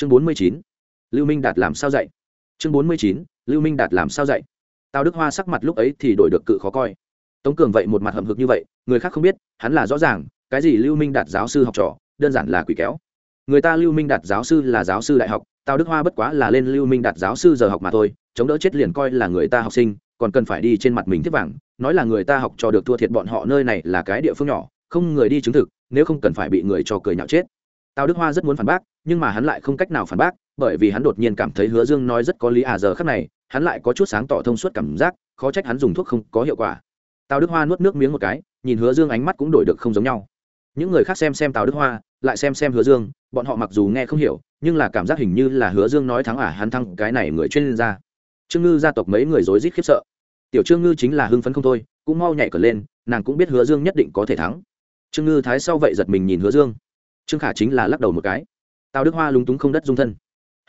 chương bốn mươi chín, lưu minh đạt làm sao dạy? Chương bốn mươi chín, lưu minh đạt làm sao dạy? Tào đức hoa sắc mặt lúc ấy thì đổi được cự khó coi. Tống cường vậy một mặt hậm hực như vậy, người khác không biết, hắn là rõ ràng, cái gì lưu minh đạt giáo sư học trò, đơn giản là quỷ kéo. Người ta lưu minh đạt giáo sư là giáo sư đại học, tào đức hoa bất quá là lên lưu minh đạt giáo sư giờ học mà thôi, chống đỡ chết liền coi là người ta học sinh, còn cần phải đi trên mặt mình thiết vàng, nói là người ta học trò được thua thiệt bọn họ nơi này là cái địa phương nhỏ, không người đi chứng thực, nếu không cần phải bị người cho cười nhạo chết tào đức hoa rất muốn phản bác, nhưng mà hắn lại không cách nào phản bác, bởi vì hắn đột nhiên cảm thấy hứa dương nói rất có lý à giờ khắc này, hắn lại có chút sáng tỏ thông suốt cảm giác, khó trách hắn dùng thuốc không có hiệu quả. Tào đức hoa nuốt nước miếng một cái, nhìn hứa dương ánh mắt cũng đổi được không giống nhau. Những người khác xem xem tào đức hoa, lại xem xem hứa dương, bọn họ mặc dù nghe không hiểu, nhưng là cảm giác hình như là hứa dương nói thắng à hắn thắng cái này người chuyên gia. Trương ngư gia tộc mấy người rối rít khiếp sợ. Tiểu trương ngư chính là hưng phấn không thôi, cũng mau nhảy cờ lên, nàng cũng biết hứa dương nhất định có thể thắng. Trương ngư thái sau vậy giật mình nhìn hứa dương trương khả chính là lắc đầu một cái. Tào đức hoa lúng túng không đất dung thân.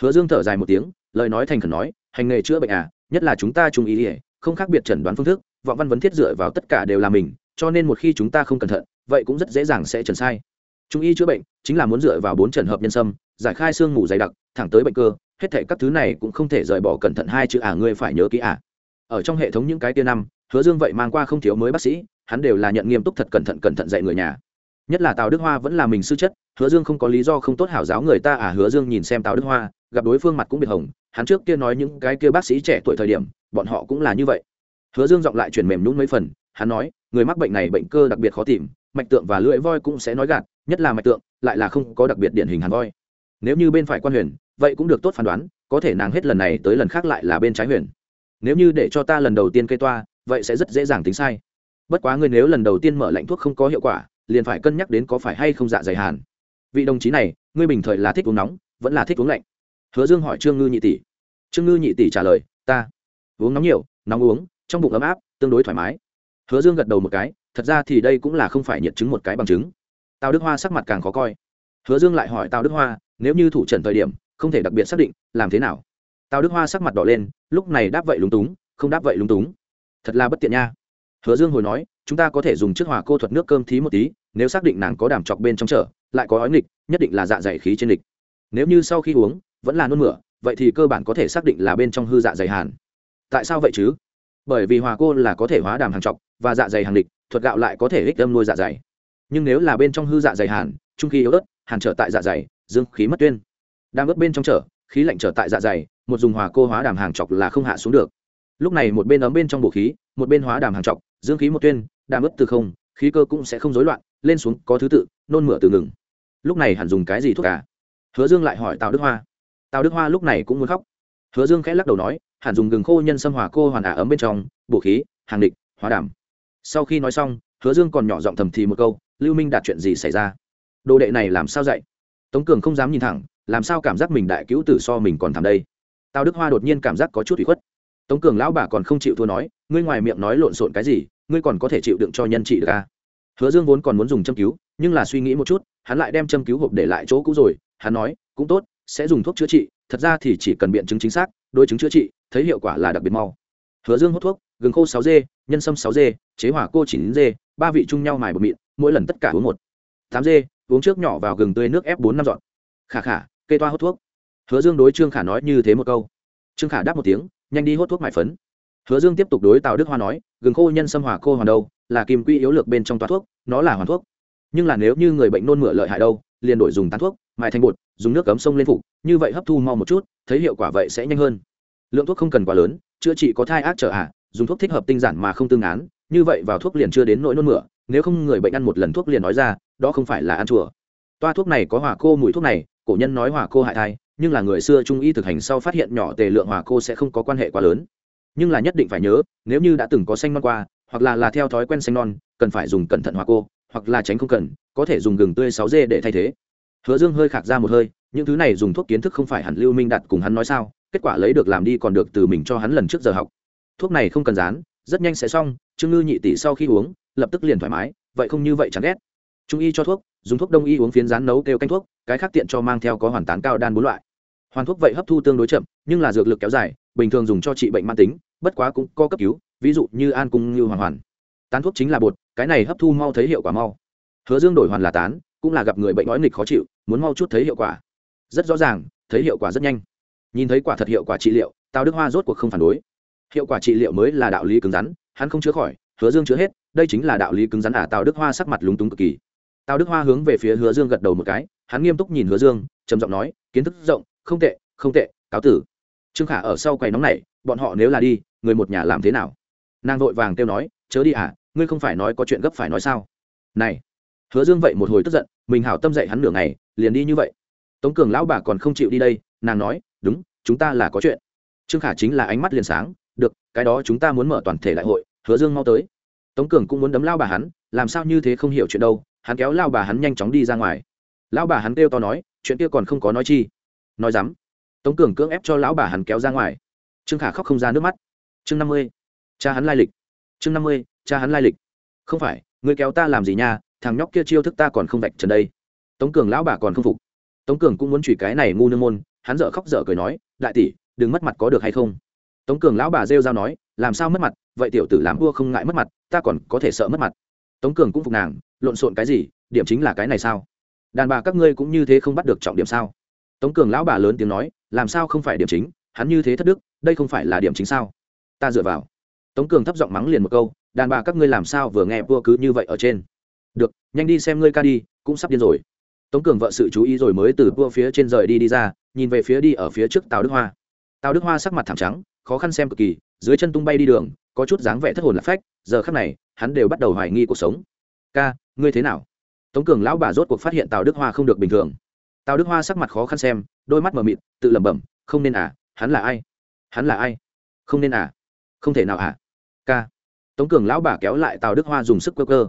Hứa dương thở dài một tiếng, lời nói thành khẩn nói, hành nghề chữa bệnh à nhất là chúng ta trung ý ỉa không khác biệt chẩn đoán phương thức, vọng văn vấn thiết dựa vào tất cả đều là mình, cho nên một khi chúng ta không cẩn thận, vậy cũng rất dễ dàng sẽ trần sai. Trung y chữa bệnh chính là muốn dựa vào bốn trần hợp nhân sâm, giải khai xương mù dày đặc, thẳng tới bệnh cơ, hết thể các thứ này cũng không thể rời bỏ cẩn thận hai chữ à ngươi phải nhớ kỹ à. Ở trong hệ thống những cái tia năm, hứa dương vậy mang qua không thiếu mới bác sĩ, hắn đều là nhận nghiêm túc thật cẩn thận cẩn thận dạy người nhà nhất là tào đức hoa vẫn là mình sư chất, hứa dương không có lý do không tốt hảo giáo người ta à hứa dương nhìn xem tào đức hoa, gặp đối phương mặt cũng biệt hồng, hắn trước kia nói những cái kia bác sĩ trẻ tuổi thời điểm, bọn họ cũng là như vậy. Hứa dương giọng lại chuyển mềm nhún mấy phần, hắn nói, người mắc bệnh này bệnh cơ đặc biệt khó tìm, mạch tượng và lưỡi voi cũng sẽ nói gạt, nhất là mạch tượng, lại là không có đặc biệt điển hình hàn voi. Nếu như bên phải quan huyền, vậy cũng được tốt phán đoán, có thể nàng hết lần này tới lần khác lại là bên trái huyền. Nếu như để cho ta lần đầu tiên cây toa, vậy sẽ rất dễ dàng tính sai. Bất quá ngươi nếu lần đầu tiên mở lạnh thuốc không có hiệu quả liền phải cân nhắc đến có phải hay không dạ dày hàn. Vị đồng chí này, ngươi bình thời là thích uống nóng, vẫn là thích uống lạnh. Hứa dương hỏi trương ngư nhị tỷ. Trương ngư nhị tỷ trả lời, ta uống nóng nhiều, nóng uống, trong bụng ấm áp, tương đối thoải mái. Hứa dương gật đầu một cái, thật ra thì đây cũng là không phải nhiệt chứng một cái bằng chứng. Tào đức hoa sắc mặt càng khó coi. Hứa dương lại hỏi tào đức hoa, nếu như thủ trần thời điểm, không thể đặc biệt xác định, làm thế nào? Tào đức hoa sắc mặt đỏ lên, lúc này đáp vậy lúng túng, không đáp vậy lúng túng. Thật là bất tiện nha. Hứa dương hồi nói chúng ta có thể dùng chiếc hòa cô thuật nước cơm thí một tí nếu xác định nàng có đàm chọc bên trong chợ lại có ói nghịch nhất định là dạ dày khí trên nghịch. nếu như sau khi uống vẫn là nôn mửa vậy thì cơ bản có thể xác định là bên trong hư dạ dày hàn. Tại sao vậy chứ? Bởi vì hòa cô là có thể hóa đàm hàng chọc và dạ dày hàng địch thuật gạo lại có thể ích âm nuôi dạ dày. Nhưng nếu là bên trong hư dạ dày hàn trung khí yếu ớt hàn trở tại dạ dày dương khí mất tuyên. Đàm ớt bên trong trở khí lạnh trở tại dạ dày một dùng hòa cô hóa đàm hàng chọc là không hạ xuống được. Lúc này một bên ấm bên trong bộ khí một bên hóa đàm hàng chọc, dương khí một tuyên đàm ớt từ không, khí cơ cũng sẽ không rối loạn, lên xuống có thứ tự, nôn mửa từ ngừng. Lúc này hẳn dùng cái gì thuốc cả hứa dương lại hỏi tào đức hoa. Tào đức hoa lúc này cũng muốn khóc. Hứa dương khẽ lắc đầu nói, hẳn dùng gừng khô nhân xâm hòa cô hoàn ả ấm bên trong, bổ khí, hàng địch, hóa đảm sau khi nói xong, hứa dương còn nhỏ giọng thầm thì một câu, lưu minh đạt chuyện gì xảy ra? Đồ đệ này làm sao dạy? Tống cường không dám nhìn thẳng, làm sao cảm giác mình đại cứu tử so mình còn thảm đây? Tào đức hoa đột nhiên cảm giác có chút bị khuất. Tống cường lão bà còn không chịu thua nói, ngươi ngoài miệng nói lộn xộn cái gì? Ngươi còn có thể chịu đựng cho nhân trị được à? hứa dương vốn còn muốn dùng châm cứu, nhưng là suy nghĩ một chút, hắn lại đem châm cứu hộp để lại chỗ cũ rồi, hắn nói, cũng tốt, sẽ dùng thuốc chữa trị, thật ra thì chỉ cần biện chứng chính xác, đối chứng chữa trị, thấy hiệu quả là đặc biệt mau. Hứa dương hút thuốc, gừng khô sáu d nhân sâm sáu d chế hỏa cô chín d ba vị chung nhau mài bột mịn, mỗi lần tất cả uống một, tám d uống trước nhỏ vào gừng tươi nước ép bốn năm dọn khả khả, kê toa hút thuốc. Hứa dương đối trương khả nói như thế một câu. Trương khả đáp một tiếng, nhanh đi hút thuốc mài phấn hứa dương tiếp tục đối tào đức hoa nói, gừng khô nhân sâm hỏa cô hoàn đâu, là kim quy yếu lược bên trong toa thuốc, nó là hoàn thuốc. Nhưng là nếu như người bệnh nôn mửa lợi hại đâu, liền đổi dùng tán thuốc, mài thành bột, dùng nước cấm sông lên phục, như vậy hấp thu mau một chút, thấy hiệu quả vậy sẽ nhanh hơn. Lượng thuốc không cần quá lớn, chữa trị có thai ác trở ạ, dùng thuốc thích hợp tinh giản mà không tương án, như vậy vào thuốc liền chưa đến nỗi nôn mửa, nếu không người bệnh ăn một lần thuốc liền nói ra, đó không phải là ăn chùa. Toa thuốc này có hỏa cô mùi thuốc này, cổ nhân nói hỏa cô hại thai, nhưng là người xưa trung y thực hành sau phát hiện nhỏ tề lượng hỏa cô sẽ không có quan hệ quá lớn nhưng là nhất định phải nhớ, nếu như đã từng có xanh non qua, hoặc là là theo thói quen xanh non, cần phải dùng cẩn thận hoa cô, hoặc là tránh không cần, có thể dùng gừng tươi sáu dê để thay thế. Hứa dương hơi khạc ra một hơi, những thứ này dùng thuốc kiến thức không phải hẳn lưu minh đặt cùng hắn nói sao, kết quả lấy được làm đi còn được từ mình cho hắn lần trước giờ học. Thuốc này không cần dán, rất nhanh sẽ xong, trương ngư nhị tỷ sau khi uống, lập tức liền thoải mái, vậy không như vậy chẳng ghét. Trung y cho thuốc, dùng thuốc đông y uống phiến rán nấu kêu canh thuốc, cái khác tiện cho mang theo có hoàn tán cao đan bốn loại. Hoàn thuốc vậy hấp thu tương đối chậm, nhưng là dược lực kéo dài, bình thường dùng cho trị bệnh mãn tính bất quá cũng có cấp cứu, ví dụ như an cung như hoàn hoàn. Tán thuốc chính là bột, cái này hấp thu mau thấy hiệu quả mau. Hứa dương đổi hoàn là tán, cũng là gặp người bệnh nói nghịch khó chịu, muốn mau chút thấy hiệu quả. Rất rõ ràng, thấy hiệu quả rất nhanh. Nhìn thấy quả thật hiệu quả trị liệu, tào đức hoa rốt cuộc không phản đối. Hiệu quả trị liệu mới là đạo lý cứng rắn, hắn không chữa khỏi, hứa dương chữa hết, đây chính là đạo lý cứng rắn à tào đức hoa sắc mặt lúng túng cực kỳ. Tào đức hoa hướng về phía hứa dương gật đầu một cái, hắn nghiêm túc nhìn hứa dương, trầm giọng nói, kiến thức rộng, không tệ không tệ, cáo tử. Trương khả ở sau quầy nóng này bọn họ nếu là đi, người một nhà làm thế nào? Nàng vội vàng kêu nói, chớ đi à ngươi không phải nói có chuyện gấp phải nói sao? Này. Hứa dương vậy một hồi tức giận, mình hảo tâm dạy hắn nửa ngày, liền đi như vậy. Tống cường lão bà còn không chịu đi đây, nàng nói, đúng, chúng ta là có chuyện. Trương khả chính là ánh mắt liền sáng, được, cái đó chúng ta muốn mở toàn thể đại hội, hứa dương mau tới. Tống cường cũng muốn đấm lao bà hắn, làm sao như thế không hiểu chuyện đâu, hắn kéo lao bà hắn nhanh chóng đi ra ngoài. Lão bà hắn kêu to nói, chuyện kia còn không có nói chi. Nói dám. Tống cường cưỡng ép cho lão bà hắn kéo ra ngoài trương khả khóc không ra nước mắt. Chương năm mươi, cha hắn lai lịch. Chương năm mươi, cha hắn lai lịch. Không phải người kéo ta làm gì nha, thằng nhóc kia chiêu thức ta còn không vạch trần đây. Tống cường lão bà còn không phục. Tống cường cũng muốn chửi cái này ngu nương môn, hắn dợ khóc dở cười nói, đại tỷ, đừng mất mặt có được hay không? Tống cường lão bà rêu rao nói, làm sao mất mặt, vậy tiểu tử làm vua không ngại mất mặt, ta còn có thể sợ mất mặt. Tống cường cũng phục nàng, lộn xộn cái gì, điểm chính là cái này sao? Đàn bà các ngươi cũng như thế không bắt được trọng điểm sao? Tống cường lão bà lớn tiếng nói, làm sao không phải điểm chính? Hắn như thế thất đức, đây không phải là điểm chính sao? Ta dựa vào. Tống cường thấp giọng mắng liền một câu, đàn bà các ngươi làm sao vừa nghe vua cứ như vậy ở trên? Được, nhanh đi xem ngươi ca đi, cũng sắp điên rồi. Tống cường vợ sự chú ý rồi mới từ vua phía trên rời đi đi ra, nhìn về phía đi ở phía trước tào đức hoa. Tào đức hoa sắc mặt thảm trắng, khó khăn xem cực kỳ, dưới chân tung bay đi đường, có chút dáng vẻ thất hồn lạc phách, giờ khắc này, hắn đều bắt đầu hoài nghi cuộc sống. Ca, ngươi thế nào? Tống cường lão bà rốt cuộc phát hiện tào đức hoa không được bình thường. Tào đức hoa sắc mặt khó khăn xem, đôi mắt mờ mịt, tự lẩm bẩm, không nên à hắn là ai? Hắn là ai? Không nên à? Không thể nào à? Ca. Tống cường lão bà kéo lại tào đức hoa dùng sức cơ cơ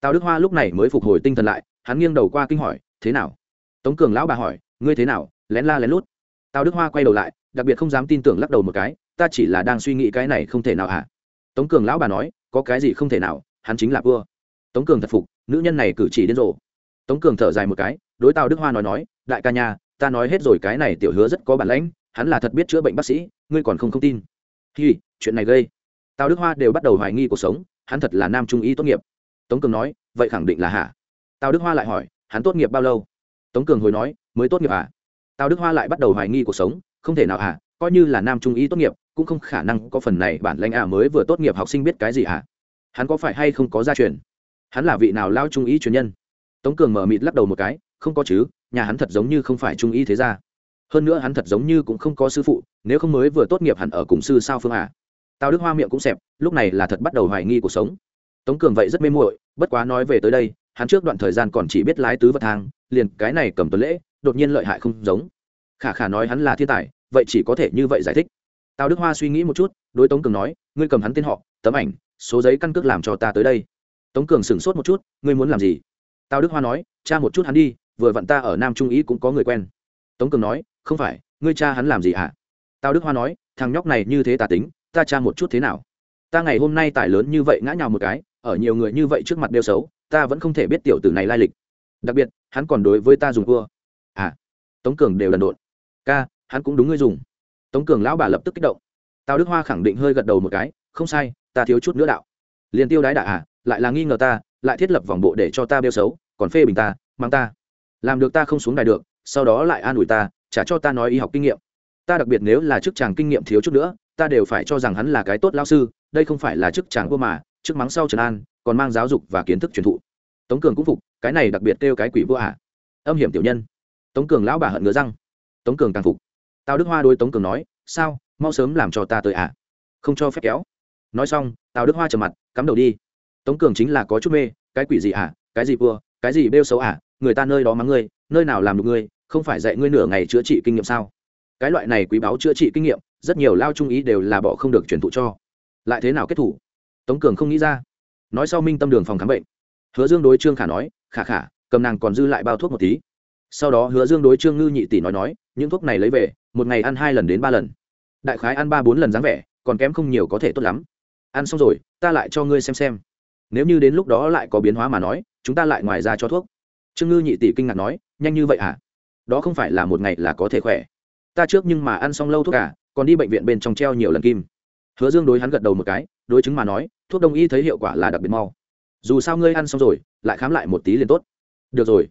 tào đức hoa lúc này mới phục hồi tinh thần lại, hắn nghiêng đầu qua kinh hỏi, thế nào? Tống cường lão bà hỏi, ngươi thế nào? Lén la lén lút? Tào đức hoa quay đầu lại, đặc biệt không dám tin tưởng lắc đầu một cái, ta chỉ là đang suy nghĩ cái này không thể nào à. tống cường lão bà nói, có cái gì không thể nào, hắn chính là vua. Tống cường thật phục, nữ nhân này cử chỉ điên rồ. Tống cường thở dài một cái, đối tào đức hoa nói nói, đại ca nhà ta nói hết rồi cái này tiểu hứa rất có bản lãnh hắn là thật biết chữa bệnh bác sĩ, ngươi còn không không tin. Hi, chuyện này gây. Tào đức hoa đều bắt đầu hoài nghi cuộc sống, hắn thật là nam trung y tốt nghiệp. Tống cường nói, vậy khẳng định là hả? Tào đức hoa lại hỏi, hắn tốt nghiệp bao lâu? Tống cường hồi nói, mới tốt nghiệp à? Tào đức hoa lại bắt đầu hoài nghi cuộc sống, không thể nào à coi như là nam trung y tốt nghiệp, cũng không khả năng có phần này bản lãnh à mới vừa tốt nghiệp học sinh biết cái gì à hắn có phải hay không có gia truyền? Hắn là vị nào lao trung y truyền nhân? Tống cường mở mịt lắc đầu một cái, không có chứ, nhà hắn thật giống như không phải trung y thế gia hơn nữa hắn thật giống như cũng không có sư phụ, nếu không mới vừa tốt nghiệp hẳn ở cùng sư sao phương hà tào đức hoa miệng cũng xẹp, lúc này là thật bắt đầu hoài nghi cuộc sống. Tống cường vậy rất mê muội, bất quá nói về tới đây, hắn trước đoạn thời gian còn chỉ biết lái tứ vật thang, liền cái này cầm tuần lễ, đột nhiên lợi hại không giống. Khả khả nói hắn là thiên tài, vậy chỉ có thể như vậy giải thích. Tào đức hoa suy nghĩ một chút, đối tống cường nói, ngươi cầm hắn tên họ, tấm ảnh, số giấy căn cước làm cho ta tới đây. Tống cường sửng sốt một chút, ngươi muốn làm gì? Tào đức hoa nói cha một chút hắn đi, vừa vặn ta ở nam trung ý cũng có người quen. Tống cường nói không phải, ngươi cha hắn làm gì hả? Tào đức hoa nói, thằng nhóc này như thế tà tính, ta cha một chút thế nào? Ta ngày hôm nay tài lớn như vậy ngã nhào một cái, ở nhiều người như vậy trước mặt đeo xấu, ta vẫn không thể biết tiểu tử này lai lịch. Đặc biệt, hắn còn đối với ta dùng cua. À tống cường đều lần độn. Ca, hắn cũng đúng ngươi dùng. Tống cường lão bà lập tức kích động. Tào đức hoa khẳng định hơi gật đầu một cái, không sai, ta thiếu chút nữa đạo. Liền tiêu đái đạ à lại là nghi ngờ ta, lại thiết lập vòng bộ để cho ta bêu xấu, còn phê bình ta, mang ta. Làm được ta không xuống đài được, sau đó lại an ủi ta trả cho ta nói y học kinh nghiệm. Ta đặc biệt nếu là chức chàng kinh nghiệm thiếu chút nữa, ta đều phải cho rằng hắn là cái tốt lao sư, đây không phải là chức chàng vua mà, chức mắng sau trần an, còn mang giáo dục và kiến thức truyền thụ. Tống cường cũng phục, cái này đặc biệt kêu cái quỷ vua à. âm hiểm tiểu nhân. Tống cường lão bà hận ngứa răng. Tống cường càng phục. Tào đức hoa đôi tống cường nói, sao, mau sớm làm cho ta tới à? Không cho phép kéo. Nói xong, tào đức hoa trầm mặt, cắm đầu đi. Tống cường chính là có chút mê, cái quỷ gì à? Cái gì vua? Cái gì bêu xấu à? Người ta nơi đó mắng ngươi, nơi nào làm được ngươi? Không phải dạy ngươi nửa ngày chữa trị kinh nghiệm sao? Cái loại này quý báu chữa trị kinh nghiệm, rất nhiều lao trung ý đều là bỏ không được truyền thụ cho. Lại thế nào kết thủ? Tống cường không nghĩ ra. Nói sau minh tâm đường phòng khám bệnh. Hứa dương đối trương khả nói, khả khả, cầm nàng còn dư lại bao thuốc một tí. Sau đó hứa dương đối trương ngư nhị tỷ nói nói, những thuốc này lấy về, một ngày ăn hai lần đến ba lần. Đại khái ăn ba bốn lần dáng vẻ, còn kém không nhiều có thể tốt lắm. Ăn xong rồi, ta lại cho ngươi xem xem. Nếu như đến lúc đó lại có biến hóa mà nói, chúng ta lại ngoài ra cho thuốc. Trương ngư nhị tỷ kinh ngạc nói, nhanh như vậy à? Đó không phải là một ngày là có thể khỏe. Ta trước nhưng mà ăn xong lâu thuốc cả còn đi bệnh viện bên trong treo nhiều lần kim. Hứa dương đối hắn gật đầu một cái, đối chứng mà nói, thuốc đông y thấy hiệu quả là đặc biệt mau. Dù sao ngươi ăn xong rồi, lại khám lại một tí liền tốt. Được rồi.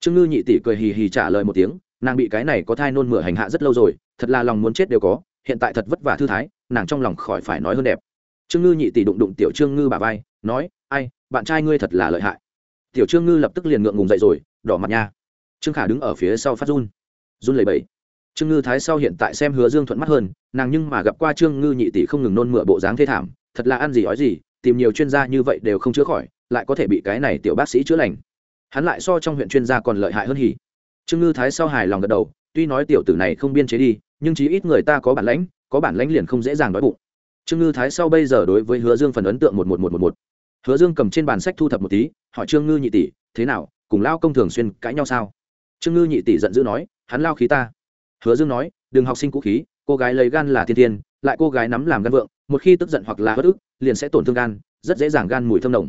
Trương ngư nhị tỷ cười hì hì trả lời một tiếng, nàng bị cái này có thai nôn mửa hành hạ rất lâu rồi, thật là lòng muốn chết đều có, hiện tại thật vất vả thư thái, nàng trong lòng khỏi phải nói hơn đẹp. Trương ngư nhị tỷ đụng đụng tiểu trương ngư bà vai, nói, ai, bạn trai ngươi thật là lợi hại. Tiểu trương ngư lập tức liền ngượng ngùng dậy rồi, đỏ mặt nha trương khả đứng ở phía sau phát run. Run lầy bẫy trương ngư thái sau hiện tại xem hứa dương thuận mắt hơn, nàng nhưng mà gặp qua trương ngư nhị tỷ không ngừng nôn mửa bộ dáng thê thảm, thật là ăn gì ói gì, tìm nhiều chuyên gia như vậy đều không chữa khỏi, lại có thể bị cái này tiểu bác sĩ chữa lành. Hắn lại so trong huyện chuyên gia còn lợi hại hơn hỉ. Trương ngư thái sau hài lòng gật đầu, tuy nói tiểu tử này không biên chế đi, nhưng chí ít người ta có bản lãnh, có bản lãnh liền không dễ dàng đói bụng. Trương ngư thái sau bây giờ đối với hứa dương phần ấn tượng một một một một một. Hứa dương cầm trên bàn sách thu thập một tí, hỏi trương ngư nhị tỷ, thế nào, cùng lao công thường xuyên cãi nhau sao? Trương ngư nhị tỷ giận dữ nói, hắn lao khí ta. Hứa dương nói, đừng học sinh cũ khí, cô gái lấy gan là thiên thiên, lại cô gái nắm làm gan vượng, một khi tức giận hoặc là bất ức, liền sẽ tổn thương gan, rất dễ dàng gan mùi thơm nồng.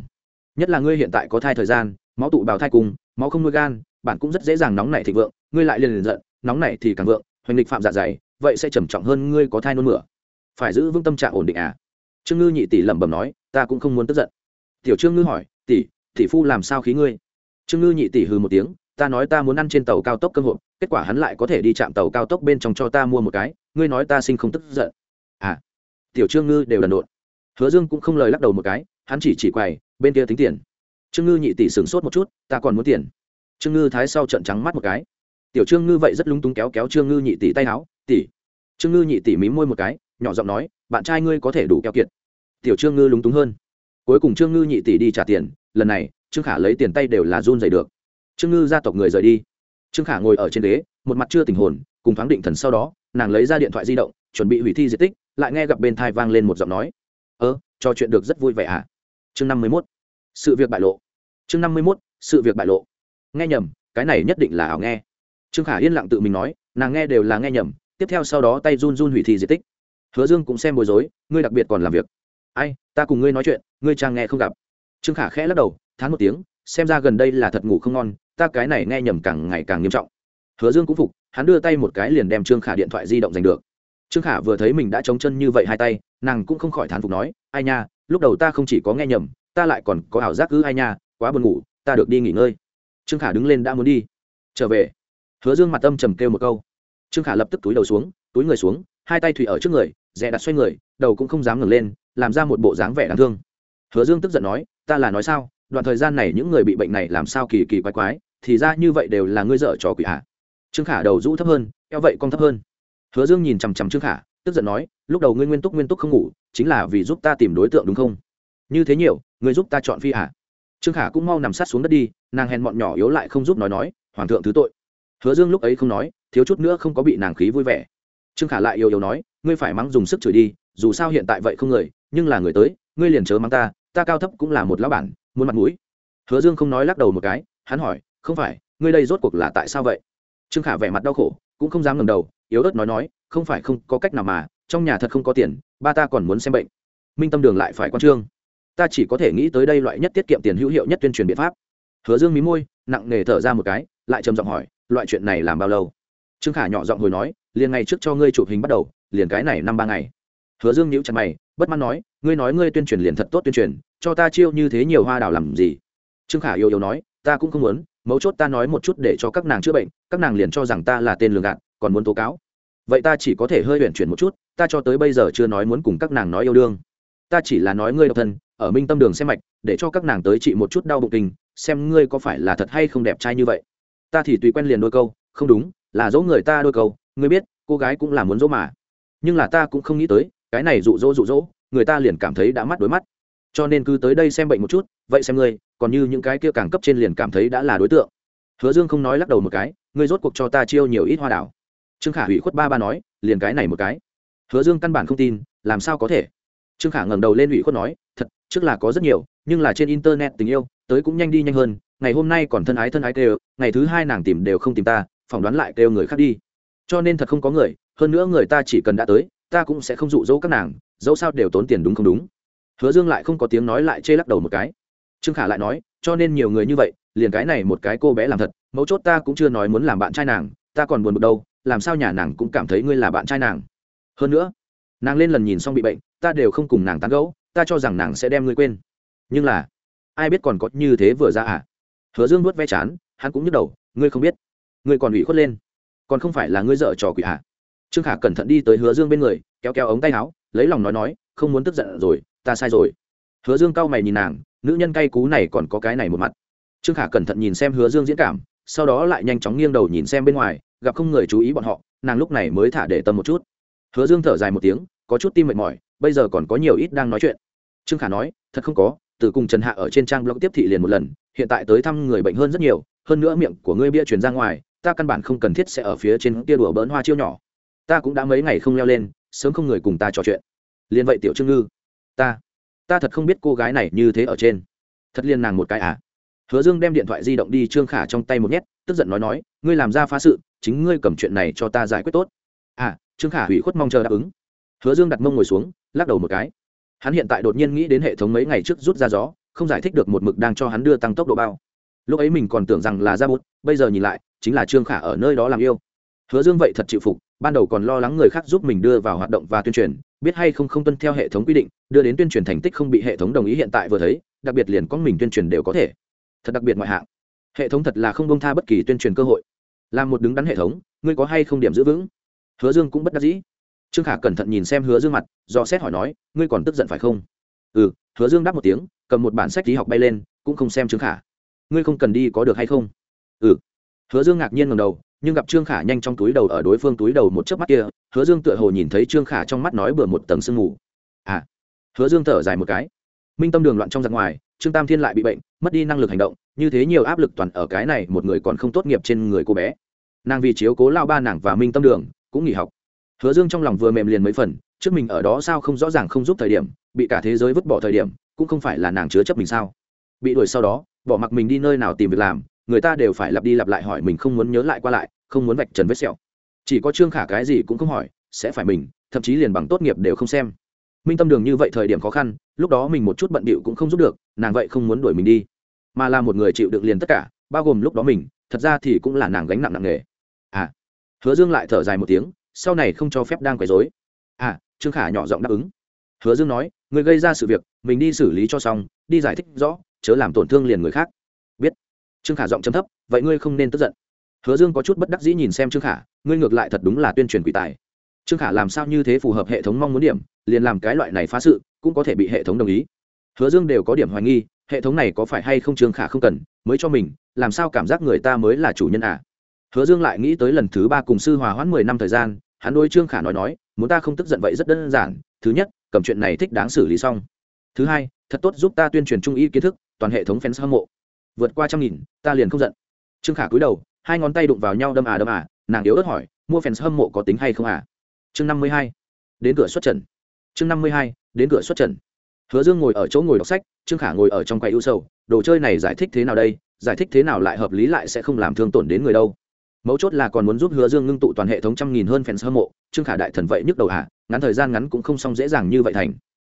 Nhất là ngươi hiện tại có thai thời gian, máu tụ bào thai cùng, máu không nuôi gan, bạn cũng rất dễ dàng nóng nảy thịnh vượng, ngươi lại liền liền giận, nóng nảy thì càng vượng, hoành lịch phạm dạ dày, vậy sẽ trầm trọng hơn ngươi có thai nôn mửa. Phải giữ vững tâm trạng ổn định à? Trương ngư nhị tỷ lẩm bẩm nói, ta cũng không muốn tức giận. Tiểu trương ngư hỏi, tỷ tỷ phu làm sao khí ngươi? Trương ngư nhị tỷ hừ một tiếng ta nói ta muốn ăn trên tàu cao tốc cơm hộp, kết quả hắn lại có thể đi chạm tàu cao tốc bên trong cho ta mua một cái ngươi nói ta sinh không tức giận. À tiểu trương ngư đều đần độn. Hứa dương cũng không lời lắc đầu một cái hắn chỉ chỉ quầy bên kia tính tiền. Trương ngư nhị tỷ sửng sốt một chút ta còn muốn tiền. Trương ngư thái sau trận trắng mắt một cái. Tiểu trương ngư vậy rất lúng túng kéo kéo trương ngư nhị tỷ tay áo tỷ. Trương ngư nhị tỷ mí môi một cái nhỏ giọng nói bạn trai ngươi có thể đủ keo kiệt. Tiểu trương ngư lúng túng hơn. Cuối cùng trương ngư nhị tỷ đi trả tiền lần này trương khả lấy tiền tay đều là run dày được trương ngư gia tộc người rời đi. Trương khả ngồi ở trên ghế, một mặt chưa tình hồn, cùng thoáng định thần sau đó, nàng lấy ra điện thoại di động, chuẩn bị hủy thi di tích, lại nghe gặp bên thai vang lên một giọng nói. Ơ, trò chuyện được rất vui vẻ ạ à? chương năm mươi mốt. Sự việc bại lộ. Chương năm mươi mốt, sự việc bại lộ. Nghe nhầm, cái này nhất định là ảo nghe. Trương khả yên lặng tự mình nói, nàng nghe đều là nghe nhầm, tiếp theo sau đó tay run run hủy thi di tích. Hứa dương cũng xem bối rối, ngươi đặc biệt còn làm việc. Ai, ta cùng ngươi nói chuyện, ngươi trang nghe không gặp. Trương khả khẽ lắc đầu, thán một tiếng, xem ra gần đây là thật ngủ không ngon ta cái này nghe nhầm càng ngày càng nghiêm trọng. Hứa dương cũng phục, hắn đưa tay một cái liền đem trương khả điện thoại di động giành được. Trương khả vừa thấy mình đã trống chân như vậy hai tay, nàng cũng không khỏi thán phục nói, ai nha, lúc đầu ta không chỉ có nghe nhầm, ta lại còn có ảo giác cứ ai nha, quá buồn ngủ, ta được đi nghỉ ngơi. Trương khả đứng lên đã muốn đi. Trở về. Hứa dương mặt âm trầm kêu một câu. Trương khả lập tức túi đầu xuống, túi người xuống, hai tay thủy ở trước người, dè đặt xoay người, đầu cũng không dám ngẩng lên, làm ra một bộ dáng vẻ đáng thương. Hứa dương tức giận nói, ta là nói sao? Đoạn thời gian này những người bị bệnh này làm sao kỳ kỳ quái quái, thì ra như vậy đều là ngươi dở trò quỷ hạ trương khả đầu rũ thấp hơn, eo vậy con thấp hơn. Hứa dương nhìn chằm chằm trương khả, tức giận nói, lúc đầu ngươi nguyên túc nguyên túc không ngủ, chính là vì giúp ta tìm đối tượng đúng không? Như thế nhiều, ngươi giúp ta chọn phi hạ trương khả cũng mau nằm sát xuống đất đi, nàng hèn mọn nhỏ yếu lại không giúp nói nói, hoàng thượng thứ tội. Hứa dương lúc ấy không nói, thiếu chút nữa không có bị nàng khí vui vẻ. Trương khả lại yếu yếu nói, ngươi phải mắng dùng sức chửi đi, dù sao hiện tại vậy không người, nhưng là người tới, ngươi liền chớ mắng ta ta cao thấp cũng là một lão bản muốn mặt mũi. Hứa dương không nói lắc đầu một cái, hắn hỏi, không phải, ngươi đây rốt cuộc là tại sao vậy? Trương khả vẻ mặt đau khổ, cũng không dám ngẩng đầu, yếu ớt nói nói, không phải không có cách nào mà, trong nhà thật không có tiền, ba ta còn muốn xem bệnh. Minh tâm đường lại phải quan trương. Ta chỉ có thể nghĩ tới đây loại nhất tiết kiệm tiền hữu hiệu nhất tuyên truyền biện pháp. Hứa dương mí môi, nặng nề thở ra một cái, lại trầm giọng hỏi, loại chuyện này làm bao lâu? Trương khả nhỏ giọng hồi nói, liền ngày trước cho ngươi chụp hình bắt đầu, liền cái này năm ba ngày. Hứa dương nhíu chặt mày, bất mãn nói, ngươi nói ngươi tuyên truyền liền thật tốt tuyên truyền cho ta chiêu như thế nhiều hoa đào làm gì? Trương khả yêu yêu nói, ta cũng không muốn, mấu chốt ta nói một chút để cho các nàng chữa bệnh, các nàng liền cho rằng ta là tên lường gạt, còn muốn tố cáo. Vậy ta chỉ có thể hơi luyện chuyển một chút, ta cho tới bây giờ chưa nói muốn cùng các nàng nói yêu đương. Ta chỉ là nói ngươi độc thân, ở minh tâm đường xem mạch, để cho các nàng tới trị một chút đau bụng kinh, xem ngươi có phải là thật hay không đẹp trai như vậy. Ta thì tùy quen liền đôi câu, không đúng, là dỗ người ta đôi câu, ngươi biết, cô gái cũng là muốn dỗ mà. Nhưng là ta cũng không nghĩ tới, cái này rụ rỗ rụ rỗ người ta liền cảm thấy đã mắt đối mắt cho nên cứ tới đây xem bệnh một chút, vậy xem ngươi, còn như những cái kia càng cấp trên liền cảm thấy đã là đối tượng. Hứa dương không nói lắc đầu một cái, ngươi rốt cuộc cho ta chiêu nhiều ít hoa đảo. Trương khả hủy khuất ba ba nói, liền cái này một cái. Hứa dương căn bản không tin, làm sao có thể? Trương khả ngẩng đầu lên hủy khuất nói, thật, trước là có rất nhiều, nhưng là trên internet tình yêu, tới cũng nhanh đi nhanh hơn, ngày hôm nay còn thân ái thân ái kêu, ngày thứ hai nàng tìm đều không tìm ta, phỏng đoán lại kêu người khác đi. Cho nên thật không có người, hơn nữa người ta chỉ cần đã tới, ta cũng sẽ không dụ dỗ các nàng, dẫu sao đều tốn tiền đúng không đúng hứa dương lại không có tiếng nói lại chê lắc đầu một cái. Trương khả lại nói, cho nên nhiều người như vậy, liền cái này một cái cô bé làm thật, mấu chốt ta cũng chưa nói muốn làm bạn trai nàng, ta còn buồn bực đâu, làm sao nhà nàng cũng cảm thấy ngươi là bạn trai nàng. Hơn nữa, nàng lên lần nhìn xong bị bệnh, ta đều không cùng nàng tán gẫu, ta cho rằng nàng sẽ đem ngươi quên. Nhưng là, ai biết còn có như thế vừa ra à? Hứa dương nuốt ve chán, hắn cũng nhức đầu, ngươi không biết, ngươi còn ủy khuất lên, còn không phải là ngươi dở trò quỷ à? trương khả cẩn thận đi tới hứa dương bên người, kéo kéo ống tay áo, lấy lòng nói nói không muốn tức giận rồi, ta sai rồi. Hứa dương cau mày nhìn nàng, nữ nhân cay cú này còn có cái này một mặt. Trương khả cẩn thận nhìn xem hứa dương diễn cảm, sau đó lại nhanh chóng nghiêng đầu nhìn xem bên ngoài, gặp không người chú ý bọn họ, nàng lúc này mới thả để tâm một chút. Hứa dương thở dài một tiếng, có chút tim mệt mỏi, bây giờ còn có nhiều ít đang nói chuyện. Trương khả nói, thật không có, từ cùng trần hạ ở trên trang blog tiếp thị liền một lần, hiện tại tới thăm người bệnh hơn rất nhiều, hơn nữa miệng của ngươi bia truyền ra ngoài, ta căn bản không cần thiết sẽ ở phía trên kia đùa bỡn hoa chiêu nhỏ. Ta cũng đã mấy ngày không leo lên, sớm không người cùng ta trò chuyện liền vậy tiểu trương ngư. Ta ta thật không biết cô gái này như thế ở trên. Thật liên nàng một cái à? Hứa dương đem điện thoại di động đi trương khả trong tay một nhét, tức giận nói nói, ngươi làm ra phá sự, chính ngươi cầm chuyện này cho ta giải quyết tốt. À trương khả hủy khuất mong chờ đáp ứng. Hứa dương đặt mông ngồi xuống, lắc đầu một cái. Hắn hiện tại đột nhiên nghĩ đến hệ thống mấy ngày trước rút ra gió, không giải thích được một mực đang cho hắn đưa tăng tốc độ bao. Lúc ấy mình còn tưởng rằng là ra bút, bây giờ nhìn lại, chính là trương khả ở nơi đó làm yêu. Hứa dương vậy thật chịu phục, ban đầu còn lo lắng người khác giúp mình đưa vào hoạt động và tuyên truyền biết hay không không tuân theo hệ thống quy định, đưa đến tuyên truyền thành tích không bị hệ thống đồng ý hiện tại vừa thấy, đặc biệt liền con mình tuyên truyền đều có thể. Thật đặc biệt ngoại hạng. Hệ thống thật là không bông tha bất kỳ tuyên truyền cơ hội. Làm một đứng đắn hệ thống, ngươi có hay không điểm giữ vững? Hứa dương cũng bất đắc dĩ. Trương khả cẩn thận nhìn xem hứa dương mặt, do xét hỏi nói, ngươi còn tức giận phải không? Ừ hứa dương đáp một tiếng, cầm một bản sách lý học bay lên, cũng không xem trương khả. Ngươi không cần đi có được hay không? Ừ. Hứa dương ngạc nhiên ngầm đầu, nhưng gặp trương khả nhanh trong túi đầu ở đối phương túi đầu một chớp mắt kia hứa dương tựa hồ nhìn thấy trương khả trong mắt nói bừa một tầng sương mù. À hứa dương thở dài một cái. Minh tâm đường loạn trong giặc ngoài, trương tam thiên lại bị bệnh, mất đi năng lực hành động, như thế nhiều áp lực toàn ở cái này một người còn không tốt nghiệp trên người cô bé. Nàng vì chiếu cố lao ba nàng và minh tâm đường, cũng nghỉ học. Hứa dương trong lòng vừa mềm liền mấy phần, trước mình ở đó sao không rõ ràng không giúp thời điểm, bị cả thế giới vứt bỏ thời điểm, cũng không phải là nàng chứa chấp mình sao. Bị đuổi sau đó, bỏ mặc mình đi nơi nào tìm việc làm, người ta đều phải lặp đi lặp lại hỏi mình không muốn nhớ lại qua lại, không muốn vạch trần vết sẹo chỉ có trương khả cái gì cũng không hỏi, sẽ phải mình, thậm chí liền bằng tốt nghiệp đều không xem. Minh tâm đường như vậy thời điểm khó khăn, lúc đó mình một chút bận bịu cũng không giúp được, nàng vậy không muốn đuổi mình đi. Mà là một người chịu đựng liền tất cả, bao gồm lúc đó mình, thật ra thì cũng là nàng gánh nặng nặng nề. À hứa dương lại thở dài một tiếng, sau này không cho phép đang quấy dối à trương khả nhỏ giọng đáp ứng. Hứa dương nói, người gây ra sự việc, mình đi xử lý cho xong, đi giải thích rõ, chớ làm tổn thương liền người khác. Biết. Trương khả giọng chấm thấp, vậy ngươi không nên tức giận hứa dương có chút bất đắc dĩ nhìn xem trương khả, ngươi ngược lại thật đúng là tuyên truyền quỷ tài. Trương khả làm sao như thế phù hợp hệ thống mong muốn điểm, liền làm cái loại này phá sự, cũng có thể bị hệ thống đồng ý. Hứa dương đều có điểm hoài nghi, hệ thống này có phải hay không trương khả không cần, mới cho mình, làm sao cảm giác người ta mới là chủ nhân à? Hứa dương lại nghĩ tới lần thứ ba cùng sư hòa hoãn mười năm thời gian, hắn đôi trương khả nói nói, muốn ta không tức giận vậy rất đơn giản, thứ nhất, cầm chuyện này thích đáng xử lý xong. Thứ hai, thật tốt giúp ta tuyên truyền trung y kiến thức, toàn hệ thống fans hâm mộ. Vượt qua trăm nghìn, ta liền không giận. Trương khả cúi đầu hai ngón tay đụng vào nhau đâm à đâm à nàng yếu ớt hỏi, mua fans hâm mộ có tính hay không à? Chương năm mươi hai, đến cửa xuất trần. Chương năm mươi hai, đến cửa xuất trần. Hứa dương ngồi ở chỗ ngồi đọc sách, trương khả ngồi ở trong quầy ưu sầu, đồ chơi này giải thích thế nào đây? Giải thích thế nào lại hợp lý lại sẽ không làm thương tổn đến người đâu. Mấu chốt là còn muốn giúp hứa dương ngưng tụ toàn hệ thống trăm nghìn hơn fans hâm mộ, trương khả đại thần vậy nhức đầu hạ ngắn thời gian ngắn cũng không xong dễ dàng như vậy thành.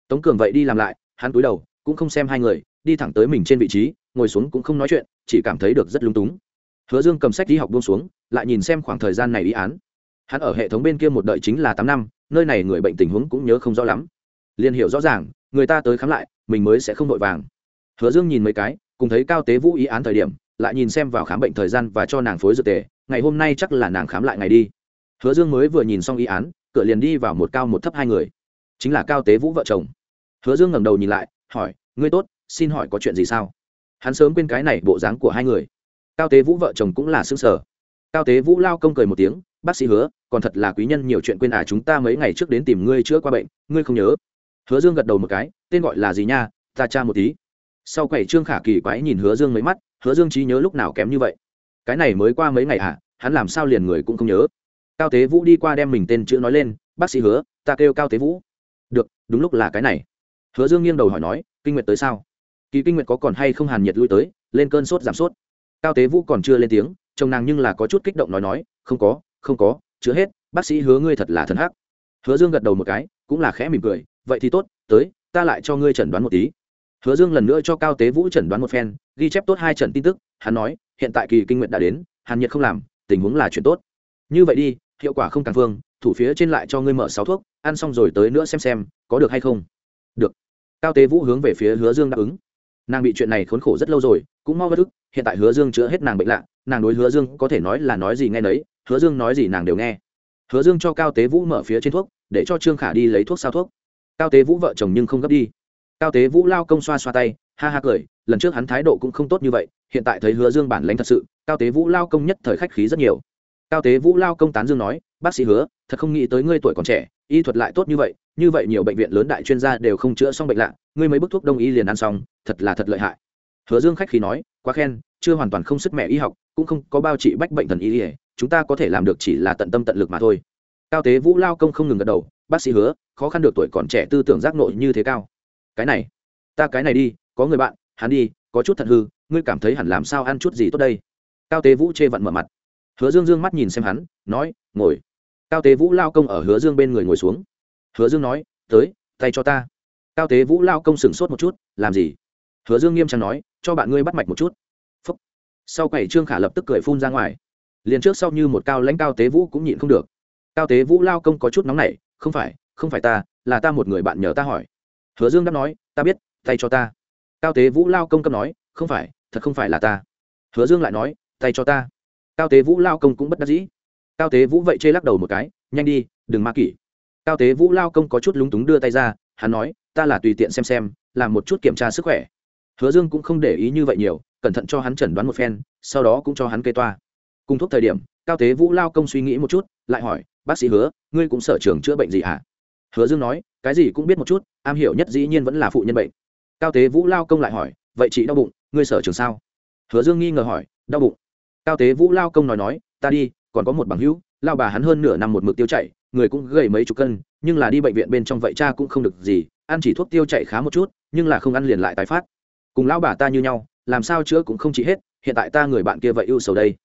Tống cường vậy đi làm lại, hắn túi đầu, cũng không xem hai người, đi thẳng tới mình trên vị trí, ngồi xuống cũng không nói chuyện, chỉ cảm thấy được rất lung túng hứa dương cầm sách đi học buông xuống, lại nhìn xem khoảng thời gian này ý án. Hắn ở hệ thống bên kia một đợi chính là tám năm, nơi này người bệnh tình huống cũng nhớ không rõ lắm. Liền hiểu rõ ràng, người ta tới khám lại, mình mới sẽ không vội vàng. Hứa dương nhìn mấy cái, cùng thấy cao tế vũ ý án thời điểm, lại nhìn xem vào khám bệnh thời gian và cho nàng phối dược tề, ngày hôm nay chắc là nàng khám lại ngày đi. Hứa dương mới vừa nhìn xong ý án, cửa liền đi vào một cao một thấp hai người. Chính là cao tế vũ vợ chồng. Hứa dương ngẩng đầu nhìn lại, hỏi, ngươi tốt, xin hỏi có chuyện gì sao? Hắn sớm quên cái này bộ dáng của hai người cao tế vũ vợ chồng cũng là xương sở. Cao tế vũ lao công cười một tiếng, bác sĩ hứa, còn thật là quý nhân nhiều chuyện quên à chúng ta mấy ngày trước đến tìm ngươi chữa qua bệnh, ngươi không nhớ. Hứa dương gật đầu một cái, tên gọi là gì nha, ta tra một tí. Sau quầy trương khả kỳ quái nhìn hứa dương mấy mắt, hứa dương trí nhớ lúc nào kém như vậy? Cái này mới qua mấy ngày à hắn làm sao liền người cũng không nhớ? Cao tế vũ đi qua đem mình tên chữ nói lên, bác sĩ hứa, ta kêu cao tế vũ. Được, đúng lúc là cái này. Hứa dương nghiêng đầu hỏi nói, kinh nguyệt tới sao? Kỳ kinh nguyệt có còn hay không hàn nhiệt lui tới, lên cơn sốt giảm sốt cao tế vũ còn chưa lên tiếng, chồng nàng nhưng là có chút kích động nói nói, không có không có chứa hết, bác sĩ hứa ngươi thật là thần hắc. Hứa dương gật đầu một cái, cũng là khẽ mỉm cười, vậy thì tốt, tới, ta lại cho ngươi chẩn đoán một tí. Hứa dương lần nữa cho cao tế vũ chẩn đoán một phen, ghi chép tốt hai trận tin tức, hắn nói, hiện tại kỳ kinh nguyện đã đến, hàn nhiệt không làm, tình huống là chuyện tốt. Như vậy đi, hiệu quả không càng phương thủ phía trên lại cho ngươi mở sáu thuốc, ăn xong rồi tới nữa xem xem, có được hay không? Được. Cao tế vũ hướng về phía hứa dương đáp ứng nàng bị chuyện này khốn khổ rất lâu rồi, cũng mau bất ức, hiện tại hứa dương chữa hết nàng bệnh lạ, nàng đối hứa dương có thể nói là nói gì nghe nấy, hứa dương nói gì nàng đều nghe. Hứa dương cho cao tế vũ mở phía trên thuốc, để cho trương khả đi lấy thuốc sao thuốc. Cao tế vũ vợ chồng nhưng không gấp đi. Cao tế vũ lao công xoa xoa tay, ha ha cười, lần trước hắn thái độ cũng không tốt như vậy, hiện tại thấy hứa dương bản lãnh thật sự, cao tế vũ lao công nhất thời khách khí rất nhiều. Cao tế vũ lao công tán dương nói, bác sĩ hứa, thật không nghĩ tới ngươi tuổi còn trẻ y thuật lại tốt như vậy như vậy nhiều bệnh viện lớn đại chuyên gia đều không chữa xong bệnh lạ, ngươi mấy bức thuốc đông y liền ăn xong, thật là thật lợi hại. Hứa dương khách khí nói, quá khen, chưa hoàn toàn không sức mẹ y học, cũng không có bao trị bách bệnh thần y ỉa chúng ta có thể làm được chỉ là tận tâm tận lực mà thôi. Cao tế vũ lao công không ngừng gật đầu, bác sĩ hứa, khó khăn được tuổi còn trẻ tư tưởng giác nội như thế cao. Cái này, ta cái này đi, có người bạn, hắn đi, có chút thật hư, ngươi cảm thấy hẳn làm sao ăn chút gì tốt đây? Cao tế vũ chê vận mở mặt. Hứa dương dương mắt nhìn xem hắn, nói, ngồi cao tế vũ lao công ở hứa dương bên người ngồi xuống. Hứa dương nói, tới, tay cho ta. Cao tế vũ lao công sửng sốt một chút, làm gì? Hứa dương nghiêm trang nói, cho bạn ngươi bắt mạch một chút. Phúc. sau quầy trương khả lập tức cười phun ra ngoài. Liền trước sau như một cao lãnh cao tế vũ cũng nhịn không được. Cao tế vũ lao công có chút nóng nảy, không phải không phải ta, là ta một người bạn nhờ ta hỏi. Hứa dương đáp nói, ta biết, tay cho ta. Cao tế vũ lao công cấp nói, không phải, thật không phải là ta. Hứa dương lại nói, tay cho ta. Cao tế vũ lao công cũng bất đắc dĩ cao tế vũ vậy chê lắc đầu một cái, nhanh đi, đừng ma kỷ. Cao tế vũ lao công có chút lúng túng đưa tay ra, hắn nói, ta là tùy tiện xem xem, làm một chút kiểm tra sức khỏe. Hứa dương cũng không để ý như vậy nhiều, cẩn thận cho hắn chẩn đoán một phen, sau đó cũng cho hắn kê toa. Cùng thuốc thời điểm, cao tế vũ lao công suy nghĩ một chút, lại hỏi, bác sĩ hứa, ngươi cũng sở trường chữa bệnh gì hả? À? hứa dương nói, cái gì cũng biết một chút, am hiểu nhất dĩ nhiên vẫn là phụ nhân bệnh. Cao tế vũ lao công lại hỏi, vậy chị đau bụng, ngươi sở trường sao? Hứa dương nghi ngờ hỏi, đau bụng. Cao tế vũ lao công nói nói, ta đi còn có một bằng hữu, lao bà hắn hơn nửa năm một mực tiêu chảy, người cũng gầy mấy chục cân, nhưng là đi bệnh viện bên trong vậy cha cũng không được gì, ăn chỉ thuốc tiêu chảy khá một chút, nhưng là không ăn liền lại tái phát. Cùng lão bà ta như nhau, làm sao chữa cũng không trị hết, hiện tại ta người bạn kia vậy ưu sầu đây.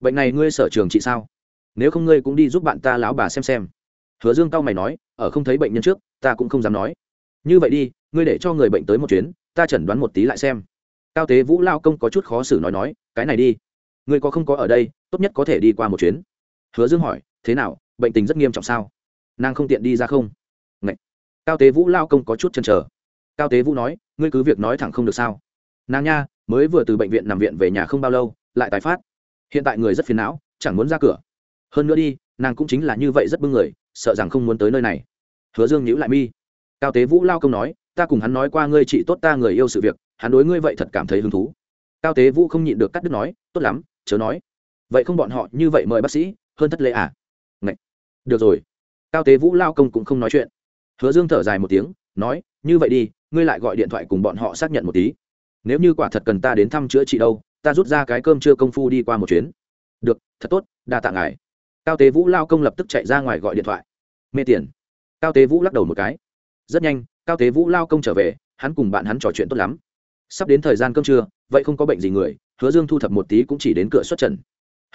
Bệnh này ngươi sở trường trị sao? Nếu không ngươi cũng đi giúp bạn ta lão bà xem xem. Hứa dương cao mày nói, ở không thấy bệnh nhân trước, ta cũng không dám nói. Như vậy đi, ngươi để cho người bệnh tới một chuyến, ta chẩn đoán một tí lại xem. Cao tế vũ lao công có chút khó xử nói nói, cái này đi. Ngươi có không có ở đây tốt nhất có thể đi qua một chuyến. Hứa dương hỏi, thế nào, bệnh tình rất nghiêm trọng sao? Nàng không tiện đi ra không? Ngậy. cao tế vũ lao công có chút chần trở cao tế vũ nói, ngươi cứ việc nói thẳng không được sao. Nàng nha, mới vừa từ bệnh viện nằm viện về nhà không bao lâu, lại tái phát. Hiện tại người rất phiền não, chẳng muốn ra cửa. Hơn nữa đi, nàng cũng chính là như vậy rất bưng người, sợ rằng không muốn tới nơi này. Hứa dương nhữ lại mi. Cao tế vũ lao công nói, ta cùng hắn nói qua ngươi chị tốt ta người yêu sự việc, hắn đối ngươi vậy thật cảm thấy hứng thú. Cao tế vũ không nhịn được cắt đứt nói, tốt lắm, chớ nói vậy không bọn họ như vậy mời bác sĩ, hơn thất lễ à? Ngậy. được rồi. Cao tế vũ lao công cũng không nói chuyện. Hứa dương thở dài một tiếng, nói, như vậy đi, ngươi lại gọi điện thoại cùng bọn họ xác nhận một tí. Nếu như quả thật cần ta đến thăm chữa trị đâu, ta rút ra cái cơm chưa công phu đi qua một chuyến. Được, thật tốt, đa tạ ngài. Cao tế vũ lao công lập tức chạy ra ngoài gọi điện thoại. Mê tiền. Cao tế vũ lắc đầu một cái. Rất nhanh, cao tế vũ lao công trở về, hắn cùng bạn hắn trò chuyện tốt lắm. Sắp đến thời gian cơm trưa, vậy không có bệnh gì người, hứa dương thu thập một tí cũng chỉ đến cửa xuất trần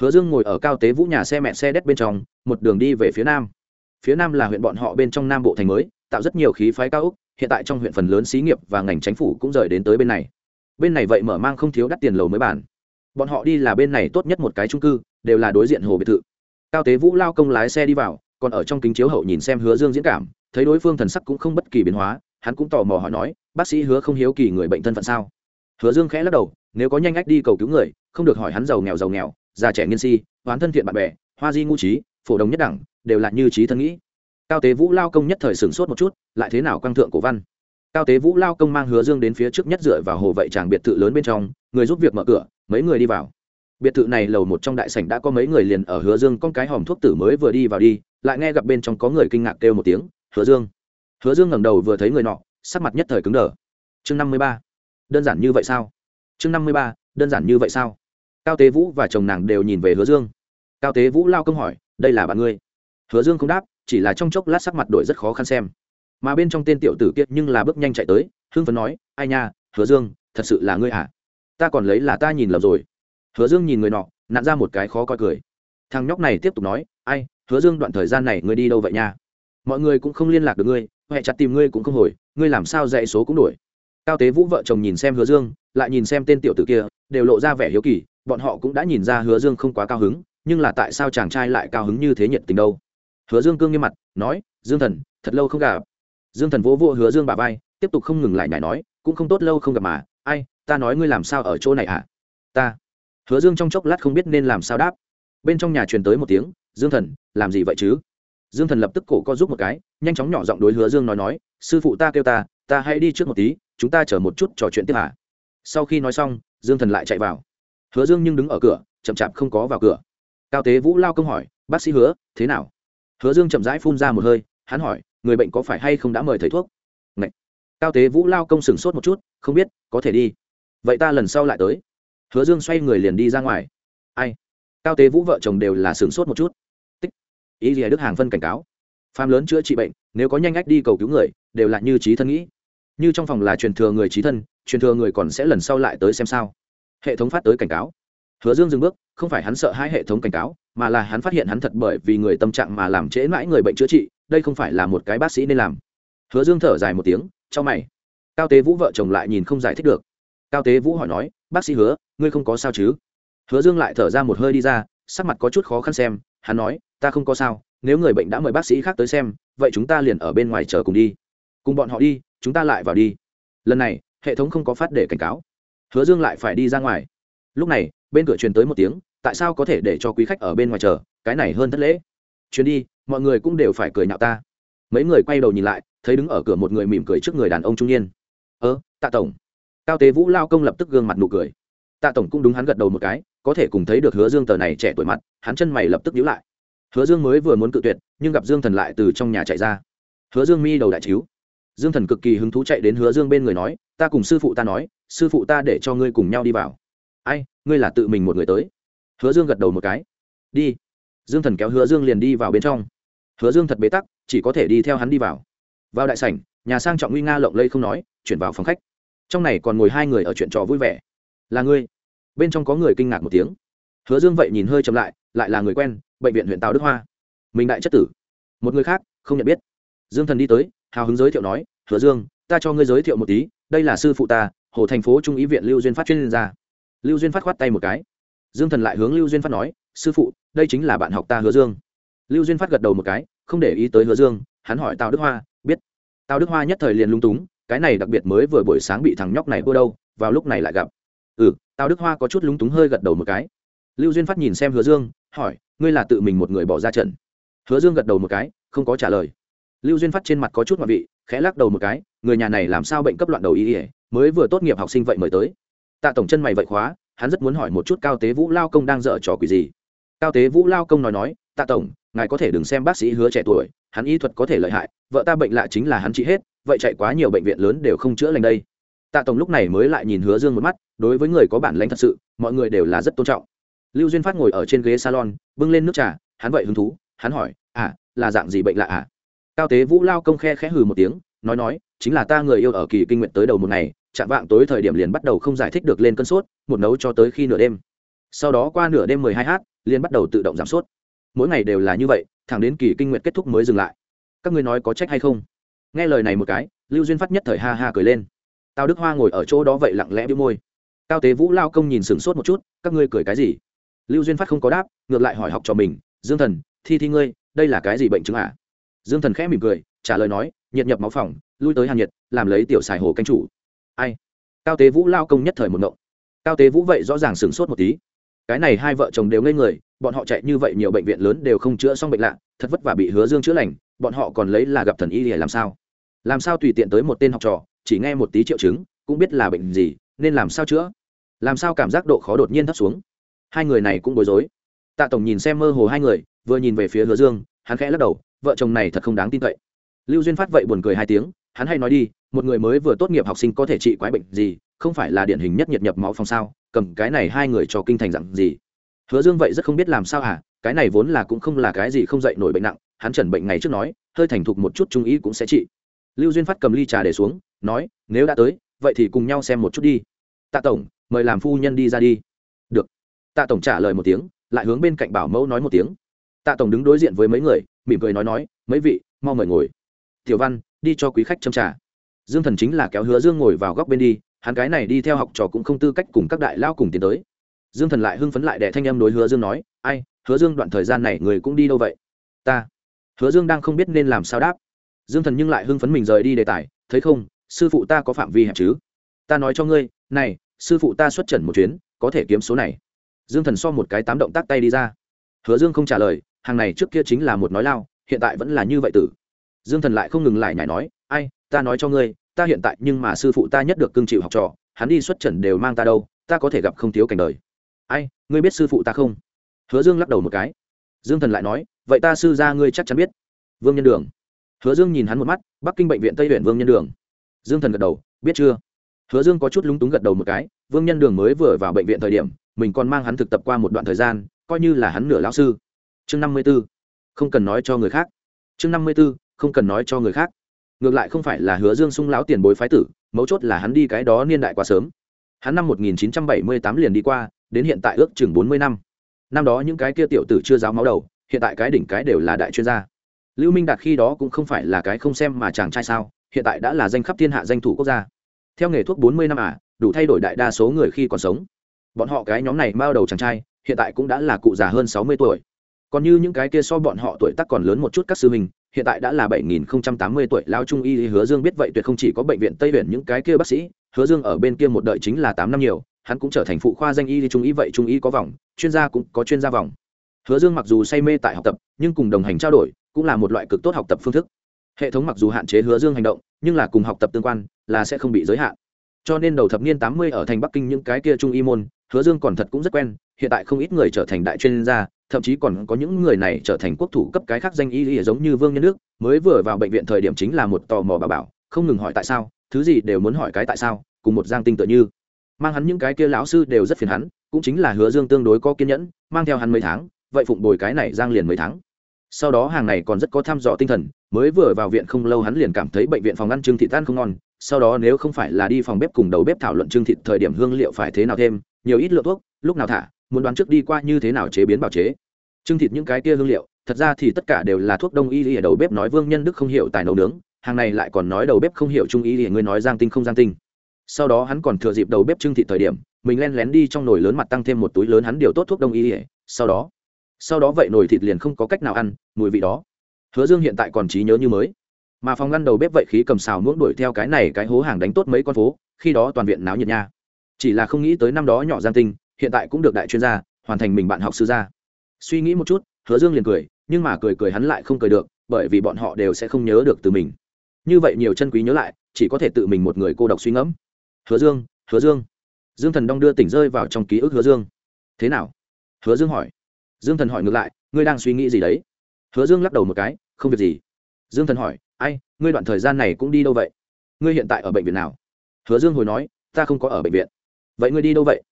hứa dương ngồi ở cao tế vũ nhà xe mẹ xe đét bên trong, một đường đi về phía nam. Phía nam là huyện bọn họ bên trong nam bộ thành mới, tạo rất nhiều khí phái cao úc, hiện tại trong huyện phần lớn xí nghiệp và ngành chính phủ cũng rời đến tới bên này. Bên này vậy mở mang không thiếu đắt tiền lầu mới bản bọn họ đi là bên này tốt nhất một cái trung cư, đều là đối diện hồ biệt thự. Cao tế vũ lao công lái xe đi vào, còn ở trong kính chiếu hậu nhìn xem hứa dương diễn cảm, thấy đối phương thần sắc cũng không bất kỳ biến hóa, hắn cũng tò mò hỏi nói, bác sĩ hứa không hiếu kỳ người bệnh thân phận sao? Hứa dương khẽ lắc đầu, nếu có nhanh ách đi cầu cứu người, không được hỏi hắn giàu nghèo giàu nghèo già trẻ nghiên si, hoán thân thiện bạn bè, hoa di ngu trí, phổ đồng nhất đẳng, đều là như trí thân nghĩ. Cao tế vũ lao công nhất thời sửng sốt một chút, lại thế nào căng thượng cổ văn? Cao tế vũ lao công mang hứa dương đến phía trước nhất dựa vào hồ vậy chàng biệt thự lớn bên trong, người giúp việc mở cửa, mấy người đi vào. Biệt thự này lầu một trong đại sảnh đã có mấy người liền ở hứa dương con cái hòm thuốc tử mới vừa đi vào đi, lại nghe gặp bên trong có người kinh ngạc kêu một tiếng, hứa dương. Hứa dương ngẩng đầu vừa thấy người nọ, sắc mặt nhất thời cứng đờ. Chương năm mươi ba. Đơn giản như vậy sao? Chương năm mươi ba. Đơn giản như vậy sao? Cao tế vũ và chồng nàng đều nhìn về hứa dương. Cao tế vũ lao công hỏi, đây là bạn ngươi? Hứa dương không đáp, chỉ là trong chốc lát sắc mặt đổi rất khó khăn xem. Mà bên trong tên tiểu tử kiệt nhưng là bước nhanh chạy tới, hưng phấn nói, ai nha, hứa dương, thật sự là ngươi à? Ta còn lấy là ta nhìn lầm rồi. Hứa dương nhìn người nọ, nặn ra một cái khó coi cười. Thằng nhóc này tiếp tục nói, ai, hứa dương, đoạn thời gian này ngươi đi đâu vậy nha? Mọi người cũng không liên lạc được ngươi huệ chặt tìm ngươi cũng không hồi, ngươi làm sao dạy số cũng đuổi. cao tế vũ vợ chồng nhìn xem hứa dương, lại nhìn xem tên tiểu tử kia, đều lộ ra vẻ hiếu kỳ bọn họ cũng đã nhìn ra hứa dương không quá cao hứng, nhưng là tại sao chàng trai lại cao hứng như thế nhiệt tình đâu? Hứa dương cương nghiêm mặt, nói, dương thần, thật lâu không gặp. Dương thần vỗ vỗ hứa dương bà vai, tiếp tục không ngừng lại nhảy nói, cũng không tốt lâu không gặp mà, ai, ta nói ngươi làm sao ở chỗ này hả? Ta. Hứa dương trong chốc lát không biết nên làm sao đáp. Bên trong nhà truyền tới một tiếng, dương thần, làm gì vậy chứ? Dương thần lập tức cổ co giúp một cái, nhanh chóng nhỏ giọng đối hứa dương nói nói, sư phụ ta kêu ta ta hãy đi trước một tí, chúng ta chờ một chút trò chuyện tiếp hả? Sau khi nói xong, dương thần lại chạy vào hứa dương nhưng đứng ở cửa, chậm chạp không có vào cửa. Cao tế vũ lao công hỏi, bác sĩ hứa, thế nào? Hứa dương chậm rãi phun ra một hơi, hắn hỏi, người bệnh có phải hay không đã mời thầy thuốc? Ngậy. cao tế vũ lao công sửng sốt một chút, không biết, có thể đi. Vậy ta lần sau lại tới. Hứa dương xoay người liền đi ra ngoài. Ai? Cao tế vũ vợ chồng đều là sửng sốt một chút. Tích. Ý gì đức hàng phân cảnh cáo. Phàm lớn chữa trị bệnh, nếu có nhanh ách đi cầu cứu người, đều là như trí thân nghĩ. Như trong phòng là truyền thừa người trí thân, truyền thừa người còn sẽ lần sau lại tới xem sao hệ thống phát tới cảnh cáo. Hứa dương dừng bước, không phải hắn sợ hai hệ thống cảnh cáo, mà là hắn phát hiện hắn thật bởi vì người tâm trạng mà làm trễ mãi người bệnh chữa trị, đây không phải là một cái bác sĩ nên làm. Hứa dương thở dài một tiếng cho mày. Cao tế vũ vợ chồng lại nhìn không giải thích được. Cao tế vũ hỏi nói, bác sĩ hứa, ngươi không có sao chứ? Hứa dương lại thở ra một hơi đi ra, sắc mặt có chút khó khăn xem, hắn nói, ta không có sao, nếu người bệnh đã mời bác sĩ khác tới xem, vậy chúng ta liền ở bên ngoài chờ cùng đi. Cùng bọn họ đi, chúng ta lại vào đi. Lần này, hệ thống không có phát để cảnh cáo hứa dương lại phải đi ra ngoài. Lúc này, bên cửa truyền tới một tiếng, tại sao có thể để cho quý khách ở bên ngoài chờ? Cái này hơn thất lễ. Chuyến đi, mọi người cũng đều phải cười nhạo ta. Mấy người quay đầu nhìn lại, thấy đứng ở cửa một người mỉm cười trước người đàn ông trung niên. Ơ, tạ tổng. Cao tế vũ lao công lập tức gương mặt nụ cười. Tạ tổng cũng đúng hắn gật đầu một cái, có thể cùng thấy được hứa dương tờ này trẻ tuổi mặt, hắn chân mày lập tức nhíu lại. Hứa dương mới vừa muốn cự tuyệt, nhưng gặp dương thần lại từ trong nhà chạy ra. Hứa dương mi đầu đại chiếu. Dương thần cực kỳ hứng thú chạy đến hứa dương bên người nói, ta cùng sư phụ ta nói sư phụ ta để cho ngươi cùng nhau đi vào. Ai, ngươi là tự mình một người tới. Hứa dương gật đầu một cái. Đi. Dương thần kéo hứa dương liền đi vào bên trong. Hứa dương thật bế tắc, chỉ có thể đi theo hắn đi vào. Vào đại sảnh, nhà sang trọng nguy nga lộng lây không nói, chuyển vào phòng khách. Trong này còn ngồi hai người ở chuyện trò vui vẻ. Là ngươi. Bên trong có người kinh ngạc một tiếng. Hứa dương vậy nhìn hơi chậm lại lại là người quen, bệnh viện huyện tào đức hoa. Mình đại chất tử. Một người khác, không nhận biết. Dương thần đi tới, hào hứng giới thiệu nói, hứa dương, ta cho ngươi giới thiệu một tí, đây là sư phụ ta hồ thành phố trung ý viện lưu duyên phát chuyên gia. Lưu duyên phát khoát tay một cái. Dương thần lại hướng lưu duyên phát nói, sư phụ, đây chính là bạn học ta hứa dương. Lưu duyên phát gật đầu một cái, không để ý tới hứa dương, hắn hỏi tào đức hoa, biết. Tào đức hoa nhất thời liền lung túng, cái này đặc biệt mới vừa buổi sáng bị thằng nhóc này vô đâu, vào lúc này lại gặp. Ừ tào đức hoa có chút lúng túng hơi gật đầu một cái. Lưu duyên phát nhìn xem hứa dương, hỏi, ngươi là tự mình một người bỏ ra trận? Hứa dương gật đầu một cái, không có trả lời. Lưu duyên phát trên mặt có chút ngoại vị, khẽ lắc đầu một cái, người nhà này làm sao bệnh cấp loạn đầu ý ỉa mới vừa tốt nghiệp học sinh vậy mời tới. Tạ tổng chân mày vậy khóa, hắn rất muốn hỏi một chút cao tế vũ lao công đang dở trò quỷ gì. Cao tế vũ lao công nói nói, tạ tổng, ngài có thể đừng xem bác sĩ hứa trẻ tuổi, hắn y thuật có thể lợi hại, vợ ta bệnh lạ chính là hắn trị hết, vậy chạy quá nhiều bệnh viện lớn đều không chữa lành đây. Tạ tổng lúc này mới lại nhìn hứa dương một mắt, đối với người có bản lãnh thật sự, mọi người đều là rất tôn trọng. Lưu duyên phát ngồi ở trên ghế salon, bưng lên nước trà, hắn vậy hứng thú, hắn hỏi à là dạng gì bệnh lạ à? Cao tế vũ lao công khe khẽ hừ một tiếng, nói nói chính là ta người yêu ở kỳ kinh nguyện tới đầu một ngày, chạm vạng tối thời điểm liền bắt đầu không giải thích được lên cơn sốt, một nấu cho tới khi nửa đêm. Sau đó qua nửa đêm mười hai h liền bắt đầu tự động giảm sốt. Mỗi ngày đều là như vậy, thẳng đến kỳ kinh nguyện kết thúc mới dừng lại. Các ngươi nói có trách hay không? Nghe lời này một cái, lưu duyên phát nhất thời ha ha cười lên. Tào đức hoa ngồi ở chỗ đó vậy lặng lẽ bĩu môi. Cao tế vũ lao công nhìn sửng sốt một chút, các ngươi cười cái gì? Lưu duyên phát không có đáp, ngược lại hỏi học cho mình, dương thần, thi thi ngươi, đây là cái gì bệnh chứng à? dương thần khẽ mỉm cười, trả lời nói, nhiệt nhập máu phòng lui tới hàn nhiệt, làm lấy tiểu xài hồ canh chủ. Ai? Cao tế vũ lao công nhất thời một ngộng. Cao tế vũ vậy rõ ràng sửng sốt một tí. Cái này hai vợ chồng đều ngây người, bọn họ chạy như vậy nhiều bệnh viện lớn đều không chữa xong bệnh lạ, thật vất vả bị hứa dương chữa lành, bọn họ còn lấy là gặp thần y để làm sao? Làm sao tùy tiện tới một tên học trò, chỉ nghe một tí triệu chứng, cũng biết là bệnh gì, nên làm sao chữa? Làm sao cảm giác độ khó đột nhiên thấp xuống? Hai người này cũng bối rối. Tạ tổng nhìn xem mơ hồ hai người, vừa nhìn về phía hứa dương, hắn khẽ lắc đầu, vợ chồng này thật không đáng tin cậy. Lưu duyên phát vậy buồn cười hai tiếng hắn hay nói đi, một người mới vừa tốt nghiệp học sinh có thể trị quái bệnh gì, không phải là điển hình nhất nhiệt nhập máu phòng sao, cầm cái này hai người cho kinh thành dặn gì? Hứa dương vậy rất không biết làm sao à cái này vốn là cũng không là cái gì không dậy nổi bệnh nặng, hắn chẩn bệnh ngày trước nói, hơi thành thục một chút trung ý cũng sẽ trị. Lưu duyên phát cầm ly trà để xuống, nói, nếu đã tới, vậy thì cùng nhau xem một chút đi. Tạ tổng, mời làm phu nhân đi ra đi. Được. Tạ tổng trả lời một tiếng, lại hướng bên cạnh bảo mẫu nói một tiếng. Tạ tổng đứng đối diện với mấy người, mỉm cười nói nói, mấy vị, mau mời ngồi. Tiểu văn đi cho quý khách châm trà. Dương thần chính là kéo hứa dương ngồi vào góc bên đi, hắn cái này đi theo học trò cũng không tư cách cùng các đại lao cùng tiến tới. Dương thần lại hưng phấn lại để thanh em đối hứa dương nói, ai, hứa dương đoạn thời gian này người cũng đi đâu vậy? Ta. Hứa dương đang không biết nên làm sao đáp. Dương thần nhưng lại hưng phấn mình rời đi đề tài, thấy không, sư phụ ta có phạm vi hẹp chứ? Ta nói cho ngươi, này, sư phụ ta xuất trần một chuyến, có thể kiếm số này. Dương thần so một cái tám động tác tay đi ra. Hứa dương không trả lời, hàng này trước kia chính là một nói lao, hiện tại vẫn là như vậy tử dương thần lại không ngừng lại nhảy nói, ai, ta nói cho ngươi, ta hiện tại nhưng mà sư phụ ta nhất được cương chịu học trò, hắn đi xuất trần đều mang ta đâu, ta có thể gặp không thiếu cảnh đời. Ai, ngươi biết sư phụ ta không? Hứa dương lắc đầu một cái. Dương thần lại nói, vậy ta sư ra ngươi chắc chắn biết. Vương nhân đường. Hứa dương nhìn hắn một mắt, bắc kinh bệnh viện tây huyện vương nhân đường. Dương thần gật đầu, biết chưa? Hứa dương có chút lúng túng gật đầu một cái, vương nhân đường mới vừa vào bệnh viện thời điểm, mình còn mang hắn thực tập qua một đoạn thời gian, coi như là hắn nửa lão sư. Chương năm mươi b ố không cần nói cho người khác. Chương năm mươi b ố không cần nói cho người khác. Ngược lại không phải là hứa dương sung lão tiền bối phái tử, mấu chốt là hắn đi cái đó niên đại quá sớm. Hắn năm một nghìn chín trăm bảy mươi tám liền đi qua, đến hiện tại ước chừng bốn mươi năm. Năm đó những cái kia tiểu tử chưa giáo máu đầu, hiện tại cái đỉnh cái đều là đại chuyên gia. Lưu minh đạt khi đó cũng không phải là cái không xem mà chàng trai sao, hiện tại đã là danh khắp thiên hạ danh thủ quốc gia. Theo nghề thuốc bốn mươi năm à đủ thay đổi đại đa số người khi còn sống. Bọn họ cái nhóm này bao đầu chàng trai, hiện tại cũng đã là cụ già hơn sáu mươi tuổi còn như những cái kia so bọn họ tuổi tác còn lớn một chút các sư huynh, hiện tại đã là bảy nghìn tám mươi tuổi lao trung y hứa dương biết vậy tuyệt không chỉ có bệnh viện tây viện những cái kia bác sĩ, hứa dương ở bên kia một đợi chính là tám năm nhiều, hắn cũng trở thành phụ khoa danh y trung y vậy trung y có vòng, chuyên gia cũng có chuyên gia vòng. Hứa dương mặc dù say mê tại học tập, nhưng cùng đồng hành trao đổi cũng là một loại cực tốt học tập phương thức. Hệ thống mặc dù hạn chế hứa dương hành động, nhưng là cùng học tập tương quan là sẽ không bị giới hạn. Cho nên đầu thập niên tám mươi ở thành bắc kinh những cái kia trung y môn, hứa dương còn thật cũng rất quen hiện tại không ít người trở thành đại chuyên gia, thậm chí còn có những người này trở thành quốc thủ cấp cái khác danh y giống như vương nhân nước mới vừa vào bệnh viện thời điểm chính là một tò mò bà bảo, không ngừng hỏi tại sao, thứ gì đều muốn hỏi cái tại sao, cùng một giang tinh tự như. Mang hắn những cái kia lão sư đều rất phiền hắn, cũng chính là hứa dương tương đối có kiên nhẫn, mang theo hắn mấy tháng, vậy phụng bồi cái này giang liền mấy tháng. Sau đó hàng này còn rất có tham dò tinh thần, mới vừa vào viện không lâu hắn liền cảm thấy bệnh viện phòng ăn trưng thị tan không ngon, sau đó nếu không phải là đi phòng bếp cùng đầu bếp thảo luận trưng thịt thời điểm hương liệu phải thế nào thêm, nhiều ít lượng thuốc, lúc nào thả muốn đoán trước đi qua như thế nào chế biến bảo chế. Trưng thịt những cái kia hương liệu, thật ra thì tất cả đều là thuốc đông y ở đầu bếp nói vương nhân đức không hiểu tài nấu nướng, hàng này lại còn nói đầu bếp không hiểu trung y thì người nói giang tinh không giang tinh. Sau đó hắn còn thừa dịp đầu bếp trưng thịt thời điểm, mình len lén đi trong nồi lớn mặt tăng thêm một túi lớn hắn điều tốt thuốc đông y. Sau đó sau đó vậy nồi thịt liền không có cách nào ăn, mùi vị đó. Hứa dương hiện tại còn trí nhớ như mới. Mà phòng ngăn đầu bếp vậy khí cầm xào muỗng đuổi theo cái này cái hố hàng đánh tốt mấy con phố, khi đó toàn viện náo nhiệt nha. Chỉ là không nghĩ tới năm đó nhỏ giang tinh hiện tại cũng được đại chuyên gia, hoàn thành mình bạn học sư gia. Suy nghĩ một chút, hứa dương liền cười, nhưng mà cười cười hắn lại không cười được, bởi vì bọn họ đều sẽ không nhớ được từ mình. Như vậy nhiều chân quý nhớ lại, chỉ có thể tự mình một người cô độc suy ngẫm. Hứa dương hứa dương. Dương thần đong đưa tỉnh rơi vào trong ký ức hứa dương. Thế nào? Hứa dương hỏi. Dương thần hỏi ngược lại, ngươi đang suy nghĩ gì đấy? Hứa dương lắc đầu một cái, không việc gì. Dương thần hỏi, ai, ngươi đoạn thời gian này cũng đi đâu vậy? Ngươi hiện tại ở bệnh viện nào? Hứa dương hồi nói, ta không có ở bệnh viện. Vậy ngươi đi đâu vậy?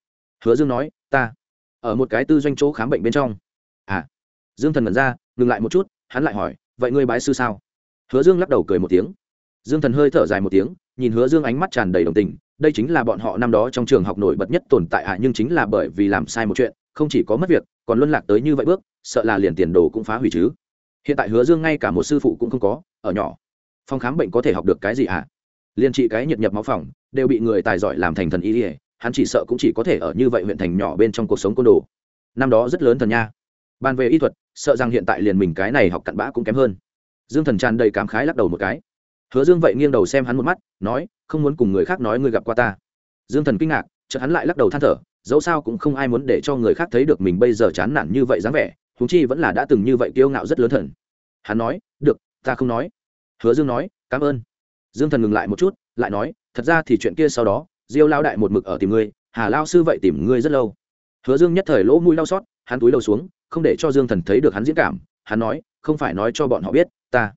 Hứa dương nói, ta ở một cái tư doanh chỗ khám bệnh bên trong. À. Dương thần ngẩn ra, ngừng lại một chút, hắn lại hỏi, vậy ngươi bái sư sao? Hứa dương lắc đầu cười một tiếng. Dương thần hơi thở dài một tiếng, nhìn hứa dương ánh mắt tràn đầy đồng tình, đây chính là bọn họ năm đó trong trường học nổi bật nhất tồn tại ạ nhưng chính là bởi vì làm sai một chuyện, không chỉ có mất việc, còn luân lạc tới như vậy bước, sợ là liền tiền đồ cũng phá hủy chứ. Hiện tại hứa dương ngay cả một sư phụ cũng không có, ở nhỏ. Phòng khám bệnh có thể học được cái gì ạ à? liên trị cái nhiệt nhập máu phòng, đều bị người tài giỏi làm thành thần y ỉa hắn chỉ sợ cũng chỉ có thể ở như vậy huyện thành nhỏ bên trong cuộc sống côn đồ. Năm đó rất lớn thần nha. Bàn về y thuật, sợ rằng hiện tại liền mình cái này học cặn bã cũng kém hơn. Dương thần tràn đầy cảm khái lắc đầu một cái. Hứa dương vậy nghiêng đầu xem hắn một mắt, nói, không muốn cùng người khác nói ngươi gặp qua ta. Dương thần kinh ngạc, chợt hắn lại lắc đầu than thở, dẫu sao cũng không ai muốn để cho người khác thấy được mình bây giờ chán nản như vậy dáng vẻ thú chi vẫn là đã từng như vậy kiêu ngạo rất lớn thần. Hắn nói, được, ta không nói. Hứa dương nói, cảm ơn. Dương thần ngừng lại một chút, lại nói, thật ra thì chuyện kia sau đó diêu lao đại một mực ở tìm ngươi, hà lao sư vậy tìm ngươi rất lâu. Hứa dương nhất thời lỗ mũi đau xót hắn túi đầu xuống, không để cho dương thần thấy được hắn diễn cảm, hắn nói, không phải nói cho bọn họ biết, ta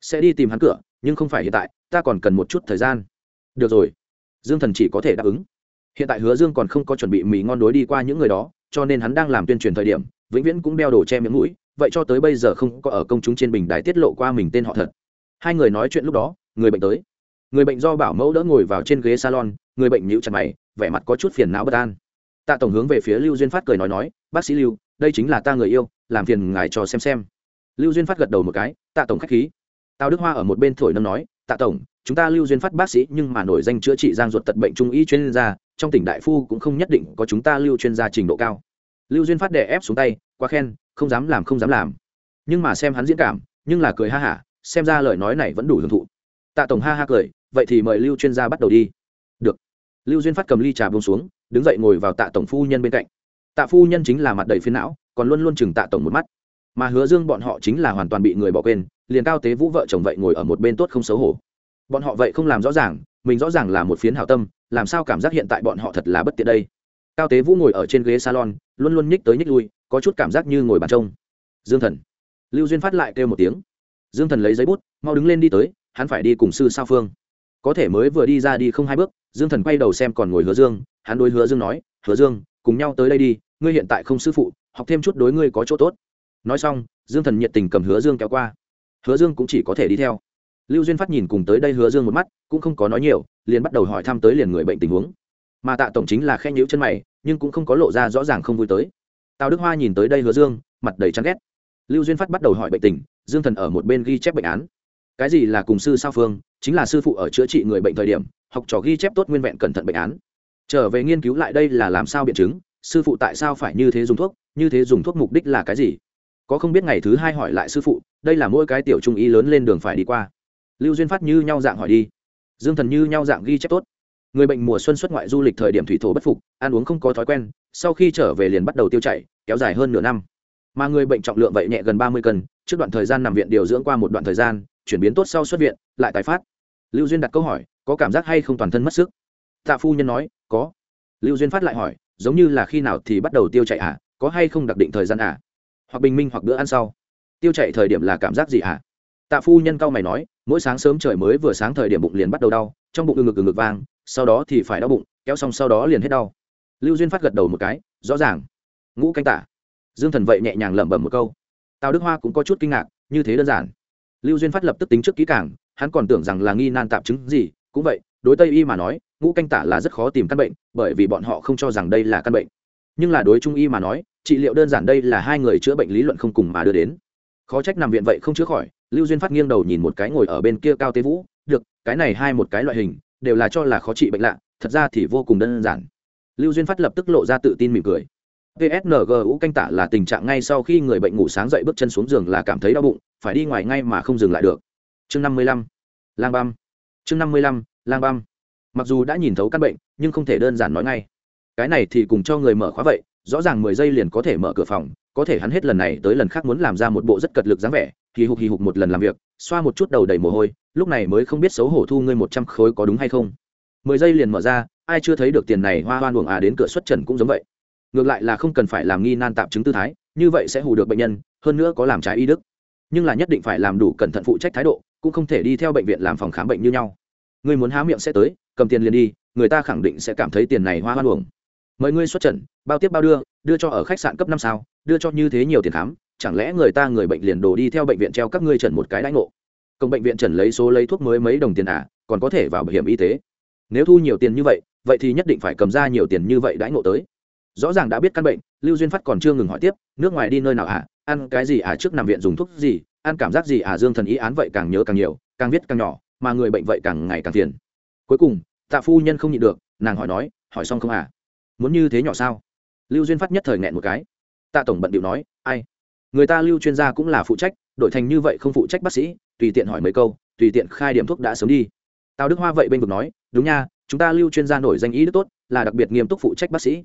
sẽ đi tìm hắn cửa, nhưng không phải hiện tại, ta còn cần một chút thời gian. Được rồi. Dương thần chỉ có thể đáp ứng. Hiện tại hứa dương còn không có chuẩn bị mì ngon đối đi qua những người đó, cho nên hắn đang làm tuyên truyền thời điểm, vĩnh viễn cũng đeo đồ che miệng mũi, vậy cho tới bây giờ không có ở công chúng trên bình đài tiết lộ qua mình tên họ thật. Hai người nói chuyện lúc đó, người bệnh tới người bệnh do bảo mẫu đỡ ngồi vào trên ghế salon, người bệnh nhíu chặt mày, vẻ mặt có chút phiền não bất an. Tạ tổng hướng về phía lưu duyên phát cười nói nói, bác sĩ lưu, đây chính là ta người yêu, làm phiền ngài cho xem xem. Lưu duyên phát gật đầu một cái, tạ tổng k h á c h khí. Tào đức hoa ở một bên thổi nâng nói, tạ tổng, chúng ta lưu duyên phát bác sĩ nhưng mà nổi danh chữa trị giang ruột tật bệnh trung y chuyên gia, trong tỉnh đại phu cũng không nhất định có chúng ta lưu chuyên gia trình độ cao. Lưu duyên phát đè ép xuống tay, quá khen, không dám làm, không dám làm. Nhưng mà xem hắn diễn cảm, nhưng là cười ha hả, xem ra lời nói này vẫn đủ hưởng thụ. Tạ tổng ha ha cười vậy thì mời lưu chuyên gia bắt đầu đi. Được. Lưu duyên phát cầm ly trà bông xuống, đứng dậy ngồi vào tạ tổng phu nhân bên cạnh. Tạ phu nhân chính là mặt đầy phiến não, còn luôn luôn chừng tạ tổng một mắt. Mà hứa dương bọn họ chính là hoàn toàn bị người bỏ quên, liền cao tế vũ vợ chồng vậy ngồi ở một bên tốt không xấu hổ. Bọn họ vậy không làm rõ ràng, mình rõ ràng là một phiến hảo tâm, làm sao cảm giác hiện tại bọn họ thật là bất tiện đây? Cao tế vũ ngồi ở trên ghế salon, luôn luôn nhích tới nhích lui, có chút cảm giác như ngồi bàn trông. Dương thần. Lưu duyên phát lại kêu một tiếng. Dương thần lấy giấy bút, mau đứng lên đi tới, hắn phải đi cùng sư sao phương có thể mới vừa đi ra đi không hai bước, dương thần quay đầu xem còn ngồi hứa dương, hắn đối hứa dương nói, hứa dương, cùng nhau tới đây đi, ngươi hiện tại không sư phụ, học thêm chút đối ngươi có chỗ tốt. Nói xong, dương thần nhiệt tình cầm hứa dương kéo qua. Hứa dương cũng chỉ có thể đi theo. Lưu duyên phát nhìn cùng tới đây hứa dương một mắt, cũng không có nói nhiều, liền bắt đầu hỏi thăm tới liền người bệnh tình huống. Mà tạ tổng chính là khen nhữ chân mày, nhưng cũng không có lộ ra rõ ràng không vui tới. Tào đức hoa nhìn tới đây hứa dương, mặt đầy chán ghét. Lưu duyên phát bắt đầu hỏi bệnh tình, dương thần ở một bên ghi chép bệnh án cái gì là cùng sư sao phương, chính là sư phụ ở chữa trị người bệnh thời điểm, học trò ghi chép tốt nguyên vẹn cẩn thận bệnh án. Trở về nghiên cứu lại đây là làm sao biện chứng, sư phụ tại sao phải như thế dùng thuốc, như thế dùng thuốc mục đích là cái gì? Có không biết ngày thứ hai hỏi lại sư phụ, đây là mỗi cái tiểu trung ý lớn lên đường phải đi qua. Lưu duyên phát như nhau dạng hỏi đi. Dương thần như nhau dạng ghi chép tốt. Người bệnh mùa xuân xuất ngoại du lịch thời điểm thủy thổ bất phục, ăn uống không có thói quen, sau khi trở về liền bắt đầu tiêu chảy, kéo dài hơn nửa năm. Mà người bệnh trọng lượng vậy nhẹ gần ba mươi cân, trước đoạn thời gian nằm viện điều dưỡng qua một đoạn thời gian chuyển biến tốt sau xuất viện, lại tái phát. Lưu duyên đặt câu hỏi, có cảm giác hay không toàn thân mất sức? Tạ phu nhân nói, có. Lưu duyên phát lại hỏi, giống như là khi nào thì bắt đầu tiêu chảy à? Có hay không đặc định thời gian à? Hoặc bình minh hoặc bữa ăn sau. Tiêu chảy thời điểm là cảm giác gì à? Tạ phu nhân cau mày nói, mỗi sáng sớm trời mới vừa sáng thời điểm bụng liền bắt đầu đau, trong bụng ngực ngực vang, sau đó thì phải đau bụng, kéo xong sau đó liền hết đau. Lưu duyên phát gật đầu một cái, rõ ràng. Ngũ canh tả dương thần vậy nhẹ nhàng lẩm bẩm một câu. Tào đức hoa cũng có chút kinh ngạc, như thế đơn giản lưu duyên phát lập tức tính trước kỹ càng, hắn còn tưởng rằng là nghi nan tạm chứng gì, cũng vậy, đối tây y mà nói, ngũ canh tả là rất khó tìm căn bệnh, bởi vì bọn họ không cho rằng đây là căn bệnh. Nhưng là đối trung y mà nói, trị liệu đơn giản đây là hai người chữa bệnh lý luận không cùng mà đưa đến. Khó trách nằm viện vậy không chữa khỏi, lưu duyên phát nghiêng đầu nhìn một cái ngồi ở bên kia cao tế vũ, được, cái này hai một cái loại hình, đều là cho là khó trị bệnh lạ, thật ra thì vô cùng đơn giản. Lưu duyên phát lập tức lộ ra tự tin mỉm cười psngu canh tả là tình trạng ngay sau khi người bệnh ngủ sáng dậy bước chân xuống giường là cảm thấy đau bụng, phải đi ngoài ngay mà không dừng lại được. Chương năm mươi lăm. Lang băm. Chương năm mươi lăm, lang băm. Mặc dù đã nhìn thấu căn bệnh, nhưng không thể đơn giản nói ngay. Cái này thì cùng cho người mở khóa vậy, rõ ràng mười giây liền có thể mở cửa phòng, có thể hắn hết lần này tới lần khác muốn làm ra một bộ rất cật lực dáng vẻ, hì hục hì hục một lần làm việc, xoa một chút đầu đầy mồ hôi, lúc này mới không biết xấu hổ thu ngươi một trăm khối có đúng hay không. Mười giây liền mở ra, ai chưa thấy được tiền này hoa hoan buồng à đến cửa xuất trần cũng giống vậy ngược lại là không cần phải làm nghi nan tạm chứng tư thái, như vậy sẽ hù được bệnh nhân, hơn nữa có làm trái y đức. Nhưng là nhất định phải làm đủ cẩn thận phụ trách thái độ, cũng không thể đi theo bệnh viện làm phòng khám bệnh như nhau. Người muốn há miệng sẽ tới, cầm tiền liền đi, người ta khẳng định sẽ cảm thấy tiền này hoa hoa luồng mời ngươi xuất trận, bao tiếp bao đưa đưa cho ở khách sạn cấp năm sao, đưa cho như thế nhiều tiền khám, chẳng lẽ người ta người bệnh liền đổ đi theo bệnh viện treo các ngươi trần một cái đãi ngộ? Công bệnh viện trần lấy số lấy thuốc mới mấy đồng tiền à còn có thể vào bảo hiểm y tế. Nếu thu nhiều tiền như vậy vậy thì nhất định phải cầm ra nhiều tiền như vậy đãi ngộ tới rõ ràng đã biết căn bệnh, lưu duyên phát còn chưa ngừng hỏi tiếp, nước ngoài đi nơi nào à ăn cái gì à? Trước nằm viện dùng thuốc gì? Ăn cảm giác gì à? Dương thần ý án vậy càng nhớ càng nhiều, càng viết càng nhỏ, mà người bệnh vậy càng ngày càng phiền. Cuối cùng, tạ phu nhân không nhịn được, nàng hỏi nói, hỏi xong không à? Muốn như thế nhỏ sao? Lưu duyên phát nhất thời nghẹn một cái. Tạ tổng bận điệu nói, ai? Người ta lưu chuyên gia cũng là phụ trách, đổi thành như vậy không phụ trách bác sĩ, tùy tiện hỏi mấy câu, tùy tiện khai điểm thuốc đã sớm đi. Tào đức hoa vậy bên vực nói, đúng nha, chúng ta lưu chuyên gia nổi danh ý đức tốt, là đặc biệt nghiêm túc phụ trách bác sĩ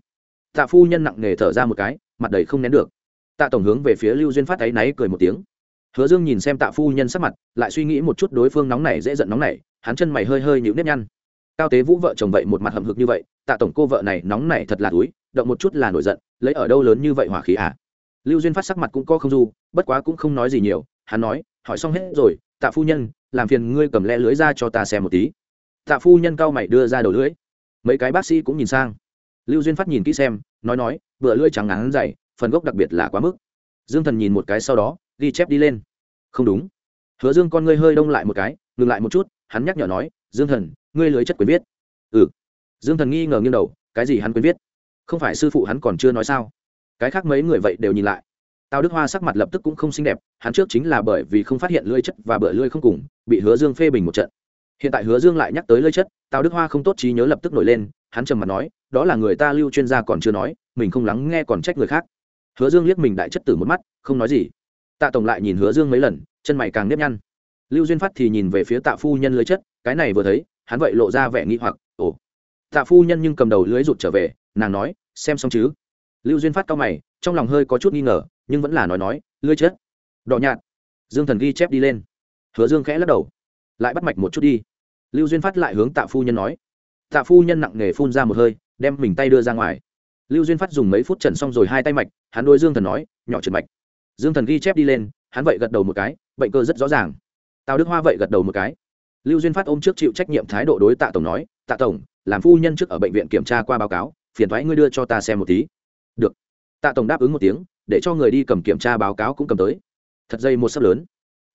tạ phu nhân nặng nề thở ra một cái, mặt đầy không nén được. Tạ tổng hướng về phía lưu duyên phát áy náy cười một tiếng. Hứa dương nhìn xem tạ phu nhân sắc mặt, lại suy nghĩ một chút đối phương nóng này dễ giận nóng này hắn chân mày hơi hơi nhịu nếp nhăn. Cao tế vũ vợ chồng vậy một mặt hậm hực như vậy, tạ tổng cô vợ này nóng này thật là túi, động một chút là nổi giận, lấy ở đâu lớn như vậy hỏa khí à? Lưu duyên phát sắc mặt cũng có không du, bất quá cũng không nói gì nhiều, hắn nói, hỏi xong hết rồi, tạ phu nhân, làm phiền ngươi cầm le lưới ra cho ta xem một tí. Tạ phu nhân cao mày đưa ra đầu lưới mấy cái bác sĩ cũng nhìn sang lưu duyên phát nhìn kỹ xem, nói nói bựa lưỡi trắng ngắn dày, phần gốc đặc biệt là quá mức. Dương thần nhìn một cái sau đó, ghi chép đi lên. Không đúng. Hứa dương con ngươi hơi đông lại một cái, ngừng lại một chút, hắn nhắc nhở nói, dương thần, ngươi lưới chất quyền viết. Ừ. Dương thần nghi ngờ nghiêng đầu, cái gì hắn quyền viết? Không phải sư phụ hắn còn chưa nói sao? Cái khác mấy người vậy đều nhìn lại. Tào đức hoa sắc mặt lập tức cũng không xinh đẹp, hắn trước chính là bởi vì không phát hiện lưỡi chất và bựa lưỡi không cùng, bị hứa dương phê bình một trận. Hiện tại hứa dương lại nhắc tới lưỡi chất, tào đức hoa không tốt trí nhớ lập tức nổi lên hắn trầm mặt nói, đó là người ta lưu chuyên gia còn chưa nói, mình không lắng nghe còn trách người khác. Hứa dương liếc mình đại chất tử một mắt, không nói gì. Tạ tổng lại nhìn hứa dương mấy lần, chân mày càng nếp nhăn. Lưu duyên phát thì nhìn về phía tạ phu nhân lưới chất, cái này vừa thấy, hắn vậy lộ ra vẻ nghi hoặc, ồ. Tạ phu nhân nhưng cầm đầu lưới rụt trở về, nàng nói, xem xong chứ? Lưu duyên phát cao mày, trong lòng hơi có chút nghi ngờ, nhưng vẫn là nói nói, lưới chết đỏ nhạt. Dương thần ghi chép đi lên. Hứa dương khẽ lắc đầu. Lại bắt mạch một chút đi. Lưu duyên phát lại hướng tạ phu nhân nói tạ phu nhân nặng nề phun ra một hơi, đem mình tay đưa ra ngoài. Lưu duyên phát dùng mấy phút trần xong rồi hai tay mạch, hắn đôi dương thần nói, nhỏ trượt mạch. Dương thần ghi chép đi lên, hắn vậy gật đầu một cái, bệnh cơ rất rõ ràng. Tào đức hoa vậy gật đầu một cái. Lưu duyên phát ôm trước chịu trách nhiệm thái độ đối tạ tổng nói, tạ tổng, làm phu nhân trước ở bệnh viện kiểm tra qua báo cáo, phiền thoái ngươi đưa cho ta xem một tí. Được. Tạ tổng đáp ứng một tiếng, để cho người đi cầm kiểm tra báo cáo cũng cầm tới. Thật dây một sấp lớn.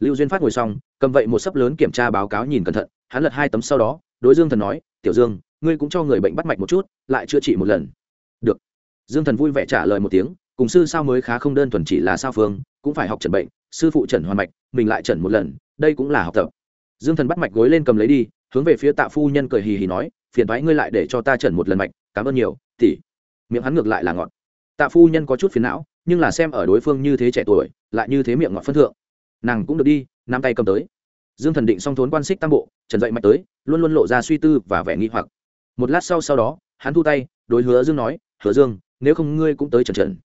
Lưu duyên phát ngồi xong, cầm vậy một sấp lớn kiểm tra báo cáo nhìn cẩn thận, hắn lật hai tấm sau đó đối dương thần nói, tiểu dương, ngươi cũng cho người bệnh bắt mạch một chút, lại chữa trị một lần. Được. Dương thần vui vẻ trả lời một tiếng, cùng sư sao mới khá không đơn thuần chỉ là sao phương, cũng phải học trần bệnh, sư phụ trần hoàn mạch, mình lại trần một lần, đây cũng là học tập. Dương thần bắt mạch gối lên cầm lấy đi, hướng về phía tạ phu nhân cười hì hì nói, phiền thoái ngươi lại để cho ta trần một lần mạch, cảm ơn nhiều tỉ miệng hắn ngược lại là ngọt. Tạ phu nhân có chút phiền não, nhưng là xem ở đối phương như thế trẻ tuổi, lại như thế miệng ngọt phân thượng. Nàng cũng được đi năm tay cầm tới dương thần định xong thốn quan xích tam bộ, trần dậy mạch tới, luôn luôn lộ ra suy tư và vẻ nghi hoặc. Một lát sau sau đó, hắn thu tay, đối hứa dương nói, hứa dương, nếu không ngươi cũng tới trần trần.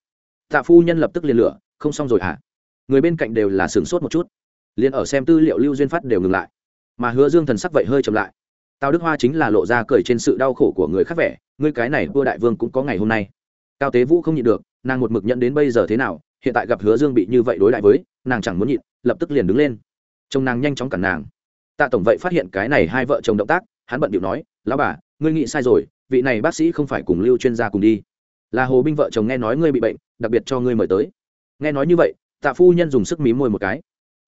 Tạ phu nhân lập tức liền lửa, không xong rồi hả? À? người bên cạnh đều là sửng sốt một chút. Liền ở xem tư liệu lưu duyên phát đều ngừng lại. Mà hứa dương thần sắc vậy hơi chậm lại. Tào đức hoa chính là lộ ra cười trên sự đau khổ của người khác vẻ, ngươi cái này vua đại vương cũng có ngày hôm nay. Cao tế vũ không nhịn được, nàng một mực nhận đến bây giờ thế nào, hiện tại gặp hứa dương bị như vậy đối đại với, nàng chẳng muốn nhịn, lập tức liền đứng lên chồng nàng nhanh chóng cản nàng. Tạ tổng vậy phát hiện cái này hai vợ chồng động tác, hắn bận điệu nói, lão bà, ngươi nghĩ sai rồi, vị này bác sĩ không phải cùng lưu chuyên gia cùng đi. Là hồ binh vợ chồng nghe nói ngươi bị bệnh, đặc biệt cho ngươi mời tới. Nghe nói như vậy, tạ phu nhân dùng sức mí môi một cái.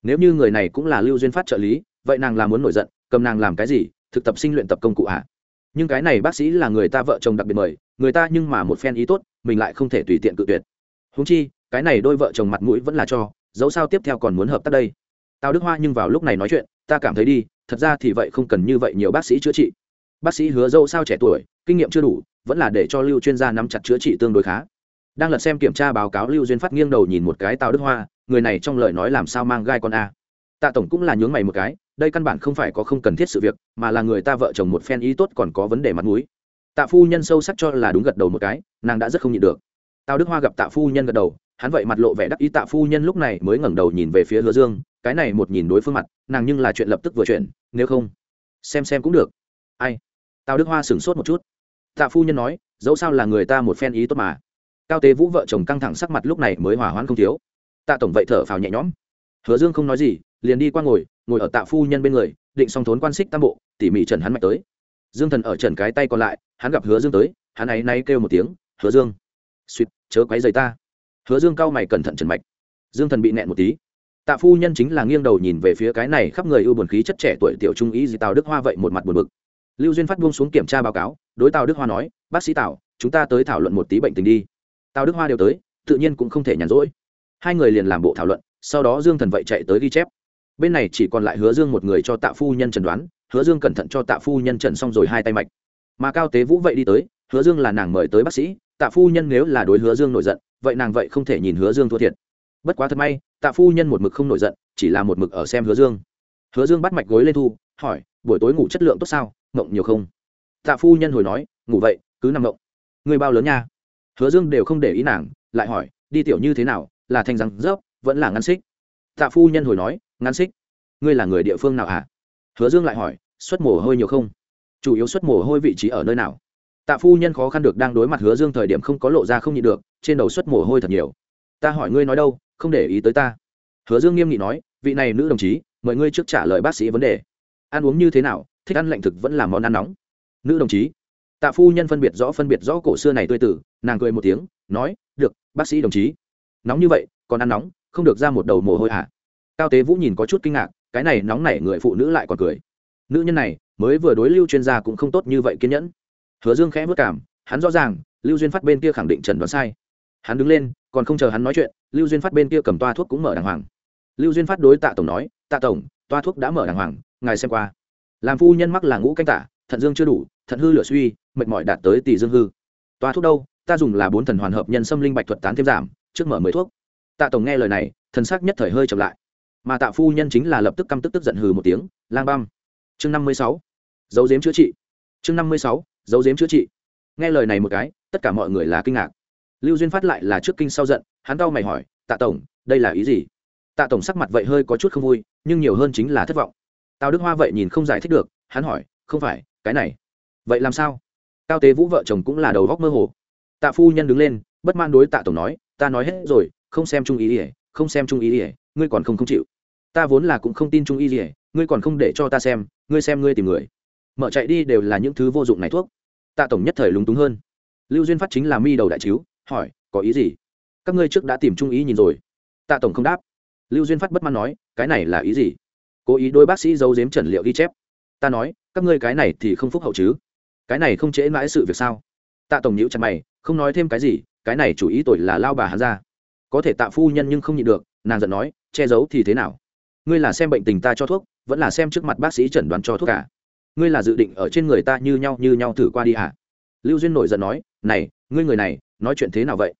Nếu như người này cũng là lưu duyên phát trợ lý, vậy nàng là muốn nổi giận, cầm nàng làm cái gì, thực tập sinh luyện tập công cụ ạ à? nhưng cái này bác sĩ là người ta vợ chồng đặc biệt mời, người ta nhưng mà một phen ý tốt, mình lại không thể tùy tiện cự tuyệt. Húng chi, cái này đôi vợ chồng mặt mũi vẫn là cho, dẫu sao tiếp theo còn muốn hợp tác đây tào đức hoa nhưng vào lúc này nói chuyện, ta cảm thấy đi, thật ra thì vậy không cần như vậy nhiều bác sĩ chữa trị. Bác sĩ hứa dâu sao trẻ tuổi, kinh nghiệm chưa đủ, vẫn là để cho lưu chuyên gia nắm chặt chữa trị tương đối khá. Đang lật xem kiểm tra báo cáo, lưu duyên phát nghiêng đầu nhìn một cái tào đức hoa, người này trong lời nói làm sao mang gai con a? Tạ tổng cũng là nhướng mày một cái, đây căn bản không phải có không cần thiết sự việc, mà là người ta vợ chồng một phen ý tốt còn có vấn đề mặt mũi. Tạ phu nhân sâu sắc cho là đúng gật đầu một cái, nàng đã rất không nhịn được. Tào đức hoa gặp tạ phu nhân gật đầu, hắn vậy mặt lộ vẻ đắc ý, tạ phu nhân lúc này mới ngẩng đầu nhìn về phía hứa dương cái này một nhìn đối phương mặt, nàng nhưng là chuyện lập tức vừa chuyện nếu không, xem xem cũng được. Ai? Tào đức hoa sửng sốt một chút. Tạ phu nhân nói, dẫu sao là người ta một phen ý tốt mà. Cao tế vũ vợ chồng căng thẳng sắc mặt lúc này mới hỏa hoãn không thiếu. Tạ tổng vậy thở phào nhẹ nhõm. Hứa dương không nói gì, liền đi qua ngồi ngồi ở tạ phu nhân bên người, định xong thốn quan xích tam bộ, tỉ mỉ trần hắn mạch tới. Dương thần ở trần cái tay còn lại, hắn gặp hứa dương tới, hắn ấy nay kêu một tiếng, hứa dương. Suýt, chớ quấy giày ta. Hứa dương cao mày cẩn thận trần mạch. Dương thần bị nẹn một tí tạ phu nhân chính là nghiêng đầu nhìn về phía cái này khắp người ưu buồn khí chất trẻ tuổi tiểu trung ý gì tào đức hoa vậy một mặt buồn bực. Lưu duyên phát buông xuống kiểm tra báo cáo, đối tào đức hoa nói, bác sĩ tào, chúng ta tới thảo luận một tí bệnh tình đi. Tào đức hoa đều tới, tự nhiên cũng không thể nhàn rỗi. Hai người liền làm bộ thảo luận, sau đó dương thần vậy chạy tới ghi chép. Bên này chỉ còn lại hứa dương một người cho tạ phu nhân trần đoán, hứa dương cẩn thận cho tạ phu nhân trần xong rồi hai tay mạch. Mà cao tế vũ vậy đi tới, hứa dương là nàng mời tới bác sĩ, tạ phu nhân nếu là đối hứa dương nổi giận, vậy nàng vậy không thể nhìn hứa dương thua thiệt. Bất quá thật may tạ phu nhân một mực không nổi giận, chỉ là một mực ở xem hứa dương. Hứa dương bắt mạch gối lên thu, hỏi, buổi tối ngủ chất lượng tốt sao? Ngộng nhiều không? Tạ phu nhân hồi nói, ngủ vậy, cứ nằm ngộng. Người bao lớn nha? Hứa dương đều không để ý nàng, lại hỏi, đi tiểu như thế nào? Là thanh răng rớp, vẫn là ngăn xích? Tạ phu nhân hồi nói, ngăn xích? Ngươi là người địa phương nào hả? À? hứa dương lại hỏi, xuất mồ hôi nhiều không? Chủ yếu xuất mồ hôi vị trí ở nơi nào? Tạ phu nhân khó khăn được đang đối mặt hứa dương thời điểm không có lộ ra không nhịn được, trên đầu xuất mồ hôi thật nhiều. Ta hỏi ngươi nói đâu không để ý tới ta. Hứa dương nghiêm nghị nói, vị này nữ đồng chí, mời ngươi trước trả lời bác sĩ vấn đề. Ăn uống như thế nào, thích ăn lạnh thực vẫn là món ăn nóng. Nữ đồng chí, tạ phu nhân phân biệt rõ phân biệt rõ cổ xưa này tươi tử, nàng cười một tiếng, nói, được, bác sĩ đồng chí. Nóng như vậy, còn ăn nóng, không được ra một đầu mồ hôi hả à? cao tế vũ nhìn có chút kinh ngạc, cái này nóng nảy người phụ nữ lại còn cười. Nữ nhân này, mới vừa đối lưu chuyên gia cũng không tốt như vậy kiên nhẫn. Hứa dương khẽ vất cảm, hắn rõ ràng, lưu duyên phát bên kia khẳng định trần đoán sai hắn đứng lên, còn không chờ hắn nói chuyện, lưu duyên phát bên kia cầm toa thuốc cũng mở đàng hoàng. Lưu duyên phát đối tạ tổng nói, tạ tổng, toa thuốc đã mở đàng hoàng, ngài xem qua. Làm phu nhân mắc là ngũ canh tả, thận dương chưa đủ, thận hư lửa suy, mệt mỏi đạt tới tỷ dương hư. Toa thuốc đâu? Ta dùng là bốn thần hoàn hợp nhân xâm linh bạch thuật tán thêm giảm, trước mở mới thuốc. Tạ tổng nghe lời này, thần sắc nhất thời hơi chậm lại. Mà tạ phu nhân chính là lập tức căm tức tức giận hừ một tiếng, lang băm. Chương năm mươi sáu. Dấu diếm chữa trị. Chương năm mươi sáu. Dấu diếm chữa trị. Nghe lời này một cái, tất cả mọi người là kinh ngạc lưu duyên phát lại là trước kinh sau giận, hắn đau mày hỏi, tạ tổng, đây là ý gì? Tạ tổng sắc mặt vậy hơi có chút không vui, nhưng nhiều hơn chính là thất vọng. Tào đức hoa vậy nhìn không giải thích được, hắn hỏi, không phải, cái này, vậy làm sao? Cao tế vũ vợ chồng cũng là đầu góc mơ hồ. Tạ phu nhân đứng lên, bất man đối tạ tổng nói, ta nói hết rồi, không xem trung ý ỉa không xem trung ý ỉa ngươi còn không không chịu. Ta vốn là cũng không tin trung ý ỉa ngươi còn không để cho ta xem, ngươi xem ngươi tìm người. Mở chạy đi đều là những thứ vô dụng này thuốc. Tạ tổng nhất thời lúng túng hơn. Lưu duyên phát chính là mi đầu đại chiếu hỏi, có ý gì? Các ngươi trước đã tìm trung ý nhìn rồi. Tạ tổng không đáp. Lưu duyên phát bất mãn nói, cái này là ý gì? Cố ý đôi bác sĩ giấu giếm trần liệu ghi chép. Ta nói, các ngươi cái này thì không phúc hậu chứ? Cái này không trễ mãi sự việc sao? Tạ tổng nhữ chặt mày, không nói thêm cái gì, cái này chủ ý tội là lao bà hắn ra. Có thể tạ phu nhân nhưng không nhịn được. Nàng giận nói, che giấu thì thế nào? Ngươi là xem bệnh tình ta cho thuốc, vẫn là xem trước mặt bác sĩ chẩn đoán cho thuốc cả. Ngươi là dự định ở trên người ta như nhau như nhau thử qua đi hả? Lưu duyên nổi giận nói, này ngươi người này, nói chuyện thế nào vậy?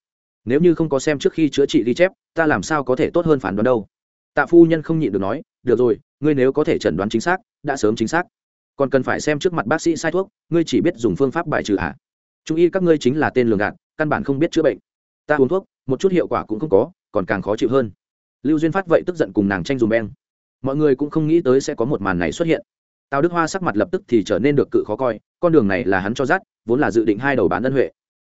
Nếu như không có xem trước khi chữa trị ghi chép, ta làm sao có thể tốt hơn phản đoán đâu? Tạ phu nhân không nhịn được nói, được rồi, ngươi nếu có thể chẩn đoán chính xác, đã sớm chính xác. Còn cần phải xem trước mặt bác sĩ sai thuốc, ngươi chỉ biết dùng phương pháp bài trừ hả trung y các ngươi chính là tên lường gạt, căn bản không biết chữa bệnh. Ta uống thuốc, một chút hiệu quả cũng không có, còn càng khó chịu hơn. Lưu duyên phát vậy tức giận cùng nàng tranh dùm beng. Mọi người cũng không nghĩ tới sẽ có một màn này xuất hiện. Tào đức hoa sắc mặt lập tức thì trở nên được cự khó coi, con đường này là hắn cho dắt, vốn là dự định hai đầu bán ân huệ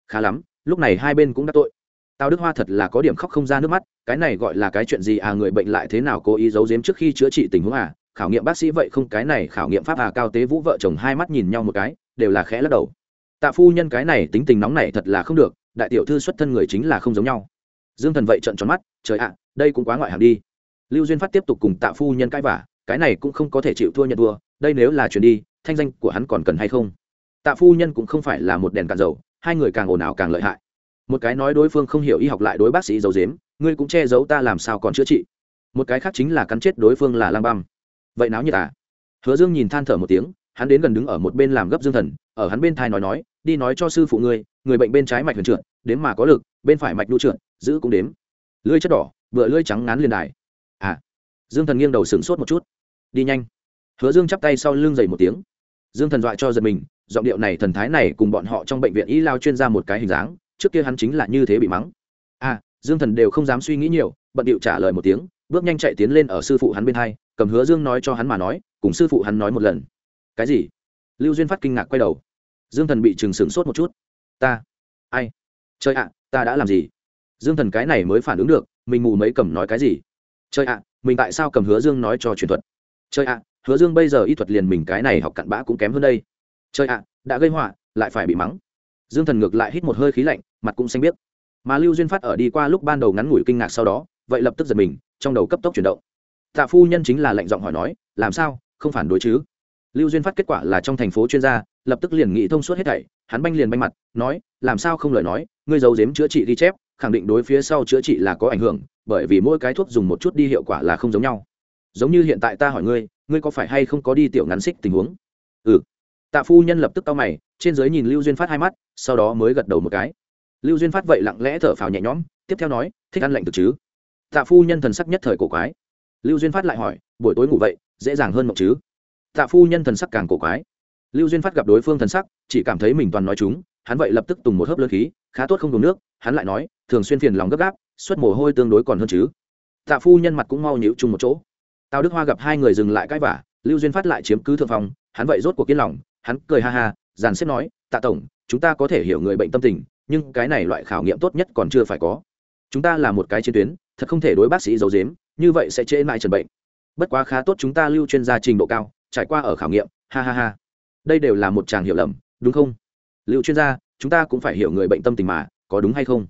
khá lắm, lúc này hai bên cũng đã tội. Tao đức hoa thật là có điểm khóc không ra nước mắt, cái này gọi là cái chuyện gì à người bệnh lại thế nào cố ý giấu giếm trước khi chữa trị tình huống à? Khảo nghiệm bác sĩ vậy không, cái này khảo nghiệm pháp à cao tế vũ vợ chồng hai mắt nhìn nhau một cái, đều là khẽ lắc đầu. Tạ phu nhân cái này tính tình nóng này thật là không được, đại tiểu thư xuất thân người chính là không giống nhau. Dương thần vậy trận tròn mắt, trời ạ, đây cũng quá ngoại hạng đi. Lưu duyên phát tiếp tục cùng tạ phu nhân cãi vả cái này cũng không có thể chịu thua nhận thua, đây nếu là chuyển đi, thanh danh của hắn còn cần hay không? Tạ phu nhân cũng không phải là một đèn cạn dầu hai người càng ồn ào càng lợi hại. Một cái nói đối phương không hiểu y học lại đối bác sĩ giấu dếm ngươi cũng che giấu ta làm sao còn chữa trị. Một cái khác chính là cắn chết đối phương là lang băm. Vậy náo như à? Hứa dương nhìn than thở một tiếng, hắn đến gần đứng ở một bên làm gấp dương thần, ở hắn bên thai nói nói, đi nói cho sư phụ ngươi, người bệnh bên trái mạch huyền trượt đếm mà có lực, bên phải mạch đu trượt giữ cũng đếm. Lưỡi chất đỏ vựa lưỡi trắng ngắn liền đài. À. Dương thần nghiêng đầu sửng sốt một chút. Đi nhanh. Hứa dương chắp tay sau lưng dày một tiếng. Dương thần dọa cho giật mình giọng điệu này thần thái này cùng bọn họ trong bệnh viện y lao chuyên ra một cái hình dáng, trước kia hắn chính là như thế bị mắng. À dương thần đều không dám suy nghĩ nhiều, bận điệu trả lời một tiếng, bước nhanh chạy tiến lên ở sư phụ hắn bên hai, cầm hứa dương nói cho hắn mà nói, cùng sư phụ hắn nói một lần. Cái gì? Lưu duyên phát kinh ngạc quay đầu. Dương thần bị chừng sửng sốt một chút. Ta? Ai? Chơi ạ, ta đã làm gì? Dương thần cái này mới phản ứng được, mình mù mấy cầm nói cái gì? Chơi ạ, mình tại sao cầm hứa dương nói cho truyền thuật? Chơi ạ, hứa dương bây giờ y thuật liền mình cái này học cặn bã cũng kém hơn đây trời ạ, đã gây họa, lại phải bị mắng. Dương thần ngược lại hít một hơi khí lạnh, mặt cũng xanh biết mà lưu duyên phát ở đi qua lúc ban đầu ngắn ngủi kinh ngạc sau đó, vậy lập tức giật mình, trong đầu cấp tốc chuyển động. Tạ phu nhân chính là lệnh giọng hỏi nói, làm sao? Không phản đối chứ? Lưu duyên phát kết quả là trong thành phố chuyên gia, lập tức liền nghĩ thông suốt hết thảy, hắn banh liền banh mặt, nói, làm sao không lời nói, ngươi giấu giếm chữa trị ghi chép, khẳng định đối phía sau chữa trị là có ảnh hưởng, bởi vì mỗi cái thuốc dùng một chút đi hiệu quả là không giống nhau. Giống như hiện tại ta hỏi ngươi ngươi có phải hay không có đi tiểu ngắn xích tình huống? Ừ tạ phu nhân lập tức cau mày, trên giới nhìn lưu duyên phát hai mắt, sau đó mới gật đầu một cái. Lưu duyên phát vậy lặng lẽ thở phào nhẹ nhõm, tiếp theo nói, thích ăn lạnh thực chứ? Tạ phu nhân thần sắc nhất thời cổ quái. Lưu duyên phát lại hỏi, buổi tối ngủ vậy, dễ dàng hơn mộng chứ? Tạ phu nhân thần sắc càng cổ quái. Lưu duyên phát gặp đối phương thần sắc, chỉ cảm thấy mình toàn nói chúng, hắn vậy lập tức tùng một hớp lơ khí, khá tốt không đủ nước, hắn lại nói, thường xuyên phiền lòng gấp gáp, suất mồ hôi tương đối còn hơn chứ? Tạ phu nhân mặt cũng mau nhịu chung một chỗ. Tào đức hoa gặp hai người dừng lại cãi vả lưu duyên phát lại chiếm cứ thượng phòng, hắn vậy rốt cuộc kiên lòng hắn cười ha ha, dàn xếp nói, tạ tổng, chúng ta có thể hiểu người bệnh tâm tình, nhưng cái này loại khảo nghiệm tốt nhất còn chưa phải có. Chúng ta là một cái chiến tuyến, thật không thể đối bác sĩ giấu dếm như vậy sẽ trễ mãi trần bệnh. Bất quá khá tốt chúng ta lưu chuyên gia trình độ cao, trải qua ở khảo nghiệm, ha ha ha. Đây đều là một chàng hiểu lầm, đúng không? Lưu chuyên gia, chúng ta cũng phải hiểu người bệnh tâm tình mà, có đúng hay không?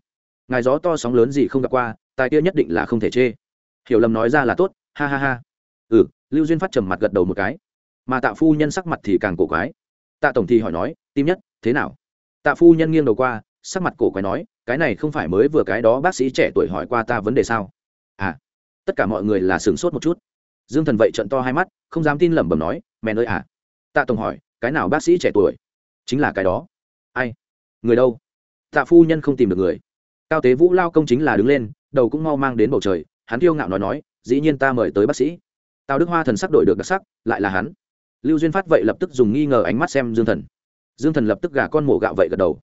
Ngài gió to sóng lớn gì không gặp qua tài kia nhất định là không thể chê. Hiểu lầm nói ra là tốt, ha ha ha. Ừ lưu duyên phát trầm mặt gật đầu một cái. Mà tạ phu nhân sắc mặt thì càng cổ quái tạ tổng thì hỏi nói, tim nhất, thế nào? Tạ phu nhân nghiêng đầu qua, sắc mặt cổ quái nói, cái này không phải mới vừa cái đó bác sĩ trẻ tuổi hỏi qua ta vấn đề sao? À tất cả mọi người là sửng sốt một chút. Dương thần vậy trận to hai mắt, không dám tin lẩm bẩm nói, mẹ ơi à? Tạ tổng hỏi, cái nào bác sĩ trẻ tuổi? Chính là cái đó. Ai? Người đâu? Tạ phu nhân không tìm được người. Cao tế vũ lao công chính là đứng lên, đầu cũng mau mang đến bầu trời, hắn kiêu ngạo nói nói, dĩ nhiên ta mời tới bác sĩ. Tào đức hoa thần sắc đổi được đặc sắc, lại là hắn lưu duyên phát vậy lập tức dùng nghi ngờ ánh mắt xem dương thần. Dương thần lập tức gà con mổ gạo vậy gật đầu.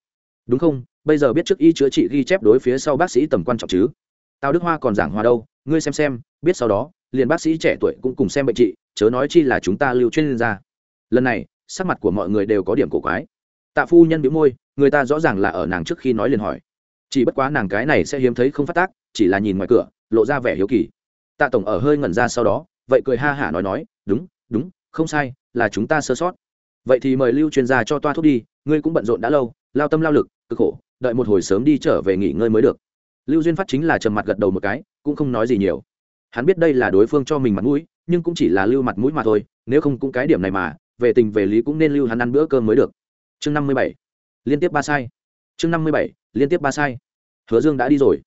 Đúng không? Bây giờ biết trước y chữa trị ghi chép đối phía sau bác sĩ tầm quan trọng chứ? Tào đức hoa còn giảng hòa đâu? Ngươi xem xem, biết sau đó, liền bác sĩ trẻ tuổi cũng cùng xem bệnh trị, chớ nói chi là chúng ta lưu chuyên gia. Lần này, sắc mặt của mọi người đều có điểm cổ quái. Tạ phu nhân biếu môi, người ta rõ ràng là ở nàng trước khi nói liền hỏi. Chỉ bất quá nàng cái này sẽ hiếm thấy không phát tác, chỉ là nhìn ngoài cửa, lộ ra vẻ hiếu kỳ. Tạ tổng ở hơi ngẩn ra sau đó, vậy cười ha hả nói nói, đúng đúng, không sai là chúng ta sơ sót. Vậy thì mời lưu chuyên gia cho toa thuốc đi, ngươi cũng bận rộn đã lâu, lao tâm lao lực, cực khổ, đợi một hồi sớm đi trở về nghỉ ngơi mới được. Lưu duyên phát chính là trầm mặt gật đầu một cái, cũng không nói gì nhiều. Hắn biết đây là đối phương cho mình mặt mũi, nhưng cũng chỉ là lưu mặt mũi mà thôi, nếu không cũng cái điểm này mà, về tình về lý cũng nên lưu hắn ăn bữa cơm mới được. Chương năm mươi bảy. Liên tiếp ba sai. Chương năm mươi bảy, liên tiếp ba sai. Hứa dương đã đi rồi.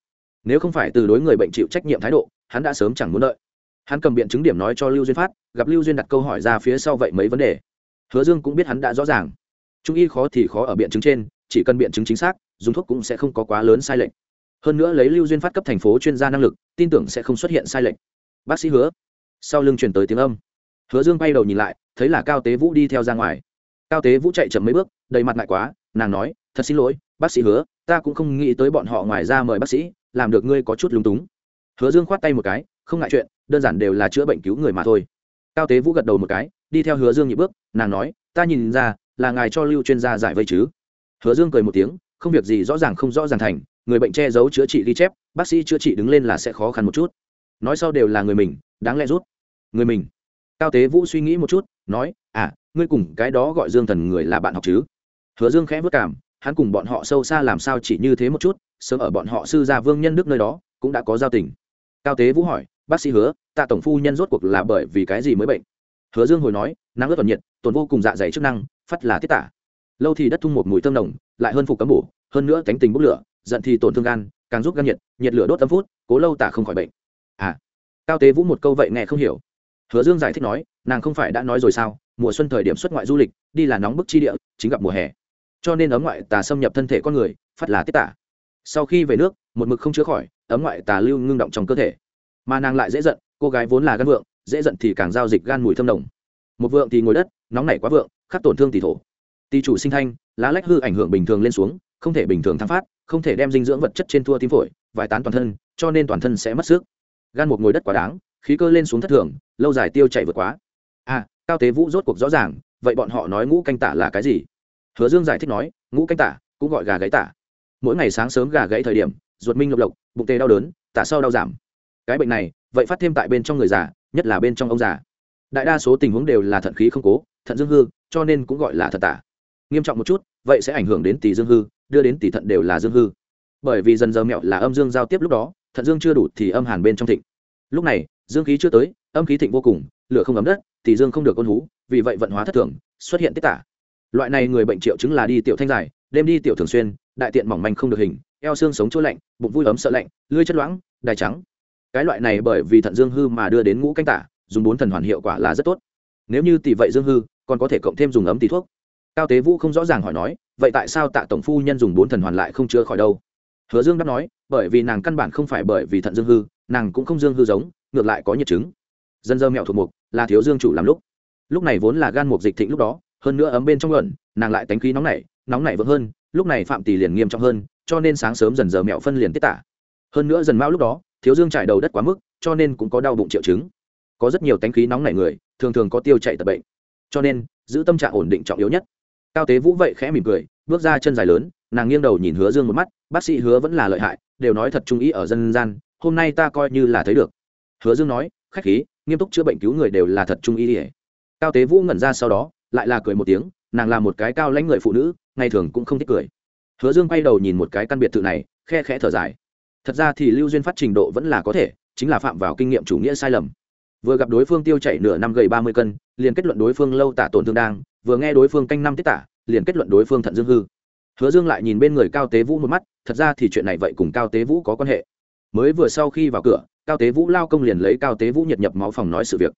Nếu không phải từ đối người bệnh chịu trách nhiệm thái độ, hắn đã sớm chẳng muốn đợi hắn cầm biện chứng điểm nói cho lưu duyên phát, gặp lưu duyên đặt câu hỏi ra phía sau vậy mấy vấn đề. Hứa dương cũng biết hắn đã rõ ràng. Trung y khó thì khó ở biện chứng trên, chỉ cần biện chứng chính xác, dùng thuốc cũng sẽ không có quá lớn sai lệch. Hơn nữa lấy lưu duyên phát cấp thành phố chuyên gia năng lực, tin tưởng sẽ không xuất hiện sai lệch. Bác sĩ hứa, sau lưng truyền tới tiếng âm. Hứa dương bay đầu nhìn lại, thấy là cao tế vũ đi theo ra ngoài. Cao tế vũ chạy chậm mấy bước, đầy mặt ngại quá, nàng nói, thật xin lỗi, bác sĩ hứa, ta cũng không nghĩ tới bọn họ ngoài ra mời bác sĩ, làm được ngươi có chút lúng túng hứa dương khoát tay một cái, không ngại chuyện, đơn giản đều là chữa bệnh cứu người mà thôi. Cao tế vũ gật đầu một cái, đi theo hứa dương nhị bước, nàng nói, ta nhìn ra, là ngài cho lưu chuyên gia giải vây chứ. Hứa dương cười một tiếng, không việc gì rõ ràng không rõ ràng thành, người bệnh che giấu chữa trị ghi chép, bác sĩ chữa trị đứng lên là sẽ khó khăn một chút. Nói sau đều là người mình, đáng lẽ rút. Người mình? Cao tế vũ suy nghĩ một chút, nói à ngươi cùng cái đó gọi dương thần người là bạn học chứ? Hứa dương khẽ vất cảm, hắn cùng bọn họ sâu xa làm sao chỉ như thế một chút, sớm ở bọn họ sư gia vương nhân đức nơi đó, cũng đã có giao tình cao tế vũ hỏi, bác sĩ hứa, tạ tổng phu nhân rốt cuộc là bởi vì cái gì mới bệnh? Hứa dương hồi nói, nắng ướt toàn nhiệt tồn vô cùng dạ dày chức năng, phát là tiết tả. Lâu thì đất thung một mùi thơm nồng, lại hơn phục cấm bổ, hơn nữa cánh tình bốc lửa, giận thì tổn thương gan, càng giúp gan nhiệt nhiệt lửa đốt tâm phút, cố lâu tả không khỏi bệnh. À. Cao tế vũ một câu vậy nghe không hiểu. Hứa dương giải thích nói, nàng không phải đã nói rồi sao, mùa xuân thời điểm xuất ngoại du lịch, đi là nóng bức chi địa, chính gặp mùa hè. Cho nên ấm ngoại tà xâm nhập thân thể con người, phát là tiết tả. Sau khi về nước, một mực không chữa khỏi ấm ngoại tà lưu ngưng động trong cơ thể. Mà nàng lại dễ giận, cô gái vốn là gan vượng, dễ giận thì càng giao dịch gan mùi thâm đồng một vượng thì ngồi đất, nóng nảy quá vượng, khắc tổn thương tỷ thổ. Tỷ chủ sinh thanh, lá lách hư ảnh hưởng bình thường lên xuống, không thể bình thường thăng phát, không thể đem dinh dưỡng vật chất trên thua tim phổi, vải tán toàn thân, cho nên toàn thân sẽ mất sức. Gan một ngồi đất quá đáng, khí cơ lên xuống thất thường, lâu dài tiêu chảy vượt quá. À cao tế vũ rốt cuộc rõ ràng, vậy bọn họ nói ngũ canh tả là cái gì? Hứa dương giải thích nói, ngũ canh tả cũng gọi gà gáy tả. Mỗi ngày sáng sớm gà gáy thời điểm, ruột minh lộc lộc bụng tê đau đớn, tả sau đau giảm. Cái bệnh này, vậy phát thêm tại bên trong người già, nhất là bên trong ông già. Đại đa số tình huống đều là thận khí không cố, thận dương hư, cho nên cũng gọi là thật tả. Nghiêm trọng một chút, vậy sẽ ảnh hưởng đến tỷ dương hư, đưa đến tỷ thận đều là dương hư. Bởi vì dần giờ mẹo là âm dương giao tiếp lúc đó, thận dương chưa đủ thì âm hàn bên trong thịnh. Lúc này, dương khí chưa tới, âm khí thịnh vô cùng, lửa không ấm đất, tỷ dương không được ôn hú, vì vậy vận hóa thất thường, xuất hiện tiết tả. Loại này người bệnh triệu chứng là đi tiểu thanh dài, đêm đi tiểu thường xuyên, đại tiện mỏng manh không được hình eo xương sống chỗ lạnh, bụng vui ấm sợ lạnh, lưỡi chất loãng, đài trắng. Cái loại này bởi vì thận dương hư mà đưa đến ngũ canh tả, dùng bốn thần hoàn hiệu quả là rất tốt. Nếu như tỷ vậy dương hư, còn có thể cộng thêm dùng ấm tỷ thuốc. Cao tế vũ không rõ ràng hỏi nói, vậy tại sao tạ tổng phu nhân dùng bốn thần hoàn lại không chữa khỏi đâu? Hứa dương đáp nói, bởi vì nàng căn bản không phải bởi vì thận dương hư, nàng cũng không dương hư giống, ngược lại có nhiệt chứng. Dân dơ mẹo thuộc mục, là thiếu dương chủ làm lúc. Lúc này vốn là gan mục dịch thịnh lúc đó, hơn nữa ấm bên trong luận nàng lại tánh khí nóng nảy nóng nảy vững hơn, lúc này phạm tỷ liền nghiêm trọng hơn, cho nên sáng sớm dần giờ mẹo phân liền tiết tả. Hơn nữa dần mão lúc đó, thiếu dương trải đầu đất quá mức, cho nên cũng có đau bụng triệu chứng. Có rất nhiều tánh khí nóng nảy người, thường thường có tiêu chạy tập bệnh. Cho nên, giữ tâm trạng ổn định trọng yếu nhất. Cao tế vũ vậy khẽ mỉm cười, bước ra chân dài lớn, nàng nghiêng đầu nhìn hứa dương một mắt, bác sĩ hứa vẫn là lợi hại, đều nói thật trung ý ở dân gian, hôm nay ta coi như là thấy được. Hứa dương nói, khách khí, nghiêm túc chữa bệnh cứu người đều là thật trung ý ỉa cao tế vũ ngẩn ra sau đó, lại là cười một tiếng nàng là một cái cao lãnh người phụ nữ, ngày thường cũng không thích cười. Hứa dương quay đầu nhìn một cái căn biệt thự này, khe khẽ thở dài. Thật ra thì lưu duyên phát trình độ vẫn là có thể, chính là phạm vào kinh nghiệm chủ nghĩa sai lầm. Vừa gặp đối phương tiêu chảy nửa năm gầy ba mươi cân, liền kết luận đối phương lâu tả tổn thương đang, vừa nghe đối phương canh năm tiết tả, liền kết luận đối phương thận dương hư. Hứa dương lại nhìn bên người cao tế vũ một mắt, thật ra thì chuyện này vậy cùng cao tế vũ có quan hệ. Mới vừa sau khi vào cửa, cao tế vũ lao công liền lấy cao tế vũ nhiệt nhập máu phòng nói sự việc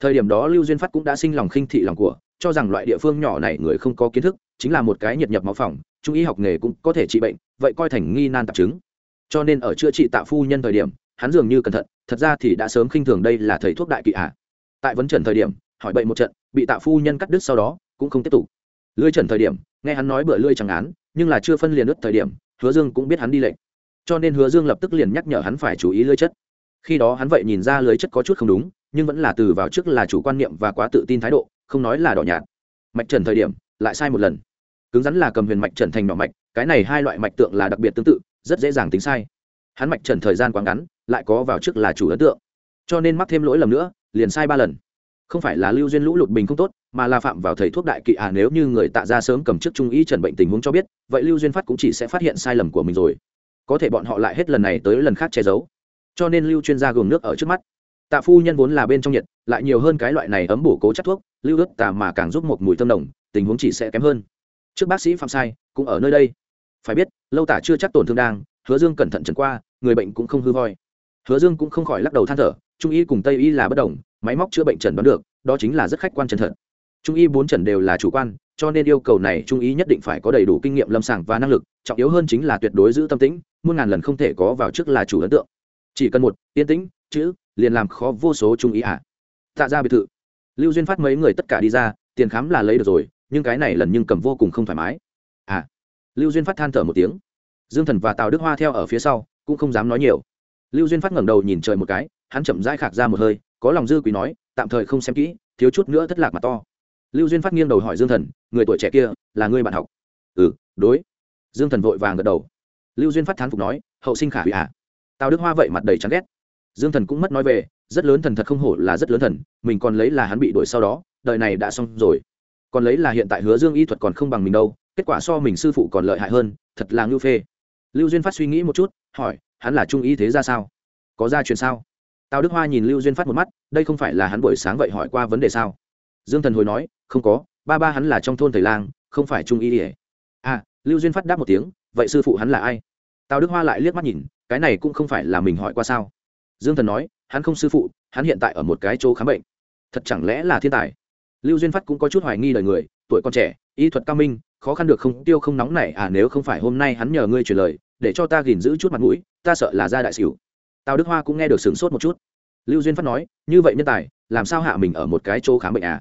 thời điểm đó lưu duyên phát cũng đã sinh lòng khinh thị lòng của, cho rằng loại địa phương nhỏ này người không có kiến thức, chính là một cái nhiệt nhập máu phòng, trung y học nghề cũng có thể trị bệnh, vậy coi thành nghi nan tạp chứng. Cho nên ở chữa trị tạ phu nhân thời điểm, hắn dường như cẩn thận, thật ra thì đã sớm khinh thường đây là thầy thuốc đại kỵ à tại vấn trần thời điểm, hỏi bệnh một trận, bị tạ phu nhân cắt đứt sau đó, cũng không tiếp tục. Lưỡi trần thời điểm, nghe hắn nói bữa lưỡi chẳng án, nhưng là chưa phân liền ướt thời điểm, hứa dương cũng biết hắn đi lệnh. Cho nên hứa dương lập tức liền nhắc nhở hắn phải chú ý lưới chất. Khi đó hắn vậy nhìn ra lưới chất có chút không đúng nhưng vẫn là từ vào trước là chủ quan niệm và quá tự tin thái độ, không nói là đỏ nhạt. Mạch trần thời điểm, lại sai một lần. Cứng rắn là cầm huyền mạch trần thành nhỏ mạch, cái này hai loại mạch tượng là đặc biệt tương tự, rất dễ dàng tính sai. Hắn mạch trần thời gian quá ngắn, lại có vào trước là chủ ấn tượng. Cho nên mắc thêm lỗi lầm nữa, liền sai ba lần. Không phải là lưu duyên lũ lụt bình không tốt, mà là phạm vào thầy thuốc đại kỵ à nếu như người tạ ra sớm cầm chức trung ý trần bệnh tình huống cho biết, vậy lưu duyên phát cũng chỉ sẽ phát hiện sai lầm của mình rồi. Có thể bọn họ lại hết lần này tới lần khác che giấu. Cho nên lưu chuyên gia gồm nước ở trước mắt tạ phu nhân vốn là bên trong nhiệt, lại nhiều hơn cái loại này ấm bổ cố chất thuốc, lưu ướt tà mà càng giúp một mùi thơm đồng tình huống chỉ sẽ kém hơn. Trước bác sĩ phạm sai, cũng ở nơi đây. Phải biết, lâu tả chưa chắc tổn thương đang, hứa dương cẩn thận trần qua, người bệnh cũng không hư voi hứa dương cũng không khỏi lắc đầu than thở, trung y cùng tây y là bất đồng, máy móc chữa bệnh trần đoán được, đó chính là rất khách quan chân thật. Trung y bốn trần đều là chủ quan, cho nên yêu cầu này trung y nhất định phải có đầy đủ kinh nghiệm lâm sàng và năng lực, trọng yếu hơn chính là tuyệt đối giữ tâm tĩnh, muôn ngàn lần không thể có vào trước là chủ ấn tượng. Chỉ cần một, yên tĩnh, chữ liền làm khó vô số trung ý ạ. À. tạ ra biệt thự. Lưu duyên phát mấy người tất cả đi ra, tiền khám là lấy được rồi, nhưng cái này lần nhưng cầm vô cùng không thoải mái. À. Lưu duyên phát than thở một tiếng. Dương thần và tào đức hoa theo ở phía sau, cũng không dám nói nhiều. Lưu duyên phát ngẩng đầu nhìn trời một cái, hắn chậm rãi khạc ra một hơi, có lòng dư quý nói, tạm thời không xem kỹ, thiếu chút nữa thất lạc mà to. Lưu duyên phát nghiêng đầu hỏi dương thần, người tuổi trẻ kia, là người bạn học? Ừ đối. Dương thần vội vàng gật đầu. Lưu duyên phát thán phục nói, hậu sinh khả hủy ạ. À. tào đức hoa vậy mặt đầy chán ghét dương thần cũng mất nói về, rất lớn thần thật không hổ là rất lớn thần, mình còn lấy là hắn bị đuổi sau đó, đời này đã xong rồi. Còn lấy là hiện tại hứa dương y thuật còn không bằng mình đâu, kết quả so mình sư phụ còn lợi hại hơn, thật là ngưu phê. Lưu duyên phát suy nghĩ một chút, hỏi, hắn là trung y thế ra sao? Có ra chuyện sao? Tào đức hoa nhìn lưu duyên phát một mắt, đây không phải là hắn buổi sáng vậy hỏi qua vấn đề sao? Dương thần hồi nói, không có, ba ba hắn là trong thôn thầy lang, không phải trung y ỉa à lưu duyên phát đáp một tiếng, vậy sư phụ hắn là ai? Tào đức hoa lại liếc mắt nhìn, cái này cũng không phải là mình hỏi qua sao? Dương thần nói, hắn không sư phụ, hắn hiện tại ở một cái chỗ khám bệnh. Thật chẳng lẽ là thiên tài? Lưu duyên phát cũng có chút hoài nghi lời người, tuổi còn trẻ, y thuật cao minh, khó khăn được không? Tiêu không nóng này à nếu không phải hôm nay hắn nhờ ngươi truyền lời, để cho ta gìn giữ chút mặt mũi, ta sợ là ra đại xỉu. Tào đức hoa cũng nghe được sửng sốt một chút. Lưu duyên phát nói, như vậy nhân tài, làm sao hạ mình ở một cái chỗ khám bệnh à?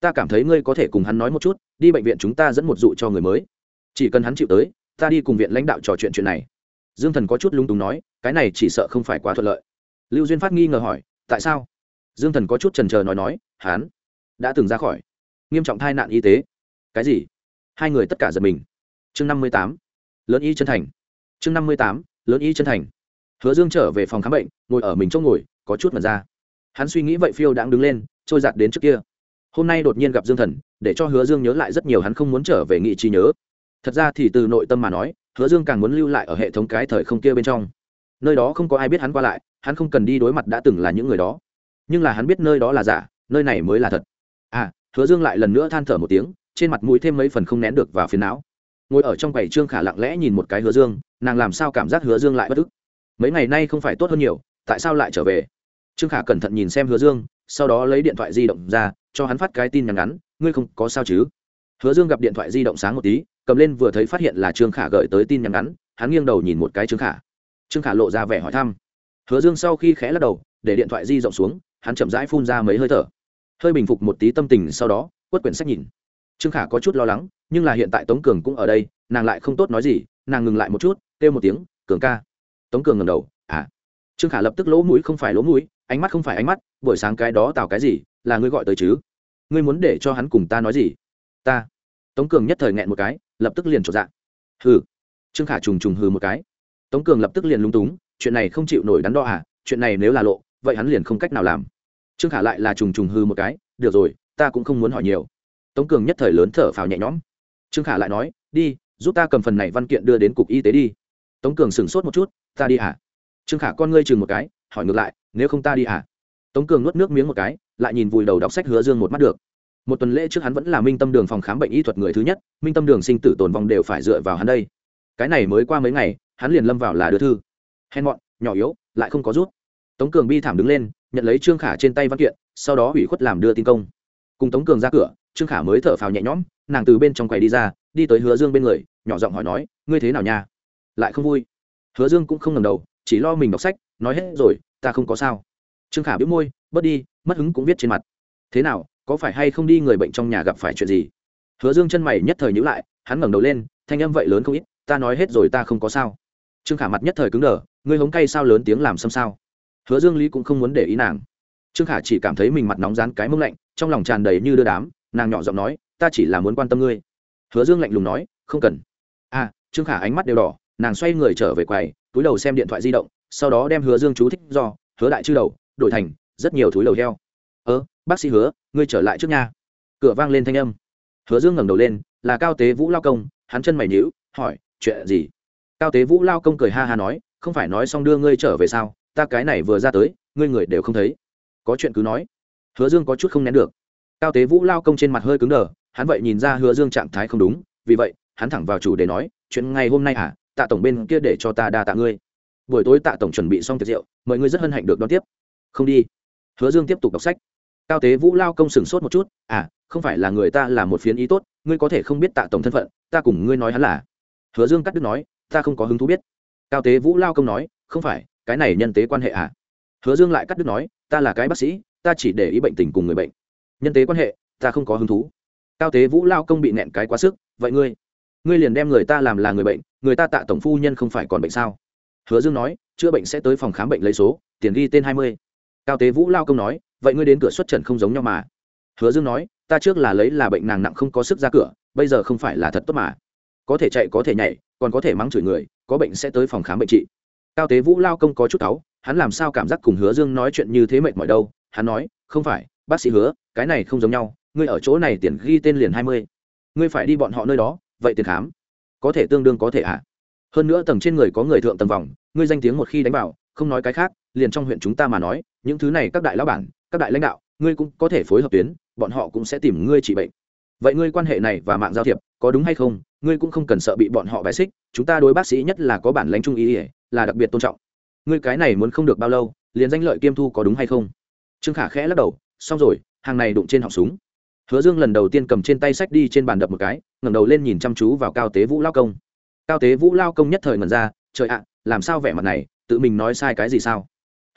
Ta cảm thấy ngươi có thể cùng hắn nói một chút, đi bệnh viện chúng ta dẫn một dụ cho người mới. Chỉ cần hắn chịu tới, ta đi cùng viện lãnh đạo trò chuyện chuyện này. Dương thần có chút lung túng nói, cái này chỉ sợ không phải quá thuận lợi lưu duyên phát nghi ngờ hỏi, tại sao? Dương thần có chút trần trờ nói nói, hán, đã từng ra khỏi. Nghiêm trọng tai nạn y tế. Cái gì? Hai người tất cả giật mình. Chương năm mươi tám, lớn y chân thành. Chương năm mươi tám, lớn y chân thành. Hứa dương trở về phòng khám bệnh, ngồi ở mình chỗ ngồi, có chút mật ra. Hắn suy nghĩ vậy phiêu đang đứng lên, trôi giặt đến trước kia. Hôm nay đột nhiên gặp dương thần, để cho hứa dương nhớ lại rất nhiều hắn không muốn trở về nghị trí nhớ. Thật ra thì từ nội tâm mà nói, hứa dương càng muốn lưu lại ở hệ thống cái thời không kia bên trong. Nơi đó không có ai biết hắn qua lại hắn không cần đi đối mặt đã từng là những người đó. Nhưng là hắn biết nơi đó là giả, nơi này mới là thật. À hứa dương lại lần nữa than thở một tiếng, trên mặt mũi thêm mấy phần không nén được vào phiền não. Ngồi ở trong quầy trương khả lặng lẽ nhìn một cái hứa dương, nàng làm sao cảm giác hứa dương lại bất ức? Mấy ngày nay không phải tốt hơn nhiều, tại sao lại trở về? Trương khả cẩn thận nhìn xem hứa dương, sau đó lấy điện thoại di động ra, cho hắn phát cái tin nhắn ngắn, ngươi không có sao chứ? Hứa dương gặp điện thoại di động sáng một tí, cầm lên vừa thấy phát hiện là trương khả gợi tới tin nhắn ngắn, hắn nghiêng đầu nhìn một cái trương khả. Trương khả lộ ra vẻ hỏi thăm hứa dương sau khi khẽ lắc đầu, để điện thoại di rộng xuống, hắn chậm rãi phun ra mấy hơi thở. Hơi bình phục một tí tâm tình sau đó, quất quyển sách nhìn. Trương khả có chút lo lắng, nhưng là hiện tại tống cường cũng ở đây, nàng lại không tốt nói gì, nàng ngừng lại một chút, kêu một tiếng, cường ca. Tống cường ngầm đầu à. Trương khả lập tức lỗ mũi không phải lỗ mũi, ánh mắt không phải ánh mắt, buổi sáng cái đó tạo cái gì, là ngươi gọi tới chứ? Ngươi muốn để cho hắn cùng ta nói gì? Ta. Tống cường nhất thời nghẹn một cái, lập tức liền trột dạ. Hừ. Trương khả trùng trùng hừ một cái. Tống cường lập tức liền lung túng chuyện này không chịu nổi đắn đo à chuyện này nếu là lộ, vậy hắn liền không cách nào làm. Trương khả lại là trùng trùng hư một cái, được rồi, ta cũng không muốn hỏi nhiều. Tống cường nhất thời lớn thở phào nhẹ nhõm. Trương khả lại nói, đi, giúp ta cầm phần này văn kiện đưa đến cục y tế đi. Tống cường sửng sốt một chút, ta đi à? Trương khả con ngươi chừng một cái, hỏi ngược lại, nếu không ta đi à? Tống cường nuốt nước miếng một cái, lại nhìn vùi đầu đọc sách hứa dương một mắt được. Một tuần lễ trước hắn vẫn là minh tâm đường phòng khám bệnh y thuật người thứ nhất, minh tâm đường sinh tử tồn vong đều phải dựa vào hắn đây. Cái này mới qua mấy ngày, hắn liền lâm vào là đưa thư hèn mọn, nhỏ yếu, lại không có rút. Tống cường bi thảm đứng lên, nhận lấy trương khả trên tay văn kiện, sau đó ủy khuất làm đưa tin công. Cùng tống cường ra cửa, trương khả mới thở phào nhẹ nhõm, nàng từ bên trong quầy đi ra, đi tới hứa dương bên người, nhỏ giọng hỏi nói, ngươi thế nào nha? Lại không vui. Hứa dương cũng không ngầm đầu, chỉ lo mình đọc sách, nói hết rồi, ta không có sao. Trương khả biết môi, bớt đi, mất hứng cũng viết trên mặt. Thế nào, có phải hay không đi người bệnh trong nhà gặp phải chuyện gì? Hứa dương chân mày nhất thời nhữ lại, hắn ngẩng đầu lên, thanh âm vậy lớn không ít, ta nói hết rồi, ta không có sao. Trương khả mặt nhất thời cứng đờ ngươi hống cay sao lớn tiếng làm xâm sao? Hứa dương lý cũng không muốn để ý nàng. Trương khả chỉ cảm thấy mình mặt nóng rán cái mông lạnh, trong lòng tràn đầy như đưa đám, nàng nhỏ giọng nói, ta chỉ là muốn quan tâm ngươi. Hứa dương lạnh lùng nói, không cần. À trương khả ánh mắt đều đỏ, nàng xoay người trở về quầy, túi đầu xem điện thoại di động, sau đó đem hứa dương chú thích do, hứa đại chư đầu, đổi thành, rất nhiều túi đầu heo. Ơ, bác sĩ hứa, ngươi trở lại trước nha. Cửa vang lên thanh âm. Hứa dương ngẩng đầu lên, là cao tế vũ lao công, hắn chân mày nhíu, hỏi, chuyện gì? Cao tế vũ lao công cười ha ha nói không phải nói xong đưa ngươi trở về sao? Ta cái này vừa ra tới, ngươi người đều không thấy. Có chuyện cứ nói. Hứa dương có chút không nén được. Cao tế vũ lao công trên mặt hơi cứng đờ, hắn vậy nhìn ra hứa dương trạng thái không đúng, vì vậy, hắn thẳng vào chủ để nói, chuyện ngày hôm nay à tạ tổng bên kia để cho ta đa tạ ngươi. Buổi tối tạ tổng chuẩn bị xong tiệc rượu, mời ngươi rất hân hạnh được đón tiếp. Không đi. Hứa dương tiếp tục đọc sách. Cao tế vũ lao công sửng sốt một chút à không phải là người ta là một phiến ý tốt, ngươi có thể không biết tạ tổng thân phận, ta cùng ngươi nói hắn là. Hứa dương cắt đứt nói, ta không có hứng thú biết cao tế vũ lao công nói, không phải, cái này nhân tế quan hệ à? Hứa dương lại cắt đứt nói, ta là cái bác sĩ, ta chỉ để ý bệnh tình cùng người bệnh. Nhân tế quan hệ, ta không có hứng thú. Cao tế vũ lao công bị nẹn cái quá sức, vậy ngươi ngươi liền đem người ta làm là người bệnh, người ta tạ tổng phu nhân không phải còn bệnh sao? Hứa dương nói, chữa bệnh sẽ tới phòng khám bệnh lấy số, tiền ghi tên hai mươi. Cao tế vũ lao công nói, vậy ngươi đến cửa xuất trần không giống nhau mà. Hứa dương nói, ta trước là lấy là bệnh nàng nặng không có sức ra cửa, bây giờ không phải là thật tốt mà có thể chạy có thể nhảy, còn có thể mắng chửi người, có bệnh sẽ tới phòng khám bệnh trị. Cao tế vũ lao công có chút cáu, hắn làm sao cảm giác cùng hứa dương nói chuyện như thế mệt mỏi đâu? Hắn nói, không phải, bác sĩ hứa, cái này không giống nhau, ngươi ở chỗ này tiền ghi tên liền hai mươi. Ngươi phải đi bọn họ nơi đó, vậy tiền khám, có thể tương đương có thể ạ. À. hơn nữa tầng trên người có người thượng tầng vòng, ngươi danh tiếng một khi đánh vào, không nói cái khác, liền trong huyện chúng ta mà nói, những thứ này các đại lão bản, các đại lãnh đạo, ngươi cũng có thể phối hợp tuyến, bọn họ cũng sẽ tìm ngươi trị bệnh. Vậy ngươi quan hệ này và mạng giao thiệp, có đúng hay không? Ngươi cũng không cần sợ bị bọn họ bài xích, chúng ta đối bác sĩ nhất là có bản lãnh trung ý ỉa là đặc biệt tôn trọng. Ngươi cái này muốn không được bao lâu, liền danh lợi kiêm thu có đúng hay không? Trương khả khẽ lắc đầu, xong rồi, hàng này đụng trên họng súng. Hứa dương lần đầu tiên cầm trên tay sách đi trên bàn đập một cái, ngẩng đầu lên nhìn chăm chú vào cao tế vũ lao công. Cao tế vũ lao công nhất thời ngẩn ra, trời ạ, làm sao vẻ mặt này, tự mình nói sai cái gì sao?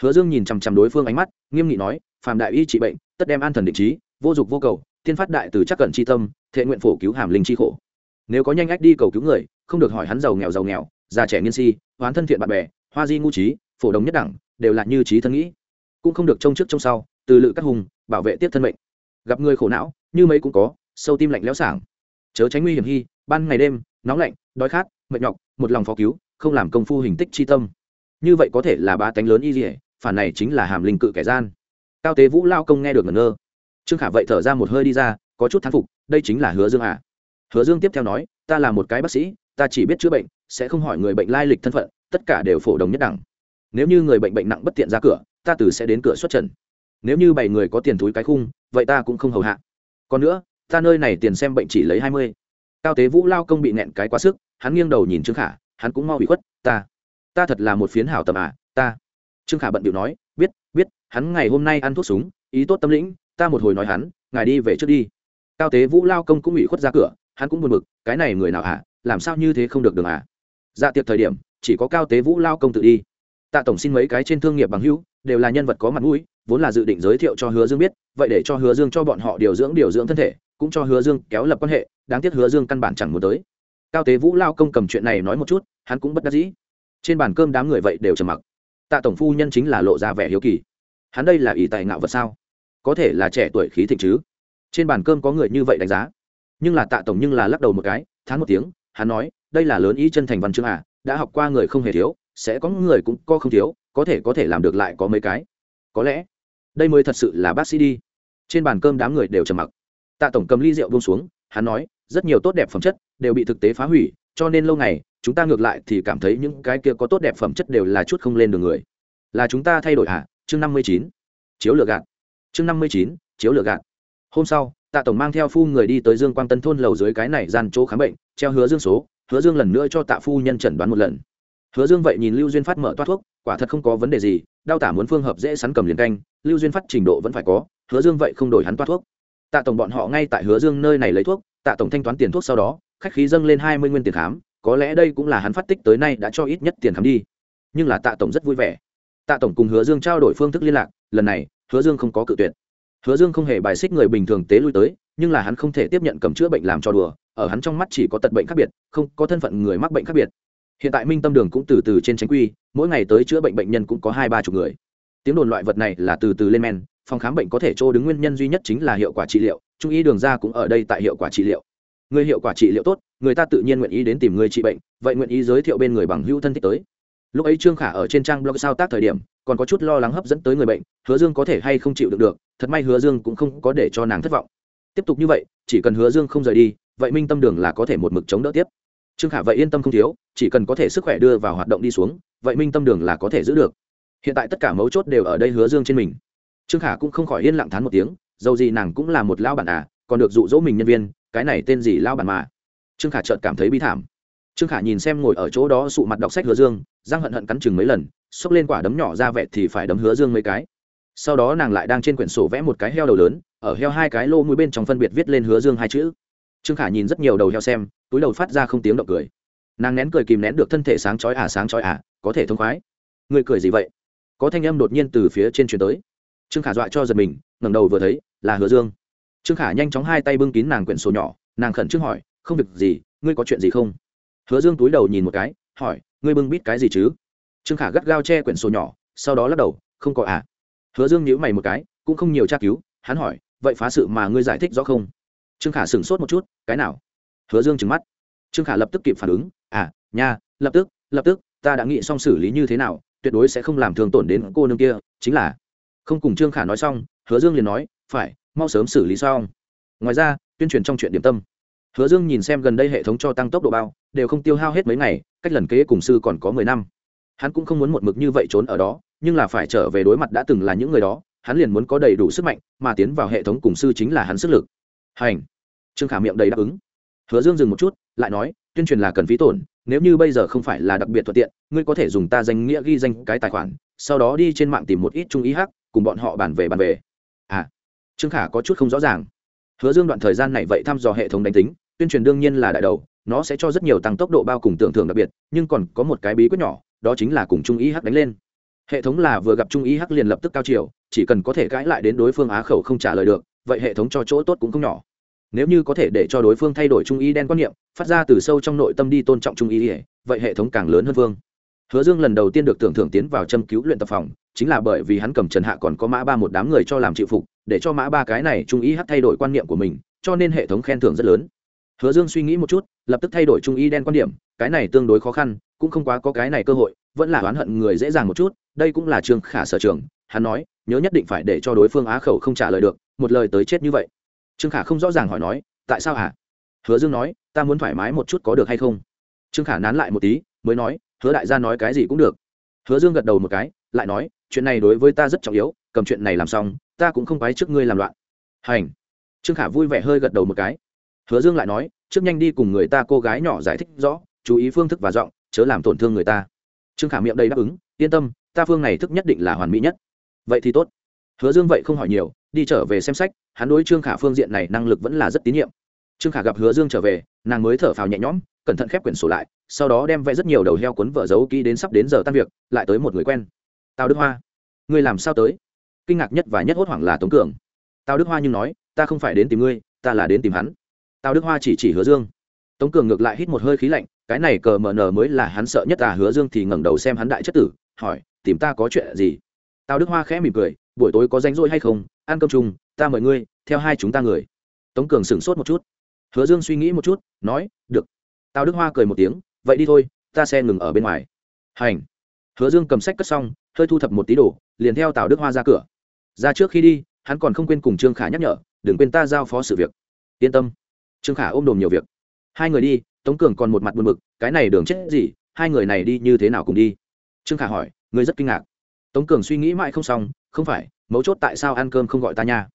Hứa dương nhìn chằm chằm đối phương ánh mắt, nghiêm nghị nói, phàm đại y trị bệnh, tất đem an thần định trí, vô dục vô cầu, thiên phát đại từ chắc cận c tâm, thệ nguyện phổ cứu hàm linh chi khổ nếu có nhanh ách đi cầu cứu người, không được hỏi hắn giàu nghèo giàu nghèo, già trẻ nghiên si hoán thân thiện bạn bè, hoa di ngu trí, phổ đồng nhất đẳng, đều là như trí thân nghĩ. Cũng không được trông trước trông sau, từ lự các hùng, bảo vệ tiếp thân mệnh. Gặp người khổ não, như mấy cũng có, sâu tim lạnh lẽo sảng. Chớ tránh nguy hiểm hy ban ngày đêm, nóng lạnh, đói khát, mệt nhọc, một lòng phó cứu, không làm công phu hình tích chi tâm. Như vậy có thể là ba tánh lớn y dỉa phản này chính là hàm linh cự kẻ gian. Cao tế vũ lao công nghe được ngẩn ngơ. Trương khả vậy thở ra một hơi đi ra, có chút thán phục, đây chính là hứa dương à hứa dương tiếp theo nói, ta là một cái bác sĩ, ta chỉ biết chữa bệnh, sẽ không hỏi người bệnh lai lịch thân phận, tất cả đều phổ đồng nhất đẳng. Nếu như người bệnh bệnh nặng bất tiện ra cửa, ta từ sẽ đến cửa xuất trần. Nếu như bảy người có tiền túi cái khung, vậy ta cũng không hầu hạ. Còn nữa, ta nơi này tiền xem bệnh chỉ lấy hai mươi. Cao tế vũ lao công bị nẹn cái quá sức, hắn nghiêng đầu nhìn trương khả, hắn cũng mau bị khuất, ta ta thật là một phiến hảo tầm à ta. Trương khả bận điệu nói, biết biết, hắn ngày hôm nay ăn thuốc súng, ý tốt tâm lĩnh, ta một hồi nói hắn, ngài đi về trước đi. Cao tế vũ lao công cũng bị khuất ra cửa hắn cũng buồn bực, cái này người nào à làm sao như thế không được đường à dạ tiệc thời điểm, chỉ có cao tế vũ lao công tự đi. Tạ tổng xin mấy cái trên thương nghiệp bằng hữu, đều là nhân vật có mặt mũi, vốn là dự định giới thiệu cho hứa dương biết, vậy để cho hứa dương cho bọn họ điều dưỡng điều dưỡng thân thể, cũng cho hứa dương kéo lập quan hệ, đáng tiếc hứa dương căn bản chẳng muốn tới. Cao tế vũ lao công cầm chuyện này nói một chút, hắn cũng bất đắc dĩ. Trên bàn cơm đám người vậy đều trầm mặc. Tạ tổng phu nhân chính là lộ ra vẻ hiếu kỳ. Hắn đây là ý tài ngạo vật sao? Có thể là trẻ tuổi khí thịnh chứ? Trên bàn cơm có người như vậy đánh giá nhưng là tạ tổng nhưng là lắc đầu một cái, thán một tiếng, hắn nói, đây là lớn ý chân thành văn chương à đã học qua người không hề thiếu, sẽ có người cũng có không thiếu, có thể có thể làm được lại có mấy cái. Có lẽ, đây mới thật sự là bác sĩ đi. Trên bàn cơm đám người đều trầm mặc. Tạ tổng cầm ly rượu buông xuống, hắn nói, rất nhiều tốt đẹp phẩm chất đều bị thực tế phá hủy, cho nên lâu ngày, chúng ta ngược lại thì cảm thấy những cái kia có tốt đẹp phẩm chất đều là chút không lên được người. Là chúng ta thay đổi hả chương năm mươi chín. Chiếu lựa gạt. Chương năm mươi chín. Chiếu lựa gạt. Hôm sau tạ tổng mang theo phu người đi tới dương quang tân thôn lầu dưới cái này gian chỗ khám bệnh, treo hứa dương số, hứa dương lần nữa cho tạ phu nhân chẩn đoán một lần. Hứa dương vậy nhìn lưu duyên phát mở toát thuốc, quả thật không có vấn đề gì, đau tả muốn phương hợp dễ sắn cầm liền canh, lưu duyên phát trình độ vẫn phải có, hứa dương vậy không đổi hắn toát thuốc. Tạ tổng bọn họ ngay tại hứa dương nơi này lấy thuốc, tạ tổng thanh toán tiền thuốc sau đó, khách khí dâng lên hai mươi nguyên tiền khám, có lẽ đây cũng là hắn phát tích tới nay đã cho ít nhất tiền khám đi. Nhưng là tạ tổng rất vui vẻ. Tạ tổng cùng hứa dương trao đổi phương thức liên lạc, lần này, hứa dương không có cự tuyệt hứa dương không hề bài xích người bình thường tế lui tới, nhưng là hắn không thể tiếp nhận cầm chữa bệnh làm cho đùa, ở hắn trong mắt chỉ có tật bệnh khác biệt, không có thân phận người mắc bệnh khác biệt. Hiện tại minh tâm đường cũng từ từ trên tránh quy, mỗi ngày tới chữa bệnh bệnh nhân cũng có hai ba chục người. Tiếng đồn loại vật này là từ từ lên men, phòng khám bệnh có thể trô đứng nguyên nhân duy nhất chính là hiệu quả trị liệu, trung y đường ra cũng ở đây tại hiệu quả trị liệu. Người hiệu quả trị liệu tốt, người ta tự nhiên nguyện ý đến tìm người trị bệnh, vậy nguyện ý giới thiệu bên người bằng hữu thân thích tới. Lúc ấy trương khả ở trên trang blog sao tác thời điểm còn có chút lo lắng hấp dẫn tới người bệnh, hứa dương có thể hay không chịu được được, thật may hứa dương cũng không có để cho nàng thất vọng. Tiếp tục như vậy, chỉ cần hứa dương không rời đi, vậy minh tâm đường là có thể một mực chống đỡ tiếp. Trương khả vậy yên tâm không thiếu, chỉ cần có thể sức khỏe đưa vào hoạt động đi xuống, vậy minh tâm đường là có thể giữ được. Hiện tại tất cả mấu chốt đều ở đây hứa dương trên mình. Trương khả cũng không khỏi yên lặng thán một tiếng, dầu gì nàng cũng là một lao bản à còn được dụ dỗ mình nhân viên, cái này tên gì lao bản mà? Trương khả chợt cảm thấy bi thảm trương khả nhìn xem ngồi ở chỗ đó sụ mặt đọc sách hứa dương giang hận hận cắn chừng mấy lần, xốc lên quả đấm nhỏ ra vẹt thì phải đấm hứa dương mấy cái. Sau đó nàng lại đang trên quyển sổ vẽ một cái heo đầu lớn, ở heo hai cái lô mũi bên trong phân biệt viết lên hứa dương hai chữ. Trương khả nhìn rất nhiều đầu heo xem, túi đầu phát ra không tiếng động cười. Nàng nén cười kìm nén được thân thể sáng chói à sáng chói à có thể thông khoái. Người cười gì vậy? Có thanh âm đột nhiên từ phía trên truyền tới. Trương khả dọa cho giật mình, ngẩng đầu vừa thấy, là hứa dương. Trương khả nhanh chóng hai tay bưng kín nàng quyển sổ nhỏ, nàng khẩn trương hỏi, không việc gì, ngươi có chuyện gì không? Hứa dương túi đầu nhìn một cái, hỏi, ngươi bưng bít cái gì chứ? Trương khả gắt gao che quyển sổ nhỏ, sau đó lắc đầu, không có à. Hứa dương nhíu mày một cái, cũng không nhiều tra cứu, hắn hỏi, vậy phá sự mà ngươi giải thích rõ không? Trương khả sửng sốt một chút, cái nào? Hứa dương trừng mắt. Trương khả lập tức kịp phản ứng à nha, lập tức lập tức, ta đã nghĩ xong xử lý như thế nào, tuyệt đối sẽ không làm thương tổn đến cô nương kia, chính là không cùng trương khả nói xong, hứa dương liền nói, phải, mau sớm xử lý xong. Ngoài ra, tuyên truyền trong chuyện điểm tâm hứa dương nhìn xem gần đây hệ thống cho tăng tốc độ bao, đều không tiêu hao hết mấy ngày, cách lần kế cùng sư còn có mười năm. Hắn cũng không muốn một mực như vậy trốn ở đó, nhưng là phải trở về đối mặt đã từng là những người đó, hắn liền muốn có đầy đủ sức mạnh, mà tiến vào hệ thống cùng sư chính là hắn sức lực. Hành. Trương khả miệng đầy đáp ứng. Hứa dương dừng một chút, lại nói, tuyên truyền là cần phí tổn, nếu như bây giờ không phải là đặc biệt thuận tiện, ngươi có thể dùng ta danh nghĩa ghi danh cái tài khoản, sau đó đi trên mạng tìm một ít trung ý hắc, cùng bọn họ bàn về bàn về. À. Trương khả có chút không rõ ràng. Hứa dương đoạn thời gian này vậy thăm dò hệ thống đánh tính tuyên truyền đương nhiên là đại đầu, nó sẽ cho rất nhiều tăng tốc độ bao cùng tưởng thưởng đặc biệt, nhưng còn có một cái bí quyết nhỏ, đó chính là cùng trung ý hắc đánh lên. Hệ thống là vừa gặp trung ý hắc liền lập tức cao chiều, chỉ cần có thể cãi lại đến đối phương á khẩu không trả lời được, vậy hệ thống cho chỗ tốt cũng không nhỏ. Nếu như có thể để cho đối phương thay đổi trung ý đen quan niệm, phát ra từ sâu trong nội tâm đi tôn trọng trung ý vậy hệ thống càng lớn hơn vương. Hứa dương lần đầu tiên được tưởng thưởng tiến vào châm cứu luyện tập phòng, chính là bởi vì hắn cầm trần hạ còn có mã ba một đám người cho làm chịu phục, để cho mã ba cái này trung ý hắc thay đổi quan niệm của mình, cho nên hệ thống khen thưởng rất lớn hứa dương suy nghĩ một chút, lập tức thay đổi trung ý đen quan điểm, cái này tương đối khó khăn, cũng không quá có cái này cơ hội, vẫn là oán hận người dễ dàng một chút, đây cũng là trương khả sở trường, hắn nói, nhớ nhất định phải để cho đối phương á khẩu không trả lời được, một lời tới chết như vậy. Trương khả không rõ ràng hỏi nói, tại sao hả? Hứa dương nói, ta muốn thoải mái một chút có được hay không? Trương khả nán lại một tí, mới nói, hứa đại gia nói cái gì cũng được. Hứa dương gật đầu một cái, lại nói, chuyện này đối với ta rất trọng yếu, cầm chuyện này làm xong, ta cũng không quái trước ngươi làm loạn. Hành. Trương khả vui vẻ hơi gật đầu một cái hứa dương lại nói, trước nhanh đi cùng người ta cô gái nhỏ giải thích rõ, chú ý phương thức và giọng, chớ làm tổn thương người ta. Trương khả miệng đầy đáp ứng, yên tâm, ta phương này thức nhất định là hoàn mỹ nhất. Vậy thì tốt. Hứa dương vậy không hỏi nhiều, đi trở về xem sách, hắn đối trương khả phương diện này năng lực vẫn là rất tín nhiệm. Trương khả gặp hứa dương trở về, nàng mới thở phào nhẹ nhõm, cẩn thận khép quyển sổ lại, sau đó đem vẽ rất nhiều đầu heo cuốn vợ giấu kỹ đến sắp đến giờ tan việc, lại tới một người quen. Tào đức hoa, ngươi làm sao tới? Kinh ngạc nhất và nhất hốt hoảng là tống cường. Tào đức hoa nhưng nói, ta không phải đến tìm ngươi, ta là đến tìm hắn tào đức hoa chỉ chỉ hứa dương. Tống cường ngược lại hít một hơi khí lạnh, cái này cờ mờ nờ mới là hắn sợ nhất à? Hứa dương thì ngẩng đầu xem hắn đại chất tử, hỏi, tìm ta có chuyện gì? Tào đức hoa khẽ mỉm cười, buổi tối có rảnh rỗi hay không? Ăn cơm chung, ta mời ngươi, theo hai chúng ta người. Tống cường sửng sốt một chút. Hứa dương suy nghĩ một chút, nói, được. Tào đức hoa cười một tiếng, vậy đi thôi, ta xe ngừng ở bên ngoài. Hành. Hứa dương cầm sách cất xong, hơi thu thập một tí đồ, liền theo tào đức hoa ra cửa. Ra trước khi đi, hắn còn không quên cùng trương khả nhắc nhở, đừng quên ta giao phó sự việc. Yên tâm trương khả ôm đồm nhiều việc. Hai người đi, tống cường còn một mặt buồn bực, cái này đường chết gì, hai người này đi như thế nào cùng đi? Trương khả hỏi, người rất kinh ngạc. Tống cường suy nghĩ mãi không xong, không phải, mấu chốt tại sao ăn cơm không gọi ta nha?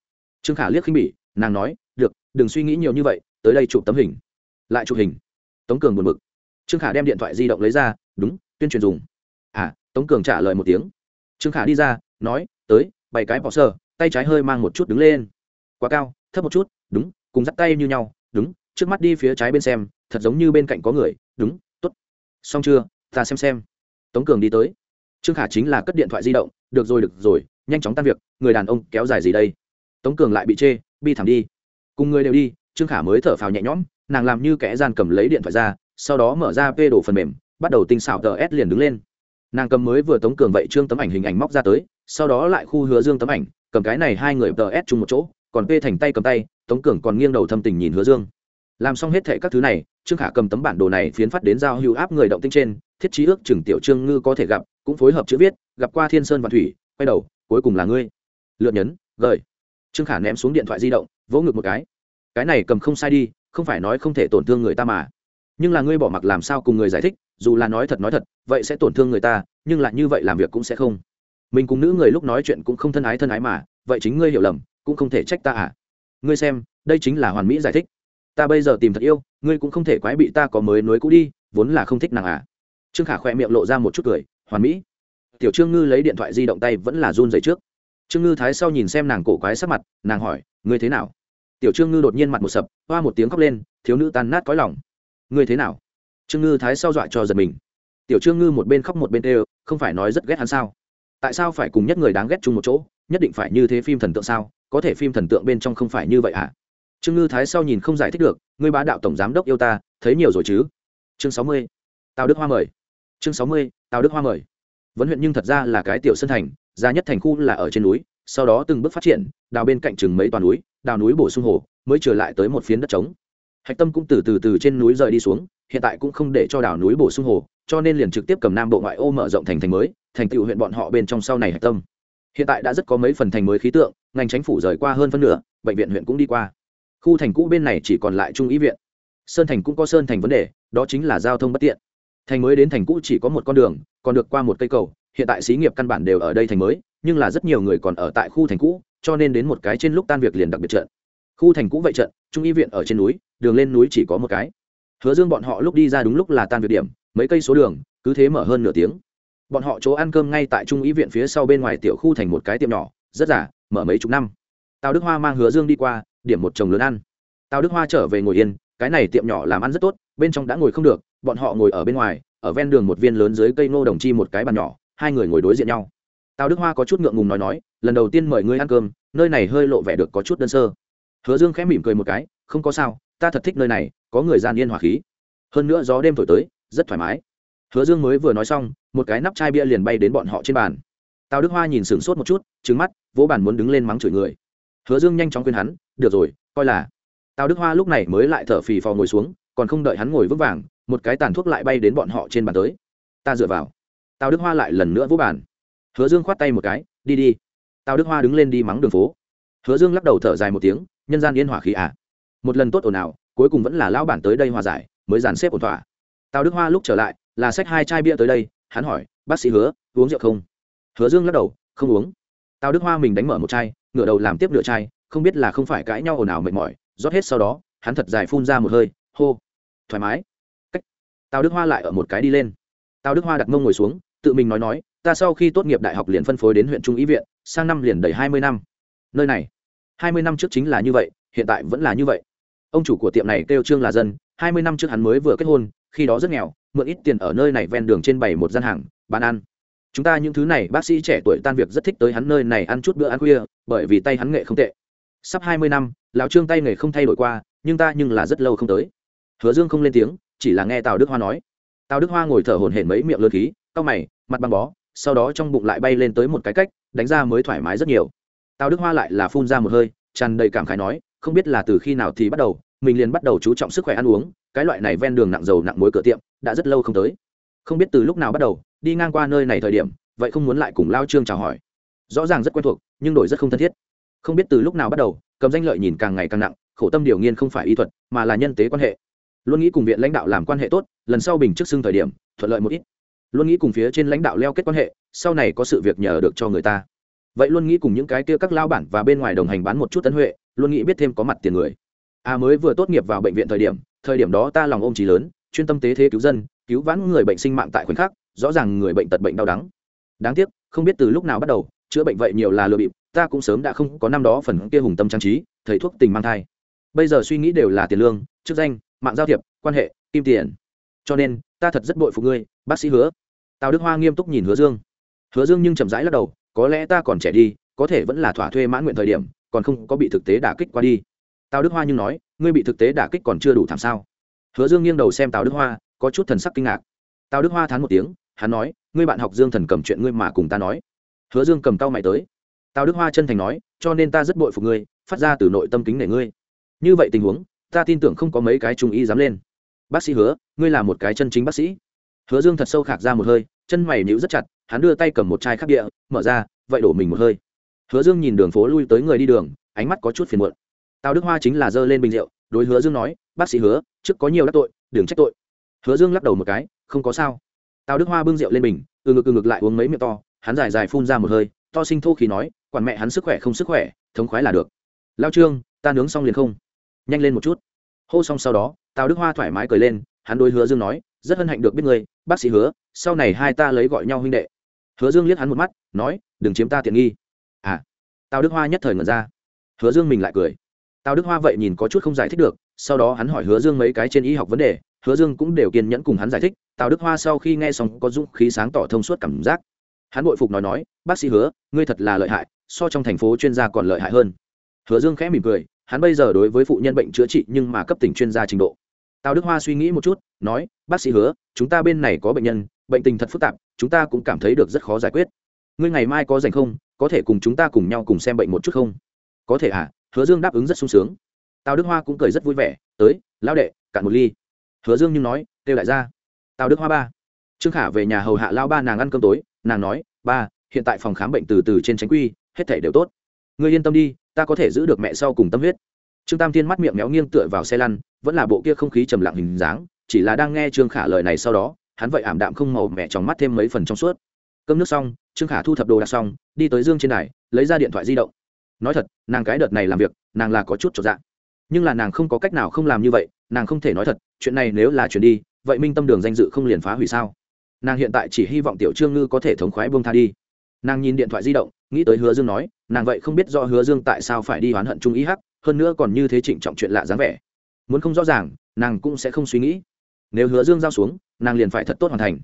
Trương khả liếc khinh bỉ, nàng nói, được, đừng suy nghĩ nhiều như vậy, tới đây chụp tấm hình. Lại chụp hình. Tống cường buồn bực. Trương khả đem điện thoại di động lấy ra, đúng, tuyên truyền dùng. À tống cường trả lời một tiếng. Trương khả đi ra, nói, tới bảy cái bỏ sơ tay trái hơi mang một chút đứng lên. Quá cao, thấp một chút, đúng cùng dắt tay như nhau, đúng, trước mắt đi phía trái bên xem, thật giống như bên cạnh có người, đúng t ố t xong chưa? Ta xem xem. Tống cường đi tới. Trương khả chính là cất điện thoại di động, được rồi được rồi, nhanh chóng tan việc, người đàn ông kéo dài gì đây? Tống cường lại bị chê, bi thẳng đi. Cùng người đều đi, trương khả mới thở phào nhẹ nhõm, nàng làm như kẻ gian cầm lấy điện thoại ra, sau đó mở ra vê đổ phần mềm, bắt đầu tinh xảo tờ s liền đứng lên. Nàng cầm mới vừa tống cường vậy trương tấm ảnh hình ảnh móc ra tới, sau đó lại khu hứa dương tấm ảnh, cầm cái này hai người tờ s chung một chỗ còn p thành tay cầm tay, tống cường còn nghiêng đầu thâm tình nhìn hứa dương. Làm xong hết thệ các thứ này, trương khả cầm tấm bản đồ này phiến phát đến giao hữu áp người động tinh trên, thiết trí ước chừng tiểu trương ngư có thể gặp, cũng phối hợp chữ viết, gặp qua thiên sơn và thủy, quay đầu, cuối cùng là ngươi. Lượn nhấn gợi trương khả ném xuống điện thoại di động, vỗ ngực một cái. Cái này cầm không sai đi, không phải nói không thể tổn thương người ta mà. Nhưng là ngươi bỏ mặc làm sao cùng người giải thích, dù là nói thật nói thật, vậy sẽ tổn thương người ta, nhưng lại như vậy làm việc cũng sẽ không. Mình cùng nữ người lúc nói chuyện cũng không thân ái thân ái mà, vậy chính ngươi hiểu lầm cũng không thể trách ta à. Ngươi xem, đây chính là hoàn mỹ giải thích. Ta bây giờ tìm thật yêu, ngươi cũng không thể quái bị ta có mới nối cũ đi, vốn là không thích nàng à. Trương khả khoe miệng lộ ra một chút cười, hoàn mỹ. Tiểu trương ngư lấy điện thoại di động tay vẫn là run dày trước. Trương ngư thái sau nhìn xem nàng cổ quái sắc mặt, nàng hỏi, ngươi thế nào? Tiểu trương ngư đột nhiên mặt một sập, hoa một tiếng khóc lên, thiếu nữ tan nát cõi lòng. Ngươi thế nào? Trương ngư thái sau dọa cho giật mình. Tiểu trương ngư một bên khóc một bên tê không phải nói rất ghét hắn sao? Tại sao phải cùng nhất người đáng ghét chung một chỗ? Nhất định phải như thế phim thần tượng sao? Có thể phim thần tượng bên trong không phải như vậy à? Trương ngư thái sau nhìn không giải thích được, ngươi bá đạo tổng giám đốc yêu ta, thấy nhiều rồi chứ? Chương sáu mươi, tào đức hoa mời. Chương sáu mươi, tào đức hoa mời. Vấn huyện nhưng thật ra là cái tiểu sân thành, ra nhất thành khu là ở trên núi, sau đó từng bước phát triển, đào bên cạnh chừng mấy toàn núi, đào núi bổ sung hồ, mới trở lại tới một phiến đất trống. Hạch tâm cũng từ từ từ trên núi rời đi xuống, hiện tại cũng không để cho đào núi bổ sung hồ, cho nên liền trực tiếp cầm nam bộ ngoại ô mở rộng thành thành mới, thành tựu huyện bọn họ bên trong sau này hạch tâm hiện tại đã rất có mấy phần thành mới khí tượng, ngành chính phủ rời qua hơn phân nửa, bệnh viện huyện cũng đi qua. Khu thành cũ bên này chỉ còn lại trung ý viện. Sơn thành cũng có sơn thành vấn đề, đó chính là giao thông bất tiện. Thành mới đến thành cũ chỉ có một con đường, còn được qua một cây cầu, hiện tại xí nghiệp căn bản đều ở đây thành mới, nhưng là rất nhiều người còn ở tại khu thành cũ, cho nên đến một cái trên lúc tan việc liền đặc biệt trận. Khu thành cũ vậy trận, trung y viện ở trên núi, đường lên núi chỉ có một cái. Hứa dương bọn họ lúc đi ra đúng lúc là tan việc điểm, mấy cây số đường, cứ thế mở hơn nửa tiếng bọn họ chỗ ăn cơm ngay tại trung y viện phía sau bên ngoài tiểu khu thành một cái tiệm nhỏ, rất giả mở mấy chục năm. Tào đức hoa mang hứa dương đi qua, điểm một chồng lớn ăn. Tào đức hoa trở về ngồi yên, cái này tiệm nhỏ làm ăn rất tốt, bên trong đã ngồi không được, bọn họ ngồi ở bên ngoài, ở ven đường một viên lớn dưới cây ngô đồng chi một cái bàn nhỏ, hai người ngồi đối diện nhau. Tào đức hoa có chút ngượng ngùng nói nói, lần đầu tiên mời ngươi ăn cơm, nơi này hơi lộ vẻ được có chút đơn sơ. Hứa dương khẽ mỉm cười một cái, không có sao, ta thật thích nơi này, có người gian yên hòa khí. Hơn nữa gió đêm thổi tới, rất thoải mái hứa dương mới vừa nói xong, một cái nắp chai bia liền bay đến bọn họ trên bàn. Tào đức hoa nhìn sửng sốt một chút trứng mắt, vỗ bàn muốn đứng lên mắng chửi người. Hứa dương nhanh chóng khuyên hắn, được rồi, coi là. Tào đức hoa lúc này mới lại thở phì phò ngồi xuống, còn không đợi hắn ngồi vững vàng, một cái tàn thuốc lại bay đến bọn họ trên bàn tới. Ta dựa vào. Tào đức hoa lại lần nữa vỗ bàn. Hứa dương khoát tay một cái, đi đi. Tào đức hoa đứng lên đi mắng đường phố. Hứa dương lắc đầu thở dài một tiếng, nhân gian yên hỏa khí à. một lần tốt ồn ào, cuối cùng vẫn là lão bản tới đây hòa giải, mới dàn xếp ổn thỏa. Tào đức hoa lúc trở lại là sách hai chai bia tới đây, hắn hỏi, bác sĩ hứa, uống rượu không? Hứa dương lắc đầu, không uống. Tào đức hoa mình đánh mở một chai, ngửa đầu làm tiếp nửa chai, không biết là không phải cãi nhau ồn ào mệt mỏi, rót hết sau đó, hắn thật dài phun ra một hơi, hô, thoải mái. Cách. Tào đức hoa lại ở một cái đi lên. Tào đức hoa đặt mông ngồi xuống, tự mình nói nói, ta sau khi tốt nghiệp đại học liền phân phối đến huyện trung ý viện, sang năm liền đầy hai mươi năm. Nơi này, hai mươi năm trước chính là như vậy, hiện tại vẫn là như vậy. Ông chủ của tiệm này kêu trương là dân, hai mươi năm trước hắn mới vừa kết hôn khi đó rất nghèo, mượn ít tiền ở nơi này ven đường trên bảy một gian hàng, bán ăn. Chúng ta những thứ này, bác sĩ trẻ tuổi tan việc rất thích tới hắn nơi này ăn chút bữa ăn khuya, bởi vì tay hắn nghệ không tệ. Sắp hai mươi năm, lão trương tay nghề không thay đổi qua, nhưng ta nhưng là rất lâu không tới. Hứa dương không lên tiếng, chỉ là nghe tào đức hoa nói. Tào đức hoa ngồi thở hổn hển mấy miệng lượt khí, cau mày, mặt băng bó, sau đó trong bụng lại bay lên tới một cái cách, đánh ra mới thoải mái rất nhiều. Tào đức hoa lại là phun ra một hơi, tràn đầy cảm khái nói, không biết là từ khi nào thì bắt đầu mình liền bắt đầu chú trọng sức khỏe ăn uống, cái loại này ven đường nặng dầu nặng muối cửa tiệm đã rất lâu không tới. Không biết từ lúc nào bắt đầu, đi ngang qua nơi này thời điểm, vậy không muốn lại cùng lao trương chào hỏi. Rõ ràng rất quen thuộc, nhưng đổi rất không thân thiết. Không biết từ lúc nào bắt đầu, cầm danh lợi nhìn càng ngày càng nặng, khổ tâm điều nghiên không phải y thuật, mà là nhân tế quan hệ. Luôn nghĩ cùng viện lãnh đạo làm quan hệ tốt, lần sau bình trước xưng thời điểm, thuận lợi một ít. Luôn nghĩ cùng phía trên lãnh đạo leo kết quan hệ, sau này có sự việc nhờ được cho người ta. Vậy luôn nghĩ cùng những cái kia các lao bản và bên ngoài đồng hành bán một chút tấn huệ, luôn nghĩ biết thêm có mặt tiền người a à mới vừa tốt nghiệp vào bệnh viện thời điểm thời điểm đó ta lòng ôm trí lớn, chuyên tâm tế thế cứu dân, cứu vãn người bệnh sinh mạng tại khoảnh khắc, rõ ràng người bệnh tật bệnh đau đắng. Đáng tiếc, không biết từ lúc nào bắt đầu, chữa bệnh vậy nhiều là lừa bịp, ta cũng sớm đã không có năm đó phần kia hùng tâm trang trí, thầy thuốc tình mang thai. Bây giờ suy nghĩ đều là tiền lương, chức danh, mạng giao thiệp, quan hệ, kim tiền. Cho nên, ta thật rất bội phục ngươi, bác sĩ hứa. Tào đức hoa nghiêm túc nhìn hứa dương. Hứa dương nhưng chậm rãi lắc đầu, có lẽ ta còn trẻ đi, có thể vẫn là thỏa thuê mãn nguyện thời điểm, còn không có bị thực tế đả kích qua đi tào đức hoa nhưng nói, ngươi bị thực tế đả kích còn chưa đủ thảm sao? Hứa dương nghiêng đầu xem tào đức hoa, có chút thần sắc kinh ngạc. Tào đức hoa thán một tiếng, hắn nói, ngươi bạn học dương thần cầm chuyện ngươi mà cùng ta nói. Hứa dương cầm tao mày tới. Tào đức hoa chân thành nói, cho nên ta rất bội phục ngươi, phát ra từ nội tâm kính nể ngươi. Như vậy tình huống, ta tin tưởng không có mấy cái trung y dám lên. Bác sĩ hứa, ngươi là một cái chân chính bác sĩ. Hứa dương thật sâu khạc ra một hơi, chân mày nhíu rất chặt, hắn đưa tay cầm một chai khắc địa, mở ra, vậy đổ mình một hơi. Hứa dương nhìn đường phố lui tới người đi đường, ánh mắt có chút phiền muộn tào đức hoa chính là dơ lên bình rượu, đối hứa dương nói, bác sĩ hứa, trước có nhiều đắc tội, đừng trách tội. Hứa dương lắc đầu một cái, không có sao. Tào đức hoa bưng rượu lên bình, từ ngực từ ngực lại uống mấy miệng to, hắn dài dài phun ra một hơi, to sinh thô khí nói, quản mẹ hắn sức khỏe không sức khỏe, thống khoái là được. Lao trương, ta nướng xong liền không. Nhanh lên một chút. Hô xong sau đó, tào đức hoa thoải mái cười lên, hắn đối hứa dương nói, rất hân hạnh được biết người bác sĩ hứa, sau này hai ta lấy gọi nhau huynh đệ. Hứa dương liếc hắn một mắt, nói, đừng chiếm ta tiện nghi. À tào đức hoa nhất thời ngẩn ra. Hứa dương mình lại cười tào đức hoa vậy nhìn có chút không giải thích được, sau đó hắn hỏi hứa dương mấy cái trên y học vấn đề, hứa dương cũng đều kiên nhẫn cùng hắn giải thích, tào đức hoa sau khi nghe xong có dũng khí sáng tỏ thông suốt cảm giác. Hắn bội phục nói nói, bác sĩ hứa, ngươi thật là lợi hại, so trong thành phố chuyên gia còn lợi hại hơn. Hứa dương khẽ mỉm cười, hắn bây giờ đối với phụ nhân bệnh chữa trị nhưng mà cấp tỉnh chuyên gia trình độ. Tào đức hoa suy nghĩ một chút, nói, bác sĩ hứa, chúng ta bên này có bệnh nhân, bệnh tình thật phức tạp, chúng ta cũng cảm thấy được rất khó giải quyết. Ngươi ngày mai có dành không, có thể cùng chúng ta cùng nhau cùng xem bệnh một chút không? Có thể à hứa dương đáp ứng rất sung sướng. Tào đức hoa cũng cười rất vui vẻ, tới, lão đệ, cạn một ly. Hứa dương nhưng nói, kêu lại ra tào đức hoa ba. Trương khả về nhà hầu hạ lao ba nàng ăn cơm tối, nàng nói, ba, hiện tại phòng khám bệnh từ từ trên tránh quy, hết thể đều tốt. Ngươi yên tâm đi, ta có thể giữ được mẹ sau cùng tâm huyết. Trương tam thiên mắt miệng méo nghiêng tựa vào xe lăn, vẫn là bộ kia không khí trầm lặng hình dáng, chỉ là đang nghe trương khả lời này sau đó, hắn vậy ảm đạm không màu mẹ trong mắt thêm mấy phần trong suốt. Cơm nước xong, trương khả thu thập đồ đạc xong, đi tới dương trên đài, lấy ra điện thoại di động nói thật, nàng cái đợt này làm việc, nàng là có chút trọn dạng nhưng là nàng không có cách nào không làm như vậy, nàng không thể nói thật, chuyện này nếu là chuyện đi, vậy minh tâm đường danh dự không liền phá hủy sao? Nàng hiện tại chỉ hy vọng tiểu trương ngư có thể thống khoái buông tha đi. Nàng nhìn điện thoại di động, nghĩ tới hứa dương nói, nàng vậy không biết do hứa dương tại sao phải đi oán hận trung ý hắc, hơn nữa còn như thế trịnh trọng chuyện lạ dáng vẻ. Muốn không rõ ràng, nàng cũng sẽ không suy nghĩ. Nếu hứa dương giao xuống, nàng liền phải thật tốt hoàn thành.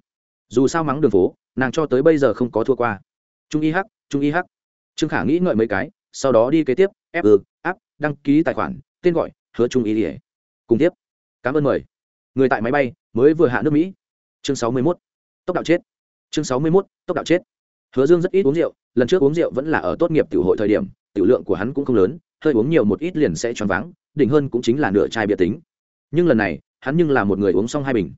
Dù sao mắng đường phố, nàng cho tới bây giờ không có thua qua. Trung y hắc, trung y hắc. Trương khả nghĩ ngợi mấy cái sau đó đi kế tiếp ép ư, áp đăng ký tài khoản tên gọi hứa trung y ỉa cùng tiếp. Cảm ơn mời. Người tại máy bay mới vừa hạ nước mỹ. Chương sáu mươi mốt. Tốc đạo chết. Chương sáu mươi mốt tốc đạo chết. Hứa dương rất ít uống rượu lần trước uống rượu vẫn là ở tốt nghiệp tiểu hội thời điểm tiểu lượng của hắn cũng không lớn hơi uống nhiều một ít liền sẽ choáng váng đỉnh hơn cũng chính là nửa chai bia tính. Nhưng lần này hắn nhưng là một người uống xong hai bình.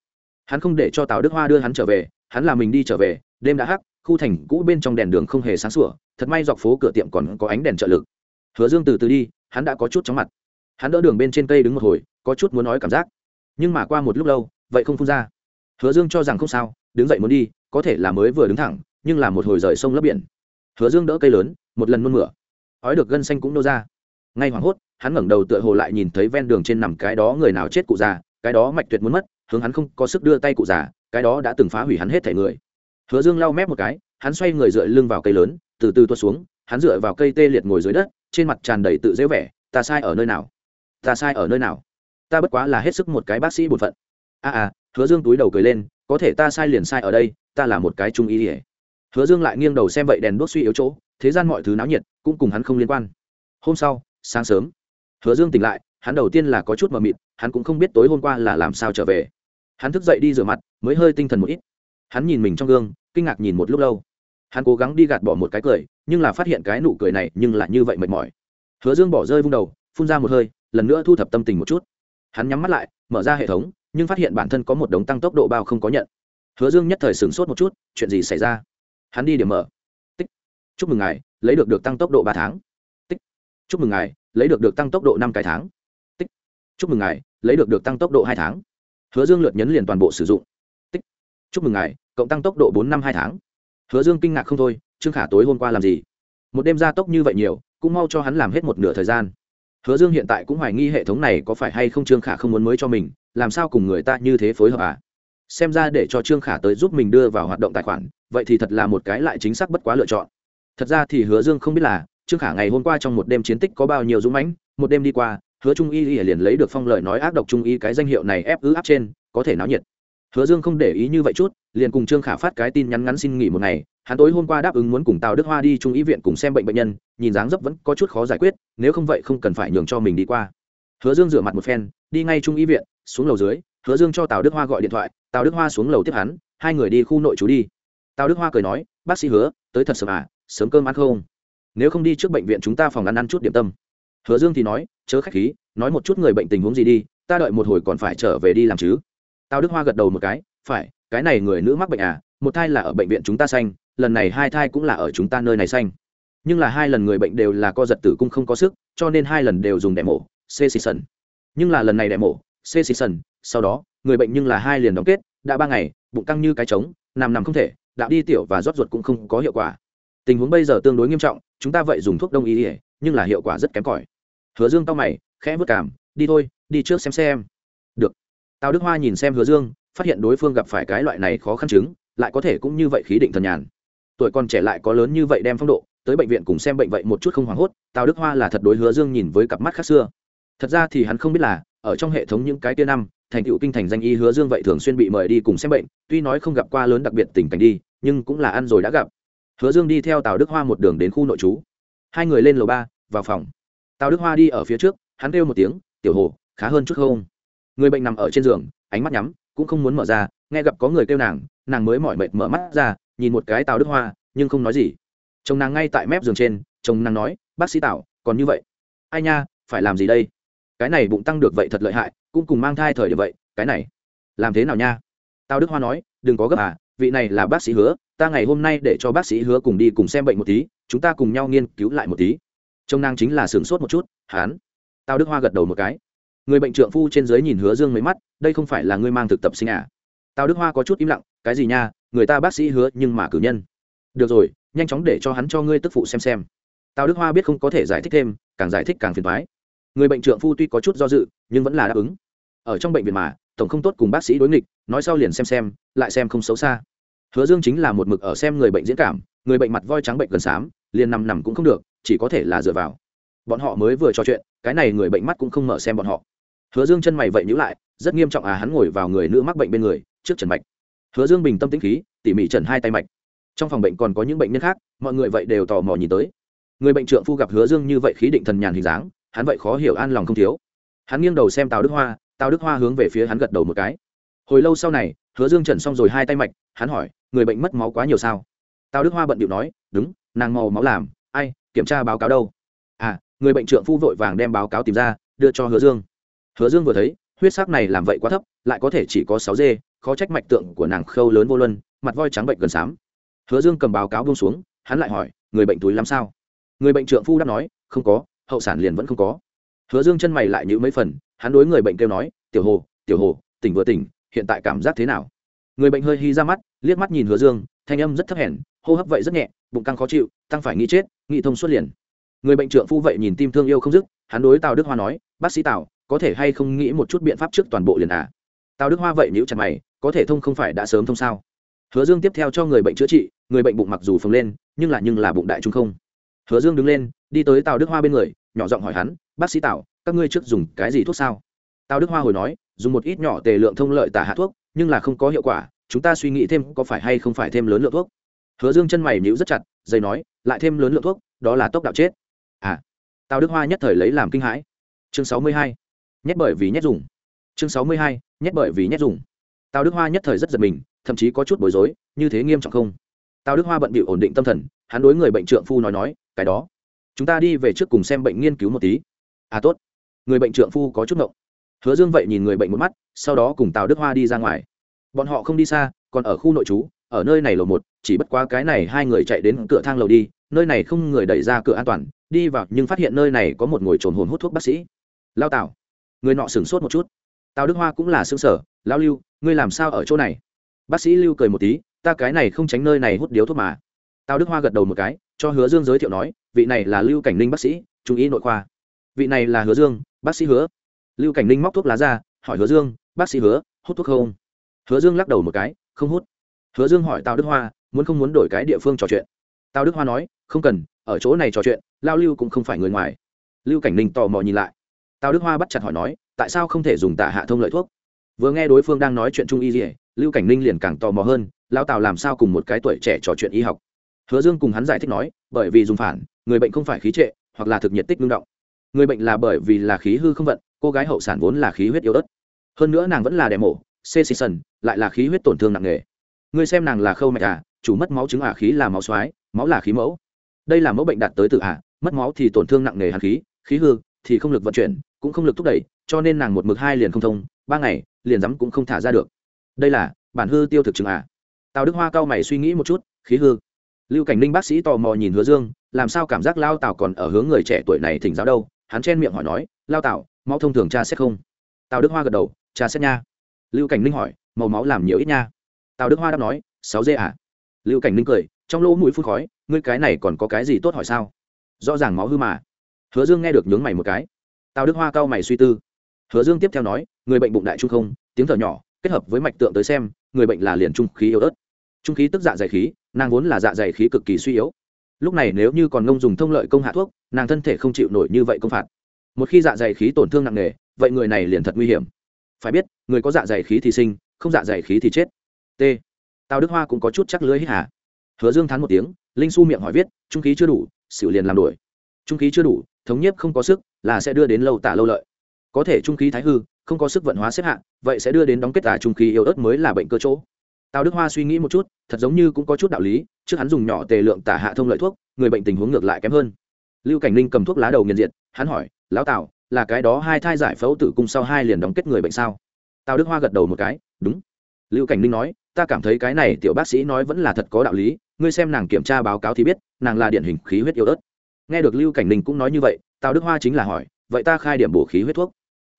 Hắn không để cho tào đức hoa đưa hắn trở về hắn là mình đi trở về đêm đã hắc khu thành cũ bên trong đèn đường không hề sáng sủa, thật may dọc phố cửa tiệm còn có ánh đèn trợ lực. Hứa dương từ từ đi, hắn đã có chút chóng mặt. Hắn đỡ đường bên trên cây đứng một hồi, có chút muốn nói cảm giác. Nhưng mà qua một lúc lâu, vậy không phun ra. Hứa dương cho rằng không sao, đứng dậy muốn đi, có thể là mới vừa đứng thẳng, nhưng là một hồi rời sông lấp biển. Hứa dương đỡ cây lớn, một lần nôn mửa. Ói được gân xanh cũng nô ra. Ngay hoảng hốt, hắn ngẩng đầu tựa hồ lại nhìn thấy ven đường trên nằm cái đó người nào chết cụ già, cái đó mạch tuyệt muốn mất, hướng hắn không có sức đưa tay cụ già, cái đó đã từng phá hủy hắn hết thể người hứa dương lau mép một cái hắn xoay người dựa lưng vào cây lớn từ từ tuột xuống hắn dựa vào cây tê liệt ngồi dưới đất trên mặt tràn đầy tự dễ vẻ ta sai ở nơi nào? Ta sai ở nơi nào? Ta bất quá là hết sức một cái bác sĩ bổn phận. A à, à hứa dương túi đầu cười lên có thể ta sai liền sai ở đây ta là một cái trung ý ỉa hứa dương lại nghiêng đầu xem vậy đèn đuốc suy yếu chỗ thế gian mọi thứ náo nhiệt cũng cùng hắn không liên quan. Hôm sau sáng sớm hứa dương tỉnh lại hắn đầu tiên là có chút mờ mịt hắn cũng không biết tối hôm qua là làm sao trở về. Hắn thức dậy đi rửa mặt mới hơi tinh thần một ít hắn nhìn mình trong gương, kinh ngạc nhìn một lúc lâu. Hắn cố gắng đi gạt bỏ một cái cười, nhưng là phát hiện cái nụ cười này nhưng lại như vậy mệt mỏi. Hứa dương bỏ rơi vung đầu, phun ra một hơi, lần nữa thu thập tâm tình một chút. Hắn nhắm mắt lại, mở ra hệ thống, nhưng phát hiện bản thân có một đống tăng tốc độ bao không có nhận. Hứa dương nhất thời sửng sốt một chút, chuyện gì xảy ra? Hắn đi điểm mở. Tích. Chúc mừng ngài, lấy được được tăng tốc độ ba tháng. Tích. Chúc mừng ngài, lấy được được tăng tốc độ năm cái tháng. Tích. Chúc mừng ngài, lấy được được tăng tốc độ hai tháng. Hứa dương lượt nhấn liền toàn bộ sử dụng chúc mừng ngài, cộng tăng tốc độ bốn năm hai tháng. Hứa dương kinh ngạc không thôi, trương khả tối hôm qua làm gì? Một đêm gia tốc như vậy nhiều, cũng mau cho hắn làm hết một nửa thời gian. Hứa dương hiện tại cũng hoài nghi hệ thống này có phải hay không trương khả không muốn mới cho mình, làm sao cùng người ta như thế phối hợp à? Xem ra để cho trương khả tới giúp mình đưa vào hoạt động tài khoản, vậy thì thật là một cái lại chính xác bất quá lựa chọn. Thật ra thì hứa dương không biết là, trương khả ngày hôm qua trong một đêm chiến tích có bao nhiêu dũng mãnh, một đêm đi qua, hứa trung y liền lấy được phong lời nói ác độc trung y cái danh hiệu này ép ứ áp trên, có thể náo nhiệt hứa dương không để ý như vậy chút, liền cùng trương khả phát cái tin nhắn ngắn xin nghỉ một ngày, hắn tối hôm qua đáp ứng muốn cùng tào đức hoa đi trung y viện cùng xem bệnh bệnh nhân, nhìn dáng dấp vẫn có chút khó giải quyết, nếu không vậy không cần phải nhường cho mình đi qua. Hứa dương rửa mặt một phen, đi ngay trung y viện, xuống lầu dưới, hứa dương cho tào đức hoa gọi điện thoại, tào đức hoa xuống lầu tiếp hắn, hai người đi khu nội trú đi. Tào đức hoa cười nói, bác sĩ hứa, tới thật sớm à sớm cơm ăn không? Nếu không đi trước bệnh viện chúng ta phòng ăn ăn chút điểm tâm. Hứa dương thì nói, chớ khách khí, nói một chút người bệnh tình huống gì đi, ta đợi một hồi còn phải trở về đi làm chứ tào đức hoa gật đầu một cái, phải, cái này người nữ mắc bệnh à một thai là ở bệnh viện chúng ta xanh lần này hai thai cũng là ở chúng ta nơi này xanh nhưng là hai lần người bệnh đều là co giật tử cung không có sức, cho nên hai lần đều dùng đẻ mổ, c xì sần. Nhưng là lần này đẻ mổ, c xì sần, sau đó, người bệnh nhưng là hai liền đóng kết, đã ba ngày, bụng căng như cái trống nằm nằm không thể đạo đi tiểu và rót ruột cũng không có hiệu quả. Tình huống bây giờ tương đối nghiêm trọng, chúng ta vậy dùng thuốc đông y ỉa nhưng là hiệu quả rất kém cỏi. Hứa dương tao mày, khẽ vất cảm đi thôi, đi trước xem xem tào đức hoa nhìn xem hứa dương, phát hiện đối phương gặp phải cái loại này khó khăn chứng, lại có thể cũng như vậy khí định thần nhàn. Tuổi còn trẻ lại có lớn như vậy đem phong độ, tới bệnh viện cùng xem bệnh vậy một chút không hoảng hốt, tào đức hoa là thật đối hứa dương nhìn với cặp mắt khác xưa. Thật ra thì hắn không biết là, ở trong hệ thống những cái tia năm, thành tựu kinh thành danh y hứa dương vậy thường xuyên bị mời đi cùng xem bệnh, tuy nói không gặp qua lớn đặc biệt tình cảnh đi, nhưng cũng là ăn rồi đã gặp. Hứa dương đi theo tào đức hoa một đường đến khu nội trú. Hai người lên lầu ba, vào phòng. Tào đức hoa đi ở phía trước, hắn kêu một tiếng, tiểu hồ, khá hơn chút không? Người bệnh nằm ở trên giường, ánh mắt nhắm, cũng không muốn mở ra, nghe gặp có người kêu nàng nàng mới mỏi mệt mở mắt ra, nhìn một cái tào đức hoa, nhưng không nói gì. Chồng nàng ngay tại mép giường trên, chồng nàng nói, bác sĩ tào, còn như vậy. Ai nha, phải làm gì đây? Cái này bụng tăng được vậy thật lợi hại, cũng cùng mang thai thời điểm vậy, cái này, làm thế nào nha? Tào đức hoa nói, đừng có gấp à vị này là bác sĩ hứa, ta ngày hôm nay để cho bác sĩ hứa cùng đi cùng xem bệnh một tí, chúng ta cùng nhau nghiên cứu lại một tí. Trông nàng chính là sửng sốt một chút, hán. Tào đức hoa gật đầu một cái người bệnh trượng phu trên dưới nhìn hứa dương mấy mắt, đây không phải là ngươi mang thực tập sinh à? Tào đức hoa có chút im lặng, cái gì nha, người ta bác sĩ hứa nhưng mà cử nhân. Được rồi, nhanh chóng để cho hắn cho ngươi tức phụ xem xem. Tào đức hoa biết không có thể giải thích thêm, càng giải thích càng phiền thoái người bệnh trượng phu tuy có chút do dự, nhưng vẫn là đáp ứng. Ở trong bệnh viện mà, tổng không tốt cùng bác sĩ đối nghịch, nói sau liền xem xem, lại xem không xấu xa. Hứa dương chính là một mực ở xem người bệnh diễn cảm, người bệnh mặt voi trắng bệnh gần xám, liền nằm nằm cũng không được, chỉ có thể là dựa vào. Bọn họ mới vừa trò chuyện, cái này người bệnh mắt cũng không mở xem bọn họ hứa dương chân mày vậy nhữ lại, rất nghiêm trọng à hắn ngồi vào người nữ mắc bệnh bên người, trước trần mạch. Hứa dương bình tâm tĩnh khí, tỉ mỉ trần hai tay mạch. Trong phòng bệnh còn có những bệnh nhân khác, mọi người vậy đều tò mò nhìn tới. Người bệnh trượng phu gặp hứa dương như vậy khí định thần nhàn hình dáng, hắn vậy khó hiểu an lòng không thiếu. Hắn nghiêng đầu xem tào đức hoa, tào đức hoa hướng về phía hắn gật đầu một cái. Hồi lâu sau này, hứa dương trần xong rồi hai tay mạch, hắn hỏi, người bệnh mất máu quá nhiều sao? Tào đức hoa bận điệu nói, đúng, nàng màu máu làm, ai, kiểm tra báo cáo đâu? À người bệnh trượng phu vội vàng đem báo cáo tìm ra, đưa cho hứa dương hứa dương vừa thấy, huyết sắc này làm vậy quá thấp, lại có thể chỉ có sáu dê, khó trách mạch tượng của nàng khâu lớn vô luân, mặt voi trắng bệnh gần xám. Hứa dương cầm báo cáo buông xuống, hắn lại hỏi, người bệnh túi làm sao? Người bệnh trượng phu đáp nói, không có, hậu sản liền vẫn không có. Hứa dương chân mày lại nhữ mấy phần, hắn đối người bệnh kêu nói, tiểu hồ tiểu hồ, tỉnh vừa tỉnh, hiện tại cảm giác thế nào? Người bệnh hơi hy ra mắt, liếc mắt nhìn hứa dương, thanh âm rất thấp hèn, hô hấp vậy rất nhẹ, bụng căng khó chịu, tăng phải nghĩ chết, nghĩ thông suốt liền. Người bệnh trượng phu vậy nhìn tim thương yêu không dứt, hắn đối tào đức hoa nói, bác sĩ tào có thể hay không nghĩ một chút biện pháp trước toàn bộ liền à? Tào đức hoa vậy nếu chặt mày, có thể thông không phải đã sớm thông sao? Hứa dương tiếp theo cho người bệnh chữa trị, người bệnh bụng mặc dù phồng lên, nhưng là nhưng là bụng đại trung không. Hứa dương đứng lên, đi tới tào đức hoa bên người, nhỏ giọng hỏi hắn, bác sĩ tào, các ngươi trước dùng cái gì thuốc sao? Tào đức hoa hồi nói, dùng một ít nhỏ tề lượng thông lợi tả hạ thuốc, nhưng là không có hiệu quả, chúng ta suy nghĩ thêm có phải hay không phải thêm lớn lượng thuốc. Hứa dương chân mày nhíu rất chặt dây nói, lại thêm lớn lượng thuốc, đó là tốc đạo chết. À tào đức hoa nhất thời lấy làm kinh hãi. Chương sáu mươi hai nhét bởi vì nhét dùng. Chương sáu mươi hai nhét bởi vì nhét dùng. Tào đức hoa nhất thời rất giật mình, thậm chí có chút bối rối, như thế nghiêm trọng không? Tào đức hoa bận bịu ổn định tâm thần, hắn đối người bệnh trượng phu nói nói, cái đó, chúng ta đi về trước cùng xem bệnh nghiên cứu một tí. À tốt. Người bệnh trượng phu có chút ngộng. Hứa dương vậy nhìn người bệnh một mắt, sau đó cùng tào đức hoa đi ra ngoài. Bọn họ không đi xa, còn ở khu nội trú, ở nơi này lầu một, chỉ bất quá cái này hai người chạy đến cửa thang lầu đi, nơi này không người đẩy ra cửa an toàn, đi vào, nhưng phát hiện nơi này có một ngồi trồn hồn hút thuốc bác sĩ. Lao tào người nọ sửng sốt một chút. Tào đức hoa cũng là xương sở lao lưu, ngươi làm sao ở chỗ này? Bác sĩ lưu cười một tí, ta cái này không tránh nơi này hút điếu thuốc mà. Tào đức hoa gật đầu một cái, cho hứa dương giới thiệu nói, vị này là lưu cảnh ninh bác sĩ, trung ý nội khoa. Vị này là hứa dương, bác sĩ hứa. Lưu cảnh ninh móc thuốc lá ra, hỏi hứa dương, bác sĩ hứa, hút thuốc không? Hứa dương lắc đầu một cái, không hút. Hứa dương hỏi tào đức hoa, muốn không muốn đổi cái địa phương trò chuyện? Tào đức hoa nói, không cần, ở chỗ này trò chuyện lao lưu cũng không phải người ngoài. Lưu cảnh ninh tò mò nhìn lại tào đức hoa bắt chặt hỏi nói, tại sao không thể dùng tạ hạ thông lợi thuốc? Vừa nghe đối phương đang nói chuyện trung y gì, lưu cảnh ninh liền càng tò mò hơn lao tào làm sao cùng một cái tuổi trẻ trò chuyện y học? Hứa dương cùng hắn giải thích nói, bởi vì dùng phản, người bệnh không phải khí trệ, hoặc là thực nhiệt tích ngưng động. Người bệnh là bởi vì là khí hư không vận, cô gái hậu sản vốn là khí huyết yếu ớt. Hơn nữa nàng vẫn là đẻ mổ xê xì sần lại là khí huyết tổn thương nặng nề. Ngươi xem nàng là khâu mạch à chủ mất máu chứng ả khí là máu xoái máu là khí mẫu. Đây là mẫu bệnh đạt tới tự ả, mất máu thì tổn thương nặng nề hàn khí khí hư thì không lực vận chuyển, cũng không lực thúc đẩy, cho nên nàng một mực hai liền không thông, ba ngày, liền rắm cũng không thả ra được. Đây là, bản hư tiêu thực chứng à? tào đức hoa cao mày suy nghĩ một chút, khí hư. Lưu cảnh ninh bác sĩ tò mò nhìn hứa dương, làm sao cảm giác lao tào còn ở hướng người trẻ tuổi này thỉnh giáo đâu? Hắn chen miệng hỏi nói, lao tào, máu thông thường cha xét không? Tào đức hoa gật đầu, cha xét nha. Lưu cảnh ninh hỏi, màu máu làm nhiều ít nha? Tào đức hoa đáp nói, sáu dê à? Lưu cảnh ninh cười, trong lỗ mũi phun khói, ngươi cái này còn có cái gì tốt hỏi sao? Rõ ràng máu hư mà hứa dương nghe được nhướng mày một cái. Tào đức hoa cao mày suy tư. Hứa dương tiếp theo nói, người bệnh bụng đại trung không, tiếng thở nhỏ, kết hợp với mạch tượng tới xem, người bệnh là liền trung khí yếu ớt. Trung khí tức dạ dày khí, nàng vốn là dạ dày khí cực kỳ suy yếu. Lúc này nếu như còn ngông dùng thông lợi công hạ thuốc, nàng thân thể không chịu nổi như vậy công phạt. Một khi dạ dày khí tổn thương nặng nề, vậy người này liền thật nguy hiểm. Phải biết, người có dạ dày khí thì sinh, không dạ dày khí thì chết. T. Tào đức hoa cũng có chút chắc lưới hít hà. Hứa dương thán một tiếng, linh su miệng hỏi viết, trung khí chưa đủ, xỉu liền làm đuổi. Trung khí chưa đủ thống nhất không có sức là sẽ đưa đến lâu tả lâu lợi. Có thể trung khí thái hư, không có sức vận hóa xếp hạng, vậy sẽ đưa đến đóng kết tả trung khí yếu ớt mới là bệnh cơ chỗ. Tào đức hoa suy nghĩ một chút, thật giống như cũng có chút đạo lý, trước hắn dùng nhỏ tề lượng tả hạ thông lợi thuốc, người bệnh tình huống ngược lại kém hơn. Lưu cảnh ninh cầm thuốc lá đầu nghiền diện hắn hỏi, lão tào, là cái đó hai thai giải phẫu tử cung sau hai liền đóng kết người bệnh sao? Tào đức hoa gật đầu một cái, đúng. Lưu cảnh ninh nói, ta cảm thấy cái này tiểu bác sĩ nói vẫn là thật có đạo lý, ngươi xem nàng kiểm tra báo cáo thì biết, nàng là điển hình khí huyết yếu ớt nghe được lưu cảnh ninh cũng nói như vậy, tào đức hoa chính là hỏi, vậy ta khai điểm bổ khí huyết thuốc?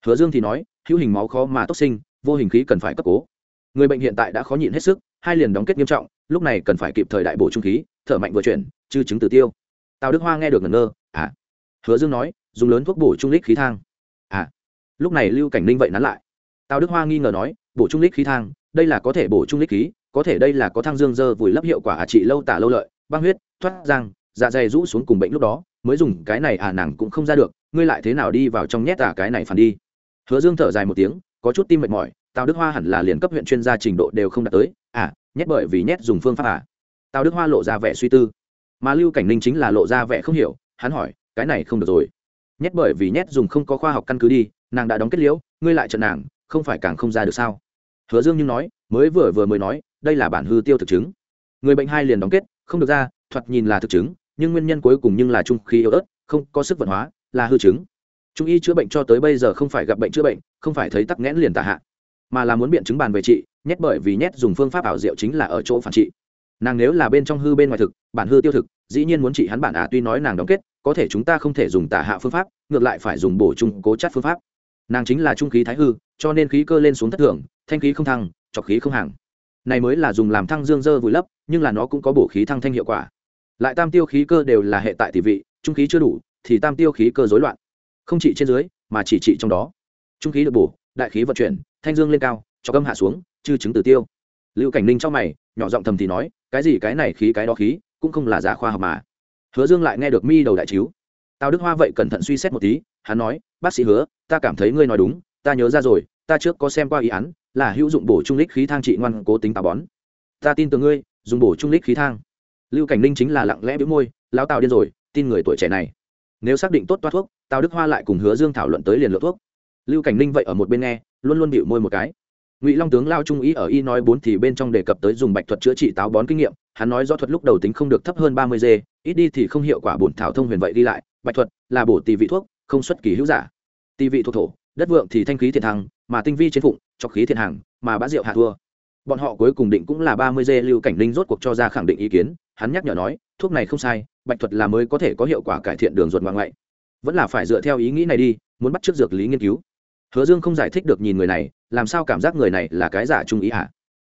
Hứa dương thì nói, hữu hình máu khó mà tốc sinh, vô hình khí cần phải cấp cố. Người bệnh hiện tại đã khó nhịn hết sức, hai liền đóng kết nghiêm trọng, lúc này cần phải kịp thời đại bổ trung khí, thở mạnh vừa chuyển, chư chứng tử tiêu. Tào đức hoa nghe được ngẩn ngơ à? Hứa dương nói, dùng lớn thuốc bổ trung lích khí thang. À? Lúc này lưu cảnh ninh vậy nắn lại. Tào đức hoa nghi ngờ nói, bổ trung lích khí thang, đây là có thể bổ trung lích khí, có thể đây là có thang dương dơ vùi lấp hiệu quả à trị lâu tả lâu lợi, băng huyết, thoát giang dạ dày rũ xuống cùng bệnh lúc đó, mới dùng cái này à nàng cũng không ra được, ngươi lại thế nào đi vào trong nhét à cái này phản đi. Hứa dương thở dài một tiếng, có chút tim mệt mỏi, tào đức hoa hẳn là liền cấp huyện chuyên gia trình độ đều không đạt tới à nhét bởi vì nhét dùng phương pháp à. Tào đức hoa lộ ra vẻ suy tư. Mà lưu cảnh ninh chính là lộ ra vẻ không hiểu, hắn hỏi, cái này không được rồi. Nhét bởi vì nhét dùng không có khoa học căn cứ đi, nàng đã đóng kết liễu, ngươi lại trận nàng, không phải càng không ra được sao? Hứa dương nhưng nói, mới vừa vừa mới nói, đây là bản hư tiêu thực chứng. Người bệnh hai liền đóng kết, không được ra thoạt nhìn là thực chứng, nhưng nguyên nhân cuối cùng nhưng là trung khí yếu ớt, không có sức vận hóa, là hư chứng. Trung y chữa bệnh cho tới bây giờ không phải gặp bệnh chữa bệnh, không phải thấy tắc nghẽn liền tả hạ, mà là muốn biện chứng bàn về trị, nhét bởi vì nhét dùng phương pháp ảo diệu chính là ở chỗ phản trị. Nàng nếu là bên trong hư bên ngoài thực, bản hư tiêu thực, dĩ nhiên muốn trị hắn bản ả tuy nói nàng đóng kết, có thể chúng ta không thể dùng tả hạ phương pháp, ngược lại phải dùng bổ trung cố chất phương pháp. Nàng chính là trung khí thái hư, cho nên khí cơ lên xuống thất thường, thanh khí không thăng, trọc khí không hàng. Này mới là dùng làm thăng dương dơ vùi lấp, nhưng là nó cũng có bổ khí thăng thanh hiệu quả lại tam tiêu khí cơ đều là hệ tại tỷ vị, trung khí chưa đủ, thì tam tiêu khí cơ rối loạn. Không chỉ trên dưới, mà chỉ trị trong đó. Trung khí được bổ, đại khí vận chuyển, thanh dương lên cao, cho câm hạ xuống, chư chứng tử tiêu. Lưu cảnh ninh trong mày, nhỏ giọng thầm thì nói, cái gì cái này khí cái đó khí, cũng không là giả khoa học mà. Hứa dương lại nghe được mi đầu đại chiếu. Tào đức hoa vậy cẩn thận suy xét một tí, hắn nói, bác sĩ hứa, ta cảm thấy ngươi nói đúng, ta nhớ ra rồi, ta trước có xem qua ý án, là hữu dụng bổ trung lích khí thang trị ngoan cố tính tà bón. Ta tin tưởng ngươi, dùng bổ trung lích khí thang lưu cảnh ninh chính là lặng lẽ bĩu môi lao tào điên rồi, tin người tuổi trẻ này. Nếu xác định tốt toát thuốc, tào đức hoa lại cùng hứa dương thảo luận tới liền lượng thuốc. Lưu cảnh ninh vậy ở một bên nghe, luôn luôn bịu môi một cái. Ngụy long tướng lao trung ý ở y nói bốn thì bên trong đề cập tới dùng bạch thuật chữa trị táo bón kinh nghiệm, hắn nói do thuật lúc đầu tính không được thấp hơn ba mươi g ít đi thì không hiệu quả bổn thảo thông huyền vậy đi lại, bạch thuật là bổ tỳ vị thuốc, không xuất kỳ hữu giả. Tỳ vị thuộc thổ, đất vượng thì thanh khí thiện thăng mà tinh vi trên phụng, cho khí thiện hàng mà bá rượu hạ thua bọn họ cuối cùng định cũng là ba mươi g lưu cảnh linh rốt cuộc cho ra khẳng định ý kiến, hắn nhắc nhở nói, thuốc này không sai, bạch thuật là mới có thể có hiệu quả cải thiện đường ruột ngoại ngoại. Vẫn là phải dựa theo ý nghĩ này đi, muốn bắt trước dược lý nghiên cứu. Hứa dương không giải thích được nhìn người này, làm sao cảm giác người này là cái giả trung ý hả?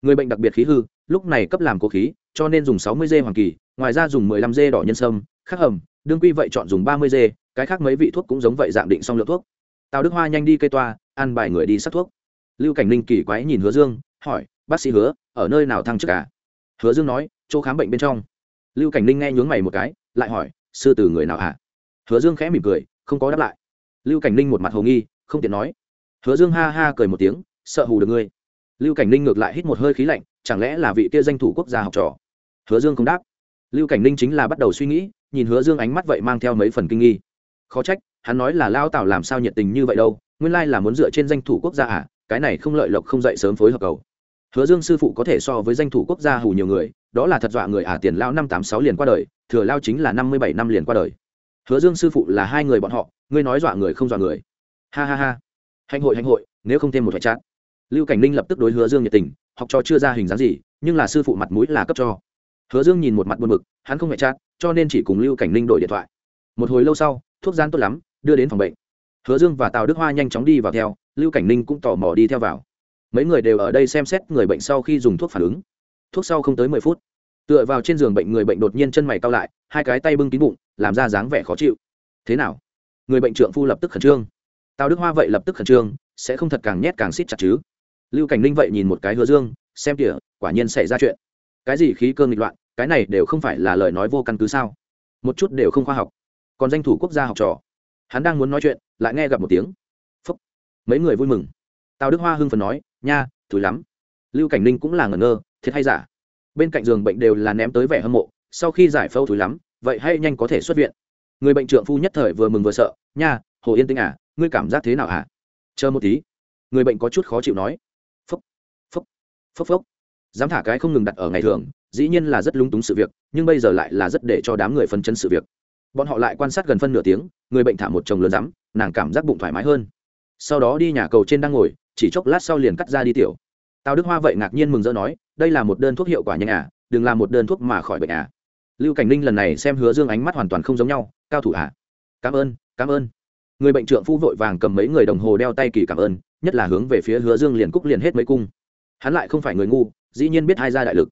Người bệnh đặc biệt khí hư, lúc này cấp làm cố khí, cho nên dùng sáu mươi d hoàng kỳ, ngoài ra dùng mười lăm d đỏ nhân sâm, khắc hầm, đương quy vậy chọn dùng ba mươi d cái khác mấy vị thuốc cũng giống vậy dạng định xong lượng thuốc. Tào đức hoa nhanh đi cây toa, ăn bài người đi sắc thuốc. Lưu cảnh ninh kỳ quái nhìn hứa dương, hỏi bác sĩ hứa, ở nơi nào thăng chức cả hứa dương nói, chỗ khám bệnh bên trong. Lưu cảnh ninh nghe nhướng mày một cái, lại hỏi, sư từ người nào hả hứa dương khẽ mỉm cười, không có đáp lại. Lưu cảnh ninh một mặt hồ nghi, không tiện nói. Hứa dương ha ha cười một tiếng, sợ hù được ngươi. Lưu cảnh ninh ngược lại hít một hơi khí lạnh, chẳng lẽ là vị kia danh thủ quốc gia học trò? Hứa dương không đáp. Lưu cảnh ninh chính là bắt đầu suy nghĩ, nhìn hứa dương ánh mắt vậy mang theo mấy phần kinh nghi. Khó trách, hắn nói là lao tảo làm sao nhiệt tình như vậy đâu, nguyên lai là muốn dựa trên danh thủ quốc gia à cái này không lợi lộc không dậy sớm phối hợp cầu hứa dương sư phụ có thể so với danh thủ quốc gia hù nhiều người, đó là thật dọa người à tiền lao năm tám sáu liền qua đời, thừa lao chính là năm mươi bảy năm liền qua đời. Hứa dương sư phụ là hai người bọn họ, ngươi nói dọa người không dọa người. Ha ha ha. Hành hội hành hội, nếu không thêm một thoại chát. Lưu cảnh ninh lập tức đối hứa dương nhiệt tình, học trò chưa ra hình dáng gì, nhưng là sư phụ mặt mũi là cấp cho. Hứa dương nhìn một mặt buồn bực, hắn không mẹ chát, cho nên chỉ cùng lưu cảnh ninh đổi điện thoại. Một hồi lâu sau, thuốc gian tốt lắm, đưa đến phòng bệnh. Hứa dương và tào đức hoa nhanh chóng đi vào theo, lưu cảnh ninh cũng tò mò đi theo vào mấy người đều ở đây xem xét người bệnh sau khi dùng thuốc phản ứng. Thuốc sau không tới mười phút. Tựa vào trên giường bệnh, người bệnh đột nhiên chân mày cao lại, hai cái tay bưng kín bụng, làm ra dáng vẻ khó chịu. Thế nào? Người bệnh trượng phu lập tức khẩn trương. Tào đức hoa vậy lập tức khẩn trương, sẽ không thật càng nhét càng xít chặt chứ. Lưu cảnh Linh vậy nhìn một cái hứa dương, xem kìa, quả nhiên xảy ra chuyện. Cái gì khí cơ nghịch loạn, cái này đều không phải là lời nói vô căn cứ sao? Một chút đều không khoa học. Còn danh thủ quốc gia học trò. Hắn đang muốn nói chuyện, lại nghe gặp một tiếng. Phúc. Mấy người vui mừng. Tào đức hoa hưng phần nói nha thúi lắm. Lưu cảnh ninh cũng là ngẩn ngơ, thiệt hay giả? Bên cạnh giường bệnh đều là ném tới vẻ hâm mộ, sau khi giải phẫu thúi lắm, vậy hay nhanh có thể xuất viện. Người bệnh trượng phu nhất thời vừa mừng vừa sợ, nha, hồ yên tĩnh à ngươi cảm giác thế nào hả? À? chờ một tí. Người bệnh có chút khó chịu nói. Phốc phốc phốc phốc. dám thả cái không ngừng đặt ở ngày thường, dĩ nhiên là rất lung túng sự việc, nhưng bây giờ lại là rất để cho đám người phân chân sự việc. Bọn họ lại quan sát gần phân nửa tiếng, người bệnh thả một chồng lớn rắm, nàng cảm giác bụng thoải mái hơn. Sau đó đi nhà cầu trên đang ngồi chỉ chốc lát sau liền cắt ra đi tiểu. Tào đức hoa vậy ngạc nhiên mừng rỡ nói, đây là một đơn thuốc hiệu quả nhanh à đừng làm một đơn thuốc mà khỏi bệnh à. Lưu cảnh ninh lần này xem hứa dương ánh mắt hoàn toàn không giống nhau, cao thủ à. Cảm ơn cảm ơn. Người bệnh trượng phu vội vàng cầm mấy người đồng hồ đeo tay kỳ cảm ơn, nhất là hướng về phía hứa dương liền cúc liền hết mấy cung. Hắn lại không phải người ngu, dĩ nhiên biết hai gia đại lực.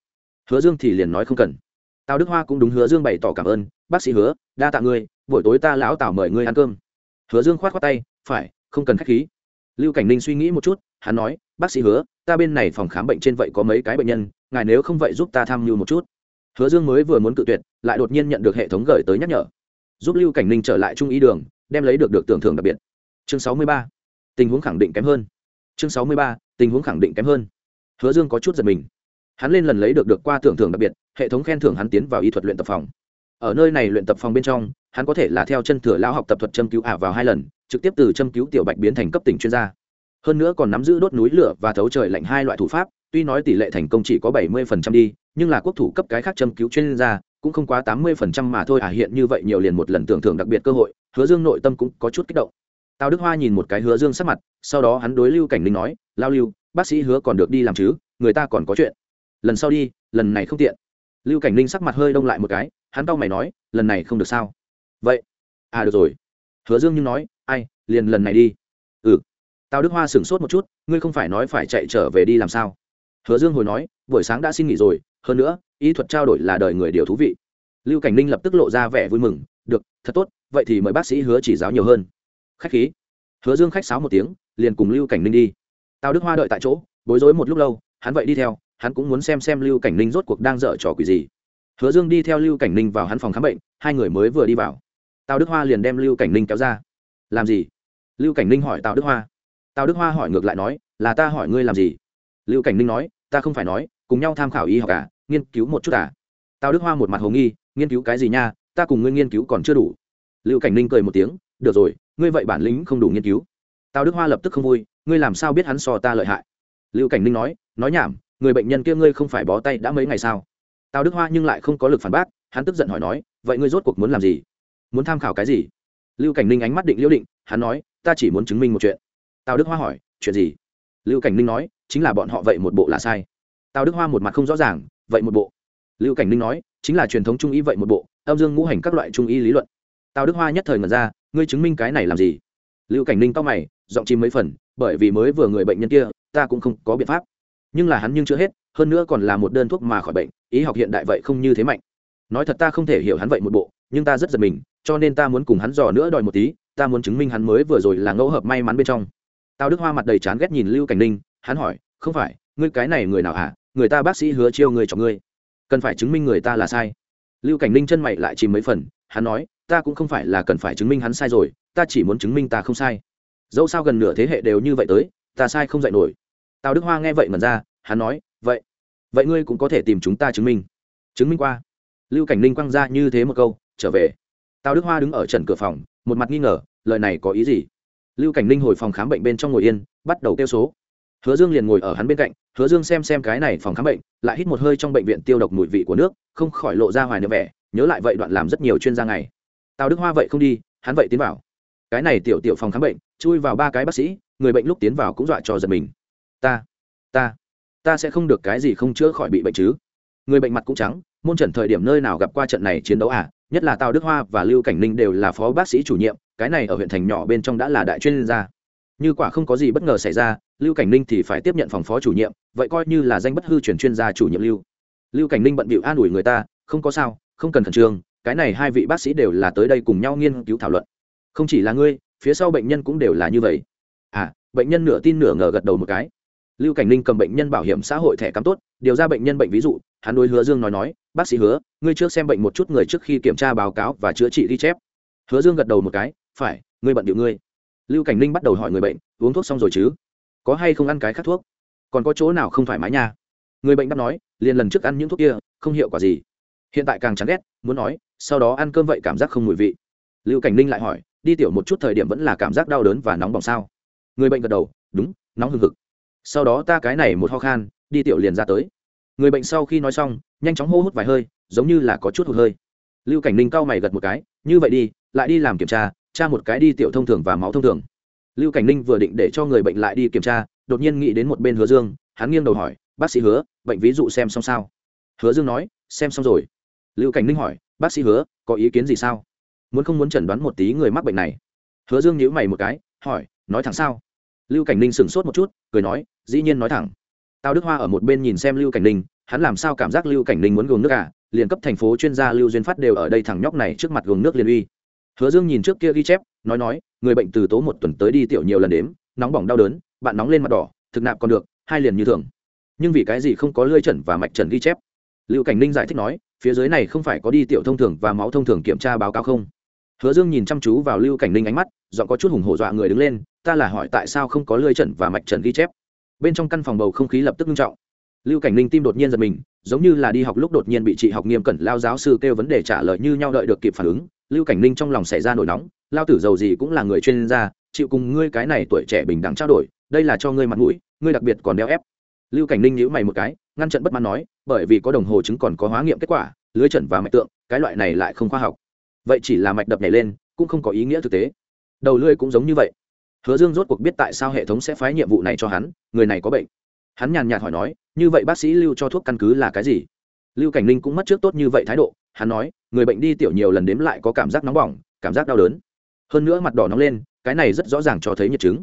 Hứa dương thì liền nói không cần. Tào đức hoa cũng đúng hứa dương bày tỏ cảm ơn, bác sĩ hứa, đa tạ ngươi, buổi tối ta lão tảo mời ngươi ăn cơm. Hứa dương khoát khoát tay, phải, không cần khách khí lưu cảnh ninh suy nghĩ một chút, hắn nói, bác sĩ hứa, ta bên này phòng khám bệnh trên vậy có mấy cái bệnh nhân, ngài nếu không vậy giúp ta tham mưu một chút. Hứa dương mới vừa muốn cự tuyệt, lại đột nhiên nhận được hệ thống gửi tới nhắc nhở. Giúp lưu cảnh ninh trở lại trung ý đường, đem lấy được được tưởng thưởng đặc biệt. Chương sáu mươi ba, tình huống khẳng định kém hơn. Chương sáu mươi ba, tình huống khẳng định kém hơn. Hứa dương có chút giật mình. Hắn lên lần lấy được được qua tưởng thưởng đặc biệt, hệ thống khen thưởng hắn tiến vào y thuật luyện tập phòng. Ở nơi này luyện tập phòng bên trong hắn có thể là theo chân thừa lao học tập thuật châm cứu ả vào hai lần, trực tiếp từ châm cứu tiểu bạch biến thành cấp tỉnh chuyên gia. Hơn nữa còn nắm giữ đốt núi lửa và thấu trời lạnh hai loại thủ pháp, tuy nói tỷ lệ thành công chỉ có bảy mươi phần trăm đi, nhưng là quốc thủ cấp cái khác châm cứu chuyên gia cũng không quá tám mươi phần trăm mà thôi à hiện như vậy nhiều liền một lần tưởng thưởng đặc biệt cơ hội, hứa dương nội tâm cũng có chút kích động. Tào đức hoa nhìn một cái hứa dương sắc mặt, sau đó hắn đối lưu cảnh linh nói, lao lưu, bác sĩ hứa còn được đi làm chứ, người ta còn có chuyện. Lần sau đi, lần này không tiện. Lưu cảnh linh sắc mặt hơi đông lại một cái, hắn tao mày nói, lần này không được sao? Vậy? À được rồi. Hứa dương nhưng nói, ai, liền lần này đi. Ừ. Tào đức hoa sửng sốt một chút, ngươi không phải nói phải chạy trở về đi làm sao? Hứa dương hồi nói, buổi sáng đã xin nghỉ rồi, hơn nữa ý thuật trao đổi là đời người điều thú vị. Lưu cảnh ninh lập tức lộ ra vẻ vui mừng, được, thật tốt, vậy thì mời bác sĩ hứa chỉ giáo nhiều hơn. Khách khí. Hứa dương khách sáo một tiếng, liền cùng lưu cảnh ninh đi. Tào đức hoa đợi tại chỗ, bối rối một lúc lâu, hắn vậy đi theo, hắn cũng muốn xem xem lưu cảnh ninh rốt cuộc đang dở trò quỷ gì. Hứa dương đi theo lưu cảnh ninh vào hắn phòng khám bệnh, hai người mới vừa đi vào tào đức hoa liền đem lưu cảnh ninh kéo ra. Làm gì? Lưu cảnh ninh hỏi tào đức hoa. Tào đức hoa hỏi ngược lại nói là ta hỏi ngươi làm gì? Lưu cảnh ninh nói ta không phải nói cùng nhau tham khảo y học cả à, nghiên cứu một chút à? Tào đức hoa một mặt hồ nghi nghiên cứu cái gì nha ta cùng ngươi nghiên cứu còn chưa đủ. Lưu cảnh ninh cười một tiếng được rồi ngươi vậy bản lĩnh không đủ nghiên cứu. Tào đức hoa lập tức không vui ngươi làm sao biết hắn so ta lợi hại? Lưu cảnh ninh nói nói nhảm người bệnh nhân kia ngươi không phải bó tay đã mấy ngày sao? Tào đức hoa nhưng lại không có lực phản bác hắn tức giận hỏi nói vậy ngươi rốt cuộc muốn làm gì? Muốn tham khảo cái gì? Lưu cảnh ninh ánh mắt định liễu định, hắn nói, ta chỉ muốn chứng minh một chuyện. Tào đức hoa hỏi, chuyện gì? Lưu cảnh ninh nói, chính là bọn họ vậy một bộ là sai. Tào đức hoa một mặt không rõ ràng, vậy một bộ. Lưu cảnh ninh nói, chính là truyền thống trung y vậy một bộ, âm dương ngũ hành các loại trung y lý luận. Tào đức hoa nhất thời ngẩn ra, ngươi chứng minh cái này làm gì? Lưu cảnh ninh tóc mày, giọng chim mấy phần, bởi vì mới vừa người bệnh nhân kia, ta cũng không có biện pháp. Nhưng là hắn nhưng chưa hết, hơn nữa còn là một đơn thuốc mà khỏi bệnh ý học hiện đại vậy không như thế mạnh. Nói thật ta không thể hiểu hắn vậy một bộ, nhưng ta rất giật mình cho nên ta muốn cùng hắn dò nữa đòi một tí, ta muốn chứng minh hắn mới vừa rồi là ngẫu hợp may mắn bên trong. Tào đức hoa mặt đầy chán ghét nhìn lưu cảnh ninh, hắn hỏi, không phải, ngươi cái này người nào hả? Người ta bác sĩ hứa chiêu người cho ngươi. Cần phải chứng minh người ta là sai. Lưu cảnh ninh chân mày lại chìm mấy phần, hắn nói, ta cũng không phải là cần phải chứng minh hắn sai rồi, ta chỉ muốn chứng minh ta không sai. Dẫu sao gần nửa thế hệ đều như vậy tới, ta sai không dạy nổi. Tào đức hoa nghe vậy mà ra, hắn nói, vậy vậy ngươi cũng có thể tìm chúng ta chứng minh. Chứng minh qua. Lưu cảnh ninh quăng ra như thế một câu, trở về tào đức hoa đứng ở trần cửa phòng, một mặt nghi ngờ, lời này có ý gì? Lưu cảnh ninh hồi phòng khám bệnh bên trong ngồi yên, bắt đầu kêu số. Hứa dương liền ngồi ở hắn bên cạnh, hứa dương xem xem cái này phòng khám bệnh, lại hít một hơi trong bệnh viện tiêu độc mùi vị của nước, không khỏi lộ ra hoài niệm vẻ, nhớ lại vậy đoạn làm rất nhiều chuyên gia ngày. Tào đức hoa vậy không đi, hắn vậy tiến vào. Cái này tiểu tiểu phòng khám bệnh, chui vào ba cái bác sĩ, người bệnh lúc tiến vào cũng dọa cho giật mình. Ta ta ta sẽ không được cái gì không chữa khỏi bị bệnh chứ. Người bệnh mặt cũng trắng, môn trần thời điểm nơi nào gặp qua trận này chiến đấu à? Nhất là tào đức hoa và lưu cảnh ninh đều là phó bác sĩ chủ nhiệm, cái này ở huyện thành nhỏ bên trong đã là đại chuyên gia. Như quả không có gì bất ngờ xảy ra, lưu cảnh ninh thì phải tiếp nhận phòng phó chủ nhiệm, vậy coi như là danh bất hư chuyển chuyên gia chủ nhiệm lưu. Lưu cảnh ninh bận bịu an ủi người ta, không có sao, không cần khẩn trương, cái này hai vị bác sĩ đều là tới đây cùng nhau nghiên cứu thảo luận. Không chỉ là ngươi, phía sau bệnh nhân cũng đều là như vậy. À bệnh nhân nửa tin nửa ngờ gật đầu một cái. Lưu cảnh ninh cầm bệnh nhân bảo hiểm xã hội thẻ cắm tốt, điều ra bệnh nhân bệnh ví dụ, hắn đối hứa dương nói nói bác sĩ hứa, ngươi trước xem bệnh một chút người trước khi kiểm tra báo cáo và chữa trị ghi chép. Hứa dương gật đầu một cái, phải, ngươi bận điệu ngươi. Lưu cảnh ninh bắt đầu hỏi người bệnh, uống thuốc xong rồi chứ? Có hay không ăn cái khác thuốc? Còn có chỗ nào không thoải mái nha? Người bệnh đáp nói, liền lần trước ăn những thuốc kia, không hiệu quả gì. Hiện tại càng chán ghét, muốn nói, sau đó ăn cơm vậy cảm giác không mùi vị. Lưu cảnh ninh lại hỏi, đi tiểu một chút thời điểm vẫn là cảm giác đau đớn và nóng bỏng sao? Người bệnh gật đầu, đúng, nóng hừng hực. Sau đó ta cái này một ho khan, đi tiểu liền ra tới người bệnh sau khi nói xong, nhanh chóng hô hút vài hơi, giống như là có chút hụt hơi. Lưu cảnh ninh cau mày gật một cái, như vậy đi, lại đi làm kiểm tra tra một cái đi tiểu thông thường và máu thông thường. Lưu cảnh ninh vừa định để cho người bệnh lại đi kiểm tra, đột nhiên nghĩ đến một bên hứa dương, hắn nghiêng đầu hỏi, bác sĩ hứa, bệnh ví dụ xem xong sao? Hứa dương nói, xem xong rồi. Lưu cảnh ninh hỏi, bác sĩ hứa, có ý kiến gì sao? Muốn không muốn chẩn đoán một tí người mắc bệnh này? Hứa dương nhíu mày một cái, hỏi, nói thẳng sao? Lưu cảnh ninh sửng sốt một chút, cười nói, dĩ nhiên nói thẳng tào đức hoa ở một bên nhìn xem lưu cảnh ninh, hắn làm sao cảm giác lưu cảnh ninh muốn gồm nước cả à? liền cấp thành phố chuyên gia lưu duyên phát đều ở đây thằng nhóc này trước mặt gồm nước liền uy. Hứa dương nhìn trước kia ghi chép, nói nói, người bệnh từ tố một tuần tới đi tiểu nhiều lần đếm, nóng bỏng đau đớn, bạn nóng lên mặt đỏ, thực nạp còn được, hai liền như thường. Nhưng vì cái gì không có lơi trần và mạch trần ghi chép? Lưu cảnh ninh giải thích nói, phía dưới này không phải có đi tiểu thông thường và máu thông thường kiểm tra báo cáo không? Hứa dương nhìn chăm chú vào lưu cảnh ninh ánh mắt dọn có chút hùng hổ dọa người đứng lên, ta là hỏi tại sao không có lơi trần và mạch trần ghi chép? Bên trong căn phòng bầu không khí lập tức nghiêm trọng. Lưu cảnh ninh tim đột nhiên giật mình, giống như là đi học lúc đột nhiên bị chị học nghiêm cẩn lao giáo sư kêu vấn đề trả lời như nhau đợi được kịp phản ứng. Lưu cảnh ninh trong lòng xảy ra nổi nóng, lao tử giàu gì cũng là người chuyên gia, chịu cùng ngươi cái này tuổi trẻ bình đẳng trao đổi, đây là cho ngươi mặt mũi, ngươi đặc biệt còn đeo ép. Lưu cảnh ninh nhíu mày một cái, ngăn trận bất mãn nói, bởi vì có đồng hồ chứng còn có hóa nghiệm kết quả, lưới trận và mạch tượng, cái loại này lại không khoa học. Vậy chỉ là mạch đập nhảy lên, cũng không có ý nghĩa thực tế. Đầu lưỡi cũng giống như vậy hứa dương rốt cuộc biết tại sao hệ thống sẽ phái nhiệm vụ này cho hắn, người này có bệnh. Hắn nhàn nhạt hỏi nói, như vậy bác sĩ lưu cho thuốc căn cứ là cái gì? Lưu cảnh ninh cũng mất trước tốt như vậy thái độ, hắn nói, người bệnh đi tiểu nhiều lần đếm lại có cảm giác nóng bỏng, cảm giác đau đớn. Hơn nữa mặt đỏ nóng lên, cái này rất rõ ràng cho thấy nhiệt chứng.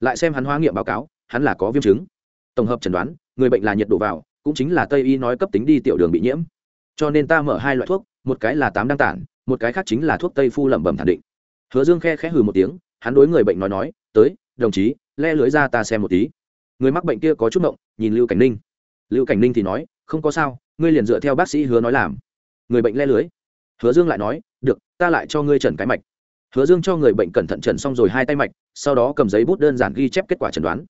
Lại xem hắn hóa nghiệm báo cáo, hắn là có viêm chứng. Tổng hợp chẩn đoán, người bệnh là nhiệt độ vào, cũng chính là tây y nói cấp tính đi tiểu đường bị nhiễm. Cho nên ta mở hai loại thuốc, một cái là tám đăng tản, một cái khác chính là thuốc tây phu lẩm bẩm thản định. Hứa dương khe khẽ hừ một tiếng hắn đối người bệnh nói nói, tới, đồng chí, le lưới ra ta xem một tí. Người mắc bệnh kia có chút động nhìn lưu cảnh ninh. Lưu cảnh ninh thì nói, không có sao, ngươi liền dựa theo bác sĩ hứa nói làm. Người bệnh le lưới. Hứa dương lại nói, được, ta lại cho ngươi trần cái mạch. Hứa dương cho người bệnh cẩn thận trần xong rồi hai tay mạch, sau đó cầm giấy bút đơn giản ghi chép kết quả chẩn đoán.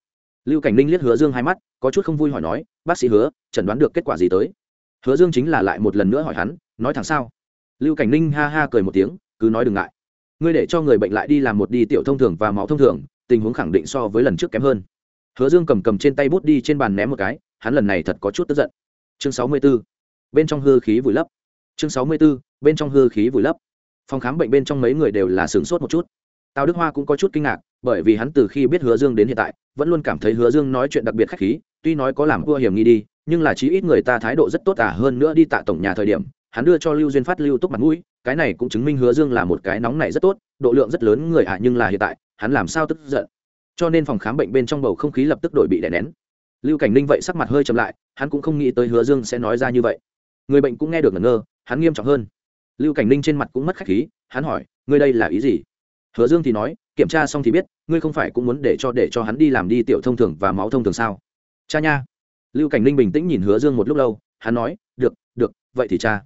Lưu cảnh ninh liếc hứa dương hai mắt, có chút không vui hỏi nói, bác sĩ hứa chẩn đoán được kết quả gì tới? Hứa dương chính là lại một lần nữa hỏi hắn, nói thẳng sao? Lưu cảnh ninh ha ha cười một tiếng, cứ nói đừng ngại ngươi để cho người bệnh lại đi làm một đi tiểu thông thường và máu thông thường, tình huống khẳng định so với lần trước kém hơn. Hứa dương cầm cầm trên tay bút đi trên bàn ném một cái, hắn lần này thật có chút tức giận. Chương sáu mươi b ố bên trong hư khí vùi lấp. Chương sáu mươi b ố bên trong hư khí vùi lấp. Phòng khám bệnh bên trong mấy người đều là sửng sốt một chút. Tào đức hoa cũng có chút kinh ngạc, bởi vì hắn từ khi biết hứa dương đến hiện tại, vẫn luôn cảm thấy hứa dương nói chuyện đặc biệt khách khí, tuy nói có làm vua hiểm nghi đi, nhưng là chí ít người ta thái độ rất tốt à hơn nữa đi tạ tổng nhà thời điểm hắn đưa cho lưu duyên phát lưu túc mặt mũi cái này cũng chứng minh hứa dương là một cái nóng này rất tốt độ lượng rất lớn người ạ à, nhưng là hiện tại hắn làm sao tức giận? Cho nên phòng khám bệnh bên trong bầu không khí lập tức đổi bị đè nén. Lưu cảnh ninh vậy sắc mặt hơi chậm lại hắn cũng không nghĩ tới hứa dương sẽ nói ra như vậy. Người bệnh cũng nghe được ngẩn ngơ hắn nghiêm trọng hơn. Lưu cảnh ninh trên mặt cũng mất khách khí hắn hỏi ngươi đây là ý gì? Hứa dương thì nói kiểm tra xong thì biết ngươi không phải cũng muốn để cho để cho hắn đi làm đi tiểu thông thường và máu thông thường sao? Cha nha. Lưu cảnh ninh bình tĩnh nhìn hứa dương một lúc lâu hắn nói được được vậy thì cha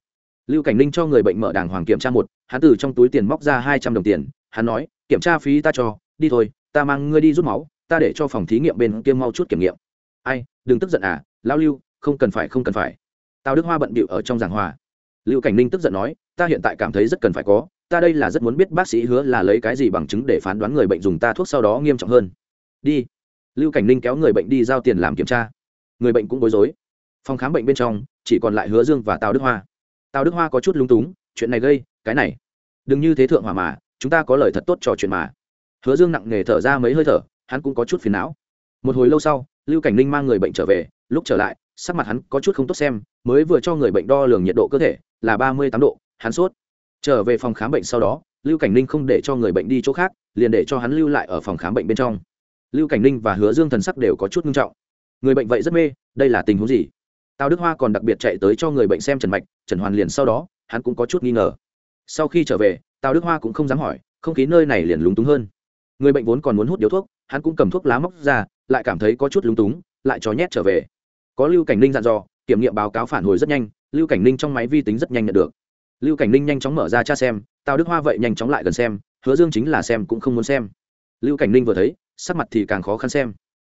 lưu cảnh ninh cho người bệnh mở đàng hoàng kiểm tra một, hắn từ trong túi tiền móc ra hai trăm đồng tiền, hắn nói, kiểm tra phí ta cho, đi thôi, ta mang ngươi đi rút máu, ta để cho phòng thí nghiệm bên kia mau chút kiểm nghiệm. Ai, đừng tức giận à lao lưu, không cần phải, không cần phải. Tào đức hoa bận bịu ở trong giảng hòa. Lưu cảnh ninh tức giận nói, ta hiện tại cảm thấy rất cần phải có, ta đây là rất muốn biết bác sĩ hứa là lấy cái gì bằng chứng để phán đoán người bệnh dùng ta thuốc sau đó nghiêm trọng hơn. Đi. Lưu cảnh ninh kéo người bệnh đi giao tiền làm kiểm tra. Người bệnh cũng bối rối. Phòng khám bệnh bên trong, chỉ còn lại hứa dương và tào đức hoa tào đức hoa có chút lung túng, chuyện này gây, cái này. Đừng như thế thượng hòa mà, chúng ta có lời thật tốt trò chuyện mà. Hứa dương nặng nề thở ra mấy hơi thở, hắn cũng có chút phiền não. Một hồi lâu sau, lưu cảnh ninh mang người bệnh trở về, lúc trở lại, sắc mặt hắn có chút không tốt xem, mới vừa cho người bệnh đo lường nhiệt độ cơ thể, là ba mươi tám độ, hắn sốt. Trở về phòng khám bệnh sau đó, lưu cảnh ninh không để cho người bệnh đi chỗ khác, liền để cho hắn lưu lại ở phòng khám bệnh bên trong. Lưu cảnh ninh và hứa dương thần sắc đều có chút nghiêm trọng. Người bệnh vậy rất mê, đây là tình huống gì? Tào đức hoa còn đặc biệt chạy tới cho người bệnh xem trần mạch, trần hoàn liền sau đó, hắn cũng có chút nghi ngờ. Sau khi trở về, tào đức hoa cũng không dám hỏi, không khí nơi này liền lúng túng hơn. Người bệnh vốn còn muốn hút điếu thuốc, hắn cũng cầm thuốc lá móc ra, lại cảm thấy có chút lúng túng, lại cho nhét trở về. Có lưu cảnh ninh dặn dò, kiểm nghiệm báo cáo phản hồi rất nhanh, lưu cảnh ninh trong máy vi tính rất nhanh nhận được. Lưu cảnh ninh nhanh chóng mở ra cha xem, tào đức hoa vậy nhanh chóng lại gần xem, hứa dương chính là xem cũng không muốn xem. Lưu cảnh ninh vừa thấy, sắc mặt thì càng khó khăn xem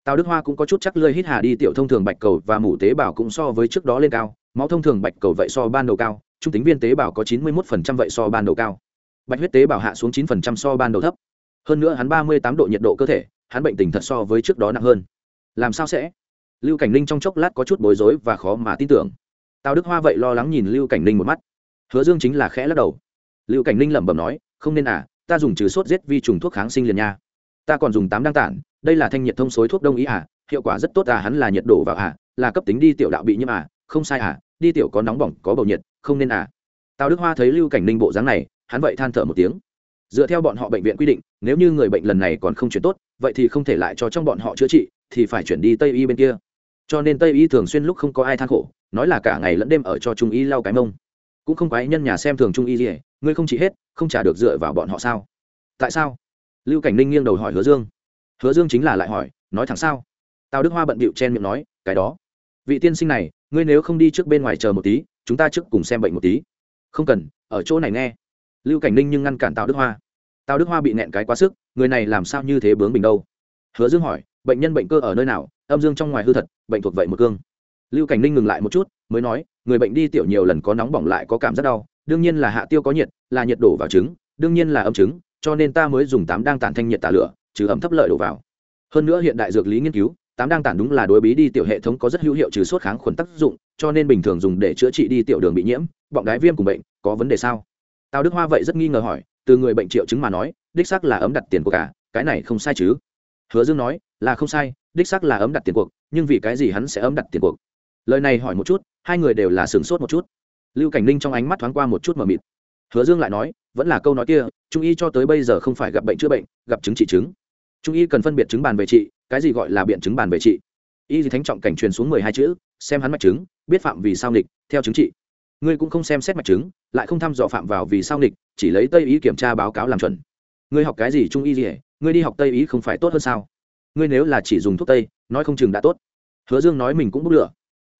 tào đức hoa cũng có chút chắc lơi hít hà đi, tiểu thông thường bạch cầu và mủ tế bào cũng so với trước đó lên cao. Máu thông thường bạch cầu vậy so ban đầu cao, trung tính viên tế bào có chín mươi một vậy so ban đầu cao. Bạch huyết tế bào hạ xuống chín so ban đầu thấp. Hơn nữa hắn ba mươi tám độ nhiệt độ cơ thể, hắn bệnh tình thật so với trước đó nặng hơn. Làm sao sẽ? Lưu cảnh ninh trong chốc lát có chút bối rối và khó mà tin tưởng. Tào đức hoa vậy lo lắng nhìn lưu cảnh ninh một mắt. Hứa dương chính là khẽ lắc đầu. Lưu cảnh ninh lẩm bẩm nói, không nên à ta dùng trừ sốt giết vi trùng thuốc kháng sinh liền nha. Ta còn dùng tám đăng tản đây là thanh nhiệt thông xối thuốc đông y à hiệu quả rất tốt à hắn là nhiệt đổ vào à là cấp tính đi tiểu đạo bị nhiễm à không sai à đi tiểu có nóng bỏng, có bầu nhiệt, không nên à. Tào đức hoa thấy lưu cảnh ninh bộ dáng này, hắn vậy than thở một tiếng. Dựa theo bọn họ bệnh viện quy định, nếu như người bệnh lần này còn không chuyển tốt, vậy thì không thể lại cho trong bọn họ chữa trị, thì phải chuyển đi tây y bên kia. Cho nên tây y thường xuyên lúc không có ai than khổ, nói là cả ngày lẫn đêm ở cho trung y lau cái mông. Cũng không quái nhân nhà xem thường trung y gì, ngươi không chỉ hết, không trả được dựa vào bọn họ sao? Tại sao? Lưu cảnh ninh nghiêng đầu hỏi hứa dương hứa dương chính là lại hỏi, nói thẳng sao? Tào đức hoa bận bịu chen miệng nói, cái đó, vị tiên sinh này, ngươi nếu không đi trước bên ngoài chờ một tí, chúng ta trước cùng xem bệnh một tí. Không cần, ở chỗ này nghe. Lưu cảnh ninh nhưng ngăn cản tào đức hoa. Tào đức hoa bị nẹn cái quá sức, người này làm sao như thế bướng bình đâu? Hứa dương hỏi, bệnh nhân bệnh cơ ở nơi nào? Âm dương trong ngoài hư thật, bệnh thuộc vậy một cương. Lưu cảnh ninh ngừng lại một chút, mới nói, người bệnh đi tiểu nhiều lần có nóng bỏng lại có cảm giác đau, đương nhiên là hạ tiêu có nhiệt, là nhiệt đổ vào trứng, đương nhiên là âm trứng, cho nên ta mới dùng tám đang tản thanh nhiệt tả lửa trừ ấm thấp lợi đổ vào. Hơn nữa hiện đại dược lý nghiên cứu, tám đang tản đúng là đối bí đi tiểu hệ thống có rất hữu hiệu trừ sốt kháng khuẩn tác dụng, cho nên bình thường dùng để chữa trị đi tiểu đường bị nhiễm, bọng đái viêm cùng bệnh, có vấn đề sao? Tào đức hoa vậy rất nghi ngờ hỏi, từ người bệnh triệu chứng mà nói, đích xác là ấm đặt tiền của cả, cái này không sai chứ? Hứa dương nói, là không sai, đích xác là ấm đặt tiền cuộc, nhưng vì cái gì hắn sẽ ấm đặt tiền cuộc? Lời này hỏi một chút, hai người đều là sửng sốt một chút. Lưu cảnh ninh trong ánh mắt thoáng qua một chút mờ mịt hứa dương lại nói, vẫn là câu nói kia, trung y cho tới bây giờ không phải gặp bệnh chữa bệnh, gặp chứng trị chứng. Trung y cần phân biệt chứng bàn về trị, cái gì gọi là biện chứng bàn về trị? Y gì thánh trọng cảnh truyền xuống mười hai chữ, xem hắn mạch chứng, biết phạm vì sao nghịch, theo chứng trị. Ngươi cũng không xem xét mạch chứng, lại không thăm dò phạm vào vì sao nghịch, chỉ lấy tây ý kiểm tra báo cáo làm chuẩn. Ngươi học cái gì trung y gì ngươi đi học tây ý không phải tốt hơn sao? Ngươi nếu là chỉ dùng thuốc tây, nói không chừng đã tốt. Hứa dương nói mình cũng bốc lửa.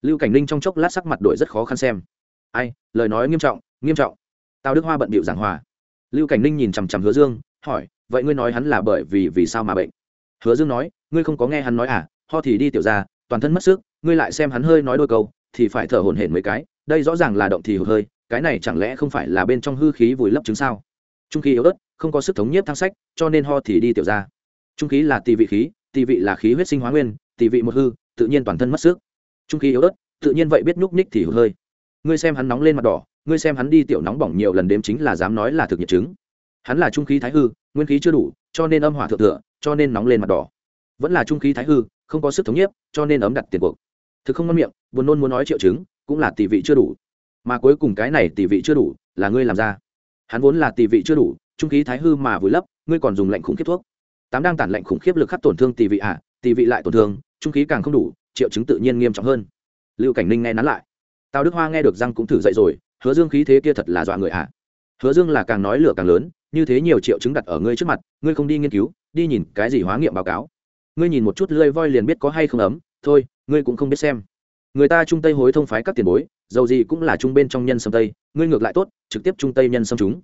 Lưu cảnh ninh trong chốc lát sắc mặt đổi rất khó khăn xem. Ai, lời nói nghiêm trọng nghiêm trọng tào đức hoa bận bịu giảng hòa. Lưu cảnh ninh nhìn chằm chằm hứa dương, hỏi, vậy ngươi nói hắn là bởi vì vì sao mà bệnh? Hứa dương nói, ngươi không có nghe hắn nói à ho thì đi tiểu ra toàn thân mất sức, ngươi lại xem hắn hơi nói đôi câu, thì phải thở hổn hển mấy cái, đây rõ ràng là động thì hụt hơi, cái này chẳng lẽ không phải là bên trong hư khí vùi lấp chứng sao? Trung khí yếu ớt, không có sức thống nhiếp thang sách, cho nên ho thì đi tiểu ra trung khí là tỳ vị khí, tỳ vị là khí huyết sinh hóa nguyên, tỳ vị một hư, tự nhiên toàn thân mất sức. Trung khí yếu ớt, tự nhiên vậy biết nhúc ních thì hụt hơi. Ngươi xem hắn nóng lên mặt đỏ ngươi xem hắn đi tiểu nóng bỏng nhiều lần đếm chính là dám nói là thực nhiệt chứng. Hắn là trung khí thái hư nguyên khí chưa đủ cho nên âm hỏa thượng thừa cho nên nóng lên mặt đỏ. Vẫn là trung khí thái hư không có sức thống nhiếp cho nên ấm đặt tiền cuộc. Thực không ngon miệng buồn nôn muốn nói triệu chứng cũng là tỷ vị chưa đủ. Mà cuối cùng cái này tỷ vị chưa đủ là ngươi làm ra. Hắn vốn là tỷ vị chưa đủ trung khí thái hư mà vùi lấp ngươi còn dùng lệnh khủng khiếp thuốc. Tám đang tản lệnh khủng khiếp lực khắc tổn thương tỷ vị ạ à, tỷ vị lại tổn thương trung khí càng không đủ triệu chứng tự nhiên nghiêm trọng hơn. Lưu cảnh ninh nghe nắn lại. Tào đức hoa nghe được răng cũng thử dậy rồi hứa dương khí thế kia thật là dọa người ạ à. hứa dương là càng nói lửa càng lớn, như thế nhiều triệu chứng đặt ở ngươi trước mặt, ngươi không đi nghiên cứu, đi nhìn cái gì hóa nghiệm báo cáo. Ngươi nhìn một chút lơi voi liền biết có hay không ấm, thôi, ngươi cũng không biết xem. Người ta trung tây hối thông phái các tiền bối, dầu gì cũng là trung bên trong nhân sâm tây, ngươi ngược lại tốt, trực tiếp trung tây nhân sâm chúng.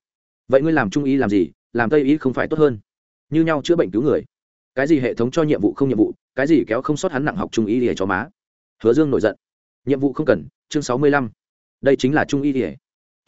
Vậy ngươi làm trung y làm gì, làm tây y không phải tốt hơn? Như nhau chữa bệnh cứu người. Cái gì hệ thống cho nhiệm vụ không nhiệm vụ, cái gì kéo không sót hắn nặng học trung y để cho má. Hứa dương nổi giận. Nhiệm vụ không cần, chương sáu mươi lăm đây chính là trung y ỉa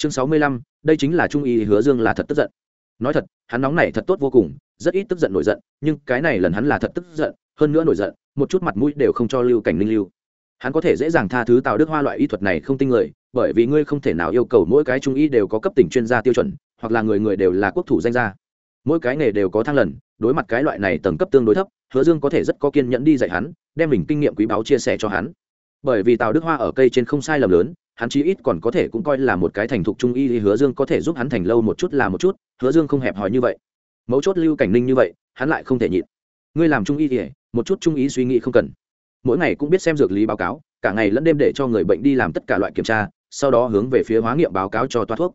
chương sáu mươi lăm, đây chính là trung y, hứa dương là thật tức giận. Nói thật, hắn nóng này thật tốt vô cùng, rất ít tức giận nổi giận, nhưng cái này lần hắn là thật tức giận, hơn nữa nổi giận, một chút mặt mũi đều không cho lưu cảnh ninh lưu. Hắn có thể dễ dàng tha thứ tào đức hoa loại y thuật này không tinh người, bởi vì ngươi không thể nào yêu cầu mỗi cái trung y đều có cấp tỉnh chuyên gia tiêu chuẩn, hoặc là người người đều là quốc thủ danh gia. Mỗi cái nghề đều có thăng lần, đối mặt cái loại này tầng cấp tương đối thấp, hứa dương có thể rất có kiên nhẫn đi dạy hắn, đem mình kinh nghiệm quý báu chia sẻ cho hắn. Bởi vì tào đức hoa ở cây trên không sai lầm lớn hắn chí ít còn có thể cũng coi là một cái thành thục trung y thì hứa dương có thể giúp hắn thành lâu một chút là một chút, hứa dương không hẹp hòi như vậy. Mấu chốt lưu cảnh ninh như vậy, hắn lại không thể nhịn. Ngươi làm trung y thì một chút trung y suy nghĩ không cần. Mỗi ngày cũng biết xem dược lý báo cáo, cả ngày lẫn đêm để cho người bệnh đi làm tất cả loại kiểm tra, sau đó hướng về phía hóa nghiệm báo cáo cho toa thuốc.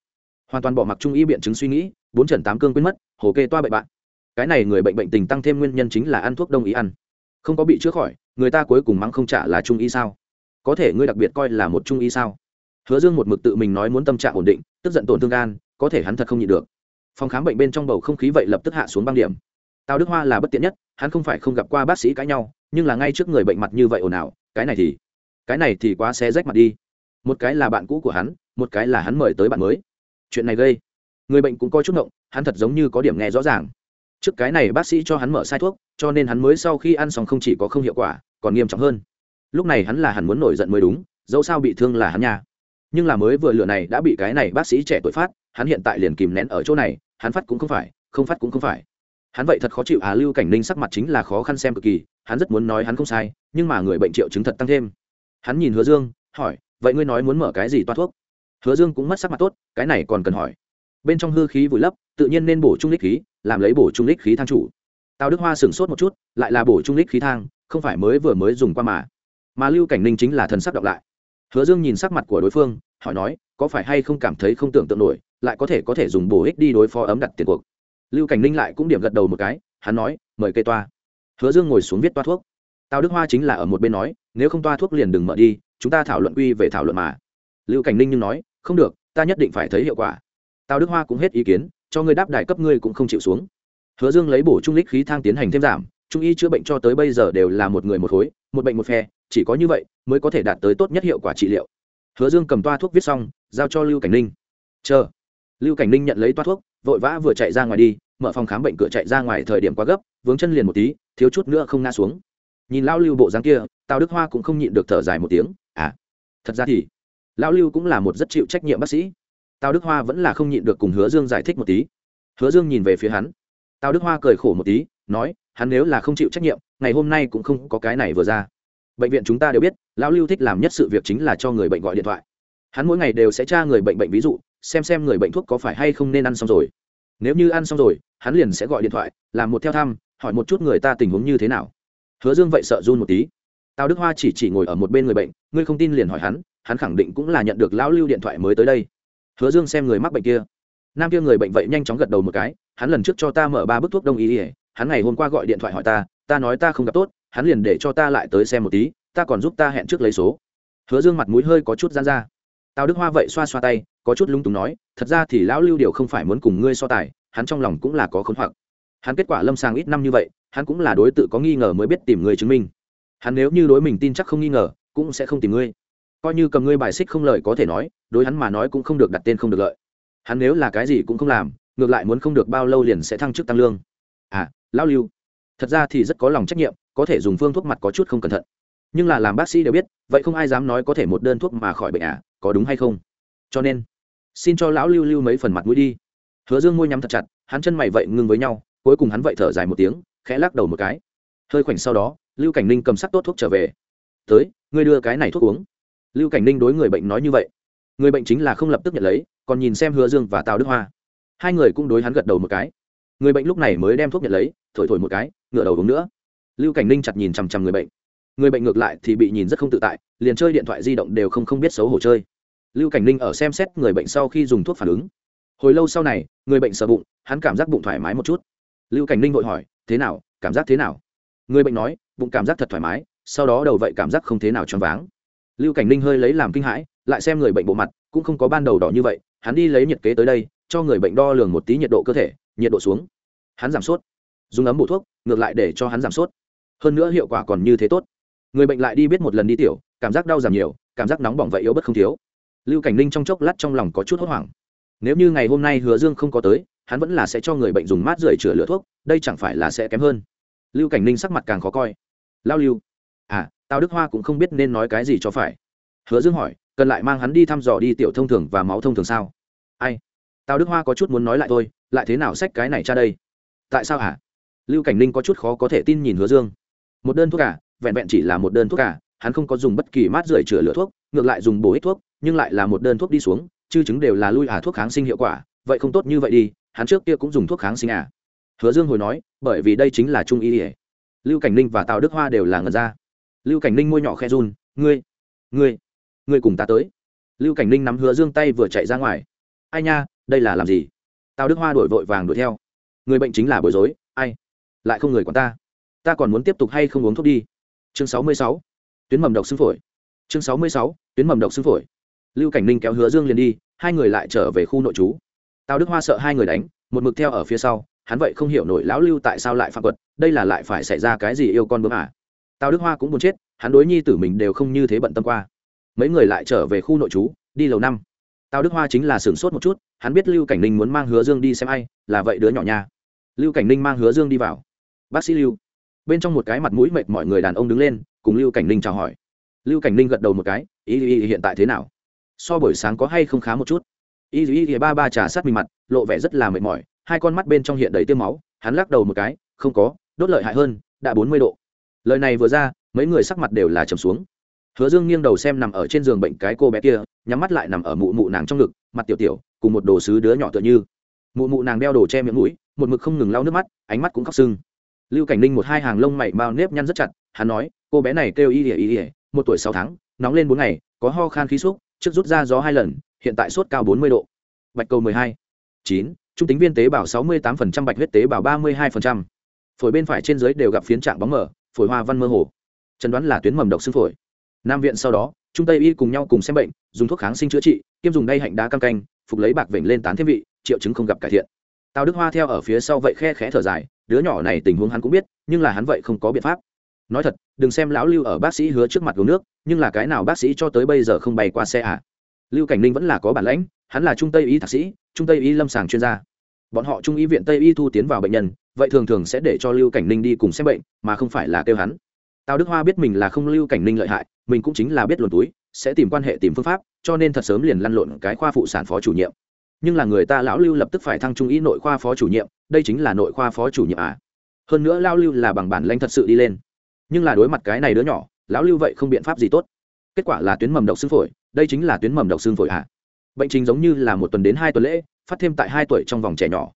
Hoàn toàn bỏ mặc trung y biện chứng suy nghĩ, bốn trần tám cương quên mất, hồ kê toa bệnh bạn. Cái này người bệnh bệnh tình tăng thêm nguyên nhân chính là ăn thuốc đông y ăn. Không có bị chữa khỏi, người ta cuối cùng mắng không trả là trung y sao? Có thể ngươi đặc biệt coi là một trung y sao? Hứa dương một mực tự mình nói muốn tâm trạng ổn định, tức giận tổn thương gan, có thể hắn thật không nhịn được. Phòng khám bệnh bên trong bầu không khí vậy lập tức hạ xuống băng điểm. Tào đức hoa là bất tiện nhất, hắn không phải không gặp qua bác sĩ cãi nhau, nhưng là ngay trước người bệnh mặt như vậy ồn ào, cái này thì, cái này thì quá xé rách mặt đi. Một cái là bạn cũ của hắn, một cái là hắn mời tới bạn mới. Chuyện này gây, người bệnh cũng coi chút ngộng, hắn thật giống như có điểm nghe rõ ràng. Trước cái này bác sĩ cho hắn mở sai thuốc, cho nên hắn mới sau khi ăn xong không chỉ có không hiệu quả, còn nghiêm trọng hơn. Lúc này hắn là hắn muốn nổi giận mới đúng, dẫu sao bị thương là hắn nha nhưng là mới vừa lửa này đã bị cái này bác sĩ trẻ tuổi phát, hắn hiện tại liền kìm nén ở chỗ này, hắn phát cũng không phải, không phát cũng không phải. Hắn vậy thật khó chịu à lưu cảnh ninh sắc mặt chính là khó khăn xem cực kỳ, hắn rất muốn nói hắn không sai, nhưng mà người bệnh triệu chứng thật tăng thêm. Hắn nhìn hứa dương, hỏi, vậy ngươi nói muốn mở cái gì toa thuốc? Hứa dương cũng mất sắc mặt tốt, cái này còn cần hỏi. Bên trong hư khí vùi lấp, tự nhiên nên bổ trung lích khí, làm lấy bổ trung lích khí thang chủ. Tào đức hoa sửng sốt một chút, lại là bổ trung lích khí thang, không phải mới vừa mới dùng qua mà. Mà lưu cảnh ninh chính là thần sắc đọc lại hứa dương nhìn sắc mặt của đối phương, hỏi nói, có phải hay không cảm thấy không tưởng tượng nổi, lại có thể có thể dùng bổ ích đi đối phó ấm đặt tiền cuộc? Lưu cảnh ninh lại cũng điểm gật đầu một cái, hắn nói, mời cây toa. Hứa dương ngồi xuống viết toa thuốc. Tào đức hoa chính là ở một bên nói, nếu không toa thuốc liền đừng mở đi, chúng ta thảo luận quy về thảo luận mà. Lưu cảnh ninh nhưng nói, không được, ta nhất định phải thấy hiệu quả. Tào đức hoa cũng hết ý kiến, cho ngươi đáp đại cấp ngươi cũng không chịu xuống. Hứa dương lấy bổ trung lích khí thang tiến hành thêm giảm, trung y chữa bệnh cho tới bây giờ đều là một người một khối, một bệnh một phe chỉ có như vậy mới có thể đạt tới tốt nhất hiệu quả trị liệu. Hứa dương cầm toa thuốc viết xong, giao cho lưu cảnh ninh. Chờ. Lưu cảnh ninh nhận lấy toa thuốc, vội vã vừa chạy ra ngoài đi, mở phòng khám bệnh cửa chạy ra ngoài thời điểm quá gấp, vướng chân liền một tí, thiếu chút nữa không ngã xuống. Nhìn lão lưu bộ dáng kia, tào đức hoa cũng không nhịn được thở dài một tiếng à thật ra thì, lão lưu cũng là một rất chịu trách nhiệm bác sĩ. Tào đức hoa vẫn là không nhịn được cùng hứa dương giải thích một tí. Hứa dương nhìn về phía hắn. Tào đức hoa cười khổ một tí, nói, hắn nếu là không chịu trách nhiệm, ngày hôm nay cũng không có cái này vừa ra bệnh viện chúng ta đều biết, lão lưu thích làm nhất sự việc chính là cho người bệnh gọi điện thoại. Hắn mỗi ngày đều sẽ tra người bệnh bệnh ví dụ, xem xem người bệnh thuốc có phải hay không nên ăn xong rồi. Nếu như ăn xong rồi, hắn liền sẽ gọi điện thoại, làm một theo thăm, hỏi một chút người ta tình huống như thế nào. Hứa dương vậy sợ run một tí. Tào đức hoa chỉ chỉ ngồi ở một bên người bệnh, ngươi không tin liền hỏi hắn hắn khẳng định cũng là nhận được lão lưu điện thoại mới tới đây. Hứa dương xem người mắc bệnh kia. Nam kia người bệnh vậy nhanh chóng gật đầu một cái, hắn lần trước cho ta mở ba bức thuốc đông y hắn ngày hôm qua gọi điện thoại hỏi ta ta nói ta không gặp tốt hắn liền để cho ta lại tới xem một tí, ta còn giúp ta hẹn trước lấy số. Hứa dương mặt mũi hơi có chút gian ra. Tào đức hoa vậy xoa xoa tay, có chút lung túng nói, thật ra thì lão lưu điều không phải muốn cùng ngươi so tài, hắn trong lòng cũng là có khốn hoặc. Hắn kết quả lâm sàng ít năm như vậy, hắn cũng là đối tượng có nghi ngờ mới biết tìm người chứng minh. Hắn nếu như đối mình tin chắc không nghi ngờ, cũng sẽ không tìm ngươi. Coi như cầm ngươi bài xích không lời có thể nói, đối hắn mà nói cũng không được đặt tên không được lợi. Hắn nếu là cái gì cũng không làm, ngược lại muốn không được bao lâu liền sẽ thăng chức tăng lương. À lão lưu thật ra thì rất có lòng trách nhiệm, có thể dùng phương thuốc mặt có chút không cẩn thận. Nhưng là làm bác sĩ đều biết, vậy không ai dám nói có thể một đơn thuốc mà khỏi bệnh à có đúng hay không? Cho nên, xin cho lão lưu lưu mấy phần mặt mũi đi. Hứa dương môi nhắm thật chặt, hắn chân mày vậy ngưng với nhau, cuối cùng hắn vậy thở dài một tiếng, khẽ lắc đầu một cái. Hơi khoảnh sau đó, lưu cảnh ninh cầm sắc tốt thuốc trở về. Tới, ngươi đưa cái này thuốc uống. Lưu cảnh ninh đối người bệnh nói như vậy. Người bệnh chính là không lập tức nhận lấy, còn nhìn xem hứa dương và tào đức hoa. Hai người cũng đối hắn gật đầu một cái. Người bệnh lúc này mới đem thuốc nhận lấy thổi thổi một cái ngựa đầu uống nữa. Lưu cảnh ninh chặt nhìn chằm chằm người bệnh. Người bệnh ngược lại thì bị nhìn rất không tự tại, liền chơi điện thoại di động đều không không biết xấu hổ chơi. Lưu cảnh ninh ở xem xét người bệnh sau khi dùng thuốc phản ứng. Hồi lâu sau này, người bệnh sợ bụng, hắn cảm giác bụng thoải mái một chút. Lưu cảnh ninh vội hỏi, thế nào? Cảm giác thế nào? Người bệnh nói, bụng cảm giác thật thoải mái, sau đó đầu vậy cảm giác không thế nào choáng váng. Lưu cảnh ninh hơi lấy làm kinh hãi, lại xem người bệnh bộ mặt, cũng không có ban đầu đỏ như vậy, hắn đi lấy nhiệt kế tới đây, cho người bệnh đo lường một tí nhiệt độ cơ thể, nhiệt độ xuống. Hắn giảm sốt dùng ấm bổ thuốc, ngược lại để cho hắn giảm sốt. Hơn nữa hiệu quả còn như thế tốt. Người bệnh lại đi biết một lần đi tiểu, cảm giác đau giảm nhiều, cảm giác nóng bỏng vậy yếu bất không thiếu. Lưu cảnh ninh trong chốc lát trong lòng có chút hốt hoảng. Nếu như ngày hôm nay hứa dương không có tới, hắn vẫn là sẽ cho người bệnh dùng mát rượi chữa lửa thuốc, đây chẳng phải là sẽ kém hơn. Lưu cảnh ninh sắc mặt càng khó coi. Lao lưu à tao đức hoa cũng không biết nên nói cái gì cho phải. Hứa dương hỏi, cần lại mang hắn đi thăm dò đi tiểu thông thường và máu thông thường sao? Ai? Tao đức hoa có chút muốn nói lại thôi, lại thế nào xách cái này cha đây? Tại sao hả? Lưu cảnh ninh có chút khó có thể tin nhìn hứa dương. Một đơn thuốc cả vẹn vẹn chỉ là một đơn thuốc cả hắn không có dùng bất kỳ mát rưởi chữa lửa thuốc, ngược lại dùng bổ ích thuốc, nhưng lại là một đơn thuốc đi xuống chứ chứng đều là lui ả thuốc kháng sinh hiệu quả, vậy không tốt như vậy đi, hắn trước kia cũng dùng thuốc kháng sinh à. Hứa dương hồi nói, bởi vì đây chính là trung y ỉa lưu cảnh ninh và tào đức hoa đều là ngần ra. Lưu cảnh ninh môi nhỏ khe run, ngươi ngươi ngươi cùng ta tới. Lưu cảnh ninh nắm hứa dương tay vừa chạy ra ngoài. Ai nha, đây là làm gì? Tào đức hoa đổi vội vàng đuổi theo. Người bệnh chính là bối rối, ai? Lại không người quản ta. Ta còn muốn tiếp tục hay không uống thuốc đi? Chương sáu mươi sáu, tuyến mầm độc xương phổi. Chương sáu mươi sáu, tuyến mầm độc xương phổi. Lưu cảnh ninh kéo hứa dương liền đi, hai người lại trở về khu nội trú. Tào đức hoa sợ hai người đánh, một mực theo ở phía sau, hắn vậy không hiểu nổi lão lưu tại sao lại phạm quật, đây là lại phải xảy ra cái gì yêu con bướm à? Tào đức hoa cũng muốn chết, hắn đối nhi tử mình đều không như thế bận tâm qua. Mấy người lại trở về khu nội trú, đi lầu năm. Tào đức hoa chính là sửng sốt một chút, hắn biết lưu cảnh ninh muốn mang hứa dương đi xem ai, là vậy đứa nhỏ nha. Lưu cảnh ninh mang hứa dương đi vào bác sĩ lưu. Bên trong một cái mặt mũi mệt mọi người đàn ông đứng lên, cùng lưu cảnh ninh chào hỏi. Lưu cảnh ninh gật đầu một cái, ý ý hiện tại thế nào? So buổi sáng có hay không khá một chút? Y y y ba ba trà sát mình mặt, lộ vẻ rất là mệt mỏi, hai con mắt bên trong hiện đầy tiêm máu, hắn lắc đầu một cái, không có, đốt lợi hại hơn, đã bốn mươi độ. Lời này vừa ra, mấy người sắc mặt đều là trầm xuống. Hứa dương nghiêng đầu xem nằm ở trên giường bệnh cái cô bé kia, nhắm mắt lại nằm ở mụ mụ nàng trong ngực, mặt tiểu tiểu, cùng một đồ sứ đứa nhỏ tựa như. Mụ mụ nàng đeo đồ che miệng mũi, một mực không ngừng lau nước mắt, ánh mắt cũng khóc sưng lưu cảnh ninh một hai hàng lông mày bao nếp nhăn rất chặt, hắn nói, cô bé này kêu y ỉa y ỉa một tuổi sáu tháng, nóng lên bốn ngày, có ho khan khí xúc trước rút ra gió hai lần, hiện tại sốt cao bốn mươi độ. Bạch cầu mười hai. Chín, trung tính viên tế bào sáu mươi tám bạch huyết tế bào ba mươi hai phổi bên phải trên dưới đều gặp phiến trạng bóng mở phổi hoa văn mơ hồ. Chẩn đoán là tuyến mầm độc xương phổi. Nam viện sau đó, trung tây y cùng nhau cùng xem bệnh, dùng thuốc kháng sinh chữa trị, kiêm dùng đay hạnh đá cam canh, phục lấy bạc vểnh lên tán thiết vị, triệu chứng không gặp cải thiện. Tào đức hoa theo ở phía sau vậy khe khẽ thở dài đứa nhỏ này tình huống hắn cũng biết, nhưng là hắn vậy không có biện pháp. Nói thật, đừng xem lão lưu ở bác sĩ hứa trước mặt uống nước, nhưng là cái nào bác sĩ cho tới bây giờ không bay qua xe à? Lưu cảnh ninh vẫn là có bản lãnh, hắn là trung tây y thạc sĩ, trung tây y lâm sàng chuyên gia. Bọn họ trung y viện tây y thu tiến vào bệnh nhân, vậy thường thường sẽ để cho lưu cảnh ninh đi cùng xem bệnh, mà không phải là kêu hắn. Tào đức hoa biết mình là không lưu cảnh ninh lợi hại, mình cũng chính là biết luồn túi, sẽ tìm quan hệ tìm phương pháp, cho nên thật sớm liền lăn lộn cái khoa phụ sản phó chủ nhiệm nhưng là người ta lão lưu lập tức phải thăng trung y nội khoa phó chủ nhiệm, đây chính là nội khoa phó chủ nhiệm à? Hơn nữa lão lưu là bằng bản lãnh thật sự đi lên. Nhưng là đối mặt cái này đứa nhỏ, lão lưu vậy không biện pháp gì tốt. Kết quả là tuyến mầm độc xương phổi, đây chính là tuyến mầm độc xương phổi à? bệnh trình giống như là một tuần đến hai tuần lễ, phát thêm tại hai tuổi trong vòng trẻ nhỏ.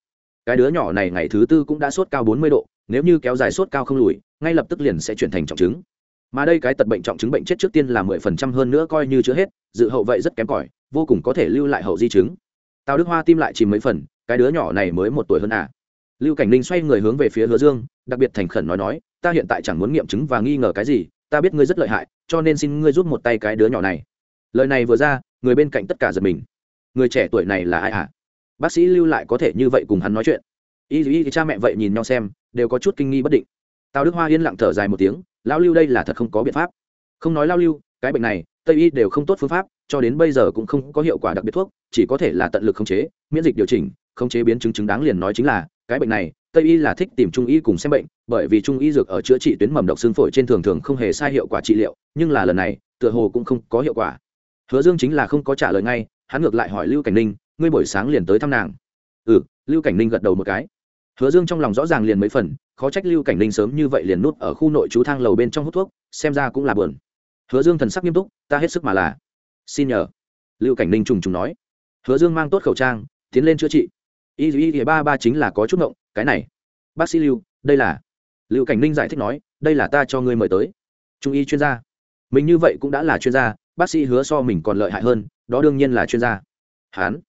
Cái đứa nhỏ này ngày thứ tư cũng đã sốt cao bốn mươi độ, nếu như kéo dài sốt cao không lùi, ngay lập tức liền sẽ chuyển thành trọng chứng. Mà đây cái tật bệnh trọng chứng bệnh chết trước tiên là mười phần trăm hơn nữa coi như chưa hết, dự hậu vậy rất kém cỏi, vô cùng có thể lưu lại hậu di chứng tào đức hoa tim lại chìm mấy phần, cái đứa nhỏ này mới một tuổi hơn à. Lưu cảnh ninh xoay người hướng về phía hứa dương, đặc biệt thành khẩn nói nói, ta hiện tại chẳng muốn nghiệm chứng và nghi ngờ cái gì, ta biết ngươi rất lợi hại, cho nên xin ngươi giúp một tay cái đứa nhỏ này. Lời này vừa ra, người bên cạnh tất cả giật mình. Người trẻ tuổi này là ai hả? À? bác sĩ lưu lại có thể như vậy cùng hắn nói chuyện. Y y cha mẹ vậy nhìn nhau xem, đều có chút kinh nghi bất định. Tào đức hoa yên lặng thở dài một tiếng lao lưu đây là thật không có biện pháp. Không nói lao lưu, cái bệnh này, tây y đều không tốt phương pháp cho đến bây giờ cũng không có hiệu quả đặc biệt thuốc, chỉ có thể là tận lực khống chế, miễn dịch điều chỉnh, khống chế biến chứng chứng đáng liền nói chính là, cái bệnh này, tây y là thích tìm trung y cùng xem bệnh, bởi vì trung y dược ở chữa trị tuyến mầm độc xương phổi trên thường thường không hề sai hiệu quả trị liệu, nhưng là lần này, tựa hồ cũng không có hiệu quả. Hứa dương chính là không có trả lời ngay, hắn ngược lại hỏi lưu cảnh ninh, ngươi buổi sáng liền tới thăm nàng. Ừ lưu cảnh ninh gật đầu một cái. Hứa dương trong lòng rõ ràng liền mấy phần, khó trách lưu cảnh ninh sớm như vậy liền nút ở khu nội chú thang lầu bên trong hút thuốc, xem ra cũng là buồn. Hứa dương thần sắc nghiêm túc, ta hết sức mà là xin nhờ. Lưu cảnh ninh trùng trùng nói. Hứa dương mang tốt khẩu trang, tiến lên chữa trị. Y y y ba ba chính là có chút ngộng, cái này. Bác sĩ lưu, đây là. Lưu cảnh ninh giải thích nói, đây là ta cho ngươi mời tới. Trung y chuyên gia. Mình như vậy cũng đã là chuyên gia, bác sĩ hứa so mình còn lợi hại hơn, đó đương nhiên là chuyên gia. Hán.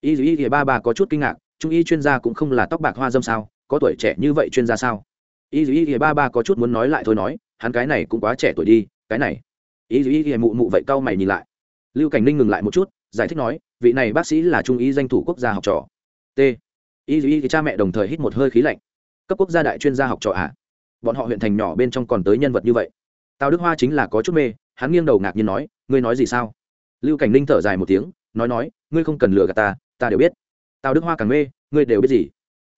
Y y y ba ba có chút kinh ngạc, trung y chuyên gia cũng không là tóc bạc hoa dâm sao, có tuổi trẻ như vậy chuyên gia sao? Y y y ba ba có chút muốn nói lại thôi nói, hắn cái này cũng quá trẻ tuổi đi, cái này. Y y y mụ mụ vậy cau mày nhìn lại lưu cảnh ninh ngừng lại một chút, giải thích nói, vị này bác sĩ là trung ý danh thủ quốc gia học trò. T. Y y cha mẹ đồng thời hít một hơi khí lạnh. Cấp quốc gia đại chuyên gia học trò ạ à? bọn họ huyện thành nhỏ bên trong còn tới nhân vật như vậy. Tào đức hoa chính là có chút mê, hắn nghiêng đầu ngạc nhiên nói, ngươi nói gì sao? Lưu cảnh ninh thở dài một tiếng, nói nói, ngươi không cần lừa gạt ta ta đều biết. Tào đức hoa càng mê, ngươi đều biết gì?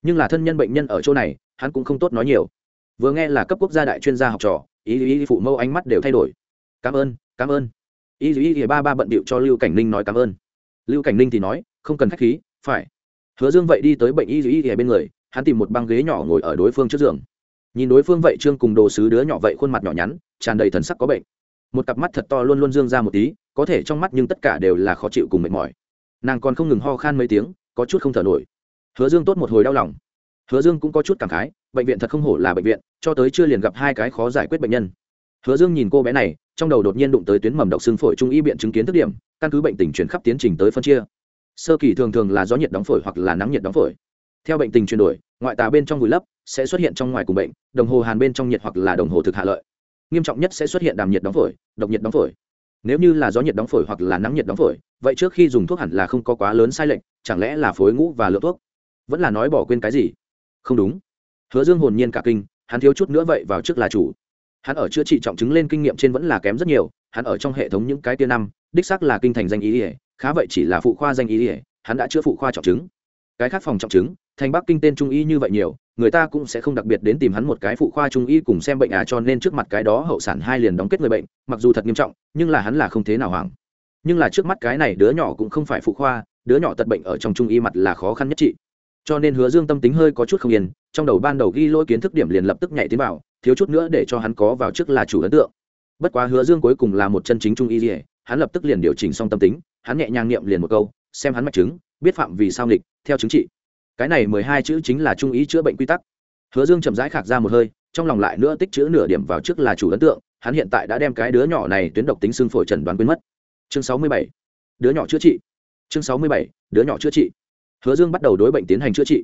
Nhưng là thân nhân bệnh nhân ở chỗ này, hắn cũng không tốt nói nhiều. Vừa nghe là cấp quốc gia đại chuyên gia học trò, ý ý phụ mâu ánh mắt đều thay đổi. Cảm ơn cảm ơn y dù y thì ba ba bận điệu cho lưu cảnh ninh nói cảm ơn. Lưu cảnh ninh thì nói, không cần k h á c h khí, phải. Hứa dương vậy đi tới bệnh y dù y thì bên người, hắn tìm một băng ghế nhỏ ngồi ở đối phương trước giường. Nhìn đối phương vậy trương cùng đồ sứ đứa nhỏ vậy khuôn mặt nhỏ nhắn, tràn đầy thần sắc có bệnh. Một cặp mắt thật to luôn luôn dương ra một tí, có thể trong mắt nhưng tất cả đều là khó chịu cùng mệt mỏi. Nàng còn không ngừng ho khan mấy tiếng, có chút không thở nổi. Hứa dương tốt một hồi đau lòng. Hứa dương cũng có chút cảm khái, bệnh viện thật không hổ là bệnh viện, cho tới chưa liền gặp hai cái khó giải quyết bệnh nhân. Hứa dương nhìn cô bé này trong đầu đột nhiên đụng tới tuyến mầm độc xương phổi trung y biện chứng kiến thức điểm, căn cứ bệnh tình chuyển khắp tiến trình tới phân chia. Sơ kỳ thường thường là gió nhiệt đóng phổi hoặc là nắng nhiệt đóng phổi. Theo bệnh tình chuyển đổi, ngoại tà bên trong vùi lấp sẽ xuất hiện trong ngoài cùng bệnh, đồng hồ hàn bên trong nhiệt hoặc là đồng hồ thực hạ lợi. Nghiêm trọng nhất sẽ xuất hiện đàm nhiệt đóng phổi, độc nhiệt đóng phổi. Nếu như là gió nhiệt đóng phổi hoặc là nắng nhiệt đóng phổi, vậy trước khi dùng thuốc hẳn là không có quá lớn sai lệch, chẳng lẽ là phối ngũ và lượng thuốc? Vẫn là nói bỏ quên cái gì? Không đúng. Hứa dương hồn nhiên cả kinh, hắn thiếu chút nữa vậy vào trước là chủ hắn ở chữa trị trọng chứng lên kinh nghiệm trên vẫn là kém rất nhiều, hắn ở trong hệ thống những cái tia năm, đích xác là kinh thành danh ý ỉa khá vậy chỉ là phụ khoa danh ý ỉa hắn đã chữa phụ khoa trọng chứng. Cái khác phòng trọng chứng, thành bắc kinh tên trung y như vậy nhiều, người ta cũng sẽ không đặc biệt đến tìm hắn một cái phụ khoa trung y cùng xem bệnh à cho nên trước mặt cái đó hậu sản hai liền đóng kết người bệnh, mặc dù thật nghiêm trọng, nhưng là hắn là không thế nào hoảng. Nhưng là trước mắt cái này đứa nhỏ cũng không phải phụ khoa, đứa nhỏ tật bệnh ở trong trung y mặt là khó khăn nhất trị cho nên hứa dương tâm tính hơi có chút không yên trong đầu ban đầu ghi lỗi kiến thức điểm liền lập tức nhảy tiến vào, thiếu chút nữa để cho hắn có vào trước là chủ ấn tượng. Bất quá hứa dương cuối cùng là một chân chính trung y dỉa hắn lập tức liền điều chỉnh xong tâm tính, hắn nhẹ nhàng niệm liền một câu, xem hắn mạch chứng, biết phạm vì sao nghịch, theo chứng trị. Cái này mười hai chữ chính là trung ý chữa bệnh quy tắc. Hứa dương chậm rãi khạc ra một hơi, trong lòng lại nữa tích chữ nửa điểm vào trước là chủ ấn tượng, hắn hiện tại đã đem cái đứa nhỏ này tuyến độc tính xương phổi trần đoán quên mất. Chương sáu mươi bảy, đứa nhỏ chữa trị. Chương sáu mươi bảy, đứa nhỏ chữa trị. Hứa dương bắt đầu đối bệnh tiến hành chữa trị.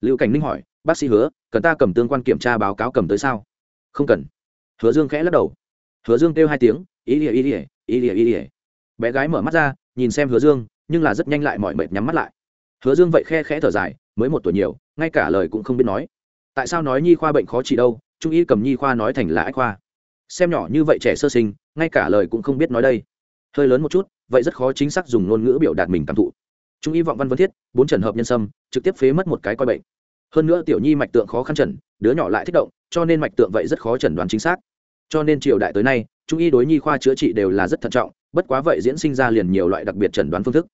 Lưu cảnh ninh hỏi bác sĩ hứa, cần ta cầm tương quan kiểm tra báo cáo cầm tới sao? Không cần. Hứa dương khẽ lắc đầu. Hứa dương kêu hai tiếng, ý ỉa ý ỉa ý ỉa ý ỉa bé gái mở mắt ra, nhìn xem hứa dương, nhưng là rất nhanh lại mọi mệt nhắm mắt lại. Hứa dương vậy khe khẽ thở dài, mới một tuổi nhiều, ngay cả lời cũng không biết nói. Tại sao nói nhi khoa bệnh khó trị đâu, trung y cầm nhi khoa nói thành là ách khoa. Xem nhỏ như vậy trẻ sơ sinh, ngay cả lời cũng không biết nói đây. Hơi lớn một chút, vậy rất khó chính xác dùng ngôn ngữ biểu đạt mình cảm thụ. Trung y vọng văn vân thiết, bốn trần hợp nhân sâm, trực tiếp phế mất một cái coi bệnh hơn nữa tiểu nhi mạch tượng khó khăn trần, đứa nhỏ lại thích động, cho nên mạch tượng vậy rất khó chẩn đoán chính xác. Cho nên triều đại tới nay, trung y đối nhi khoa chữa trị đều là rất thận trọng, bất quá vậy diễn sinh ra liền nhiều loại đặc biệt chẩn đoán phương thức.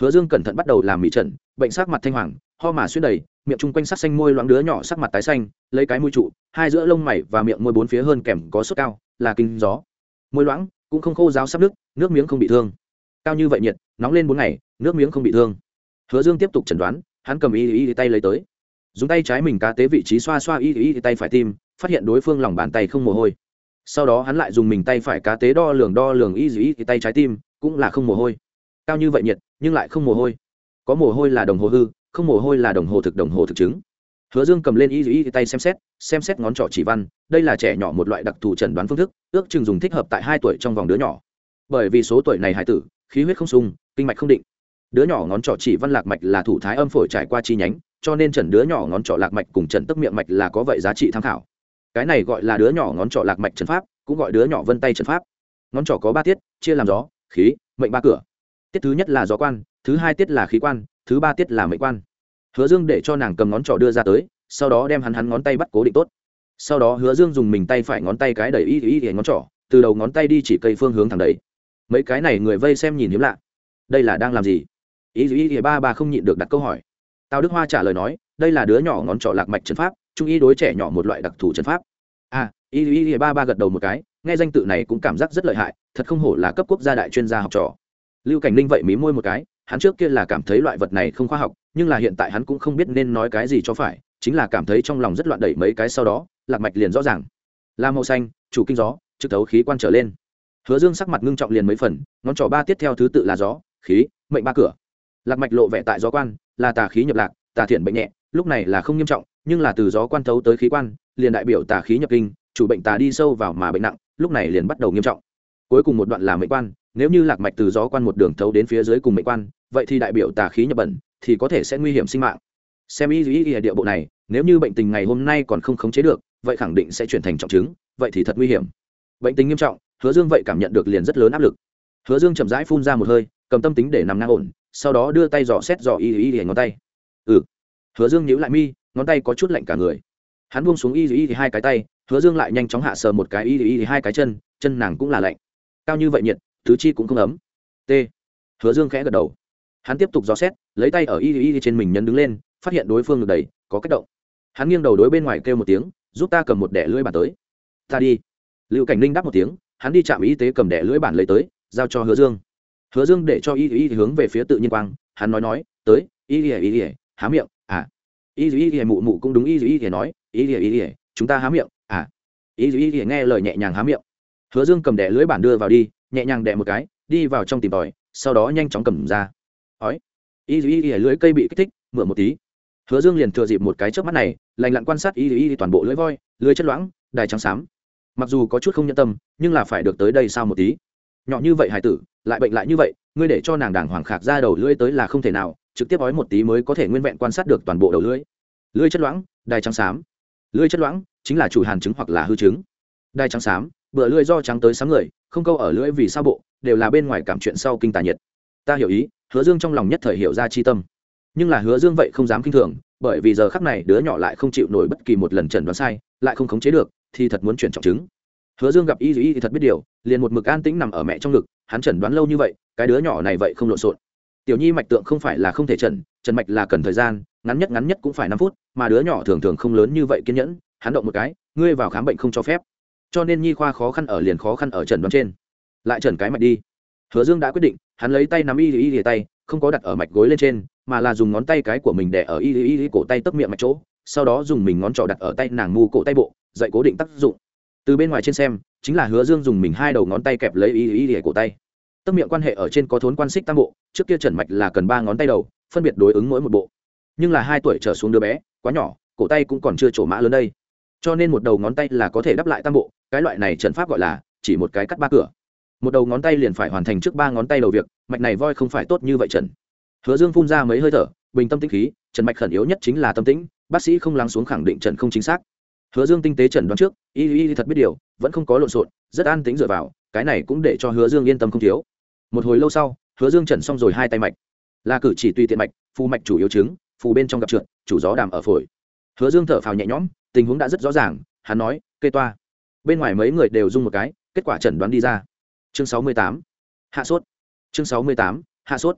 Hứa dương cẩn thận bắt đầu làm mỹ trần, bệnh sắc mặt thanh hoàng, ho mà xuyên đầy, miệng chung quanh sắc xanh môi loãng đứa nhỏ sắc mặt tái xanh, lấy cái mũi trụ, hai giữa lông mày và miệng môi bốn phía hơn kèm có sốt cao, là kinh gió. Môi loãng, cũng không khô ráo sắp nước nước miếng không bị thương. Cao như vậy nhiệt, nóng lên bốn ngày, nước miếng không bị thương. Hứa dương tiếp tục chẩn đoán, hắn cầm y y tay lấy tới dùng tay trái mình cá tế vị trí xoa xoa y y tay phải tim, phát hiện đối phương lòng bàn tay không mồ hôi. Sau đó hắn lại dùng mình tay phải cá tế đo lường đo lường y y tay trái tim, cũng là không mồ hôi. Cao như vậy nhiệt, nhưng lại không mồ hôi. Có mồ hôi là đồng hồ hư, không mồ hôi là đồng hồ thực đồng hồ thực chứng. Hứa dương cầm lên y y tay xem xét xem xét ngón trỏ chỉ văn, đây là trẻ nhỏ một loại đặc thù chẩn đoán phương thức, ước chừng dùng thích hợp tại hai tuổi trong vòng đứa nhỏ. Bởi vì số tuổi này hải tử, khí huyết không sung kinh mạch không định. Đứa nhỏ ngón trỏ chỉ văn lạc mạch là thủ thái âm phổi trải qua chi nhánh cho nên trần đứa nhỏ ngón trỏ lạc mạch cùng trần tức miệng mạch là có vậy giá trị tham khảo. Cái này gọi là đứa nhỏ ngón trỏ lạc mạch trần pháp, cũng gọi đứa nhỏ vân tay trần pháp. Ngón trỏ có ba tiết, chia làm gió, khí, mệnh ba cửa. Tiết thứ nhất là gió quan, thứ hai tiết là khí quan, thứ ba tiết là mệnh quan. Hứa dương để cho nàng cầm ngón trỏ đưa ra tới, sau đó đem hắn hắn ngón tay bắt cố định tốt. Sau đó hứa dương dùng mình tay phải ngón tay cái đẩy y y y ngón trỏ, từ đầu ngón tay đi chỉ cây phương hướng thẳng đấy mấy cái này người vây xem nhìn hiếm lạ. Đây là đang làm gì? Y y y ba ba không nhịn được đặt câu hỏi tào đức hoa trả lời nói, đây là đứa nhỏ ngón trỏ lạc mạch trấn pháp, trung y đối trẻ nhỏ một loại đặc thù trấn pháp. À y y y, ba ba gật đầu một cái, nghe danh tự này cũng cảm giác rất lợi hại, thật không hổ là cấp quốc gia đại chuyên gia học trò. Lưu cảnh ninh vậy mí môi một cái, hắn trước kia là cảm thấy loại vật này không khoa học, nhưng là hiện tại hắn cũng không biết nên nói cái gì cho phải, chính là cảm thấy trong lòng rất loạn đẩy mấy cái sau đó, lạc mạch liền rõ ràng. Là màu xanh, chủ kinh gió, trực thấu khí quan trở lên. Hứa dương sắc mặt ngưng trọng liền mấy phần, ngón trỏ ba tiết theo thứ tự là gió, khí, mệnh ba cửa. Lạc mạch lộ vẻ tại gió quan là tà khí nhập lạc, tà thiện bệnh nhẹ, lúc này là không nghiêm trọng, nhưng là từ gió quan thấu tới khí quan, liền đại biểu tà khí nhập kinh, chủ bệnh tà đi sâu vào mà bệnh nặng, lúc này liền bắt đầu nghiêm trọng. Cuối cùng một đoạn là mệnh quan, nếu như lạc mạch từ gió quan một đường thấu đến phía dưới cùng mệnh quan, vậy thì đại biểu tà khí nhập bẩn, thì có thể sẽ nguy hiểm sinh mạng. Xem y ý ý địa bộ này, nếu như bệnh tình ngày hôm nay còn không khống chế được, vậy khẳng định sẽ chuyển thành trọng chứng, vậy thì thật nguy hiểm. Bệnh tình nghiêm trọng, hứa dương vậy cảm nhận được liền rất lớn áp lực. Hứa dương chậm rãi phun ra một hơi, cầm tâm tính để nằm ngang ổn sau đó đưa tay dò xét dò y y y ngón tay. Ừ, hứa dương nhíu lại mi ngón tay có chút lạnh cả người. Hắn buông xuống y y thì hai cái tay hứa dương lại nhanh chóng hạ sờ một cái y y thì hai cái chân chân nàng cũng là lạnh. Cao như vậy nhiệt tứ chi cũng không ấm. T. Hứa dương khẽ gật đầu. Hắn tiếp tục dò xét lấy tay ở y y trên mình nhấn đứng lên phát hiện đối phương được đầy có kích động. Hắn nghiêng đầu đối bên ngoài kêu một tiếng giúp ta cầm một đẻ lưỡi bàn tới. Ta đi. Lưu cảnh ninh đáp một tiếng hắn đi trạm y tế cầm đẻ lưỡi bản lấy tới giao cho hứa dương hứa dương để cho y y hướng về phía tự nhiên quang hắn nói nói tới y y y y há miệng à y y y mụ mụ cũng đúng y y y nói y y y y chúng ta há miệng à y y y nghe lời nhẹ nhàng há miệng hứa dương cầm đẻ lưỡi bản đưa vào đi nhẹ nhàng đẻ một cái đi vào trong tìm tòi sau đó nhanh chóng cầm ra ói y y y lưỡi cây bị kích thích mượn một tí hứa dương liền thừa dịp một cái trước mắt này lành lặn quan sát y y toàn bộ lưỡi voi lưỡi chất loãng đài trắng xám mặc dù có chút không nhân tâm nhưng là phải được tới đây sau một tí nhỏ như vậy hải tử lại bệnh lại như vậy ngươi để cho nàng đàng hoàng khạc ra đầu lưỡi tới là không thể nào trực tiếp ói một tí mới có thể nguyên vẹn quan sát được toàn bộ đầu lưỡi. Lưỡi chất loãng đai trắng xám. Lưỡi chất loãng chính là chủ hàn chứng hoặc là hư chứng, đai trắng xám bữa lưỡi do trắng tới sáng người không câu ở lưỡi vì sao bộ đều là bên ngoài cảm chuyện sau kinh tà nhiệt. Ta hiểu ý hứa dương trong lòng nhất thời hiểu ra chi tâm. Nhưng là hứa dương vậy không dám kinh thường bởi vì giờ khắc này đứa nhỏ lại không chịu nổi bất kỳ một lần trần đoán sai lại không khống chế được thì thật muốn chuyển trọng chứng hứa dương gặp y y thì thật biết điều, liền một mực an tĩnh nằm ở mẹ trong ngực, hắn chẩn đoán lâu như vậy, cái đứa nhỏ này vậy không lộn xộn. Tiểu nhi mạch tượng không phải là không thể chẩn trần mạch là cần thời gian, ngắn nhất ngắn nhất cũng phải năm phút, mà đứa nhỏ thường thường không lớn như vậy kiên nhẫn, hắn động một cái, ngươi vào khám bệnh không cho phép. Cho nên nhi khoa khó khăn ở liền khó khăn ở trần đoán trên. Lại trần cái mạch đi. Hứa dương đã quyết định, hắn lấy tay nắm y y y tay, không có đặt ở mạch gối lên trên, mà là dùng ngón tay cái của mình để ở y y y cổ tay tấp miệng mạch chỗ, sau đó dùng mình ngón trỏ đặt ở tay nàng mu cổ tay bộ, dạy cố định tác dụng từ bên ngoài trên xem, chính là hứa dương dùng mình hai đầu ngón tay kẹp lấy ý ý ý cổ tay. Tấp miệng quan hệ ở trên có thốn quan xích tam bộ, trước kia trần mạch là cần ba ngón tay đầu, phân biệt đối ứng mỗi một bộ. Nhưng là hai tuổi trở xuống đứa bé, quá nhỏ, cổ tay cũng còn chưa trổ mã lớn đây. Cho nên một đầu ngón tay là có thể đắp lại tam bộ, cái loại này trần pháp gọi là chỉ một cái cắt ba cửa. Một đầu ngón tay liền phải hoàn thành trước ba ngón tay đầu việc, mạch này voi không phải tốt như vậy trần. Hứa dương phun ra mấy hơi thở, bình tâm tĩnh khí, trần mạch khẩn yếu nhất chính là tâm tĩnh, bác sĩ không lắng xuống khẳng định trần không chính xác. Hứa dương tinh tế trần đoán trước y y thật biết điều, vẫn không có lộn xộn, rất an tính dựa vào, cái này cũng để cho hứa dương yên tâm không thiếu. Một hồi lâu sau, hứa dương trần xong rồi hai tay mạch. Là cử chỉ tùy tiện mạch, phù mạch chủ yếu chứng, phù bên trong gặp trượt, chủ gió đàm ở phổi. Hứa dương thở phào nhẹ nhõm, tình huống đã rất rõ ràng, hắn nói, kê toa. Bên ngoài mấy người đều dung một cái, kết quả chẩn đoán đi ra. Chương sáu mươi tám. Hạ sốt. Chương sáu mươi tám, hạ sốt.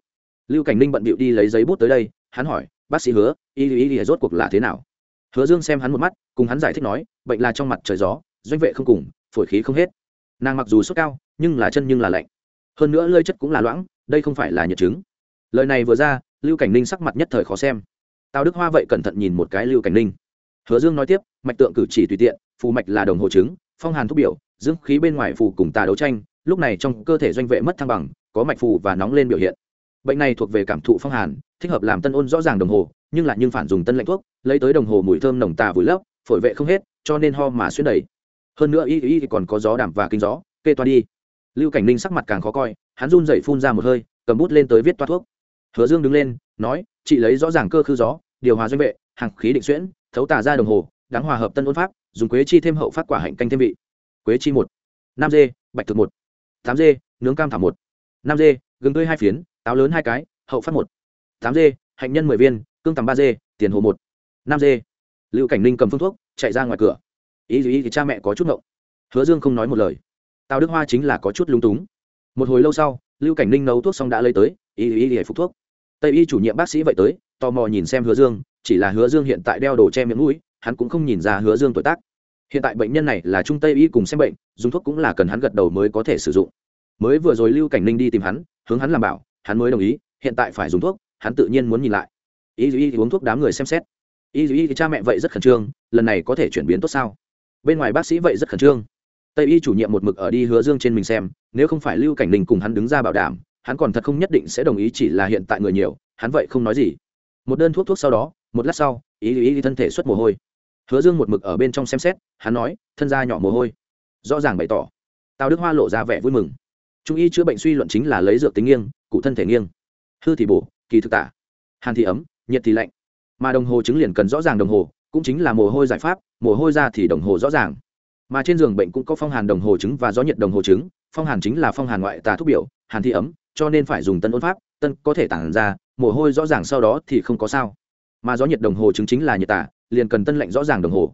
Lưu cảnh ninh bận bịu đi lấy giấy bút tới đây, hắn hỏi, bác sĩ hứa, y y y rốt cuộc là thế nào? Hứa dương xem hắn một mắt, cùng hắn giải thích nói, bệnh là trong mặt trời gió, doanh vệ không cùng, phổi khí không hết. Nàng mặc dù sốt cao, nhưng là chân nhưng là lạnh. Hơn nữa lơi chất cũng là loãng, đây không phải là nhiệt chứng. Lời này vừa ra, lưu cảnh ninh sắc mặt nhất thời khó xem. Tào đức hoa vậy cẩn thận nhìn một cái lưu cảnh ninh. Hứa dương nói tiếp, mạch tượng cử chỉ tùy tiện, phù mạch là đồng hồ chứng, phong hàn thúc biểu, dưỡng khí bên ngoài phù cùng tà đấu tranh, lúc này trong cơ thể doanh vệ mất thăng bằng, có mạch phù và nóng lên biểu hiện bệnh này thuộc về cảm thụ phong hàn, thích hợp làm tân ôn rõ ràng đồng hồ, nhưng lại nhưng phản dùng tân lạnh thuốc, lấy tới đồng hồ mùi thơm nồng tà vùi lấp, phổi vệ không hết, cho nên ho mà xuyên đầy. Hơn nữa y y còn có gió đảm và kinh gió, kê toa đi. Lưu cảnh ninh sắc mặt càng khó coi, hắn run dậy phun ra một hơi, cầm bút lên tới viết toa thuốc. Hứa dương đứng lên, nói, chị lấy rõ ràng cơ khư gió, điều hòa doanh vệ, hàng khí định xuyễn, thấu tà ra đồng hồ, đáng hòa hợp tân ôn pháp, dùng quế chi thêm hậu phát quả hạnh canh thêm vị. Quế chi một, năm dê, bạch thực một, tám dê, nướng cam thảo một, năm dê, gừng tươi hai phiến táo lớn hai cái, hậu phát một. Tám dê, hạnh nhân mười viên, cương tầm ba dê, tiền hồ một. Năm dê. Lưu cảnh ninh cầm phương thuốc, chạy ra ngoài cửa. Ý ý thì cha mẹ có chút ngộng. Hứa dương không nói một lời. Tào đức hoa chính là có chút lung túng. Một hồi lâu sau, lưu cảnh ninh nấu thuốc xong đã lấy tới, ý ý thì phục thuốc. Tây y chủ nhiệm bác sĩ vậy tới, tò mò nhìn xem hứa dương, chỉ là hứa dương hiện tại đeo đồ che miệng mũi, hắn cũng không nhìn ra hứa dương tuổi tác. Hiện tại bệnh nhân này là trung tây y cùng xem bệnh, dùng thuốc cũng là cần hắn gật đầu mới có thể sử dụng. Mới vừa rồi lưu cảnh ninh đi tìm hắn, hướng hắn làm bảo hắn mới đồng ý hiện tại phải dùng thuốc hắn tự nhiên muốn nhìn lại. Y y uống thuốc đám người xem xét. Y y cha mẹ vậy rất khẩn trương lần này có thể chuyển biến tốt sao? Bên ngoài bác sĩ vậy rất khẩn trương. Tây y chủ nhiệm một mực ở đi hứa dương trên mình xem nếu không phải lưu cảnh đình cùng hắn đứng ra bảo đảm hắn còn thật không nhất định sẽ đồng ý chỉ là hiện tại người nhiều hắn vậy không nói gì. Một đơn thuốc thuốc sau đó một lát sau ý ý, ý thân thể xuất mồ hôi. Hứa dương một mực ở bên trong xem xét hắn nói thân da nhỏ mồ hôi. Rõ ràng bày tỏ tào đức hoa lộ ra vẻ vui mừng. Trung y chữa bệnh suy luận chính là lấy dược tính nghiêng cụ thân thể nghiêng. Hư thì bổ, kỳ thực tả. Hàn thì ấm, nhiệt thì lạnh. Mà đồng hồ chứng liền cần rõ ràng đồng hồ, cũng chính là mồ hôi giải pháp, mồ hôi ra thì đồng hồ rõ ràng. Mà trên giường bệnh cũng có phong hàn đồng hồ chứng và gió nhiệt đồng hồ chứng, phong hàn chính là phong hàn ngoại tà thuốc biểu, hàn thì ấm, cho nên phải dùng tân ôn pháp, tân có thể tản ra, mồ hôi rõ ràng sau đó thì không có sao. Mà gió nhiệt đồng hồ chứng chính là nhiệt tả, liền cần tân lạnh rõ ràng đồng hồ.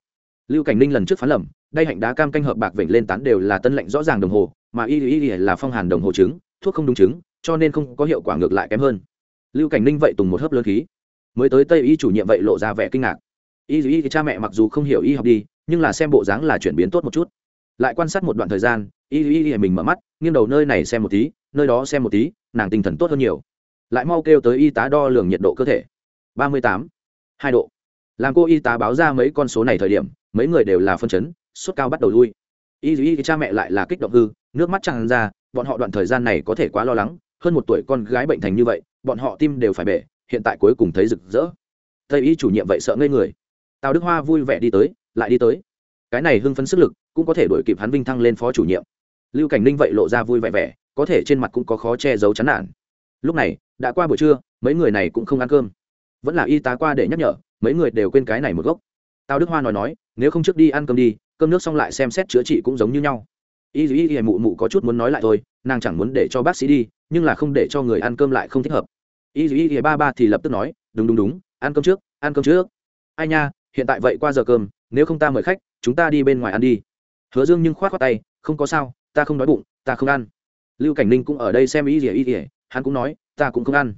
Lưu cảnh ninh lần trước phán lầm, đây hạnh đá cam canh hợp bạc vểnh lên tán đều là tân lạnh rõ ràng đồng hồ, mà y y là phong hàn đồng hồ chứng, thuốc không đúng chứng cho nên không có hiệu quả ngược lại kém hơn. Lưu cảnh ninh vậy tùng một hớp lớn khí. Mới tới tây y chủ nhiệm vậy lộ ra vẻ kinh ngạc. Y y thì cha mẹ mặc dù không hiểu y học đi, nhưng là xem bộ dáng là chuyển biến tốt một chút. Lại quan sát một đoạn thời gian, y y y mình mở mắt, nghiêng đầu nơi này xem một tí, nơi đó xem một tí, nàng tinh thần tốt hơn nhiều. Lại mau kêu tới y tá đo lường nhiệt độ cơ thể. Ba mươi tám, hai độ. Làm cô y tá báo ra mấy con số này thời điểm, mấy người đều là phân chấn, sốt cao bắt đầu lui. Y y cha mẹ lại là kích động hư, nước mắt tràn ra, bọn họ đoạn thời gian này có thể quá lo lắng hơn một tuổi con gái bệnh thành như vậy, bọn họ tim đều phải bể, hiện tại cuối cùng thấy rực rỡ. Tây y chủ nhiệm vậy sợ ngây người. Tào đức hoa vui vẻ đi tới, lại đi tới. Cái này hưng phấn sức lực cũng có thể đổi kịp hắn vinh thăng lên phó chủ nhiệm. Lưu cảnh ninh vậy lộ ra vui vẻ vẻ, có thể trên mặt cũng có khó che giấu chán nản. Lúc này, đã qua buổi trưa, mấy người này cũng không ăn cơm. Vẫn là y tá qua để nhắc nhở, mấy người đều quên cái này một gốc. Tào đức hoa nói nói, nếu không trước đi ăn cơm đi, cơm nước xong lại xem xét chữa trị cũng giống như nhau. Y y y mụ mụ có chút muốn nói lại thôi, nàng chẳng muốn để cho bác sĩ đi nhưng là không để cho người ăn cơm lại không thích hợp. Y y y ba ba thì lập tức nói, đúng đúng đúng, ăn cơm trước, ăn cơm trước. Ai nha, hiện tại vậy qua giờ cơm, nếu không ta mời khách, chúng ta đi bên ngoài ăn đi. Hứa dương nhưng k h o á t khoác tay, không có sao, ta không đói bụng, ta không ăn. Lưu cảnh ninh cũng ở đây xem Y ỉa Y ỉa hắn cũng nói, ta cũng không ăn.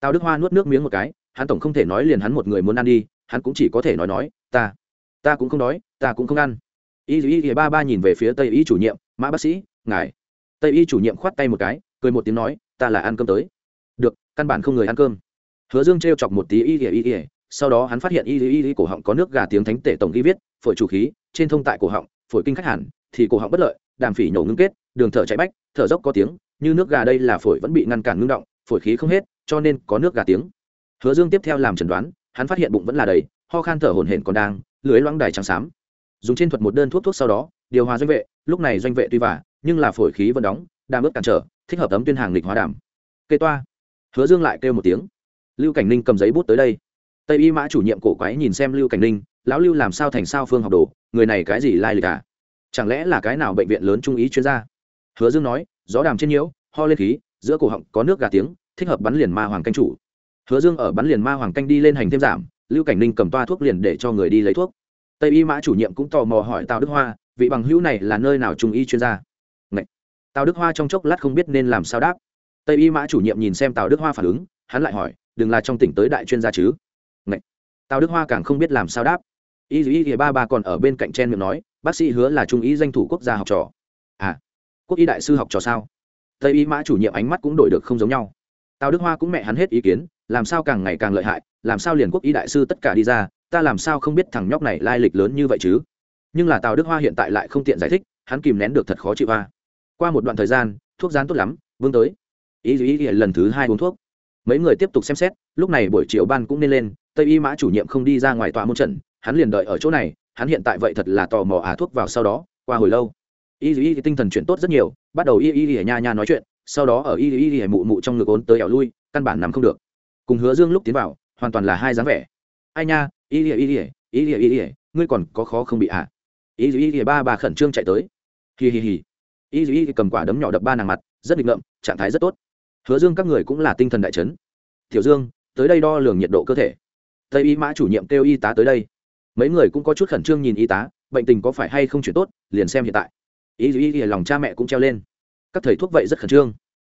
Tào đức hoa nuốt nước miếng một cái, hắn tổng không thể nói liền hắn một người muốn ăn đi, hắn cũng chỉ có thể nói nói, ta ta cũng không đói, ta cũng không ăn. Y y ỉa ba ba nhìn về phía tây y chủ nhiệm, mã bác sĩ, ngài. Tây y chủ nhiệm khoát tay một cái cười một tiếng nói, ta là ăn cơm tới. Được, căn bản không người ăn cơm. Hứa dương t chọc một tí y ỉa y ỉa sau đó hắn phát hiện y y y cổ họng có nước gà tiếng thánh tể tổng ghi viết, phổi chủ khí, trên thông tại cổ họng, phổi kinh khách hẳn, thì cổ họng bất lợi, đàm phỉ nhổ ngưng kết, đường thở chạy bách, thở dốc có tiếng, như nước gà đây là phổi vẫn bị ngăn cản ngưng động, phổi khí không hết, cho nên có nước gà tiếng. Hứa dương tiếp theo làm chẩn đoán, hắn phát hiện bụng vẫn là đầy, ho khan thở hổn hển còn đang, lưới loãng đài trắng xám. Dùng trên thuật một đơn thuốc thuốc sau đó, điều hòa doanh vệ, lúc này doanh vệ tuy vả, nhưng là phổi khí vẫn đóng, đàm ướt cản trở thích hợp tấm tuyên hàng lịch hóa đàm. Kê toa. Hứa dương lại kêu một tiếng. Lưu cảnh ninh cầm giấy bút tới đây. Tây y mã chủ nhiệm cổ quái nhìn xem lưu cảnh ninh, lão lưu làm sao thành sao phương học đồ? Người này cái gì lai lịch à? Chẳng lẽ là cái nào bệnh viện lớn trung ý chuyên gia? Hứa dương nói, gió đàm trên nhiễu, ho lên khí, giữa cổ họng có nước gà tiếng, thích hợp bắn liền ma hoàng canh chủ. Hứa dương ở bắn liền ma hoàng canh đi lên hành thêm giảm, lưu cảnh ninh cầm toa thuốc liền để cho người đi lấy thuốc. Tây y mã chủ nhiệm cũng tò mò hỏi tào đức hoa, vị bằng hữu này là nơi nào trung y chuyên gia? Tào đức hoa trong chốc lát không biết nên làm sao đáp. Tây y mã chủ nhiệm nhìn xem tào đức hoa phản ứng, hắn lại hỏi, đừng là trong tỉnh tới đại chuyên gia chứ? Ngậy. tào đức hoa càng không biết làm sao đáp. Y y y ba ba còn ở bên cạnh chen miệng nói, bác sĩ hứa là trung ý danh thủ quốc gia học trò. À quốc y đại sư học trò sao? Tây y mã chủ nhiệm ánh mắt cũng đổi được không giống nhau. Tào đức hoa cũng mẹ hắn hết ý kiến, làm sao càng ngày càng lợi hại, làm sao liền quốc y đại sư tất cả đi ra, ta làm sao không biết thằng nhóc này lai lịch lớn như vậy chứ? Nhưng là tào đức hoa hiện tại lại không tiện giải thích, hắn kìm nén được thật khó chịu a qua một đoạn thời gian thuốc rán tốt lắm vương tới ý ý ý lần thứ hai uống thuốc mấy người tiếp tục xem xét lúc này buổi chiều ban cũng nên lên tây y mã chủ nhiệm không đi ra ngoài tòa môn trận hắn liền đợi ở chỗ này hắn hiện tại vậy thật là tò mò ả thuốc vào sau đó qua hồi lâu y y tinh thần chuyển tốt rất nhiều bắt đầu y y y nha nha nói chuyện sau đó ở y y y mụ mụ trong ngực ốn tới ẻo lui căn bản nằm không được cùng hứa dương lúc tiến vào hoàn toàn là hai dáng vẻ ai nha y y y y y y y ngươi còn có khó không bị ạ à? y y y ba bà khẩn trương chạy tới hì hì hì y y cầm quả đấm nhỏ đập ba nàng mặt, rất nghịch ngợm, trạng thái rất tốt. Hứa dương các người cũng là tinh thần đại chấn. Tiểu dương, tới đây đo lường nhiệt độ cơ thể. Tây y mã chủ nhiệm kêu y tá tới đây. Mấy người cũng có chút khẩn trương nhìn y tá, bệnh tình có phải hay không chuyển tốt, liền xem hiện tại. Y y y lòng cha mẹ cũng treo lên. Các thầy thuốc vậy rất khẩn trương.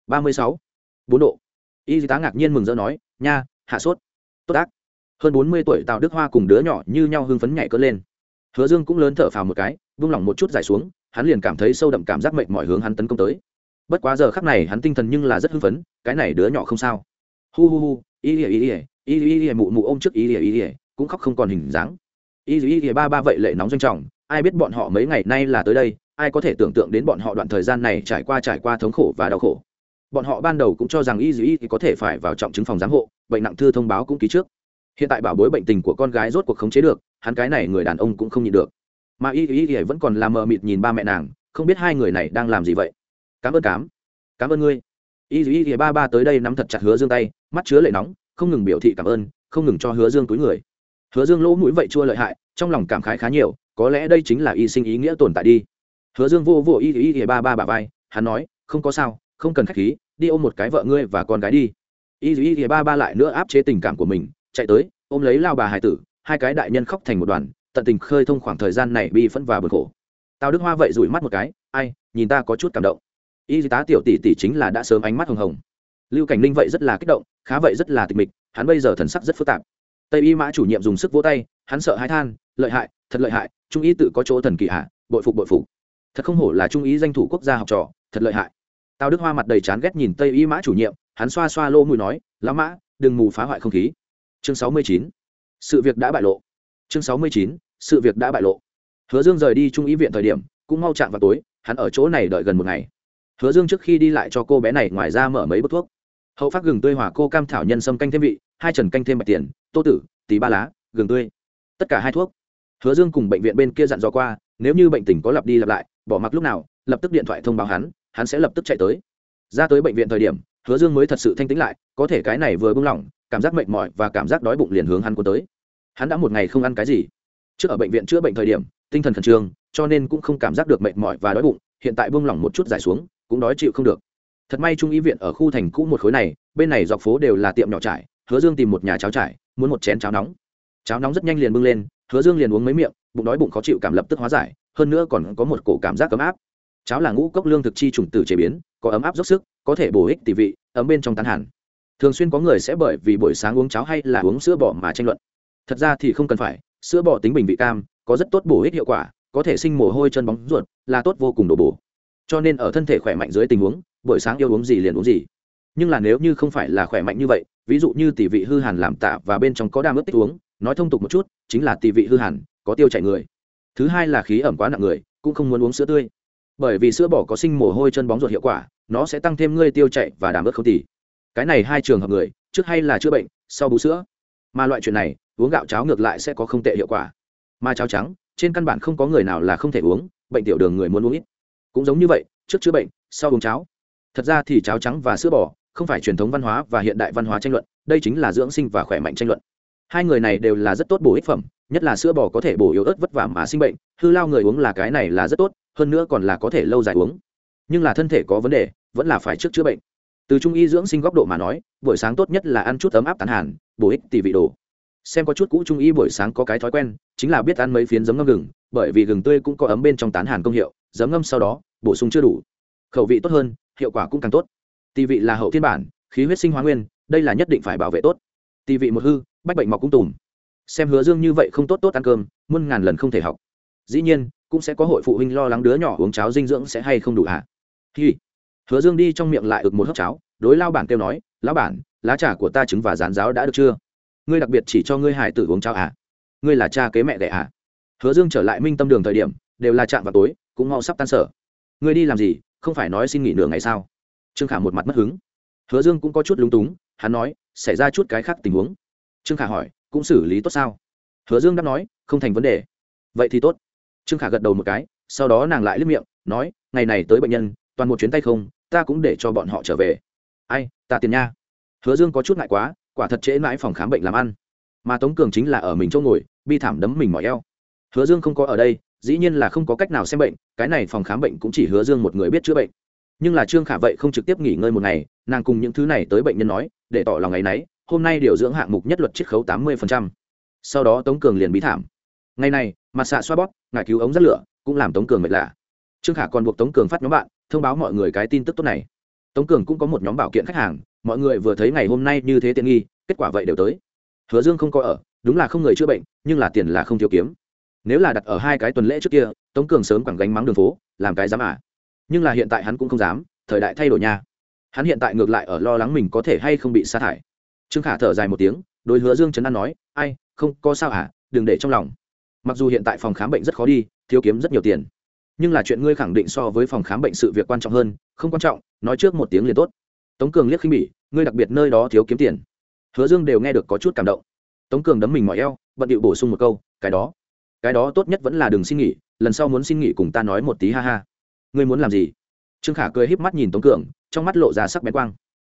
Ba mươi sáu, bốn độ. Y tá ngạc nhiên mừng rỡ nói, nha, hạ sốt. Tốt ác. Hơn bốn mươi tuổi tào đức hoa cùng đứa nhỏ như nhau hưng phấn nhảy cất lên. Hứa dương cũng lớn thở phào một cái vung lỏng một chút dài xuống, hắn liền cảm thấy sâu đậm cảm giác mệnh mọi hướng hắn tấn công tới. Bất quá giờ khắc này hắn tinh thần nhưng là rất hưng phấn, cái này đứa nhỏ không sao. Hu hu hu, y ỉa y ỉa y ỉa y, mụ mụ ôm trước y ỉa y ỉa cũng khóc không còn hình dáng. Y ỉa y ba ba vậy lệ nóng doanh trọng, ai biết bọn họ mấy ngày nay là tới đây, ai có thể tưởng tượng đến bọn họ đoạn thời gian này trải qua trải qua thống khổ và đau khổ. Bọn họ ban đầu cũng cho rằng y dĩ có thể phải vào trọng chứng phòng giám hộ, bệnh nặng thư thông báo cũng ký trước. Hiện tại bảo bối bệnh tình của con gái rốt cuộc khống chế được, hắn cái này người đàn ông cũng không nhịn được mà y y y vẫn còn làm mờ mịt nhìn ba mẹ nàng, không biết hai người này đang làm gì vậy. Cảm ơn cám. Cảm ơn ngươi. Y y y ba ba tới đây nắm thật chặt hứa dương tay, mắt chứa lệ nóng, không ngừng biểu thị cảm ơn, không ngừng cho hứa dương túi người. Hứa dương lỗ mũi vậy chua lợi hại, trong lòng cảm khái khá nhiều, có lẽ đây chính là y sinh ý nghĩa tồn tại đi. Hứa dương vô vô y y y ba ba bà vai, hắn nói, không có sao, không cần khách khí, đi ôm một cái vợ ngươi và con gái đi. Y y y ba ba lại nữa áp chế tình cảm của mình, chạy tới, ôm lấy lao bà hải tử, hai cái đại nhân khóc thành một đoàn tận tình khơi thông khoảng thời gian này bi phẫn và bực khổ. Tào đức hoa vậy rủi mắt một cái, ai, nhìn ta có chút cảm động. Y tá tiểu tỷ tỷ chính là đã sớm ánh mắt hồng hồng. Lưu cảnh linh vậy rất là kích động, khá vậy rất là tịch mịch, hắn bây giờ thần sắc rất phức tạp. Tây y mã chủ nhiệm dùng sức vỗ tay, hắn sợ hãi than, lợi hại, thật lợi hại, trung ý tự có chỗ thần kỳ hạ bội phục bội phục. Thật không hổ là trung ý danh thủ quốc gia học trò, thật lợi hại. Tào đức hoa mặt đầy chán ghét nhìn tây y mã chủ nhiệm, hắn xoa xoa lô mùi nói, lão mã, đừng mù phá hoại không khí. Chương sáu mươi chín. Sự việc đã bại lộ. Chương sáu mươi chín sự việc đã bại lộ. Hứa dương rời đi trung ý viện thời điểm, cũng mau chạm vào tối, hắn ở chỗ này đợi gần một ngày. Hứa dương trước khi đi lại cho cô bé này ngoài ra mở mấy bức thuốc. Hậu phát gừng tươi hòa cô cam thảo nhân sâm canh thêm vị, hai trần canh thêm bạch tiền, tô tử, tí ba lá, gừng tươi. Tất cả hai thuốc. Hứa dương cùng bệnh viện bên kia dặn dò qua, nếu như bệnh tình có lặp đi lặp lại, bỏ mặc lúc nào, lập tức điện thoại thông báo hắn hắn sẽ lập tức chạy tới. Ra tới bệnh viện thời điểm, hứa dương mới thật sự thanh tĩnh lại, có thể cái này vừa buông lỏng cảm giác mệt mỏi và cảm giác đói bụng liền hướng hắn cuốn tới. Hắn đã một ngày không ăn cái gì trước ở bệnh viện chữa bệnh thời điểm, tinh thần khẩn trương, cho nên cũng không cảm giác được mệt mỏi và đói bụng, hiện tại buông lỏng một chút giải xuống, cũng đói chịu không được. Thật may trung y viện ở khu thành cũ một khối này, bên này dọc phố đều là tiệm nhỏ trải, hứa dương tìm một nhà cháo trải, muốn một chén cháo nóng. Cháo nóng rất nhanh liền bưng lên, hứa dương liền uống mấy miệng, bụng đói bụng khó chịu cảm lập tức hóa giải, hơn nữa còn có một cổ cảm giác ấm áp. Cháo là ngũ cốc lương thực chi trùng tử chế biến, có ấm áp dốc sức, có thể bổ ích tỷ vị, ấm bên trong tán hẳn. Thường xuyên có người sẽ bởi vì buổi sáng uống cháo hay là uống sữa bò mà tranh luận. Thật ra thì không cần phải sữa bò tính bình vị cam, có rất tốt bổ ích hiệu quả, có thể sinh mồ hôi chân bóng ruột, là tốt vô cùng đổ bổ. Cho nên ở thân thể khỏe mạnh dưới tình huống, buổi sáng yêu uống gì liền uống gì. Nhưng là nếu như không phải là khỏe mạnh như vậy, ví dụ như tỷ vị hư hàn làm tạ và bên trong có đam ướt tích uống, nói thông tục một chút, chính là tỷ vị hư hàn, có tiêu chảy người. Thứ hai là khí ẩm quá nặng người, cũng không muốn uống sữa tươi. Bởi vì sữa bỏ có sinh mồ hôi chân bóng ruột hiệu quả, nó sẽ tăng thêm ngươi tiêu chảy và đảm ướt không tỉ cái này hai trường hợp người, trước hay là chữa bệnh, sau bú sữa. Mà loại chuyện này uống gạo cháo ngược lại sẽ có không tệ hiệu quả. Mà cháo trắng, trên căn bản không có người nào là không thể uống, bệnh tiểu đường người muốn uống ít. Cũng giống như vậy, trước chữa bệnh, sau uống cháo. Thật ra thì cháo trắng và sữa bò không phải truyền thống văn hóa và hiện đại văn hóa tranh luận, đây chính là dưỡng sinh và khỏe mạnh tranh luận. Hai người này đều là rất tốt bổ ích phẩm, nhất là sữa bò có thể bổ yếu ớt vất vả mà sinh bệnh, hư lao người uống là cái này là rất tốt, hơn nữa còn là có thể lâu dài uống. Nhưng là thân thể có vấn đề, vẫn là phải trước chữa bệnh. Từ trung y dưỡng sinh góc độ mà nói, buổi sáng tốt nhất là ăn chút ấm áp tán hàn, bổ ích tỷ vị đồ xem có chút cũ trung y buổi sáng có cái thói quen, chính là biết ăn mấy phiến giấm ngâm gừng, bởi vì gừng tươi cũng có ấm bên trong tán hàn công hiệu, giấm ngâm sau đó, bổ sung chưa đủ. Khẩu vị tốt hơn, hiệu quả cũng càng tốt. Tỷ vị là hậu thiên bản, khí huyết sinh hóa nguyên, đây là nhất định phải bảo vệ tốt. Tỷ vị một hư, bách bệnh mọc cũng tùm. Xem hứa dương như vậy không tốt tốt ăn cơm, muôn ngàn lần không thể học. Dĩ nhiên, cũng sẽ có hội phụ huynh lo lắng đứa nhỏ uống cháo dinh dưỡng sẽ hay không đủ hả? À? hi. Hứa dương đi trong miệng lại ực một hớp cháo, đối lao bản kêu nói, lão bản, lá trà của ta trứng và rán giáo đã được chưa? Ngươi đặc biệt chỉ cho ngươi hải tử uống cháo à? Ngươi là cha kế mẹ đẻ à? Hứa dương trở lại minh tâm đường thời điểm, đều là chạm vào tối, cũng mau sắp tan sở. Ngươi đi làm gì, không phải nói xin nghỉ nửa ngày sao? Trương khả một mặt mất hứng. Hứa dương cũng có chút lúng túng, hắn nói, xảy ra chút cái khác tình huống. Trương khả hỏi, cũng xử lý tốt sao? Hứa dương đáp nói, không thành vấn đề. Vậy thì tốt. Trương khả gật đầu một cái, sau đó nàng lại liếc miệng, nói, ngày này tới bệnh nhân, toàn một chuyến tay không, ta cũng để cho bọn họ trở về. Ai, ta tiền nha. Hứa dương có chút ngại quá quả thật trễ mãi phòng khám bệnh làm ăn. Mà tống cường chính là ở mình chỗ ngồi, bi thảm đấm mình mỏi eo. Hứa dương không có ở đây, dĩ nhiên là không có cách nào xem bệnh, cái này phòng khám bệnh cũng chỉ hứa dương một người biết chữa bệnh. Nhưng là trương khả vậy không trực tiếp nghỉ ngơi một ngày, nàng cùng những thứ này tới bệnh nhân nói, để tỏ lòng ngày nấy, hôm nay điều dưỡng hạng mục nhất luật chiết khấu tám mươi sau đó tống cường liền bí thảm. Ngày này mặt xạ xoa bóp ngài cứu ống rất lửa, cũng làm tống cường mệt lạ. Trương khả còn buộc tống cường phát nhóm bạn, thông báo mọi người cái tin tức tốt này. Tống cường cũng có một nhóm bảo kiện khách hàng mọi người vừa thấy ngày hôm nay như thế tiện nghi, kết quả vậy đều tới. Hứa dương không có ở, đúng là không người chữa bệnh, nhưng là tiền là không thiếu kiếm. Nếu là đặt ở hai cái tuần lễ trước kia, tống cường sớm quẳng gánh mắng đường phố, làm cái dám à. Nhưng là hiện tại hắn cũng không dám, thời đại thay đổi nha. Hắn hiện tại ngược lại ở lo lắng mình có thể hay không bị sa thải. Trương khả thở dài một tiếng, đối hứa dương trấn an nói, ai, không, có sao à đừng để trong lòng. Mặc dù hiện tại phòng khám bệnh rất khó đi, thiếu kiếm rất nhiều tiền. Nhưng là chuyện ngươi khẳng định so với phòng khám bệnh sự việc quan trọng hơn, không quan trọng, nói trước một tiếng liền tốt tống cường liếc khinh bỉ, ngươi đặc biệt nơi đó thiếu kiếm tiền. Hứa dương đều nghe được có chút cảm động. Tống cường đấm mình mỏi eo, bận điệu bổ sung một câu, cái đó cái đó tốt nhất vẫn là đừng xin nghỉ, lần sau muốn xin nghỉ cùng ta nói một tí ha ha. Ngươi muốn làm gì? Trương khả cười híp mắt nhìn tống cường, trong mắt lộ ra sắc bén quang.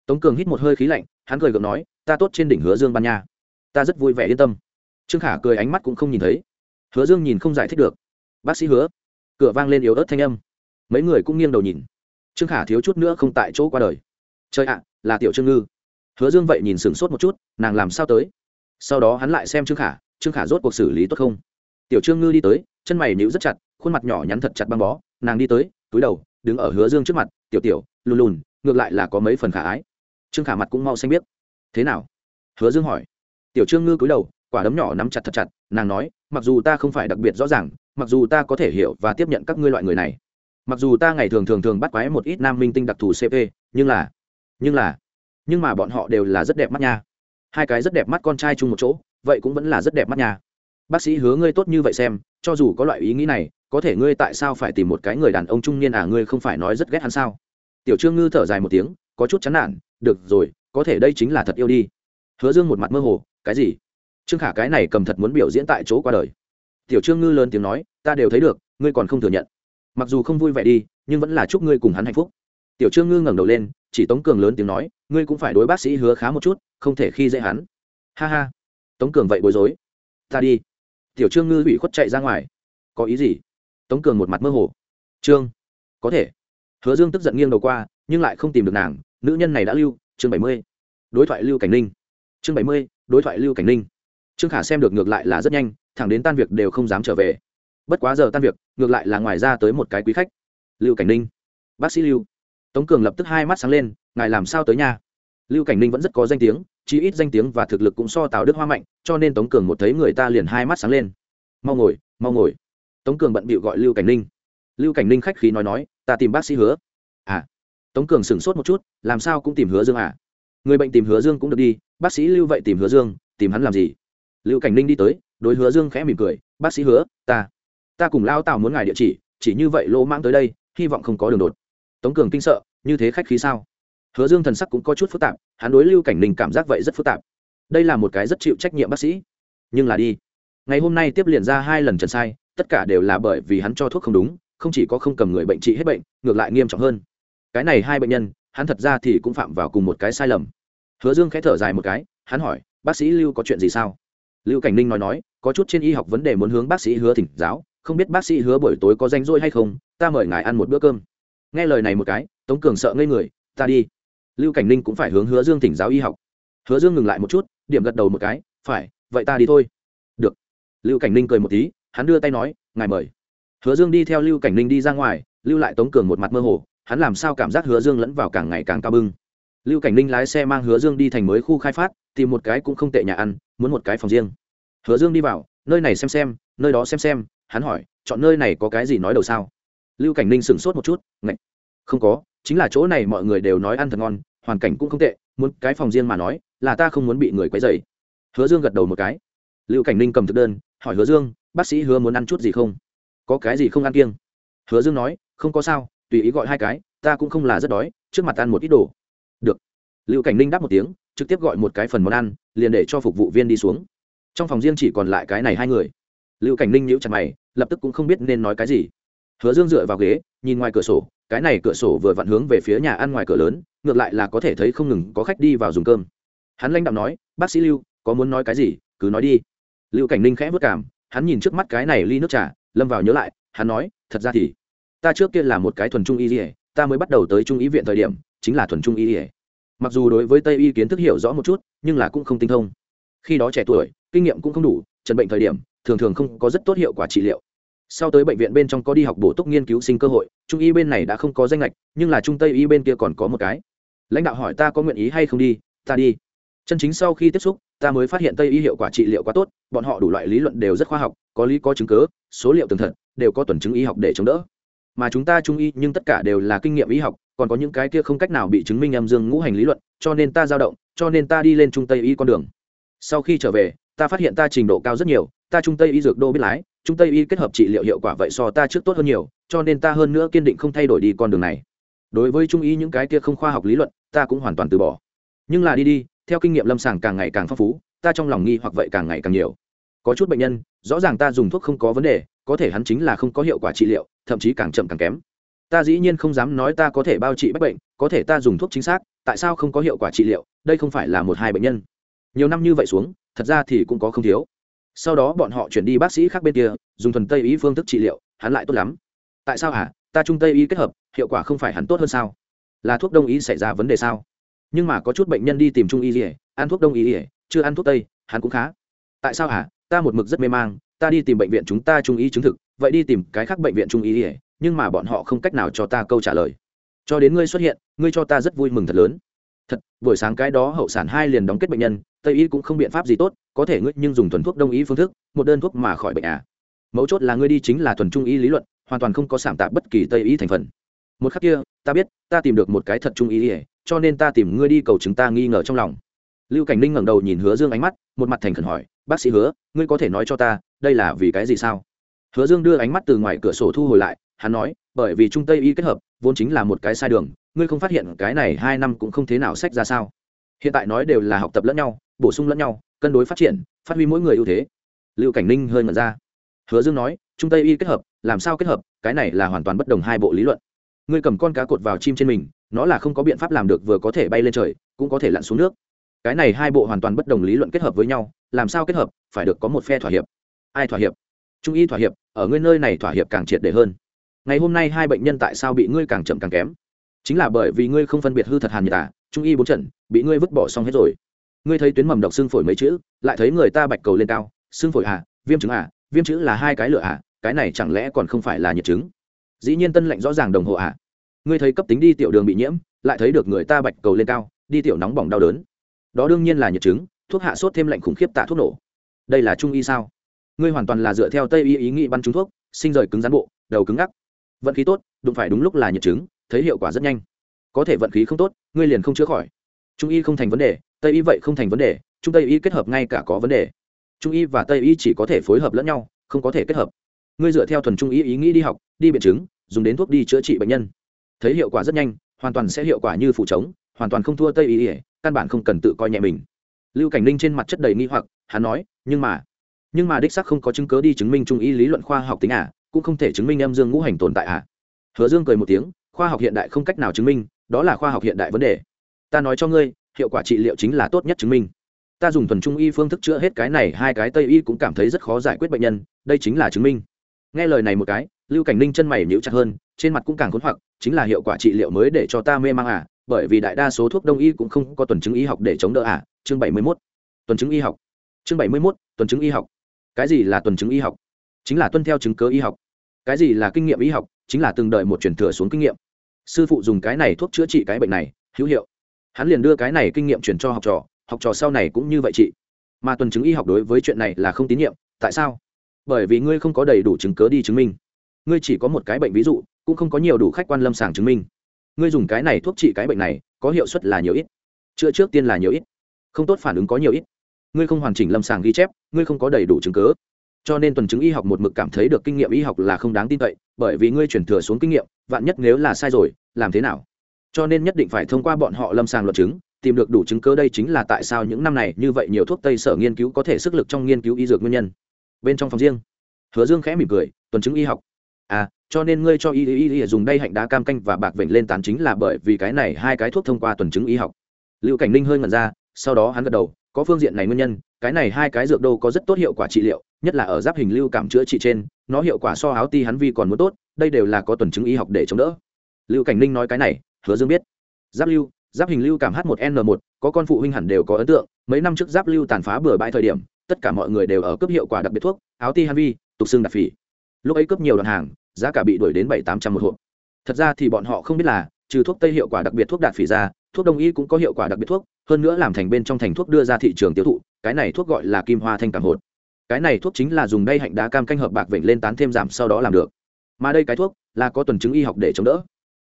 Tống cường hít một hơi khí lạnh, hắn cười gượng nói, ta tốt trên đỉnh hứa dương ban nha. Ta rất vui vẻ yên tâm. Trương khả cười ánh mắt cũng không nhìn thấy. Hứa dương nhìn không giải thích được. Bác sĩ hứa. Cửa vang lên yếu ớt thanh âm. Mấy người cũng nghiêng đầu nhìn. Trương khả thiếu chút nữa không tại chỗ qua đời trời ạ, là tiểu trương ngư. Hứa dương vậy nhìn sửng sốt một chút, nàng làm sao tới? Sau đó hắn lại xem trương khả trương khả rốt cuộc xử lý tốt không? Tiểu trương ngư đi tới, chân mày níu rất chặt, khuôn mặt nhỏ nhắn thật chặt băng bó, nàng đi tới, túi đầu, đứng ở hứa dương trước mặt, tiểu tiểu, lùn lùn, ngược lại là có mấy phần khả ái. Trương khả mặt cũng mau xanh biết thế nào? Hứa dương hỏi. Tiểu trương ngư cúi đầu, quả đấm nhỏ nắm chặt thật chặt, nàng nói, mặc dù ta không phải đặc biệt rõ ràng, mặc dù ta có thể hiểu và tiếp nhận các ngươi loại người này, mặc dù ta ngày thường thường thường bắt quái một ít nam minh tinh đặc thù cp nhưng là nhưng là, nhưng mà bọn họ đều là rất đẹp mắt nha. Hai cái rất đẹp mắt con trai chung một chỗ, vậy cũng vẫn là rất đẹp mắt nha. Bác sĩ hứa ngươi tốt như vậy xem, cho dù có loại ý nghĩ này, có thể ngươi tại sao phải tìm một cái người đàn ông trung niên à ngươi không phải nói rất ghét hắn sao? Tiểu trương ngư thở dài một tiếng, có chút chán nản, được rồi, có thể đây chính là thật yêu đi. Hứa dương một mặt mơ hồ, cái gì? Trương khả cái này cầm thật muốn biểu diễn tại chỗ qua đời. Tiểu trương ngư lớn tiếng nói, ta đều thấy được, ngươi còn không thừa nhận. Mặc dù không vui vẻ đi, nhưng vẫn là chúc ngươi cùng hắn hạnh phúc tiểu trương ngư ngẩng đầu lên, chỉ tống cường lớn tiếng nói, ngươi cũng phải đối bác sĩ hứa khá một chút, không thể khi dễ hắn. Ha ha. Tống cường vậy bối rối. Ta đi. Tiểu trương ngư ủy khuất chạy ra ngoài. Có ý gì? Tống cường một mặt mơ hồ. Trương, có thể. Hứa dương tức giận nghiêng đầu qua, nhưng lại không tìm được nàng. Nữ nhân này đã lưu, chương bảy mươi. Đối thoại lưu cảnh ninh. Chương bảy mươi, đối thoại lưu cảnh ninh. Trương khả xem được ngược lại là rất nhanh, thẳng đến tan việc đều không dám trở về. Bất quá giờ tan việc, ngược lại là ngoài ra tới một cái quý khách. Lưu cảnh ninh. Bác sĩ lưu tống cường lập tức hai mắt sáng lên, ngài làm sao tới nhà lưu cảnh ninh vẫn rất có danh tiếng, chí ít danh tiếng và thực lực cũng so tào đức hoa mạnh, cho nên tống cường một thấy người ta liền hai mắt sáng lên. Mau ngồi mau ngồi. Tống cường bận bịu gọi lưu cảnh ninh. Lưu cảnh ninh khách khí nói nói, ta tìm bác sĩ hứa. À. Tống cường sửng sốt một chút, làm sao cũng tìm hứa dương à? Người bệnh tìm hứa dương cũng được đi, bác sĩ lưu vậy tìm hứa dương, tìm hắn làm gì? Lưu cảnh ninh đi tới, đối hứa dương khẽ mỉm cười, bác sĩ hứa, ta ta cùng lao tào muốn ngài địa chỉ chỉ như vậy lỗ mãng tới đây, hy vọng không có đường đột. Tống cường kinh sợ như thế khách khí sao? Hứa dương thần sắc cũng có chút phức tạp, hắn đối lưu cảnh ninh cảm giác vậy rất phức tạp. Đây là một cái rất chịu trách nhiệm bác sĩ. Nhưng là đi. Ngày hôm nay tiếp liền ra hai lần trần sai, tất cả đều là bởi vì hắn cho thuốc không đúng, không chỉ có không cầm người bệnh trị hết bệnh, ngược lại nghiêm trọng hơn. Cái này hai bệnh nhân, hắn thật ra thì cũng phạm vào cùng một cái sai lầm. Hứa dương khẽ thở dài một cái, hắn hỏi, bác sĩ lưu có chuyện gì sao? Lưu cảnh ninh nói nói, có chút trên y học vấn đề muốn hướng bác sĩ hứa thỉnh giáo, không biết bác sĩ hứa buổi tối có danh rỗi hay không, ta mời ngài ăn một bữa cơm nghe lời này một cái, tống cường sợ ngây người, ta đi. Lưu cảnh ninh cũng phải hướng hứa dương thỉnh giáo y học. Hứa dương ngừng lại một chút, điểm gật đầu một cái, phải, vậy ta đi thôi. Được. Lưu cảnh ninh cười một tí, hắn đưa tay nói, ngài mời. Hứa dương đi theo lưu cảnh ninh đi ra ngoài, lưu lại tống cường một mặt mơ hồ, hắn làm sao cảm giác hứa dương lẫn vào càng ngày càng cao bưng. Lưu cảnh ninh lái xe mang hứa dương đi thành mới khu khai phát, tìm một cái cũng không tệ nhà ăn, muốn một cái phòng riêng. Hứa dương đi vào, nơi này xem xem, nơi đó xem xem. Hắn hỏi, chọn nơi này có cái gì nói đầu sao? Lưu cảnh ninh sửng sốt một chút, ngạch, không có, chính là chỗ này mọi người đều nói ăn thật ngon, hoàn cảnh cũng không tệ, muốn cái phòng riêng mà nói, là ta không muốn bị người quấy dày hứa dương gật đầu một cái. Lưu cảnh ninh cầm thực đơn, hỏi hứa dương, bác sĩ hứa muốn ăn chút gì không? Có cái gì không ăn kiêng? Hứa dương nói, không có sao, tùy ý gọi hai cái, ta cũng không là rất đói, trước mặt ăn một ít đồ. Được. Lưu cảnh ninh đáp một tiếng, trực tiếp gọi một cái phần món ăn, liền để cho phục vụ viên đi xuống. Trong phòng riêng chỉ còn lại cái này hai người. Lưu cảnh ninh nhíu chặt mày, lập tức cũng không biết nên nói cái gì hứa dương dựa vào ghế, nhìn ngoài cửa sổ, cái này cửa sổ vừa vặn hướng về phía nhà ăn ngoài cửa lớn, ngược lại là có thể thấy không ngừng có khách đi vào dùng cơm. Hắn lãnh đạo nói, bác sĩ lưu, có muốn nói cái gì, cứ nói đi. Lưu cảnh ninh khẽ vất cảm hắn nhìn trước mắt cái này ly nước trà, lâm vào nhớ lại, hắn nói, thật ra thì, ta trước kia là một cái thuần trung y ỉa ta mới bắt đầu tới trung y viện thời điểm, chính là thuần trung y ỉa mặc dù đối với tây y kiến thức hiểu rõ một chút, nhưng là cũng không tinh thông. Khi đó trẻ tuổi, kinh nghiệm cũng không đủ trần bệnh thời điểm, thường thường không có rất tốt hiệu quả trị liệu sau tới bệnh viện bên trong có đi học bổ túc nghiên cứu sinh cơ hội, trung y bên này đã không có danh lệch nhưng là trung tây y bên kia còn có một cái. Lãnh đạo hỏi ta có nguyện ý hay không đi, ta đi. Chân chính sau khi tiếp xúc, ta mới phát hiện tây y hiệu quả trị liệu quá tốt, bọn họ đủ loại lý luận đều rất khoa học, có lý có chứng cớ số liệu tường thật, đều có tuần chứng y học để chống đỡ. Mà chúng ta trung y nhưng tất cả đều là kinh nghiệm y học, còn có những cái kia không cách nào bị chứng minh âm dương ngũ hành lý luận, cho nên ta dao động, cho nên ta đi lên trung tây y con đường. Sau khi trở về, ta phát hiện ta trình độ cao rất nhiều, ta trung tây y dược đô biết lái trung tây y kết hợp trị liệu hiệu quả vậy so ta trước tốt hơn nhiều, cho nên ta hơn nữa kiên định không thay đổi đi con đường này. Đối với trung y những cái kia không khoa học lý luận, ta cũng hoàn toàn từ bỏ. Nhưng là đi đi, theo kinh nghiệm lâm sàng càng ngày càng phong phú, ta trong lòng nghi hoặc vậy càng ngày càng nhiều. Có chút bệnh nhân, rõ ràng ta dùng thuốc không có vấn đề, có thể hắn chính là không có hiệu quả trị liệu, thậm chí càng chậm càng kém. Ta dĩ nhiên không dám nói ta có thể bao trị bách bệnh, có thể ta dùng thuốc chính xác, tại sao không có hiệu quả trị liệu, đây không phải là một hai bệnh nhân. Nhiều năm như vậy xuống, thật ra thì cũng có không thiếu sau đó bọn họ chuyển đi bác sĩ khác bên kia, dùng thuần tây y phương thức trị liệu, hắn lại tốt lắm. Tại sao hả? Ta trung tây y kết hợp, hiệu quả không phải hắn tốt hơn sao? Là thuốc đông y xảy ra vấn đề sao? Nhưng mà có chút bệnh nhân đi tìm trung y ỉa ăn thuốc đông y ỉa chưa ăn thuốc tây, hắn cũng khá. Tại sao hả? Ta một mực rất mê mang, ta đi tìm bệnh viện chúng ta trung y chứng thực, vậy đi tìm cái khác bệnh viện trung y ỉa nhưng mà bọn họ không cách nào cho ta câu trả lời. Cho đến ngươi xuất hiện, ngươi cho ta rất vui mừng thật lớn thật, buổi sáng cái đó hậu sản hai liền đóng kết bệnh nhân, tây y cũng không biện pháp gì tốt, có thể ngươi nhưng dùng thuần thuốc đông y phương thức, một đơn thuốc mà khỏi bệnh à. Mấu chốt là ngươi đi chính là thuần trung y lý luận, hoàn toàn không có sản tạp bất kỳ tây y thành phần. Một khắc kia, ta biết, ta tìm được một cái thật trung y ỉa cho nên ta tìm ngươi đi cầu chứng ta nghi ngờ trong lòng. Lưu cảnh ninh ngẩng đầu nhìn hứa dương ánh mắt, một mặt thành khẩn hỏi, bác sĩ hứa, ngươi có thể nói cho ta, đây là vì cái gì sao? Hứa dương đưa ánh mắt từ ngoài cửa sổ thu hồi lại, hắn nói, bởi vì trung tây y kết hợp, vốn chính là một cái sai đường ngươi không phát hiện cái này hai năm cũng không thế nào sách ra sao? Hiện tại nói đều là học tập lẫn nhau, bổ sung lẫn nhau, cân đối phát triển, phát huy mỗi người ưu thế. Lưu cảnh ninh hơi ngẩn ra. Hứa dương nói trung tây y kết hợp, làm sao kết hợp? Cái này là hoàn toàn bất đồng hai bộ lý luận. Ngươi cầm con cá cột vào chim trên mình, nó là không có biện pháp làm được vừa có thể bay lên trời, cũng có thể lặn xuống nước. Cái này hai bộ hoàn toàn bất đồng lý luận kết hợp với nhau, làm sao kết hợp? Phải được có một phe thỏa hiệp. Ai thỏa hiệp? Trung y thỏa hiệp, ở ngươi nơi này thỏa hiệp càng triệt để hơn. Ngày hôm nay hai bệnh nhân tại sao bị ngươi càng chậm càng kém? Chính là bởi vì ngươi không phân biệt hư thật hàn nhiệt tả à, trung y bốn trận, bị ngươi vứt bỏ xong hết rồi. Ngươi thấy tuyến mầm độc xương phổi mấy chữ, lại thấy người ta bạch cầu lên cao xương phổi à viêm chứng à viêm chữ là hai cái lửa à cái này chẳng lẽ còn không phải là nhiệt chứng? Dĩ nhiên tân lệnh rõ ràng đồng hồ à. Ngươi thấy cấp tính đi tiểu đường bị nhiễm, lại thấy được người ta bạch cầu lên cao, đi tiểu nóng bỏng đau đớn. Đó đương nhiên là nhiệt chứng, thuốc hạ sốt thêm lạnh khủng khiếp tạ thuốc nổ. Đây là trung y sao? Ngươi hoàn toàn là dựa theo tây y ý nghĩ bắn trúng thuốc, sinh rời cứng rắn bộ, đầu cứng ngắc. Vận khí tốt, đụng phải đúng lúc là nhiệt chứng thấy hiệu quả rất nhanh. Có thể vận khí không tốt, ngươi liền không chữa khỏi. Trung y không thành vấn đề, tây y vậy không thành vấn đề, trung tây y kết hợp ngay cả có vấn đề. Trung y và tây y chỉ có thể phối hợp lẫn nhau, không có thể kết hợp. Ngươi dựa theo thuần trung y ý nghĩ đi học, đi biện chứng, dùng đến thuốc đi chữa trị bệnh nhân. Thấy hiệu quả rất nhanh, hoàn toàn sẽ hiệu quả như phụ trống, hoàn toàn không thua tây y ỉa căn bản không cần tự coi nhẹ mình. Lưu cảnh ninh trên mặt chất đầy nghi hoặc, hắn nói, nhưng mà nhưng mà đích sắc không có chứng cớ đi chứng minh trung y lý luận khoa học tính à cũng không thể chứng minh âm dương ngũ hành tồn tại à. Hứa dương cười một tiếng khoa học hiện đại không cách nào chứng minh đó là khoa học hiện đại vấn đề. Ta nói cho ngươi hiệu quả trị liệu chính là tốt nhất chứng minh. Ta dùng thuần trung y phương thức chữa hết cái này hai cái tây y cũng cảm thấy rất khó giải quyết bệnh nhân đây chính là chứng minh. Nghe lời này một cái lưu cảnh ninh chân mày nhíu chặt hơn trên mặt cũng càng khốn hoặc chính là hiệu quả trị liệu mới để cho ta mê mang à bởi vì đại đa số thuốc đông y cũng không có tuần chứng y học để chống đỡ à chương bảy mươi 71. tuần chứng y học. Chương bảy mươi 71, tuần chứng y học. Cái gì là tuần chứng y học? Chính là tuân theo chứng cớ y học. Cái gì là kinh nghiệm y học? Chính là từng đợi một truyền thừa xuống kinh nghiệm sư phụ dùng cái này thuốc chữa trị cái bệnh này, hữu hiệu. Hắn liền đưa cái này kinh nghiệm truyền cho học trò học trò sau này cũng như vậy chị. Mà tuần chứng y học đối với chuyện này là không tín nhiệm, tại sao? Bởi vì ngươi không có đầy đủ chứng cớ đi chứng minh. Ngươi chỉ có một cái bệnh ví dụ, cũng không có nhiều đủ khách quan lâm sàng chứng minh. Ngươi dùng cái này thuốc trị cái bệnh này, có hiệu suất là nhiều ít. Chữa trước tiên là nhiều ít. Không tốt phản ứng có nhiều ít. Ngươi không hoàn chỉnh lâm sàng ghi chép, ngươi không có đầy đủ chứng cớ cho nên tuần chứng y học một mực cảm thấy được kinh nghiệm y học là không đáng tin cậy, bởi vì ngươi chuyển thừa xuống kinh nghiệm, vạn nhất nếu là sai rồi, làm thế nào? Cho nên nhất định phải thông qua bọn họ lâm sàng luận chứng, tìm được đủ chứng cớ đây chính là tại sao những năm này như vậy nhiều thuốc tây sở nghiên cứu có thể sức lực trong nghiên cứu y dược nguyên nhân. Bên trong phòng riêng, hứa dương khẽ mỉm cười, tuần chứng y học. À cho nên ngươi cho y y y dùng đây hạnh đá cam canh và bạc vểnh lên tán chính là bởi vì cái này hai cái thuốc thông qua tuần chứng y học. Lưu cảnh ninh hơi ngẩn ra, sau đó hắn gật đầu có phương diện này nguyên nhân, cái này hai cái dược đô có rất tốt hiệu quả trị liệu, nhất là ở giáp hình lưu cảm chữa trị trên, nó hiệu quả so áo ti hắn vi còn muốn tốt, đây đều là có tuần chứng y học để chống đỡ. Lưu cảnh ninh nói cái này, hứa dương biết. Giáp lưu, giáp hình lưu cảm h 1 n 1 có con phụ huynh hẳn đều có ấn tượng, mấy năm trước giáp lưu tàn phá bừa bãi thời điểm, tất cả mọi người đều ở cấp hiệu quả đặc biệt thuốc, áo ti han vi, tục xương đặc phỉ. Lúc ấy cấp nhiều đoàn hàng, giá cả bị đuổi đến bảy tám trăm một hộp. Thật ra thì bọn họ không biết là trừ thuốc tây hiệu quả đặc biệt thuốc đạt phỉ ra thuốc đông y cũng có hiệu quả đặc biệt thuốc hơn nữa làm thành bên trong thành thuốc đưa ra thị trường tiêu thụ cái này thuốc gọi là kim hoa thanh cảm hột. Cái này thuốc chính là dùng đay hạnh đá cam canh hợp bạc vịnh lên tán thêm giảm sau đó làm được. Mà đây cái thuốc là có tuần chứng y học để chống đỡ.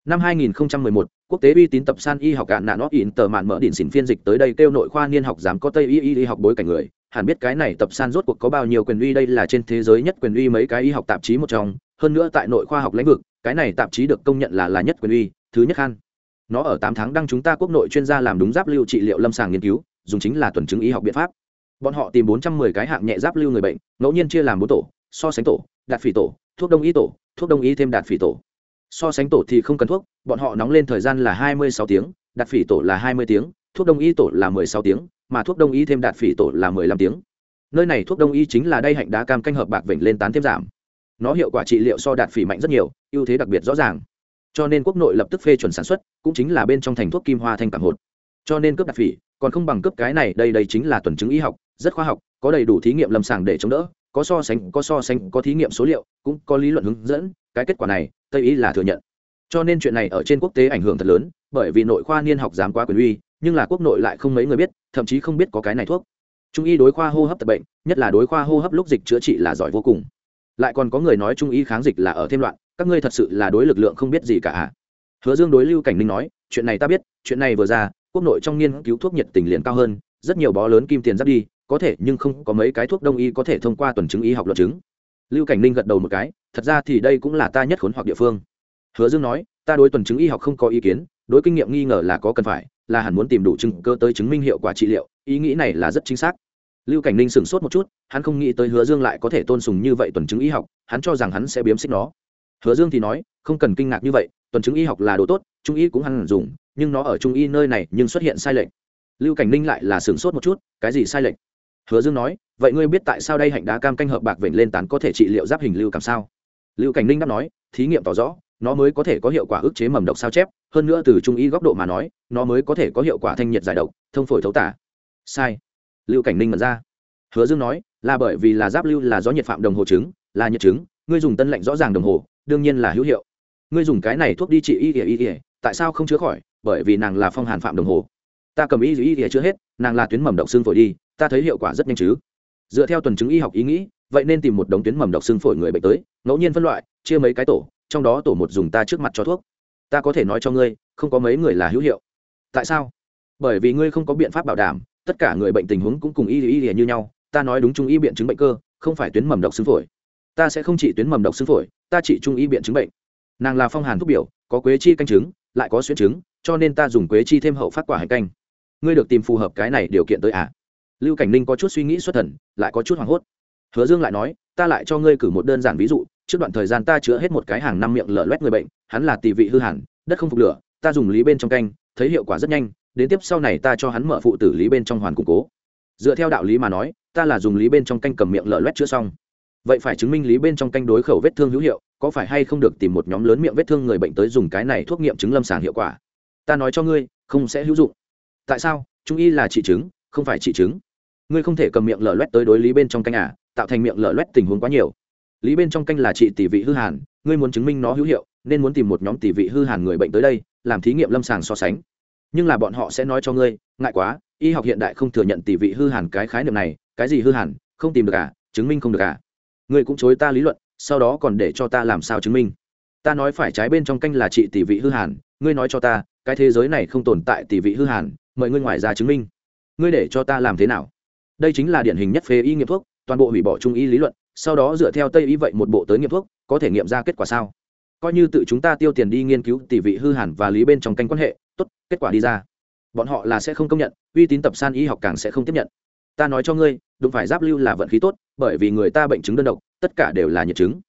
Năm 2011, quốc tế uy tín tập san y học cạn nạn nó in tờ mạn mở đỉnh xỉn phiên dịch tới đây kêu nội khoa niên học dám có tây y y, y học bối cảnh người. Hẳn biết cái này tập san rốt cuộc có bao nhiêu quyền uy đây là trên thế giới nhất quyền uy mấy cái y học tạp chí một trong. Hơn nữa tại nội khoa học lĩnh vực cái này tạp chí được công nhận là là nhất quyền uy thứ nhất khan. Nó ở tám tháng đăng chúng ta quốc nội chuyên gia làm đúng giáp lưu trị liệu lâm sàng nghiên cứu, dùng chính là tuần chứng y học biện pháp. Bọn họ tìm bốn trăm mười cái hạng nhẹ giáp lưu người bệnh, ngẫu nhiên chia làm bốn tổ, so sánh tổ, đạt phỉ tổ, thuốc đông y tổ, thuốc đông y thêm đạt phỉ tổ. So sánh tổ thì không cần thuốc, bọn họ nóng lên thời gian là hai mươi sáu tiếng, đạt phỉ tổ là hai mươi tiếng, thuốc đông y tổ là mười sáu tiếng, mà thuốc đông y thêm đạt phỉ tổ là mười lăm tiếng. Nơi này thuốc đông y chính là đay hạnh đá cam canh hợp bạc vịnh lên tán thêm giảm. Nó hiệu quả trị liệu so đạt phỉ mạnh rất nhiều, ưu thế đặc biệt rõ ràng cho nên quốc nội lập tức phê chuẩn sản xuất, cũng chính là bên trong thành thuốc kim hoa thanh cảm hột. Cho nên cướp đặc phỉ, còn không bằng cấp cái này, đây đây chính là tuần chứng y học, rất khoa học, có đầy đủ thí nghiệm lâm sàng để chống đỡ, có so sánh, có so sánh, có thí nghiệm số liệu, cũng có lý luận hướng dẫn, cái kết quả này, tây y là thừa nhận. Cho nên chuyện này ở trên quốc tế ảnh hưởng thật lớn, bởi vì nội khoa niên học dám quá quyền uy, nhưng là quốc nội lại không mấy người biết, thậm chí không biết có cái này thuốc. Trung y đối khoa hô hấp tật bệnh, nhất là đối khoa hô hấp lúc dịch chữa trị là giỏi vô cùng. Lại còn có người nói trung y kháng dịch là ở thêm loạn các ngươi thật sự là đối lực lượng không biết gì cả à? Hứa dương đối lưu cảnh ninh nói, chuyện này ta biết, chuyện này vừa ra, quốc nội trong nghiên cứu thuốc nhiệt tình liền cao hơn, rất nhiều bó lớn kim tiền giáp đi, có thể nhưng không có mấy cái thuốc đông y có thể thông qua tuần chứng y học luật chứng. Lưu cảnh ninh gật đầu một cái, thật ra thì đây cũng là ta nhất khốn hoặc địa phương. Hứa dương nói, ta đối tuần chứng y học không có ý kiến, đối kinh nghiệm nghi ngờ là có cần phải, là hẳn muốn tìm đủ chứng cơ tới chứng minh hiệu quả trị liệu, ý nghĩ này là rất chính xác. Lưu cảnh ninh sửng sốt một chút, hắn không nghĩ tới hứa dương lại có thể tôn sùng như vậy tuần chứng y học, hắn cho rằng hắn sẽ biếm xích nó hứa dương thì nói, không cần kinh ngạc như vậy, tuần chứng y học là đồ tốt, trung y cũng hẳn dùng, nhưng nó ở trung y nơi này nhưng xuất hiện sai lệch. Lưu cảnh ninh lại là sửng sốt một chút, cái gì sai lệch? Hứa dương nói, vậy ngươi biết tại sao đây hạnh đá cam canh hợp bạc vểnh lên tán có thể trị liệu giáp hình lưu cảm sao? Lưu cảnh ninh đáp nói, thí nghiệm tỏ rõ, nó mới có thể có hiệu quả ức chế mầm độc sao chép, hơn nữa từ trung y góc độ mà nói, nó mới có thể có hiệu quả thanh nhiệt giải độc, thông phổi thấu tả. Sai. Lưu cảnh ninh mật ra. Hứa dương nói, là bởi vì là giáp lưu là do nhiệt phạm đồng hồ trứng là nhiệt trứng ngươi dùng tân lạnh rõ ràng đồng hồ đương nhiên là hữu hiệu. Ngươi dùng cái này thuốc đi trị y ỉa y ỉa tại sao không chữa khỏi? Bởi vì nàng là phong hàn phạm đồng hồ. Ta cầm y y ỉa chữa hết, nàng là tuyến mầm độc xương phổi đi, ta thấy hiệu quả rất nhanh chứ. Dựa theo tuần chứng y học ý nghĩ, vậy nên tìm một đống tuyến mầm độc xương phổi người bệnh tới, ngẫu nhiên phân loại, chia mấy cái tổ, trong đó tổ một dùng ta trước mặt cho thuốc. Ta có thể nói cho ngươi, không có mấy người là hữu hiệu. Tại sao? Bởi vì ngươi không có biện pháp bảo đảm, tất cả người bệnh tình huống cũng cùng y y y như nhau, ta nói đúng chung y biện chứng bệnh cơ, không phải tuyến mầm độc xương phổi ta sẽ không chỉ tuyến mầm độc xương phổi, ta chỉ trung y biện chứng bệnh. Nàng là phong hàn thuốc biểu, có quế chi canh chứng lại có xuyên chứng cho nên ta dùng quế chi thêm hậu phát quả hành canh. Ngươi được tìm phù hợp cái này điều kiện tới à? Lưu cảnh ninh có chút suy nghĩ xuất thần, lại có chút hoảng hốt. Hứa dương lại nói, ta lại cho ngươi cử một đơn giản ví dụ, trước đoạn thời gian ta chữa hết một cái hàng năm miệng lở loét người bệnh, hắn là tỷ vị hư hẳn đất không phục lửa, ta dùng lý bên trong canh, thấy hiệu quả rất nhanh, đến tiếp sau này ta cho hắn mở phụ tử lý bên trong hoàn củng cố. Dựa theo đạo lý mà nói, ta là dùng lý bên trong canh cầm miệng lở loét chữa xong vậy phải chứng minh lý bên trong canh đối khẩu vết thương hữu hiệu, có phải hay không được tìm một nhóm lớn miệng vết thương người bệnh tới dùng cái này thuốc nghiệm chứng lâm sàng hiệu quả? Ta nói cho ngươi, không sẽ hữu dụng. Tại sao? Trung y là trị chứng, không phải trị chứng. Ngươi không thể cầm miệng lở loét tới đối lý bên trong canh à tạo thành miệng lở loét tình huống quá nhiều. Lý bên trong canh là trị tỷ vị hư hàn, ngươi muốn chứng minh nó hữu hiệu, nên muốn tìm một nhóm tỷ vị hư hàn người bệnh tới đây, làm thí nghiệm lâm sàng so sánh. Nhưng là bọn họ sẽ nói cho ngươi, ngại quá, y học hiện đại không thừa nhận tỷ vị hư hàn cái khái niệm này, cái gì hư hàn, không tìm được à chứng minh không được à ngươi cũng chối ta lý luận, sau đó còn để cho ta làm sao chứng minh? Ta nói phải trái bên trong canh là trị tỷ vị hư hàn, ngươi nói cho ta, cái thế giới này không tồn tại tỷ vị hư hàn, mời ngươi ngoài ra chứng minh. Ngươi để cho ta làm thế nào? Đây chính là điển hình nhất phế y nghiệm thuốc, toàn bộ hủy bỏ trung y lý luận, sau đó dựa theo tây y vậy một bộ tới nghiệm thuốc, có thể nghiệm ra kết quả sao? Coi như tự chúng ta tiêu tiền đi nghiên cứu tỷ vị hư hàn và lý bên trong canh quan hệ, tốt, kết quả đi ra. Bọn họ là sẽ không công nhận, uy tín tập san y học càng sẽ không tiếp nhận ta nói cho ngươi, đụng phải giáp lưu là vận khí tốt, bởi vì người ta bệnh chứng đơn độc, tất cả đều là nhiệt chứng.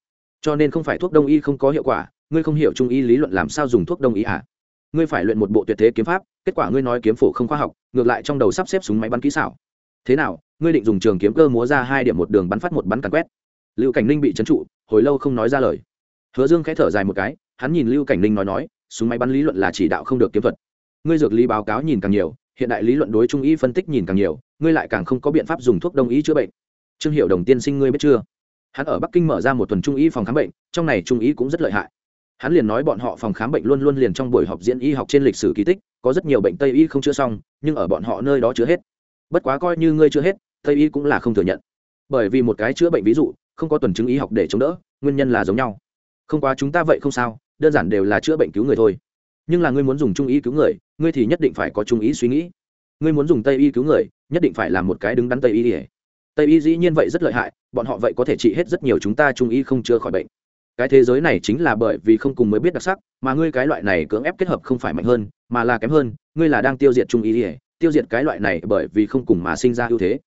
Cho nên không phải thuốc đông y không có hiệu quả, ngươi không hiểu trung y lý luận làm sao dùng thuốc đông y à? Ngươi phải luyện một bộ tuyệt thế kiếm pháp, kết quả ngươi nói kiếm phổ không khoa học, ngược lại trong đầu sắp xếp súng máy bắn kỹ xảo. Thế nào, ngươi định dùng trường kiếm cơ múa ra hai điểm một đường bắn phát một bắn càn quét. Lưu cảnh ninh bị trấn trụ, hồi lâu không nói ra lời. Hứa dương khẽ thở dài một cái, hắn nhìn lưu cảnh ninh nói nói, súng máy bắn lý luận là chỉ đạo không được kiếm thuật. Ngươi dược lý báo cáo nhìn càng nhiều, hiện đại lý luận đối trung y phân tích nhìn càng nhiều ngươi lại càng không có biện pháp dùng thuốc đông y chữa bệnh. Trương hiệu đồng tiên sinh ngươi biết chưa? Hắn ở bắc kinh mở ra một tuần trung y phòng khám bệnh, trong này trung y cũng rất lợi hại. Hắn liền nói bọn họ phòng khám bệnh luôn luôn liền trong buổi học diễn y học trên lịch sử kỳ tích, có rất nhiều bệnh tây y không chữa xong, nhưng ở bọn họ nơi đó chữa hết. Bất quá coi như ngươi chữa hết, tây y cũng là không thừa nhận. Bởi vì một cái chữa bệnh ví dụ, không có tuần chứng y học để chống đỡ, nguyên nhân là giống nhau. Không quá chúng ta vậy không sao, đơn giản đều là chữa bệnh cứu người thôi. Nhưng là ngươi muốn dùng trung y cứu người, ngươi thì nhất định phải có trung ý suy nghĩ. Ngươi muốn dùng tây y cứu người nhất định phải làm một cái đứng đắn tây y tây y dĩ nhiên vậy rất lợi hại, bọn họ vậy có thể trị hết rất nhiều chúng ta trung y không chữa khỏi bệnh. Cái thế giới này chính là bởi vì không cùng mới biết đặc sắc, mà ngươi cái loại này cưỡng ép kết hợp không phải mạnh hơn, mà là kém hơn, ngươi là đang tiêu diệt trung y tiêu diệt cái loại này bởi vì không cùng mà sinh ra ưu thế.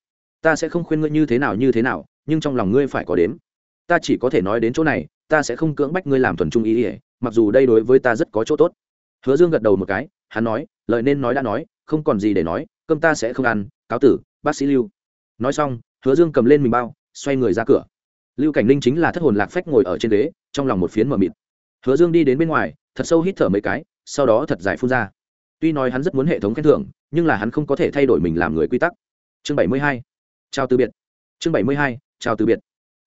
Ta sẽ không khuyên ngươi như thế nào như thế nào, nhưng trong lòng ngươi phải có đếm. Ta chỉ có thể nói đến chỗ này, ta sẽ không cưỡng bách ngươi làm thuần trung ý ỉa mặc dù đây đối với ta rất có chỗ tốt. Hứa dương gật đầu một cái, hắn nói, lời nên nói đã nói, không còn gì để nói cơm ta sẽ không ăn, cáo tử, bác sĩ lưu. Nói xong, hứa dương cầm lên mình bao, xoay người ra cửa. Lưu cảnh ninh chính là thất hồn lạc phách ngồi ở trên ghế, trong lòng một phiến mờ mịt. Hứa dương đi đến bên ngoài, thật sâu hít thở mấy cái, sau đó thật dài phun ra. Tuy nói hắn rất muốn hệ thống khen thưởng, nhưng là hắn không có thể thay đổi mình làm người quy tắc. Chương bảy mươi hai. Chào từ biệt. Chương bảy mươi hai, chào từ biệt.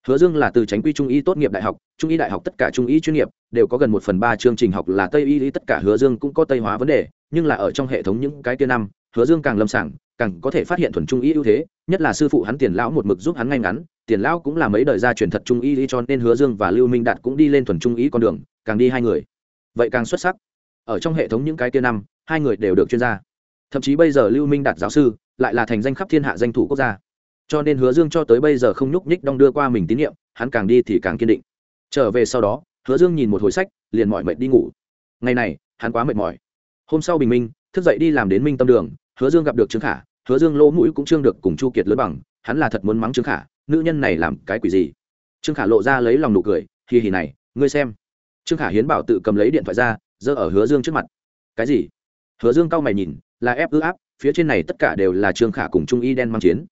Hứa dương là từ tránh quy trung y tốt nghiệp đại học, trung y đại học tất cả trung y chuyên nghiệp, đều có gần một phần ba chương trình học là tây y, tất cả hứa dương cũng có tây hóa vấn đề, nhưng là ở trong hệ thống những cái kia năm hứa dương càng lâm sảng càng có thể phát hiện thuần trung y ưu thế, nhất là sư phụ hắn tiền lão một mực giúp hắn ngay ngắn, tiền lão cũng là mấy đời gia truyền thật trung y cho nên hứa dương và lưu minh đạt cũng đi lên thuần trung y con đường, càng đi hai người. Vậy càng xuất sắc. Ở trong hệ thống những cái kia năm, hai người đều được chuyên gia. Thậm chí bây giờ lưu minh đạt giáo sư lại là thành danh khắp thiên hạ danh thủ quốc gia. Cho nên hứa dương cho tới bây giờ không nhúc nhích đong đưa qua mình tín nhiệm, hắn càng đi thì càng kiên định. Trở về sau đó, hứa dương nhìn một hồi sách, liền mỏi mệt đi ngủ. Ngày này, hắn quá mệt mỏi. Hôm sau bình minh, thức dậy đi làm đến minh tâm đường hứa dương gặp được trương khả, hứa dương lỗ mũi cũng trương được cùng chu kiệt lớn bằng, hắn là thật muốn mắng trương khả, nữ nhân này làm cái quỷ gì? Trương khả lộ ra lấy lòng nụ cười hì hì này, ngươi xem. Trương khả hiến bảo tự cầm lấy điện thoại ra, giơ ở hứa dương trước mặt. Cái gì? Hứa dương cau mày nhìn, là ép ư áp, phía trên này tất cả đều là trương khả cùng trung y đen mang chiến.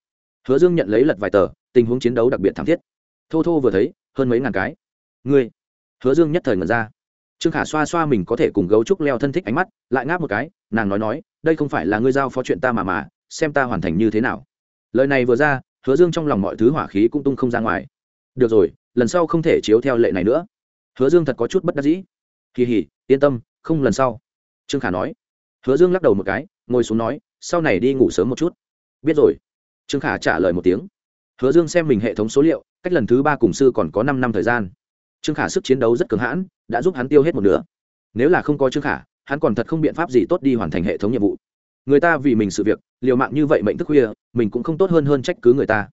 Hứa dương nhận lấy lật vài tờ, tình huống chiến đấu đặc biệt thảm thiết. Thô thô vừa thấy, hơn mấy ngàn cái. Ngươi? Hứa dương nhất thời ngẩn ra. Trương khả xoa xoa mình có thể cùng gấu trúc leo thân thích ánh mắt, lại ngáp một cái, nàng nói nói đây không phải là ngươi giao phó chuyện ta mà mà, xem ta hoàn thành như thế nào. Lời này vừa ra, hứa dương trong lòng mọi thứ hỏa khí cũng tung không ra ngoài. Được rồi, lần sau không thể chiếu theo lệ này nữa. Hứa dương thật có chút bất đắc dĩ. Kỳ hỉ, yên tâm, không lần sau. Trương khả nói. Hứa dương lắc đầu một cái, ngồi xuống nói, sau này đi ngủ sớm một chút. Biết rồi. Trương khả trả lời một tiếng. Hứa dương xem mình hệ thống số liệu, cách lần thứ ba cùng sư còn có năm năm thời gian. Trương khả sức chiến đấu rất cường hãn, đã giúp hắn tiêu hết một nửa. Nếu là không có trương khả hắn còn thật không biện pháp gì tốt đi hoàn thành hệ thống nhiệm vụ. Người ta vì mình sự việc, liều mạng như vậy mệnh thức khuya, mình cũng không tốt hơn hơn trách cứ người ta.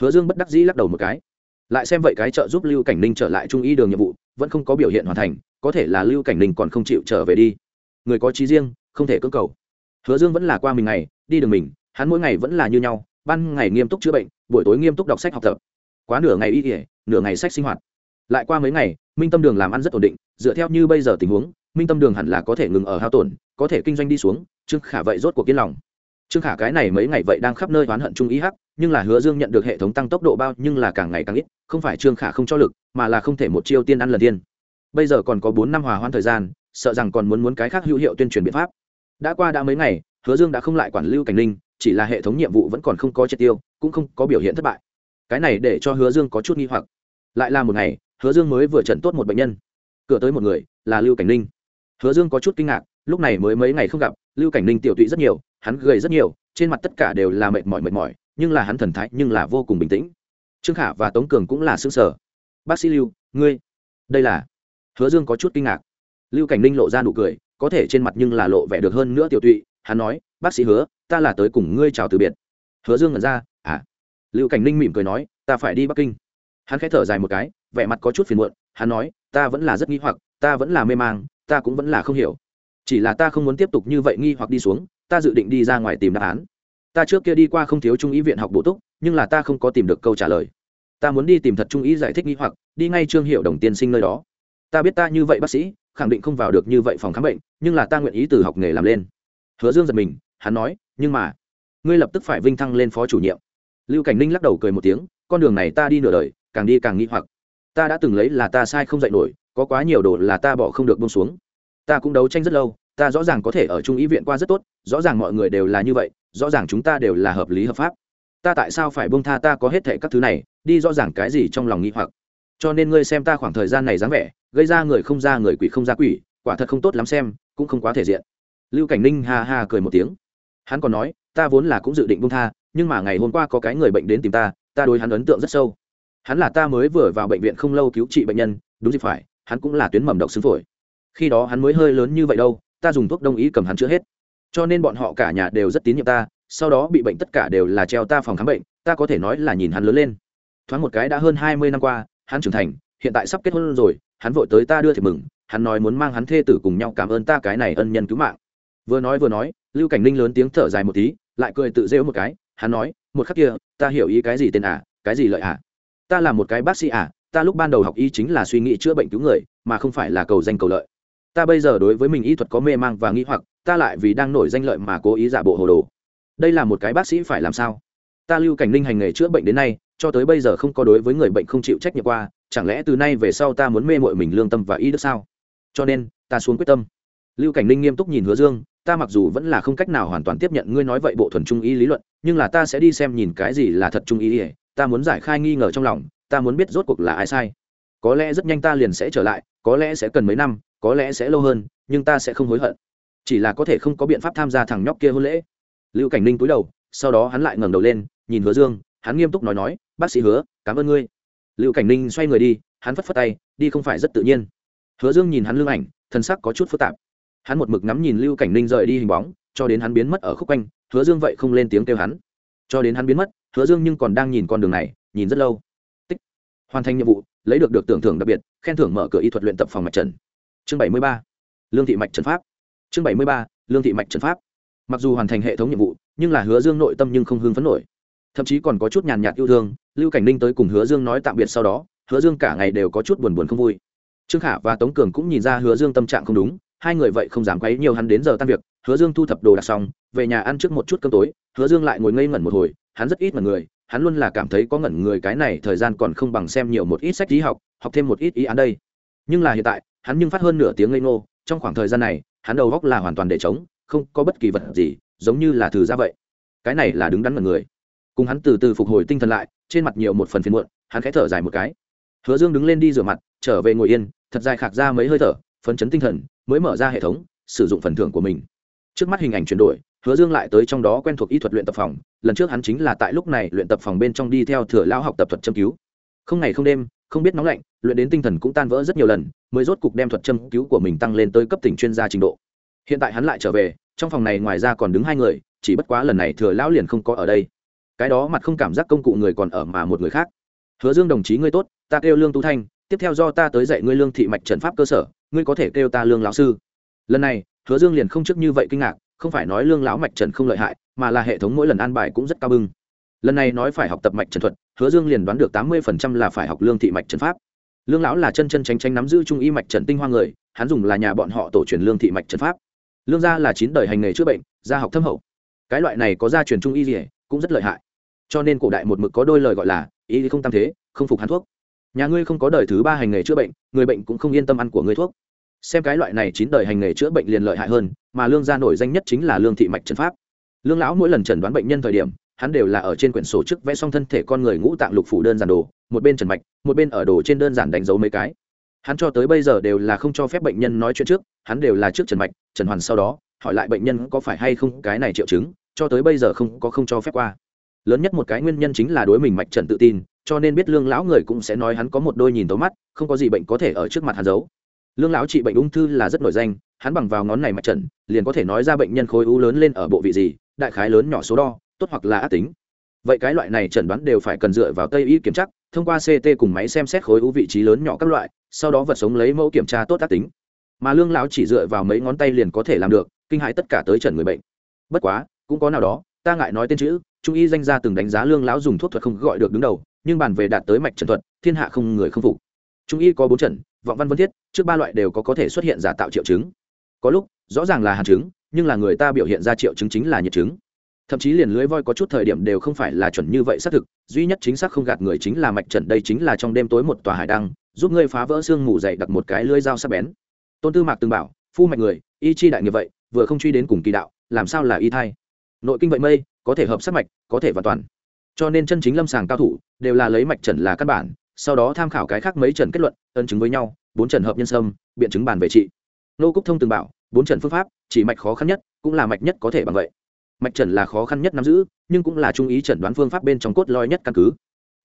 Hứa dương bất đắc dĩ lắc đầu một cái. Lại xem vậy cái trợ giúp lưu cảnh ninh trở lại trung y đường nhiệm vụ, vẫn không có biểu hiện hoàn thành, có thể là lưu cảnh ninh còn không chịu trở về đi. Người có trí riêng, không thể cưỡng cầu. Hứa dương vẫn là qua mình ngày, đi đường mình, hắn mỗi ngày vẫn là như nhau, ban ngày nghiêm túc chữa bệnh, buổi tối nghiêm túc đọc sách học tập. Quá nửa ngày y kỉa nửa ngày sách sinh hoạt. Lại qua mấy ngày, minh tâm đường làm ăn rất ổn định, dựa theo như bây giờ tình huống minh tâm đường hẳn là có thể ngừng ở hao tổn, có thể kinh doanh đi xuống, trương khả vậy rốt cuộc yên lòng. Trương khả cái này mấy ngày vậy đang khắp nơi oán hận trung ý hắc, nhưng là hứa dương nhận được hệ thống tăng tốc độ bao nhưng là càng ngày càng ít, không phải trương khả không cho lực, mà là không thể một chiêu tiên ăn lần tiên. Bây giờ còn có bốn năm hòa hoãn thời gian, sợ rằng còn muốn muốn cái khác hữu hiệu tuyên truyền biện pháp. Đã qua đã mấy ngày, hứa dương đã không lại quản lưu cảnh linh chỉ là hệ thống nhiệm vụ vẫn còn không có triệt tiêu, cũng không có biểu hiện thất bại. Cái này để cho hứa dương có chút nghi hoặc. Lại là một ngày, hứa dương mới vừa trận tốt một bệnh nhân. Cửa tới một người, là lưu cảnh ninh hứa dương có chút kinh ngạc, lúc này mới mấy ngày không gặp, lưu cảnh ninh tiểu tụy rất nhiều, hắn gầy rất nhiều, trên mặt tất cả đều là mệt mỏi mệt mỏi, nhưng là hắn thần thái nhưng là vô cùng bình tĩnh. Trương khả và tống cường cũng là xương sở bác sĩ lưu, ngươi? Đây là. Hứa dương có chút kinh ngạc. Lưu cảnh ninh lộ ra nụ cười, có thể trên mặt nhưng là lộ vẻ được hơn nữa tiểu tụy, hắn nói, bác sĩ hứa, ta là tới cùng ngươi chào từ biệt. Hứa dương ngẩn ra à. Lưu cảnh ninh mỉm cười nói, ta phải đi bắc kinh. Hắn khẽ thở dài một cái, vẻ mặt có chút phiền muộn, hắn nói, ta vẫn là rất nghi hoặc, ta vẫn là mê mang ta cũng vẫn là không hiểu. Chỉ là ta không muốn tiếp tục như vậy nghi hoặc đi xuống, ta dự định đi ra ngoài tìm đáp án. Ta trước kia đi qua không thiếu trung ý viện học bổ túc, nhưng là ta không có tìm được câu trả lời. Ta muốn đi tìm thật trung ý giải thích nghi hoặc, đi ngay trương hiệu đồng tiên sinh nơi đó. Ta biết ta như vậy bác sĩ, khẳng định không vào được như vậy phòng khám bệnh, nhưng là ta nguyện ý từ học nghề làm lên. Hứa dương giật mình, hắn nói, nhưng mà, ngươi lập tức phải vinh thăng lên phó chủ nhiệm. Lưu cảnh ninh lắc đầu cười một tiếng, con đường này ta đi nửa đời, càng đi càng nghi hoặc. Ta đã từng lấy là ta sai không dạy nổi có quá nhiều đồ là ta bỏ không được bông xuống. Ta cũng đấu tranh rất lâu, ta rõ ràng có thể ở trung ý viện qua rất tốt, rõ ràng mọi người đều là như vậy, rõ ràng chúng ta đều là hợp lý hợp pháp. Ta tại sao phải bông tha ta có hết thệ các thứ này, đi rõ ràng cái gì trong lòng nghĩ hoặc. Cho nên ngươi xem ta khoảng thời gian này dáng vẻ, gây ra người không ra người quỷ không ra quỷ, quả thật không tốt lắm xem, cũng không quá thể diện. Lưu cảnh ninh ha ha cười một tiếng. Hắn còn nói, ta vốn là cũng dự định bông tha, nhưng mà ngày hôm qua có cái người bệnh đến tìm ta ta đối hắn ấn tượng rất sâu. Hắn là ta mới vừa vào bệnh viện không lâu cứu trị bệnh nhân, đúng dịp phải hắn cũng là tuyến mầm độc xương phổi. Khi đó hắn mới hơi lớn như vậy đâu, ta dùng thuốc đông y cầm hắn chữa hết. Cho nên bọn họ cả nhà đều rất tín nhiệm ta, sau đó bị bệnh tất cả đều là treo ta phòng khám bệnh, ta có thể nói là nhìn hắn lớn lên. Thoáng một cái đã hơn hai mươi năm qua, hắn trưởng thành, hiện tại sắp kết hôn rồi, hắn vội tới ta đưa thì mừng, hắn nói muốn mang hắn thê tử cùng nhau cảm ơn ta cái này ân nhân cứu mạng. Vừa nói vừa nói, lưu cảnh ninh lớn tiếng thở dài một tí, lại cười tự rêu một cái, hắn nói, một khắc kia, ta hiểu ý cái gì tên à cái gì lợi à? Ta là một cái bác sĩ à ta lúc ban đầu học y chính là suy nghĩ chữa bệnh cứu người, mà không phải là cầu danh cầu lợi. Ta bây giờ đối với mình y thuật có mê mang và nghĩ hoặc, ta lại vì đang nổi danh lợi mà cố ý giả bộ hồ đồ. Đây là một cái bác sĩ phải làm sao? Ta lưu cảnh ninh hành nghề chữa bệnh đến nay, cho tới bây giờ không có đối với người bệnh không chịu trách nhiệm qua, chẳng lẽ từ nay về sau ta muốn mê mội mình lương tâm và y đức sao? Cho nên, ta xuống quyết tâm. Lưu cảnh ninh nghiêm túc nhìn hứa dương, ta mặc dù vẫn là không cách nào hoàn toàn tiếp nhận ngươi nói vậy bộ thuần trung y lý luận, nhưng là ta sẽ đi xem nhìn cái gì là thật trung y, ta muốn giải khai nghi ngờ trong lòng ta muốn biết rốt cuộc là ai sai. Có lẽ rất nhanh ta liền sẽ trở lại, có lẽ sẽ cần mấy năm, có lẽ sẽ lâu hơn, nhưng ta sẽ không hối hận. Chỉ là có thể không có biện pháp tham gia thằng nhóc kia hôn lễ. Lưu cảnh ninh cúi đầu, sau đó hắn lại ngẩng đầu lên, nhìn hứa dương, hắn nghiêm túc nói nói, bác sĩ hứa, cảm ơn ngươi. Lưu cảnh ninh xoay người đi, hắn phất phất tay, đi không phải rất tự nhiên. Hứa dương nhìn hắn lưng ảnh, thân sắc có chút phức tạp. Hắn một mực ngắm nhìn lưu cảnh ninh rời đi hình bóng, cho đến hắn biến mất ở khúc quanh, hứa dương vậy không lên tiếng kêu hắn. Cho đến hắn biến mất, hứa dương nhưng còn đang nhìn con đường này, nhìn rất lâu hoàn thành nhiệm vụ, lấy được được tưởng thưởng đặc biệt, khen thưởng mở cửa y thuật luyện tập phòng mạch trần. Chương bảy mươi ba, lương thị mạch trần pháp. Chương bảy mươi ba, lương thị mạch trần pháp. Mặc dù hoàn thành hệ thống nhiệm vụ, nhưng là hứa dương nội tâm nhưng không hưng phấn nổi. Thậm chí còn có chút nhàn nhạt yêu thương, lưu cảnh ninh tới cùng hứa dương nói tạm biệt sau đó, hứa dương cả ngày đều có chút buồn buồn không vui. Trương khả và tống cường cũng nhìn ra hứa dương tâm trạng không đúng, hai người vậy không dám quấy nhiều hắn đến giờ tan việc, hứa dương thu thập đồ đạc xong, về nhà ăn trước một chút cơm tối, hứa dương lại ngồi ngây ngẩn một hồi, hắn rất ít mật người hắn luôn là cảm thấy có ngẩn người cái này thời gian còn không bằng xem nhiều một ít sách lý học học thêm một ít ý án đây. Nhưng là hiện tại, hắn nhưng phát hơn nửa tiếng ngây ngô, trong khoảng thời gian này, hắn đầu góc là hoàn toàn để trống, không có bất kỳ vật gì, giống như là thử ra vậy. Cái này là đứng đắn mà người. Cùng hắn từ từ phục hồi tinh thần lại, trên mặt nhiều một phần phiền muộn, hắn khẽ thở dài một cái. Hứa dương đứng lên đi rửa mặt, trở về ngồi yên, thật dài khạc ra mấy hơi thở, phấn chấn tinh thần, mới mở ra hệ thống, sử dụng phần thưởng của mình. Trước mắt hình ảnh chuyển đổi hứa dương lại tới trong đó quen thuộc y thuật luyện tập phòng, lần trước hắn chính là tại lúc này luyện tập phòng bên trong đi theo thừa lao học tập thuật châm cứu. Không ngày không đêm, không biết nóng lạnh, luyện đến tinh thần cũng tan vỡ rất nhiều lần, mới rốt cục đem thuật châm cứu của mình tăng lên tới cấp tỉnh chuyên gia trình độ. Hiện tại hắn lại trở về, trong phòng này ngoài ra còn đứng hai người, chỉ bất quá lần này thừa lão liền không có ở đây. Cái đó mặt không cảm giác công cụ người còn ở mà một người khác. Hứa dương đồng chí ngươi tốt, ta kêu lương tú thanh, tiếp theo do ta tới dạy ngươi lương thị mạch trần pháp cơ sở, ngươi có thể kêu ta lương lão sư. Lần này, hứa dương liền không trước như vậy kinh ngạc không phải nói lương lão mạch trần không lợi hại, mà là hệ thống mỗi lần an bài cũng rất cao bưng. Lần này nói phải học tập mạch trần thuật, hứa dương liền đoán được tám mươi là phải học lương thị mạch trần pháp. Lương lão là chân chân tránh tránh nắm giữ trung y mạch trần tinh hoa người, hắn dùng là nhà bọn họ tổ truyền lương thị mạch trần pháp. Lương gia là chín đời hành nghề chữa bệnh, gia học thâm hậu. Cái loại này có gia truyền trung y gì, cũng rất lợi hại. Cho nên cổ đại một mực có đôi lời gọi là, y không tam thế, không phục hắn thuốc. Nhà ngươi không có đời thứ ba hành nghề chữa bệnh, người bệnh cũng không yên tâm ăn của ngươi thuốc xem cái loại này chín đời hành nghề chữa bệnh liền lợi hại hơn, mà lương gia nổi danh nhất chính là lương thị mạch trần pháp. Lương lão mỗi lần trần đoán bệnh nhân thời điểm, hắn đều là ở trên quyển sổ trước vẽ xong thân thể con người ngũ tạng lục phủ đơn giản đồ, một bên trần mạch, một bên ở đồ trên đơn giản đánh dấu mấy cái. Hắn cho tới bây giờ đều là không cho phép bệnh nhân nói chuyện trước, hắn đều là trước trần mạch, trần hoàn sau đó, hỏi lại bệnh nhân có phải hay không cái này triệu chứng, cho tới bây giờ không có không cho phép qua. Lớn nhất một cái nguyên nhân chính là đối mình mạch trần tự tin, cho nên biết lương lão người cũng sẽ nói hắn có một đôi nhìn tấu mắt, không có gì bệnh có thể ở trước mặt hắn giấu lương lão trị bệnh ung thư là rất nổi danh, hắn bằng vào ngón này mạch trần liền có thể nói ra bệnh nhân khối u lớn lên ở bộ vị gì, đại khái lớn nhỏ số đo, tốt hoặc là ác tính. Vậy cái loại này chẩn đoán đều phải cần dựa vào tây y kiểm tra, thông qua ct cùng máy xem xét khối u vị trí lớn nhỏ các loại, sau đó vật sống lấy mẫu kiểm tra tốt ác tính. Mà lương lão chỉ dựa vào mấy ngón tay liền có thể làm được, kinh hại tất cả tới trần người bệnh. Bất quá, cũng có nào đó, ta ngại nói tên chữ, trung y danh gia từng đánh giá lương lão dùng thuốc thuật không gọi được đứng đầu, nhưng bàn về đạt tới mạch trần thuật, thiên hạ không người không phục. Trung y có bốn trần vọng văn vân thiết, trước ba loại đều có có thể xuất hiện giả tạo triệu chứng. Có lúc, rõ ràng là hàn chứng, nhưng là người ta biểu hiện ra triệu chứng chính là nhiệt chứng. Thậm chí liền lưới voi có chút thời điểm đều không phải là chuẩn như vậy xác thực, duy nhất chính xác không gạt người chính là mạch trần đây chính là trong đêm tối một tòa hải đăng, giúp ngươi phá vỡ xương mù dậy đặt một cái lưới dao sắc bén. Tôn tư mạc từng bảo, phu mạch người, y chi đại nghiệp vậy, vừa không truy đến cùng kỳ đạo, làm sao là y thai? Nội kinh vậy mây, có thể hợp sắc mạch, có thể hoàn toàn. Cho nên chân chính lâm sàng cao thủ, đều là lấy mạch trần là căn bản sau đó tham khảo cái khác mấy trần kết luận ân chứng với nhau, bốn trần hợp nhân sâm, biện chứng bàn về trị. Nô cúc thông từng bảo, bốn trần phương pháp, chỉ mạch khó khăn nhất, cũng là mạch nhất có thể bằng vậy. Mạch trần là khó khăn nhất nắm giữ, nhưng cũng là trung ý chẩn đoán phương pháp bên trong cốt lõi nhất căn cứ.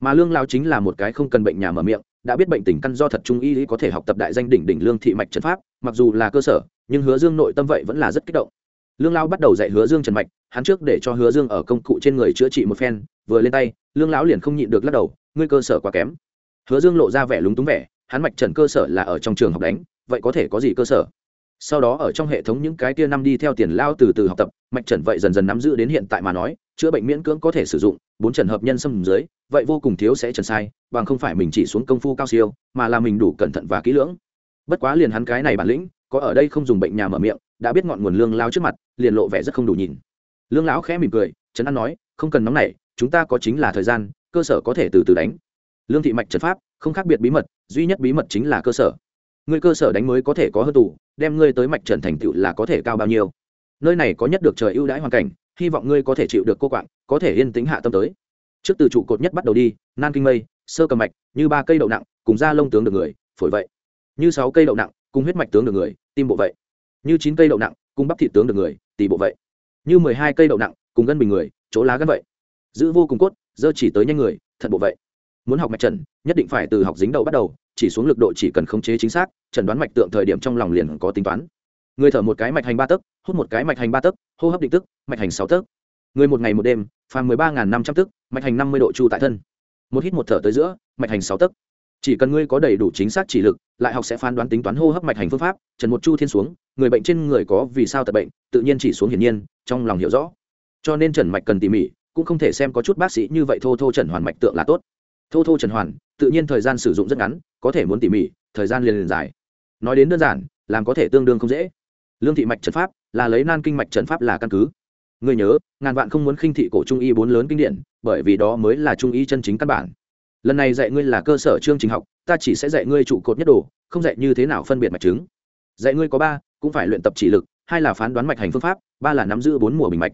Mà lương lao chính là một cái không cần bệnh nhà mở miệng, đã biết bệnh tình căn do thật trung y có thể học tập đại danh đỉnh đỉnh lương thị mạch trần pháp, mặc dù là cơ sở, nhưng hứa dương nội tâm vậy vẫn là rất kích động. Lương lao bắt đầu dạy hứa dương trần mạch, hắn trước để cho hứa dương ở công cụ trên người chữa trị một phen, vừa lên tay, lương lão liền không nhịn được lắc đầu, ngươi cơ sở quá kém hứa dương lộ ra vẻ lúng túng vẻ, hắn mạch trần cơ sở là ở trong trường học đánh, vậy có thể có gì cơ sở? Sau đó ở trong hệ thống những cái tia năm đi theo tiền lao từ từ học tập, mạch trần vậy dần dần nắm giữ đến hiện tại mà nói, chữa bệnh miễn cưỡng có thể sử dụng, bốn trần hợp nhân xâm dưới, vậy vô cùng thiếu sẽ trần sai, bằng không phải mình chỉ xuống công phu cao siêu, mà là mình đủ cẩn thận và kỹ lưỡng. Bất quá liền hắn cái này bản lĩnh, có ở đây không dùng bệnh nhà mở miệng, đã biết ngọn nguồn lương lao trước mặt, liền lộ vẻ rất không đủ nhìn. Lương lão khẽ mỉm cười, trấn an nói, không cần nóng nảy, chúng ta có chính là thời gian, cơ sở có thể từ từ đánh lương thị mạch trật pháp, không khác biệt bí mật, duy nhất bí mật chính là cơ sở. Ngươi cơ sở đánh mới có thể có hơn tù, đem ngươi tới mạch trần thành tựu là có thể cao bao nhiêu. Nơi này có nhất được trời ưu đãi hoàn cảnh, hy vọng ngươi có thể chịu được cô quạng, có thể yên tĩnh hạ tâm tới. Trước từ trụ cột nhất bắt đầu đi, nan kinh mây, sơ cầm mạch, như ba cây đậu nặng, cùng da lông tướng được người, phổi vậy. Như sáu cây đậu nặng, cùng huyết mạch tướng được người, tim bộ vậy. Như chín cây đậu nặng, cùng bắp thị tướng được người tỷ bộ vậy. Như mười hai cây đậu nặng, cùng gân bình người, chỗ lá gân vậy. Giữ vô cùng cốt, dơ chỉ tới nhanh người, thận bộ vậy muốn học mạch trần, nhất định phải từ học dính đầu bắt đầu, chỉ xuống lực độ chỉ cần khống chế chính xác, trần đoán mạch tượng thời điểm trong lòng liền có tính toán. Người thở một cái mạch hành ba tấc, hút một cái mạch hành ba tấc, hô hấp định tức, mạch hành sáu tấc. Người một ngày một đêm, phàm mười ba năm trăm tức mạch hành năm mươi độ chu tại thân. Một hít một thở tới giữa, mạch hành sáu tấc. Chỉ cần ngươi có đầy đủ chính xác chỉ lực, lại học sẽ phán đoán tính toán hô hấp mạch hành phương pháp, trần một chu thiên xuống, người bệnh trên người có vì sao tật bệnh, tự nhiên chỉ xuống hiển nhiên, trong lòng hiểu rõ. Cho nên trần mạch cần tỉ mỉ, cũng không thể xem có chút bác sĩ như vậy thô thô trần hoàn mạch tượng là tốt thô thô trần hoàn, tự nhiên thời gian sử dụng rất ngắn, có thể muốn tỉ mỉ, thời gian liền liền dài. Nói đến đơn giản, làm có thể tương đương không dễ. Lương thị mạch trần pháp là lấy nan kinh mạch trần pháp là căn cứ. Người nhớ, ngàn vạn không muốn khinh thị cổ trung y bốn lớn kinh điển, bởi vì đó mới là trung y chân chính căn bản. Lần này dạy ngươi là cơ sở chương trình học, ta chỉ sẽ dạy ngươi trụ cột nhất đồ, không dạy như thế nào phân biệt mạch chứng. Dạy ngươi có ba, cũng phải luyện tập chỉ lực, hai là phán đoán mạch hành phương pháp, ba là nắm giữ bốn mùa bình mạch.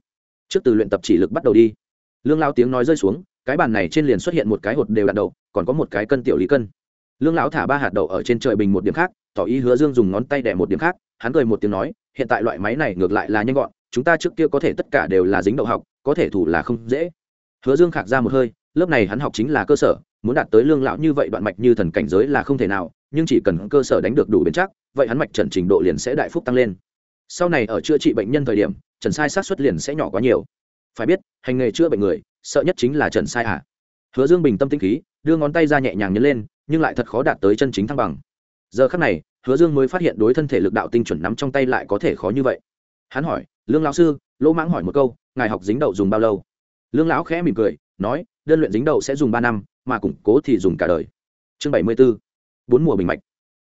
Trước từ luyện tập chỉ lực bắt đầu đi. Lương lao tiếng nói rơi xuống cái bàn này trên liền xuất hiện một cái hột đều đạn đậu, còn có một cái cân tiểu lý cân. Lương lão thả ba hạt đậu ở trên trời bình một điểm khác, tỏ ý hứa dương dùng ngón tay đẻ một điểm khác, hắn cười một tiếng nói, hiện tại loại máy này ngược lại là nhanh gọn, chúng ta trước kia có thể tất cả đều là dính đậu học, có thể thủ là không dễ. Hứa dương khạc ra một hơi, lớp này hắn học chính là cơ sở, muốn đạt tới lương lão như vậy đoạn mạch như thần cảnh giới là không thể nào, nhưng chỉ cần cơ sở đánh được đủ bền chắc, vậy hắn mạch trần trình độ liền sẽ đại phúc tăng lên. Sau này ở chữa trị bệnh nhân thời điểm, trần sai sát xuất liền sẽ nhỏ quá nhiều. Phải biết, hành nghề chữa bệnh người sợ nhất chính là trần sai à hứa dương bình tâm tinh khí, đưa ngón tay ra nhẹ nhàng nhấn lên, nhưng lại thật khó đạt tới chân chính thăng bằng. Giờ khắc này, hứa dương mới phát hiện đối thân thể lực đạo tinh chuẩn nắm trong tay lại có thể khó như vậy. Hắn hỏi, lương lão sư, lỗ mãng hỏi một câu, ngài học dính đậu dùng bao lâu? Lương lão khẽ mỉm cười, nói, đơn luyện dính đậu sẽ dùng ba năm, mà củng cố thì dùng cả đời. Chương bảy mươi b ố bốn mùa bình mạch.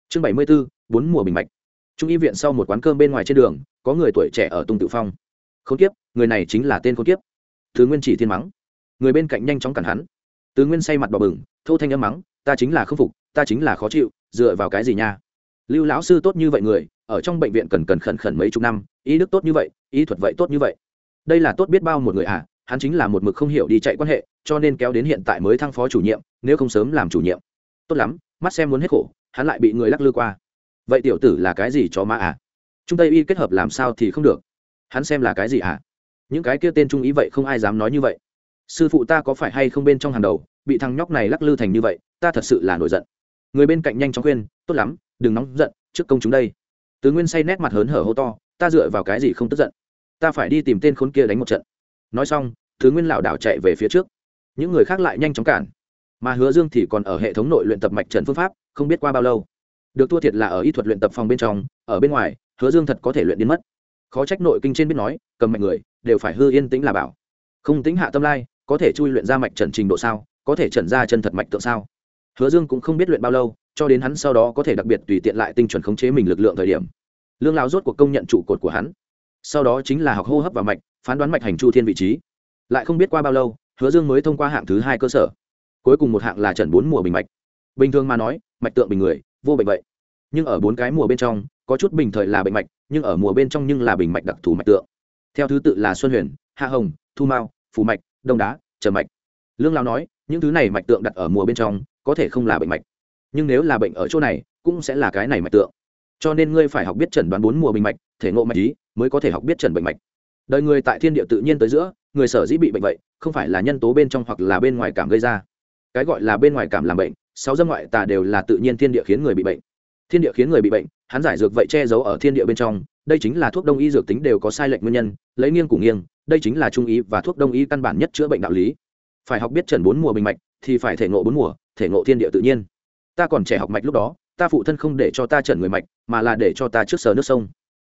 Chương bảy mươi b ố bốn mùa bình mạch. Trung y viện sau một quán cơm bên ngoài trên đường, có người tuổi trẻ ở tung tự phong. K h ố n kiếp, người này chính là tên k h ố n kiếp. Thứ nguyên chỉ thiên mắng người bên cạnh nhanh chóng cản hắn. Tứ nguyên say mặt bỏ bừng, thô thanh âm mắng, ta chính là k phục, ta chính là khó chịu, dựa vào cái gì nha? Lưu lão sư tốt như vậy người, ở trong bệnh viện cần cần khẩn khẩn mấy chục năm, ý đức tốt như vậy, ý thuật vậy tốt như vậy. Đây là tốt biết bao một người à hắn chính là một mực không hiểu đi chạy quan hệ, cho nên kéo đến hiện tại mới thăng phó chủ nhiệm, nếu không sớm làm chủ nhiệm. Tốt lắm, mắt xem muốn hết khổ, hắn lại bị người lắc lư qua. Vậy tiểu tử là cái gì cho ma à? Trung tây y kết hợp làm sao thì không được. Hắn xem là cái gì à? Những cái kia tên trung ý vậy không ai dám nói như vậy sư phụ ta có phải hay không bên trong hàng đầu, bị thằng nhóc này lắc lư thành như vậy, ta thật sự là nổi giận. Người bên cạnh nhanh chóng khuyên, tốt lắm, đừng nóng giận, trước công chúng đây. Tứ nguyên say nét mặt hớn hở hô to, ta dựa vào cái gì không tức giận? Ta phải đi tìm tên khốn kia đánh một trận. Nói xong, Tứ nguyên lảo đảo chạy về phía trước. Những người khác lại nhanh chóng cản. Mà hứa dương thì còn ở hệ thống nội luyện tập mạch trần phương pháp, không biết qua bao lâu. Được thua thiệt là ở y thuật luyện tập phòng bên trong, ở bên ngoài, hứa dương thật có thể luyện đến mất. Khó trách nội kinh trên biết nói, cầm mạnh người, đều phải hư yên tĩnh là bảo. Không tính hạ tâm lai có thể chui luyện ra mạch trần trình độ sao, có thể trần ra chân thật mạch tượng sao? Hứa dương cũng không biết luyện bao lâu, cho đến hắn sau đó có thể đặc biệt tùy tiện lại tinh chuẩn khống chế mình lực lượng thời điểm. Lương lao rốt cuộc công nhận trụ cột của hắn. Sau đó chính là học hô hấp và mạch, phán đoán mạch hành chu thiên vị trí. Lại không biết qua bao lâu, hứa dương mới thông qua hạng thứ hai cơ sở. Cuối cùng một hạng là trần bốn mùa bình mạch. Bình thường mà nói, mạch tượng bình người, vô bệnh vậy. Nhưng ở bốn cái mùa bên trong, có chút bình thời là bệnh mạch, nhưng ở mùa bên trong nhưng là bình mạch đặc thù mạch tượng. Theo thứ tự là xuân huyền, hạ hồng, thu mao, phù mạch đông đá trở mạch. Lương lao nói, những thứ này mạch tượng đặt ở mùa bên trong, có thể không là bệnh mạch. Nhưng nếu là bệnh ở chỗ này, cũng sẽ là cái này mạch tượng. Cho nên ngươi phải học biết chẩn đoán bốn mùa bình mạch, thể ngộ mạch ý, mới có thể học biết chẩn bệnh mạch. Đời người tại thiên địa tự nhiên tới giữa, người sở dĩ bị bệnh vậy, không phải là nhân tố bên trong hoặc là bên ngoài cảm gây ra. Cái gọi là bên ngoài cảm làm bệnh, sáu dâm ngoại tà đều là tự nhiên thiên địa khiến người bị bệnh. Thiên địa khiến người bị bệnh hắn giải dược vậy che giấu ở thiên địa bên trong, đây chính là thuốc đông y dược tính đều có sai lệch nguyên nhân, lấy nghiêng của nghiêng, đây chính là trung ý và thuốc đông y căn bản nhất chữa bệnh đạo lý. Phải học biết trần bốn mùa bình mạch, thì phải thể ngộ bốn mùa, thể ngộ thiên địa tự nhiên. Ta còn trẻ học mạch lúc đó, ta phụ thân không để cho ta trần người mạch, mà là để cho ta trước sờ nước sông.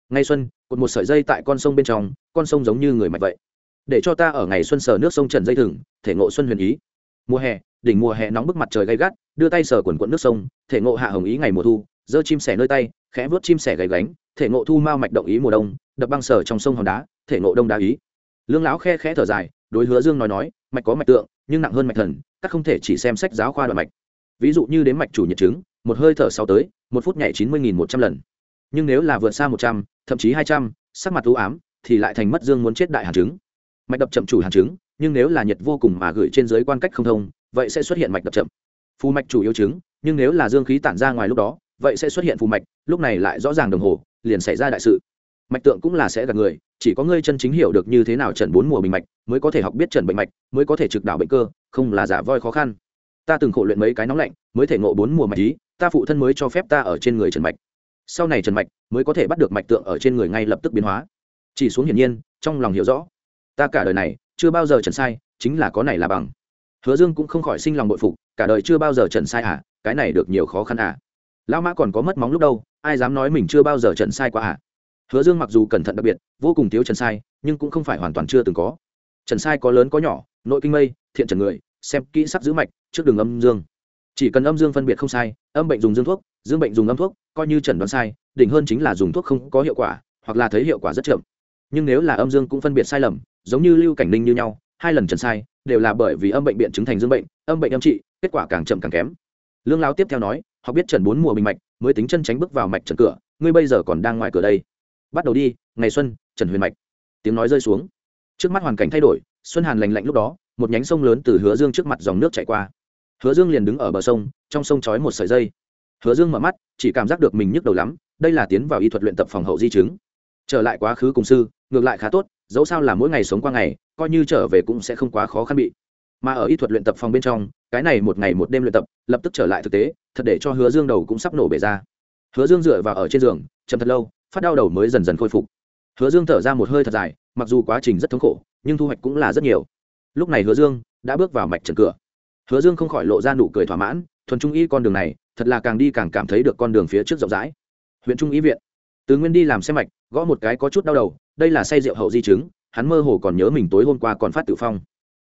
Ngay xuân, cột một sợi dây tại con sông bên trong, con sông giống như người mạch vậy. Để cho ta ở ngày xuân sờ nước sông trần dây thừng, thể ngộ xuân huyền ý. Mùa hè, đỉnh mùa hè nóng bức mặt trời gay gắt, đưa tay sờ quần quận nước sông, thể ngộ hạ hồng ý ngày mùa thu giơ chim sẻ nơi tay, khẽ vớt chim sẻ gầy gánh, thể ngộ thu mao mạch động ý mùa đông, đập băng sờ trong sông hòn đá, thể ngộ đông đá ý. Lương lão khe khẽ thở dài, đối hứa dương nói nói, mạch có mạch tượng, nhưng nặng hơn mạch thần, các không thể chỉ xem sách giáo khoa đoạn mạch. Ví dụ như đến mạch chủ nhiệt chứng, một hơi thở sau tới, một phút nhảy chín mươi nghìn một trăm lần. Nhưng nếu là vượt xa một trăm, thậm chí hai trăm, sắc mặt t ám, thì lại thành mất dương muốn chết đại hàn chứng. Mạch đập chậm chủ hàn chứng, nhưng nếu là nhiệt vô cùng mà gửi trên dưới quan cách không thông, vậy sẽ xuất hiện mạch đập chậm. Phù mạch chủ yếu chứng, nhưng nếu là dương khí tản ra ngoài lúc đó vậy sẽ xuất hiện phù mạch, lúc này lại rõ ràng đồng hồ, liền xảy ra đại sự. Mạch tượng cũng là sẽ gặp người, chỉ có ngươi chân chính hiểu được như thế nào trần bốn mùa bình mạch, mới có thể học biết trần bệnh mạch, mới có thể trực đảo bệnh cơ, không là giả voi khó khăn. Ta từng khổ luyện mấy cái nóng lạnh, mới thể ngộ bốn mùa mạch ý, ta phụ thân mới cho phép ta ở trên người trần mạch. Sau này trần mạch, mới có thể bắt được mạch tượng ở trên người ngay lập tức biến hóa. Chỉ xuống hiển nhiên, trong lòng hiểu rõ. Ta cả đời này, chưa bao giờ trần sai, chính là có này là bằng. Hứa dương cũng không khỏi sinh lòng bội phục, cả đời chưa bao giờ trần sai à cái này được nhiều khó khăn à lão mã còn có mất móng lúc đâu, ai dám nói mình chưa bao giờ trận sai qua à? Hứa dương mặc dù cẩn thận đặc biệt, vô cùng thiếu trần sai, nhưng cũng không phải hoàn toàn chưa từng có. Trần sai có lớn có nhỏ, nội kinh mây, thiện trần người, xem kỹ sắp giữ mạch, trước đường âm dương. Chỉ cần âm dương phân biệt không sai, âm bệnh dùng dương thuốc, dương bệnh dùng âm thuốc, coi như trần đoán sai, đỉnh hơn chính là dùng thuốc không có hiệu quả, hoặc là thấy hiệu quả rất chậm. Nhưng nếu là âm dương cũng phân biệt sai lầm, giống như lưu cảnh ninh như nhau, hai lần trần sai, đều là bởi vì âm bệnh biện chứng thành dương bệnh, âm bệnh âm trị, kết quả càng chậm càng kém lương lao tiếp theo nói họ biết trần bốn mùa bình mạch, mới tính chân tránh bước vào mạch trần cửa, ngươi bây giờ còn đang ngoài cửa đây. Bắt đầu đi, ngày xuân trần huyền mạch. Tiếng nói rơi xuống. Trước mắt hoàn cảnh thay đổi, xuân hàn lành lạnh lúc đó, một nhánh sông lớn từ hứa dương trước mặt dòng nước chảy qua. Hứa dương liền đứng ở bờ sông, trong sông trói một sợi dây. Hứa dương mở mắt, chỉ cảm giác được mình nhức đầu lắm, đây là tiến vào y thuật luyện tập phòng hậu di chứng. Trở lại quá khứ cùng sư, ngược lại khá tốt, dẫu sao là mỗi ngày sống qua ngày, coi như trở về cũng sẽ không quá khó khăn bị mà ở y thuật luyện tập phòng bên trong, cái này một ngày một đêm luyện tập, lập tức trở lại thực tế, thật để cho hứa dương đầu cũng sắp nổ bể ra. Hứa dương dựa vào ở trên giường, chậm thật lâu, phát đau đầu mới dần dần khôi phục. Hứa dương thở ra một hơi thật dài, mặc dù quá trình rất thống khổ, nhưng thu hoạch cũng là rất nhiều. Lúc này hứa dương đã bước vào mạch trần cửa. Hứa dương không khỏi lộ ra nụ cười thỏa mãn, thuần trung y con đường này, thật là càng đi càng cảm thấy được con đường phía trước rộng rãi. Huyện trung y viện. Từ nguyên đi làm xe mạch, gõ một cái có chút đau đầu, đây là say rượu hậu di chứng, hắn mơ hồ còn nhớ mình tối hôm qua còn phát tử phong.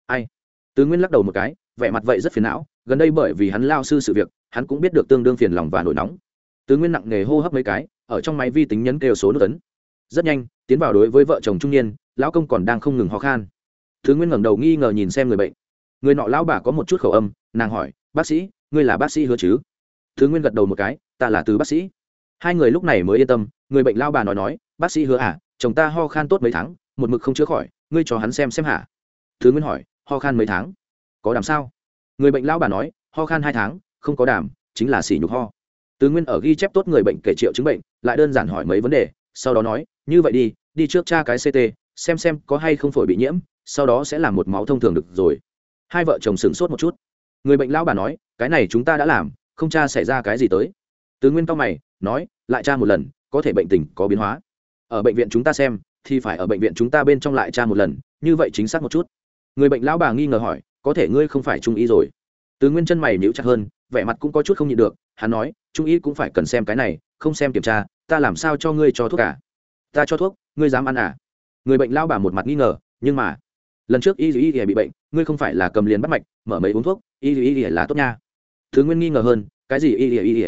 Ai? Từ nguyên lắc đầu một cái, vẻ mặt vậy rất phiền não, gần đây bởi vì hắn lao sư sự việc, hắn cũng biết được tương đương phiền lòng và nổi nóng. Từ nguyên nặng nghề hô hấp mấy cái, ở trong máy vi tính nhấn kêu số nước ấn. Rất nhanh, tiến vào đối với vợ chồng trung niên, lão công còn đang không ngừng ho khan. Tứ nguyên ngẩng đầu nghi ngờ nhìn xem người bệnh. Người nọ lão bà có một chút khẩu âm, nàng hỏi, bác sĩ, ngươi là bác sĩ hứa chứ? Tứ nguyên gật đầu một cái, ta là từ bác sĩ. Hai người lúc này mới yên tâm, người bệnh lao bà nói nói, bác sĩ hứa à chồng ta ho khan tốt mấy tháng, một mực không chữa khỏi, ngươi cho hắn xem xem hả? Thứ nguyên hỏi ho khan mấy tháng. Có đàm sao? Người bệnh lao bà nói, ho khan hai tháng, không có đàm, chính là xỉ nhục ho. Tứ nguyên ở ghi chép tốt người bệnh kể triệu chứng bệnh, lại đơn giản hỏi mấy vấn đề, sau đó nói, như vậy đi đi trước tra cái ct xem xem có hay không phổi bị nhiễm, sau đó sẽ làm một máu thông thường được rồi. Hai vợ chồng sửng sốt một chút. Người bệnh lão bà nói, cái này chúng ta đã làm, không cha xảy ra cái gì tới. Tứ nguyên cao mày, nói, lại cha một lần, có thể bệnh tình có biến hóa. Ở bệnh viện chúng ta xem, thì phải ở bệnh viện chúng ta bên trong lại cha một lần, như vậy chính xác một chút người bệnh lão bà nghi ngờ hỏi, có thể ngươi không phải trung y rồi? Tứ nguyên chân mày níu chặt hơn, vẻ mặt cũng có chút không nhịn được, hắn nói, trung y cũng phải cần xem cái này, không xem kiểm tra, ta làm sao cho ngươi cho thuốc cả ta cho thuốc, ngươi dám ăn à? Người bệnh lao bà một mặt nghi ngờ, nhưng mà, lần trước y y y bị bệnh, ngươi không phải là cầm liền bắt mạch, mở mấy uống thuốc, y y y là tốt nha. Thứ nguyên nghi ngờ hơn, cái gì y y y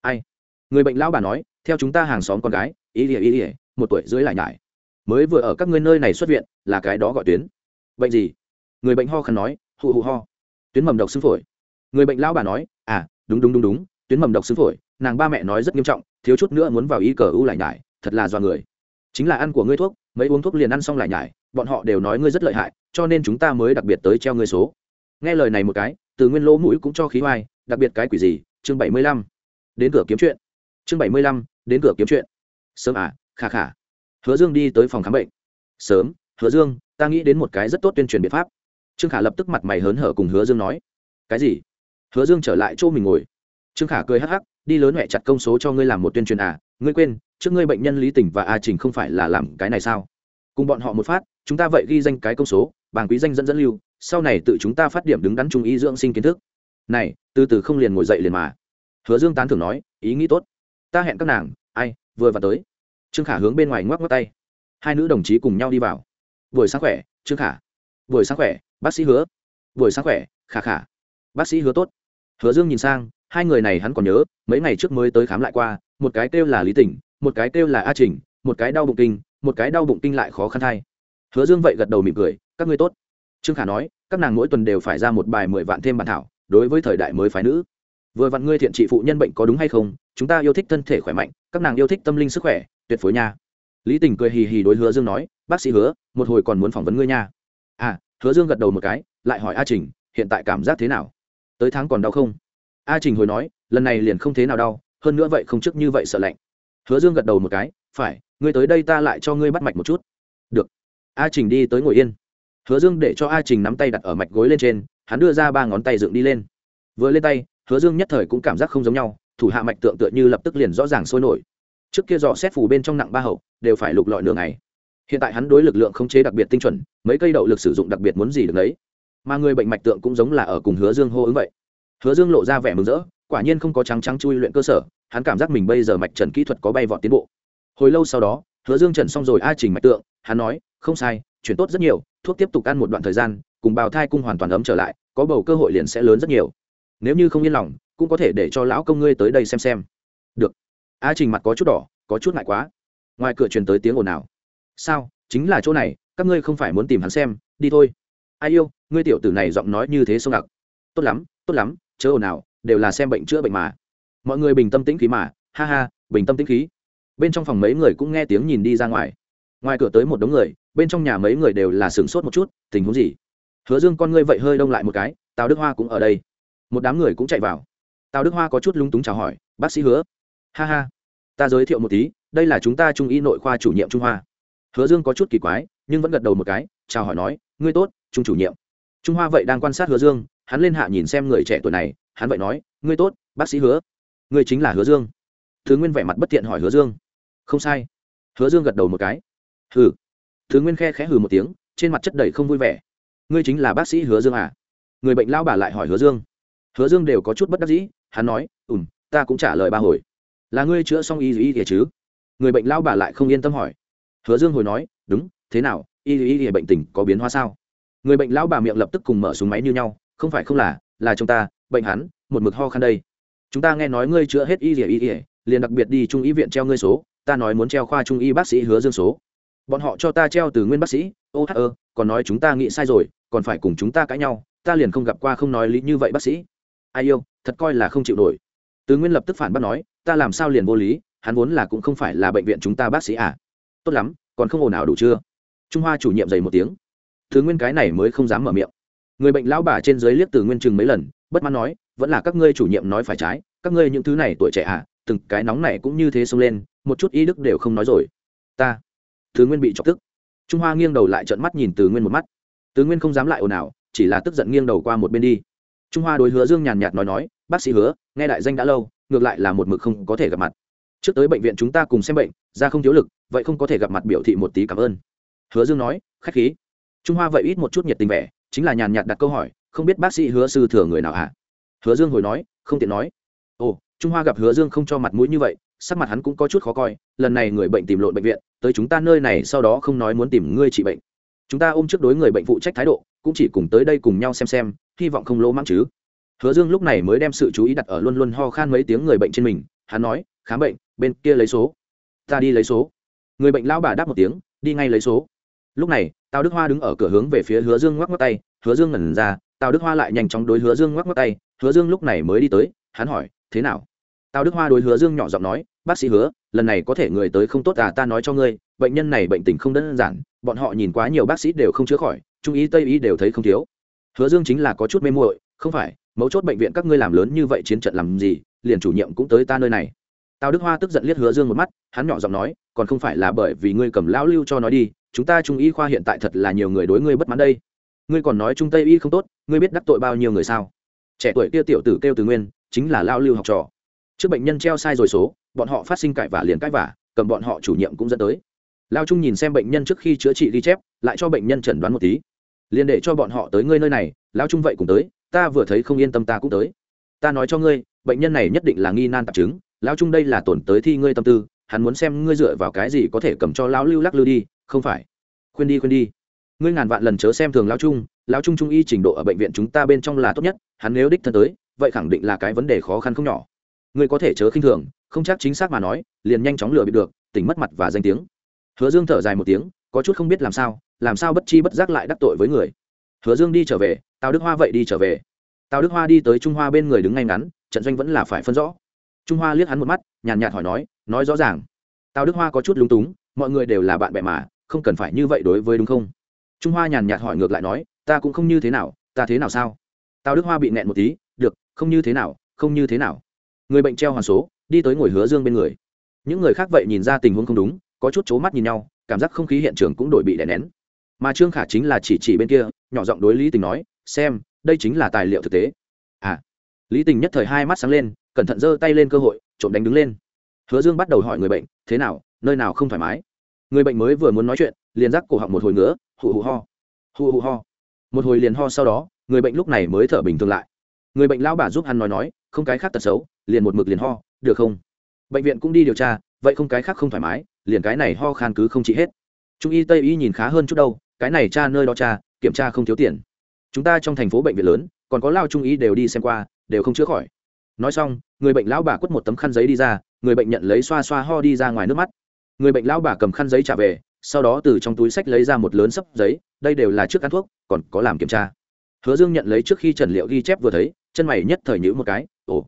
ai? Người bệnh lao bà nói, theo chúng ta hàng xóm con gái, y y y một tuổi dưới lại nhải. Mới vừa ở các ngươi nơi này xuất viện, là cái đó gọi tuyến. Bệnh gì? Người bệnh ho khăn nói, hụ hụ ho. Tuyến mầm độc xương phổi. Người bệnh lão bà nói à đúng đúng đúng đúng, tuyến mầm độc xương phổi. Nàng ba mẹ nói rất nghiêm trọng, thiếu chút nữa muốn vào y cờ u lại nhải, thật là do người. Chính là ăn của ngươi thuốc, mấy uống thuốc liền ăn xong lại nhải, bọn họ đều nói ngươi rất lợi hại, cho nên chúng ta mới đặc biệt tới treo ngươi số. Nghe lời này một cái, từ nguyên lỗ mũi cũng cho khí hoài đặc biệt cái quỷ gì, chương bảy mươi lăm. Đến cửa kiếm chuyện. Chương bảy mươi lăm, đến cửa kiếm chuyện. Sớm à khà khà. Hứa dương đi tới phòng khám bệnh. Sớm, hứa dương, ta nghĩ đến một cái rất tốt tuyên truyền biện pháp trương khả lập tức mặt mày hớn hở cùng hứa dương nói, cái gì? Hứa dương trở lại chỗ mình ngồi. Trương khả cười hắc hắc, đi lớn mẹ chặt công số cho ngươi làm một tuyên truyền à ngươi quên, trước ngươi bệnh nhân lý tỉnh và a trình không phải là làm cái này sao? Cùng bọn họ một phát, chúng ta vậy ghi danh cái công số, bảng quý danh dẫn dẫn lưu, sau này tự chúng ta phát điểm đứng đắn trung ý dưỡng sinh kiến thức. Này, từ từ không liền ngồi dậy liền mà. Hứa dương tán thưởng nói, ý nghĩ tốt. Ta hẹn các nàng, ai, vừa vào tới. Trương khả hướng bên ngoài ngoắc ngoắc tay. Hai nữ đồng chí cùng nhau đi vào. Buổi sáng khỏe, trương khả. Buổi sáng khỏe bác sĩ hứa. Buổi sáng khỏe khả khả bác sĩ hứa tốt. Hứa dương nhìn sang, hai người này hắn còn nhớ, mấy ngày trước mới tới khám lại qua, một cái kêu là lý tỉnh, một cái kêu là a trình, một cái đau bụng kinh, một cái đau bụng kinh lại khó khăn thay. hứa dương vậy gật đầu mỉm cười, các ngươi tốt. Trương khả nói, các nàng mỗi tuần đều phải ra một bài mười vạn thêm bản thảo, đối với thời đại mới phái nữ. Vừa vặn ngươi thiện trị phụ nhân bệnh có đúng hay không, chúng ta yêu thích thân thể khỏe mạnh, các nàng yêu thích tâm linh sức khỏe, tuyệt phối nha. Lý tình cười hì hì đối hứa dương nói, bác sĩ hứa, một hồi còn muốn phỏng vấn ngươi nha. À hứa dương gật đầu một cái, lại hỏi a trình, hiện tại cảm giác thế nào? Tới tháng còn đau không? A trình hồi nói, lần này liền không thế nào đau, hơn nữa vậy không trước như vậy sợ lạnh. Hứa dương gật đầu một cái, phải, ngươi tới đây ta lại cho ngươi bắt mạch một chút. Được. A trình đi tới ngồi yên. Hứa dương để cho a trình nắm tay đặt ở mạch gối lên trên, hắn đưa ra ba ngón tay dựng đi lên. Vừa lên tay, hứa dương nhất thời cũng cảm giác không giống nhau, thủ hạ mạch tượng tựa như lập tức liền rõ ràng sôi nổi. Trước kia dò xét phủ bên trong nặng ba hậu, đều phải lục lọi nửa ngày hiện tại hắn đối lực lượng không chế đặc biệt tinh chuẩn, mấy cây đậu lực sử dụng đặc biệt muốn gì được đấy mà người bệnh mạch tượng cũng giống là ở cùng hứa dương hô ứng vậy. Hứa dương lộ ra vẻ mừng rỡ, quả nhiên không có trắng trắng chui luyện cơ sở, hắn cảm giác mình bây giờ mạch trần kỹ thuật có bay vọt tiến bộ. Hồi lâu sau đó, hứa dương trần xong rồi a trình mạch tượng, hắn nói, không sai, chuyển tốt rất nhiều, thuốc tiếp tục ăn một đoạn thời gian, cùng bào thai cung hoàn toàn ấm trở lại, có bầu cơ hội liền sẽ lớn rất nhiều. Nếu như không yên lòng, cũng có thể để cho lão công ngươi tới đây xem xem. Được. A trình mặt có chút đỏ, có chút ngại quá. Ngoài cửa truyền tới tiếng ồn ào sao, chính là chỗ này, các ngươi không phải muốn tìm hắn xem, đi thôi. Ai yêu, ngươi tiểu tử này giọng nói như thế sông đặc tốt lắm tốt lắm, chớ ồn ào, đều là xem bệnh chữa bệnh mà. Mọi người bình tâm tĩnh khí mà, ha ha, bình tâm tĩnh khí. Bên trong phòng mấy người cũng nghe tiếng nhìn đi ra ngoài. Ngoài cửa tới một đống người, bên trong nhà mấy người đều là sửng sốt một chút, tình huống gì? Hứa dương con ngươi vậy hơi đông lại một cái, tào đức hoa cũng ở đây. Một đám người cũng chạy vào. Tào đức hoa có chút lúng túng chào hỏi, bác sĩ hứa. Ha ha, ta giới thiệu một tí, đây là chúng ta trung y nội khoa chủ nhiệm trung hoa hứa dương có chút kỳ quái, nhưng vẫn gật đầu một cái, chào hỏi nói, ngươi tốt, trung chủ nhiệm. Trung hoa vậy đang quan sát hứa dương, hắn lên hạ nhìn xem người trẻ tuổi này, hắn vậy nói, ngươi tốt, bác sĩ hứa. Ngươi chính là hứa dương. Thứ nguyên vẻ mặt bất tiện hỏi hứa dương. Không sai. Hứa dương gật đầu một cái. Hừ. Thứ nguyên khe khẽ hừ một tiếng, trên mặt chất đầy không vui vẻ. Ngươi chính là bác sĩ hứa dương à? Người bệnh lao bà lại hỏi hứa dương. Hứa dương đều có chút bất đắc dĩ, hắn nói ùm ta cũng trả lời ba hồi. Là ngươi chữa xong y y kìa chứ? Người bệnh lao bà lại không yên tâm hỏi hứa dương hồi nói, đúng, thế nào, y y y bệnh tình có biến hóa sao? Người bệnh lão bà miệng lập tức cùng mở súng máy như nhau, không phải không là là chúng ta, bệnh hắn, một mực ho khăn đây. Chúng ta nghe nói ngươi chữa hết y y y, liền đặc biệt đi trung y viện treo ngươi số, ta nói muốn treo khoa trung y bác sĩ hứa dương số. Bọn họ cho ta treo từ nguyên bác sĩ, ô hát ơ, còn nói chúng ta nghĩ sai rồi, còn phải cùng chúng ta cãi nhau, ta liền không gặp qua không nói lý như vậy bác sĩ. Ai yêu, thật coi là không chịu nổi. Từ nguyên lập tức phản bác nói, ta làm sao liền vô lý, hắn vốn là cũng không phải là bệnh viện chúng ta bác sĩ à? Tốt lắm, còn không ồn ào đủ chưa? Trung hoa chủ nhiệm dày một tiếng. Thứ nguyên cái này mới không dám mở miệng. Người bệnh lão bà trên dưới liếc từ nguyên chừng mấy lần, bất mãn nói, vẫn là các ngươi chủ nhiệm nói phải trái, các ngươi những thứ này tuổi trẻ à từng cái nóng này cũng như thế xông lên, một chút ý đức đều không nói rồi. Ta thứ nguyên bị chọc tức. Trung hoa nghiêng đầu lại trợn mắt nhìn từ nguyên một mắt. Từ nguyên không dám lại ồn ào, chỉ là tức giận nghiêng đầu qua một bên đi. Trung hoa đối hứa dương nhàn nhạt nói nói, bác sĩ hứa, nghe đại danh đã lâu, ngược lại là một mực không có thể gặp mặt trước tới bệnh viện chúng ta cùng xem bệnh ra không thiếu lực, vậy không có thể gặp mặt biểu thị một tí cảm ơn. Hứa dương nói, khách khí. Trung hoa vậy ít một chút nhiệt tình vẻ, chính là nhàn nhạt đặt câu hỏi, không biết bác sĩ hứa sư thừa người nào hả? Hứa dương hồi nói, không tiện nói. Ồ, trung hoa gặp hứa dương không cho mặt mũi như vậy, sắc mặt hắn cũng có chút khó coi, lần này người bệnh tìm lộn bệnh viện, tới chúng ta nơi này sau đó không nói muốn tìm ngươi trị bệnh. Chúng ta ôm trước đối người bệnh phụ trách thái độ, cũng chỉ cùng tới đây cùng nhau xem xem, hy vọng không lỗ mãng chứ. Hứa dương lúc này mới đem sự chú ý đặt ở luôn luôn ho khan mấy tiếng người bệnh trên mình, hắn nói, khám bệnh bên kia lấy số. Ta đi lấy số. Người bệnh lão bà đáp một tiếng, đi ngay lấy số. Lúc này, tào đức hoa đứng ở cửa hướng về phía hứa dương ngoắc ngoắc tay. Hứa dương ngẩn ra, tào đức hoa lại nhanh chóng đối hứa dương ngoắc ngoắc tay. Hứa dương lúc này mới đi tới, hắn hỏi, thế nào? Tào đức hoa đối hứa dương nhỏ giọng nói, bác sĩ hứa, lần này có thể người tới không tốt à ta nói cho ngươi, bệnh nhân này bệnh tình không đơn giản, bọn họ nhìn quá nhiều bác sĩ đều không chữa khỏi, trung ý tây ý đều thấy không thiếu. Hứa dương chính là có chút mê muội, không phải, mấu chốt bệnh viện các ngươi làm lớn như vậy chiến trận làm gì, liền chủ nhiệm cũng tới ta nơi này tào đức hoa tức giận liếc hứa dương một mắt, hắn nhỏ giọng nói, còn không phải là bởi vì ngươi cầm lão lưu cho nói đi, chúng ta trung y khoa hiện tại thật là nhiều người đối ngươi bất mãn đây. Ngươi còn nói trung tây y không tốt, ngươi biết đắc tội bao nhiêu người sao? Trẻ tuổi kia tiểu tử kêu từ nguyên, chính là lao lưu học trò. Trước bệnh nhân treo sai rồi số, bọn họ phát sinh cãi vả liền cãi vả cầm bọn họ chủ nhiệm cũng dẫn tới. Lao trung nhìn xem bệnh nhân trước khi chữa trị ghi chép, lại cho bệnh nhân chẩn đoán một tí. Liền để cho bọn họ tới ngươi nơi này, lao trung vậy cùng tới, ta vừa thấy không yên tâm ta cũng tới. Ta nói cho ngươi, bệnh nhân này nhất định là nghi nan tạp chứng Lão trung đây là tổn tới thi ngươi tâm tư, hắn muốn xem ngươi dựa vào cái gì có thể cầm cho lão lưu lắc lư đi, không phải. Khuyên đi khuyên đi. Ngươi ngàn vạn lần chớ xem thường lão trung lão trung trung y trình độ ở bệnh viện chúng ta bên trong là tốt nhất, hắn nếu đích thân tới, vậy khẳng định là cái vấn đề khó khăn không nhỏ. Ngươi có thể chớ khinh thường, không chắc chính xác mà nói, liền nhanh chóng lừa bị được, tỉnh mất mặt và danh tiếng. Hứa dương thở dài một tiếng, có chút không biết làm sao làm sao bất chi bất giác lại đắc tội với người. Hứa dương đi trở về, tào đức hoa vậy đi trở về. Tào đức hoa đi tới trung hoa bên người đứng ngay ngắn, trận doanh vẫn là phải phân rõ trung hoa liếc hắn một mắt, nhàn nhạt hỏi nói nói rõ ràng, tào đức hoa có chút lúng túng, mọi người đều là bạn bè mà, không cần phải như vậy đối với đúng không? Trung hoa nhàn nhạt hỏi ngược lại nói, ta cũng không như thế nào, ta thế nào sao? Tào đức hoa bị nẹn một tí, được, không như thế nào, không như thế nào. Người bệnh treo hoàn số, đi tới ngồi hứa dương bên người. Những người khác vậy nhìn ra tình huống không đúng, có chút c mắt nhìn nhau, cảm giác không khí hiện trường cũng đổi bị đè nén. Mà trương khả chính là chỉ chỉ bên kia, nhỏ giọng đối lý tình nói, xem, đây chính là tài liệu thực tế. À lý tình nhất thời hai mắt sáng lên cẩn thận giơ tay lên cơ hội, trộm đánh đứng lên. Hứa dương bắt đầu hỏi người bệnh, thế nào, nơi nào không thoải mái? Người bệnh mới vừa muốn nói chuyện, liền rắc cổ họng một hồi nữa hụ hụ ho. Hụ hụ ho. Một hồi liền ho sau đó, người bệnh lúc này mới thở bình thường lại. Người bệnh lao bà giúp hắn nói nói, không cái khác tật xấu, liền một mực liền ho, được không? Bệnh viện cũng đi điều tra, vậy không cái khác không thoải mái, liền cái này ho khan cứ không trị hết. Trung y tây y nhìn khá hơn chút đâu, cái này cha nơi đó cha, kiểm tra không thiếu tiền. Chúng ta trong thành phố bệnh viện lớn, còn có lao trung y đều đi xem qua, đều không chữa khỏi nói xong, người bệnh lão bà quất một tấm khăn giấy đi ra, người bệnh nhận lấy xoa xoa ho đi ra ngoài nước mắt. Người bệnh lão bà cầm khăn giấy trả về, sau đó từ trong túi sách lấy ra một lớn sấp giấy, đây đều là trước ăn thuốc, còn có làm kiểm tra. Hứa dương nhận lấy trước khi trần liệu ghi chép vừa thấy, chân mày nhất thời nhữ một cái, ồ.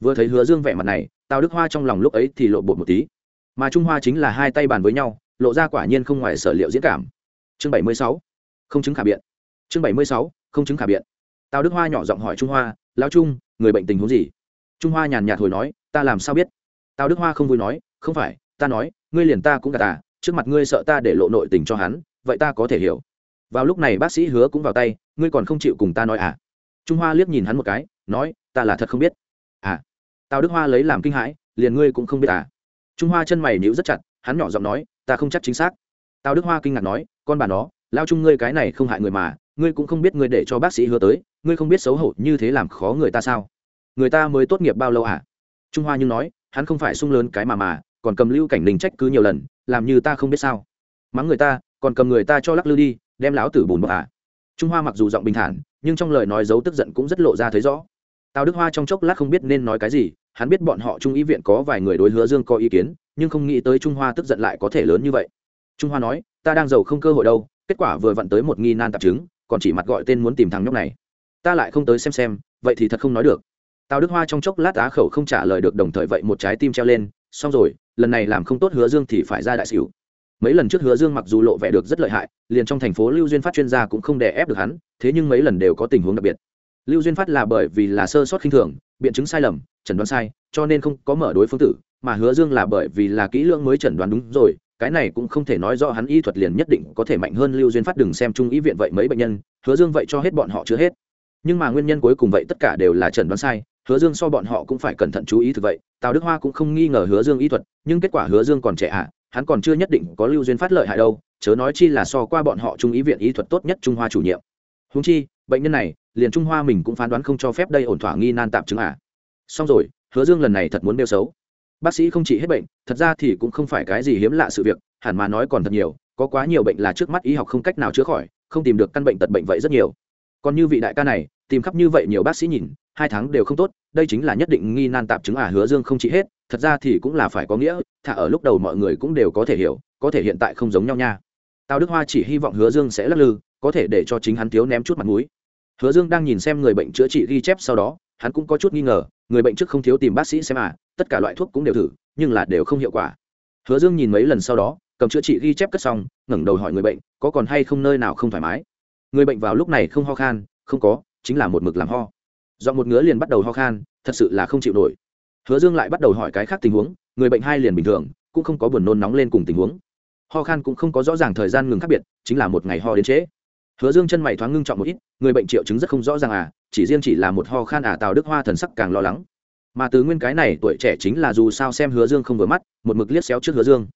Vừa thấy hứa dương vẻ mặt này, tào đức hoa trong lòng lúc ấy thì lộ bột một tí. Mà trung hoa chính là hai tay bàn với nhau, lộ ra quả nhiên không ngoài sở liệu diễn cảm. Chương bảy mươi sáu, không chứng khả biện. Chương bảy mươi sáu, không chứng khả biện. Tào đức hoa nhỏ giọng hỏi trung hoa lao trung, người bệnh tình huống gì? Trung hoa nhàn nhạt hồi nói, ta làm sao biết? Tào đức hoa không vui nói, không phải, ta nói, ngươi liền ta cũng gạt ta, trước mặt ngươi sợ ta để lộ nội tình cho hắn, vậy ta có thể hiểu. Vào lúc này bác sĩ hứa cũng vào tay, ngươi còn không chịu cùng ta nói à? Trung hoa liếc nhìn hắn một cái, nói, ta là thật không biết. À? Tào đức hoa lấy làm kinh hãi, liền ngươi cũng không biết à? Trung hoa chân mày níu rất chặt, hắn nhỏ giọng nói, ta không chắc chính xác. Tào đức hoa kinh ngạc nói, con bà nó, lao chung ngươi cái này không hại người mà, ngươi cũng không biết ngươi để cho bác sĩ hứa tới, ngươi không biết xấu hổ như thế làm khó người ta sao? Người ta mới tốt nghiệp bao lâu à? Trung hoa nhưng nói, hắn không phải sung lớn cái mà mà, còn cầm lưu cảnh đình trách cứ nhiều lần, làm như ta không biết sao. Mắng người ta, còn cầm người ta cho lắc lư đi, đem láo tử bùn bọc à? Trung hoa mặc dù giọng bình thản, nhưng trong lời nói giấu tức giận cũng rất lộ ra thấy rõ. Tào đức hoa trong chốc lát không biết nên nói cái gì, hắn biết bọn họ trung ý viện có vài người đối hứa dương có ý kiến, nhưng không nghĩ tới trung hoa tức giận lại có thể lớn như vậy. Trung hoa nói, ta đang giàu không cơ hội đâu, kết quả vừa vặn tới một nghi nan tạp chứng, còn chỉ mặt gọi tên muốn tìm thằng nhóc này. Ta lại không tới xem xem, vậy thì thật không nói được tào đức hoa trong chốc lát á khẩu không trả lời được đồng thời vậy một trái tim treo lên, xong rồi, lần này làm không tốt hứa dương thì phải ra đại xỉu. Mấy lần trước hứa dương mặc dù lộ vẻ được rất lợi hại, liền trong thành phố lưu duyên phát chuyên gia cũng không đè ép được hắn, thế nhưng mấy lần đều có tình huống đặc biệt. Lưu duyên phát là bởi vì là sơ sót khinh thường, biện chứng sai lầm, chẩn đoán sai, cho nên không có mở đối phương tử, mà hứa dương là bởi vì là kỹ lưỡng mới chẩn đoán đúng rồi, cái này cũng không thể nói rõ hắn y thuật liền nhất định có thể mạnh hơn lưu duyên phát đừng xem trung ý viện vậy mấy bệnh nhân, hứa dương vậy cho hết bọn họ chưa hết. Nhưng mà nguyên nhân cuối cùng vậy tất cả đều là chẩn đoán sai hứa dương so bọn họ cũng phải cẩn thận chú ý thực vậy tào đức hoa cũng không nghi ngờ hứa dương y thuật nhưng kết quả hứa dương còn trẻ ạ à, hắn còn chưa nhất định có lưu duyên phát lợi hại đâu chớ nói chi là so qua bọn họ trung ý viện y thuật tốt nhất trung hoa chủ nhiệm. Húng chi bệnh nhân này liền trung hoa mình cũng phán đoán không cho phép đây ổn thỏa nghi nan tạm chứng à xong rồi hứa dương lần này thật muốn nêu xấu. Bác sĩ không chỉ hết bệnh thật ra thì cũng không phải cái gì hiếm lạ sự việc hẳn mà nói còn thật nhiều có quá nhiều bệnh là trước mắt y học không cách nào chữa khỏi không tìm được căn bệnh tật bệnh vậy rất nhiều. Còn như vị đại ca này tìm khắp như vậy nhiều bác sĩ nhìn hai tháng đều không tốt, đây chính là nhất định nghi nan tạp chứng à hứa dương không trị hết, thật ra thì cũng là phải có nghĩa, thả ở lúc đầu mọi người cũng đều có thể hiểu, có thể hiện tại không giống nhau nha. Tào đức hoa chỉ hy vọng hứa dương sẽ lắc lư, có thể để cho chính hắn thiếu ném chút mặt mũi. Hứa dương đang nhìn xem người bệnh chữa trị ghi chép sau đó, hắn cũng có chút nghi ngờ, người bệnh trước không thiếu tìm bác sĩ xem à tất cả loại thuốc cũng đều thử, nhưng là đều không hiệu quả. Hứa dương nhìn mấy lần sau đó, cầm chữa trị ghi chép cất xong, ngẩng đầu hỏi người bệnh, có còn hay không nơi nào không thoải mái? Người bệnh vào lúc này không ho khan, không có, chính là một mực làm ho do một ngứa liền bắt đầu ho khan, thật sự là không chịu nổi. Hứa dương lại bắt đầu hỏi cái khác tình huống, người bệnh hai liền bình thường, cũng không có buồn nôn nóng lên cùng tình huống. Ho khan cũng không có rõ ràng thời gian ngừng khác biệt, chính là một ngày ho đến trễ. Hứa dương chân mày thoáng ngưng trọng một ít, người bệnh triệu chứng rất không rõ ràng à chỉ riêng chỉ là một ho khan à tào đức hoa thần sắc càng lo lắng. Mà từ nguyên cái này tuổi trẻ chính là dù sao xem hứa dương không vừa mắt, một mực liếc xéo trước hứa dương.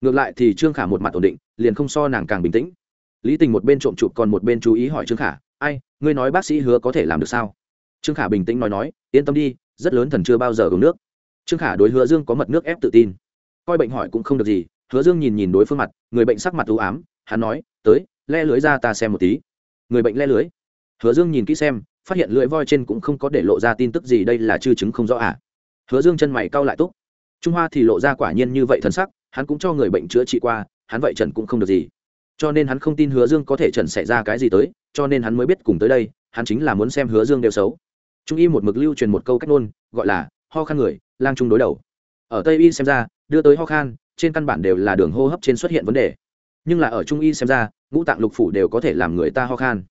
Ngược lại thì trương khả một mặt ổn định, liền không so nàng càng bình tĩnh. Lý tình một bên trộm chụp còn một bên chú ý hỏi trương khả, ai, ngươi nói bác sĩ hứa có thể làm được sao? Trương khả bình tĩnh nói nói, yên tâm đi, rất lớn thần chưa bao giờ uống nước. Trương khả đối hứa dương có mật nước ép tự tin. Coi bệnh hỏi cũng không được gì, hứa dương nhìn nhìn đối phương mặt, người bệnh sắc mặt ưu ám, hắn nói, tới, le lưới ra ta xem một tí. Người bệnh le lưới. Hứa dương nhìn kỹ xem, phát hiện lưỡi voi trên cũng không có để lộ ra tin tức gì, đây là chư chứng không rõ à? Hứa dương chân mày cau lại túc. Trung hoa thì lộ ra quả nhiên như vậy thần sắc, hắn cũng cho người bệnh chữa trị qua, hắn vậy trần cũng không được gì. Cho nên hắn không tin hứa dương có thể trần xảy ra cái gì tới, cho nên hắn mới biết cùng tới đây, hắn chính là muốn xem hứa dương đều xấu trung y một mực lưu truyền một câu cách ngôn, gọi là ho khan người lang trung đối đầu. Ở tây y xem ra đưa tới ho khan trên căn bản đều là đường hô hấp trên xuất hiện vấn đề. Nhưng là ở trung y xem ra ngũ tạng lục phủ đều có thể làm người ta ho khan.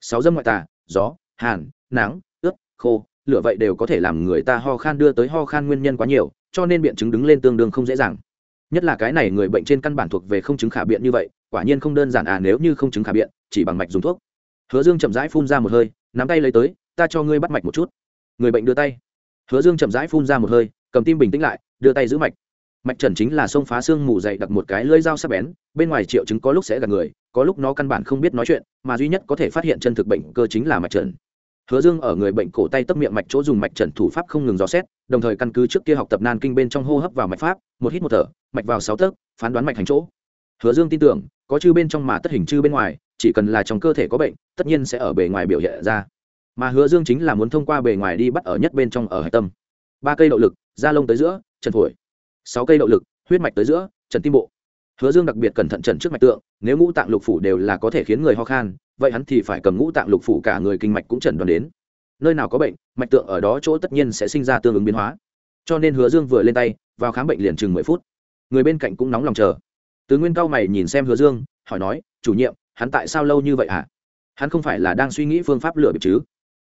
Sáu dâm ngoại tà gió hàn nắng ướt khô lửa vậy đều có thể làm người ta ho khan đưa tới ho khan nguyên nhân quá nhiều cho nên biện chứng đứng lên tương đương không dễ dàng. Nhất là cái này người bệnh trên căn bản thuộc về không chứng khả biện như vậy quả nhiên không đơn giản à nếu như không chứng khả biện chỉ bằng mạch dùng thuốc. Hứa dương chậm rãi phun ra một hơi nắm tay lấy tới ta cho ngươi bắt mạch một chút. Người bệnh đưa tay. Hứa dương chậm rãi phun ra một hơi, cầm tim bình tĩnh lại, đưa tay giữ mạch. Mạch trần chính là xông phá xương mù dày đặt một cái lưỡi dao sắc bén, bên ngoài triệu chứng có lúc sẽ gặp người, có lúc nó căn bản không biết nói chuyện, mà duy nhất có thể phát hiện chân thực bệnh cơ chính là mạch trần. Hứa dương ở người bệnh cổ tay tấp miệng mạch chỗ dùng mạch trần thủ pháp không ngừng dò xét, đồng thời căn cứ trước kia học tập nan kinh bên trong hô hấp vào mạch pháp, một hít một thở, mạch vào sáu tấc, phán đoán mạch hành chỗ. Hứa dương tin tưởng, có chư bên trong mà tất hình chư bên ngoài, chỉ cần là trong cơ thể có bệnh, tất nhiên sẽ ở bề ngoài biểu hiện ra mà hứa dương chính là muốn thông qua bề ngoài đi bắt ở nhất bên trong ở hạch tâm. Ba cây đậu lực, da lông tới giữa, trần phổi. Sáu cây đậu lực, huyết mạch tới giữa, trần tim bộ. Hứa dương đặc biệt cẩn thận trần trước mạch tượng, nếu ngũ tạng lục phủ đều là có thể khiến người ho khan, vậy hắn thì phải cầm ngũ tạng lục phủ cả người kinh mạch cũng trần đoán đến. Nơi nào có bệnh, mạch tượng ở đó chỗ tất nhiên sẽ sinh ra tương ứng biến hóa. Cho nên hứa dương vừa lên tay, vào khám bệnh liền chừng mười phút. Người bên cạnh cũng nóng lòng chờ. Tứ nguyên cao mày nhìn xem hứa dương, hỏi nói, chủ nhiệm, hắn tại sao lâu như vậy hả? À? hắn không phải là đang suy nghĩ phương pháp lựa bịp chứ?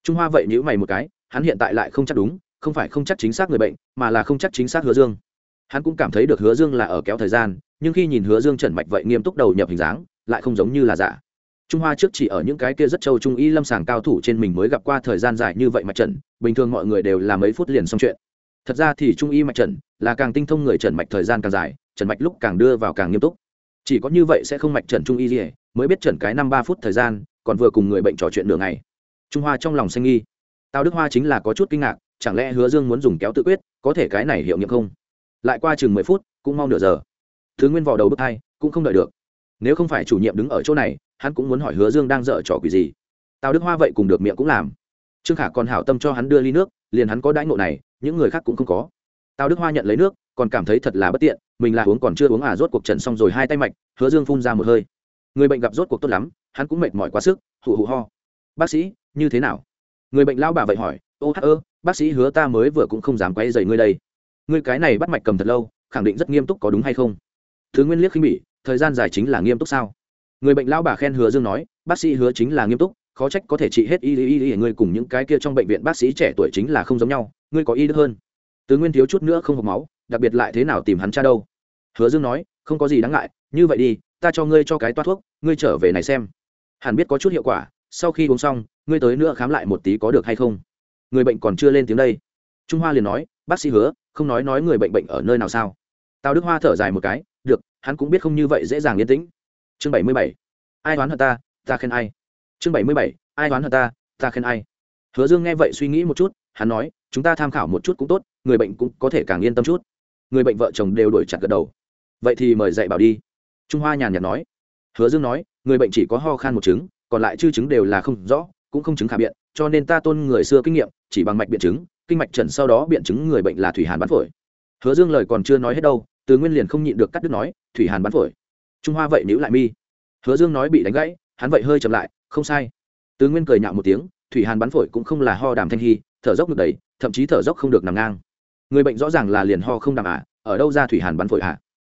Trung hoa vậy nhữ mày một cái, hắn hiện tại lại không chắc đúng, không phải không chắc chính xác người bệnh, mà là không chắc chính xác hứa dương. Hắn cũng cảm thấy được hứa dương là ở kéo thời gian, nhưng khi nhìn hứa dương trần mạch vậy nghiêm túc đầu nhập hình dáng, lại không giống như là giả. Trung hoa trước chỉ ở những cái kia rất châu trung y lâm sàng cao thủ trên mình mới gặp qua thời gian dài như vậy mạch trần, bình thường mọi người đều là mấy phút liền xong chuyện. Thật ra thì trung y mạch trần, là càng tinh thông người trần mạch thời gian càng dài, trần mạch lúc càng đưa vào càng nghiêm túc. Chỉ có như vậy sẽ không mạch trần trung y gì mới biết trần cái năm ba phút thời gian, còn vừa cùng người bệnh trò chuyện nửa ngày trung hoa trong lòng xanh nghi. Tào đức hoa chính là có chút kinh ngạc, chẳng lẽ hứa dương muốn dùng kéo tự quyết, có thể cái này hiệu nghiệm không? Lại qua chừng mười phút, cũng mau nửa giờ. Thứ nguyên vào đầu bước hai, cũng không đợi được. Nếu không phải chủ nhiệm đứng ở chỗ này, hắn cũng muốn hỏi hứa dương đang dở trò quỷ gì. Tào đức hoa vậy cùng được miệng cũng làm. Trương khả còn hảo tâm cho hắn đưa ly nước, liền hắn có đãi ngộ này, những người khác cũng không có. Tào đức hoa nhận lấy nước, còn cảm thấy thật là bất tiện, mình là uống còn chưa uống à rốt cuộc trần xong rồi hai tay mạch, hứa dương phun ra một hơi. Người bệnh gặp rốt cuộc tốt lắm, hắn cũng mệt mỏi quá sức hụ hụ ho. Bác sĩ như thế nào? Người bệnh lao bà vậy hỏi, ô, hát ơ, bác sĩ hứa ta mới vừa cũng không dám quay dày ngươi đây. Ngươi cái này bắt mạch cầm thật lâu, khẳng định rất nghiêm túc có đúng hay không? Thứ nguyên liếc khinh bỉ, thời gian dài chính là nghiêm túc sao? Người bệnh lao bà khen hứa dương nói, bác sĩ hứa chính là nghiêm túc, khó trách có thể trị hết y y y ngươi cùng những cái kia trong bệnh viện bác sĩ trẻ tuổi chính là không giống nhau, ngươi có y đức hơn. Tứ nguyên thiếu chút nữa không học máu, đặc biệt lại thế nào tìm hắn cha đâu? Hứa dương nói, không có gì đáng ngại, như vậy đi, ta cho ngươi cho cái toa thuốc, ngươi trở về này xem. Hẳn biết có chút hiệu quả sau khi uống xong, ngươi tới nữa khám lại một tí có được hay không? Người bệnh còn chưa lên tiếng đây. Trung hoa liền nói, bác sĩ hứa, không nói nói người bệnh bệnh ở nơi nào sao? Tào đức hoa thở dài một cái, được, hắn cũng biết không như vậy dễ dàng yên tĩnh. Chương bảy mươi bảy. Ai đoán hận ta ta khen ai? Chương bảy mươi bảy. Ai đoán hận ta ta khen ai? Hứa dương nghe vậy suy nghĩ một chút, hắn nói, chúng ta tham khảo một chút cũng tốt, người bệnh cũng có thể càng yên tâm chút. Người bệnh vợ chồng đều đổi chặt gật đầu. Vậy thì mời dạy bảo đi. Trung hoa nhàn nhạt nói. Hứa dương nói, người bệnh chỉ có ho khan một chứng còn lại chư chứng đều là không rõ cũng không chứng khả biện cho nên ta tôn người xưa kinh nghiệm chỉ bằng mạch biện chứng kinh mạch trần sau đó biện chứng người bệnh là thủy hàn bán phổi. Hứa dương lời còn chưa nói hết đâu từ nguyên liền không nhịn được cắt đứt nói thủy hàn bán phổi. Trung hoa vậy níu lại mi. Hứa dương nói bị đánh gãy hắn vậy hơi chậm lại không sai. Từ nguyên cười nhạo một tiếng thủy hàn bắn phổi cũng không là ho đàm thanh hy thở dốc được đầy thậm chí thở dốc không được nằm ngang. Người bệnh rõ ràng là liền ho không đàm ả à, ở đâu ra thủy hàn bắn phổi ả à?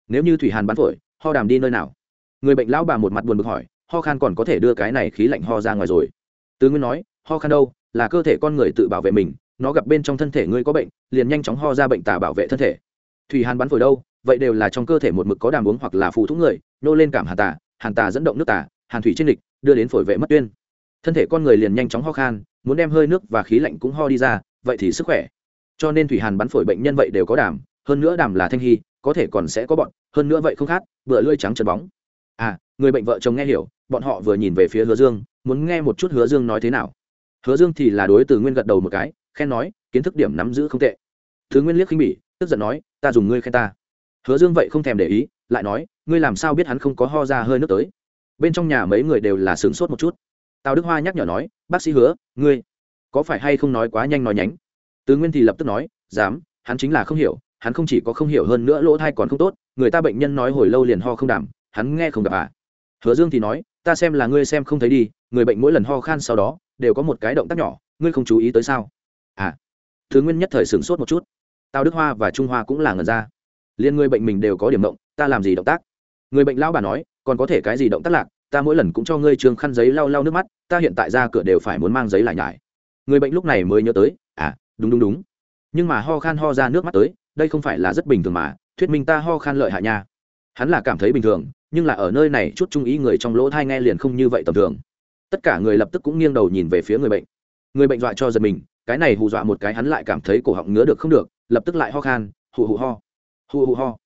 nếu như thủy hàn bắn phổi ho đàm đi nơi nào? Người bệnh lão bà một mặt buồn bực hỏi ho khan còn có thể đưa cái này khí lạnh ho ra ngoài rồi. Tứ nguyên nói, ho khan đâu? Là cơ thể con người tự bảo vệ mình, nó gặp bên trong thân thể ngươi có bệnh, liền nhanh chóng ho ra bệnh tả bảo vệ thân thể. Thủy hàn bắn phổi đâu? Vậy đều là trong cơ thể một mực có đàm uống hoặc là phù thúc người, nô lên cảm hàn tà hàn tà dẫn động nước tà, hàn thủy trên địch, đưa đến phổi vệ mất tuyên. Thân thể con người liền nhanh chóng ho khan, muốn đem hơi nước và khí lạnh cũng ho đi ra, vậy thì sức khỏe. Cho nên thủy hàn bắn phổi bệnh nhân vậy đều có đàm, hơn nữa đàm là thanh hy, có thể còn sẽ có bọn, hơn nữa vậy không khát bựa lưỡi trắng chân bóng. À người bệnh vợ chồng nghe hiểu bọn họ vừa nhìn về phía hứa dương, muốn nghe một chút hứa dương nói thế nào. Hứa dương thì là đối từ nguyên gật đầu một cái, khen nói, kiến thức điểm nắm giữ không tệ. Thứ nguyên liếc khinh bỉ, tức giận nói, ta dùng ngươi khen ta. Hứa dương vậy không thèm để ý, lại nói, ngươi làm sao biết hắn không có ho ra hơi nước tới? Bên trong nhà mấy người đều là sửng sốt một chút. Tào đức hoa nhắc nhở nói, bác sĩ hứa, ngươi có phải hay không nói quá nhanh nói nhánh? Tứ nguyên thì lập tức nói, dám, hắn chính là không hiểu, hắn không chỉ có không hiểu hơn nữa lỗ thai còn không tốt, người ta bệnh nhân nói hồi lâu liền ho không đảm, hắn nghe không gặp à? Hứa dương thì nói ta xem là ngươi xem không thấy đi, người bệnh mỗi lần ho khan sau đó, đều có một cái động tác nhỏ, ngươi không chú ý tới sao? À thứ nguyên nhất thời sửng sốt một chút. Tao đức hoa và trung hoa cũng là ngần ra. Liền người bệnh mình đều có điểm động, ta làm gì động tác? Người bệnh lão bà nói, còn có thể cái gì động tác lạc, ta mỗi lần cũng cho ngươi trường khăn giấy lau lau nước mắt, ta hiện tại ra cửa đều phải muốn mang giấy lại nhải. Người bệnh lúc này mới nhớ tới à đúng đúng đúng. Nhưng mà ho khan ho ra nước mắt tới, đây không phải là rất bình thường mà, thuyết minh ta ho khan lợi hại nha. Hắn là cảm thấy bình thường nhưng là ở nơi này chút trung ý người trong lỗ thai nghe liền không như vậy tầm thường. Tất cả người lập tức cũng nghiêng đầu nhìn về phía người bệnh. Người bệnh dọa cho giật mình, cái này hù dọa một cái hắn lại cảm thấy cổ họng ngứa được không được, lập tức lại ho khan, hù hù ho, hù hù ho.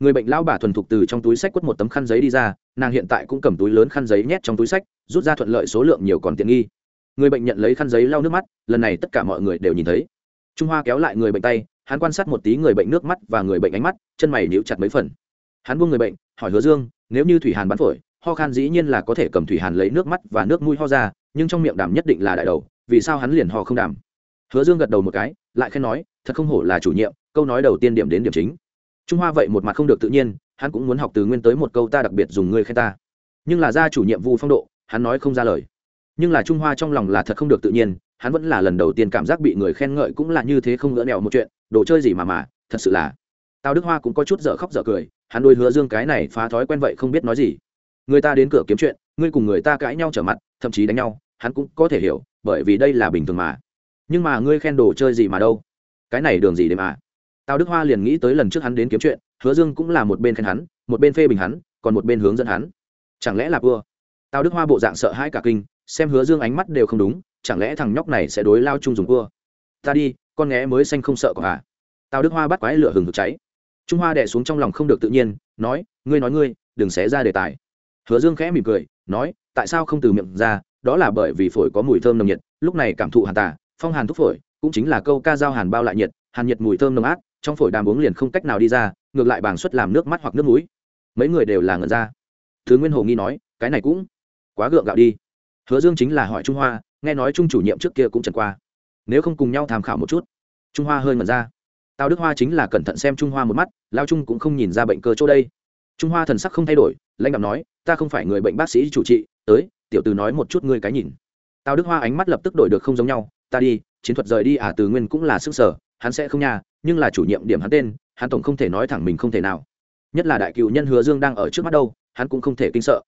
Người bệnh lão bà thuần thục từ trong túi sách quất một tấm khăn giấy đi ra, nàng hiện tại cũng cầm túi lớn khăn giấy nhét trong túi sách, rút ra thuận lợi số lượng nhiều còn tiện nghi. Người bệnh nhận lấy khăn giấy lau nước mắt, lần này tất cả mọi người đều nhìn thấy. Trung hoa kéo lại người bệnh tay, hắn quan sát một tí người bệnh nước mắt và người bệnh ánh mắt, chân mày níu chặt mấy phần. Hắn buông người bệnh, hỏi hứa dương nếu như thủy hàn bắn phổi, ho khan dĩ nhiên là có thể cầm thủy hàn lấy nước mắt và nước mũi ho ra, nhưng trong miệng đảm nhất định là đại đầu, vì sao hắn liền ho không đảm? Hứa dương gật đầu một cái, lại khen nói, thật không hổ là chủ nhiệm, câu nói đầu tiên điểm đến điểm chính. Trung hoa vậy một mặt không được tự nhiên, hắn cũng muốn học từ nguyên tới một câu ta đặc biệt dùng ngươi khen ta. Nhưng là ra chủ nhiệm vu phong độ, hắn nói không ra lời. Nhưng là trung hoa trong lòng là thật không được tự nhiên, hắn vẫn là lần đầu tiên cảm giác bị người khen ngợi cũng là như thế không ngỡ nẹo một chuyện, đồ chơi gì mà mà, thật sự là tào đức hoa cũng có chút dở khóc dở cười, hắn đôi hứa dương cái này phá thói quen vậy không biết nói gì. Người ta đến cửa kiếm chuyện, ngươi cùng người ta cãi nhau trở mặt, thậm chí đánh nhau, hắn cũng có thể hiểu, bởi vì đây là bình thường mà. Nhưng mà ngươi khen đồ chơi gì mà đâu? Cái này đường gì để mà tào đức hoa liền nghĩ tới lần trước hắn đến kiếm chuyện, hứa dương cũng là một bên khen hắn, một bên phê bình hắn, còn một bên hướng dẫn hắn. Chẳng lẽ là vua? Tào đức hoa bộ dạng sợ hãi cả kinh, xem hứa dương ánh mắt đều không đúng, chẳng lẽ thằng nhóc này sẽ đối lao chung dùng vua? ta đi, con nghé mới xanh không sợ có à? tào đức hoa bắt quái lửa hừng hực cháy trung hoa đẻ xuống trong lòng không được tự nhiên, nói, ngươi nói ngươi, đừng xé ra đề tài. Hứa dương khẽ mỉm cười, nói, tại sao không từ miệng ra? Đó là bởi vì phổi có mùi thơm nồng nhiệt, lúc này cảm thụ hàn tả phong hàn thúc phổi, cũng chính là câu ca dao hàn bao lại nhiệt, hàn nhiệt mùi thơm nồng ác trong phổi đàm uống liền không cách nào đi ra, ngược lại bàng suất làm nước mắt hoặc nước mũi. Mấy người đều là ngẩn ra. Thứ nguyên hồ nghi nói, cái này cũng quá gượng gạo đi. Hứa dương chính là hỏi trung hoa, nghe nói trung chủ nhiệm trước kia cũng trần qua. Nếu không cùng nhau tham khảo một chút, trung hoa hơi ngẩn ra tào đức hoa chính là cẩn thận xem trung hoa một mắt lao trung cũng không nhìn ra bệnh cơ chỗ đây. Trung hoa thần sắc không thay đổi lãnh đạo nói ta không phải người bệnh bác sĩ chủ trị tới tiểu từ nói một chút ngươi cái nhìn. Tào đức hoa ánh mắt lập tức đổi được không giống nhau ta đi chiến thuật rời đi à từ nguyên cũng là sức sở hắn sẽ không nhà nhưng là chủ nhiệm điểm hắn tên hắn tổng không thể nói thẳng mình không thể nào. Nhất là đại cựu nhân hứa dương đang ở trước mắt đâu hắn cũng không thể kinh sợ.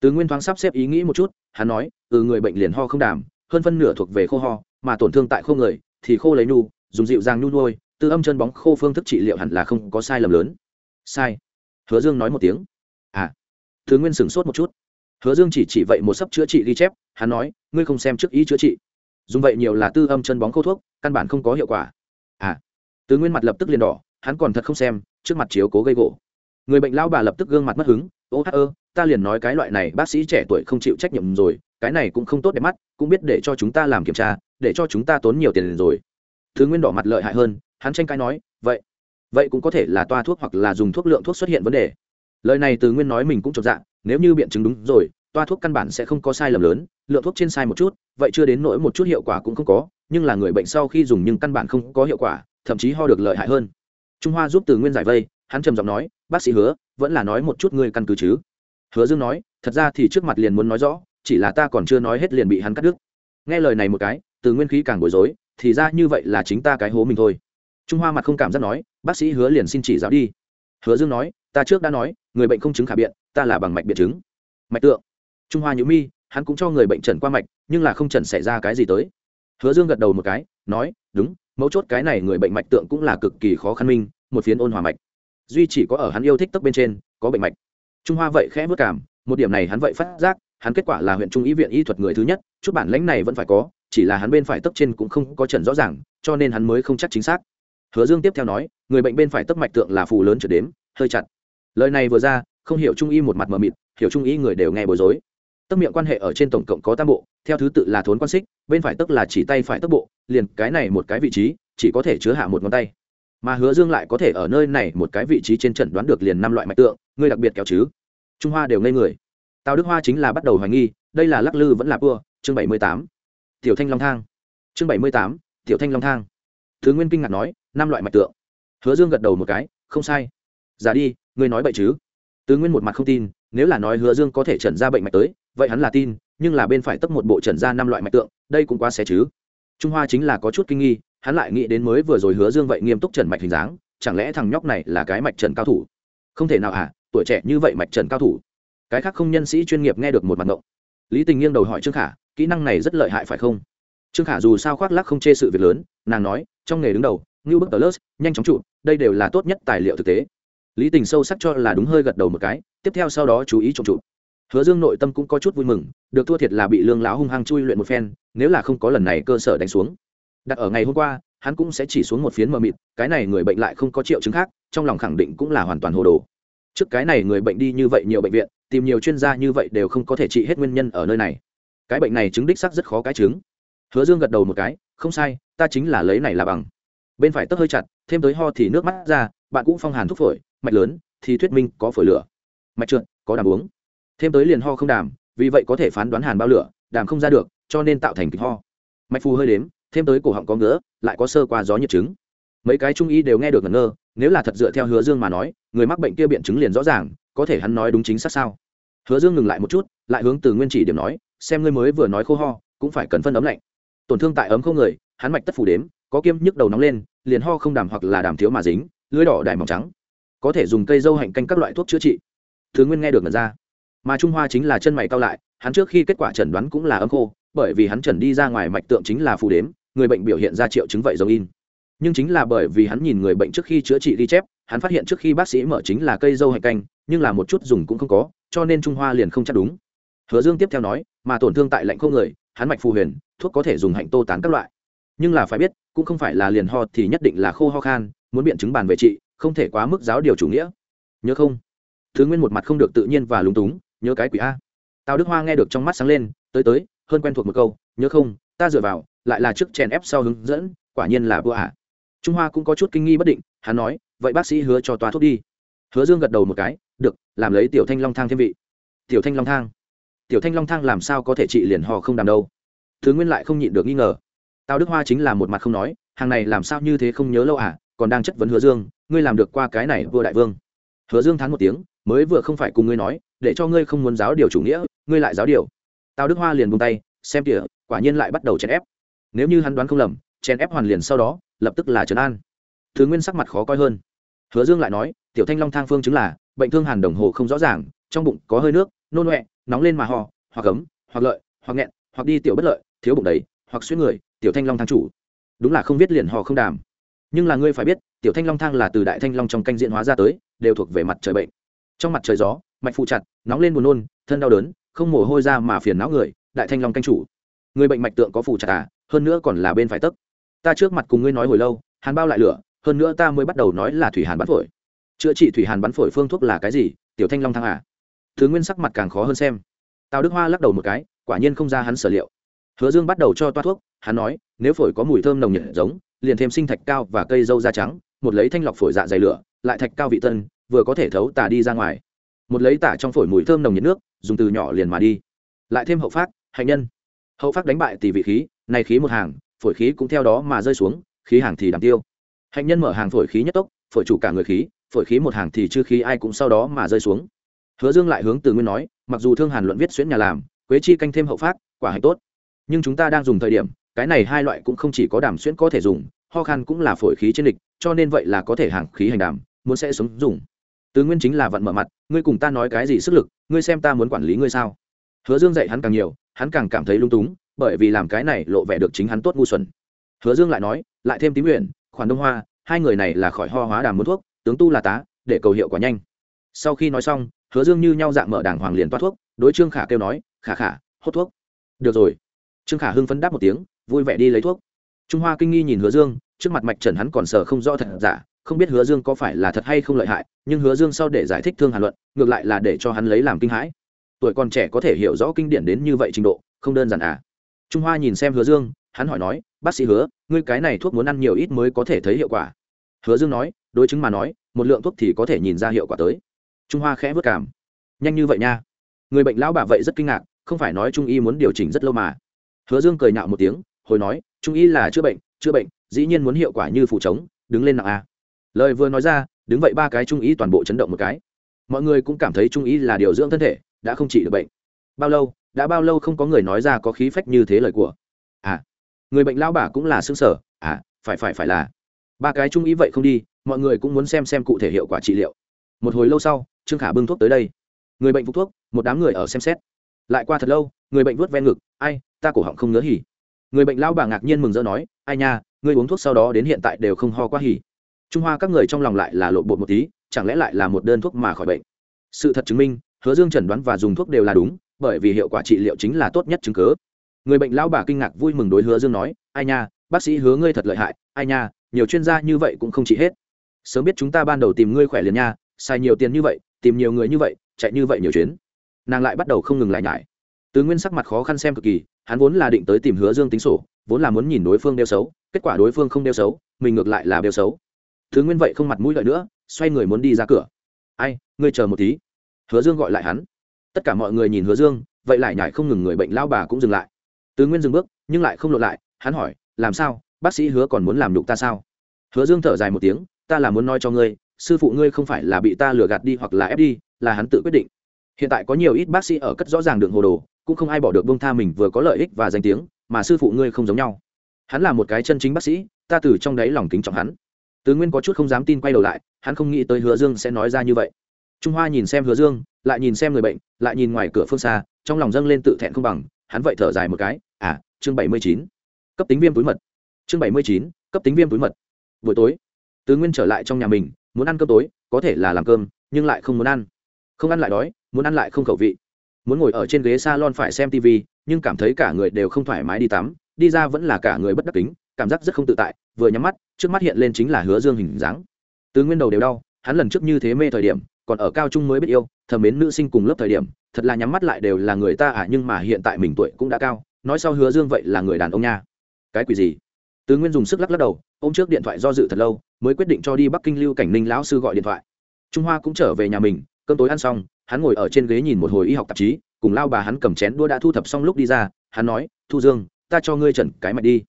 Từ nguyên thoáng sắp xếp ý nghĩ một chút hắn nói từ người bệnh liền ho không đàm hơn phân nửa thuộc về khô ho mà tổn thương tại khô người thì khô lấy nu, dùng dịu dàng nu nuôi Tư âm chân bóng khô phương thức trị liệu hẳn là không có sai lầm lớn. Sai. Hứa dương nói một tiếng. À. Thứ nguyên sửng sốt một chút. Hứa dương chỉ chỉ vậy một sấp chữa trị ghi chép, hắn nói, ngươi không xem trước ý chữa trị. Dùng vậy nhiều là tư âm chân bóng khô thuốc, căn bản không có hiệu quả. À. Tứ nguyên mặt lập tức liền đỏ, hắn còn thật không xem, trước mặt chiếu cố gây gỗ. Người bệnh lao bà lập tức gương mặt mất hứng, ô hát ơ, ta liền nói cái loại này, bác sĩ trẻ tuổi không chịu trách nhiệm rồi, cái này cũng không tốt đẹp mắt, cũng biết để cho chúng ta làm kiểm tra, để cho chúng ta tốn nhiều tiền rồi. Thứ nguyên đỏ mặt lợi hại hơn hắn tranh cãi nói, vậy vậy cũng có thể là toa thuốc hoặc là dùng thuốc lượng thuốc xuất hiện vấn đề. Lời này từ nguyên nói mình cũng chột dạ nếu như biện chứng đúng rồi, toa thuốc căn bản sẽ không có sai lầm lớn, lượng thuốc trên sai một chút, vậy chưa đến nỗi một chút hiệu quả cũng không có, nhưng là người bệnh sau khi dùng nhưng căn bản không có hiệu quả, thậm chí ho được lợi hại hơn. Trung hoa giúp từ nguyên giải vây, hắn trầm giọng nói, bác sĩ hứa, vẫn là nói một chút ngươi căn cứ chứ. Hứa dương nói, thật ra thì trước mặt liền muốn nói rõ, chỉ là ta còn chưa nói hết liền bị hắn cắt đứt. Nghe lời này một cái, từ nguyên khí càng bối rối, thì ra như vậy là chính ta cái hố mình thôi trung hoa mặt không cảm giác nói, bác sĩ hứa liền xin chỉ giáo đi. Hứa dương nói, ta trước đã nói, người bệnh không chứng khả biện, ta là bằng mạch biện chứng. Mạch tượng. Trung hoa nhữ mi, hắn cũng cho người bệnh trần qua mạch, nhưng là không trần xảy ra cái gì tới. Hứa dương gật đầu một cái, nói, đúng, mấu chốt cái này người bệnh mạch tượng cũng là cực kỳ khó khăn minh, một phiến ôn hòa mạch. Duy chỉ có ở hắn yêu thích tấp bên trên, có bệnh mạch. Trung hoa vậy khẽ vất cảm, một điểm này hắn vậy phát giác, hắn kết quả là huyện trung ý viện y thuật người thứ nhất, chút bản lãnh này vẫn phải có, chỉ là hắn bên phải tấp trên cũng không có trần rõ ràng, cho nên hắn mới không chắc chính xác hứa dương tiếp theo nói, người bệnh bên phải tấc mạch tượng là phù lớn trở đếm, hơi chặt. Lời này vừa ra, không hiểu trung y một mặt mờ mịt, hiểu trung y người đều nghe bối rối. Tấc miệng quan hệ ở trên tổng cộng có tam bộ, theo thứ tự là thốn quan xích, bên phải tấc là chỉ tay phải tấc bộ, liền cái này một cái vị trí, chỉ có thể chứa hạ một ngón tay. Mà hứa dương lại có thể ở nơi này một cái vị trí trên trận đoán được liền năm loại mạch tượng, ngươi đặc biệt kéo chứ? Trung hoa đều ngây người. Tào đức hoa chính là bắt đầu hoài nghi, đây là lắc lư vẫn là vua chương bảy mươi tám. Tiểu thanh long thang. Chương bảy mươi tám, tiểu thanh long thang. Thứ nguyên kinh ngạc nói năm loại mạch tượng. Hứa dương gật đầu một cái, không sai. Giả đi, ngươi nói bậy chứ? Tứ nguyên một mặt không tin, nếu là nói hứa dương có thể trần ra bệnh mạch tới, vậy hắn là tin, nhưng là bên phải tấp một bộ trần ra năm loại mạch tượng, đây cũng quá xé chứ. Trung hoa chính là có chút kinh nghi, hắn lại nghĩ đến mới vừa rồi hứa dương vậy nghiêm túc trần mạch hình dáng, chẳng lẽ thằng nhóc này là cái mạch trần cao thủ? Không thể nào à tuổi trẻ như vậy mạch trần cao thủ. Cái khác không nhân sĩ chuyên nghiệp nghe được một mặt ngộng. Lý tình nghiêng đầu hỏi trương khả, kỹ năng này rất lợi hại phải không? Trương khả dù sao khoác lắc không chê sự việc lớn, nàng nói, trong nghề đứng đầu ngưu bức tờ lớt, nhanh chóng trụ, đây đều là tốt nhất tài liệu thực tế. Lý tình sâu sắc cho là đúng hơi gật đầu một cái, tiếp theo sau đó chú ý trộm trụ. Hứa dương nội tâm cũng có chút vui mừng, được thua thiệt là bị lương láo hung hăng chui luyện một phen, nếu là không có lần này cơ sở đánh xuống. Đặt ở ngày hôm qua, hắn cũng sẽ chỉ xuống một phiến mờ mịt, cái này người bệnh lại không có triệu chứng khác, trong lòng khẳng định cũng là hoàn toàn hồ đồ. Trước cái này người bệnh đi như vậy nhiều bệnh viện, tìm nhiều chuyên gia như vậy đều không có thể trị hết nguyên nhân ở nơi này. Cái bệnh này chứng đích xác rất khó cái chứng. Hứa dương gật đầu một cái, không sai, ta chính là lấy này là bằng bên phải tấp hơi chặt, thêm tới ho thì nước mắt ra, bạn cũng phong hàn thuốc phổi, mạch lớn, thì thuyết minh có phổi lửa. Mạch trượt, có đàm uống. Thêm tới liền ho không đàm, vì vậy có thể phán đoán hàn bao lửa, đàm không ra được, cho nên tạo thành kịch ho. Mạch phù hơi đếm, thêm tới cổ họng có ngứa, lại có sơ qua gió nhiệt chứng mấy cái trung y đều nghe được ngẩn ngơ, nếu là thật dựa theo hứa dương mà nói, người mắc bệnh kia biện chứng liền rõ ràng, có thể hắn nói đúng chính xác sao? Hứa dương ngừng lại một chút, lại hướng từ nguyên chỉ điểm nói, xem ngươi mới vừa nói khô ho, cũng phải cần phân ấm lạnh. Tổn thương tại ấm không người, hắn mạch tất phủ đếm có kiêm nhức đầu nóng lên, liền ho không đàm hoặc là đàm thiếu mà dính, lưới đỏ đài mỏng trắng. Có thể dùng cây dâu hạnh canh các loại thuốc chữa trị. Thứ nguyên nghe được ngần ra. Mà trung hoa chính là chân mày cao lại, hắn trước khi kết quả chẩn đoán cũng là âm khô, bởi vì hắn chẩn đi ra ngoài mạch tượng chính là phù đếm, người bệnh biểu hiện ra triệu chứng vậy giống in. Nhưng chính là bởi vì hắn nhìn người bệnh trước khi chữa trị ghi chép, hắn phát hiện trước khi bác sĩ mở chính là cây dâu hạnh canh, nhưng là một chút dùng cũng không có, cho nên trung hoa liền không chắc đúng. Hứa dương tiếp theo nói, mà tổn thương tại lạnh không người, hắn mạch phù huyền, thuốc có thể dùng hạnh tô tán các loại nhưng là phải biết, cũng không phải là liền ho thì nhất định là khô ho khan, muốn biện chứng bàn về trị, không thể quá mức giáo điều chủ nghĩa. Nhớ không? Thứ nguyên một mặt không được tự nhiên và lúng túng, nhớ cái quỷ a. Tào đức hoa nghe được trong mắt sáng lên, tới tới, hơn quen thuộc một câu, nhớ không, ta dựa vào, lại là trước chèn ép sau hướng dẫn, quả nhiên là vua ạ. Trung hoa cũng có chút kinh nghi bất định, hắn nói, vậy bác sĩ hứa cho toa thuốc đi. Hứa dương gật đầu một cái, được, làm lấy tiểu thanh long thang thêm vị. Tiểu thanh long thang. Tiểu thanh long thang làm sao có thể trị liền ho không đàm đâu? Thứ nguyên lại không nhịn được nghi ngờ tào đức hoa chính là một mặt không nói, hàng này làm sao như thế không nhớ lâu à còn đang chất vấn hứa dương, ngươi làm được qua cái này vua đại vương. Hứa dương thắng một tiếng, mới vừa không phải cùng ngươi nói, để cho ngươi không muốn giáo điều chủ nghĩa, ngươi lại giáo điều. Tào đức hoa liền buông tay, xem kìa, quả nhiên lại bắt đầu chèn ép. Nếu như hắn đoán không lầm, chèn ép hoàn liền sau đó, lập tức là trấn an. Thứ nguyên sắc mặt khó coi hơn. Hứa dương lại nói, tiểu thanh long thang phương chứng là, bệnh thương hàn đồng hồ không rõ ràng, trong bụng có hơi nước, nôn huệ nóng lên mà ho, hoặc ấm, hoặc lợi, hoặc nghẹn, hoặc đi tiểu bất lợi, thiếu bụng đầy, hoặc suy người tiểu thanh long thang chủ. Đúng là không biết liền họ không đàm. Nhưng là ngươi phải biết, tiểu thanh long thang là từ đại thanh long trong canh diện hóa ra tới, đều thuộc về mặt trời bệnh. Trong mặt trời gió, mạch phụ chặt, nóng lên buồn nôn, thân đau đớn, không mồ hôi ra mà phiền não người, đại thanh long canh chủ. Người bệnh mạch tượng có phụ chặt à hơn nữa còn là bên phải tấc. Ta trước mặt cùng ngươi nói hồi lâu, hàn bao lại lửa, hơn nữa ta mới bắt đầu nói là thủy hàn bắn phổi. Chữa trị thủy hàn bắn phổi phương thuốc là cái gì, tiểu thanh long thang à? Thứ nguyên sắc mặt càng khó hơn xem. Tào đức hoa lắc đầu một cái, quả nhiên không ra hắn sở liệu. Hứa dương bắt đầu cho toa thuốc hắn nói, nếu phổi có mùi thơm nồng nhiệt giống, liền thêm sinh thạch cao và cây dâu da trắng, một lấy thanh lọc phổi dạ dày lửa, lại thạch cao vị tân, vừa có thể thấu tả đi ra ngoài. Một lấy tả trong phổi mùi thơm nồng nhiệt nước, dùng từ nhỏ liền mà đi. Lại thêm hậu phát, hạnh nhân. Hậu phát đánh bại tỷ vị khí này khí một hàng, phổi khí cũng theo đó mà rơi xuống, khí hàng thì đảm tiêu. Hạnh nhân mở hàng phổi khí nhất tốc, phổi chủ cả người khí, phổi khí một hàng thì chư khí ai cũng sau đó mà rơi xuống. Hứa dương lại hướng từ nguyên nói, mặc dù thương hàn luận viết xuyễn nhà làm, quế chi canh thêm hậu phát, quả hạnh tốt. Nhưng chúng ta đang dùng thời điểm cái này hai loại cũng không chỉ có đàm xuyễn có thể dùng, ho khan cũng là phổi khí trên địch cho nên vậy là có thể hàng khí hành đàm, muốn sẽ sống dùng. Tứ nguyên chính là vận mở mặt, ngươi cùng ta nói cái gì sức lực, ngươi xem ta muốn quản lý ngươi sao? Hứa dương dạy hắn càng nhiều, hắn càng cảm thấy lung túng, bởi vì làm cái này lộ vẻ được chính hắn tốt ngu xuẩn. Hứa dương lại nói, lại thêm tím nguyện khoản đông hoa, hai người này là khỏi ho hóa đàm muốn thuốc, tướng tu là tá, để cầu hiệu quả nhanh. Sau khi nói xong, hứa dương như nhau dạng mở đàng hoàng liền toát thuốc, đối trương khả kêu nói, khả khả, hốt thuốc. Được rồi. Trương khả hưng phấn đáp một tiếng vui vẻ đi lấy thuốc. Trung hoa kinh nghi nhìn hứa dương, trước mặt mạch trần hắn còn sờ không rõ thật giả, không biết hứa dương có phải là thật hay không lợi hại, nhưng hứa dương sau để giải thích thương hàn luận, ngược lại là để cho hắn lấy làm kinh hãi. Tuổi còn trẻ có thể hiểu rõ kinh điển đến như vậy trình độ, không đơn giản à? Trung hoa nhìn xem hứa dương, hắn hỏi nói, bác sĩ hứa, ngươi cái này thuốc muốn ăn nhiều ít mới có thể thấy hiệu quả? Hứa dương nói, đối chứng mà nói, một lượng thuốc thì có thể nhìn ra hiệu quả tới. Trung hoa khẽ vất cảm. Nhanh như vậy nha. Người bệnh lão bà vậy rất kinh ngạc, không phải nói trung y muốn điều chỉnh rất lâu mà. Hứa dương cười nhạo một tiếng hồi nói, trung y là chữa bệnh chữa bệnh, dĩ nhiên muốn hiệu quả như phụ trống, đứng lên nặng a. Lời vừa nói ra, đứng vậy ba cái trung ý toàn bộ chấn động một cái. Mọi người cũng cảm thấy trung ý là điều dưỡng thân thể, đã không trị được bệnh. Bao lâu, đã bao lâu không có người nói ra có khí phách như thế lời của. À người bệnh lao bà cũng là xương sở à phải phải phải là. Ba cái trung ý vậy không đi, mọi người cũng muốn xem xem cụ thể hiệu quả trị liệu. Một hồi lâu sau, trương khả bưng thuốc tới đây. Người bệnh phục thuốc, một đám người ở xem xét. Lại qua thật lâu, người bệnh vuốt ven ngực, ai, ta cổ họng không ngớ hỉ người bệnh lao bà ngạc nhiên mừng rỡ nói, ai nha, ngươi uống thuốc sau đó đến hiện tại đều không ho quá hỉ. Trung hoa các người trong lòng lại là lộn bột một tí, chẳng lẽ lại là một đơn thuốc mà khỏi bệnh? Sự thật chứng minh, hứa dương chẩn đoán và dùng thuốc đều là đúng, bởi vì hiệu quả trị liệu chính là tốt nhất chứng cớ người bệnh lao bà kinh ngạc vui mừng đối hứa dương nói, ai nha, bác sĩ hứa ngươi thật lợi hại, ai nha, nhiều chuyên gia như vậy cũng không trị hết. Sớm biết chúng ta ban đầu tìm ngươi khỏe liền nha, xài nhiều tiền như vậy, tìm nhiều người như vậy, chạy như vậy nhiều chuyến. Nàng lại bắt đầu không ngừng lại nhải tứ nguyên sắc mặt khó khăn xem cực kỳ, hắn vốn là định tới tìm hứa dương tính sổ, vốn là muốn nhìn đối phương đeo xấu, kết quả đối phương không đeo xấu, mình ngược lại là đeo xấu. Từ nguyên vậy không mặt mũi lợi nữa, xoay người muốn đi ra cửa. Ai, ngươi chờ một tí. Hứa dương gọi lại hắn. Tất cả mọi người nhìn hứa dương, vậy lại nhảy không ngừng người bệnh lao bà cũng dừng lại. Tứ nguyên dừng bước, nhưng lại không lộ lại, hắn hỏi, làm sao? Bác sĩ hứa còn muốn làm nhục ta sao? Hứa dương thở dài một tiếng, ta là muốn nói cho ngươi, sư phụ ngươi không phải là bị ta lừa gạt đi hoặc là ép đi, là hắn tự quyết định. Hiện tại có nhiều ít bác sĩ ở cất rõ ràng đường hồ đồ cũng không ai bỏ được bông tha mình vừa có lợi ích và danh tiếng, mà sư phụ ngươi không giống nhau. Hắn là một cái chân chính bác sĩ, ta từ trong đáy lòng kính trọng hắn. Tứ nguyên có chút không dám tin quay đầu lại, hắn không nghĩ tới hứa dương sẽ nói ra như vậy. Trung hoa nhìn xem hứa dương, lại nhìn xem người bệnh, lại nhìn ngoài cửa phương xa, trong lòng dâng lên tự thẹn không bằng, hắn vậy thở dài một cái à chương bảy mươi chín, cấp tính viêm túi mật. Chương bảy mươi chín, cấp tính viêm túi mật. Buổi tối tứ nguyên trở lại trong nhà mình, muốn ăn cơm tối, có thể là làm cơm, nhưng lại không muốn ăn. Không ăn lại đói, muốn ăn lại không khẩu vị muốn ngồi ở trên ghế s a lon phải xem tv nhưng cảm thấy cả người đều không thoải mái đi tắm, đi ra vẫn là cả người bất đắc tính cảm giác rất không tự tại, vừa nhắm mắt, trước mắt hiện lên chính là hứa dương hình dáng. Từ nguyên đầu đều đau, hắn lần trước như thế mê thời điểm, còn ở cao trung mới biết yêu, thầm mến nữ sinh cùng lớp thời điểm, thật là nhắm mắt lại đều là người ta à nhưng mà hiện tại mình tuổi cũng đã cao, nói sau hứa dương vậy là người đàn ông nha. Cái quỷ gì? Tứ nguyên dùng sức lắc lắc đầu ô m trước điện thoại do dự thật lâu, mới quyết định cho đi bắc kinh lưu cảnh ninh lão sư gọi điện thoại. Trung hoa cũng trở về nhà mình, cơm tối ăn xong hắn ngồi ở trên ghế nhìn một hồi y học tạp chí, cùng lao bà hắn cầm chén đua đã thu thập xong lúc đi ra, hắn nói, thu dương, ta cho ngươi trần cái mạch đi.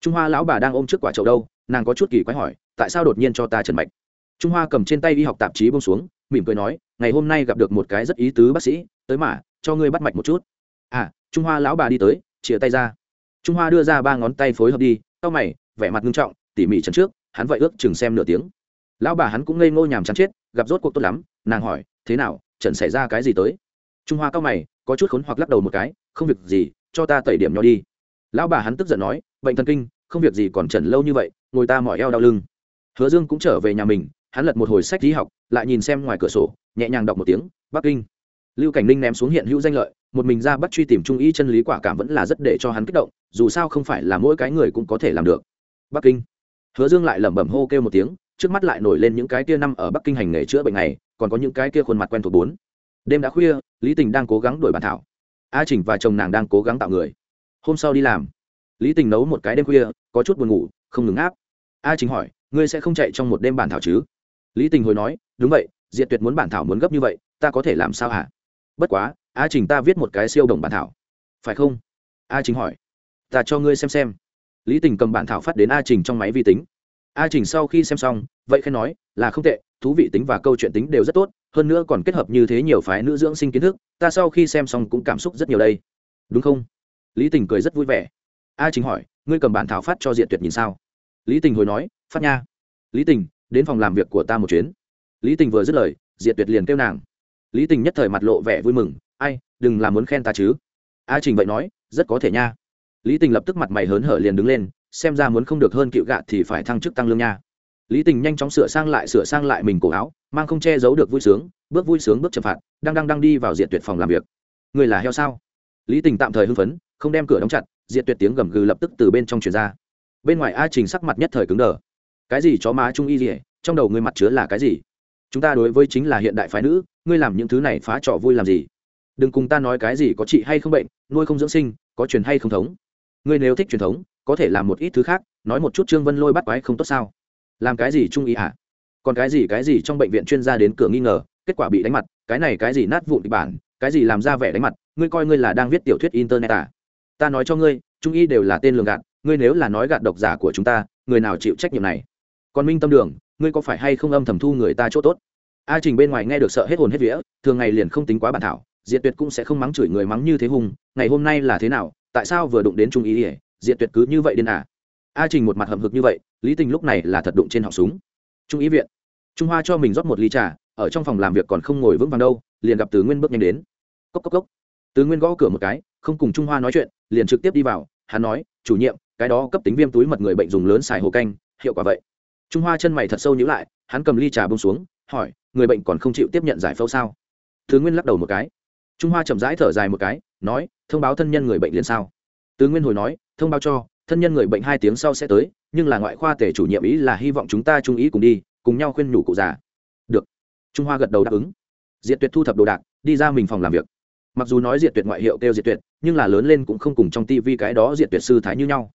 Trung hoa lão bà đang ôm trước quả chậu đâu, nàng có chút kỳ quái hỏi, tại sao đột nhiên cho ta trần mạch? Trung hoa cầm trên tay y học tạp chí bông xuống, mỉm cười nói, ngày hôm nay gặp được một cái rất ý tứ bác sĩ, tới mà, cho ngươi bắt mạch một chút. À trung hoa lão bà đi tới chĩa tay ra. Trung hoa đưa ra ba ngón tay phối hợp đi tao mày, vẻ mặt nghiêm trọng, tỉ mỉ chân trước, hắn vậy ước chừng xem nửa tiếng. Lão bà hắn cũng ngây ngô nhàm chán chết, gặp rốt cuộc tốt lắm, nàng hỏi, thế nào trần xảy ra cái gì tới? Trung hoa cao mày, có chút khốn hoặc lắc đầu một cái, không việc gì, cho ta tẩy điểm nho đi. Lão bà hắn tức giận nói, bệnh thần kinh, không việc gì còn trần lâu như vậy, ngồi ta mỏi eo đau lưng. Hứa dương cũng trở về nhà mình, hắn lật một hồi sách lý học, lại nhìn xem ngoài cửa sổ, nhẹ nhàng đọc một tiếng, bắc kinh. Lưu cảnh ninh ném xuống hiện hữu danh lợi, một mình ra bắt truy tìm trung ý chân lý quả cảm vẫn là rất để cho hắn kích động, dù sao không phải là mỗi cái người cũng có thể làm được. Bắc kinh. Hứa dương lại lẩm bẩm hô kêu một tiếng, trước mắt lại nổi lên những cái kia năm ở bắc kinh hành nghề chữa bệnh này còn có những cái kia khuôn mặt quen thuộc bốn. Đêm đã khuya, lý tình đang cố gắng đổi bản thảo. A chỉnh và chồng nàng đang cố gắng tạo người. Hôm sau đi làm. Lý tình nấu một cái đêm khuya, có chút buồn ngủ, không ngừng áp. A Chỉnh hỏi, ngươi sẽ không chạy trong một đêm bản thảo chứ? Lý tình hồi nói, đúng vậy, diệt tuyệt muốn bản thảo muốn gấp như vậy, ta có thể làm sao hả? Bất quá, a trình ta viết một cái siêu đồng bản thảo. Phải không? A trình hỏi. Ta cho ngươi xem xem. Lý tình cầm bản thảo phát đến a trình trong máy vi tính. A trình sau khi xem xong, vậy khen nói, là không tệ thú vị tính và câu chuyện tính đều rất tốt, hơn nữa còn kết hợp như thế nhiều phái nữ dưỡng sinh kiến thức, ta sau khi xem xong cũng cảm xúc rất nhiều đây. Đúng không? Lý tình cười rất vui vẻ. A chính hỏi, ngươi cầm bản thảo phát cho diện tuyệt nhìn sao? Lý tình hồi nói, phát nha. Lý tình, đến phòng làm việc của ta một chuyến. Lý tình vừa dứt lời, diệt tuyệt liền kêu nàng. Lý tình nhất thời mặt lộ vẻ vui mừng, ai, đừng làm muốn khen ta chứ. A trình vậy nói, rất có thể nha. Lý tình lập tức mặt mày hớn hở liền đứng lên, xem ra muốn không được hơn cựu gạ thì phải thăng chức tăng lương nha lý tình nhanh chóng sửa sang lại, sửa sang lại mình cổ áo, mang không che giấu được vui sướng, bước vui sướng bước chậm phạt, đang đang đang đi vào diện tuyệt phòng làm việc. Người là heo sao? Lý tình tạm thời hưng phấn, không đem cửa đóng chặt diện tuyệt tiếng gầm gừ lập tức từ bên trong truyền ra. Bên ngoài a trình sắc mặt nhất thời cứng đờ. Cái gì chó má trung y gì? Trong đầu ngươi mặt chứa là cái gì? Chúng ta đối với chính là hiện đại phái nữ, ngươi làm những thứ này phá trò vui làm gì? Đừng cùng ta nói cái gì có trị hay không bệnh, nuôi không dưỡng sinh, có truyền hay không thống? Ngươi nếu thích truyền thống, có thể làm một ít thứ khác, nói một chút trương vân lôi bắt quái không tốt sao? Làm cái gì trung ý ạ à? còn cái gì cái gì trong bệnh viện chuyên gia đến cửa nghi ngờ, kết quả bị đánh mặt, cái này cái gì nát vụn kịch bản, cái gì làm ra vẻ đánh mặt, ngươi coi ngươi là đang viết tiểu thuyết internet à? Ta nói cho ngươi trung y đều là tên lường gạt, ngươi nếu là nói gạt độc giả của chúng ta, người nào chịu trách nhiệm này? Còn minh tâm đường, ngươi có phải hay không âm thầm thu người ta chỗ tốt? A trình bên ngoài nghe được sợ hết hồn hết vía, thường ngày liền không tính quá bản thảo, diệt tuyệt cũng sẽ không mắng chửi người mắng như thế hùng, ngày hôm nay là thế nào, tại sao vừa đụng đến trung ý ỉa diệt tuyệt cứ như vậy điên à? A trình một mặt hậm hực như vậy, lý tình lúc này là thật đụng trên họng súng. Trung ý viện. Trung hoa cho mình rót một ly trà, ở trong phòng làm việc còn không ngồi vững vàng đâu, liền gặp từ nguyên bước nhanh đến. Cốc cốc cốc. Từ nguyên gõ cửa một cái, không cùng trung hoa nói chuyện, liền trực tiếp đi vào, hắn nói, chủ nhiệm, cái đó cấp tính viêm túi mật người bệnh dùng lớn xài hồ canh, hiệu quả vậy. Trung hoa chân mày thật sâu nhữ lại, hắn cầm ly trà bông xuống, hỏi, người bệnh còn không chịu tiếp nhận giải phẫu sao? Thứ nguyên lắc đầu một cái. Trung hoa chậm rãi thở dài một cái, nói, thông báo thân nhân người bệnh liền sao? Tứ nguyên hồi nói, thông báo cho thân nhân người bệnh hai tiếng sau sẽ tới, nhưng là ngoại khoa tể chủ nhiệm ý là hy vọng chúng ta trung ý cùng đi, cùng nhau khuyên nhủ cụ già. Được. Trung hoa gật đầu đáp ứng. Diệt tuyệt thu thập đồ đạc, đi ra mình phòng làm việc. Mặc dù nói diệt tuyệt ngoại hiệu kêu diệt tuyệt, nhưng là lớn lên cũng không cùng trong tivi cái đó diệt tuyệt sư thái như nhau.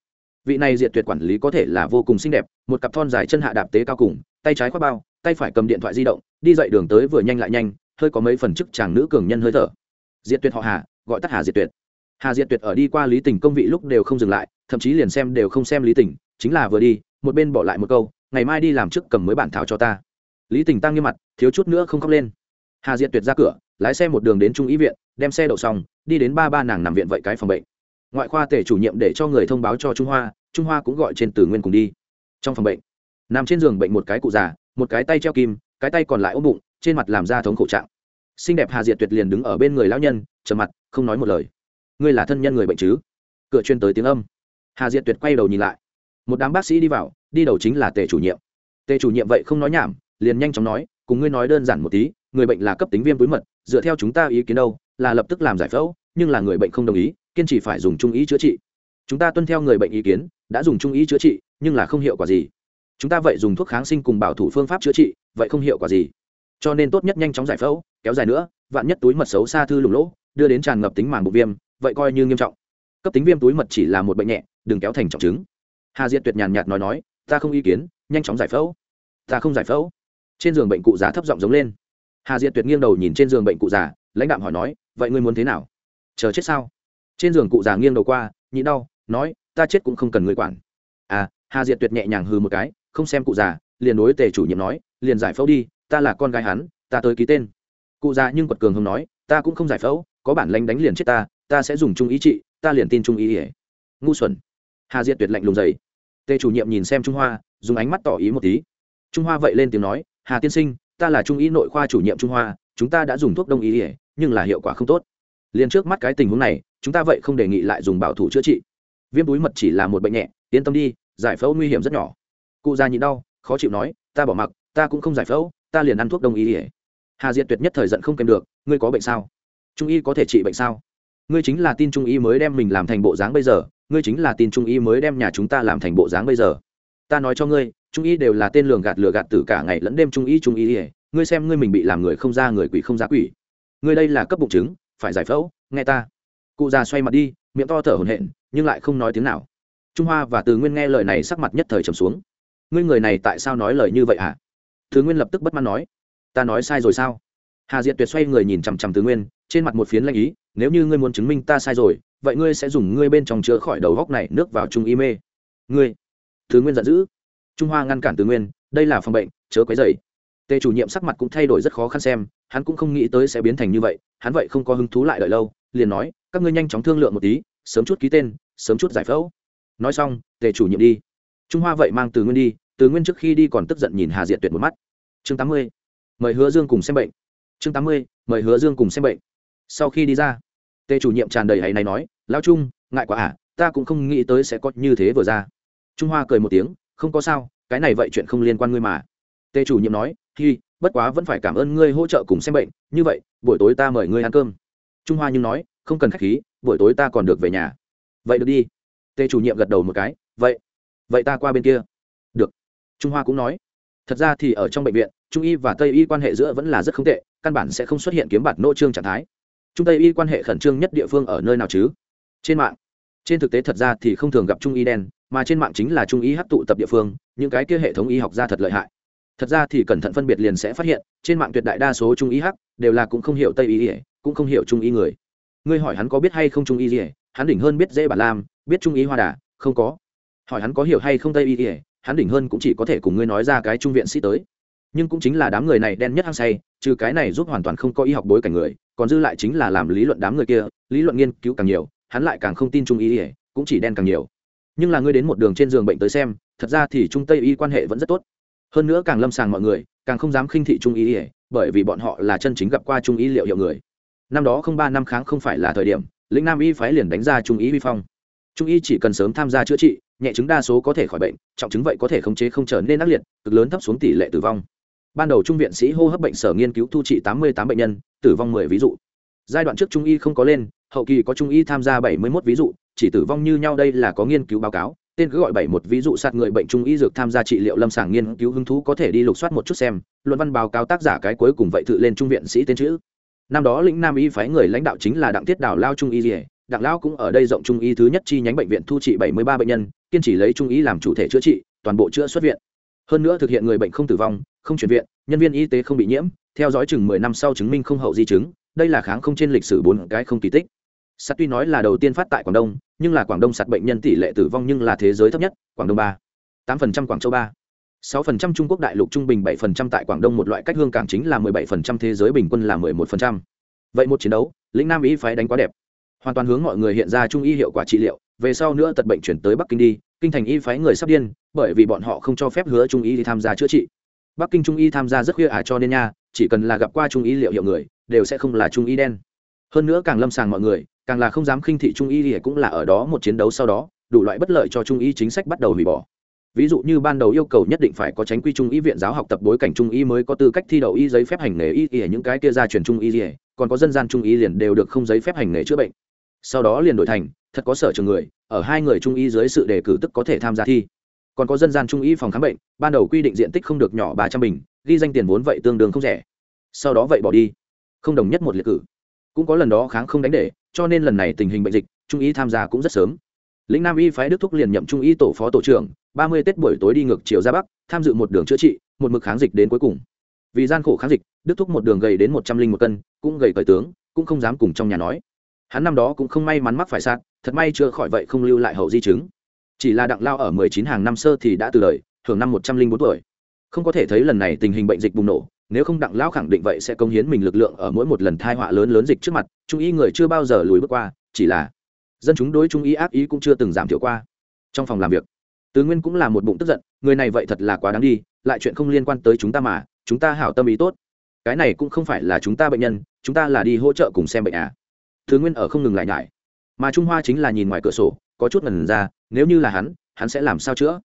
Vị này diệt tuyệt quản lý có thể là vô cùng xinh đẹp, một cặp thon dài chân hạ đạp tế cao cùng, tay trái khoác bao, tay phải cầm điện thoại di động, đi dậy đường tới vừa nhanh lại nhanh, hơi có mấy phần chức chàng nữ cường nhân hơi thở. Diệt tuyệt họ hà, gọi tắt hà diệt tuyệt hà diệt tuyệt ở đi qua lý tình công vị lúc đều không dừng lại thậm chí liền xem đều không xem lý tình chính là vừa đi một bên bỏ lại một câu ngày mai đi làm trước cầm mới bản thảo cho ta lý tình tăng nghiêm mặt thiếu chút nữa không khóc lên hà diệt tuyệt ra cửa lái xe một đường đến trung ý viện đem xe đậu xong đi đến ba ba nàng nằm viện vậy cái phòng bệnh ngoại khoa tể chủ nhiệm để cho người thông báo cho trung hoa trung hoa cũng gọi trên tử nguyên cùng đi trong phòng bệnh nằm trên giường bệnh một cái cụ già một cái tay treo kim cái tay còn lại ôm bụng trên mặt làm ra thống khổ trạng xinh đẹp hà diệt tuyệt liền đứng ở bên người lão nhân trầm mặt không nói một lời ngươi là thân nhân người bệnh chứ? Cửa chuyên tới tiếng âm. Hà diệt tuyệt quay đầu nhìn lại. Một đám bác sĩ đi vào, đi đầu chính là tề chủ nhiệm. Tề chủ nhiệm vậy không nói nhảm, liền nhanh chóng nói, cùng ngươi nói đơn giản một tí, người bệnh là cấp tính viêm túi mật, dựa theo chúng ta ý kiến đâu, là lập tức làm giải phẫu, nhưng là người bệnh không đồng ý, kiên trì phải dùng trung ý chữa trị. Chúng ta tuân theo người bệnh ý kiến, đã dùng trung ý chữa trị, nhưng là không hiệu quả gì. Chúng ta vậy dùng thuốc kháng sinh cùng bảo thủ phương pháp chữa trị, vậy không hiệu quả gì. Cho nên tốt nhất nhanh chóng giải phẫu, kéo dài nữa, vạn nhất túi mật xấu xa thư lủng lỗ, đưa đến tràn ngập tính màng bụng viêm vậy coi như nghiêm trọng. Cấp tính viêm túi mật chỉ là một bệnh nhẹ, đừng kéo thành trọng chứng. Hà diệt tuyệt nhàn nhạt nói nói, ta không ý kiến, nhanh chóng giải phẫu. Ta không giải phẫu. Trên giường bệnh cụ già thấp giọng giống lên. Hà diệt tuyệt nghiêng đầu nhìn trên giường bệnh cụ già, lãnh đạm hỏi nói, vậy ngươi muốn thế nào? Chờ chết sao? Trên giường cụ già nghiêng đầu qua nhịn đau, nói, ta chết cũng không cần người quản. À hà diệt tuyệt nhẹ nhàng hư một cái, không xem cụ già, liền đối tề chủ nhiệm nói, liền giải phẫu đi, ta là con gái hắn, ta tới ký tên. Cụ già nhưng quật cường hưng nói, ta cũng không giải phẫu, có bản lanh đánh liền chết ta ta sẽ dùng trung ý trị, ta liền tin trung ý ỉa. Ngu xuẩn. Hà diệt tuyệt lạnh lùng dày tề chủ nhiệm nhìn xem trung hoa, dùng ánh mắt tỏ ý một tí. Trung hoa vậy lên tiếng nói, hà tiên sinh, ta là trung ý nội khoa chủ nhiệm trung hoa, chúng ta đã dùng thuốc đông ý ỉa, nhưng là hiệu quả không tốt. Liền trước mắt cái tình huống này, chúng ta vậy không đề nghị lại dùng bảo thủ chữa trị. Viêm túi mật chỉ là một bệnh nhẹ, yên tâm đi, giải phẫu nguy hiểm rất nhỏ. Cụ già nhịn đau, khó chịu nói, ta bỏ mặc, ta cũng không giải phẫu, ta liền ăn thuốc đông y ỉa. Hà diệt tuyệt nhất thời giận không kèm được, ngươi có bệnh sao? Trung y có thể trị bệnh sao? Ngươi chính là tin trung y mới đem mình làm thành bộ dáng bây giờ, ngươi chính là tin trung y mới đem nhà chúng ta làm thành bộ dáng bây giờ. Ta nói cho ngươi, trung y đều là tên lường gạt lừa gạt từ cả ngày lẫn đêm trung y trung y ỉa ngươi xem ngươi mình bị làm người không ra người quỷ không ra quỷ. Ngươi đây là cấp bụng chứng, phải giải phẫu, nghe ta. Cụ già xoay mặt đi, miệng to thở hổn hển, nhưng lại không nói tiếng nào. Trung hoa và từ nguyên nghe lời này sắc mặt nhất thời trầm xuống. Ngươi người này tại sao nói lời như vậy hả? À? thứ nguyên lập tức bất mãn nói. Ta nói sai rồi sao? Hà diệt tuyệt xoay người nhìn chằm chằm từ nguyên, trên mặt một phiến lanh ý, nếu như ngươi muốn chứng minh ta sai rồi, vậy ngươi sẽ dùng ngươi bên trong chữa khỏi đầu góc này nước vào trung y mê. Ngươi? Tứ nguyên giận dữ. Trung hoa ngăn cản từ nguyên, đây là phòng bệnh, chớ quấy dày tề chủ nhiệm sắc mặt cũng thay đổi rất khó khăn xem, hắn cũng không nghĩ tới sẽ biến thành như vậy, hắn vậy không có hứng thú lại đợi lâu, liền nói, các ngươi nhanh chóng thương lượng một tí, sớm chút ký tên, sớm chút giải phẫu. Nói xong, tề chủ nhiệm đi. Trung hoa vậy mang từ nguyên đi, từ nguyên trước khi đi còn tức giận nhìn hà diệt tuyệt một mắt. Chương tám mươi, mời hứa dương cùng xem bệnh chương tám mươi, mời hứa dương cùng xem bệnh. Sau khi đi ra, tề chủ nhiệm tràn đầy hãy này nói lao trung, ngại quá à ta cũng không nghĩ tới sẽ có như thế vừa ra. Trung hoa cười một tiếng, không có sao, cái này vậy chuyện không liên quan ngươi mà. Tề chủ nhiệm nói, hi, bất quá vẫn phải cảm ơn ngươi hỗ trợ cùng xem bệnh, như vậy, buổi tối ta mời ngươi ăn cơm. Trung hoa nhưng nói, không cần khách khí, buổi tối ta còn được về nhà. Vậy được đi. Tề chủ nhiệm gật đầu một cái, vậy vậy ta qua bên kia. Được. Trung hoa cũng nói, thật ra thì ở trong bệnh viện, trung y và tây y quan hệ giữa vẫn là rất không tệ căn bản sẽ không xuất hiện kiếm bạt nỗ trương trạng thái. Trung tây y quan hệ khẩn trương nhất địa phương ở nơi nào chứ? Trên mạng. Trên thực tế thật ra thì không thường gặp trung y đen, mà trên mạng chính là trung y hấp tụ tập địa phương, những cái kia hệ thống y học ra thật lợi hại. Thật ra thì cẩn thận phân biệt liền sẽ phát hiện, trên mạng tuyệt đại đa số trung y hắc đều là cũng không hiểu tây y cũng không hiểu trung y người. Ngươi hỏi hắn có biết hay không trung y gì hắn đỉnh hơn biết dễ bản lam, biết trung y hoa đà, không có. Hỏi hắn có hiểu hay không tây y ỉa hắn đỉnh hơn cũng chỉ có thể cùng ngươi nói ra cái trung viện sĩ tới nhưng cũng chính là đám người này đen nhất hăng say, trừ cái này giúp hoàn toàn không có y học bối cảnh người, còn dư lại chính là làm lý luận đám người kia, lý luận nghiên cứu càng nhiều, hắn lại càng không tin trung y ỉa cũng chỉ đen càng nhiều. Nhưng là ngươi đến một đường trên giường bệnh tới xem, thật ra thì trung tây y quan hệ vẫn rất tốt. Hơn nữa càng lâm sàng mọi người, càng không dám khinh thị trung y ỉa bởi vì bọn họ là chân chính gặp qua trung y liệu hiệu người. Năm đó không ba năm kháng không phải là thời điểm, lĩnh nam y phái liền đánh ra trung y vi phong. Trung y chỉ cần sớm tham gia chữa trị, nhẹ chứng đa số có thể khỏi bệnh, trọng chứng vậy có thể khống chế không trở nên ác liệt, cực lớn thấp xuống tỷ lệ tử vong ban đầu trung viện sĩ hô hấp bệnh sở nghiên cứu thu trị tám mươi tám bệnh nhân, tử vong mười ví dụ. Giai đoạn trước trung y không có lên, hậu kỳ có trung y tham gia bảy mươi một ví dụ, chỉ tử vong như nhau đây là có nghiên cứu báo cáo. Tên cứ gọi bảy một ví dụ sát người bệnh trung y dược tham gia trị liệu lâm sàng nghiên cứu hứng thú có thể đi lục soát một chút xem, luận văn báo cáo tác giả cái cuối cùng vậy tự lên trung viện sĩ tên chữ. Năm đó lĩnh nam y phái người lãnh đạo chính là đặng tiết đào lao trung y dỉa đặng lao cũng ở đây rộng trung y thứ nhất chi nhánh bệnh viện thu trị bảy mươi ba bệnh nhân, kiên trì lấy trung y làm chủ thể chữa trị, toàn bộ chữa xuất viện hơn nữa thực hiện người bệnh không tử vong, không chuyển viện, nhân viên y tế không bị nhiễm, theo dõi chừng mười năm sau chứng minh không hậu di chứng, đây là kháng không trên lịch sử bốn cái không kỳ tích. Sắt tuy nói là đầu tiên phát tại quảng đông, nhưng là quảng đông sạt bệnh nhân tỷ lệ tử vong nhưng là thế giới thấp nhất, quảng đông ba, tám phần trăm quảng châu ba, sáu phần trăm trung quốc đại lục trung bình, bảy phần trăm tại quảng đông một loại cách hương cảng chính là mười bảy phần trăm, thế giới bình quân là mười một phần trăm. Vậy một chiến đấu, lĩnh nam y phái đánh quá đẹp. Hoàn toàn hướng mọi người hiện ra trung y hiệu quả trị liệu, về sau nữa tật bệnh chuyển tới bắc kinh đi kinh thành y phái người sắp điên bởi vì bọn họ không cho phép hứa trung y đi tham gia chữa trị bắc kinh trung y tham gia rất khuya à cho nên nha chỉ cần là gặp qua trung y liệu hiệu người đều sẽ không là trung y đen hơn nữa càng lâm sàng mọi người càng là không dám khinh thị trung y thì cũng là ở đó một chiến đấu sau đó đủ loại bất lợi cho trung y chính sách bắt đầu hủy bỏ ví dụ như ban đầu yêu cầu nhất định phải có tránh quy trung y viện giáo học tập bối cảnh trung y mới có tư cách thi đậu y giấy phép hành nghề y y những cái kia ra truyền trung y gì, còn có dân gian trung y liền đều được không giấy phép hành nghề chữa bệnh sau đó liền đổi thành, thật có sở trường người, ở hai người trung y dưới sự đề cử tức có thể tham gia thi. Còn có dân gian trung y phòng khám bệnh, ban đầu quy định diện tích không được nhỏ ba trăm bình, ghi danh tiền vốn vậy tương đương không rẻ. Sau đó vậy bỏ đi. Không đồng nhất một liệt cử. Cũng có lần đó kháng không đánh để, cho nên lần này tình hình bệnh dịch, trung y tham gia cũng rất sớm. Lĩnh nam y phái đức thúc liền nhậm trung y tổ phó tổ trưởng, ba mươi tết buổi tối đi ngược chiều ra bắc, tham dự một đường chữa trị, một mực kháng dịch đến cuối cùng. Vì gian khổ kháng dịch, đức thúc một đường gầy đến một trăm linh một cân, cũng gầy cởi tướng, cũng không dám cùng trong nhà nói hắn năm đó cũng không may mắn mắc phải sát thật may chưa khỏi vậy không lưu lại hậu di chứng. Chỉ là đặng lao ở mười chín hàng năm sơ thì đã từ đời, thường năm một trăm linh bốn tuổi. Không có thể thấy lần này tình hình bệnh dịch bùng nổ, nếu không đặng lao khẳng định vậy sẽ công hiến mình lực lượng ở mỗi một lần thai họa lớn lớn dịch trước mặt, trung y người chưa bao giờ lùi bước qua, chỉ là dân chúng đối trung y ác ý cũng chưa từng giảm thiểu qua. Trong phòng làm việc tứ nguyên cũng là một bụng tức giận, người này vậy thật là quá đáng đi, lại chuyện không liên quan tới chúng ta mà, chúng ta hảo tâm ý tốt. Cái này cũng không phải là chúng ta bệnh nhân, chúng ta là đi hỗ trợ cùng xem bệnh à thứ nguyên ở không ngừng lại nhải. Mà trung hoa chính là nhìn ngoài cửa sổ, có chút ngần ra, nếu như là hắn hắn sẽ làm sao chữa?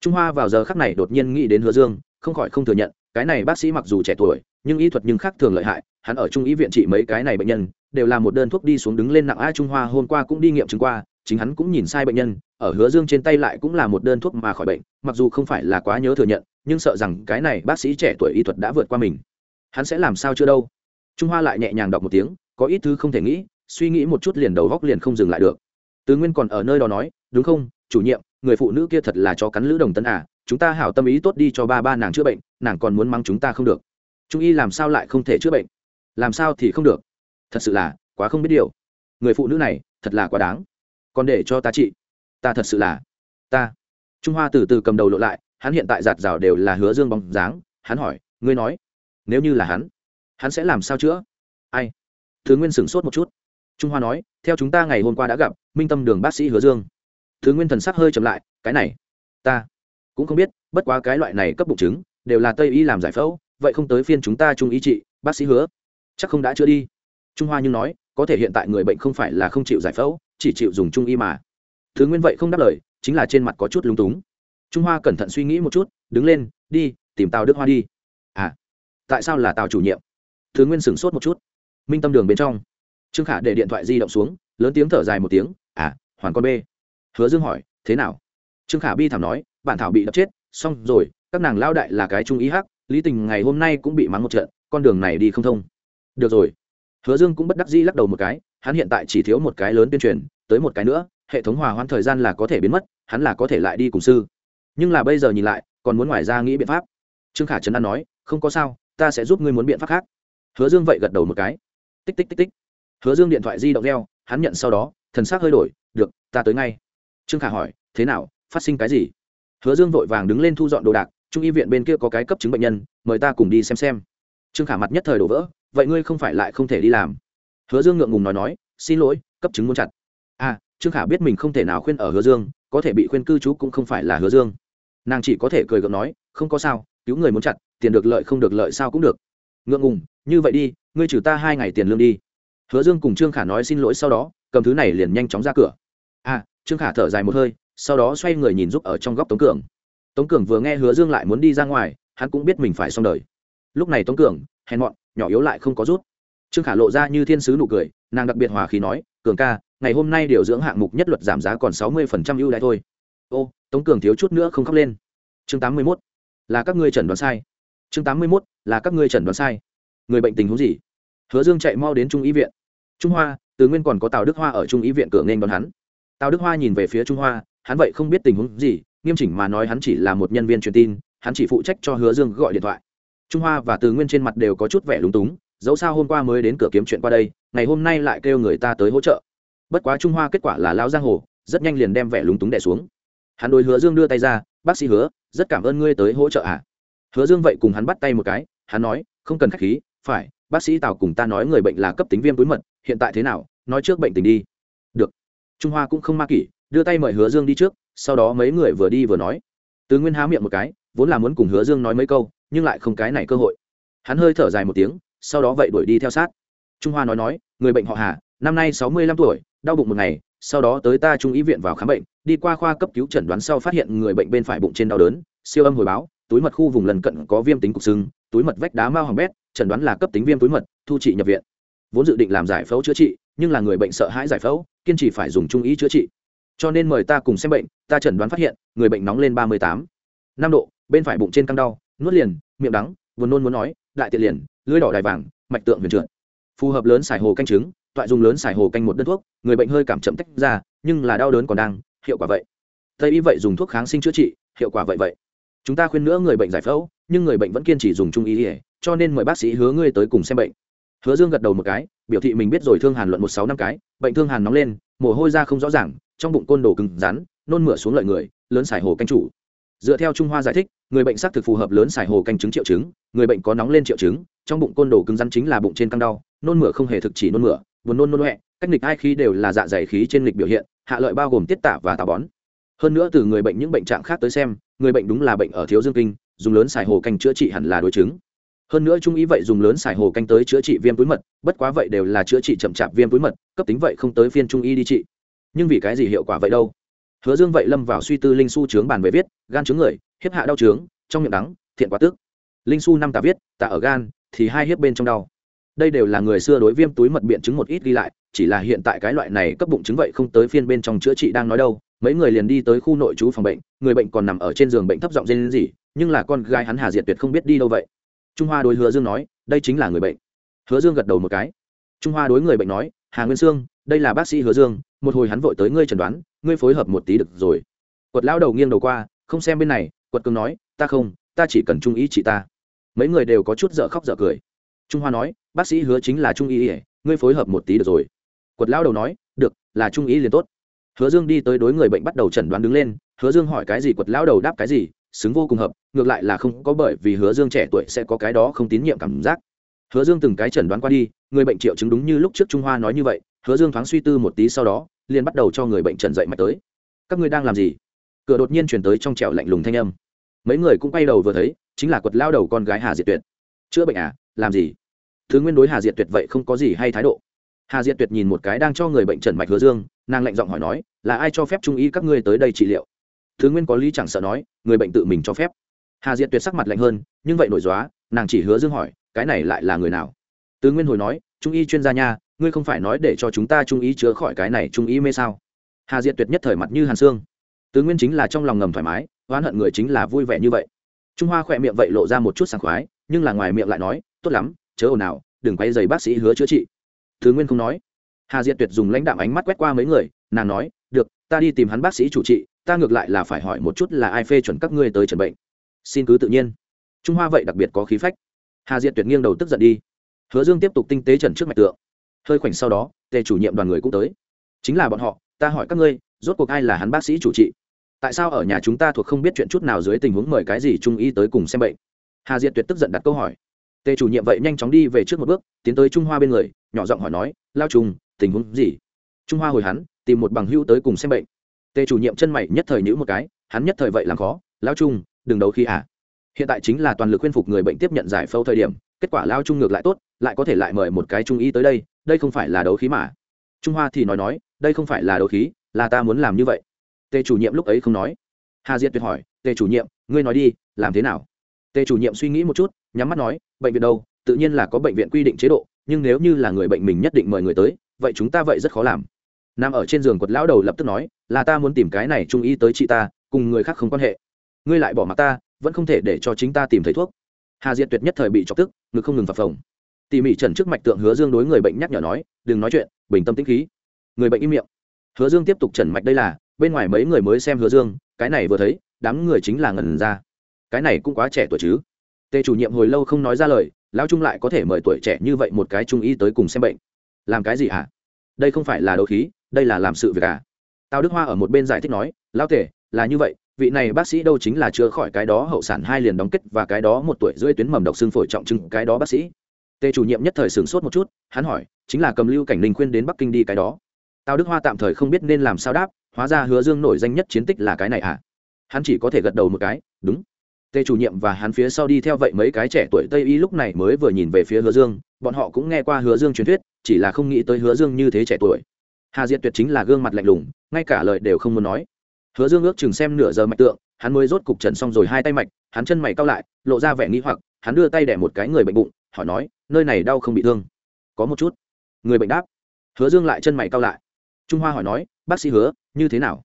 Trung hoa vào giờ khắc này đột nhiên nghĩ đến hứa dương, không khỏi không thừa nhận, cái này bác sĩ mặc dù trẻ tuổi, nhưng y thuật nhưng khác thường lợi hại, hắn ở trung y viện trị mấy cái này bệnh nhân, đều là một đơn thuốc đi xuống đứng lên nặng a trung hoa hôm qua cũng đi nghiệm chứng qua, chính hắn cũng nhìn sai bệnh nhân, ở hứa dương trên tay lại cũng là một đơn thuốc mà khỏi bệnh, mặc dù không phải là quá nhớ thừa nhận, nhưng sợ rằng cái này bác sĩ trẻ tuổi y thuật đã vượt qua mình. Hắn sẽ làm sao chưa đâu? Trung hoa lại nhẹ nhàng đọc một tiếng, có ít thứ không thể nghĩ suy nghĩ một chút liền đầu góc liền không dừng lại được. Tứ nguyên còn ở nơi đó nói, đúng không, chủ nhiệm, người phụ nữ kia thật là cho cắn lữ đồng tân à chúng ta hảo tâm ý tốt đi cho ba ba nàng chữa bệnh, nàng còn muốn mắng chúng ta không được. Trung y làm sao lại không thể chữa bệnh? Làm sao thì không được? Thật sự là quá không biết điều. Người phụ nữ này, thật là quá đáng. Còn để cho ta trị ta thật sự là, ta. Trung hoa từ từ cầm đầu lộ lại, hắn hiện tại giạt rào đều là hứa dương bóng dáng. Hắn hỏi, ngươi nói, nếu như là hắn hắn sẽ làm sao chữa? Ai? Thứ nguyên sửng sốt một chút trung hoa nói, theo chúng ta ngày hôm qua đã gặp, minh tâm đường bác sĩ hứa dương. Thứ nguyên thần sắc hơi chậm lại, cái này, ta cũng không biết, bất quá cái loại này cấp bụng chứng, đều là tây y làm giải phẫu, vậy không tới phiên chúng ta trung ý trị, bác sĩ hứa. Chắc không đã chữa đi. Trung hoa nhưng nói, có thể hiện tại người bệnh không phải là không chịu giải phẫu, chỉ chịu dùng trung y mà. Thứ nguyên vậy không đáp lời, chính là trên mặt có chút lúng túng. Trung hoa cẩn thận suy nghĩ một chút, đứng lên, đi, tìm tào đức hoa đi. À tại sao là tào chủ nhiệm? Thứ nguyên sửng sốt một chút. Minh tâm đường bên trong trương khả để điện thoại di động xuống, lớn tiếng thở dài một tiếng à hoàn con b. Hứa dương hỏi, thế nào? Trương khả bi thảm nói, bản thảo bị đập chết, xong rồi, các nàng lao đại là cái trung ý hắc, lý tình ngày hôm nay cũng bị mắng một trận, con đường này đi không thông. Được rồi. Hứa dương cũng bất đắc dĩ lắc đầu một cái, hắn hiện tại chỉ thiếu một cái lớn tuyên truyền, tới một cái nữa, hệ thống hòa hoãn thời gian là có thể biến mất, hắn là có thể lại đi cùng sư. Nhưng là bây giờ nhìn lại, còn muốn ngoài ra nghĩ biện pháp. Trương khả trấn an nói, không có sao, ta sẽ giúp ngươi muốn biện pháp khác. Hứa dương vậy gật đầu một cái. Tích tích tích tích hứa dương điện thoại di động reo, hắn nhận sau đó, thần s ắ c hơi đổi, được, ta tới ngay. Trương khả hỏi, thế nào, phát sinh cái gì? Hứa dương vội vàng đứng lên thu dọn đồ đạc, trung y viện bên kia có cái cấp chứng bệnh nhân, mời ta cùng đi xem xem. Trương khả mặt nhất thời đổ vỡ, vậy ngươi không phải lại không thể đi làm? Hứa dương ngượng ngùng nói nói, xin lỗi, cấp chứng muốn chặt. À trương khả biết mình không thể nào khuyên ở hứa dương, có thể bị khuyên cư trú cũng không phải là hứa dương. Nàng chỉ có thể cười gượng nói, không có sao, cứu người muốn chặt, tiền được lợi không được lợi sao cũng được. Ngượng ngùng, như vậy đi, ngươi trừ ta hai ngày tiền lương đi hứa dương cùng trương khả nói xin lỗi sau đó, cầm thứ này liền nhanh chóng ra cửa. À trương khả thở dài một hơi, sau đó xoay người nhìn giúp ở trong góc tống cường. Tống cường vừa nghe hứa dương lại muốn đi ra ngoài, hắn cũng biết mình phải xong đời. Lúc này tống cường, hèn mọn, nhỏ yếu lại không có rút. Trương khả lộ ra như thiên sứ nụ cười, nàng đặc biệt hòa khí nói, cường ca, ngày hôm nay điều dưỡng hạng mục nhất luật giảm giá còn sáu mươi phần trăm ưu đãi thôi. Ô, tống cường thiếu chút nữa không khóc lên. Chương tám mươi mốt, là các ngươi chẩn đoán sai. Chương tám mươi mốt, là các ngươi chẩn đoán sai. Người bệnh tình huống gì? Hứa dương chạy mau đến trung ý viện trung hoa, từ nguyên còn có tào đức hoa ở trung ý viện cửa nên đón hắn. Tào đức hoa nhìn về phía trung hoa, hắn vậy không biết tình huống gì, nghiêm chỉnh mà nói hắn chỉ là một nhân viên truyền tin, hắn chỉ phụ trách cho hứa dương gọi điện thoại. Trung hoa và từ nguyên trên mặt đều có chút vẻ lúng túng, dẫu sao hôm qua mới đến cửa kiếm chuyện qua đây, ngày hôm nay lại kêu người ta tới hỗ trợ. Bất quá trung hoa kết quả là lao giang hồ, rất nhanh liền đem vẻ lúng túng đẻ xuống. Hắn đối hứa dương đưa tay ra, bác sĩ hứa, rất cảm ơn ngươi tới hỗ trợ ạ. À. hứa dương vậy cùng hắn bắt tay một cái, hắn nói, không cần k h á c h khí, phải, bác sĩ tào cùng ta nói người bệnh là cấp tính viêm túi mật hiện tại thế nào, nói trước bệnh tình đi. Được. Trung hoa cũng không ma kỷ, đưa tay mời hứa dương đi trước, sau đó mấy người vừa đi vừa nói. Tứ nguyên há miệng một cái, vốn là muốn cùng hứa dương nói mấy câu, nhưng lại không cái này cơ hội. Hắn hơi thở dài một tiếng, sau đó vậy đuổi đi theo sát. Trung hoa nói nói, người bệnh họ hà, năm nay sáu mươi lăm tuổi, đau bụng một ngày, sau đó tới ta trung ý viện vào khám bệnh, đi qua khoa cấp cứu chẩn đoán sau phát hiện người bệnh bên phải bụng trên đau đớn, siêu âm hồi báo, túi mật khu vùng lần cận có viêm tính cục sưng, túi mật vách đá mao hoàng bét, chẩn đoán là cấp tính viêm túi mật, thu trị nhập viện vốn dự định làm giải phẫu chữa trị, nhưng là người bệnh sợ hãi giải phẫu, kiên trì phải dùng trung ý chữa trị. Cho nên mời ta cùng xem bệnh, ta chẩn đoán phát hiện, người bệnh nóng lên ba mươi tám. Năm độ, bên phải bụng trên căng đau, nuốt liền, miệng đắng, buồn nôn muốn nói, đại tiện liền, lưỡi đỏ đài vàng, mạch tượng huyền trượt. Phù hợp lớn xài hồ canh trứng, toại dùng lớn xài hồ canh một đơn thuốc, người bệnh hơi cảm chậm tách ra, nhưng là đau đớn còn đang, hiệu quả vậy. Tây y vậy dùng thuốc kháng sinh chữa trị, hiệu quả vậy vậy. Chúng ta khuyên nữa người bệnh giải phẫu, nhưng người bệnh vẫn kiên trì dùng trung y, cho nên mời bác sĩ hứa ngươi tới cùng xem bệnh hứa dương gật đầu một cái, biểu thị mình biết rồi thương hàn luận một sáu năm cái, bệnh thương hàn nóng lên, mồ hôi ra không rõ ràng, trong bụng côn đồ cứng rắn, nôn mửa xuống lợi người, lớn xài hồ canh chủ. Dựa theo trung hoa giải thích, người bệnh xác thực phù hợp lớn xài hồ canh chứng triệu chứng, người bệnh có nóng lên triệu chứng, trong bụng côn đồ cứng rắn chính là bụng trên căng đau, nôn mửa không hề thực chỉ nôn mửa, buồn nôn nôn huệ cách nghịch hai khí đều là dạ dày khí trên nghịch biểu hiện, hạ lợi bao gồm tiết tả và tà bón. Hơn nữa từ người bệnh những bệnh trạng khác tới xem, người bệnh đúng là bệnh ở thiếu dương kinh, dùng lớn xài hồ canh chữa trị hẳn là đối chứng hơn nữa trung ý vậy dùng lớn xài hồ canh tới chữa trị viêm túi mật, bất quá vậy đều là chữa trị chậm chạp viêm túi mật, cấp tính vậy không tới phiên trung y đi trị. Nhưng vì cái gì hiệu quả vậy đâu? Hứa dương vậy lâm vào suy tư linh su trướng bàn về viết, gan trướng người, hiếp hạ đau trướng trong miệng đắng, thiện quá tức. Linh su năm tà viết, tà ở gan, thì hai hiếp bên trong đau. Đây đều là người xưa đối viêm túi mật biện chứng một ít ghi lại, chỉ là hiện tại cái loại này cấp bụng chứng vậy không tới phiên bên trong chữa trị đang nói đâu. Mấy người liền đi tới khu nội trú phòng bệnh, người bệnh còn nằm ở trên giường bệnh thấp giọng dên gì nhưng là con gái hắn hà diệt tuyệt không biết đi đâu vậy trung hoa đối hứa dương nói, đây chính là người bệnh. Hứa dương gật đầu một cái. Trung hoa đối người bệnh nói, hà nguyên sương, đây là bác sĩ hứa dương, một hồi hắn vội tới ngươi chẩn đoán, ngươi phối hợp một tí được rồi. Quật lão đầu nghiêng đầu qua, không xem bên này, quật cường nói, ta không, ta chỉ cần trung ý chị ta. Mấy người đều có chút dở khóc dở cười. Trung hoa nói, bác sĩ hứa chính là trung ý ỉa ngươi phối hợp một tí được rồi. Quật lão đầu nói, được, là trung ý liền tốt. Hứa dương đi tới đối người bệnh bắt đầu chẩn đoán đứng lên, hứa dương hỏi cái gì, quật lão đầu đáp cái gì xứng vô cùng hợp, ngược lại là không có bởi vì hứa dương trẻ tuổi sẽ có cái đó không tín nhiệm cảm giác. Hứa dương từng cái chẩn đoán qua đi, người bệnh triệu chứng đúng như lúc trước trung hoa nói như vậy, hứa dương thoáng suy tư một tí sau đó, liền bắt đầu cho người bệnh trần dậy mạch tới. Các ngươi đang làm gì? Cửa đột nhiên chuyển tới trong trẻo lạnh lùng thanh âm. Mấy người cũng quay đầu vừa thấy, chính là quật lao đầu con gái hà diệt tuyệt. Chữa bệnh à? Làm gì? Thứ nguyên đối hà diệt tuyệt vậy không có gì hay thái độ. Hà diệt tuyệt nhìn một cái đang cho người bệnh trần mạch hứa dương, nàng lạnh giọng hỏi nói, là ai cho phép trung y các ngươi tới đây trị liệu? Thứ nguyên có lý chẳng sợ nói, người bệnh tự mình cho phép. Hà diệt tuyệt sắc mặt lạnh hơn, nhưng vậy nổi dóa, nàng chỉ hứa dương hỏi, cái này lại là người nào? Tứ nguyên hồi nói, trung y chuyên gia nha, ngươi không phải nói để cho chúng ta trung ý chữa khỏi cái này trung ý mê sao? Hà diệt tuyệt nhất thời mặt như hàn xương. Tứ nguyên chính là trong lòng ngầm thoải mái, oán hận người chính là vui vẻ như vậy. Trung hoa khỏe miệng vậy lộ ra một chút sảng khoái, nhưng là ngoài miệng lại nói, tốt lắm, chớ ồn nào đừng quay dày bác sĩ hứa chữa trị. Tứ nguyên không nói. Hà diệt tuyệt dùng lãnh đạm ánh mắt quét qua mấy người, nàng nói, được, ta đi tìm hắn bác sĩ chủ trị ta ngược lại là phải hỏi một chút là ai phê chuẩn các ngươi tới trần bệnh. Xin cứ tự nhiên. Trung hoa vậy đặc biệt có khí phách. Hà diệt tuyệt nghiêng đầu tức giận đi. Hứa dương tiếp tục tinh tế trần trước mạch tượng. Hơi khoảnh sau đó, tề chủ nhiệm đoàn người cũng tới. Chính là bọn họ, ta hỏi các ngươi, rốt cuộc ai là hắn bác sĩ chủ trị? Tại sao ở nhà chúng ta thuộc không biết chuyện chút nào dưới tình huống mời cái gì trung y tới cùng xem bệnh? Hà diệt tuyệt tức giận đặt câu hỏi. Tề chủ nhiệm vậy nhanh chóng đi về trước một bước, tiến tới trung hoa bên người, nhỏ giọng hỏi nói, lao trùng, tình huống gì? Trung hoa hồi hắn, tìm một bằng hữu tới cùng xem bệnh tề chủ nhiệm chân mày nhất thời nhữ một cái, hắn nhất thời vậy làm khó, lao trung, đừng đấu khi à? Hiện tại chính là toàn lực khuyên phục người bệnh tiếp nhận giải phẫu thời điểm, kết quả lao trung ngược lại tốt, lại có thể lại mời một cái trung y tới đây đây không phải là đấu khí mà. Trung hoa thì nói nói, đây không phải là đấu khí, là ta muốn làm như vậy. Tề chủ nhiệm lúc ấy không nói. Hà diệt tuyệt hỏi, tề chủ nhiệm, ngươi nói đi, làm thế nào? Tề chủ nhiệm suy nghĩ một chút, nhắm mắt nói, bệnh viện đâu? Tự nhiên là có bệnh viện quy định chế độ, nhưng nếu như là người bệnh mình nhất định mời người tới, vậy chúng ta vậy rất khó làm nằm ở trên giường quật lão đầu lập tức nói, là ta muốn tìm cái này trung y tới chị ta, cùng người khác không quan hệ. Ngươi lại bỏ mặc ta, vẫn không thể để cho chính ta tìm thấy thuốc. Hà diệt tuyệt nhất thời bị chọc tức, ngực không ngừng phập phồng. Tỉ mỉ trần trước mạch tượng hứa dương đối người bệnh nhắc nhở nói, đừng nói chuyện, bình tâm tĩnh khí. Người bệnh im miệng. Hứa dương tiếp tục trần mạch đây là, bên ngoài mấy người mới xem hứa dương, cái này vừa thấy, đám người chính là ngần ra. Cái này cũng quá trẻ tuổi chứ. Tề chủ nhiệm hồi lâu không nói ra lời, lão trung lại có thể mời tuổi trẻ như vậy một cái trung y tới cùng xem bệnh. Làm cái gì hả? Đây không phải là đấu khí đây là làm sự việc à? Tào đức hoa ở một bên giải thích nói, lão tể, là như vậy, vị này bác sĩ đâu chính là chữa khỏi cái đó hậu sản hai liền đóng kết và cái đó một tuổi rưỡi tuyến mầm độc xương phổi trọng trưng cái đó bác sĩ. Tề chủ nhiệm nhất thời sửng sốt một chút, hắn hỏi, chính là cầm lưu cảnh ninh khuyên đến bắc kinh đi cái đó? Tào đức hoa tạm thời không biết nên làm sao đáp, hóa ra hứa dương nổi danh nhất chiến tích là cái này à? Hắn chỉ có thể gật đầu một cái, đúng. Tề chủ nhiệm và hắn phía sau đi theo vậy mấy cái trẻ tuổi tây y lúc này mới vừa nhìn về phía hứa dương, bọn họ cũng nghe qua hứa dương truyền thuyết, chỉ là không nghĩ tới hứa dương như thế trẻ tuổi hà diệt tuyệt chính là gương mặt lạnh lùng, ngay cả lời đều không muốn nói. Hứa dương ước chừng xem nửa giờ mạch tượng, hắn mới rốt cục trần xong rồi hai tay mạch, hắn chân mày cao lại, lộ ra vẻ nghĩ hoặc, hắn đưa tay đẻ một cái người bệnh bụng, hỏi nói, nơi này đau không bị thương? Có một chút. Người bệnh đáp. Hứa dương lại chân mày cao lại. Trung hoa hỏi nói, bác sĩ hứa, như thế nào?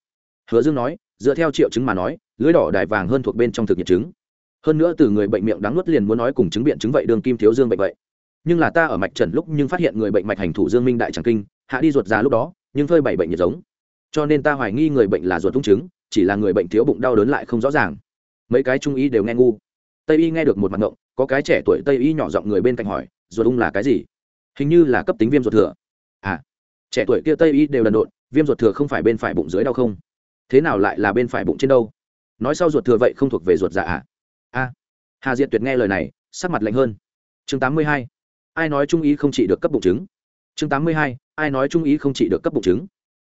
Hứa dương nói, dựa theo triệu chứng mà nói, lưới đỏ đài vàng hơn thuộc bên trong thực nhiệt chứng. Hơn nữa từ người bệnh miệng đáng nuốt liền muốn nói cùng chứng biện chứng vậy đường kim thiếu dương bệnh vậy. Nhưng là ta ở mạch trần lúc nhưng phát hiện người bệnh mạch hành thủ dương minh đại tràng kinh hạ đi ruột già lúc đó, nhưng phơi bảy bệnh nhiệt giống. Cho nên ta hoài nghi người bệnh là ruột tung chứng chỉ là người bệnh thiếu bụng đau đớn lại không rõ ràng. Mấy cái trung y đều nghe ngu. Tây y nghe được một mặt ngộng, có cái trẻ tuổi tây y nhỏ giọng người bên cạnh hỏi, ruột ung là cái gì? Hình như là cấp tính viêm ruột thừa. À trẻ tuổi kia tây y đều lần độn, viêm ruột thừa không phải bên phải bụng dưới đau không? Thế nào lại là bên phải bụng trên đâu? Nói sau ruột thừa vậy không thuộc về ruột dạ à? A hà diệt tuyệt nghe lời này, sắc mặt lạnh hơn. Chương tám mươi hai, ai nói trung ý không chỉ được cấp bụng chứng chương tám mươi hai ai nói trung ý không chỉ được cấp bụng chứng?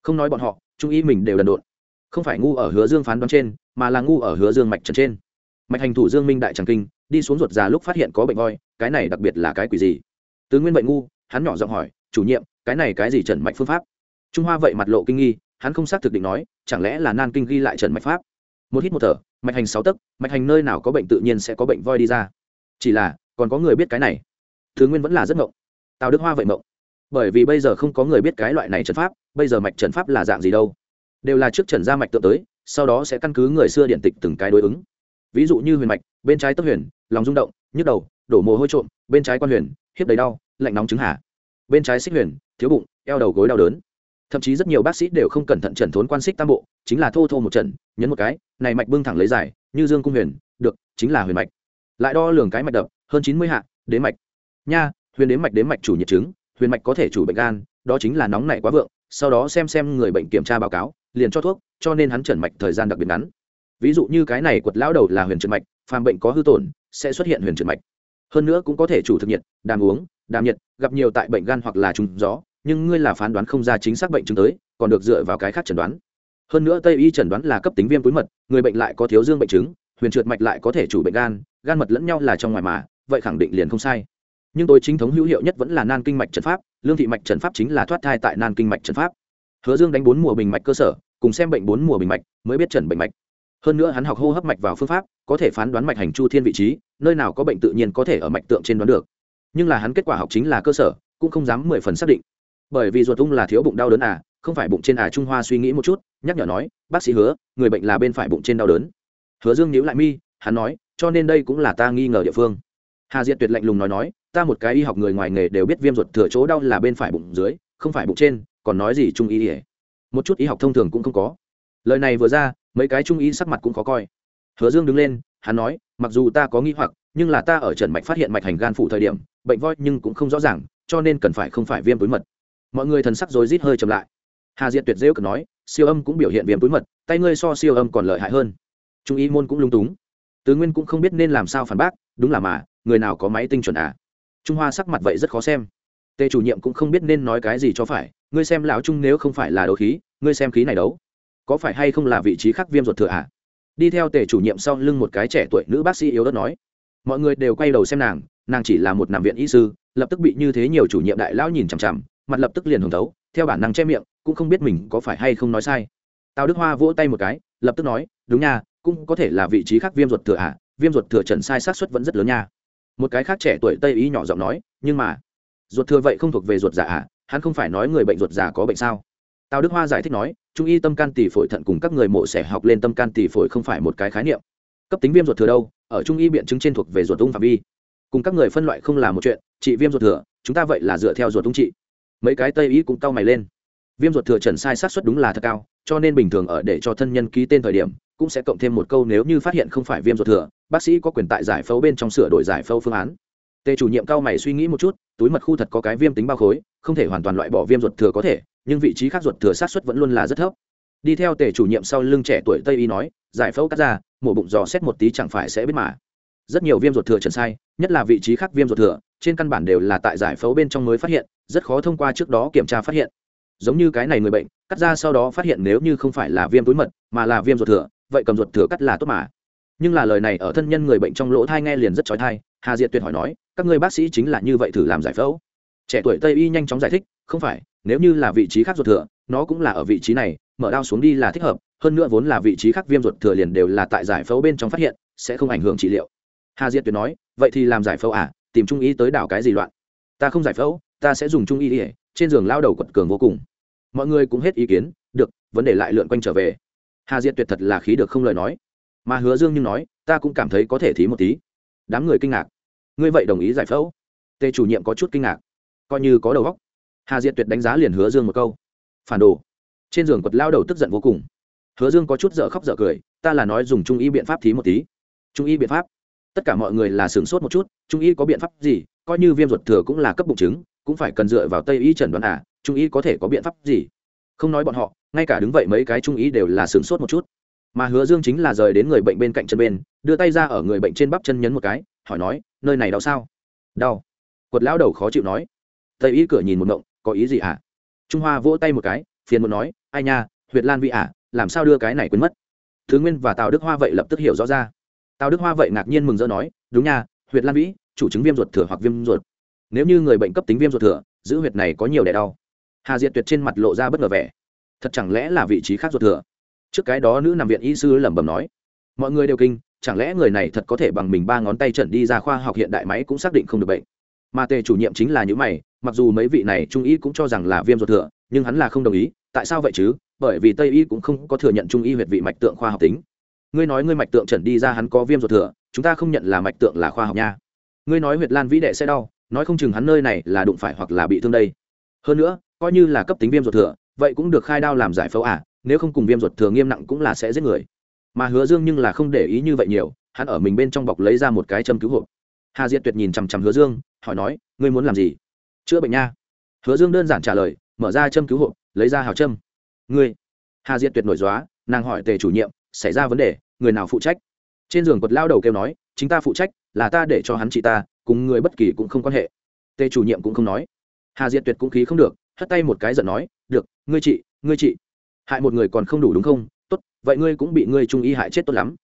Không nói bọn họ, trung ý mình đều đần độn. Không phải ngu ở hứa dương phán đoán trên, mà là ngu ở hứa dương mạch trần trên. Mạch hành thủ dương minh đại tràng kinh, đi xuống ruột già lúc phát hiện có bệnh voi, cái này đặc biệt là cái quỷ gì? Tứ nguyên bệnh ngu, hắn nhỏ giọng hỏi, chủ nhiệm, cái này cái gì trần mạch phương pháp? Trung hoa vậy mặt lộ kinh nghi, hắn không xác thực định nói, chẳng lẽ là nan kinh ghi lại trần mạch pháp? Một hít một thở, mạch hành sáu tấc, mạch hành nơi nào có bệnh tự nhiên sẽ có bệnh voi đi ra. Chỉ là, còn có người biết cái này. Thứ nguyên vẫn là rất ngộng. Tào đức hoa vậy ngộng bởi vì bây giờ không có người biết cái loại này trận pháp, bây giờ mạch trận pháp là dạng gì đâu. Đều là trước trần ra mạch tượng tới, sau đó sẽ căn cứ người xưa điện tịch từng cái đối ứng. Ví dụ như huyền mạch, bên trái tấp huyền, lòng rung động, nhức đầu, đổ mồ hôi trộm, bên trái quan huyền, hiếp đầy đau, lạnh nóng chứng hạ. Bên trái xích huyền, thiếu bụng, eo đầu gối đau đớn. Thậm chí rất nhiều bác sĩ đều không cẩn thận trần thốn quan xích tam bộ, chính là thô thô một trận, nhấn một cái, này mạch bưng thẳng lấy dài, như dương cung huyền, được, chính là huyền mạch. Lại đo lường cái mạch đập, hơn chín mươi hạ đến mạch. Nha, huyền đến mạch đến mạch chủ nhiệt chứng huyền mạch có thể chủ bệnh gan, đó chính là nóng nảy quá vượng, sau đó xem xem người bệnh kiểm tra báo cáo, liền cho thuốc, cho nên hắn trần mạch thời gian đặc biệt ngắn. Ví dụ như cái này quật lão đầu là huyền trần mạch, phàm bệnh có hư tổn, sẽ xuất hiện huyền trần mạch. Hơn nữa cũng có thể chủ thực nhiệt, đàm uống, đàm nhiệt, gặp nhiều tại bệnh gan hoặc là trùng gió, nhưng ngươi là phán đoán không ra chính xác bệnh chứng tới, còn được dựa vào cái khác chẩn đoán. Hơn nữa tây y chẩn đoán là cấp tính viêm túi mật, người bệnh lại có thiếu dương bệnh chứng, huyền trượt mạch lại có thể chủ bệnh gan gan mật lẫn nhau là trong ngoài mà, vậy khẳng định liền không sai nhưng tôi chính thống hữu hiệu nhất vẫn là nan kinh mạch trần pháp, lương thị mạch trần pháp chính là thoát thai tại nan kinh mạch trần pháp. Hứa dương đánh bốn mùa bình mạch cơ sở, cùng xem bệnh bốn mùa bình mạch, mới biết trần bệnh mạch. Hơn nữa hắn học hô hấp mạch vào phương pháp, có thể phán đoán mạch hành chu thiên vị trí, nơi nào có bệnh tự nhiên có thể ở mạch tượng trên đoán được. Nhưng là hắn kết quả học chính là cơ sở, cũng không dám mười phần xác định. Bởi vì ruột ung là thiếu bụng đau đớn à không phải bụng trên à trung hoa suy nghĩ một chút, nhắc nhở nói, bác sĩ hứa, người bệnh là bên phải bụng trên đau đớn. Hứa dương nhíu lại mi, hắn nói, cho nên đây cũng là ta nghi ngờ địa phương. Hà diệt tuyệt lạnh lùng nói nói ta một cái y học người ngoài nghề đều biết viêm ruột thừa chỗ đau là bên phải bụng dưới, không phải bụng trên, còn nói gì trung y ỉa một chút y học thông thường cũng không có. Lời này vừa ra, mấy cái trung y sắc mặt cũng khó coi. Hứa dương đứng lên, hắn nói, mặc dù ta có nghi hoặc, nhưng là ta ở trần mạch phát hiện mạch hành gan phụ thời điểm, bệnh voi nhưng cũng không rõ ràng, cho nên cần phải không phải viêm túi mật. Mọi người thần sắc rối rít hơi chậm lại. Hà diện tuyệt dễu cực nói, siêu âm cũng biểu hiện viêm túi mật, tay ngươi so siêu âm còn lợi hại hơn. Trung y môn cũng lung túng. Tứ nguyên cũng không biết nên làm sao phản bác, đúng là mà, người nào có máy tinh chuẩn à? Trung hoa sắc mặt vậy rất khó xem tề chủ nhiệm cũng không biết nên nói cái gì cho phải ngươi xem lão trung nếu không phải là đấu khí ngươi xem khí này đấu có phải hay không là vị trí khắc viêm ruột thừa à đi theo tề chủ nhiệm sau lưng một cái trẻ tuổi nữ bác sĩ yếu đất nói mọi người đều quay đầu xem nàng nàng chỉ là một nằm viện y sư lập tức bị như thế nhiều chủ nhiệm đại lão nhìn chằm chằm mặt lập tức liền hồng thấu theo bản năng che miệng cũng không biết mình có phải hay không nói sai. Tào đức hoa vỗ tay một cái lập tức nói đúng nha cũng có thể là vị trí khác viêm ruột thừa ạ à, viêm ruột thừa trần sai sát xuất vẫn rất lớn nha một cái khác trẻ tuổi tây ý nhỏ giọng nói nhưng mà ruột thừa vậy không thuộc về ruột giả à, hắn không phải nói người bệnh ruột giả có bệnh sao? Tào đức hoa giải thích nói trung y tâm can tỷ phổi thận cùng các người mộ sẽ học lên tâm can tỷ phổi không phải một cái khái niệm. Cấp tính viêm ruột thừa đâu? Ở trung y biện chứng trên thuộc về ruột ung phạm vi. Cùng các người phân loại không là một chuyện trị viêm ruột thừa chúng ta vậy là dựa theo ruột ung trị. Mấy cái tây y cũng cau mày lên. Viêm ruột thừa trần sai sát xuất đúng là thật cao cho nên bình thường ở để cho thân nhân ký tên thời điểm cũng sẽ cộng thêm một câu nếu như phát hiện không phải viêm ruột thừa, bác sĩ có quyền tại giải phẫu bên trong sửa đổi giải phẫu phương án. Tề chủ nhiệm cao mày suy nghĩ một chút, túi mật khu thật có cái viêm tính bao khối, không thể hoàn toàn loại bỏ viêm ruột thừa có thể, nhưng vị trí khác ruột thừa sát xuất vẫn luôn là rất thấp. Đi theo tề chủ nhiệm sau lưng trẻ tuổi tây y nói, giải phẫu cắt ra, mổ bụng dò xét một tí chẳng phải sẽ biết mà. Rất nhiều viêm ruột thừa trần sai, nhất là vị trí khác viêm ruột thừa, trên căn bản đều là tại giải phẫu bên trong mới phát hiện, rất khó thông qua trước đó kiểm tra phát hiện. Giống như cái này người bệnh, cắt ra sau đó phát hiện nếu như không phải là viêm túi mật, mà là viêm ruột thừa vậy cầm ruột thừa cắt là tốt mà. Nhưng là lời này ở thân nhân người bệnh trong lỗ thai nghe liền rất trói thai hà diệt tuyệt hỏi nói, các người bác sĩ chính là như vậy thử làm giải phẫu? Trẻ tuổi tây y nhanh chóng giải thích, không phải, nếu như là vị trí khác ruột thừa, nó cũng là ở vị trí này, mở đao xuống đi là thích hợp, hơn nữa vốn là vị trí khác viêm ruột thừa liền đều là tại giải phẫu bên trong phát hiện, sẽ không ảnh hưởng trị liệu. Hà diệt tuyệt nói, vậy thì làm giải phẫu à? Tìm trung y tới đảo cái gì loạn? Ta không giải phẫu, ta sẽ dùng trung y ỉa trên giường lao đầu quật cường vô cùng. Mọi người cũng hết ý kiến, được, vấn đề lại lượn quanh trở về hà diệt tuyệt thật là khí được không lời nói. Mà hứa dương nhưng nói, ta cũng cảm thấy có thể thí một tí. Đám người kinh ngạc. Ngươi vậy đồng ý giải phẫu? Tề chủ nhiệm có chút kinh ngạc. Coi như có đầu góc hà diệt tuyệt đánh giá liền hứa dương một câu. Phản đồ. Trên giường quật lao đầu tức giận vô cùng. Hứa dương có chút dở khóc dở cười, ta là nói dùng trung y biện pháp thí một tí. Trung y biện pháp? Tất cả mọi người là sửng sốt một chút, trung y có biện pháp gì? Coi như viêm ruột thừa cũng là cấp bụng chứng, cũng phải cần dựa vào tây y chẩn đoán à trung y có thể có biện pháp gì? Không nói bọn họ ngay cả đứng vậy mấy cái trung ý đều là sửng sốt một chút. Mà hứa dương chính là rời đến người bệnh bên cạnh chân bên đưa tay ra ở người bệnh trên bắp chân nhấn một cái hỏi nói nơi này đau sao? Đau. Quật lão đầu khó chịu nói. Tây y cửa nhìn một động có ý gì hả à? trung hoa vỗ tay một cái phiền muốn nói ai nha huyệt lan vị ạ à, làm sao đưa cái này quên mất? Thứ nguyên và tào đức hoa vậy lập tức hiểu rõ ra. Tào đức hoa vậy ngạc nhiên mừng rỡ nói đúng nha huyệt lan vĩ chủ chứng viêm ruột thừa hoặc viêm ruột. Nếu như người bệnh cấp tính viêm ruột thừa giữ huyệt này có nhiều đẻ đau hà diệt tuyệt trên mặt lộ ra bất ngờ vẻ. Thật chẳng lẽ là vị trí khác ruột thừa? Trước cái đó nữ nằm viện y sư lẩm bẩm nói. Mọi người đều kinh, chẳng lẽ người này thật có thể bằng mình ba ngón tay trần đi ra khoa học hiện đại máy cũng xác định không được bệnh? Mà tề chủ nhiệm chính là những mày, mặc dù mấy vị này trung y cũng cho rằng là viêm ruột thừa, nhưng hắn là không đồng ý, tại sao vậy chứ? Bởi vì tây y cũng không có thừa nhận trung y huyệt vị mạch tượng khoa học tính. Ngươi nói ngươi mạch tượng trần đi ra hắn có viêm ruột thừa, chúng ta không nhận là mạch tượng là khoa học nha. Ngươi nói huyệt lan vĩ đệ sẽ đau, nói không chừng hắn nơi này là đụng phải hoặc là bị thương đây. Hơn nữa coi như là cấp tính viêm ruột thừa, vậy cũng được khai đao làm giải phẫu à nếu không cùng viêm ruột thừa nghiêm nặng cũng là sẽ giết người. Mà hứa dương nhưng là không để ý như vậy nhiều, hắn ở mình bên trong bọc lấy ra một cái châm cứu hộp. Hà diệt tuyệt nhìn chằm chằm hứa dương, hỏi nói, ngươi muốn làm gì? Chữa bệnh nha. Hứa dương đơn giản trả lời, mở ra châm cứu hộp, lấy ra hào châm. Ngươi? Hà diệt tuyệt nổi dóa nàng hỏi tề chủ nhiệm, xảy ra vấn đề, người nào phụ trách? Trên giường quật lao đầu kêu nói, chính ta phụ trách, là ta để cho hắn chị ta, cùng người bất kỳ cũng không quan hệ. Tề chủ nhiệm cũng không nói. Hà diệt tuyệt cũng khí không được hất tay một cái giận nói, được, ngươi chị ngươi chị hại một người còn không đủ đúng không? Tốt, vậy ngươi cũng bị ngươi trung ý hại chết tốt lắm.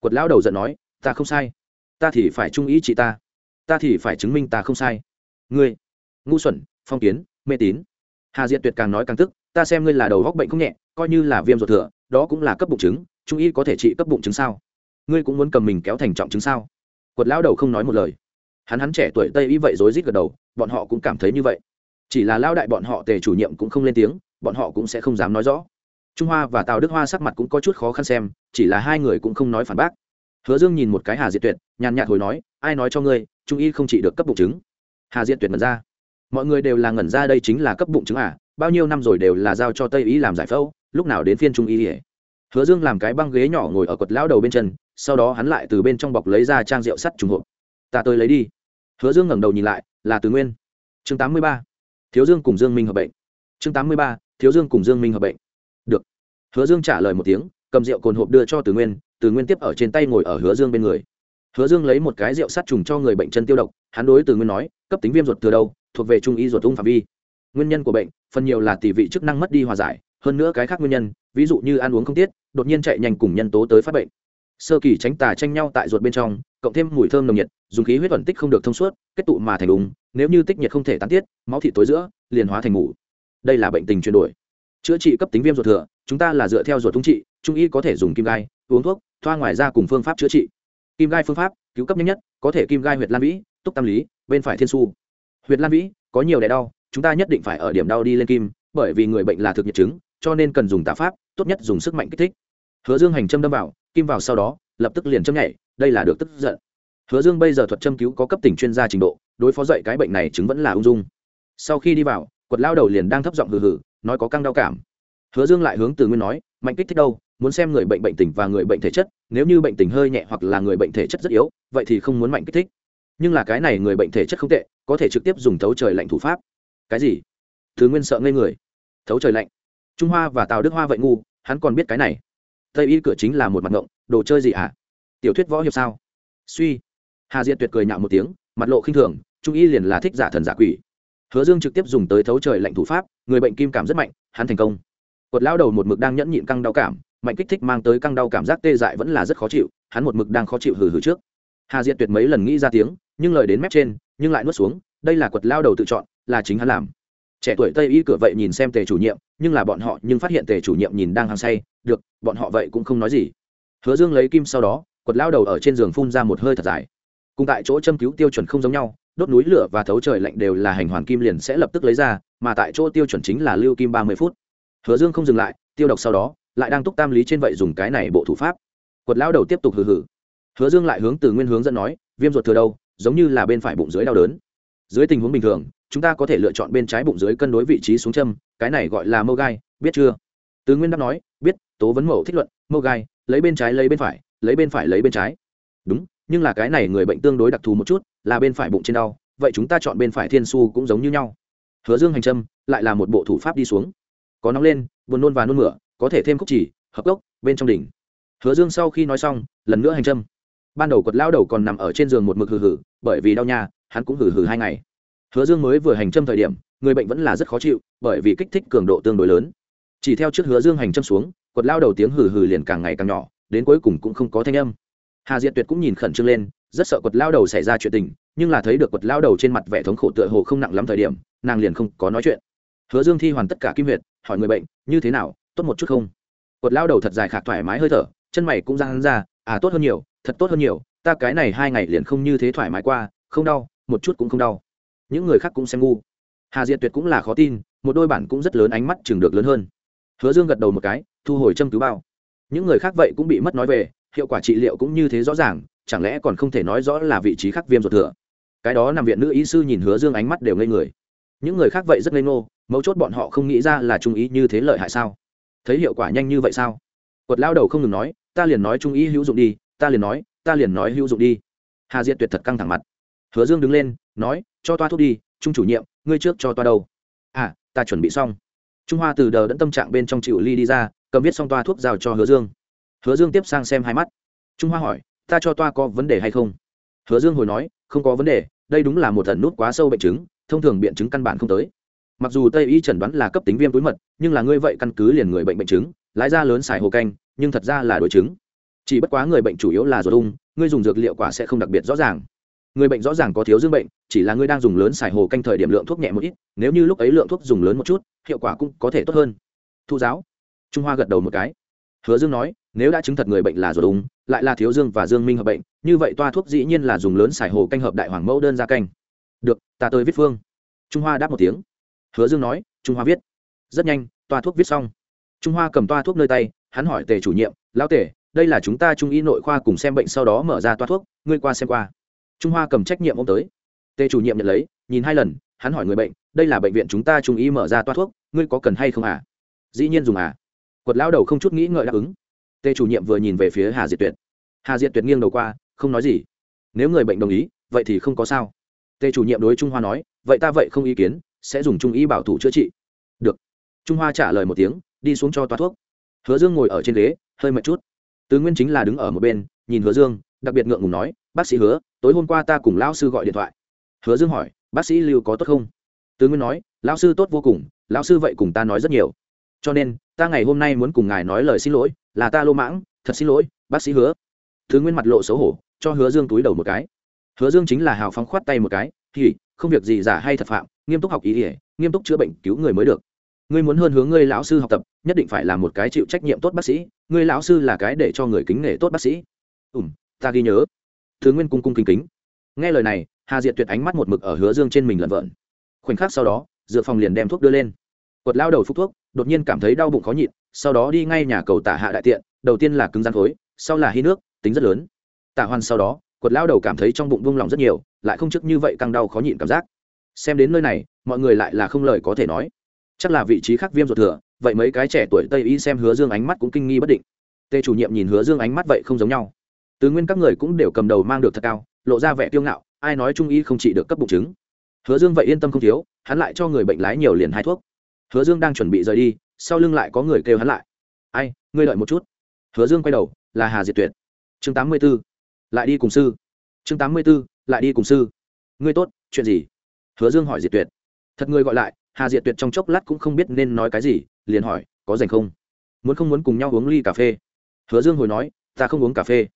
Quật lão đầu giận nói, ta không sai. Ta thì phải trung ý chị ta. Ta thì phải chứng minh ta không sai. Ngươi, ngu xuẩn, phong kiến, mê tín. Hà diện tuyệt càng nói càng tức, ta xem ngươi là đầu góc bệnh không nhẹ, coi như là viêm ruột thừa, đó cũng là cấp bụng chứng, trung y có thể trị cấp bụng chứng sao? Ngươi cũng muốn cầm mình kéo thành trọng chứng sao? Quật lão đầu không nói một lời. Hắn hắn trẻ tuổi tây y vậy rối rít gật đầu, bọn họ cũng cảm thấy như vậy chỉ là lao đại bọn họ tề chủ nhiệm cũng không lên tiếng, bọn họ cũng sẽ không dám nói rõ. Trung hoa và tào đức hoa sắc mặt cũng có chút khó khăn xem, chỉ là hai người cũng không nói phản bác. Hứa dương nhìn một cái hà diệt tuyệt, nhàn nhạt hồi nói, ai nói cho ngươi, trung y không chỉ được cấp bụng chứng? Hà diệt tuyệt ngẩn ra. Mọi người đều là ngẩn ra đây chính là cấp bụng chứng à bao nhiêu năm rồi đều là giao cho tây y làm giải phẫu, lúc nào đến phiên trung y ỉa hứa dương làm cái băng ghế nhỏ ngồi ở quật lão đầu bên chân, sau đó hắn lại từ bên trong bọc lấy ra trang rượu sắt trùng hộp. Ta tới lấy đi. Hứa dương ngẩng đầu nhìn lại, là từ nguyên. Chương tám mươi ba thiếu dương cùng dương minh hợp bệnh. Chương tám mươi ba, thiếu dương cùng dương minh hợp bệnh. Được. Hứa dương trả lời một tiếng, cầm rượu cồn hộp đưa cho từ nguyên từ nguyên tiếp ở trên tay ngồi ở hứa dương bên người. Hứa dương lấy một cái rượu sát trùng cho người bệnh chân tiêu độc, hắn đối từ nguyên nói, cấp tính viêm ruột từ đâu, thuộc về trung y ruột ung phạm vi. Nguyên nhân của bệnh, phần nhiều là tỷ vị chức năng mất đi hòa giải, hơn nữa cái khác nguyên nhân, ví dụ như ăn uống không tiết, đột nhiên chạy nhanh cùng nhân tố tới phát bệnh sơ kỳ tránh tà tranh nhau tại ruột bên trong, cộng thêm mùi thơm nồng nhiệt, dùng khí huyết thuần tích không được thông suốt, kết tụ mà thành đúng nếu như tích nhiệt không thể tán tiết, máu thịt tối giữa, liền hóa thành ngủ đây là bệnh tình chuyển đổi. Chữa trị cấp tính viêm ruột thừa, chúng ta là dựa theo ruột thống trị, trung y có thể dùng kim gai, uống thuốc, thoa ngoài ra cùng phương pháp chữa trị. Kim gai phương pháp, cứu cấp nhanh nhất, có thể kim gai huyệt lan vĩ, túc tâm lý, bên phải thiên su. Huyệt lan vĩ, có nhiều đẻ đau, chúng ta nhất định phải ở điểm đau đi lên kim, bởi vì người bệnh là thực nhiệt chứng, cho nên cần dùng tạ pháp, tốt nhất dùng sức mạnh kích thích. Hứa dương hành châm đâm vào kim vào sau đó, lập tức liền châm nhảy, đây là được tức giận. Hứa dương bây giờ thuật châm cứu có cấp tỉnh chuyên gia trình độ, đối phó dậy cái bệnh này chứng vẫn là ung dung. Sau khi đi vào, quật lao đầu liền đang thấp giọng hừ hừ, nói có căng đau cảm. Hứa dương lại hướng từ nguyên nói, mạnh kích thích đâu, muốn xem người bệnh bệnh tình và người bệnh thể chất, nếu như bệnh tình hơi nhẹ hoặc là người bệnh thể chất rất yếu, vậy thì không muốn mạnh kích thích. Nhưng là cái này người bệnh thể chất không tệ, có thể trực tiếp dùng thấu trời lạnh thủ pháp. Cái gì? Thứ nguyên sợ ngây người. Thấu trời lạnh? Trung hoa và tào đức hoa vậy ngu, hắn còn biết cái này tây y cửa chính là một mặt ngộng, đồ chơi gì ạ à? tiểu thuyết võ hiệp sao? Suy. Hà diệt tuyệt cười nhạo một tiếng, mặt lộ khinh thường, trung y liền là thích giả thần giả quỷ. Hứa dương trực tiếp dùng tới thấu trời lạnh thủ pháp, người bệnh kim cảm rất mạnh, hắn thành công. Quật lao đầu một mực đang nhẫn nhịn căng đau cảm, mạnh kích thích mang tới căng đau cảm giác tê dại vẫn là rất khó chịu, hắn một mực đang khó chịu hừ hừ trước. Hà diệt tuyệt mấy lần nghĩ ra tiếng, nhưng lời đến mép trên, nhưng lại nuốt xuống, đây là quật lao đầu tự chọn, là chính hắn làm. Trẻ tuổi tây y cửa vậy nhìn xem tề chủ nhiệm nhưng là bọn họ nhưng phát hiện tề chủ nhiệm nhìn đang hăng say, được, bọn họ vậy cũng không nói gì. Hứa dương lấy kim sau đó, quật lao đầu ở trên giường phun ra một hơi thật dài. Cùng tại chỗ châm cứu tiêu chuẩn không giống nhau, đốt núi lửa và thấu trời lạnh đều là hành hoàn kim liền sẽ lập tức lấy ra, mà tại chỗ tiêu chuẩn chính là lưu kim ba mươi phút. Hứa dương không dừng lại, tiêu độc sau đó, lại đang túc tam lý trên vậy dùng cái này bộ thủ pháp. Quật lao đầu tiếp tục hừ hừ. Hứa dương lại hướng từ nguyên hướng dẫn nói, viêm ruột thừa đâu, giống như là bên phải bụng dưới đau đớn dưới tình huống bình thường, chúng ta có thể lựa chọn bên trái bụng dưới cân đối vị trí xuống châm, cái này gọi là mâu gai, biết chưa? Tứ nguyên đáp nói, biết, tố vấn mẫu thích luận, mâu gai, lấy bên trái lấy bên phải, lấy bên phải lấy bên trái. Đúng, nhưng là cái này người bệnh tương đối đặc thù một chút, là bên phải bụng trên đau, vậy chúng ta chọn bên phải thiên su cũng giống như nhau. Hứa dương hành trâm lại là một bộ thủ pháp đi xuống. Có nóng lên, buồn nôn và nôn mửa, có thể thêm khúc chỉ, hợp gốc, bên trong đỉnh. Hứa dương sau khi nói xong, lần nữa hành trâm ban đầu quật lao đầu còn nằm ở trên giường một mực hừ hừ bởi vì đau nha, hắn cũng hừ hừ hai ngày. Hứa dương mới vừa hành trâm thời điểm, người bệnh vẫn là rất khó chịu, bởi vì kích thích cường độ tương đối lớn. Chỉ theo trước hứa dương hành trâm xuống, quật lao đầu tiếng hừ hừ liền càng ngày càng nhỏ, đến cuối cùng cũng không có thanh âm. Hà diệt tuyệt cũng nhìn khẩn trương lên, rất sợ quật lao đầu xảy ra chuyện tình, nhưng là thấy được quật lao đầu trên mặt vẻ thống khổ tựa hồ không nặng lắm thời điểm, nàng liền không có nói chuyện. Hứa dương thi hoàn tất cả kim huyệt, hỏi người bệnh, như thế nào, tốt một chút không? Quật lao đầu thật dài khạc thoải mái hơi thở, chân mày cũng ra hắn ra à tốt hơn nhiều, thật tốt hơn nhiều ta cái này hai ngày liền không như thế thoải mái qua, không đau, một chút cũng không đau. Những người khác cũng xem ngu. Hà diệt tuyệt cũng là khó tin, một đôi bản cũng rất lớn ánh mắt chừng được lớn hơn. Hứa dương gật đầu một cái, thu hồi châm cứu bao. Những người khác vậy cũng bị mất nói về, hiệu quả trị liệu cũng như thế rõ ràng, chẳng lẽ còn không thể nói rõ là vị trí khác viêm ruột thừa. Cái đó nằm viện nữ y sư nhìn hứa dương ánh mắt đều ngây người. Những người khác vậy rất ngây ngô, mấu chốt bọn họ không nghĩ ra là trung ý như thế lợi hại sao? Thấy hiệu quả nhanh như vậy sao? Quật lao đầu không ngừng nói, ta liền nói trung ý hữu dụng đi, ta liền nói ta liền nói hữu dụng đi. Hà diệt tuyệt thật căng thẳng mặt. Hứa dương đứng lên, nói, cho toa thuốc đi, trung chủ nhiệm, ngươi trước cho toa đâu? À ta chuẩn bị xong. Trung hoa từ đờ đẫn tâm trạng bên trong chịu ly đi ra, cầm viết xong toa thuốc giao cho hứa dương. Hứa dương tiếp sang xem hai mắt. Trung hoa hỏi, ta cho toa có vấn đề hay không? Hứa dương hồi nói, không có vấn đề, đây đúng là một thần nút quá sâu bệnh chứng, thông thường biện chứng căn bản không tới. Mặc dù tây y chẩn đoán là cấp tính viêm túi mật, nhưng là ngươi vậy căn cứ liền người bệnh bệnh chứng, lái ra lớn xài hồ canh, nhưng thật ra là đổi chứng chỉ bất quá người bệnh chủ yếu là ruột ung ngươi dùng dược liệu quả sẽ không đặc biệt rõ ràng. Người bệnh rõ ràng có thiếu dương bệnh, chỉ là ngươi đang dùng lớn xài hồ canh thời điểm lượng thuốc nhẹ một ít, nếu như lúc ấy lượng thuốc dùng lớn một chút, hiệu quả cũng có thể tốt hơn. Thu giáo. Trung hoa gật đầu một cái. Hứa dương nói, nếu đã chứng thật người bệnh là ruột ung, lại là thiếu dương và dương minh hợp bệnh, như vậy toa thuốc dĩ nhiên là dùng lớn xài hồ canh hợp đại hoàng mẫu đơn ra canh. Được, ta tới viết phương. Trung hoa đáp một tiếng. Hứa dương nói, trung hoa viết. Rất nhanh, toa thuốc viết xong. Trung hoa cầm toa thuốc nơi tay, hắn hỏi tề chủ nhiệm, lão tề đây là chúng ta trung y nội khoa cùng xem bệnh sau đó mở ra toa thuốc, ngươi qua xem qua. Trung hoa cầm trách nhiệm ông tới. Tề chủ nhiệm nhận lấy, nhìn hai lần, hắn hỏi người bệnh, đây là bệnh viện chúng ta trung y mở ra toa thuốc, ngươi có cần hay không à? Dĩ nhiên dùng à. Quật lão đầu không chút nghĩ ngợi đáp ứng. Tề chủ nhiệm vừa nhìn về phía hà diệt tuyệt. Hà diệt tuyệt nghiêng đầu qua, không nói gì. Nếu người bệnh đồng ý, vậy thì không có sao. Tề chủ nhiệm đối trung hoa nói, vậy ta vậy không ý kiến, sẽ dùng trung y bảo thủ chữa trị. Được. Trung hoa trả lời một tiếng, đi xuống cho toa thuốc. Hứa dương ngồi ở trên ghế, hơi mệt chút tứ nguyên chính là đứng ở một bên, nhìn hứa dương, đặc biệt ngượng ngùng nói, bác sĩ hứa, tối hôm qua ta cùng lão sư gọi điện thoại. Hứa dương hỏi, bác sĩ lưu có tốt không? Tứ nguyên nói, lão sư tốt vô cùng, lão sư vậy cùng ta nói rất nhiều. Cho nên, ta ngày hôm nay muốn cùng ngài nói lời xin lỗi, là ta lô mãng, thật xin lỗi, bác sĩ hứa. Thứ nguyên mặt lộ xấu hổ, cho hứa dương túi đầu một cái. Hứa dương chính là hào phóng khoát tay một cái thì không việc gì giả hay thật phạm, nghiêm túc học ý ỉa nghiêm túc chữa bệnh cứu người mới được ngươi muốn hơn hướng ngươi lão sư học tập, nhất định phải là một cái chịu trách nhiệm tốt bác sĩ, ngươi lão sư là cái để cho người kính nể tốt bác sĩ. Ùm ta ghi nhớ. Thứ nguyên cung cung kính kính. Nghe lời này, hà diệt tuyệt ánh mắt một mực ở hứa dương trên mình lợn vợn khoảnh khắc sau đó dược phòng liền đem thuốc đưa lên. Quật lao đầu phúc thuốc, đột nhiên cảm thấy đau bụng khó nhịn, sau đó đi ngay nhà cầu tả hạ đại tiện, đầu tiên là cứng rắn khối sau là hy nước, tính rất lớn. Tạ hoan sau đó, quật lao đầu cảm thấy trong bụng vung lòng rất nhiều, lại không chức như vậy căng đau khó nhịn cảm giác. Xem đến nơi này, mọi người lại là không lời có thể nói chắc là vị trí khác viêm ruột thừa, vậy mấy cái trẻ tuổi tây y xem hứa dương ánh mắt cũng kinh nghi bất định. Tề chủ nhiệm nhìn hứa dương ánh mắt vậy không giống nhau. Tứ nguyên các người cũng đều cầm đầu mang được thật cao, lộ ra vẻ tiêu ngạo, ai nói trung y không trị được cấp bụng chứng. Hứa dương vậy yên tâm không thiếu, hắn lại cho người bệnh lái nhiều liền hai thuốc. Hứa dương đang chuẩn bị rời đi, sau lưng lại có người kêu hắn lại. Ai, ngươi đợi một chút. Hứa dương quay đầu, là hà diệt tuyệt. Chương tám mươi b ố lại đi cùng sư. Chương tám mươi b ố lại đi cùng sư. Ngươi tốt, chuyện gì? Hứa dương hỏi diệt tuyệt. Thật người gọi lại hà diệt tuyệt trong chốc lát cũng không biết nên nói cái gì, liền hỏi, có dành không? Muốn không muốn cùng nhau uống ly cà phê? Hứa dương hồi nói, ta không uống cà phê.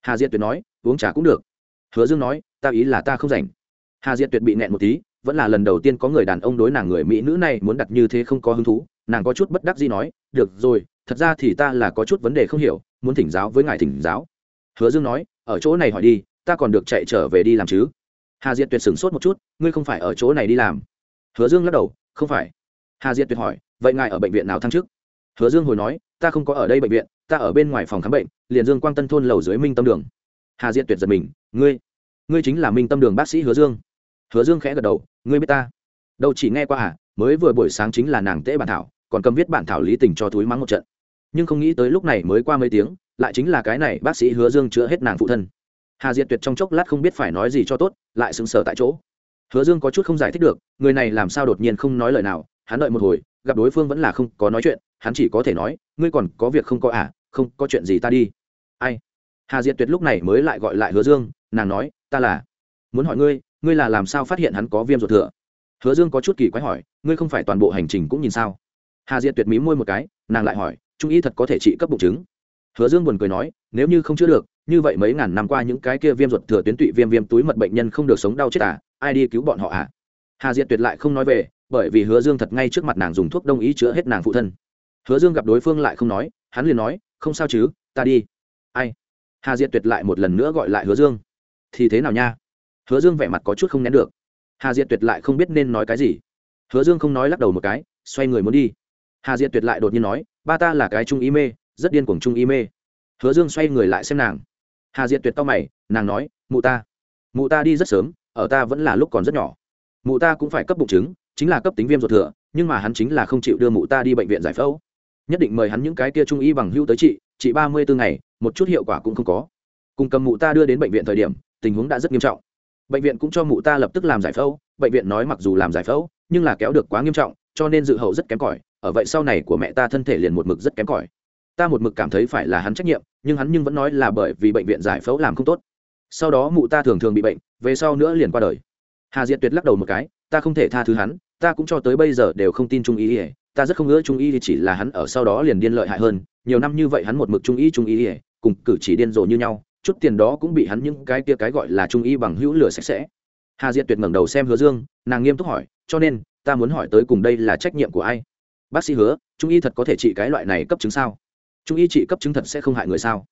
Hà diệt tuyệt nói, uống trà cũng được. Hứa dương nói, ta ý là ta không rảnh. Hà diệt tuyệt bị nẹn một tí, vẫn là lần đầu tiên có người đàn ông đối nàng người mỹ nữ này muốn đặt như thế không có hứng thú, nàng có chút bất đắc gì nói, được rồi, thật ra thì ta là có chút vấn đề không hiểu, muốn thỉnh giáo với ngài thỉnh giáo. Hứa dương nói, ở chỗ này hỏi đi, ta còn được chạy trở về đi làm chứ. Hà diệt tuyệt sửng sốt một chút, ngươi không phải ở chỗ này đi làm? Hứa dương lắc đầu không phải. Hà diệt tuyệt hỏi, vậy ngài ở bệnh viện nào thăng chức? Hứa dương hồi nói, ta không có ở đây bệnh viện, ta ở bên ngoài phòng khám bệnh, liền dương quang tân thôn lầu dưới minh tâm đường. Hà diệt tuyệt giật mình, ngươi ngươi chính là minh tâm đường bác sĩ hứa dương. Hứa dương khẽ gật đầu, ngươi biết ta. Đâu chỉ nghe qua à mới vừa buổi sáng chính là nàng tễ bản thảo, còn cầm viết bản thảo lý tình cho túi mắng một trận. Nhưng không nghĩ tới lúc này mới qua mấy tiếng, lại chính là cái này bác sĩ hứa dương chữa hết nàng phụ thân. Hà diệt tuyệt trong chốc lát không biết phải nói gì cho tốt, lại sững sờ tại chỗ hứa dương có chút không giải thích được, người này làm sao đột nhiên không nói lời nào, hắn đợi một hồi, gặp đối phương vẫn là không có nói chuyện, hắn chỉ có thể nói, ngươi còn có việc không có à không có chuyện gì ta đi. Ai? Hà diệt tuyệt lúc này mới lại gọi lại hứa dương, nàng nói, ta là muốn hỏi ngươi ngươi là làm sao phát hiện hắn có viêm ruột thừa? Hứa dương có chút kỳ quái hỏi, ngươi không phải toàn bộ hành trình cũng nhìn sao? Hà diệt tuyệt mí môi một cái, nàng lại hỏi, trung y thật có thể trị cấp bụng chứng? Hứa dương buồn cười nói, nếu như không chữa được, như vậy mấy ngàn năm qua những cái kia viêm ruột thừa tuyến tụy viêm viêm túi mật bệnh nhân không được sống đau chết à ai đi cứu bọn họ à? Hà diệt tuyệt lại không nói về, bởi vì hứa dương thật ngay trước mặt nàng dùng thuốc đông ý chữa hết nàng phụ thân. Hứa dương gặp đối phương lại không nói, hắn liền nói, không sao chứ, ta đi. Ai? Hà diệt tuyệt lại một lần nữa gọi lại hứa dương. Thì thế nào nha? Hứa dương vẻ mặt có chút không nén được. Hà diệt tuyệt lại không biết nên nói cái gì. Hứa dương không nói lắc đầu một cái, xoay người muốn đi. Hà diệt tuyệt lại đột nhiên nói, ba ta là cái trung y mê, rất điên cuồng trung y mê. Hứa dương xoay người lại xem nàng. Hà diệt tuyệt to mày, nàng nói, mụ ta mụ ta đi rất sớm ở ta vẫn là lúc còn rất nhỏ. Mụ ta cũng phải cấp bụng chứng chính là cấp tính viêm ruột thừa nhưng mà hắn chính là không chịu đưa mụ ta đi bệnh viện giải phẫu. Nhất định mời hắn những cái kia trung y bằng hưu tới chị, chị ba mươi bốn ngày một chút hiệu quả cũng không có. Cùng cầm mụ ta đưa đến bệnh viện thời điểm tình huống đã rất nghiêm trọng. Bệnh viện cũng cho mụ ta lập tức làm giải phẫu bệnh viện nói mặc dù làm giải phẫu nhưng là kéo được quá nghiêm trọng cho nên dự hậu rất kém cỏi ở vậy sau này của mẹ ta thân thể liền một mực rất kém cỏi. Ta một mực cảm thấy phải là hắn trách nhiệm nhưng hắn nhưng vẫn nói là bởi vì bệnh viện giải phẫu làm không tốt sau đó mụ ta thường thường bị bệnh, về sau nữa liền qua đời. Hà diệt tuyệt lắc đầu một cái, ta không thể tha thứ hắn, ta cũng cho tới bây giờ đều không tin trung ý ỉa ta rất không ngỡ trung ý thì chỉ là hắn ở sau đó liền điên lợi hại hơn, nhiều năm như vậy hắn một mực trung ý trung ý ỉa cùng cử chỉ điên rồ như nhau, chút tiền đó cũng bị hắn những cái kia cái gọi là trung y bằng hữu lửa sạch sẽ. Hà diệt tuyệt ngẩng đầu xem hứa dương, nàng nghiêm túc hỏi, cho nên, ta muốn hỏi tới cùng đây là trách nhiệm của ai? Bác sĩ hứa, trung y thật có thể trị cái loại này cấp chứng sao? Trung y trị cấp chứng thật sẽ không hại người sao?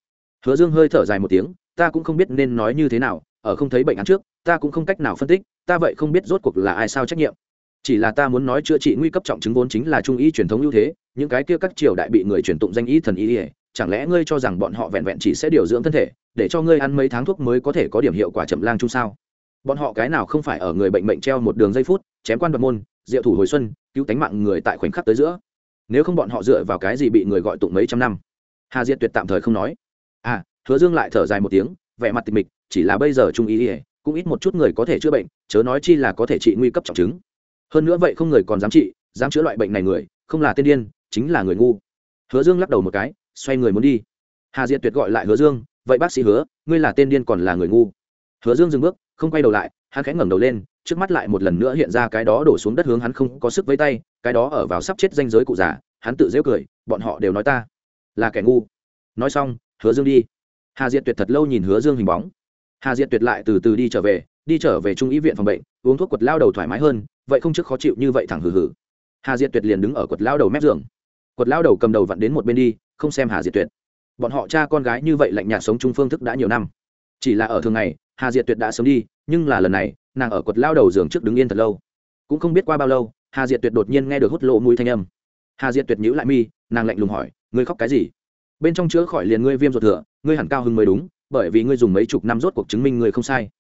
Hứa dương hơi thở dài một tiếng ta cũng không biết nên nói như thế nào, ở không thấy bệnh án trước, ta cũng không cách nào phân tích, ta vậy không biết rốt cuộc là ai sao trách nhiệm. Chỉ là ta muốn nói chữa trị nguy cấp trọng chứng vốn chính là trung y truyền thống ưu thế, những cái kia các triều đại bị người truyền tụng danh y thần y ỉa chẳng lẽ ngươi cho rằng bọn họ vẹn vẹn chỉ sẽ điều dưỡng thân thể, để cho ngươi ăn mấy tháng thuốc mới có thể có điểm hiệu quả chậm lang chung sao? Bọn họ cái nào không phải ở người bệnh mệnh treo một đường giây phút, chém quan đoạt môn diệu thủ hồi xuân, cứu tánh mạng người tại khoảnh khắc tới giữa. Nếu không bọn họ dựa vào cái gì bị người gọi tụng mấy trăm năm? Hà diệt tuyệt tạm thời không nói hứa dương lại thở dài một tiếng, vẻ mặt tịch mịch, chỉ là bây giờ trung ý ỉa cũng ít một chút người có thể chữa bệnh, chớ nói chi là có thể trị nguy cấp trọng chứng. Hơn nữa vậy không người còn dám trị, dám chữa loại bệnh này người, không là tiên điên, chính là người ngu. Hứa dương lắc đầu một cái, xoay người muốn đi. Hà diệt tuyệt gọi lại hứa dương, vậy bác sĩ hứa, ngươi là tên điên còn là người ngu? Hứa dương dừng bước, không quay đầu lại, hắn khẽ ngẩng đầu lên, trước mắt lại một lần nữa hiện ra cái đó đổ xuống đất hướng hắn không có sức với tay, cái đó ở vào sắp chết danh giới cụ già, hắn tự dễ cười, bọn họ đều nói ta là kẻ ngu. Nói xong, hứa dương đi hà diệt tuyệt thật lâu nhìn hứa dương hình bóng. Hà diệt tuyệt lại từ từ đi trở về, đi trở về trung ý viện phòng bệnh, uống thuốc quật lao đầu thoải mái hơn, vậy không trước khó chịu như vậy thẳng hừ hừ. Hà diệt tuyệt liền đứng ở quật lao đầu mép giường. Quật lao đầu cầm đầu vặn đến một bên đi, không xem hà diệt tuyệt. Bọn họ cha con gái như vậy lạnh nhạt sống chung phương thức đã nhiều năm. Chỉ là ở thường ngày, hà diệt tuyệt đã sớm đi, nhưng là lần này, nàng ở quật lao đầu giường trước đứng yên thật lâu. Cũng không biết qua bao lâu, hà diệt tuyệt đột nhiên nghe được hút lộ mũi thanh âm. Hà diệt tuyệt nhữ lại mi, nàng lạnh lùng hỏi, ngươi khóc cái gì? Bên trong chữa khỏi liền ngươi viêm ruột thừa, ngươi hẳn cao hưng mới đúng, bởi vì ngươi dùng mấy chục năm rốt cuộc chứng minh ngươi không sai.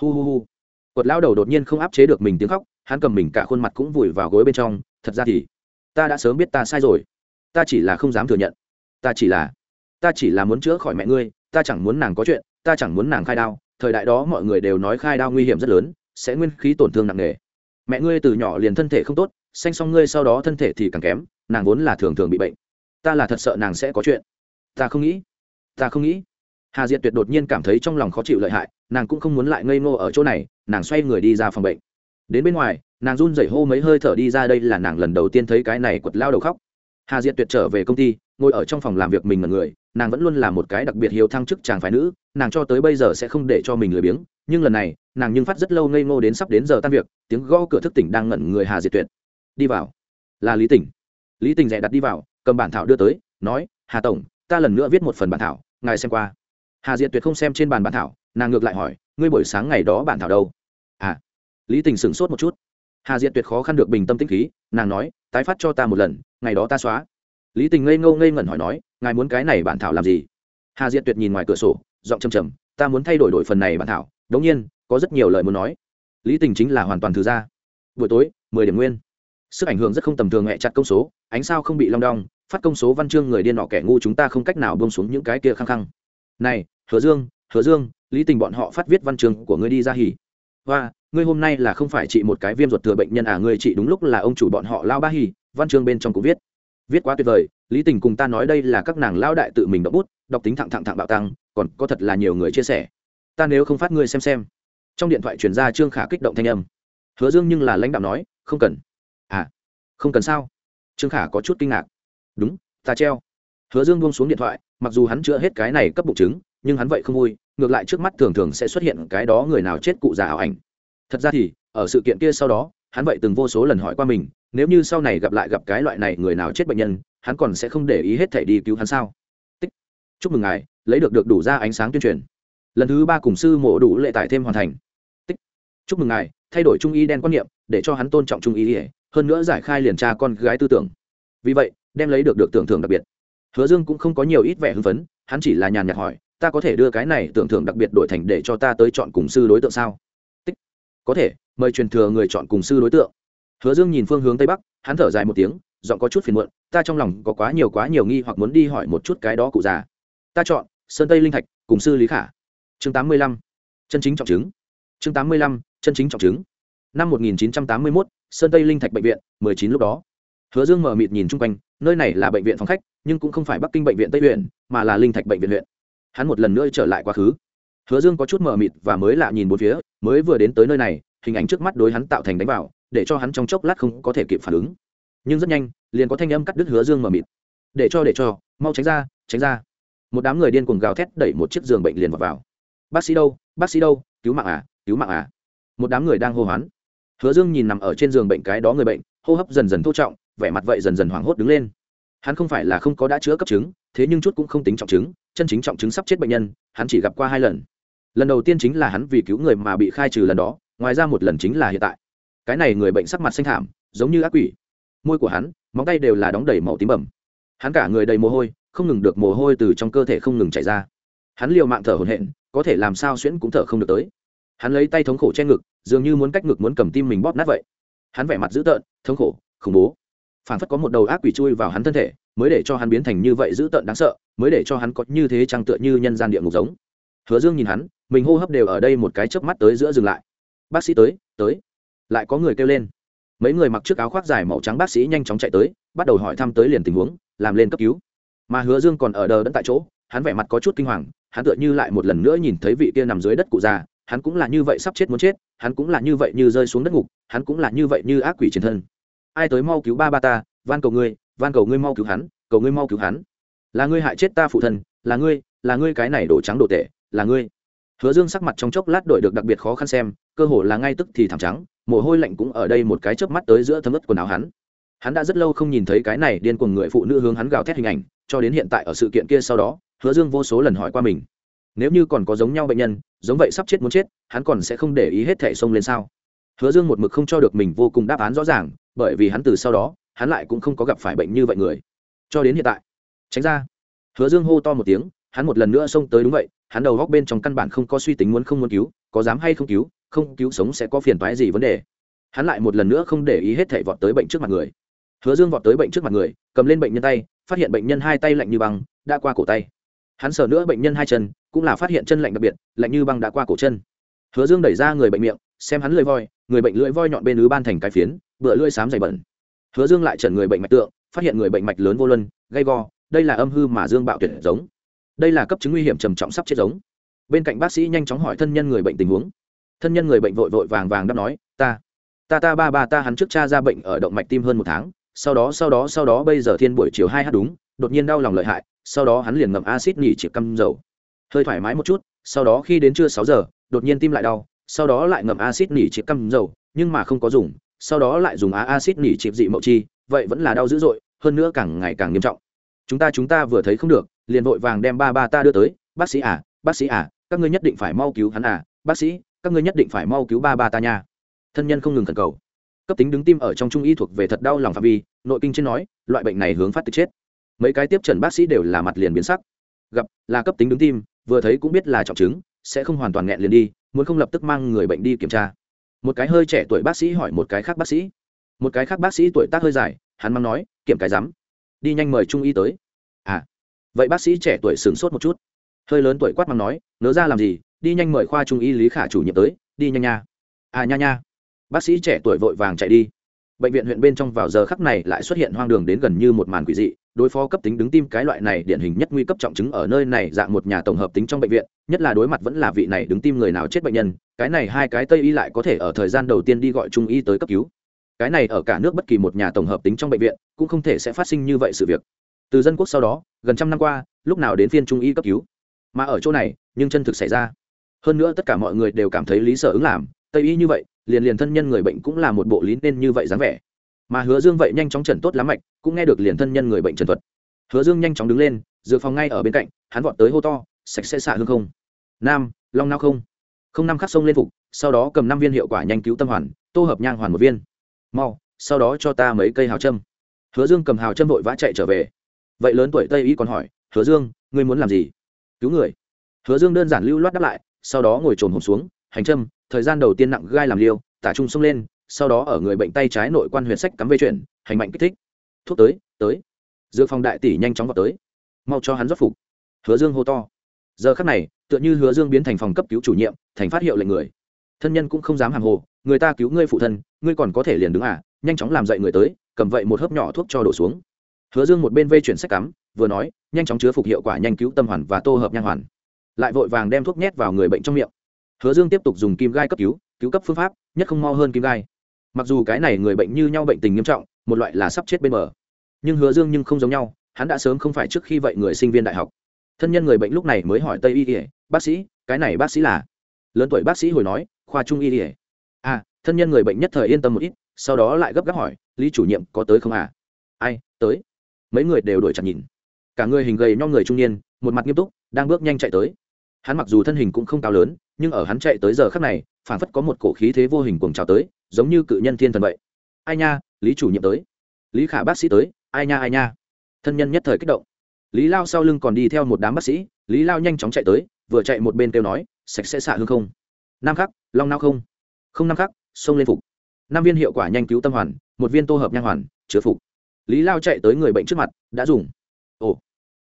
Hu hu hu. Quật lao đầu đột nhiên không áp chế được mình tiếng khóc, hắn cầm mình cả khuôn mặt cũng vùi vào gối bên trong, thật ra thì, ta đã sớm biết ta sai rồi. Ta chỉ là không dám thừa nhận. Ta chỉ là, ta chỉ là muốn chữa khỏi mẹ ngươi, ta chẳng muốn nàng có chuyện, ta chẳng muốn nàng khai đao. Thời đại đó mọi người đều nói khai đao nguy hiểm rất lớn, sẽ nguyên khí tổn thương nặng nề. Mẹ ngươi từ nhỏ liền thân thể không tốt, sanh xong ngươi sau đó thân thể thì càng kém, nàng vốn là thường thường bị bệnh. Ta là thật sợ nàng sẽ có chuyện ta không nghĩ, ta không nghĩ. Hà diệt tuyệt đột nhiên cảm thấy trong lòng khó chịu lợi hại, nàng cũng không muốn lại ngây ngô ở chỗ này, nàng xoay người đi ra phòng bệnh. Đến bên ngoài, nàng run rẩy hô mấy hơi thở đi ra đây là nàng lần đầu tiên thấy cái này quật lao đầu khóc. Hà diệt tuyệt trở về công ty, ngồi ở trong phòng làm việc mình là người, nàng vẫn luôn là một cái đặc biệt hiếu thăng chức chàng phái nữ, nàng cho tới bây giờ sẽ không để cho mình lười biếng, nhưng lần này, nàng nhưng phát rất lâu ngây ngô đến sắp đến giờ tan việc, tiếng gõ cửa thức tỉnh đang ngẩn người hà diệt tuyệt. Đi vào. Là lý tỉnh. Lý Tỉnh dè đặt đi vào, cầm bản thảo đưa tới, nói, hà tổng ta lần nữa viết một phần bản thảo, ngài xem qua. Hà diệt tuyệt không xem trên bàn bản thảo, nàng ngược lại hỏi, ngươi buổi sáng ngày đó bản thảo đâu? À lý tình sửng sốt một chút. Hà diệt tuyệt khó khăn được bình tâm tĩnh khí, nàng nói, tái phát cho ta một lần, ngày đó ta xóa. Lý tình ngây ngâu ngây ngẩn hỏi nói, ngài muốn cái này bản thảo làm gì? Hà diệt tuyệt nhìn ngoài cửa sổ, giọng chầm chầm ta muốn thay đổi đổi phần này bản thảo, đống nhiên, có rất nhiều lời muốn nói. Lý tình chính là hoàn toàn thứ ra. Buổi tối, mười điểm nguyên. Sức ảnh hưởng rất không tầm thường hẹ chặt công số, ánh sao không bị long đong phát công số văn chương người điên nọ kẻ ngu chúng ta không cách nào bông xuống những cái kia khăng khăng. Này, hứa dương hứa dương, lý tình bọn họ phát viết văn chương của ngươi đi ra hỉ. Và ngươi hôm nay là không phải trị một cái viêm ruột thừa bệnh nhân à ngươi trị đúng lúc là ông chủ bọn họ lao ba hỉ, văn chương bên trong cũng viết. Viết quá tuyệt vời, lý tình cùng ta nói đây là các nàng lao đại tự mình đọc bút, đọc tính thẳng thẳng thẳng bạo tăng, còn có thật là nhiều người chia sẻ. Ta nếu không phát ngươi xem xem. Trong điện thoại truyền ra trương khả kích động thanh âm. Hứa dương nhưng là lãnh đạo nói, không cần. À không cần sao? Trương khả có chút kinh ngạc đúng, ta treo. Hứa dương buông xuống điện thoại, mặc dù hắn chữa hết cái này cấp bụng chứng, nhưng hắn vậy không vui, ngược lại trước mắt thường thường sẽ xuất hiện cái đó người nào chết cụ già ảo ảnh. Thật ra thì, ở sự kiện kia sau đó, hắn vậy từng vô số lần hỏi qua mình, nếu như sau này gặp lại gặp cái loại này người nào chết bệnh nhân, hắn còn sẽ không để ý hết thể đi cứu hắn sao? Tích. Chúc mừng ngài, lấy được được đủ ra ánh sáng tuyên truyền. Lần thứ ba cùng sư mộ đủ lệ tải thêm hoàn thành. Tích. Chúc mừng ngài, thay đổi trung y đen quan niệm, để cho hắn tôn trọng trung y, hơn nữa giải khai liền tra con gái tư tưởng vì vậy, đem lấy được được tưởng thưởng đặc biệt. Hứa dương cũng không có nhiều ít vẻ hưng phấn, hắn chỉ là nhàn nhạt hỏi, ta có thể đưa cái này tưởng thưởng đặc biệt đổi thành để cho ta tới chọn cùng sư đối tượng sao? Tích. Có thể, mời truyền thừa người chọn cùng sư đối tượng. Hứa dương nhìn phương hướng tây bắc, hắn thở dài một tiếng, giọng có chút phiền muộn, ta trong lòng có quá nhiều quá nhiều nghi hoặc muốn đi hỏi một chút cái đó cụ già. Ta chọn sơn tây linh thạch cùng sư lý khả. Chương tám mươi lăm, chân chính trọng chứng. Chương tám mươi lăm, chân chính trọng chứng. Năm một nghìn chín trăm tám mươi mốt, sơn tây linh thạch bệnh viện, mười chín lúc đó hứa dương mở mịt nhìn chung quanh nơi này là bệnh viện phòng khách nhưng cũng không phải bắc kinh bệnh viện tây huyện mà là linh thạch bệnh viện huyện. Hắn một lần nữa trở lại quá khứ. Hứa dương có chút mở mịt và mới lạ nhìn bốn phía mới vừa đến tới nơi này hình ảnh trước mắt đối hắn tạo thành đánh vào để cho hắn trong chốc lát không có thể kịp phản ứng. Nhưng rất nhanh liền có thanh âm cắt đứt hứa dương mở mịt. Để cho để cho mau tránh ra tránh ra. Một đám người điên cuồng gào thét đẩy một chiếc giường bệnh liền vào, vào. bác sĩ đâu bác sĩ đâu cứu mạng à cứu mạng à. Một đám người đang hô hoán. Hứa dương nhìn nằm ở trên giường bệnh cái đó người bệnh hô hấp dần dần thô trọng vẻ mặt vậy dần dần hoảng hốt đứng lên. Hắn không phải là không có đã chữa cấp chứng, thế nhưng chút cũng không tính trọng chứng, chân chính trọng chứng sắp chết bệnh nhân, hắn chỉ gặp qua hai lần. Lần đầu tiên chính là hắn vì cứu người mà bị khai trừ lần đó, ngoài ra một lần chính là hiện tại. Cái này người bệnh sắc mặt xanh thảm, giống như ác quỷ. Môi của hắn, móng tay đều là đóng đầy màu tím bẩm hắn cả người đầy mồ hôi, không ngừng được mồ hôi từ trong cơ thể không ngừng chảy ra. Hắn liều mạng thở hổn hển, có thể làm sao xuyễn cũng thở không được tới. Hắn lấy tay thống khổ che ngực, dường như muốn cách ngực muốn cầm tim mình bóp nát vậy. Hắn vẻ mặt dữ tợn, thống khổ, khủng bố phản phất có một đầu ác quỷ chui vào hắn thân thể, mới để cho hắn biến thành như vậy dữ tợn đáng sợ, mới để cho hắn có như thế trăng tựa như nhân gian địa ngục giống. Hứa dương nhìn hắn, mình hô hấp đều ở đây một cái chớp mắt tới giữa dừng lại. Bác sĩ tới tới. Lại có người kêu lên. Mấy người mặc chiếc áo khoác dài màu trắng bác sĩ nhanh chóng chạy tới, bắt đầu hỏi thăm tới liền tình huống, làm lên cấp cứu. Mà hứa dương còn ở đờ đẫn tại chỗ, hắn vẻ mặt có chút kinh hoàng, hắn tựa như lại một lần nữa nhìn thấy vị kia nằm dưới đất cụ già, hắn cũng là như vậy sắp chết muốn chết, hắn cũng là như vậy như rơi xuống đất ngục, hắn cũng là như vậy như ác quỷ trên thân ai tới mau cứu ba ba ta, van cầu ngươi, van cầu ngươi mau cứu hắn, cầu ngươi mau cứu hắn. Là ngươi hại chết ta phụ thân, là ngươi là ngươi cái này đổ trắng đổ tệ là ngươi. Hứa dương sắc mặt trong chốc lát đổi được đặc biệt khó khăn xem, cơ hồ là ngay tức thì thảm trắng, mồ hôi lạnh cũng ở đây một cái chớp mắt tới giữa thấm ướt quần áo hắn. Hắn đã rất lâu không nhìn thấy cái này điên cuồng người phụ nữ hướng hắn gào thét hình ảnh, cho đến hiện tại ở sự kiện kia sau đó, hứa dương vô số lần hỏi qua mình. Nếu như còn có giống nhau bệnh nhân, giống vậy sắp chết muốn chết, hắn còn sẽ không để ý hết thẻ xông lên sao? Hứa dương một mực không cho được mình vô cùng đáp án rõ ràng bởi vì hắn từ sau đó, hắn lại cũng không có gặp phải bệnh như vậy người. Cho đến hiện tại, tránh ra. Hứa dương hô to một tiếng, hắn một lần nữa xông tới đúng vậy, hắn đầu góc bên trong căn bản không có suy tính muốn không muốn cứu, có dám hay không cứu không cứu sống sẽ có phiền toái gì vấn đề. Hắn lại một lần nữa không để ý hết thảy vọt tới bệnh trước mặt người. Hứa dương vọt tới bệnh trước mặt người, cầm lên bệnh nhân tay, phát hiện bệnh nhân hai tay lạnh như băng, đã qua cổ tay. Hắn sờ nữa bệnh nhân hai chân, cũng là phát hiện chân lạnh đặc biệt, lạnh như băng đã qua cổ chân. Hứa dương đẩy ra người bệnh miệng, xem hắn lưỡi voi, người bệnh lưỡi voi nhọn bên ứ ban thành cái phiến bựa lưỡi xám dày bẩn. Hứa dương lại trần người bệnh mạch tượng, phát hiện người bệnh mạch lớn vô luân gây go, đây là âm hư mà dương bạo tuyệt giống. Đây là cấp chứng nguy hiểm trầm trọng sắp chết giống. Bên cạnh bác sĩ nhanh chóng hỏi thân nhân người bệnh tình huống. Thân nhân người bệnh vội vội vàng vàng đáp nói, ta ta ta, ba ba, ta hắn trước cha ra bệnh ở động mạch tim hơn một tháng, sau đó sau đó sau đó bây giờ thiên buổi chiều hai h đúng, đột nhiên đau lòng lợi hại, sau đó hắn liền ngậm acid nhỉ chỉ căm dầu. Hơi thoải mái một chút, sau đó khi đến trưa sáu giờ, đột nhiên tim lại đau, sau đó lại ngậm acid nhỉ chỉ căm dầu, nhưng mà không có dùng sau đó lại dùng á acid nỉ chịp dị mậu chi, vậy vẫn là đau dữ dội, hơn nữa càng ngày càng nghiêm trọng. Chúng ta chúng ta vừa thấy không được, liền vội vàng đem ba ba ta đưa tới, bác sĩ à bác sĩ à các ngươi nhất định phải mau cứu hắn à bác sĩ, các ngươi nhất định phải mau cứu ba ba ta nha. Thân nhân không ngừng thần cầu. Cấp tính đứng tim ở trong trung y thuộc về thật đau lòng phạm vi, nội kinh trên nói, loại bệnh này hướng phát từ chết. Mấy cái tiếp trần bác sĩ đều là mặt liền biến sắc. Gặp là cấp tính đứng tim, vừa thấy cũng biết là trọng chứng, sẽ không hoàn toàn nghẹn liền đi, muốn không lập tức mang người bệnh đi kiểm tra một cái hơi trẻ tuổi bác sĩ hỏi một cái khác bác sĩ. Một cái khác bác sĩ tuổi tác hơi dài, hắn mang nói, kiểm cái rắm. Đi nhanh mời trung y tới. À. Vậy bác sĩ trẻ tuổi sửng sốt một chút. Hơi lớn tuổi quát mang nói, nớ ra làm gì, đi nhanh mời khoa trung y lý khả chủ nhiệm tới, đi nhanh nha. À nha nha. Bác sĩ trẻ tuổi vội vàng chạy đi. Bệnh viện huyện bên trong vào giờ khắc này lại xuất hiện hoang đường đến gần như một màn quỷ dị đối phó cấp tính đứng tim cái loại này điển hình nhất nguy cấp trọng chứng ở nơi này dạng một nhà tổng hợp tính trong bệnh viện, nhất là đối mặt vẫn là vị này đứng tim người nào chết bệnh nhân, cái này hai cái tây y lại có thể ở thời gian đầu tiên đi gọi trung y tới cấp cứu. Cái này ở cả nước bất kỳ một nhà tổng hợp tính trong bệnh viện, cũng không thể sẽ phát sinh như vậy sự việc. Từ dân quốc sau đó, gần trăm năm qua, lúc nào đến phiên trung y cấp cứu. Mà ở chỗ này, nhưng chân thực xảy ra. Hơn nữa tất cả mọi người đều cảm thấy lý sở ứng làm, tây y như vậy, liền liền thân nhân người bệnh cũng là một bộ lý nên như vậy dáng vẻ mà hứa dương vậy nhanh chóng trần tốt lắm mạch, cũng nghe được liền thân nhân người bệnh trần thuật. Hứa dương nhanh chóng đứng lên, dược phòng ngay ở bên cạnh, hắn vọt tới hô to, sạch sẽ xạ hương không? Nam, long nao không? Không năm khắc sông lên phục, sau đó cầm năm viên hiệu quả nhanh cứu tâm hoàn, tô hợp nhang hoàn một viên. Mau, sau đó cho ta mấy cây hào châm. Hứa dương cầm hào châm vội vã chạy trở về. Vậy lớn tuổi tây y còn hỏi, hứa dương, ngươi muốn làm gì? Cứu người. Hứa dương đơn giản lưu loát đáp lại, sau đó ngồi trồn hồn xuống, hành châm, thời gian đầu tiên nặng gai làm liêu, tả trung xông lên sau đó ở người bệnh tay trái nội quan huyệt sách cắm vây chuyển, hành mạnh kích thích. Thuốc tới tới. Dược phòng đại tỷ nhanh chóng vào tới. Mau cho hắn rót phục. Hứa dương hô to. Giờ khắc này, tựa như hứa dương biến thành phòng cấp cứu chủ nhiệm, thành phát hiệu lệnh người. Thân nhân cũng không dám hàng hồ, người ta cứu ngươi phụ thân, ngươi còn có thể liền đứng à nhanh chóng làm dậy người tới, cầm vậy một hớp nhỏ thuốc cho đổ xuống. Hứa dương một bên vây chuyển sách cắm, vừa nói, nhanh chóng chứa phục hiệu quả nhanh cứu tâm hoàn và tô hợp nhang hoàn. Lại vội vàng đem thuốc nhét vào người bệnh trong miệng. Hứa dương tiếp tục dùng kim gai cấp cứu cứu cấp phương pháp, nhất không mau hơn kim gai mặc dù cái này người bệnh như nhau bệnh tình nghiêm trọng, một loại là sắp chết bên bờ. Nhưng hứa dương nhưng không giống nhau, hắn đã sớm không phải trước khi vậy người sinh viên đại học. Thân nhân người bệnh lúc này mới hỏi tây y ỉa bác sĩ, cái này bác sĩ là? Lớn tuổi bác sĩ hồi nói, khoa trung y ỉa à thân nhân người bệnh nhất thời yên tâm một ít, sau đó lại gấp gáp hỏi, lý chủ nhiệm có tới không à? Ai, tới. Mấy người đều đổi chặt nhìn. Cả người hình gầy nhom người trung niên, một mặt nghiêm túc, đang bước nhanh chạy tới hắn mặc dù thân hình cũng không cao lớn, nhưng ở hắn chạy tới giờ khắc này phản phất có một cổ khí thế vô hình cuồng trào tới, giống như cự nhân thiên thần vậy. Ai nha, lý chủ nhiệm tới. Lý khả bác sĩ tới. Ai nha ai nha. Thân nhân nhất thời kích động. Lý lao sau lưng còn đi theo một đám bác sĩ, lý lao nhanh chóng chạy tới, vừa chạy một bên kêu nói, sạch sẽ xạ hương không? Năm khắc, long nao không? Không năm khắc, sông lên phục. Năm viên hiệu quả nhanh cứu tâm hoàn, một viên tô hợp nhang hoàn, chứa phục. Lý lao chạy tới người bệnh trước mặt, đã dùng. Ồ,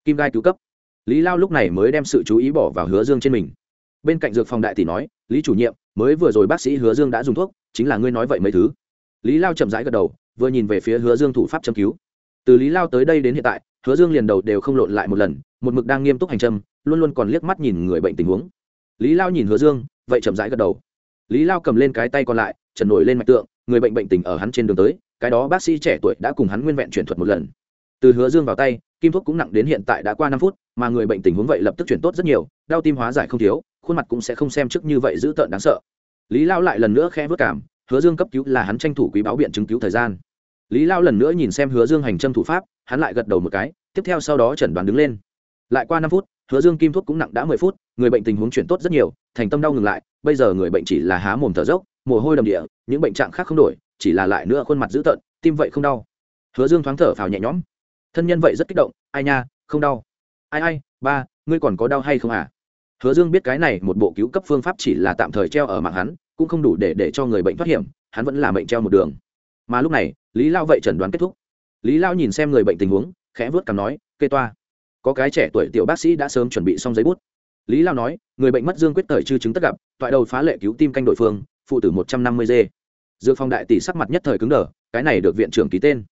kim gai cứu cấp lý lao lúc này mới đem sự chú ý bỏ vào hứa dương trên mình. Bên cạnh dược phòng đại tỷ nói lý chủ nhiệm mới vừa rồi bác sĩ hứa dương đã dùng thuốc chính là ngươi nói vậy mấy thứ. Lý lao chậm rãi gật đầu vừa nhìn về phía hứa dương thủ pháp châm cứu. Từ lý lao tới đây đến hiện tại hứa dương liền đầu đều không lộn lại một lần một mực đang nghiêm túc hành châm, luôn luôn còn liếc mắt nhìn người bệnh tình huống. Lý lao nhìn hứa dương vậy chậm rãi gật đầu. Lý lao cầm lên cái tay còn lại trần nổi lên mạch tượng người bệnh bệnh tình ở hắn trên đường tới cái đó bác sĩ trẻ tuổi đã cùng hắn nguyên vẹn chuyển thuật một lần từ hứa dương vào tay, kim thuốc cũng nặng đến hiện tại đã qua năm phút, mà người bệnh tình huống vậy lập tức chuyển tốt rất nhiều, đau tim hóa giải không thiếu, khuôn mặt cũng sẽ không xem trước như vậy dữ tợn đáng sợ. Lý lao lại lần nữa khe vớt cảm, hứa dương cấp cứu là hắn tranh thủ quý báo biện chứng cứu thời gian. Lý lao lần nữa nhìn xem hứa dương hành trâm thủ pháp, hắn lại gật đầu một cái, tiếp theo sau đó chẩn đoán đứng lên. Lại qua năm phút, hứa dương kim thuốc cũng nặng đã mười phút, người bệnh tình huống chuyển tốt rất nhiều, thành tâm đau ngừng lại, bây giờ người bệnh chỉ là há mồm thở dốc, mồ hôi đầm địa, những bệnh trạng khác không đổi, chỉ là lại nữa khuôn mặt dữ tợn, tim vậy không đau. Hứa dương thoáng thở phào nhẹ nhõm thân nhân vậy rất kích động, ai nha, không đau. Ai ai, ba, ngươi còn có đau hay không à hứa dương biết cái này một bộ cứu cấp phương pháp chỉ là tạm thời treo ở mạng hắn, cũng không đủ để để cho người bệnh thoát hiểm, hắn vẫn là bệnh treo một đường. Mà lúc này, lý lao vậy chẩn đoán kết thúc. Lý lao nhìn xem người bệnh tình huống, khẽ vớt cằm nói, kê toa. Có cái trẻ tuổi tiểu bác sĩ đã sớm chuẩn bị xong giấy bút. Lý lao nói, người bệnh mất dương quyết thời chư chứng tất gặp, toại đầu phá lệ cứu tim canh đội phương, phụ tử một trăm năm mươi g dược phong đại tỷ sắc mặt nhất thời cứng đờ, cái này được viện trưởng ký tên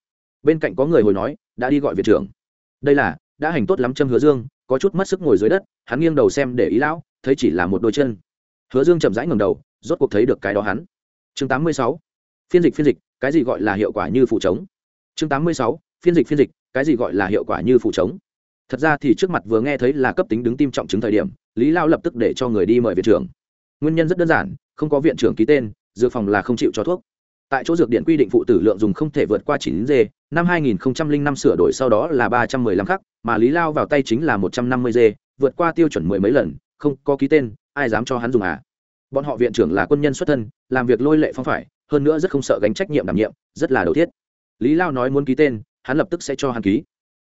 bên cạnh có người hồi nói, đã đi gọi viện trưởng. Đây là, đã hành tốt lắm châm hứa dương, có chút mất sức ngồi dưới đất, hắn nghiêng đầu xem để ý lão, thấy chỉ là một đôi chân. Hứa dương chậm rãi ngầm đầu, rốt cuộc thấy được cái đó hắn. Chương tám mươi sáu, phiên dịch phiên dịch, cái gì gọi là hiệu quả như phụ trống? Chương tám mươi sáu, phiên dịch phiên dịch, cái gì gọi là hiệu quả như phụ trống? Thật ra thì trước mặt vừa nghe thấy là cấp tính đứng tim trọng chứng thời điểm, lý lao lập tức để cho người đi mời viện trưởng. Nguyên nhân rất đơn giản, không có viện trưởng ký tên dược phòng là không chịu cho thuốc tại chỗ dược điện quy định phụ tử lượng dùng không thể vượt qua 9 g năm 2005 sửa đổi sau đó là 315 khắc, mà lý lao vào tay chính là 150 g vượt qua tiêu chuẩn mười mấy lần, không có ký tên, ai dám cho hắn dùng à? Bọn họ viện trưởng là quân nhân xuất thân, làm việc lôi lệ phong phải, hơn nữa rất không sợ gánh trách nhiệm đảm nhiệm, rất là đầu thiết. Lý lao nói muốn ký tên, hắn lập tức sẽ cho hắn ký.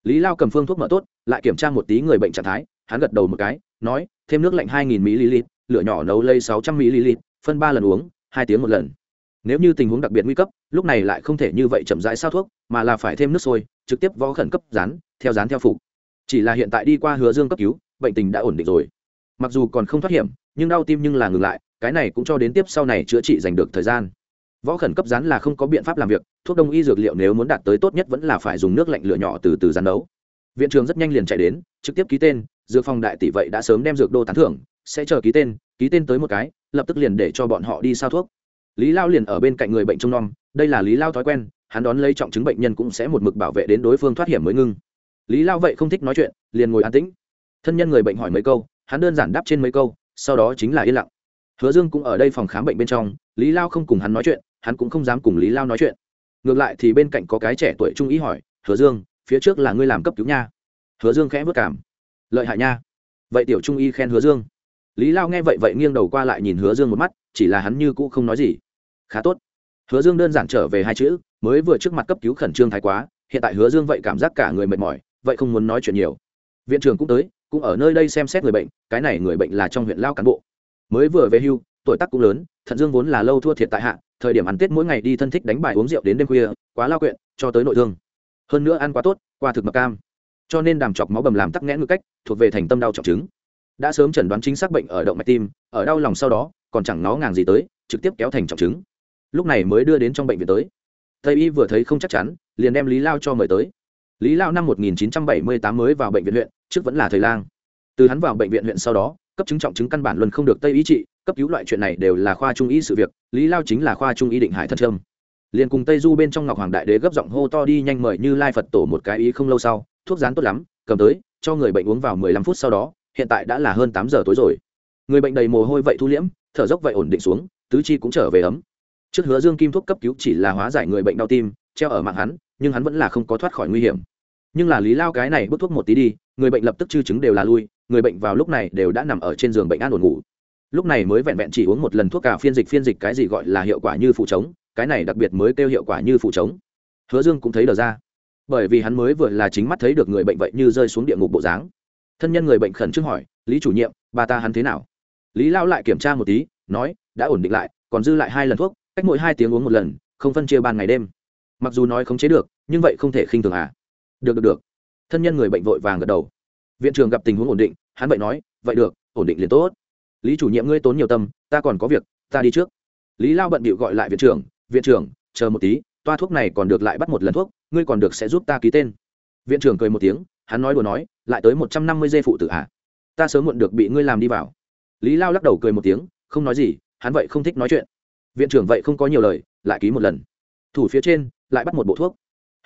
Lý lao cầm phương thuốc mở tốt, lại kiểm tra một tí người bệnh trạng thái, hắn gật đầu một cái, nói, thêm nước lạnh 2.000 ml lửa nhỏ nấu lây 600 ml phân ba lần uống, hai tiếng một lần nếu như tình huống đặc biệt nguy cấp, lúc này lại không thể như vậy chậm rãi sao thuốc, mà là phải thêm nước sôi, trực tiếp vó khẩn cấp rán, theo rán theo phục chỉ là hiện tại đi qua hứa dương cấp cứu, bệnh tình đã ổn định rồi. Mặc dù còn không thoát hiểm, nhưng đau tim nhưng là ngừng lại, cái này cũng cho đến tiếp sau này chữa trị giành được thời gian. Võ khẩn cấp rán là không có biện pháp làm việc, thuốc đông y dược liệu nếu muốn đạt tới tốt nhất vẫn là phải dùng nước lạnh lửa nhỏ từ từ rán đấu viện trường rất nhanh liền chạy đến, trực tiếp ký tên, dược phòng đại tỷ vậy đã sớm đem dược đô tán thưởng, sẽ chờ ký tên ký tên tới một cái, lập tức liền để cho bọn họ đi sao thuốc lý lao liền ở bên cạnh người bệnh trông nom, đây là lý lao thói quen, hắn đón lấy trọng chứng bệnh nhân cũng sẽ một mực bảo vệ đến đối phương thoát hiểm mới ngưng. Lý lao vậy không thích nói chuyện, liền ngồi an tĩnh. Thân nhân người bệnh hỏi mấy câu, hắn đơn giản đáp trên mấy câu, sau đó chính là yên lặng. Hứa dương cũng ở đây phòng khám bệnh bên trong, lý lao không cùng hắn nói chuyện, hắn cũng không dám cùng lý lao nói chuyện. Ngược lại thì bên cạnh có cái trẻ tuổi trung ý hỏi, hứa dương, phía trước là ngươi làm cấp cứu nha? Hứa dương khẽ vất cảm. Lợi hại nha. Vậy tiểu trung y khen hứa dương. Lý lao nghe vậy vậy nghiêng đầu qua lại nhìn hứa dương một mắt, chỉ là hắn như cũ không nói gì khá tốt. Hứa dương đơn giản trở về hai chữ, mới vừa trước mặt cấp cứu khẩn trương thái quá, hiện tại hứa dương vậy cảm giác cả người mệt mỏi, vậy không muốn nói chuyện nhiều. Viện trưởng cũng tới, cũng ở nơi đây xem xét người bệnh, cái này người bệnh là trong huyện lao cán bộ. Mới vừa về hưu, tuổi tác cũng lớn, thận dương vốn là lâu thua thiệt tại hạ, thời điểm ăn tết mỗi ngày đi thân thích đánh bài uống rượu đến đêm khuya, quá lao quyện, cho tới nội thương. Hơn nữa ăn quá tốt, qua thực mập cam. Cho nên đàm chọc máu bầm làm tắc nghẽn ngữ cách, thuộc về thành tâm đau trọng chứng. Đã sớm chẩn đoán chính xác bệnh ở động mạch tim, ở đau lòng sau đó, còn chẳng nó ngàng gì tới, trực tiếp kéo thành trọng chứng lúc này mới đưa đến trong bệnh viện tới. Tây y vừa thấy không chắc chắn, liền đem lý lao cho mời tới. Lý lao năm 1978 mới vào bệnh viện huyện, trước vẫn là thời lang. Từ hắn vào bệnh viện huyện sau đó, cấp chứng trọng chứng căn bản luôn không được tây y trị, cấp cứu loại chuyện này đều là khoa trung y sự việc, lý lao chính là khoa trung y định hải thân trâm liền cùng tây du bên trong ngọc hoàng đại đế gấp giọng hô to đi nhanh mời như lai phật tổ một cái ý không lâu sau, thuốc rán tốt lắm, cầm tới, cho người bệnh uống vào 15 phút sau đó, hiện tại đã là hơn tám giờ tối rồi. Người bệnh đầy mồ hôi vậy thu liễm, thở dốc vậy ổn định xuống, tứ chi cũng trở về ấm trước hứa dương kim thuốc cấp cứu chỉ là hóa giải người bệnh đau tim, treo ở mạng hắn, nhưng hắn vẫn là không có thoát khỏi nguy hiểm. Nhưng là lý lao cái này bước thuốc một tí đi, người bệnh lập tức chư chứng đều là lui, người bệnh vào lúc này đều đã nằm ở trên giường bệnh an ổn ngủ. Lúc này mới vẹn vẹn chỉ uống một lần thuốc cả phiên dịch phiên dịch cái gì gọi là hiệu quả như phụ chống cái này đặc biệt mới kêu hiệu quả như phụ chống hứa dương cũng thấy đờ ra. Bởi vì hắn mới vừa là chính mắt thấy được người bệnh vậy như rơi xuống địa ngục bộ dáng. Thân nhân người bệnh khẩn trương hỏi, lý chủ nhiệm, bà ta hắn thế nào? Lý lao lại kiểm tra một tí, nói, đã ổn định lại, còn dư lại hai lần thuốc cách mỗi hai tiếng uống một lần, không phân chia ban ngày đêm. Mặc dù nói khống chế được, nhưng vậy không thể khinh thường à? Được được được. Thân nhân người bệnh vội vàng gật đầu. Viện trưởng gặp tình huống ổn định, hắn vậy nói, vậy được, ổn định liền tốt. Lý chủ nhiệm ngươi tốn nhiều tâm, ta còn có việc, ta đi trước. Lý lao bận bịu gọi lại viện trưởng viện trưởng, chờ một tí, toa thuốc này còn được lại bắt một lần thuốc, ngươi còn được sẽ giúp ta ký tên. Viện trưởng cười một tiếng, hắn nói đùa nói, lại tới một trăm năm mươi giây phụ tử à? ta sớm muộn được bị ngươi làm đi vào. Lý lao lắc đầu cười một tiếng, không nói gì, hắn vậy không thích nói chuyện viện trưởng vậy không có nhiều lời, lại ký một lần. Thủ phía trên, lại bắt một bộ thuốc.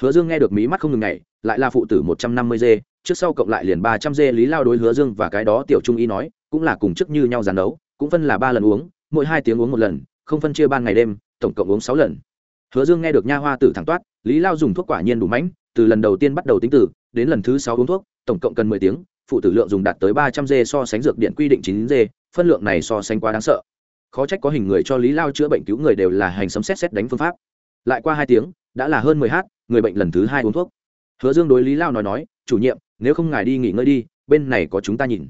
Hứa dương nghe được mí mắt không ngừng ngày lại là phụ tử một trăm năm mươi dê, trước sau cộng lại liền ba trăm dê lý lao đối hứa dương và cái đó tiểu trung y nói, cũng là cùng chức như nhau giàn đấu, cũng phân là ba lần uống, mỗi hai tiếng uống một lần, không phân chia ban ngày đêm, tổng cộng uống sáu lần. Hứa dương nghe được nha hoa tử thẳng toát, lý lao dùng thuốc quả nhiên đủ mãnh, từ lần đầu tiên bắt đầu tính từ, đến lần thứ sáu uống thuốc, tổng cộng cần mười tiếng, phụ tử lượng dùng đạt tới ba trăm dê so sánh dược điện quy định chín dê, phân lượng này so sánh quá đáng sợ khó trách có hình người cho lý lao chữa bệnh cứu người đều là hành sấm xét xét đánh phương pháp. Lại qua hai tiếng, đã là hơn mười h người bệnh lần thứ hai uống thuốc. Hứa dương đối lý lao nói nói, chủ nhiệm, nếu không ngài đi nghỉ ngơi đi, bên này có chúng ta nhìn.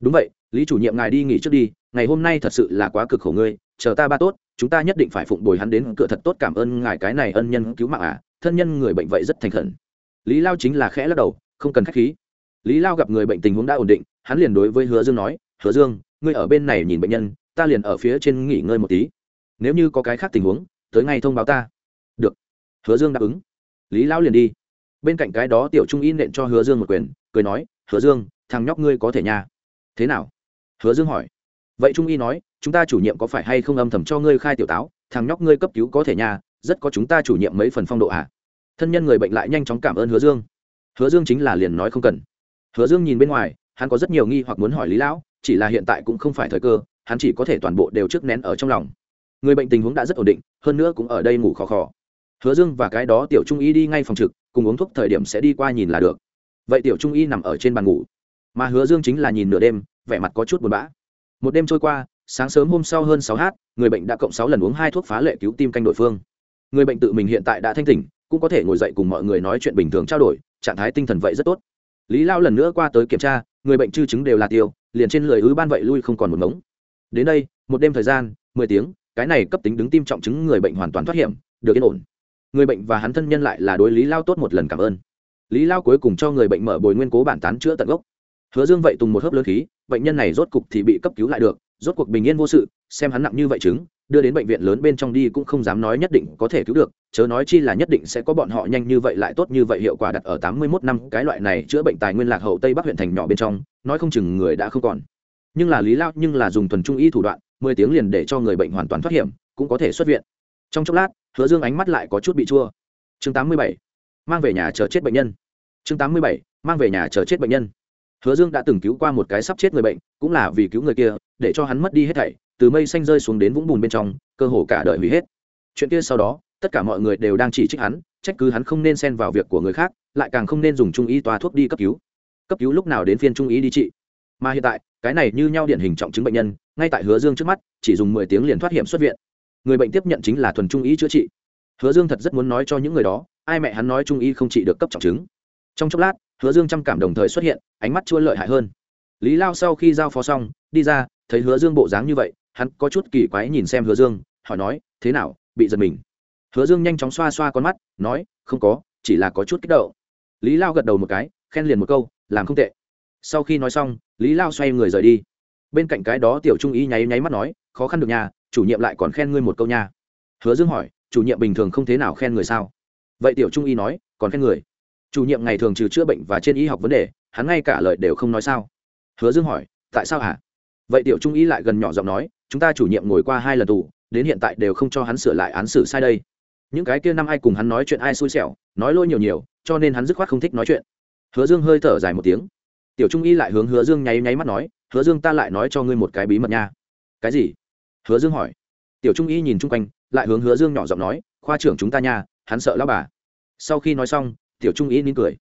Đúng vậy, lý chủ nhiệm ngài đi nghỉ trước đi, ngày hôm nay thật sự là quá cực khổ ngươi, chờ ta ba tốt, chúng ta nhất định phải phụng bồi hắn đến cửa thật tốt, cảm ơn ngài cái này ân nhân cứu mạng à thân nhân người bệnh vậy rất thành khẩn. Lý lao chính là khẽ lắc đầu, không cần k h á c h khí. Lý lao gặp người bệnh tình huống đã ổn định, hắn liền đối với hứa dương nói, hứa dương, ngươi ở bên này nhìn bệnh nhân ta liền ở phía trên nghỉ ngơi một tí. Nếu như có cái khác tình huống tới ngay thông báo ta. Được. Hứa dương đáp ứng. Lý lão liền đi. Bên cạnh cái đó tiểu trung y nện cho hứa dương một quyền cười nói hứa dương thằng nhóc ngươi có thể nhà. thế nào? Hứa dương hỏi. Vậy trung y nói chúng ta chủ nhiệm có phải hay không âm thầm cho ngươi khai tiểu táo? Thằng nhóc ngươi cấp cứu có thể nhà, rất có chúng ta chủ nhiệm mấy phần phong độ à thân nhân người bệnh lại nhanh chóng cảm ơn hứa dương. Hứa dương chính là liền nói không cần. Hứa dương nhìn bên ngoài hắn có rất nhiều nghi hoặc muốn hỏi lý lão chỉ là hiện tại cũng không phải thời cơ hắn chỉ có thể toàn bộ đều trước nén ở trong lòng. Người bệnh tình huống đã rất ổn định, hơn nữa cũng ở đây ngủ khò khò. Hứa dương và cái đó tiểu trung y đi ngay phòng trực, cùng uống thuốc thời điểm sẽ đi qua nhìn là được. Vậy tiểu trung y nằm ở trên bàn ngủ. Mà hứa dương chính là nhìn nửa đêm, vẻ mặt có chút buồn bã. Một đêm trôi qua, sáng sớm hôm sau hơn sáu h người bệnh đã cộng sáu lần uống hai thuốc phá lệ cứu tim canh đội phương. Người bệnh tự mình hiện tại đã thanh tỉnh, cũng có thể ngồi dậy cùng mọi người nói chuyện bình thường trao đổi, trạng thái tinh thần vậy rất tốt. Lý lao lần nữa qua tới kiểm tra, người bệnh chư chứng đều là tiêu, liền trên lười ứ ban vậy lui không còn một mống đến đây, một đêm thời gian, mười tiếng, cái này cấp tính đứng tim trọng chứng người bệnh hoàn toàn thoát hiểm, được yên ổn. Người bệnh và hắn thân nhân lại là đối lý lao tốt một lần cảm ơn. Lý lao cuối cùng cho người bệnh mở bồi nguyên cố bản tán chữa tận gốc. Hứa dương vậy tùng một hớp lớn khí, bệnh nhân này rốt cục thì bị cấp cứu lại được, rốt cuộc bình yên vô sự, xem hắn nặng như vậy chứng, đưa đến bệnh viện lớn bên trong đi cũng không dám nói nhất định có thể cứu được, chớ nói chi là nhất định sẽ có bọn họ nhanh như vậy lại tốt như vậy hiệu quả đặt ở tám mươi 81 năm, cái loại này chữa bệnh tài nguyên lạc hậu tây bắc huyện thành nhỏ bên trong, nói không chừng người đã không còn nhưng là lý lao nhưng là dùng thuần trung y thủ đoạn, mười tiếng liền để cho người bệnh hoàn toàn thoát hiểm, cũng có thể xuất viện. Trong chốc lát, hứa dương ánh mắt lại có chút bị chua. Chương tám mươi bảy, mang về nhà chờ chết bệnh nhân. Chương tám mươi bảy, mang về nhà chờ chết bệnh nhân. Hứa dương đã từng cứu qua một cái sắp chết người bệnh, cũng là vì cứu người kia, để cho hắn mất đi hết thảy, từ mây xanh rơi xuống đến vũng bùn bên trong, cơ hồ cả đời hủy hết. Chuyện kia sau đó, tất cả mọi người đều đang chỉ trích hắn, trách cứ hắn không nên xen vào việc của người khác, lại càng không nên dùng trung y toa thuốc đi cấp cứu. Cấp cứu lúc nào đến phiên trung y đi trị. Mà hiện tại cái này như nhau điển hình trọng chứng bệnh nhân, ngay tại hứa dương trước mắt, chỉ dùng mười tiếng liền thoát hiểm xuất viện. Người bệnh tiếp nhận chính là thuần trung y chữa trị. Hứa dương thật rất muốn nói cho những người đó, ai mẹ hắn nói trung y không trị được cấp trọng chứng. Trong chốc lát, hứa dương trăm cảm đồng thời xuất hiện, ánh mắt chua lợi hại hơn. Lý lao sau khi giao phó xong, đi ra, thấy hứa dương bộ dáng như vậy, hắn có chút kỳ quái nhìn xem hứa dương, hỏi nói, thế nào, bị giật mình? Hứa dương nhanh chóng xoa xoa con mắt, nói, không có, chỉ là có chút kích động. Lý lao gật đầu một cái, khen liền một câu, làm không tệ sau khi nói xong, lý lao xoay người rời đi. Bên cạnh cái đó tiểu trung y nháy nháy mắt nói, khó khăn được nhà chủ nhiệm lại còn khen ngươi một câu nha. Hứa dương hỏi, chủ nhiệm bình thường không thế nào khen người sao? Vậy tiểu trung y nói, còn khen người. Chủ nhiệm ngày thường trừ chữa bệnh và trên y học vấn đề, hắn ngay cả lời đều không nói sao? Hứa dương hỏi, tại sao hả? Vậy tiểu trung y lại gần nhỏ giọng nói, chúng ta chủ nhiệm ngồi qua hai lần tù, đến hiện tại đều không cho hắn sửa lại án xử sai đây. Những cái kia năm ai cùng hắn nói chuyện ai xui xẻo, nói lôi nhiều nhiều, cho nên hắn dứt khoát không thích nói chuyện. Hứa dương hơi thở dài một tiếng tiểu trung y lại hướng hứa dương nháy nháy mắt nói, hứa dương, ta lại nói cho ngươi một cái bí mật nha. Cái gì? Hứa dương hỏi. Tiểu trung y nhìn chung quanh, lại hướng hứa dương nhỏ giọng nói, khoa trưởng chúng ta nha, hắn sợ lao bà. Sau khi nói xong, tiểu trung y nín cười.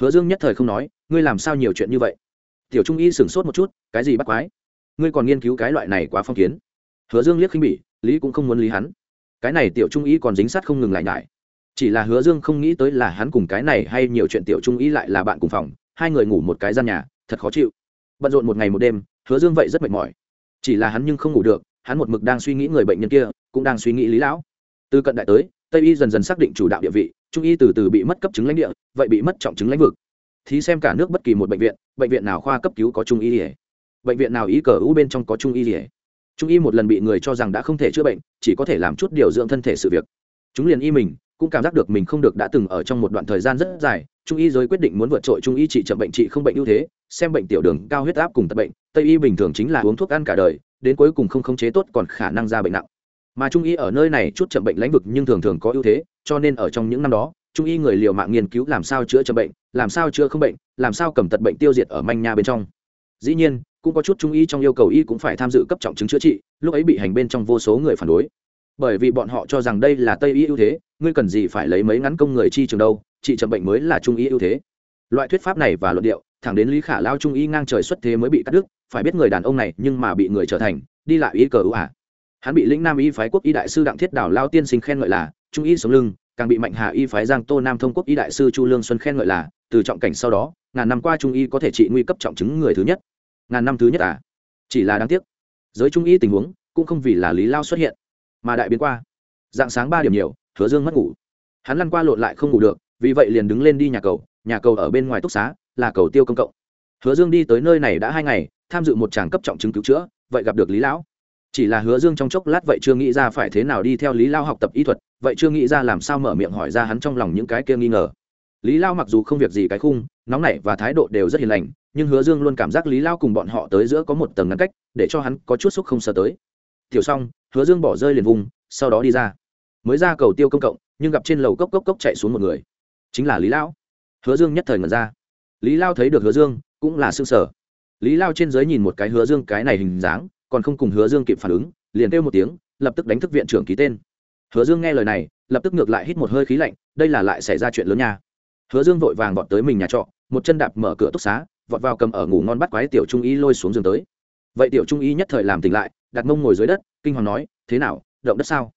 Hứa dương nhất thời không nói, ngươi làm sao nhiều chuyện như vậy? Tiểu trung y sửng sốt một chút, cái gì bắt quái? Ngươi còn nghiên cứu cái loại này quá phong kiến. Hứa dương liếc khinh bỉ, lý cũng không muốn lý hắn. Cái này tiểu trung y còn dính sát không ngừng lại nhải chỉ là hứa dương không nghĩ tới là hắn cùng cái này hay nhiều chuyện tiểu trung y lại là bạn cùng phòng hai người ngủ một cái gian nhà, thật khó chịu. Bận rộn một ngày một đêm, hứa dương vậy rất mệt mỏi. Chỉ là hắn nhưng không ngủ được, hắn một mực đang suy nghĩ người bệnh nhân kia, cũng đang suy nghĩ lý lão. Từ cận đại tới, tây y dần dần xác định chủ đạo địa vị, trung y từ từ bị mất cấp chứng lãnh địa, vậy bị mất trọng chứng lãnh vực. Thì xem cả nước bất kỳ một bệnh viện bệnh viện nào khoa cấp cứu có trung y ỉa bệnh viện nào y cờ u bên trong có trung y ỉa trung y một lần bị người cho rằng đã không thể chữa bệnh, chỉ có thể làm chút điều dưỡng thân thể sự việc. Chúng liền y mình cũng cảm giác được mình không được đã từng ở trong một đoạn thời gian rất dài, trung y giới quyết định muốn vượt trội trung y trị chậm bệnh trị không bệnh ưu thế, xem bệnh tiểu đường cao huyết áp cùng tật bệnh, tây y bình thường chính là uống thuốc ăn cả đời, đến cuối cùng không khống chế tốt còn khả năng ra bệnh nặng. Mà trung y ở nơi này chút chậm bệnh lãnh vực nhưng thường thường có ưu thế, cho nên ở trong những năm đó, trung y người liều mạng nghiên cứu làm sao chữa chậm bệnh, làm sao chữa không bệnh, làm sao cầm tật bệnh tiêu diệt ở manh nha bên trong. Dĩ nhiên, cũng có chút trung y trong yêu cầu y cũng phải tham dự cấp trọng chứng chữa trị, lúc ấy bị hành bên trong vô số người phản đối bởi vì bọn họ cho rằng đây là tây y ưu thế, ngươi cần gì phải lấy mấy ngắn công người chi trường đâu, trị chậm bệnh mới là trung y ưu thế. Loại thuyết pháp này và luận điệu, thẳng đến lý khả lao trung y ngang trời xuất thế mới bị cắt đứt, phải biết người đàn ông này nhưng mà bị người trở thành, đi lại y cờ ưu ả hắn bị lĩnh nam y phái quốc y đại sư đặng thiết đảo lao tiên sinh khen ngợi là, trung y sống lưng, càng bị mạnh hà y phái giang tô nam thông quốc y đại sư chu lương xuân khen ngợi là, từ trọng cảnh sau đó, ngàn năm qua trung y có thể trị nguy cấp trọng chứng người thứ nhất. Ngàn năm thứ nhất à? Chỉ là đáng tiếc. Giới trung y tình huống cũng không vì là lý lao xuất hiện mà đại biến qua. Dạng sáng ba điểm nhiều, hứa dương mất ngủ. Hắn lăn qua lộn lại không ngủ được, vì vậy liền đứng lên đi nhà cầu nhà cầu ở bên ngoài túc xá, là cầu tiêu công cộng. Hứa dương đi tới nơi này đã hai ngày, tham dự một tràng cấp trọng chứng cứu chữa, vậy gặp được lý lão. Chỉ là hứa dương trong chốc lát vậy chưa nghĩ ra phải thế nào đi theo lý lao học tập y thuật, vậy chưa nghĩ ra làm sao mở miệng hỏi ra hắn trong lòng những cái kia nghi ngờ. Lý lao mặc dù không việc gì cái khung, nóng nảy và thái độ đều rất hiền lành, nhưng hứa dương luôn cảm giác lý lao cùng bọn họ tới giữa có một tầng ngăn cách, để cho hắn có chút xúc không sờ tới. Tiểu xong hứa dương bỏ rơi liền vùng, sau đó đi ra. Mới ra cầu tiêu công cộng, nhưng gặp trên lầu cốc cốc cốc chạy xuống một người. Chính là lý lão. Hứa dương nhất thời ngẩn ra. Lý lao thấy được hứa dương, cũng là xương sở lý lao trên giới nhìn một cái hứa dương cái này hình dáng, còn không cùng hứa dương kịp phản ứng, liền kêu một tiếng, lập tức đánh thức viện trưởng ký tên. Hứa dương nghe lời này, lập tức ngược lại hít một hơi khí lạnh, đây là lại xảy ra chuyện lớn nha. Hứa dương vội vàng vọt tới mình nhà trọ, một chân đạp mở cửa túc xá, vọt vào cầm ở ngủ ngon bắt quái tiểu trung y lôi xuống giường tới. Vậy tiểu trung y nhất thời làm tỉnh lại đặt mông ngồi dưới đất, kinh hoàng nói, thế nào, động đất sao?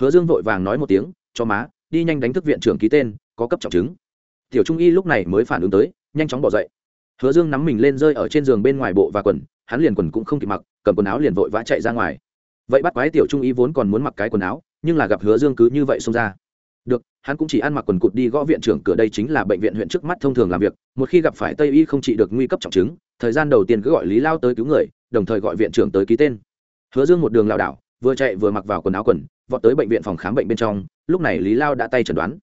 Hứa dương vội vàng nói một tiếng, cho má, đi nhanh đánh thức viện trưởng ký tên, có cấp trọng chứng. Tiểu trung y lúc này mới phản ứng tới, nhanh chóng bỏ dậy. Hứa dương nắm mình lên rơi ở trên giường bên ngoài bộ và quần, hắn liền quần cũng không kịp mặc, cầm quần áo liền vội vã chạy ra ngoài. Vậy bắt quái tiểu trung y vốn còn muốn mặc cái quần áo, nhưng là gặp hứa dương cứ như vậy xông ra. Được, hắn cũng chỉ ăn mặc quần cụt đi gõ viện trưởng cửa đây chính là bệnh viện huyện trước mắt thông thường làm việc, một khi gặp phải tây y không trị được nguy cấp trọng chứng, thời gian đầu tiên cứ gọi lý lao tới cứu người, đồng thời gọi viện trưởng tới ký tên hứa dương một đường lảo đảo, vừa chạy vừa mặc vào quần áo quần, vọt tới bệnh viện phòng khám bệnh bên trong, lúc này lý lao đã tay chẩn đoán.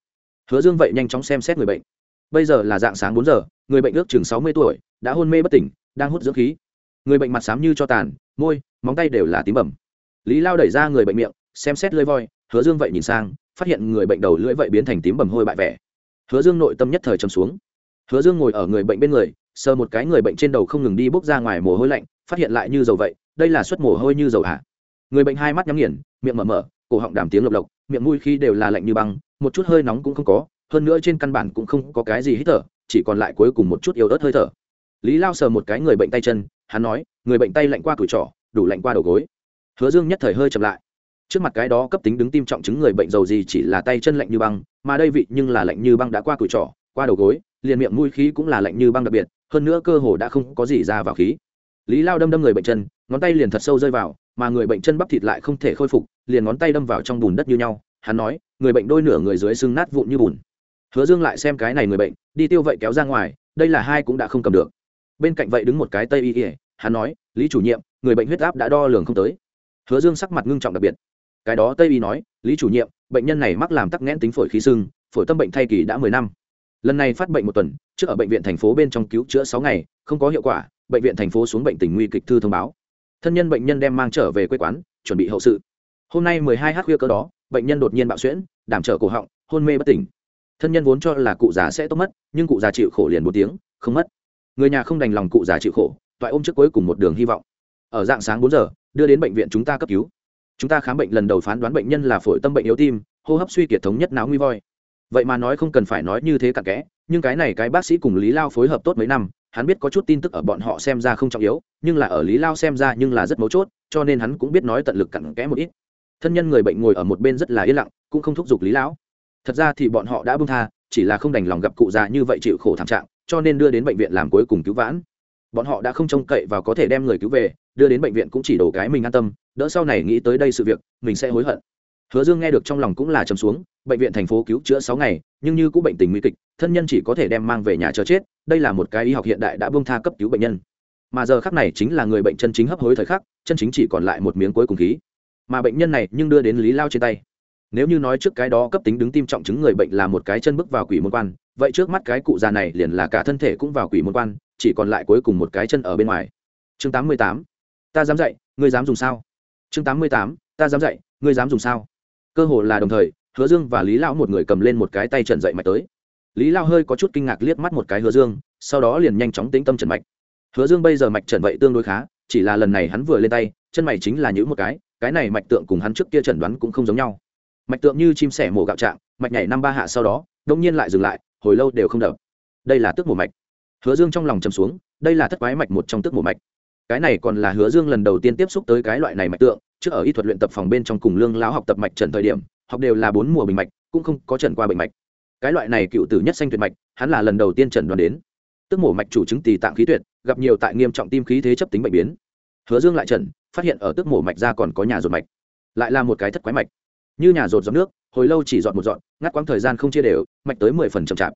Hứa dương vậy nhanh chóng xem xét người bệnh. Bây giờ là dạng sáng bốn giờ, người bệnh ước chừng sáu mươi tuổi, đã hôn mê bất tỉnh, đang hút dưỡng khí. Người bệnh mặt xám như cho tàn, môi, móng tay đều là tím bẩm lý lao đẩy ra người bệnh miệng, xem xét lưỡi voi, hứa dương vậy nhìn sang, phát hiện người bệnh đầu lưỡi vậy biến thành tím bầm hôi bại vẻ. Hứa dương nội tâm nhất thời trầm xuống. Hứa dương ngồi ở người bệnh bên người, sờ một cái người bệnh trên đầu không ngừng đi bốc ra ngoài mồ hôi lạnh, phát hiện lại như dầu vậy đây là suất mồ hôi như dầu hạ người bệnh hai mắt nhắm nghiền, miệng mở mở, cổ họng đàm tiếng lộc lộc, miệng mũi khi đều là lạnh như băng, một chút hơi nóng cũng không có, hơn nữa trên căn bản cũng không có cái gì hít thở, chỉ còn lại cuối cùng một chút yếu ớt hơi thở. Lý lao sờ một cái người bệnh tay chân, hắn nói, người bệnh tay lạnh qua cửi trỏ đủ lạnh qua đầu gối. Hứa dương nhất thời hơi chậm lại. Trước mặt cái đó cấp tính đứng tim trọng chứng người bệnh dầu gì chỉ là tay chân lạnh như băng, mà đây vị nhưng là lạnh như băng đã qua cửi trỏ qua đầu gối, liền miệng mũi khí cũng là lạnh như băng đặc biệt, hơn nữa cơ hồ đã không có gì ra vào khí lý lao đâm đâm người bệnh chân, ngón tay liền thật sâu rơi vào, mà người bệnh chân bắp thịt lại không thể khôi phục, liền ngón tay đâm vào trong bùn đất như nhau. Hắn nói, người bệnh đôi nửa người dưới sưng nát vụn như bùn. Hứa dương lại xem cái này người bệnh, đi tiêu vậy kéo ra ngoài, đây là hai cũng đã không cầm được. Bên cạnh vậy đứng một cái tây y ỉa hắn nói, lý chủ nhiệm, người bệnh huyết áp đã đo lường không tới. Hứa dương sắc mặt ngưng trọng đặc biệt. Cái đó tây y nói, lý chủ nhiệm, bệnh nhân này mắc làm tắc nghẽn tính phổi khí sưng, phổi tâm bệnh thay kỳ đã mười năm. Lần này phát bệnh một tuần, trước ở bệnh viện thành phố bên trong cứu chữa sáu ngày, không có hiệu quả bệnh viện thành phố xuống bệnh tình nguy kịch thư thông báo. Thân nhân bệnh nhân đem mang trở về quê quán, chuẩn bị hậu sự. Hôm nay mười hai h khuya cơ đó, bệnh nhân đột nhiên bạo xuyễn, đảm trở cổ họng, hôn mê bất tỉnh. Thân nhân vốn cho là cụ già sẽ tốt mất, nhưng cụ già chịu khổ liền một tiếng, không mất. Người nhà không đành lòng cụ già chịu khổ, toại ôm trước cuối cùng một đường hy vọng. Ở dạng sáng bốn giờ, đưa đến bệnh viện chúng ta cấp cứu. Chúng ta khám bệnh lần đầu phán đoán bệnh nhân là phổi tâm bệnh yếu tim, hô hấp suy kiệt thống nhất não nguy voi. Vậy mà nói không cần phải nói như thế cặn kẽ, nhưng cái này cái bác sĩ cùng lý lao phối hợp tốt mấy năm hắn biết có chút tin tức ở bọn họ xem ra không trọng yếu, nhưng là ở lý lao xem ra nhưng là rất mấu chốt, cho nên hắn cũng biết nói tận lực cặn kẽ một ít. Thân nhân người bệnh ngồi ở một bên rất là yên lặng, cũng không thúc giục lý lão. Thật ra thì bọn họ đã bưng tha, chỉ là không đành lòng gặp cụ già như vậy chịu khổ thảm trạng, cho nên đưa đến bệnh viện làm cuối cùng cứu vãn. Bọn họ đã không trông cậy và có thể đem người cứu về, đưa đến bệnh viện cũng chỉ đổ cái mình an tâm, đỡ sau này nghĩ tới đây sự việc, mình sẽ hối hận hứa dương nghe được trong lòng cũng là chấm xuống, bệnh viện thành phố cứu chữa sáu ngày, nhưng như cũng bệnh tình nguy kịch, thân nhân chỉ có thể đem mang về nhà chờ chết, đây là một cái y học hiện đại đã bông tha cấp cứu bệnh nhân. Mà giờ khắc này chính là người bệnh chân chính hấp hối thời khắc, chân chính chỉ còn lại một miếng cuối cùng khí. Mà bệnh nhân này nhưng đưa đến lý lao trên tay. Nếu như nói trước cái đó cấp tính đứng tim trọng chứng người bệnh là một cái chân bước vào quỷ môn quan, vậy trước mắt cái cụ già này liền là cả thân thể cũng vào quỷ môn quan, chỉ còn lại cuối cùng một cái chân ở bên ngoài. Chương tám mươi tám. Ta dám dạy, ngươi dám dùng sao? Chương tám mươi tám. Ta dám dạy, ngươi dám dùng sao? Cơ hồ là đồng thời, hứa dương và lý Lão một người cầm lên một cái tay trần dậy mạch tới. Lý lao hơi có chút kinh ngạc liếc mắt một cái hứa dương, sau đó liền nhanh chóng tĩnh tâm trần mạch. Hứa dương bây giờ mạch trần vậy tương đối khá, chỉ là lần này hắn vừa lên tay, chân mày chính là những một cái cái này mạch tượng cùng hắn trước kia trần đoán cũng không giống nhau. Mạch tượng như chim sẻ mổ gạo trạng, mạch nhảy năm ba hạ sau đó, đông nhiên lại dừng lại, hồi lâu đều không đập. Đây là tước mổ mạch. Hứa dương trong lòng chầm xuống, đây là thất quái mạch một trong tước mổ mạch. Cái này còn là hứa dương lần đầu tiên tiếp xúc tới cái loại này mạch tượng trước ở y thuật luyện tập phòng bên trong cùng lương lão học tập mạch trần thời điểm, học đều là bốn mùa bình mạch, cũng không có trần qua bệnh mạch. Cái loại này cựu tử nhất xanh tuyệt mạch, hắn là lần đầu tiên trần đoán đến. Tức mổ mạch chủ chứng tỳ tạng khí tuyệt, gặp nhiều tại nghiêm trọng tim khí thế chấp tính bệnh biến. Hứa dương lại trần phát hiện ở tức mổ mạch ra còn có nhà rột mạch. Lại là một cái thất quái mạch. Như nhà rột giọt nước, hồi lâu chỉ dọn một dọn ngắt quãng thời gian không chia đều, mạch tới mười phần chậm chạp.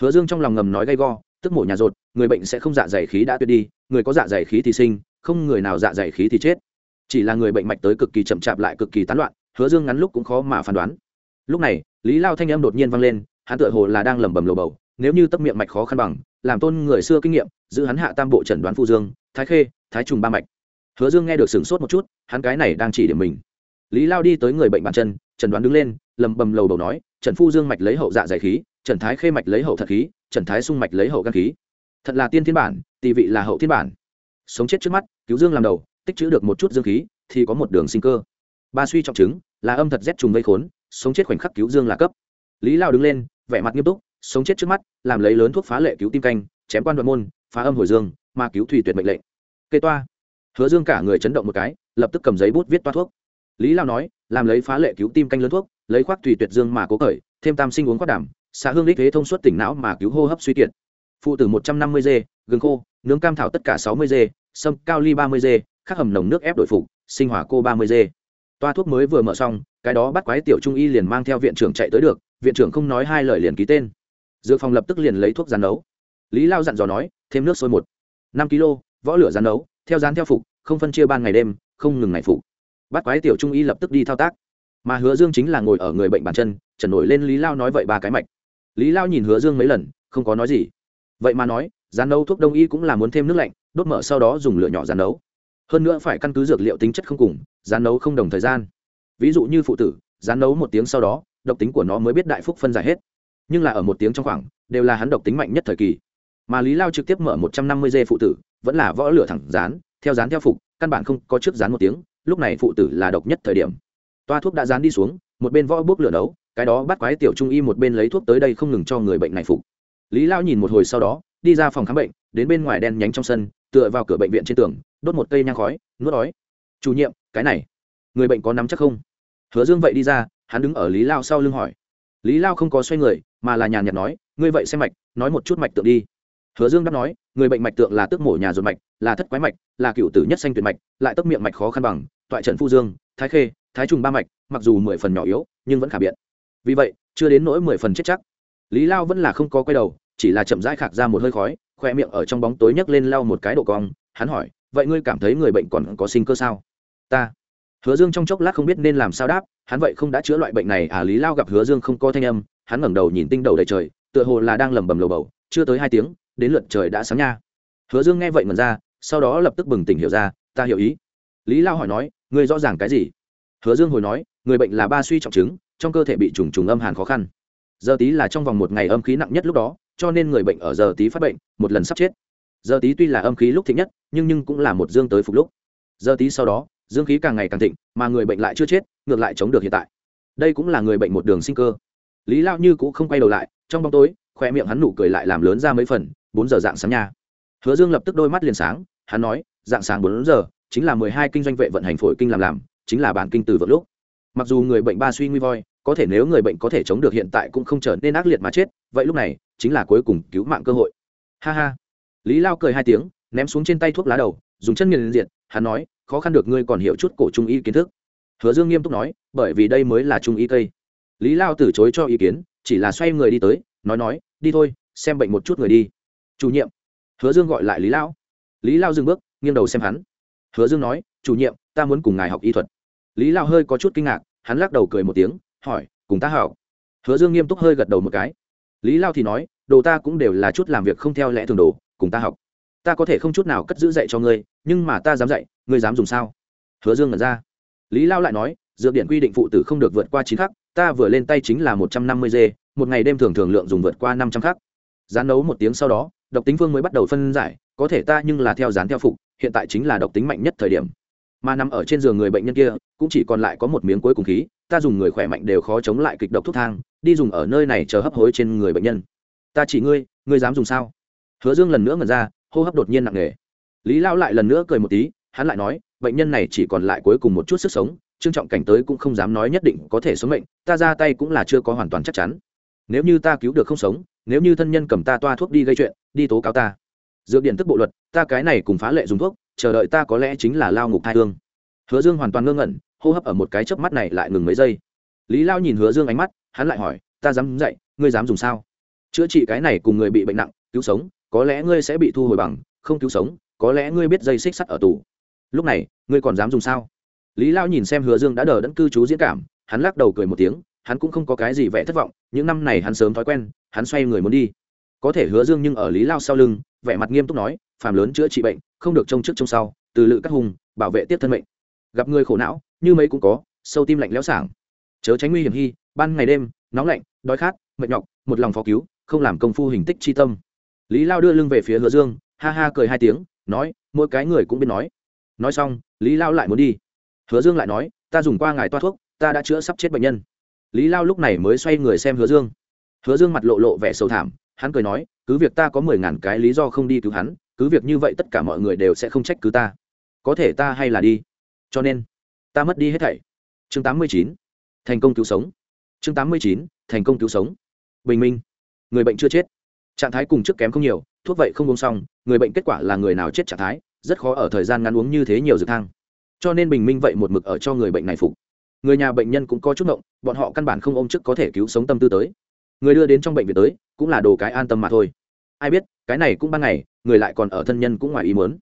Hứa dương trong lòng ngầm nói gay go, tức mổ nhà rột người bệnh sẽ không dạ dày khí đã tuyệt đi, người có dạ dày khí thì sinh, không người nào dạ dày khí thì chết chỉ là người bệnh mạch tới cực kỳ chậm chạp lại cực kỳ tán loạn, hứa dương ngắn lúc cũng khó mà phán đoán. Lúc này, lý lao thanh âm đột nhiên vang lên, hắn tựa hồ là đang lẩm bẩm lồ bầu, nếu như tấp miệng mạch khó khăn bằng, làm tôn người xưa kinh nghiệm, giữ hắn hạ tam bộ chẩn đoán phu dương, thái khê, thái trùng ba mạch. Hứa dương nghe được sửng sốt một chút, hắn cái này đang chỉ điểm mình. Lý lao đi tới người bệnh bàn chân, chẩn đoán đứng lên lầm bầm lầu đầu nói trần phu dương mạch lấy hậu dạ dày khí trần thái khê mạch lấy hậu thật khí trần thái sung mạch lấy hậu gan khí. Thật là tiên thiên bản tỷ vị là hậu thiên bản. Sống chết trước mắt, cứu dương làm đầu tích chữ được một chút dương khí, thì có một đường sinh cơ. Ba suy trọng chứng là âm thật rét trùng gây khốn, sống chết khoảnh khắc cứu dương là cấp. Lý lao đứng lên, vẻ mặt nghiêm túc, sống chết trước mắt, làm lấy lớn thuốc phá lệ cứu tim canh, chém quan đoạn môn, phá âm hồi dương, mà cứu thủy tuyệt mệnh lệnh. Kê toa. Hứa dương cả người chấn động một cái, lập tức cầm giấy bút viết toa thuốc. Lý lao nói, làm lấy phá lệ cứu tim canh lớn thuốc, lấy khoác thủy tuyệt dương mà cố cởi thêm tam sinh uống khoác đảm, xạ hương đích thế thông suốt tỉnh não mà cứu hô hấp suy kiệt. Phụ tử một trăm năm mươi g gừng khô, nướng cam thảo tất cả sáu mươi g sâm cao ly ba mươi g khắc hầm nồng nước ép đổi phục, sinh hỏa cô ba mươi g toa thuốc mới vừa mở xong, cái đó bắt quái tiểu trung y liền mang theo viện trưởng chạy tới được, viện trưởng không nói hai lời liền ký tên. Dược phòng lập tức liền lấy thuốc rán nấu. Lý lao dặn dò nói, thêm nước sôi một, năm kg võ lửa rán nấu, theo rán theo phục, không phân chia ban ngày đêm, không ngừng ngày phục. Bắt quái tiểu trung y lập tức đi thao tác. Mà hứa dương chính là ngồi ở người bệnh bàn chân, trần nổi lên lý lao nói vậy ba cái mạch. Lý lao nhìn hứa dương mấy lần, không có nói gì. Vậy mà nói, rán nấu thuốc đông y cũng là muốn thêm nước lạnh, đốt mở sau đó dùng lửa nhỏ rán nấu hơn nữa phải căn cứ dược liệu tính chất không cùng rán nấu không đồng thời gian. Ví dụ như phụ tử rán nấu một tiếng sau đó, độc tính của nó mới biết đại phúc phân giải hết. Nhưng là ở một tiếng trong khoảng, đều là hắn độc tính mạnh nhất thời kỳ. Mà lý lao trực tiếp mở một trăm năm mươi dê phụ tử, vẫn là võ lửa thẳng rán theo rán theo phục, căn bản không có trước rán một tiếng, lúc này phụ tử là độc nhất thời điểm. Toa thuốc đã rán đi xuống, một bên võ bốc lửa đấu cái đó bắt quái tiểu trung y một bên lấy thuốc tới đây không ngừng cho người bệnh này phục. Lý lao nhìn một hồi sau đó, đi ra phòng khám bệnh, đến bên ngoài đen nhánh trong sân, tựa vào cửa bệnh viện trên tường đốt một cây nhang khói, nuốt đói chủ nhiệm, cái này, người bệnh có nắm chắc không? Hứa dương vậy đi ra, hắn đứng ở lý lao sau lưng hỏi. Lý lao không có xoay người, mà là nhàn nhạt nói, ngươi vậy xem mạch, nói một chút mạch tượng đi. Hứa dương đáp nói, người bệnh mạch tượng là tước mổ nhà ruột mạch, là thất quái mạch, là cựu tử nhất xanh tuyệt mạch, lại tấp miệng mạch khó khăn bằng, toại trần phu dương, thái khê, thái trùng ba mạch, mặc dù mười phần nhỏ yếu, nhưng vẫn khả biện. Vì vậy, chưa đến nỗi mười phần chết chắc. Lý lao vẫn là không có quay đầu, chỉ là chậm rãi khạc ra một hơi khói, khoe miệng ở trong bóng tối nhấc lên lau một cái độ cong, hắn hỏi vậy ngươi cảm thấy người bệnh còn có sinh cơ sao? Ta. Hứa dương trong chốc lát không biết nên làm sao đáp, hắn vậy không đã chữa loại bệnh này à? Lý lao gặp hứa dương không có thanh âm, hắn ngẩng đầu nhìn tinh đầu đầy trời, tựa hồ là đang lẩm bẩm lầu bầu, chưa tới hai tiếng, đến lượt trời đã sáng nha. Hứa dương nghe vậy ngẩn ra, sau đó lập tức bừng tỉnh hiểu ra, ta hiểu ý. Lý lao hỏi nói, ngươi rõ ràng cái gì? Hứa dương hồi nói, người bệnh là ba suy trọng chứng, trong cơ thể bị trùng trùng âm hàn khó khăn. Giờ tí là trong vòng một ngày âm khí nặng nhất lúc đó, cho nên người bệnh ở giờ tí phát bệnh, một lần sắp chết giờ tí tuy là âm khí lúc thịnh nhất, nhưng nhưng cũng là một dương tới phục lúc. Giờ tí sau đó, dương khí càng ngày càng thịnh, mà người bệnh lại chưa chết, ngược lại chống được hiện tại. Đây cũng là người bệnh một đường sinh cơ. Lý lao như cũng không quay đầu lại, trong bóng tối khoe miệng hắn nụ cười lại làm lớn ra mấy phần, bốn giờ dạng sáng nha. Hứa dương lập tức đôi mắt liền sáng, hắn nói, dạng sáng bốn giờ, chính là mười hai kinh doanh vệ vận hành phổi kinh làm làm, chính là bản kinh từ vợ lúc. Mặc dù người bệnh ba suy nguy voi, có thể nếu người bệnh có thể chống được hiện tại cũng không trở nên ác liệt mà chết, vậy lúc này, chính là cuối cùng cứu mạng cơ hội. Ha ha lý lao cười hai tiếng, ném xuống trên tay thuốc lá đầu, dùng chân nghiền diện hắn nói, khó khăn được ngươi còn hiểu chút cổ trung y kiến thức. Hứa dương nghiêm túc nói, bởi vì đây mới là trung y cây. Lý lao từ chối cho ý kiến, chỉ là xoay người đi tới, nói nói, đi thôi, xem bệnh một chút người đi. Chủ nhiệm. Hứa dương gọi lại lý lao. Lý lao dừng bước, nghiêng đầu xem hắn. Hứa dương nói, chủ nhiệm, ta muốn cùng ngài học y thuật. Lý lao hơi có chút kinh ngạc, hắn lắc đầu cười một tiếng, hỏi, cùng ta học. Hứa dương nghiêm túc hơi gật đầu một cái. Lý lao thì nói, đồ ta cũng đều là chút làm việc không theo lẽ thường đồ cùng ta học. Ta có thể không chút nào cất giữ dạy cho ngươi, nhưng mà ta dám dạy, ngươi dám dùng sao? Hứa dương ngẩn ra. Lý lao lại nói, dược điện quy định phụ tử không được vượt qua chín khắc, ta vừa lên tay chính là một trăm năm mươi dê, một ngày đêm thường thường lượng dùng vượt qua năm trăm khắc. Rán nấu một tiếng sau đó, độc tính phương mới bắt đầu phân giải, có thể ta nhưng là theo dán theo phục, hiện tại chính là độc tính mạnh nhất thời điểm. Mà nằm ở trên giường người bệnh nhân kia, cũng chỉ còn lại có một miếng cuối cùng khí, ta dùng người khỏe mạnh đều khó chống lại kịch độc thuốc thang, đi dùng ở nơi này chờ hấp hối trên người bệnh nhân. Ta chỉ ngươi ngươi dám dùng sao? Hứa dương lần nữa ngẩn ra, hô hấp đột nhiên nặng nề. Lý lao lại lần nữa cười một tí, hắn lại nói, bệnh nhân này chỉ còn lại cuối cùng một chút sức sống, trương trọng cảnh tới cũng không dám nói nhất định có thể sống mệnh, ta ra tay cũng là chưa có hoàn toàn chắc chắn. Nếu như ta cứu được không sống, nếu như thân nhân cầm ta toa thuốc đi gây chuyện, đi tố cáo ta. Dược điện tức bộ luật, ta cái này cùng phá lệ dùng thuốc, chờ đợi ta có lẽ chính là lao ngục thai thương. Hứa dương hoàn toàn ngơ ngẩn, hô hấp ở một cái chớp mắt này lại ngừng mấy giây. Lý lao nhìn hứa dương ánh mắt, hắn lại hỏi, ta dám dạy, ngươi dám dùng sao? Chữa trị cái này cùng người bị bệnh nặng, cứu sống có lẽ ngươi sẽ bị thu hồi bằng, không cứu sống, có lẽ ngươi biết dây xích sắt ở tù. Lúc này, ngươi còn dám dùng sao? Lý lao nhìn xem hứa dương đã đờ đẫn cư trú diễn cảm, hắn lắc đầu cười một tiếng, hắn cũng không có cái gì vẻ thất vọng, những năm này hắn sớm thói quen, hắn xoay người muốn đi. Có thể hứa dương nhưng ở lý lao sau lưng, vẻ mặt nghiêm túc nói, phàm lớn chữa trị bệnh, không được trông trước trông sau, từ lự các hùng, bảo vệ tiếp thân mệnh. Gặp người khổ não, như mấy cũng có, sâu tim lạnh lẽo sảng. Chớ tránh nguy hiểm hy ban ngày đêm, nóng lạnh, đói khát, mệt nhọc, một lòng phó cứu, không làm công phu hình tích chi tâm lý lao đưa lưng về phía hứa dương, ha ha cười hai tiếng, nói, mỗi cái người cũng biết nói. Nói xong, lý lao lại muốn đi. Hứa dương lại nói, ta dùng qua ngài toa thuốc, ta đã chữa sắp chết bệnh nhân. Lý lao lúc này mới xoay người xem hứa dương. Hứa dương mặt lộ lộ vẻ sầu thảm, hắn cười nói, cứ việc ta có mười ngàn cái lý do không đi cứu hắn, cứ việc như vậy tất cả mọi người đều sẽ không trách cứ ta. Có thể ta hay là đi. Cho nên, ta mất đi hết thảy. Chương tám mươi chín, thành công cứu sống. Chương tám mươi chín, thành công cứu sống. Bình minh. Người bệnh chưa chết trạng thái cùng trước kém không nhiều, thuốc vậy không uống xong, người bệnh kết quả là người nào chết trạng thái, rất khó ở thời gian ngắn uống như thế nhiều dược thang. Cho nên bình minh vậy một mực ở cho người bệnh này phục. Người nhà bệnh nhân cũng có chút động bọn họ căn bản không ôm chức có thể cứu sống tâm tư tới. Người đưa đến trong bệnh viện tới, cũng là đồ cái an tâm mà thôi. Ai biết, cái này cũng ban ngày, người lại còn ở thân nhân cũng ngoài ý muốn.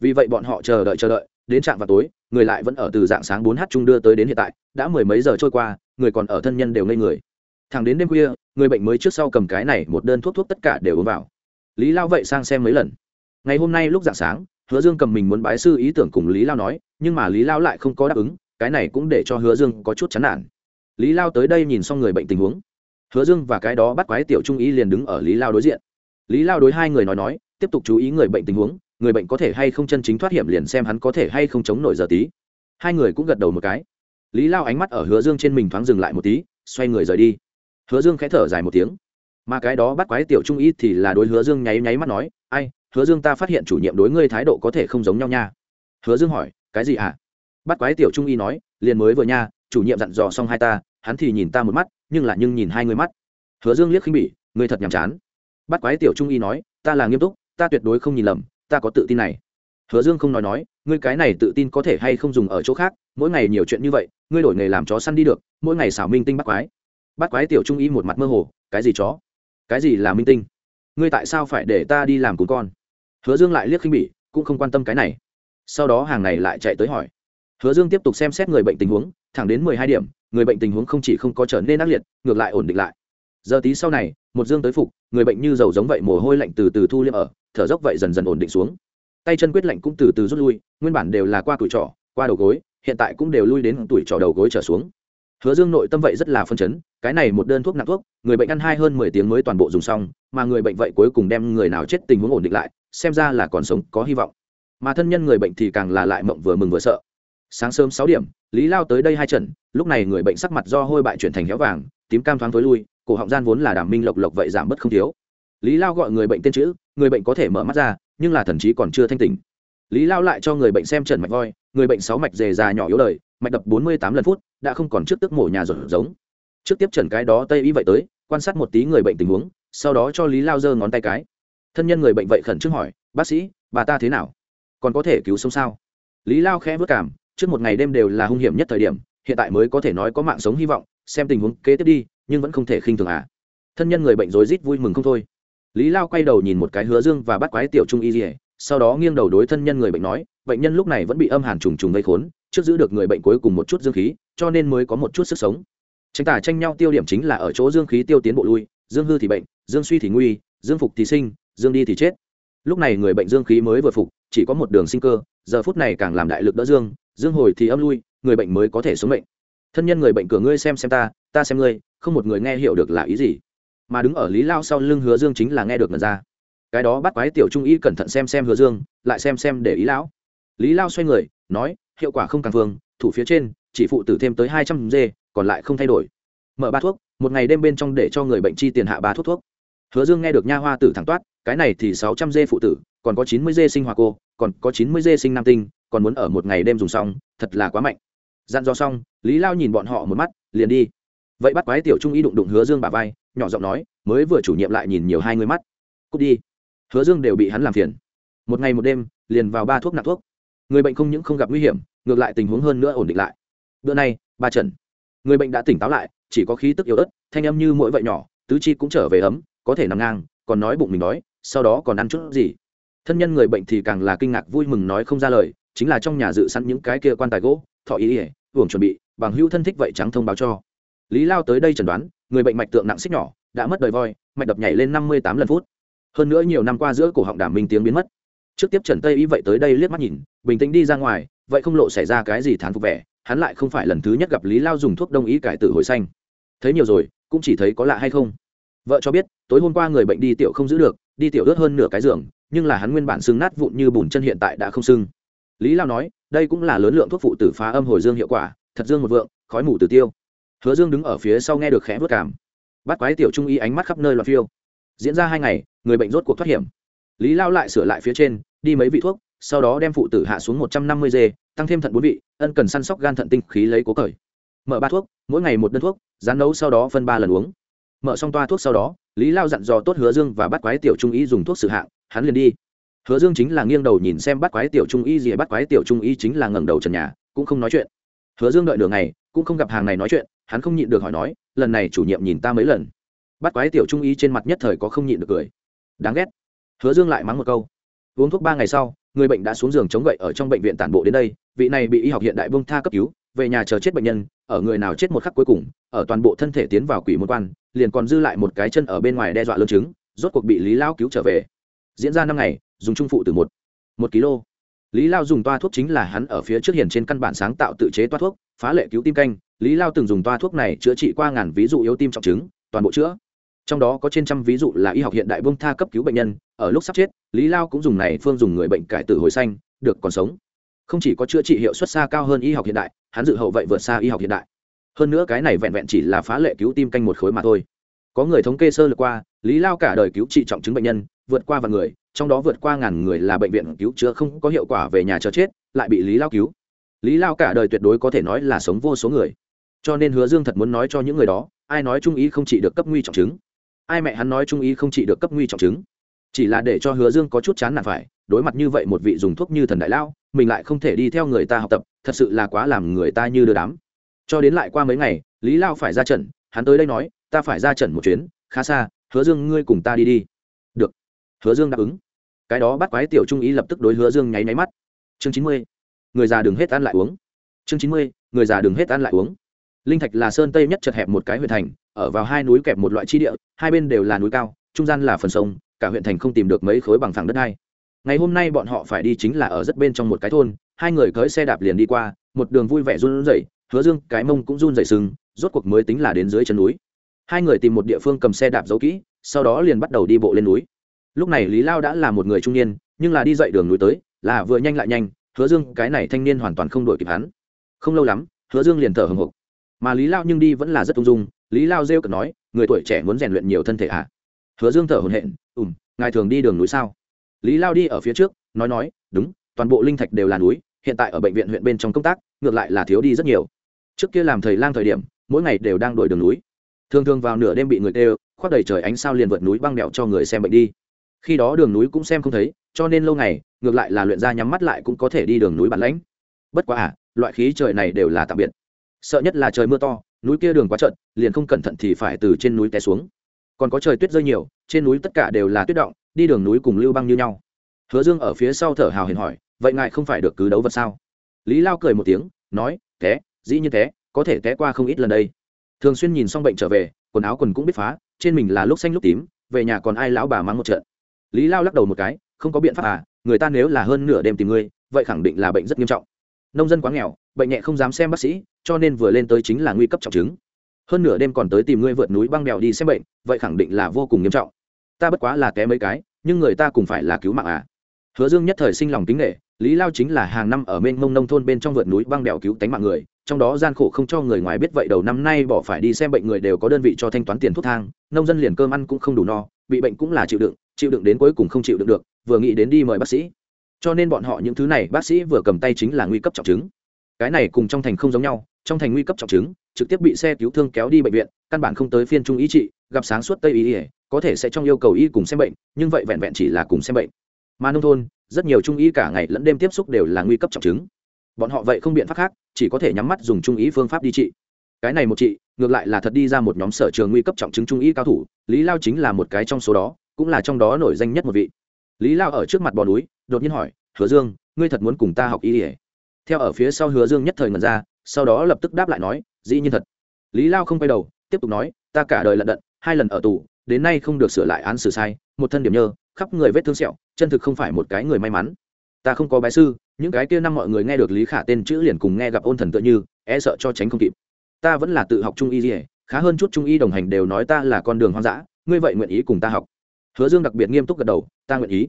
Vì vậy bọn họ chờ đợi chờ đợi, đến trạm vào tối, người lại vẫn ở từ dạng sáng bốn h chung đưa tới đến hiện tại, đã mười mấy giờ trôi qua, người còn ở thân nhân đều ngây người thẳng đến đêm khuya, người bệnh mới trước sau cầm cái này một đơn thuốc thuốc tất cả đều uống vào. Lý lao vậy sang xem mấy lần. Ngày hôm nay lúc dạng sáng, hứa dương cầm mình muốn bái sư ý tưởng cùng lý lao nói, nhưng mà lý lao lại không có đáp ứng, cái này cũng để cho hứa dương có chút chán nản. Lý lao tới đây nhìn xong người bệnh tình huống. Hứa dương và cái đó bắt quái tiểu trung ý liền đứng ở lý lao đối diện. Lý lao đối hai người nói nói, tiếp tục chú ý người bệnh tình huống, người bệnh có thể hay không chân chính thoát hiểm liền xem hắn có thể hay không chống nổi giờ tí. Hai người cũng gật đầu một cái. Lý lao ánh mắt ở hứa dương trên mình thoáng dừng lại một tí, xoay người rời đi hứa dương khẽ thở dài một tiếng. Mà cái đó bắt quái tiểu trung ý thì là đối hứa dương nháy nháy mắt nói, ai, hứa dương ta phát hiện chủ nhiệm đối ngươi thái độ có thể không giống nhau nha. Hứa dương hỏi, cái gì ạ? À? bắt quái tiểu trung y nói, liền mới vừa nha, chủ nhiệm dặn dò xong hai ta, hắn thì nhìn ta một mắt, nhưng là nhưng nhìn hai người mắt. Hứa dương liếc khinh bỉ, ngươi thật nhàm chán. Bắt quái tiểu trung y nói, ta là nghiêm túc, ta tuyệt đối không nhìn lầm, ta có tự tin này. Hứa dương không nói nói, ngươi cái này tự tin có thể hay không dùng ở chỗ khác, mỗi ngày nhiều chuyện như vậy, ngươi đổi nghề làm chó săn đi được, mỗi ngày xảo minh tinh bắt quái bắt quái tiểu trung y một mặt mơ hồ, cái gì chó? Cái gì là minh tinh? Ngươi tại sao phải để ta đi làm cùng con? Hứa dương lại liếc khinh bỉ, cũng không quan tâm cái này. Sau đó hàng này lại chạy tới hỏi. Hứa dương tiếp tục xem xét người bệnh tình huống, thẳng đến mười hai điểm, người bệnh tình huống không chỉ không có trở nên ác liệt, ngược lại ổn định lại. Giờ tí sau này, một dương tới phục, người bệnh như dầu giống vậy mồ hôi lạnh từ từ thu liêm ở, thở dốc vậy dần dần ổn định xuống. Tay chân quyết lạnh cũng từ từ rút lui, nguyên bản đều là qua tuổi trỏ qua đầu gối, hiện tại cũng đều lui đến tuổi trỏ đầu gối trở xuống hứa dương nội tâm vậy rất là phân chấn, cái này một đơn thuốc nặng thuốc, người bệnh ăn hai hơn mười tiếng mới toàn bộ dùng xong, mà người bệnh vậy cuối cùng đem người nào chết tình huống ổn định lại, xem ra là còn sống, có hy vọng. Mà thân nhân người bệnh thì càng là lại mộng vừa mừng vừa sợ. Sáng sớm sáu điểm, lý lao tới đây hai trận, lúc này người bệnh sắc mặt do hôi bại chuyển thành héo vàng, tím cam thoáng tối lui, cổ họng gian vốn là đảm minh lộc lộc vậy giảm bất không thiếu. Lý lao gọi người bệnh tên chữ, người bệnh có thể mở mắt ra, nhưng là thần trí còn chưa thanh tỉnh lý lao lại cho người bệnh xem trần mạch voi, người bệnh sáu mạch dề già nhỏ yếu đời, mạch đập bốn mươi tám lần phút, đã không còn trước tức mổ nhà rồi giống. Trước tiếp trần cái đó tây y vậy tới, quan sát một tí người bệnh tình huống, sau đó cho lý lao giơ ngón tay cái. Thân nhân người bệnh vậy khẩn trương hỏi, bác sĩ, bà ta thế nào? Còn có thể cứu sống sao? Lý lao khẽ vất cảm, trước một ngày đêm đều là hung hiểm nhất thời điểm, hiện tại mới có thể nói có mạng sống hy vọng, xem tình huống kế tiếp đi, nhưng vẫn không thể khinh thường à. Thân nhân người bệnh rối rít vui mừng không thôi. Lý lao quay đầu nhìn một cái hứa dương và bắt quái tiểu trung y dỉa sau đó nghiêng đầu đối thân nhân người bệnh nói, bệnh nhân lúc này vẫn bị âm hàn trùng trùng gây khốn, trước giữ được người bệnh cuối cùng một chút dương khí, cho nên mới có một chút sức sống. Tranh tả tranh nhau tiêu điểm chính là ở chỗ dương khí tiêu tiến bộ lui, dương hư thì bệnh, dương suy thì nguy, dương phục thì sinh, dương đi thì chết. Lúc này người bệnh dương khí mới vừa phục, chỉ có một đường sinh cơ, giờ phút này càng làm đại lực đỡ dương dương hồi thì âm lui, người bệnh mới có thể sống bệnh thân nhân người bệnh cửa ngươi xem xem ta ta xem ngươi, không một người nghe hiểu được là ý gì. Mà đứng ở lý lao sau lưng hứa dương chính là nghe được ngần ra cái đó bắt quái tiểu trung y cẩn thận xem xem hứa dương lại xem xem để ý lão. Lý lao xoay người nói hiệu quả không càng phương thủ phía trên chỉ phụ tử thêm tới hai trăm dê, còn lại không thay đổi. Mở ba thuốc một ngày đêm bên trong để cho người bệnh chi tiền hạ ba thuốc thuốc. Hứa dương nghe được nha hoa tử thẳng toát cái này thì sáu trăm dê phụ tử còn có chín mươi dê sinh hoa cô còn có chín mươi dê sinh nam tinh còn muốn ở một ngày đêm dùng xong thật là quá mạnh. Dặn dò xong lý lao nhìn bọn họ một mắt liền đi. Vậy bắt quái tiểu trung y đụng đụng hứa dương bà vai nhỏ giọng nói mới vừa chủ nhiệm lại nhìn nhiều hai người mắt. Cút đi hứa dương đều bị hắn làm phiền. Một ngày một đêm liền vào ba thuốc nặng thuốc. Người bệnh không những không gặp nguy hiểm ngược lại tình huống hơn nữa ổn định lại. Bữa nay ba Trần, người bệnh đã tỉnh táo lại chỉ có khí tức yếu ớt thanh âm như mỗi vậy nhỏ tứ chi cũng trở về ấm có thể nằm ngang còn nói bụng mình đói sau đó còn ăn chút gì. Thân nhân người bệnh thì càng là kinh ngạc vui mừng nói không ra lời chính là trong nhà dự sẵn những cái kia quan tài gỗ thọ ý ỉa hưởng chuẩn bị bằng hữu thân thích vậy trắng thông báo cho. Lý lao tới đây chẩn đoán người bệnh mạch tượng nặng xích nhỏ đã mất đời voi mạch đập nhảy lên năm mươi tám lần phút hơn nữa nhiều năm qua giữa cổ họng đảm minh tiếng biến mất. Trước tiếp trần tây y vậy tới đây liếc mắt nhìn, bình tĩnh đi ra ngoài, vậy không lộ xảy ra cái gì thán phục vẻ, hắn lại không phải lần thứ nhất gặp lý lao dùng thuốc đông y cải tử hồi xanh. Thấy nhiều rồi, cũng chỉ thấy có lạ hay không. Vợ cho biết, tối hôm qua người bệnh đi tiểu không giữ được, đi tiểu ướt hơn nửa cái giường, nhưng là hắn nguyên bản sưng nát vụn như bùn chân hiện tại đã không sưng. Lý lao nói, đây cũng là lớn lượng thuốc phụ tử phá âm hồi dương hiệu quả, thật dương một vượng, khói mù tử tiêu. Hứa dương đứng ở phía sau nghe được khẽ vớt cảm. Bắt quái tiểu trung y ánh mắt khắp nơi loạt phiêu. Diễn ra hai ngày người bệnh rốt cuộc thoát hiểm. Lý lao lại sửa lại phía trên, đi mấy vị thuốc, sau đó đem phụ tử hạ xuống một trăm năm mươi dê, tăng thêm thận bốn vị, ân cần săn sóc gan thận tinh khí lấy cố cởi. Mở ba thuốc, mỗi ngày một đơn thuốc, rán nấu sau đó phân ba lần uống. Mở xong toa thuốc sau đó, lý lao dặn dò tốt hứa dương và bắt quái tiểu trung y dùng thuốc sự hạng, hắn liền đi. Hứa dương chính là nghiêng đầu nhìn xem bắt quái tiểu trung y gì bắt quái tiểu trung y chính là ngẩng đầu trần nhà, cũng không nói chuyện. Hứa dương đợi nửa ngày, cũng không gặp hàng này nói chuyện, hắn không nhịn được hỏi nói, lần này chủ nhiệm nhìn ta mấy lần? Bắt quái tiểu trung y trên mặt nhất thời có không nhịn được cười đáng ghét. Hứa dương lại mắng một câu. Uống thuốc ba ngày sau, người bệnh đã xuống giường chống gậy ở trong bệnh viện tản bộ đến đây, vị này bị y học hiện đại bông tha cấp cứu, về nhà chờ chết bệnh nhân, ở người nào chết một khắc cuối cùng, ở toàn bộ thân thể tiến vào quỷ môn quan, liền còn dư lại một cái chân ở bên ngoài đe dọa lương chứng, rốt cuộc bị lý lao cứu trở về. Diễn ra năm ngày, dùng trung phụ từ một một kg lý lao dùng toa thuốc chính là hắn ở phía trước hiền trên căn bản sáng tạo tự chế toa thuốc, phá lệ cứu tim canh. Lý lao từng dùng toa thuốc này chữa trị qua ngàn ví dụ yếu tim trọng chứng, toàn bộ chữa trong đó có trên trăm ví dụ là y học hiện đại bông tha cấp cứu bệnh nhân, ở lúc sắp chết, lý lao cũng dùng này phương dùng người bệnh cải tử hồi xanh, được còn sống. Không chỉ có chữa trị hiệu suất xa cao hơn y học hiện đại, hắn dự hậu vậy vượt xa y học hiện đại. Hơn nữa cái này vẹn vẹn chỉ là phá lệ cứu tim canh một khối mà thôi. Có người thống kê sơ lược qua, lý lao cả đời cứu trị trọng chứng bệnh nhân, vượt qua vài người, trong đó vượt qua ngàn người là bệnh viện cứu chữa không có hiệu quả về nhà chờ chết, lại bị lý lao cứu. Lý lao cả đời tuyệt đối có thể nói là sống vô số người. Cho nên hứa dương thật muốn nói cho những người đó, ai nói trung ý không chỉ được cấp nguy trọng chứng ai mẹ hắn nói trung ý không chỉ được cấp nguy trọng chứng. Chỉ là để cho hứa dương có chút chán nản phải, đối mặt như vậy một vị dùng thuốc như thần đại lao, mình lại không thể đi theo người ta học tập, thật sự là quá làm người ta như đưa đám. Cho đến lại qua mấy ngày, lý lao phải ra trận, hắn tới đây nói, ta phải ra trận một chuyến, khá xa, hứa dương ngươi cùng ta đi đi. Được. Hứa dương đáp ứng. Cái đó bắt quái tiểu trung ý lập tức đối hứa dương nháy máy mắt. Chương chín mươi. Người già đừng hết ăn lại uống. Chương chín mươi. Người già đừng hết ăn lại uống linh thạch là sơn tây nhất chật hẹp một cái huyện thành, ở vào hai núi kẹp một loại chi địa, hai bên đều là núi cao, trung gian là phần sông, cả huyện thành không tìm được mấy khối bằng phẳng đất hai ngày hôm nay bọn họ phải đi chính là ở rất bên trong một cái thôn, hai người cưới xe đạp liền đi qua, một đường vui vẻ run rẩy, hứa dương, cái mông cũng run rẩy sưng rốt cuộc mới tính là đến dưới chân núi. Hai người tìm một địa phương cầm xe đạp giấu kỹ, sau đó liền bắt đầu đi bộ lên núi. Lúc này lý lao đã là một người trung niên, nhưng là đi dậy đường núi tới, là vừa nhanh lại nhanh, hứa dương, cái này thanh niên hoàn toàn không đổi kịp hắn. Không lâu lắm, hứa dương liền thở hồng hộc mà lý lao nhưng đi vẫn là rất ung dung. Lý lao rêu cực nói, người tuổi trẻ muốn rèn luyện nhiều thân thể à hứa dương thở hồn hện ùm ngài thường đi đường núi sao? Lý lao đi ở phía trước, nói nói, đúng, toàn bộ linh thạch đều là núi, hiện tại ở bệnh viện huyện bên trong công tác, ngược lại là thiếu đi rất nhiều. Trước kia làm thầy lang thời điểm, mỗi ngày đều đang đổi đường núi. Thường thường vào nửa đêm bị người kêu khoác đầy trời ánh sao liền vượt núi băng đèo cho người xem bệnh đi. Khi đó đường núi cũng xem không thấy, cho nên lâu ngày, ngược lại là luyện ra nhắm mắt lại cũng có thể đi đường núi bản lãnh. Bất quá à loại khí trời này đều là tạm biệt sợ nhất là trời mưa to núi kia đường quá trận liền không cẩn thận thì phải từ trên núi té xuống. Còn có trời tuyết rơi nhiều trên núi tất cả đều là tuyết động đi đường núi cùng lưu băng như nhau. Hứa dương ở phía sau thở hào hiền hỏi vậy ngài không phải được cứ đấu vật sao? Lý lao cười một tiếng nói té dĩ như té, có thể té qua không ít lần đây. Thường xuyên nhìn xong bệnh trở về quần áo quần cũng biết phá trên mình là lúc xanh lúc tím về nhà còn ai lão bà mắng một trận. Lý lao lắc đầu một cái không có biện pháp à người ta nếu là hơn nửa đêm tìm ngươi vậy khẳng định là bệnh rất nghiêm trọng. Nông dân quá nghèo bệnh nhẹ không dám xem bác sĩ, cho nên vừa lên tới chính là nguy cấp trọng chứng. Hơn nửa đêm còn tới tìm ngươi vượt núi băng đèo đi xem bệnh, vậy khẳng định là vô cùng nghiêm trọng. Ta bất quá là té mấy cái, nhưng người ta cùng phải là cứu mạng à. Hứa dương nhất thời sinh lòng kính nghệ lý lao chính là hàng năm ở bên mông nông thôn bên trong vượt núi băng đèo cứu tánh mạng người, trong đó gian khổ không cho người ngoài biết vậy đầu năm nay bỏ phải đi xem bệnh người đều có đơn vị cho thanh toán tiền thuốc thang, nông dân liền cơm ăn cũng không đủ no, bị bệnh cũng là chịu đựng chịu đựng đến cuối cùng không chịu đựng được, vừa nghĩ đến đi mời bác sĩ. Cho nên bọn họ những thứ này bác sĩ vừa cầm tay chính là nguy cấp trọng chứng cái này cùng trong thành không giống nhau, trong thành nguy cấp trọng chứng, trực tiếp bị xe cứu thương kéo đi bệnh viện, căn bản không tới phiên trung ý trị, gặp sáng suốt tây y có thể sẽ trong yêu cầu y cùng xem bệnh, nhưng vậy vẹn vẹn chỉ là cùng xem bệnh. Mà nông thôn, rất nhiều trung y cả ngày lẫn đêm tiếp xúc đều là nguy cấp trọng chứng. Bọn họ vậy không biện pháp khác, chỉ có thể nhắm mắt dùng trung ý phương pháp đi trị. Cái này một trị, ngược lại là thật đi ra một nhóm sở trường nguy cấp trọng chứng trung y cao thủ, lý lao chính là một cái trong số đó, cũng là trong đó nổi danh nhất một vị. Lý lao ở trước mặt bò núi, đột nhiên hỏi, hứa dương, ngươi thật muốn cùng ta học y ỉa theo ở phía sau hứa dương nhất thời ngần ra, sau đó lập tức đáp lại nói, dĩ nhiên thật. Lý lao không quay đầu, tiếp tục nói, ta cả đời lận đận, hai lần ở tù, đến nay không được sửa lại án xử sai, một thân điểm nhơ, khắp người vết thương sẹo, chân thực không phải một cái người may mắn. Ta không có bái sư, những cái kia năm mọi người nghe được lý khả tên chữ liền cùng nghe gặp ôn thần tựa như e sợ cho tránh không kịp. Ta vẫn là tự học trung y gì khá hơn chút trung y đồng hành đều nói ta là con đường hoang dã, ngươi vậy nguyện ý cùng ta học. Hứa dương đặc biệt nghiêm túc gật đầu, ta nguyện ý.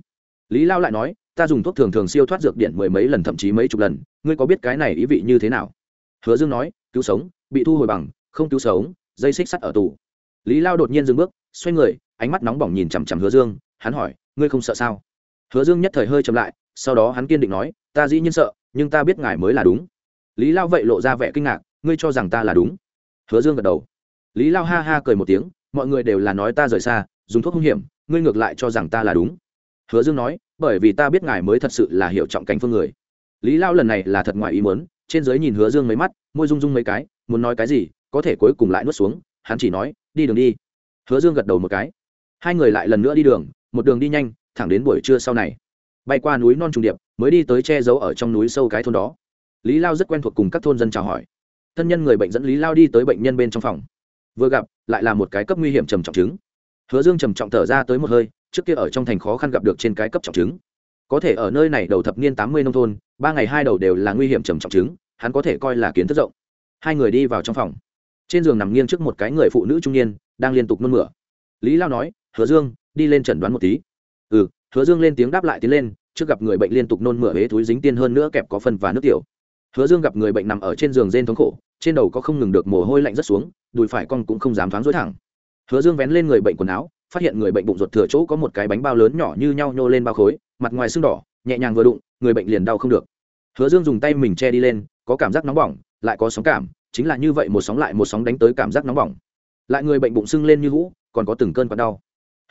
Lý lao lại nói ta dùng thuốc thường thường siêu thoát dược điện mười mấy lần, thậm chí mấy chục lần. Ngươi có biết cái này ý vị như thế nào? Hứa dương nói, cứu sống, bị thu hồi bằng, không cứu sống, dây xích sắt ở tù. Lý lao đột nhiên dừng bước, xoay người, ánh mắt nóng bỏng nhìn chằm chằm hứa dương, hắn hỏi, ngươi không sợ sao? Hứa dương nhất thời hơi chậm lại, sau đó hắn kiên định nói, ta dĩ nhiên sợ, nhưng ta biết ngài mới là đúng. Lý lao vậy lộ ra vẻ kinh ngạc, ngươi cho rằng ta là đúng? Hứa dương gật đầu. Lý lao ha ha cười một tiếng, mọi người đều là nói ta rời xa, dùng thuốc hung hiểm, ngươi ngược lại cho rằng ta là đúng. Hứa dương nói bởi vì ta biết ngài mới thật sự là hiểu trọng cảnh phương người. Lý lao lần này là thật ngoài ý muốn, trên giới nhìn hứa dương mấy mắt, môi rung rung mấy cái, muốn nói cái gì, có thể cuối cùng lại nuốt xuống, hắn chỉ nói, đi đường đi. Hứa dương gật đầu một cái. Hai người lại lần nữa đi đường, một đường đi nhanh, thẳng đến buổi trưa sau này. Bay qua núi non trùng điệp, mới đi tới che giấu ở trong núi sâu cái thôn đó. Lý lao rất quen thuộc cùng các thôn dân chào hỏi. Thân nhân người bệnh dẫn lý lao đi tới bệnh nhân bên trong phòng. Vừa gặp, lại là một cái cấp nguy hiểm trầm trọng chứng. Hứa dương trầm trọng thở ra tới một hơi trước kia ở trong thành khó khăn gặp được trên cái cấp trọng chứng. Có thể ở nơi này đầu thập niên tám mươi nông thôn, ba ngày hai đầu đều là nguy hiểm trầm trọng chứng, hắn có thể coi là kiến thức rộng. Hai người đi vào trong phòng. Trên giường nằm nghiêng trước một cái người phụ nữ trung niên, đang liên tục nôn mửa. Lý lao nói, hứa dương, đi lên chẩn đoán một tí. Ừ. Hứa dương lên tiếng đáp lại tiến lên, trước gặp người bệnh liên tục nôn mửa hế túi dính tiên hơn nữa kẹp có phân và nước tiểu. Hứa dương gặp người bệnh nằm ở trên giường rên thống khổ, trên đầu có không ngừng được mồ hôi lạnh rất xuống, đùi phải con cũng không dám thoáng dối thẳng. Hứa dương vén lên người bệnh quần áo phát hiện người bệnh bụng ruột thừa chỗ có một cái bánh bao lớn nhỏ như nhau nhô lên bao khối, mặt ngoài sưng đỏ, nhẹ nhàng vừa đụng, người bệnh liền đau không được. Hứa dương dùng tay mình che đi lên, có cảm giác nóng bỏng, lại có sóng cảm, chính là như vậy một sóng lại một sóng đánh tới cảm giác nóng bỏng. Lại người bệnh bụng sưng lên như hũ, còn có từng cơn còn đau.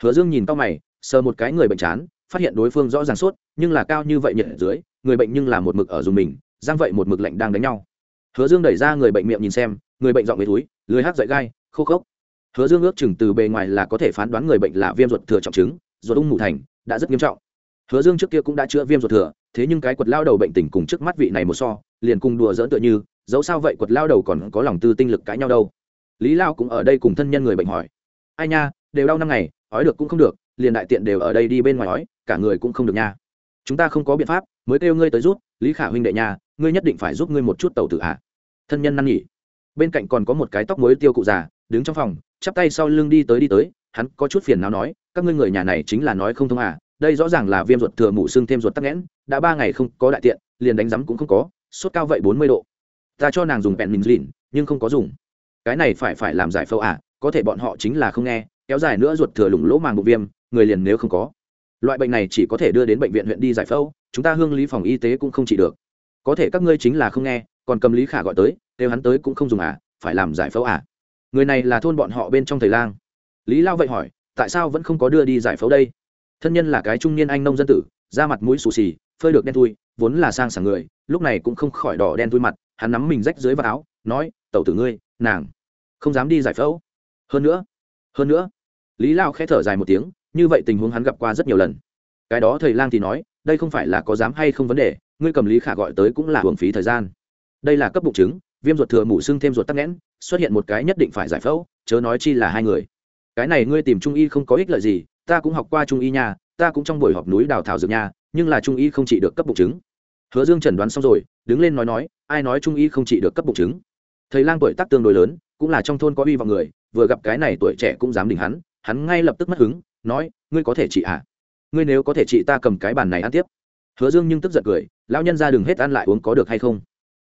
Hứa dương nhìn tao mày, sờ một cái người bệnh chán, phát hiện đối phương rõ ràng sốt, nhưng là cao như vậy nhiệt ở dưới, người bệnh nhưng là một mực ở dùng mình giang vậy một mực lạnh đang đánh nhau. Hứa dương đẩy ra người bệnh miệng nhìn xem, người bệnh dọn về túi lưới hát dậy gai, khô khốc hứa dương ước chừng từ bề ngoài là có thể phán đoán người bệnh là viêm ruột thừa trọng chứng, ruột ung mủ thành, đã rất nghiêm trọng. Hứa dương trước kia cũng đã chữa viêm ruột thừa, thế nhưng cái quật lao đầu bệnh tình cùng trước mắt vị này một so, liền cùng đùa dỡn tựa như, dẫu sao vậy quật lao đầu còn có lòng tư tinh lực cãi nhau đâu. Lý lao cũng ở đây cùng thân nhân người bệnh hỏi. Ai nha, đều đau năm ngày, ói được cũng không được, liền đại tiện đều ở đây đi bên ngoài ói, cả người cũng không được nha. Chúng ta không có biện pháp, mới kêu ngươi tới rút lý khả huynh đệ nhà ngươi nhất định phải giúp ngươi một chút tàu tự hạ thân nhân năn nghỉ bên cạnh còn có một cái tóc mới tiêu cụ già, đứng trong phòng chắp tay sau lưng đi tới đi tới, hắn có chút phiền nào nói, các ngươi người nhà này chính là nói không thông à đây rõ ràng là viêm ruột thừa mủ xương thêm ruột tắc nghẽn, đã ba ngày không có đại tiện, liền đánh rắm cũng không có, sốt cao vậy bốn mươi độ. Ta cho nàng dùng bẹn mình lìn nhưng không có dùng. Cái này phải phải làm giải phẫu à có thể bọn họ chính là không nghe, kéo dài nữa ruột thừa lủng lỗ màng bụng viêm, người liền nếu không có. Loại bệnh này chỉ có thể đưa đến bệnh viện huyện đi giải phẫu, chúng ta hương lý phòng y tế cũng không chỉ được. Có thể các ngươi chính là không nghe, còn cầm lý khả gọi tới nếu hắn tới cũng không dùng à phải làm giải phẫu à người này là thôn bọn họ bên trong thầy lang. Lý lao vậy hỏi, tại sao vẫn không có đưa đi giải phẫu đây? Thân nhân là cái trung niên anh nông dân tử, da mặt mũi xù xì, phơi được đen thui, vốn là sang sảng người, lúc này cũng không khỏi đỏ đen thui mặt, hắn nắm mình rách dưới vào áo, nói, tẩu tử ngươi, nàng không dám đi giải phẫu. Hơn nữa hơn nữa, lý lao khẽ thở dài một tiếng, như vậy tình huống hắn gặp qua rất nhiều lần. Cái đó thầy lang thì nói, đây không phải là có dám hay không vấn đề, ngươi cầm lý khả gọi tới cũng là hưởng phí thời gian. Đây là cấp bụng chứng viêm ruột thừa mủ xương thêm ruột tắc nghẽn, xuất hiện một cái nhất định phải giải phẫu, chớ nói chi là hai người. Cái này ngươi tìm trung y không có ích lợi gì, ta cũng học qua trung y nha, ta cũng trong buổi họp núi đào thảo dược nha, nhưng là trung y không chỉ được cấp bụng chứng. Hứa dương chẩn đoán xong rồi, đứng lên nói nói, ai nói trung y không trị được cấp bụng chứng? Thầy lang tuổi tác tương đối lớn, cũng là trong thôn có uy vọng người, vừa gặp cái này tuổi trẻ cũng dám đỉnh hắn hắn ngay lập tức mất hứng, nói, ngươi có thể trị à? Ngươi nếu có thể trị ta cầm cái bàn này ăn tiếp. Hứa dương nhưng tức giận cười, lão nhân ra đừng hết ăn lại uống có được hay không?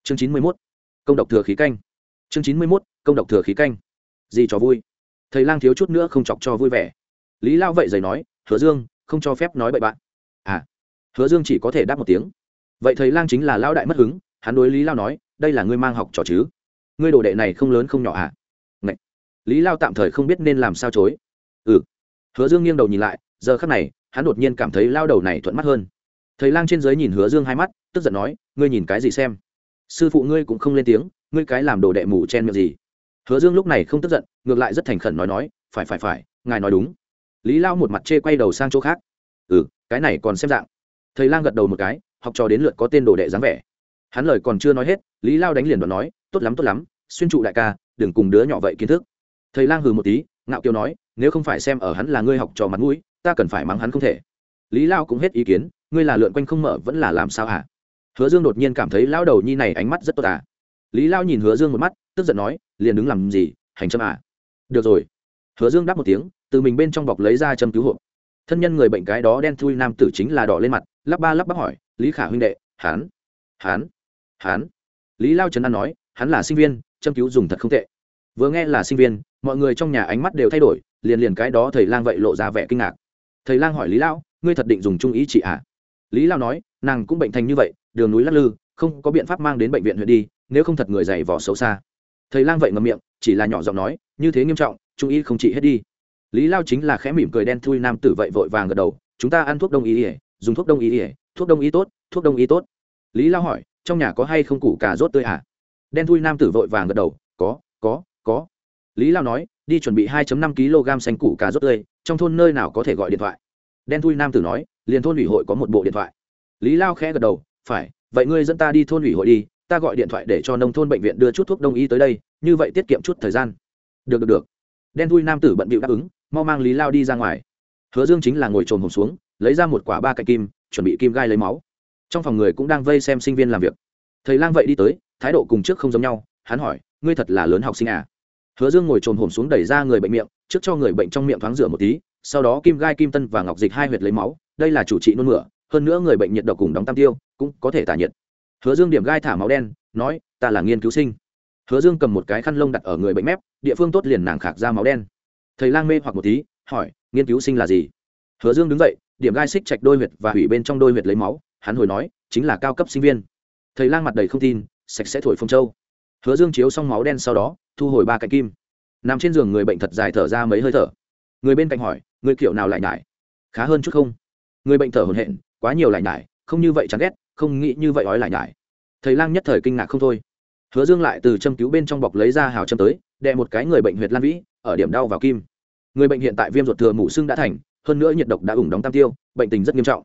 Chương chín mươi mốt công độc thừa khí canh. Chương chín mươi mốt, công độc thừa khí canh. Gì cho vui? Thầy lang thiếu chút nữa không chọc cho vui vẻ. Lý lao vậy giày nói, hứa dương, không cho phép nói bậy bạn. À hứa dương chỉ có thể đáp một tiếng. Vậy thầy lang chính là lao đại mất hứng, hắn đối lý lao nói, đây là ngươi mang học trò chứ? Ngươi đồ đệ này không lớn không nhỏ à? Ngậy. lý lao tạm thời không biết nên làm sao chối. Ừ. Hứa dương nghiêng đầu nhìn lại, giờ khắc này, hắn đột nhiên cảm thấy lao đầu này thuận mắt hơn. Thầy lang trên giới nhìn hứa dương hai mắt, tức giận nói, ngươi nhìn cái gì xem? Sư phụ ngươi cũng không lên tiếng, ngươi cái làm đồ đệ mù chen miệng gì. Hứa dương lúc này không tức giận, ngược lại rất thành khẩn nói nói, phải phải phải, ngài nói đúng. Lý lao một mặt chê quay đầu sang chỗ khác. Ừ cái này còn xem dạng. Thầy lang gật đầu một cái, học trò đến lượt có tên đồ đệ dáng vẻ. Hắn lời còn chưa nói hết, lý lao đánh liền đoạn nói, tốt lắm tốt lắm, xuyên trụ đại ca, đừng cùng đứa nhỏ vậy kiến thức. Thầy lang hừ một tí, ngạo kiều nói, nếu không phải xem ở hắn là ngươi học trò mặt mũi, ta cần phải mắng hắn không thể. Lý lao cũng hết ý kiến, ngươi là lượn quanh không mở vẫn là làm sao hả? Hứa dương đột nhiên cảm thấy lão đầu nhi này ánh mắt rất tốt à. Lý lao nhìn hứa dương một mắt, tức giận nói, liền đứng làm gì, hành châm à? Được rồi. Hứa dương đáp một tiếng, từ mình bên trong bọc lấy ra châm cứu hộ. Thân nhân người bệnh cái đó đen thui nam tử chính là đỏ lên mặt, lắp ba lắp bắp hỏi, lý khả huynh đệ hán hán hán lý lao trấn an nói, hắn là sinh viên, châm cứu dùng thật không tệ. Vừa nghe là sinh viên, mọi người trong nhà ánh mắt đều thay đổi, liền liền cái đó thầy lang vậy lộ ra vẻ kinh ngạc. Thầy lang hỏi lý lao, ngươi thật định dùng trung ý chị ạ à? lý lao nói, nàng cũng bệnh thành như vậy đường núi lắc lư, không có biện pháp mang đến bệnh viện huyện đi, nếu không thật người dày vỏ xấu xa. Thầy lang vậy ngậm miệng, chỉ là nhỏ giọng nói, như thế nghiêm trọng, trung y không trị hết đi. Lý lao chính là khẽ mỉm cười đen thui nam tử vậy vội vàng gật đầu, chúng ta ăn thuốc đông y ỉa dùng thuốc đông y ỉa thuốc đông y tốt, thuốc đông y tốt. Lý lao hỏi, trong nhà có hay không củ cà rốt tươi à đen thui nam tử vội vàng gật đầu, có có có. Lý lao nói, đi chuẩn bị 2 năm kg xanh củ cà rốt tươi, trong thôn nơi nào có thể gọi điện thoại? Đen thui nam tử nói, liền thôn ủy hội có một bộ điện thoại. Lý lao khẽ gật đầu phải, vậy ngươi dẫn ta đi thôn ủy hội đi, ta gọi điện thoại để cho nông thôn bệnh viện đưa chút thuốc đông y tới đây, như vậy tiết kiệm chút thời gian. Được được được. Đen thui nam tử bận bịu đáp ứng, mau mang lý lao đi ra ngoài. Hứa dương chính là ngồi trồm hồng xuống, lấy ra một quả ba cạnh kim, chuẩn bị kim gai lấy máu. Trong phòng người cũng đang vây xem sinh viên làm việc. Thầy lang vậy đi tới, thái độ cùng trước không giống nhau, hắn hỏi, ngươi thật là lớn học sinh à? Hứa dương ngồi trồm hồm xuống đẩy ra người bệnh miệng, trước cho người bệnh trong miệng thoáng rửa một tí, sau đó kim gai kim tân và ngọc dịch hai huyệt lấy máu, đây là chủ trị nôn mửa hơn nữa người bệnh nhiệt độc cùng đóng tam tiêu cũng có thể tả nhiệt. Hứa dương điểm gai thả máu đen, nói, ta là nghiên cứu sinh. Hứa dương cầm một cái khăn lông đặt ở người bệnh mép, địa phương tốt liền nàng khạc ra máu đen. Thầy lang mê hoặc một tí, hỏi, nghiên cứu sinh là gì? Hứa dương đứng dậy, điểm gai xích chạch đôi huyệt và hủy bên trong đôi huyệt lấy máu, hắn hồi nói, chính là cao cấp sinh viên. Thầy lang mặt đầy không tin, sạch sẽ thổi phong châu hứa dương chiếu xong máu đen sau đó, thu hồi ba cạnh kim. Nằm trên giường người bệnh thật dài thở ra mấy hơi thở. Người bên cạnh hỏi, người kiểu nào lại nhải? Khá hơn chút không. Người bệnh thở hồn hện quá nhiều lại nhải, không như vậy chán ghét, không nghĩ như vậy ói lại nhải. Thầy lang nhất thời kinh ngạc không thôi. Hứa dương lại từ châm cứu bên trong bọc lấy ra hào châm tới, đè một cái người bệnh huyệt lan vĩ, ở điểm đau vào kim. Người bệnh hiện tại viêm ruột thừa mủ xương đã thành, hơn nữa nhiệt độc đã ủng đóng tam tiêu, bệnh tình rất nghiêm trọng.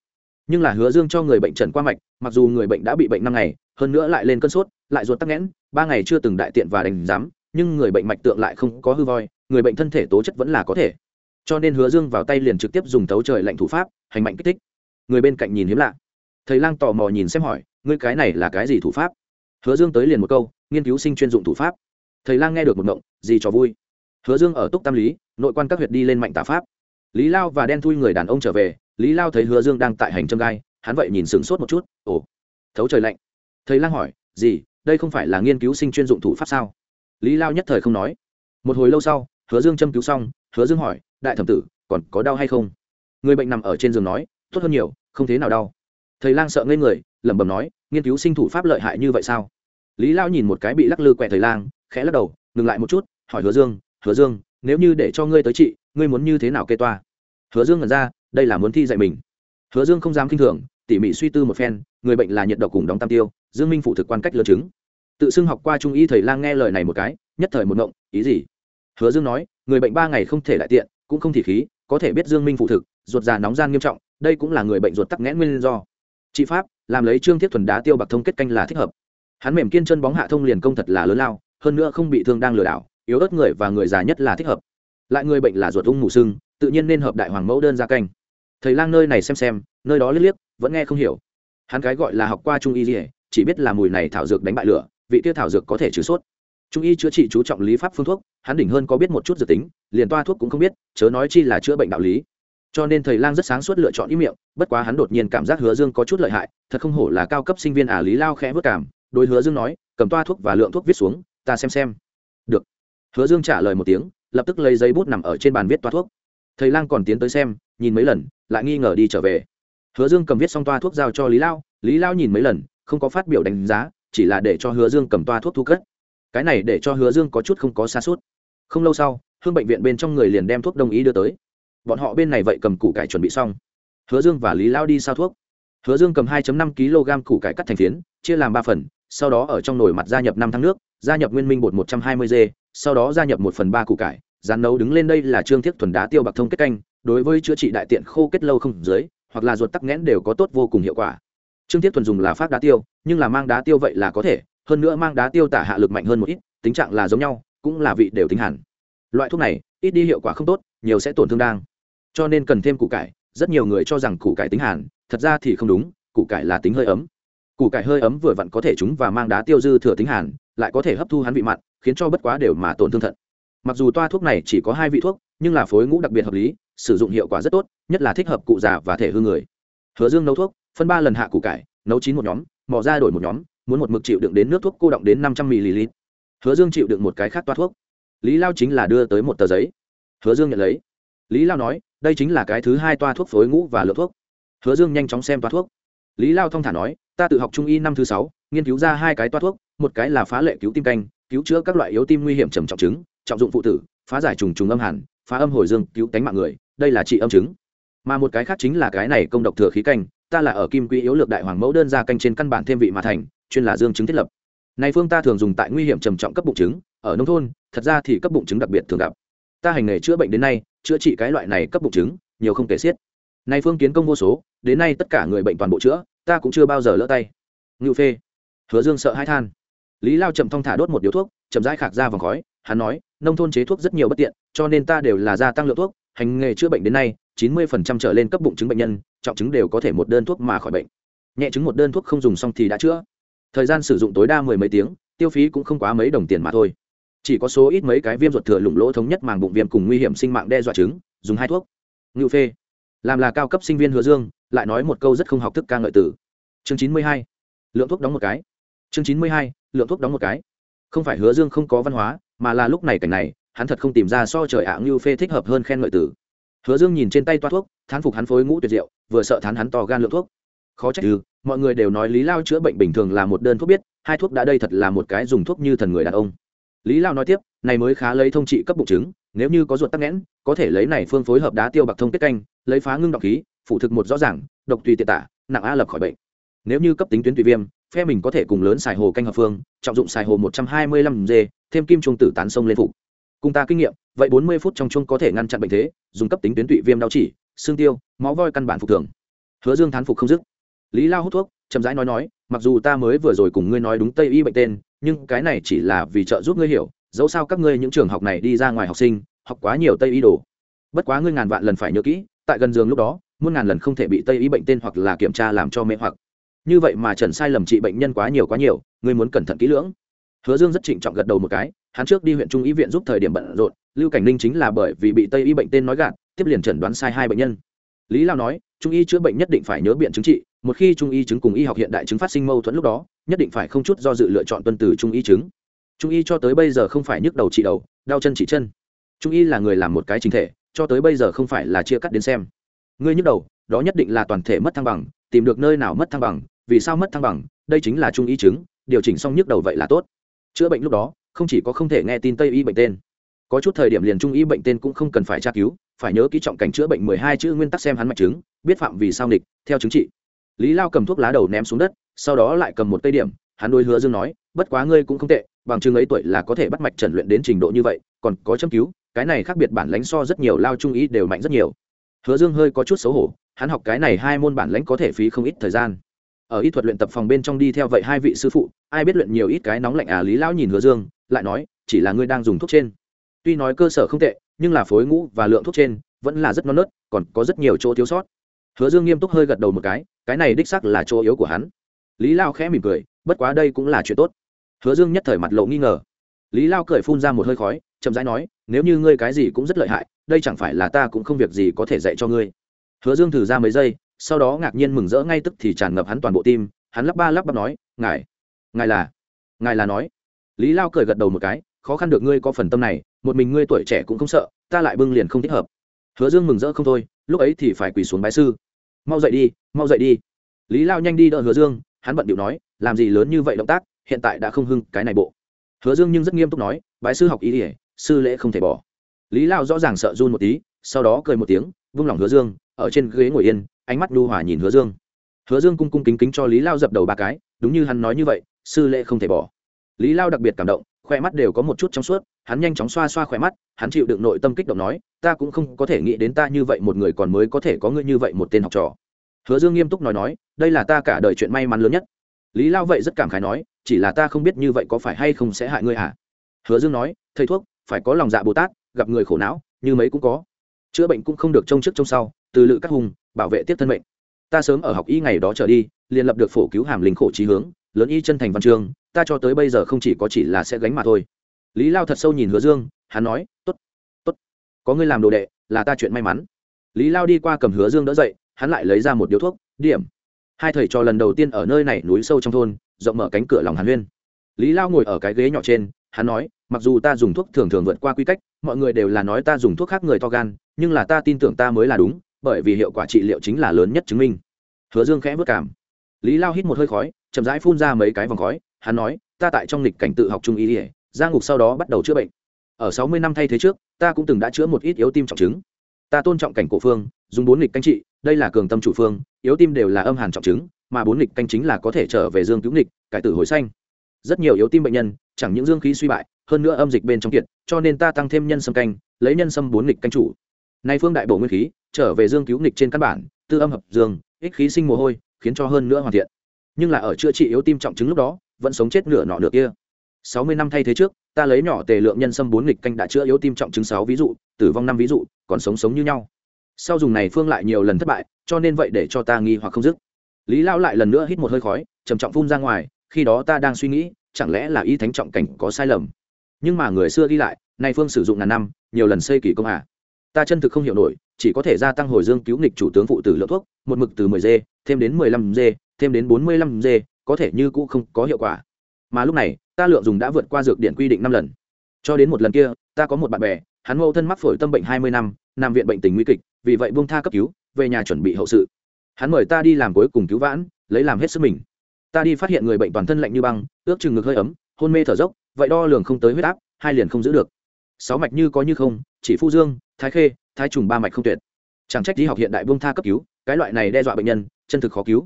Nhưng là hứa dương cho người bệnh trần qua mạch, mặc dù người bệnh đã bị bệnh năm ngày, hơn nữa lại lên cơn sốt, lại ruột tắc nghẽn, ba ngày chưa từng đại tiện và đành giám, nhưng người bệnh mạch tượng lại không có hư voi, người bệnh thân thể tố chất vẫn là có thể. Cho nên hứa dương vào tay liền trực tiếp dùng tấu trời lạnh thủ pháp, hành mạnh kích thích người bên cạnh nhìn hiếm lạ. Thầy lang tò mò nhìn xem hỏi, ngươi cái này là cái gì thủ pháp? Hứa dương tới liền một câu, nghiên cứu sinh chuyên dụng thủ pháp. Thầy lang nghe được một ngộng gì cho vui? Hứa dương ở túc tam lý, nội quan các huyệt đi lên mạnh tà pháp. Lý lao và đen thui người đàn ông trở về, lý lao thấy hứa dương đang tại hành châm gai, hắn vậy nhìn sửng sốt một chút, ồ, thấu trời lạnh. Thầy lang hỏi, gì, đây không phải là nghiên cứu sinh chuyên dụng thủ pháp sao? Lý lao nhất thời không nói. Một hồi lâu sau, hứa dương châm cứu xong, hứa dương hỏi, đại thẩm tử, còn có đau hay không? Người bệnh nằm ở trên giường nói tốt hơn nhiều, không thế nào đau. Thầy lang sợ ngây người, lẩm bẩm nói, nghiên cứu sinh thủ pháp lợi hại như vậy sao? Lý lao nhìn một cái bị lắc lư quẹ thầy lang, khẽ lắc đầu, ngừng lại một chút, hỏi hứa dương hứa dương, nếu như để cho ngươi tới chị ngươi muốn như thế nào kê toa? Hứa dương nhận ra, đây là muốn thi dạy mình. Hứa dương không dám k i n h thường, tỉ mỉ suy tư một phen, người bệnh là nhiệt độc cùng đóng tam tiêu, dương minh phụ thực quan cách lừa chứng. Tự xưng học qua trung y thầy lang nghe lời này một cái, nhất thời một ngộng, ý gì? Hứa dương nói, người bệnh ba ngày không thể đại tiện, cũng không thì khí, có thể biết dương minh phụ thực, ruột già nóng gian nghiêm trọng đây cũng là người bệnh ruột tắc nghẽn nguyên do. Trị pháp, làm lấy trương thiết thuần đá tiêu bạc thông kết canh là thích hợp. Hắn mềm kiên chân bóng hạ thông liền công thật là lớn lao, hơn nữa không bị thương đang lừa đảo, yếu ớt người và người già nhất là thích hợp. Lại người bệnh là ruột ung mù sưng, tự nhiên nên hợp đại hoàng mẫu đơn ra canh. Thầy lang nơi này xem xem, nơi đó liếc liếc, vẫn nghe không hiểu. Hắn cái gọi là học qua trung y dỉa chỉ biết là mùi này thảo dược đánh bại lửa, vị kia thảo dược có thể trừ sốt. Trung y chữa trị chú trọng lý pháp phương thuốc, hắn đỉnh hơn có biết một chút dự tính, liền toa thuốc cũng không biết, chớ nói chi là chữa bệnh đạo lý cho nên thầy lang rất sáng suốt lựa chọn ý miệng, bất quá hắn đột nhiên cảm giác hứa dương có chút lợi hại, thật không hổ là cao cấp sinh viên ả lý lao khẽ vất cảm, đối hứa dương nói, cầm toa thuốc và lượng thuốc viết xuống, ta xem xem. Được. Hứa dương trả lời một tiếng, lập tức lấy giấy bút nằm ở trên bàn viết toa thuốc. Thầy lang còn tiến tới xem, nhìn mấy lần, lại nghi ngờ đi trở về. Hứa dương cầm viết xong toa thuốc giao cho lý lao lý lao nhìn mấy lần, không có phát biểu đánh giá, chỉ là để cho hứa dương cầm toa thuốc thu cất. Cái này để cho hứa dương có chút không có xa suốt không lâu sau, hương bệnh viện bên trong người liền đem thuốc đồng ý đưa tới bọn họ bên này vậy cầm củ cải chuẩn bị xong. Hứa dương và lý lao đi sao thuốc? Hứa dương cầm 2 năm kg củ cải cắt thành phiến, chia làm ba phần, sau đó ở trong nồi mặt gia nhập năm thăng nước, gia nhập nguyên minh bột 120 g, sau đó gia nhập một phần ba củ cải, rán nấu đứng lên đây là trương thiết thuần đá tiêu bạc thông kết canh, đối với chữa trị đại tiện khô kết lâu không dưới, hoặc là ruột tắc nghẽn đều có tốt vô cùng hiệu quả. Trương thiết thuần dùng là phát đá tiêu, nhưng là mang đá tiêu vậy là có thể, hơn nữa mang đá tiêu tả hạ lực mạnh hơn một ít, tính trạng là giống nhau, cũng là vị đều tính hẳn. Loại thuốc này ít đi hiệu quả không tốt, nhiều sẽ tổn thương đang. Cho nên cần thêm củ cải, rất nhiều người cho rằng củ cải tính hàn, thật ra thì không đúng, củ cải là tính hơi ấm. Củ cải hơi ấm vừa vặn có thể chúng và mang đá tiêu dư thừa tính hàn, lại có thể hấp thu hắn vị mặn, khiến cho bất quá đều mà tổn thương thận. Mặc dù toa thuốc này chỉ có hai vị thuốc, nhưng là phối ngũ đặc biệt hợp lý, sử dụng hiệu quả rất tốt, nhất là thích hợp cụ già và thể hư người. Hứa dương nấu thuốc, phân ba lần hạ củ cải, nấu chín một nhóm, mò ra đổi một nhóm, muốn một mực chịu đựng đến nước thuốc cô động đến năm trăm ml. Hứa dương chịu đựng một cái khác toa thuốc lý lao chính là đưa tới một tờ giấy. Hứa dương nhận lấy. Lý lao nói đây chính là cái thứ hai toa thuốc phối ngũ và lượng thuốc. Hứa dương nhanh chóng xem toa thuốc. Lý lao thong thả nói ta tự học trung y năm thứ sáu nghiên cứu ra hai cái toa thuốc một cái là phá lệ cứu tim canh cứu chữa các loại yếu tim nguy hiểm trầm trọng chứng trọng dụng phụ tử phá giải trùng trùng âm hẳn, phá âm hồi dương cứu tánh mạng người đây là trị âm chứng. Mà một cái khác chính là cái này công độc thừa khí canh ta là ở kim quy yếu lược đại hoàng mẫu đơn ra canh trên căn bản thêm vị mà thành chuyên là dương chứng thiết lập. Này phương ta thường dùng tại nguy hiểm trầm trọng cấp bụng chứng ở nông thôn, thật ra thì cấp bụng chứng đặc biệt thường gặp. Ta hành nghề chữa bệnh đến nay, chữa trị cái loại này cấp bụng chứng nhiều không kể xiết. Nay phương kiến công vô số, đến nay tất cả người bệnh toàn bộ chữa, ta cũng chưa bao giờ lỡ tay. Ngự phê. Hứa dương sợ hãi than. Lý lao chậm thong thả đốt một điếu thuốc, chậm rãi khạc ra vòng khói, hắn nói, nông thôn chế thuốc rất nhiều bất tiện, cho nên ta đều là gia tăng lượng thuốc, hành nghề chữa bệnh đến nay, chín mươi phần trăm trở lên cấp bụng chứng bệnh nhân, trọng chứng đều có thể một đơn thuốc mà khỏi bệnh. Nhẹ chứng một đơn thuốc không dùng xong thì đã chữa. Thời gian sử dụng tối đa mười mấy tiếng, tiêu phí cũng không quá mấy đồng tiền mà thôi chỉ có số ít mấy cái viêm ruột thừa lủng lỗ thống nhất màng bụng viêm cùng nguy hiểm sinh mạng đe dọa chứng, dùng hai thuốc. Ngự phê. Làm là cao cấp sinh viên hứa dương, lại nói một câu rất không học thức ca ngợi tử chương chín mươi hai. Lượng thuốc đóng một cái. Chương chín mươi hai, lượng thuốc đóng một cái. Không phải hứa dương không có văn hóa, mà là lúc này cảnh này, hắn thật không tìm ra so trời ạ ngưu phê thích hợp hơn khen ngợi tử hứa dương nhìn trên tay toa thuốc, thán phục hắn phối ngũ tuyệt diệu, vừa sợ thán hắn to gan lượng thuốc. Khó trách ư, mọi người đều nói lý lao chữa bệnh bình thường là một đơn thuốc biết, hai thuốc đã đây thật là một cái dùng thuốc như thần người đàn ông lý lao nói tiếp, này mới khá lấy thông trị cấp bụng chứng nếu như có ruột tắc nghẽn, có thể lấy này phương phối hợp đá tiêu bạc thông kết canh, lấy phá ngưng độc khí phụ thực một rõ ràng, độc tùy tiện tả, nặng a lập khỏi bệnh. Nếu như cấp tính tuyến tùy viêm, phe mình có thể cùng lớn xài hồ canh hợp phương, trọng dụng xài hồ một trăm hai mươi lăm g, thêm kim trung tử tán sông lên phục cùng ta kinh nghiệm, vậy bốn mươi phút trong chung có thể ngăn chặn bệnh thế, dùng cấp tính tuyến tụy viêm đau chỉ, xương tiêu, máu voi căn bản phục thường. Hứa dương thán phục không dứt. Lý lao hút thuốc, chậm rãi nói nói mặc dù ta mới vừa rồi cùng ngươi nói đúng tây y bệnh tên, nhưng cái này chỉ là vì trợ giúp ngươi hiểu, dẫu sao các ngươi những trường học này đi ra ngoài học sinh, học quá nhiều tây y đồ. Bất quá ngươi ngàn vạn lần phải nhớ kỹ, tại gần giường lúc đó, muôn ngàn lần không thể bị tây y bệnh tên hoặc là kiểm tra làm cho mê hoặc. Như vậy mà trần sai lầm trị bệnh nhân quá nhiều quá nhiều, ngươi muốn cẩn thận kỹ lưỡng. Hứa dương rất trịnh trọng gật đầu một cái, hắn trước đi huyện trung y viện giúp thời điểm bận rộn, lưu cảnh ninh chính là bởi vì bị tây y bệnh tên nói gạt, tiếp liền chẩn đoán sai hai bệnh nhân. Lý lao nói, trung y chữa bệnh nhất định phải nhớ biện chứng trị một khi trung y chứng cùng y học hiện đại chứng phát sinh mâu thuẫn lúc đó, nhất định phải không chút do dự lựa chọn tuân từ trung y chứng. Trung y cho tới bây giờ không phải nhức đầu trị đầu, đau chân chỉ chân. Trung y là người làm một cái chính thể, cho tới bây giờ không phải là chia cắt đến xem. Ngươi nhức đầu, đó nhất định là toàn thể mất thăng bằng, tìm được nơi nào mất thăng bằng, vì sao mất thăng bằng, đây chính là trung y chứng, điều chỉnh xong nhức đầu vậy là tốt. Chữa bệnh lúc đó, không chỉ có không thể nghe tin tây y bệnh tên, có chút thời điểm liền trung y bệnh tên cũng không cần phải tra cứu, phải nhớ kỹ trọng cảnh chữa bệnh mười hai chữ nguyên tắc xem hắn mạch chứng, biết phạm vì sao nghịch, theo chứng trị lý lao cầm thuốc lá đầu ném xuống đất, sau đó lại cầm một cây điểm, hắn đôi hứa dương nói, bất quá ngươi cũng không tệ, bằng chứng ấy tuổi là có thể bắt mạch trần luyện đến trình độ như vậy, còn có châm cứu, cái này khác biệt bản lãnh so rất nhiều, lao trung ý đều mạnh rất nhiều. Hứa dương hơi có chút xấu hổ, hắn học cái này hai môn bản lãnh có thể phí không ít thời gian. Ở y thuật luyện tập phòng bên trong đi theo vậy hai vị sư phụ, ai biết luyện nhiều ít cái nóng lạnh à lý lão nhìn hứa dương, lại nói, chỉ là ngươi đang dùng thuốc trên. Tuy nói cơ sở không tệ, nhưng là phối ngũ và lượng thuốc trên vẫn là rất non nớt, còn có rất nhiều chỗ thiếu sót hứa dương nghiêm túc hơi gật đầu một cái cái này đích sắc là chỗ yếu của hắn. Lý lao khẽ mỉm cười, bất quá đây cũng là chuyện tốt. Hứa dương nhất thời mặt lộ nghi ngờ. Lý lao cười phun ra một hơi khói, chậm rãi nói, nếu như ngươi cái gì cũng rất lợi hại, đây chẳng phải là ta cũng không việc gì có thể dạy cho ngươi. Hứa dương thử ra mấy giây, sau đó ngạc nhiên mừng rỡ ngay tức thì tràn ngập hắn toàn bộ tim, hắn lắp ba lắp bắp nói, ngài ngài là ngài là nói. Lý lao cười gật đầu một cái, khó khăn được ngươi có phần tâm này, một mình ngươi tuổi trẻ cũng không sợ, ta lại bưng liền không thích hợp hứa dương mừng rỡ không thôi, lúc ấy thì phải quỳ xuống bái sư. Mau dậy đi, mau dậy đi. Lý lao nhanh đi đỡ hứa dương, hắn bận điệu nói, làm gì lớn như vậy động tác, hiện tại đã không hưng cái này bộ. Hứa dương nhưng rất nghiêm túc nói, bái sư học ý ỉa sư lễ không thể bỏ. Lý lao rõ ràng sợ run một tí, sau đó cười một tiếng, vung lòng hứa dương, ở trên ghế ngồi yên, ánh mắt nhu hòa nhìn hứa dương. Hứa dương cung cung kính kính cho lý lao dập đầu ba cái, đúng như hắn nói như vậy, sư lễ không thể bỏ. Lý lao đặc biệt cảm động khoe mắt đều có một chút trong suốt, hắn nhanh chóng xoa xoa khoe mắt, hắn chịu đựng nội tâm kích động nói, ta cũng không có thể nghĩ đến ta như vậy một người còn mới có thể có ngươi như vậy một tên học trò. Hứa dương nghiêm túc nói nói, đây là ta cả đời chuyện may mắn lớn nhất. Lý lao vậy rất cảm khái nói, chỉ là ta không biết như vậy có phải hay không sẽ hại ngươi à? Hứa dương nói, thầy thuốc, phải có lòng dạ bồ tát, gặp người khổ não, như mấy cũng có. Chữa bệnh cũng không được trông trước trông sau, từ lự các hùng, bảo vệ tiếp thân mệnh. Ta sớm ở học y ngày đó trở đi, liền lập được phổ cứu hàm linh khổ trí hướng, lớn y chân thành văn chương ta cho tới bây giờ không chỉ có chỉ là sẽ gánh mà thôi. Lý lao thật sâu nhìn hứa dương, hắn nói t ố t t ố t có ngươi làm đồ đệ, là ta chuyện may mắn. Lý lao đi qua cầm hứa dương đỡ dậy, hắn lại lấy ra một điếu thuốc, điểm. Hai thầy trò lần đầu tiên ở nơi này núi sâu trong thôn, rộng mở cánh cửa lòng hàn huyên. Lý lao ngồi ở cái ghế nhỏ trên, hắn nói, mặc dù ta dùng thuốc thường thường vượt qua quy cách, mọi người đều là nói ta dùng thuốc khác người to gan, nhưng là ta tin tưởng ta mới là đúng, bởi vì hiệu quả trị liệu chính là lớn nhất chứng minh. Hứa dương khẽ vất cảm lý lao hít một hơi khói, chậm rãi phun ra mấy cái vòng khói hắn nói ta tại trong lịch cảnh tự học trung y ỉa ra ngục sau đó bắt đầu chữa bệnh. Ở sáu mươi năm thay thế trước ta cũng từng đã chữa một ít yếu tim trọng chứng. Ta tôn trọng cảnh cổ phương dùng bốn lịch canh trị đây là cường tâm chủ phương yếu tim đều là âm hàn trọng chứng mà bốn lịch canh chính là có thể trở về dương cứu lịch, cải tử hồi xanh rất nhiều yếu tim bệnh nhân chẳng những dương khí suy bại hơn nữa âm dịch bên trong kiệt cho nên ta tăng thêm nhân sâm canh lấy nhân sâm bốn lịch canh chủ. Nay phương đại bổ nguyên khí trở về dương cứu lịch trên căn bản tư âm hợp dương ích khí sinh mồ hôi khiến cho hơn nữa hoàn thiện. Nhưng là ở chữa trị yếu tim trọng chứng lúc đó vẫn sống chết nửa nọ nửa kia. Sáu mươi năm thay thế trước, ta lấy nhỏ tề lượng nhân sâm bốn nghịch canh đã chữa yếu tim trọng chứng sáu ví dụ, tử vong năm ví dụ, còn sống sống như nhau. Sau dùng này phương lại nhiều lần thất bại, cho nên vậy để cho ta nghi hoặc không dứt. Lý lao lại lần nữa hít một hơi khói, trầm trọng phun ra ngoài, khi đó ta đang suy nghĩ, chẳng lẽ là y thánh trọng cảnh có sai lầm. Nhưng mà người xưa ghi lại, nay phương sử dụng ngàn năm, nhiều lần xây kỳ công à. Ta chân thực không hiểu nổi, chỉ có thể gia tăng hồi dương cứu nghịch chủ tướng phụ tử lượng thuốc, một mực từ 10 g thêm đến 15 g thêm đến 45 g có thể như cũ không có hiệu quả. Mà lúc này, ta lượng dùng đã vượt qua dược điện quy định năm lần. Cho đến một lần kia, ta có một bạn bè, hắn mâu thân mắc phổi tâm bệnh 20 năm, nằm viện bệnh tình nguy kịch, vì vậy buông tha cấp cứu, về nhà chuẩn bị hậu sự. Hắn mời ta đi làm cuối cùng cứu vãn, lấy làm hết sức mình. Ta đi phát hiện người bệnh toàn thân lạnh như băng, ước chừng ngực hơi ấm, hôn mê thở dốc, vậy đo lường không tới huyết áp, hai liền không giữ được. Sáu mạch như có như không, chỉ phu dương, thái khê, thái trùng ba mạch không tuyệt. Chẳng trách đi học hiện đại buông tha cấp cứu, cái loại này đe dọa bệnh nhân, chân thực khó cứu.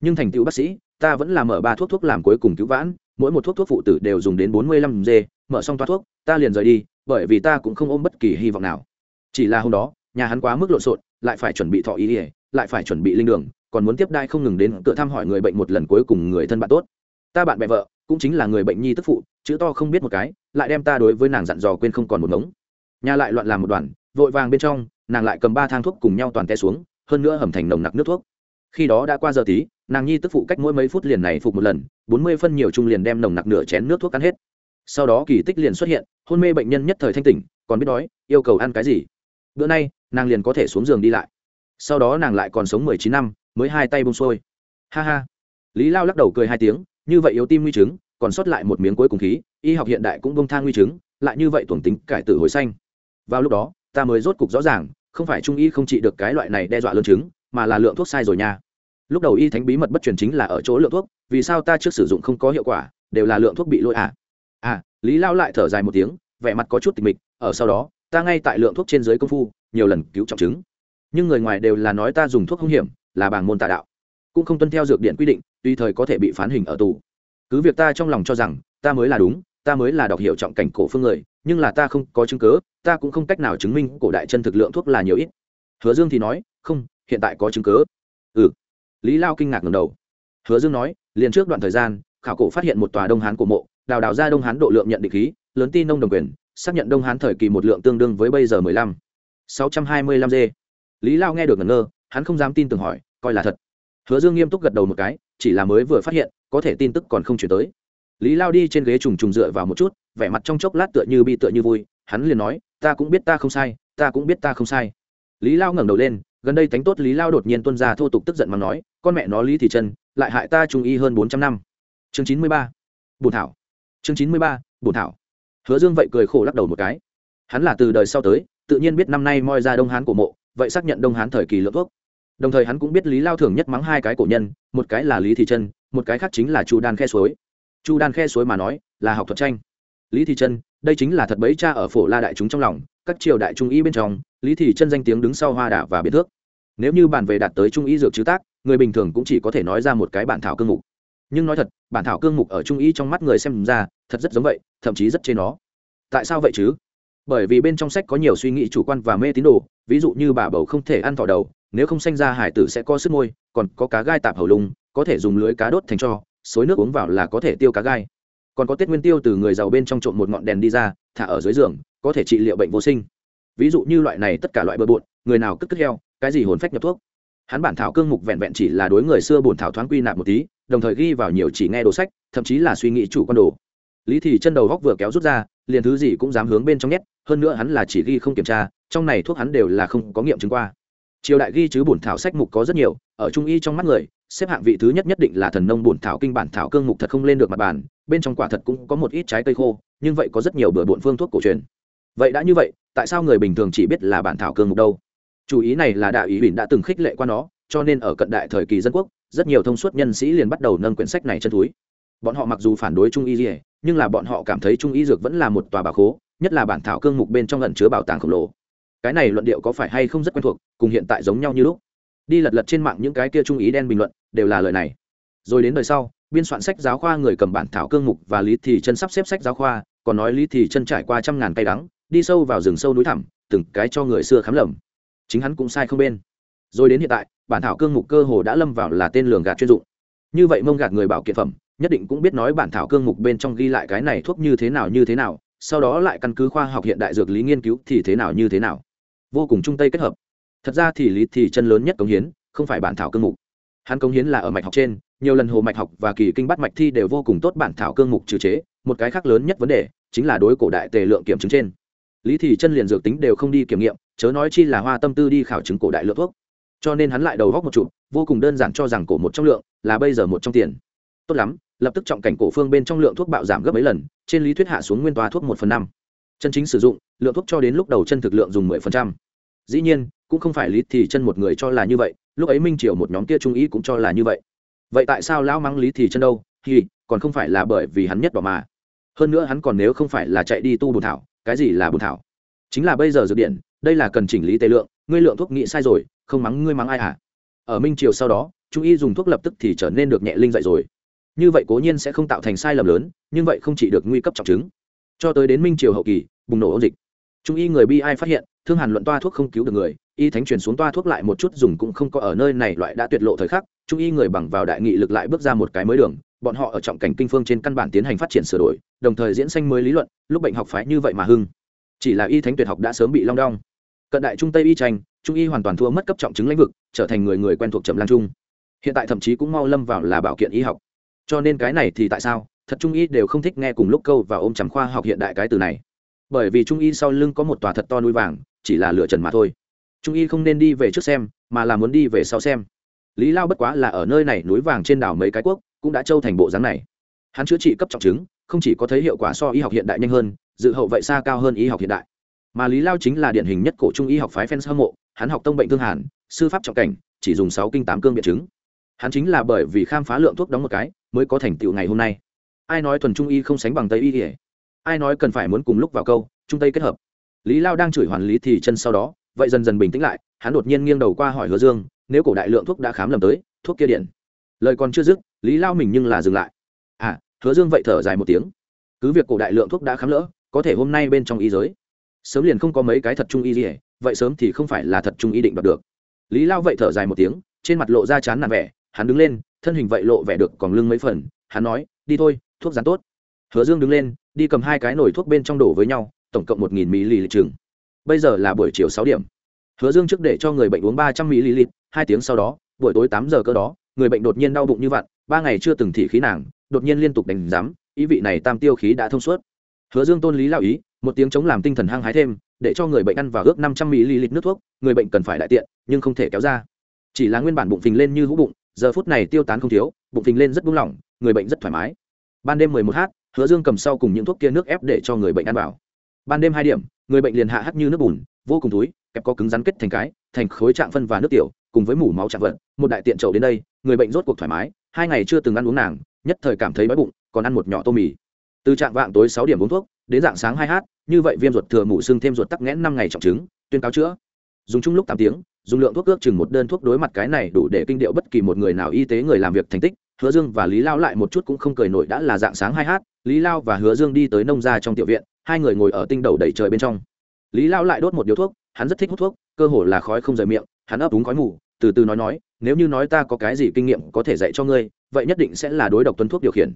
Nhưng thành tựu bác sĩ ta vẫn làm mở ba thuốc thuốc làm cuối cùng cứu vãn, mỗi một thuốc thuốc phụ tử đều dùng đến bốn mươi lăm g, mở xong toa thuốc, ta liền rời đi, bởi vì ta cũng không ôm bất kỳ hy vọng nào. Chỉ là hôm đó, nhà hắn quá mức lộn xộn, lại phải chuẩn bị thọ ý ỉa lại phải chuẩn bị linh đường, còn muốn tiếp đai không ngừng đến tựa thăm hỏi người bệnh một lần cuối cùng người thân bạn tốt. Ta bạn bè vợ, cũng chính là người bệnh nhi tức phụ, chữ to không biết một cái, lại đem ta đối với nàng dặn dò quên không còn một ngống. Nhà lại loạn làm một đoàn, vội vàng bên trong, nàng lại cầm ba thang thuốc cùng nhau toàn té xuống, hơn nữa hầm thành nồng nặc nước thuốc khi đó đã qua giờ tí, nàng nhi tức phụ cách mỗi mấy phút liền này phục một lần, bốn mươi phân nhiều chung liền đem nồng nặc nửa chén nước thuốc ăn hết. Sau đó kỳ tích liền xuất hiện, hôn mê bệnh nhân nhất thời thanh tỉnh, còn biết đói, yêu cầu ăn cái gì. Bữa nay, nàng liền có thể xuống giường đi lại. Sau đó nàng lại còn sống mười chín năm, mới hai tay bông sôi ha ha. Lý lao lắc đầu cười hai tiếng, như vậy yếu tim nguy chứng, còn sót lại một miếng cuối cùng khí, y học hiện đại cũng bông thang nguy chứng, lại như vậy tuồng tính cải tử hồi xanh. Vào lúc đó, ta mới rốt cục rõ ràng, không phải trung y không trị được cái loại này đe dọa lớn chứng, mà là lượng thuốc sai rồi nha lúc đầu y thánh bí mật bất truyền chính là ở chỗ lượng thuốc, vì sao ta trước sử dụng không có hiệu quả, đều là lượng thuốc bị lỗi à? À lý lao lại thở dài một tiếng, vẻ mặt có chút tịch mịch, ở sau đó, ta ngay tại lượng thuốc trên dưới công phu, nhiều lần cứu trọng chứng. Nhưng người ngoài đều là nói ta dùng thuốc không hiểm, là bảng môn tà đạo. Cũng không tuân theo dược điện quy định tùy thời có thể bị phán hình ở tù. Cứ việc ta trong lòng cho rằng, ta mới là đúng, ta mới là đọc hiểu trọng cảnh cổ phương người, nhưng là ta không có chứng cớ ta cũng không cách nào chứng minh cổ đại chân thực lượng thuốc là nhiều ít. Hứa dương thì nói, không, hiện tại có chứng cớ ừ lý lao kinh ngạc ngầm đầu. Hứa dương nói, liền trước đoạn thời gian, khảo cổ phát hiện một tòa đông hán cổ mộ, đào đào ra đông hán độ lượng nhận định khí, lớn tin nông đồng quyền, xác nhận đông hán thời kỳ một lượng tương đương với bây giờ mười lăm. sáu trăm hai mươi lăm g lý lao nghe được ngẩn ngơ, hắn không dám tin tưởng hỏi, coi là thật. Hứa dương nghiêm túc gật đầu một cái, chỉ là mới vừa phát hiện, có thể tin tức còn không chuyển tới. Lý lao đi trên ghế trùng trùng dựa vào một chút, vẻ mặt trong chốc lát tựa như bị tựa như vui, hắn liền nói, ta cũng biết ta không sai, ta cũng biết ta không sai. Lý lao ngẩng đầu lên, gần đây tánh tốt lý lao đột nhiên tuân ra thô tục tức giận mà nói con mẹ nó lý thì chân, lại hại ta trung y hơn bốn trăm năm. Chương chín mươi ba, bùn thảo. Chương chín mươi ba, bùn thảo. Hứa dương vậy cười khổ lắc đầu một cái. Hắn là từ đời sau tới, tự nhiên biết năm nay moi ra đông hán của mộ, vậy xác nhận đông hán thời kỳ lượng thuốc. Đồng thời hắn cũng biết lý lao thường nhất mắng hai cái cổ nhân, một cái là lý thị chân một cái khác chính là chu đan khe suối. Chu đan khe suối mà nói, là học thuật tranh. Lý thị chân đây chính là thật bấy cha ở phổ la đại chúng trong lòng, các triều đại trung y bên trong, lý thị chân danh tiếng đứng sau hoa đà và biệt thước. Nếu như bàn về đạt tới trung y dược chứ tác người bình thường cũng chỉ có thể nói ra một cái bản thảo cương mục. Nhưng nói thật bản thảo cương mục ở trung ý trong mắt người xem ra thật rất giống vậy thậm chí rất trên nó. Tại sao vậy chứ? Bởi vì bên trong sách có nhiều suy nghĩ chủ quan và mê tín đồ ví dụ như bà bầu không thể ăn thỏ đầu nếu không sanh ra hải tử sẽ có sức môi còn có cá gai tạp hầu lùng, có thể dùng lưới cá đốt thành cho xối nước uống vào là có thể tiêu cá gai. Còn có tết nguyên tiêu từ người giàu bên trong trộn một ngọn đèn đi ra thả ở dưới giường có thể trị liệu bệnh vô sinh. Ví dụ như loại này tất cả loại bờ bộn người nào cất cất heo cái gì hồn phách nhập thuốc hắn bản thảo cương mục vẹn vẹn chỉ là đối người xưa bổn thảo thoáng quy nạp một tí, đồng thời ghi vào nhiều chỉ nghe đồ sách, thậm chí là suy nghĩ chủ quan đồ. Lý thì chân đầu góc vừa kéo rút ra, liền thứ gì cũng dám hướng bên trong nhét, hơn nữa hắn là chỉ ghi không kiểm tra, trong này thuốc hắn đều là không có nghiệm chứng qua. Triều đại ghi chứ bổn thảo sách mục có rất nhiều, ở trung y trong mắt người, xếp hạng vị thứ nhất nhất định là thần nông bổn thảo kinh bản thảo cương mục thật không lên được mặt bàn, bên trong quả thật cũng có một ít trái cây khô, nhưng vậy có rất nhiều bừa bộn phương thuốc cổ truyền. Vậy đã như vậy, tại sao người bình thường chỉ biết là bản thảo cương mục đâu? Chủ ý này là đại ý huỳnh đã từng khích lệ qua nó, cho nên ở cận đại thời kỳ dân quốc, rất nhiều thông suốt nhân sĩ liền bắt đầu nâng quyển sách này chân túi. Bọn họ mặc dù phản đối trung y dỉa nhưng là bọn họ cảm thấy trung y dược vẫn là một tòa bà khố, nhất là bản thảo cương mục bên trong lận chứa bảo tàng khổng lồ. Cái này luận điệu có phải hay không rất quen thuộc, cùng hiện tại giống nhau như lúc. Đi lật lật trên mạng những cái kia trung ý đen bình luận, đều là lời này. Rồi đến đời sau, biên soạn sách giáo khoa người cầm bản thảo cương mục và lý thì chân sắp xếp sách giáo khoa, còn nói lý thì chân trải qua trăm ngàn cây đắng, đi sâu vào rừng sâu núi thẳm, từng cái cho người xưa khám lầm chính hắn cũng sai không bên. Rồi đến hiện tại, bản thảo cương mục cơ hồ đã lâm vào là tên lường gạt chuyên dụng. Như vậy mông gạt người bảo kiện phẩm, nhất định cũng biết nói bản thảo cương mục bên trong ghi lại cái này thuốc như thế nào như thế nào, sau đó lại căn cứ khoa học hiện đại dược lý nghiên cứu thì thế nào như thế nào. Vô cùng chung tây kết hợp. Thật ra thì lý thì chân lớn nhất cống hiến, không phải bản thảo cương mục. Hắn cống hiến là ở mạch học trên, nhiều lần hồ mạch học và kỳ kinh bắt mạch thi đều vô cùng tốt bản thảo cương mục trừ chế, một cái khác lớn nhất vấn đề chính là đối cổ đại tề lượng kiểm chứng trên. Lý thì chân liền dược tính đều không đi kiểm nghiệm chớ nói chi là hoa tâm tư đi khảo chứng cổ đại lượng thuốc. Cho nên hắn lại đầu góc một chụp, vô cùng đơn giản cho rằng cổ một trong lượng, là bây giờ một trong tiền. Tốt lắm, lập tức trọng cảnh cổ phương bên trong lượng thuốc bạo giảm gấp mấy lần, trên lý thuyết hạ xuống nguyên toa thuốc một phần năm. Chân chính sử dụng, lượng thuốc cho đến lúc đầu chân thực lượng dùng mười phần trăm. Dĩ nhiên, cũng không phải lý thì chân một người cho là như vậy, lúc ấy minh triều một nhóm kia trung ý cũng cho là như vậy. Vậy tại sao lão mắng lý thì chân đâu? Thì còn không phải là bởi vì hắn nhất bỏ mà. Hơn nữa hắn còn nếu không phải là chạy đi tu bùn thảo, cái gì là bùn thảo? Chính là bây giờ dược điện đây là cần chỉnh lý tề lượng, ngươi lượng thuốc nghĩ sai rồi, không mắng ngươi mắng ai hả? Ở minh triều sau đó, trung y dùng thuốc lập tức thì trở nên được nhẹ linh dậy rồi. Như vậy cố nhiên sẽ không tạo thành sai lầm lớn, nhưng vậy không chỉ được nguy cấp trọng chứng. Cho tới đến minh triều hậu kỳ, bùng nổ ôn dịch. Trung y người bi ai phát hiện, thương hàn luận toa thuốc không cứu được người, y thánh truyền xuống toa thuốc lại một chút dùng cũng không có ở nơi này loại đã tuyệt lộ thời khắc, trung y người bằng vào đại nghị lực lại bước ra một cái mới đường, bọn họ ở trọng cảnh kinh phương trên căn bản tiến hành phát triển sửa đổi, đồng thời diễn sanh mới lý luận, lúc bệnh học phái như vậy mà hưng. Chỉ là y thánh tuyệt học đã sớm bị long đong cận đại trung tây y tranh, trung y hoàn toàn thua mất cấp trọng chứng lãnh vực, trở thành người người quen thuộc trầm lan trung. Hiện tại thậm chí cũng mau lâm vào là bảo kiện y học. Cho nên cái này thì tại sao, thật trung y đều không thích nghe cùng lúc câu và ôm chằm khoa học hiện đại cái từ này. Bởi vì trung y sau lưng có một tòa thật to núi vàng, chỉ là lựa trần mà thôi. Trung y không nên đi về trước xem, mà là muốn đi về sau xem. Lý lao bất quá là ở nơi này núi vàng trên đảo mấy cái quốc, cũng đã trâu thành bộ dáng này. Hắn chữa trị cấp trọng chứng, không chỉ có thấy hiệu quả so y học hiện đại nhanh hơn, dự hậu vậy xa cao hơn y học hiện đại mà lý lao chính là điển hình nhất cổ trung y học phái fans hâm mộ, hắn học tông bệnh thương hàn, sư pháp trọng cảnh, chỉ dùng sáu kinh tám cương biện chứng. Hắn chính là bởi vì khám phá lượng thuốc đóng một cái, mới có thành tựu ngày hôm nay. Ai nói thuần trung y không sánh bằng tây y ỉa ai nói cần phải muốn cùng lúc vào câu, trung tây kết hợp? Lý lao đang chửi hoàn lý thì chân sau đó, vậy dần dần bình tĩnh lại, hắn đột nhiên nghiêng đầu qua hỏi hứa dương, nếu cổ đại lượng thuốc đã khám lầm tới, thuốc kia điện. Lời còn chưa dứt, lý lao mình nhưng là dừng lại. À hứa dương vậy thở dài một tiếng. Cứ việc cổ đại lượng thuốc đã khám lỡ, có thể hôm nay bên trong y giới sớm liền không có mấy cái thật trung y gì hết, vậy sớm thì không phải là thật trung y định đoạt được. Lý lao vậy thở dài một tiếng, trên mặt lộ ra chán nản vẻ, hắn đứng lên, thân hình vậy lộ vẻ được còn lưng mấy phần, hắn nói, đi thôi, thuốc rán tốt. Hứa dương đứng lên, đi cầm hai cái nồi thuốc bên trong đổ với nhau, tổng cộng một nghìn ml lịch trường bây giờ là buổi chiều sáu điểm. Hứa dương trước để cho người bệnh uống ba trăm ml, hai tiếng sau đó, buổi tối tám giờ cơ đó, người bệnh đột nhiên đau bụng như vặn, ba ngày chưa từng thị khí nàng, đột nhiên liên tục đánh giám, ý vị này tam tiêu khí đã thông suốt. Hứa dương tôn lý lao ý một tiếng chống làm tinh thần hăng hái thêm, để cho người bệnh ăn vào ước năm trăm ml nước thuốc, người bệnh cần phải đại tiện, nhưng không thể kéo ra. Chỉ là nguyên bản bụng phình lên như hũ bụng, giờ phút này tiêu tán không thiếu, bụng phình lên rất buông lỏng, người bệnh rất thoải mái. Ban đêm mười một h, hứa dương cầm sau cùng những thuốc kia nước ép để cho người bệnh ăn vào. Ban đêm hai điểm, người bệnh liền hạ hắt như nước bùn, vô cùng túi, kẹp có cứng rắn kết thành cái, thành khối trạng phân và nước tiểu, cùng với mủ máu chạm vật. Một đại tiện trậu đến đây, người bệnh rốt cuộc thoải mái, hai ngày chưa từng ăn uống nàng, nhất thời cảm thấy đói bụng, còn ăn một nhỏ tô mì. Từ trạng vạng tối sáu điểm uống thuốc, đến dạng sáng hai h như vậy viêm ruột thừa mủ xương thêm ruột tắc nghẽn năm ngày trọng chứng, tuyên cáo chữa. Dùng chung lúc tám tiếng, dùng lượng thuốc ước chừng một đơn thuốc đối mặt cái này đủ để kinh điệu bất kỳ một người nào y tế người làm việc thành tích. Hứa dương và lý lao lại một chút cũng không cười nổi đã là dạng sáng hai h lý lao và hứa dương đi tới nông gia trong tiểu viện, hai người ngồi ở tinh đầu đầy trời bên trong. Lý lao lại đốt một điếu thuốc, hắn rất thích hút thuốc, cơ hồ là khói không rời miệng, hắn ấp úng khói mù, từ từ nói nói, nếu như nói ta có cái gì kinh nghiệm có thể dạy cho ngươi, vậy nhất định sẽ là đối độc tuân thuốc điều khiển.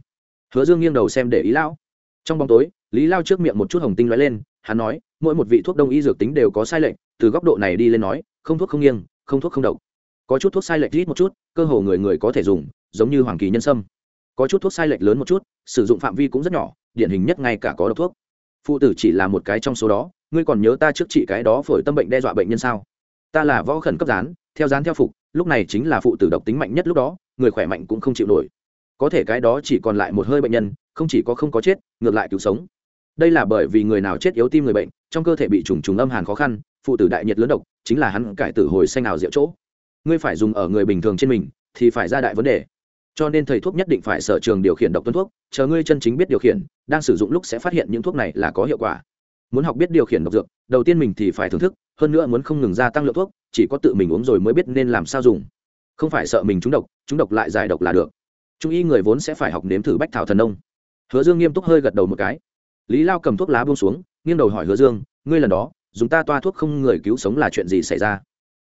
Hứa dương nghiêng đầu xem để ý lão. Trong bóng tối lý lao trước miệng một chút hồng tinh lóe lên hắn nói mỗi một vị thuốc đông y dược tính đều có sai lệch từ góc độ này đi lên nói không thuốc không nghiêng không thuốc không độc. Có chút thuốc sai lệch ít một chút cơ hồ người người có thể dùng giống như hoàng kỳ nhân sâm. Có chút thuốc sai lệch lớn một chút sử dụng phạm vi cũng rất nhỏ điển hình nhất ngay cả có độc thuốc. Phụ tử chỉ là một cái trong số đó ngươi còn nhớ ta trước trị cái đó phổi tâm bệnh đe dọa bệnh nhân sao? Ta là võ khẩn cấp gián, theo gián theo phục lúc này chính là phụ tử độc tính mạnh nhất lúc đó người khỏe mạnh cũng không chịu nổi. Có thể cái đó chỉ còn lại một hơi bệnh nhân không chỉ có không có chết ngược lại cứu sống đây là bởi vì người nào chết yếu tim người bệnh, trong cơ thể bị trùng trùng âm hàn khó khăn, phụ tử đại nhiệt lớn độc, chính là hắn cải tử hồi xanh nào diệu chỗ. Ngươi phải dùng ở người bình thường trên mình, thì phải ra đại vấn đề. Cho nên thầy thuốc nhất định phải sở trường điều khiển độc tuân thuốc, chờ ngươi chân chính biết điều khiển, đang sử dụng lúc sẽ phát hiện những thuốc này là có hiệu quả. Muốn học biết điều khiển độc dược, đầu tiên mình thì phải thưởng thức, hơn nữa muốn không ngừng gia tăng lượng thuốc, chỉ có tự mình uống rồi mới biết nên làm sao dùng. Không phải sợ mình trúng độc trúng độc lại giải độc là được. Trung y người vốn sẽ phải học nếm thử bách thảo thần nông. Hứa dương nghiêm túc hơi gật đầu một cái lý lao cầm thuốc lá buông xuống, nghiêng đầu hỏi hứa dương, ngươi lần đó, dùng ta toa thuốc không người cứu sống là chuyện gì xảy ra?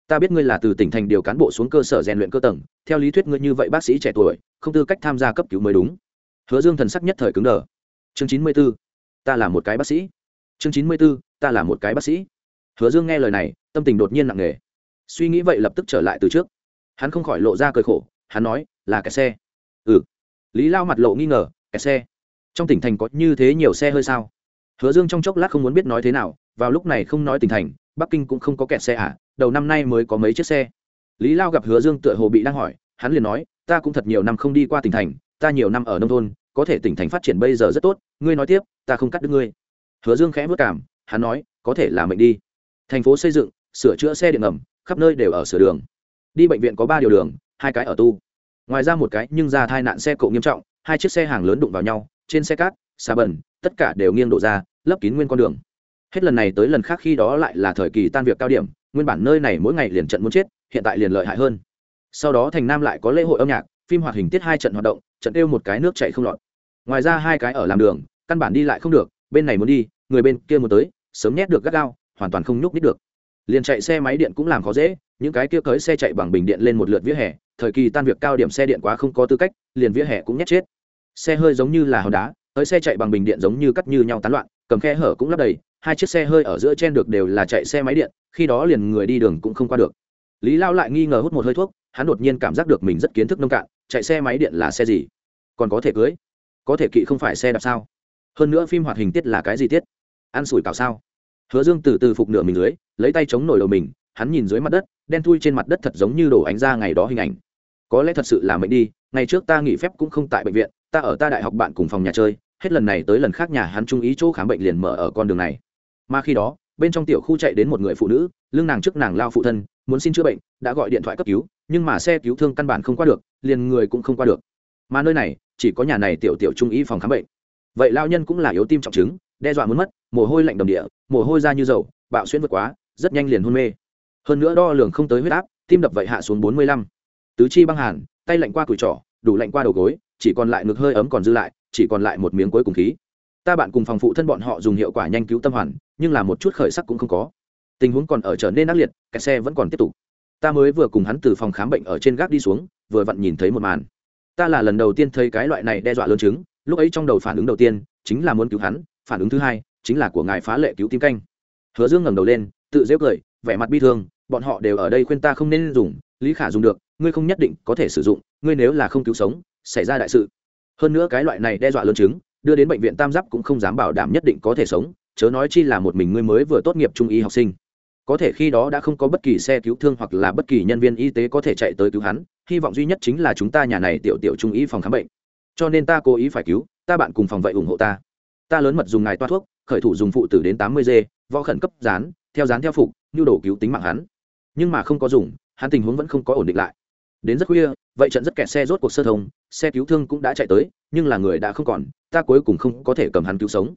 Ta biết ngươi là từ tỉnh thành điều cán bộ xuống cơ sở rèn luyện cơ tầng, theo lý thuyết ngươi như vậy bác sĩ trẻ tuổi, không tư cách tham gia cấp cứu mới đúng. Hứa dương thần sắc nhất thời cứng đờ. Chương chín mươi b ố ta là một cái bác sĩ. Chương chín mươi b ố ta là một cái bác sĩ. Hứa dương nghe lời này, tâm tình đột nhiên nặng nề. Suy nghĩ vậy lập tức trở lại từ trước. Hắn không khỏi lộ ra cơi khổ, hắn nói, là kẹt xe. Ừ. Lý lao mặt lộ nghi ngờ kẹt xe? Trong tỉnh thành có như thế nhiều xe hơi sao? Hứa dương trong chốc lát không muốn biết nói thế nào, vào lúc này không nói tỉnh thành, bắc kinh cũng không có kẹt xe à đầu năm nay mới có mấy chiếc xe. Lý lao gặp hứa dương tựa hồ bị đang hỏi, hắn liền nói, ta cũng thật nhiều năm không đi qua tỉnh thành, ta nhiều năm ở nông thôn, có thể tỉnh thành phát triển bây giờ rất tốt, ngươi nói tiếp, ta không cắt đứt ngươi. Hứa dương khẽ vất cảm hắn nói, có thể là mệnh đi. Thành phố xây dựng, sửa chữa xe điện ngầm, khắp nơi đều ở sửa đường. Đi bệnh viện có ba điều đường, hai cái ở tu. Ngoài ra một cái nhưng ra tai nạn xe cộ nghiêm trọng, hai chiếc xe hàng lớn đụng vào nhau trên xe cát xà bẩn, tất cả đều nghiêng đổ ra, lấp kín nguyên con đường. Hết lần này tới lần khác khi đó lại là thời kỳ tan việc cao điểm, nguyên bản nơi này mỗi ngày liền trận muốn chết, hiện tại liền lợi hại hơn. Sau đó thành nam lại có lễ hội âm nhạc, phim hoạt hình tiết hai trận hoạt động, trận kêu một cái nước chạy không lọt. Ngoài ra hai cái ở làm đường, căn bản đi lại không được, bên này muốn đi, người bên kia muốn tới, sớm nhét được gắt gao, hoàn toàn không nhúc nít được. Liền chạy xe máy điện cũng làm khó dễ, những cái kia cưới xe chạy bằng bình điện lên một lượt vỉa hè, thời kỳ tan việc cao điểm xe điện quá không có tư cách, liền vỉa hè cũng nhét chết xe hơi giống như là hòn đá tới xe chạy bằng bình điện giống như cắt như nhau tán loạn, cầm khe hở cũng lắp đầy, hai chiếc xe hơi ở giữa trên được đều là chạy xe máy điện, khi đó liền người đi đường cũng không qua được. Lý lao lại nghi ngờ hút một hơi thuốc, hắn đột nhiên cảm giác được mình rất kiến thức nông cạn, chạy xe máy điện là xe gì? Còn có thể cưới? Có thể kỵ không phải xe đạp sao? Hơn nữa phim hoạt hình tiết là cái gì tiết? Ăn sủi cảo sao? Hứa dương từ từ phục nửa mình dưới, lấy tay chống nổi đầu mình, hắn nhìn dưới mặt đất, đen thui trên mặt đất thật giống như đổ ánh ra ngày đó hình ảnh. Có lẽ thật sự là mệnh đi, ngày trước ta nghỉ phép cũng không tại bệnh viện ta ở ta đại học bạn cùng phòng nhà chơi, hết lần này tới lần khác nhà hắn trung ý chỗ khám bệnh liền mở ở con đường này. Mà khi đó, bên trong tiểu khu chạy đến một người phụ nữ, lưng nàng trước nàng lao phụ thân, muốn xin chữa bệnh, đã gọi điện thoại cấp cứu, nhưng mà xe cứu thương căn bản không qua được, liền người cũng không qua được. Mà nơi này, chỉ có nhà này tiểu tiểu trung ý phòng khám bệnh. Vậy lao nhân cũng là yếu tim trọng chứng, đe dọa muốn mất, mồ hôi lạnh đầm địa, mồ hôi ra như dầu, bạo xuyên vượt quá, rất nhanh liền hôn mê. Hơn nữa đo lường không tới huyết áp, tim đập vậy hạ xuống bốn mươi lăm. Tứ chi băng hàn, tay lạnh qua cùi trỏ đủ lạnh qua đầu gối, chỉ còn lại ngực hơi ấm còn dư lại, chỉ còn lại một miếng cuối cùng khí. Ta bạn cùng phòng phụ thân bọn họ dùng hiệu quả nhanh cứu tâm hoàn, nhưng là một chút khởi sắc cũng không có. Tình huống còn ở trở nên ác liệt kẹt xe vẫn còn tiếp tục. Ta mới vừa cùng hắn từ phòng khám bệnh ở trên gác đi xuống, vừa vặn nhìn thấy một màn. Ta là lần đầu tiên thấy cái loại này đe dọa lớn chứng, lúc ấy trong đầu phản ứng đầu tiên, chính là muốn cứu hắn, phản ứng thứ hai, chính là của ngài phá lệ cứu tim canh. Hứa dương ngẩng đầu lên, tự dễ cười, vẻ mặt bi thương, bọn họ đều ở đây khuyên ta không nên dùng, lý khả dùng được ngươi không nhất định có thể sử dụng, ngươi nếu là không cứu sống, xảy ra đại sự. Hơn nữa cái loại này đe dọa lớn chứng, đưa đến bệnh viện tam giáp cũng không dám bảo đảm nhất định có thể sống, chớ nói chi là một mình ngươi mới vừa tốt nghiệp trung y học sinh. Có thể khi đó đã không có bất kỳ xe cứu thương hoặc là bất kỳ nhân viên y tế có thể chạy tới cứu hắn, hy vọng duy nhất chính là chúng ta nhà này tiểu tiểu trung y phòng khám bệnh. Cho nên ta cố ý phải cứu, ta bạn cùng phòng vậy ủng hộ ta. Ta lớn mật dùng ngài toa thuốc, khởi thủ dùng phụ tử đến tám mươi g võ khẩn cấp dán, theo dán theo phục, nhu đổ cứu tính mạng hắn. Nhưng mà không có dùng, hắn tình huống vẫn không có ổn định lại đến rất khuya vậy trận rất kẹt xe rốt cuộc sơ thông xe cứu thương cũng đã chạy tới nhưng là người đã không còn ta cuối cùng không có thể cầm hắn cứu sống.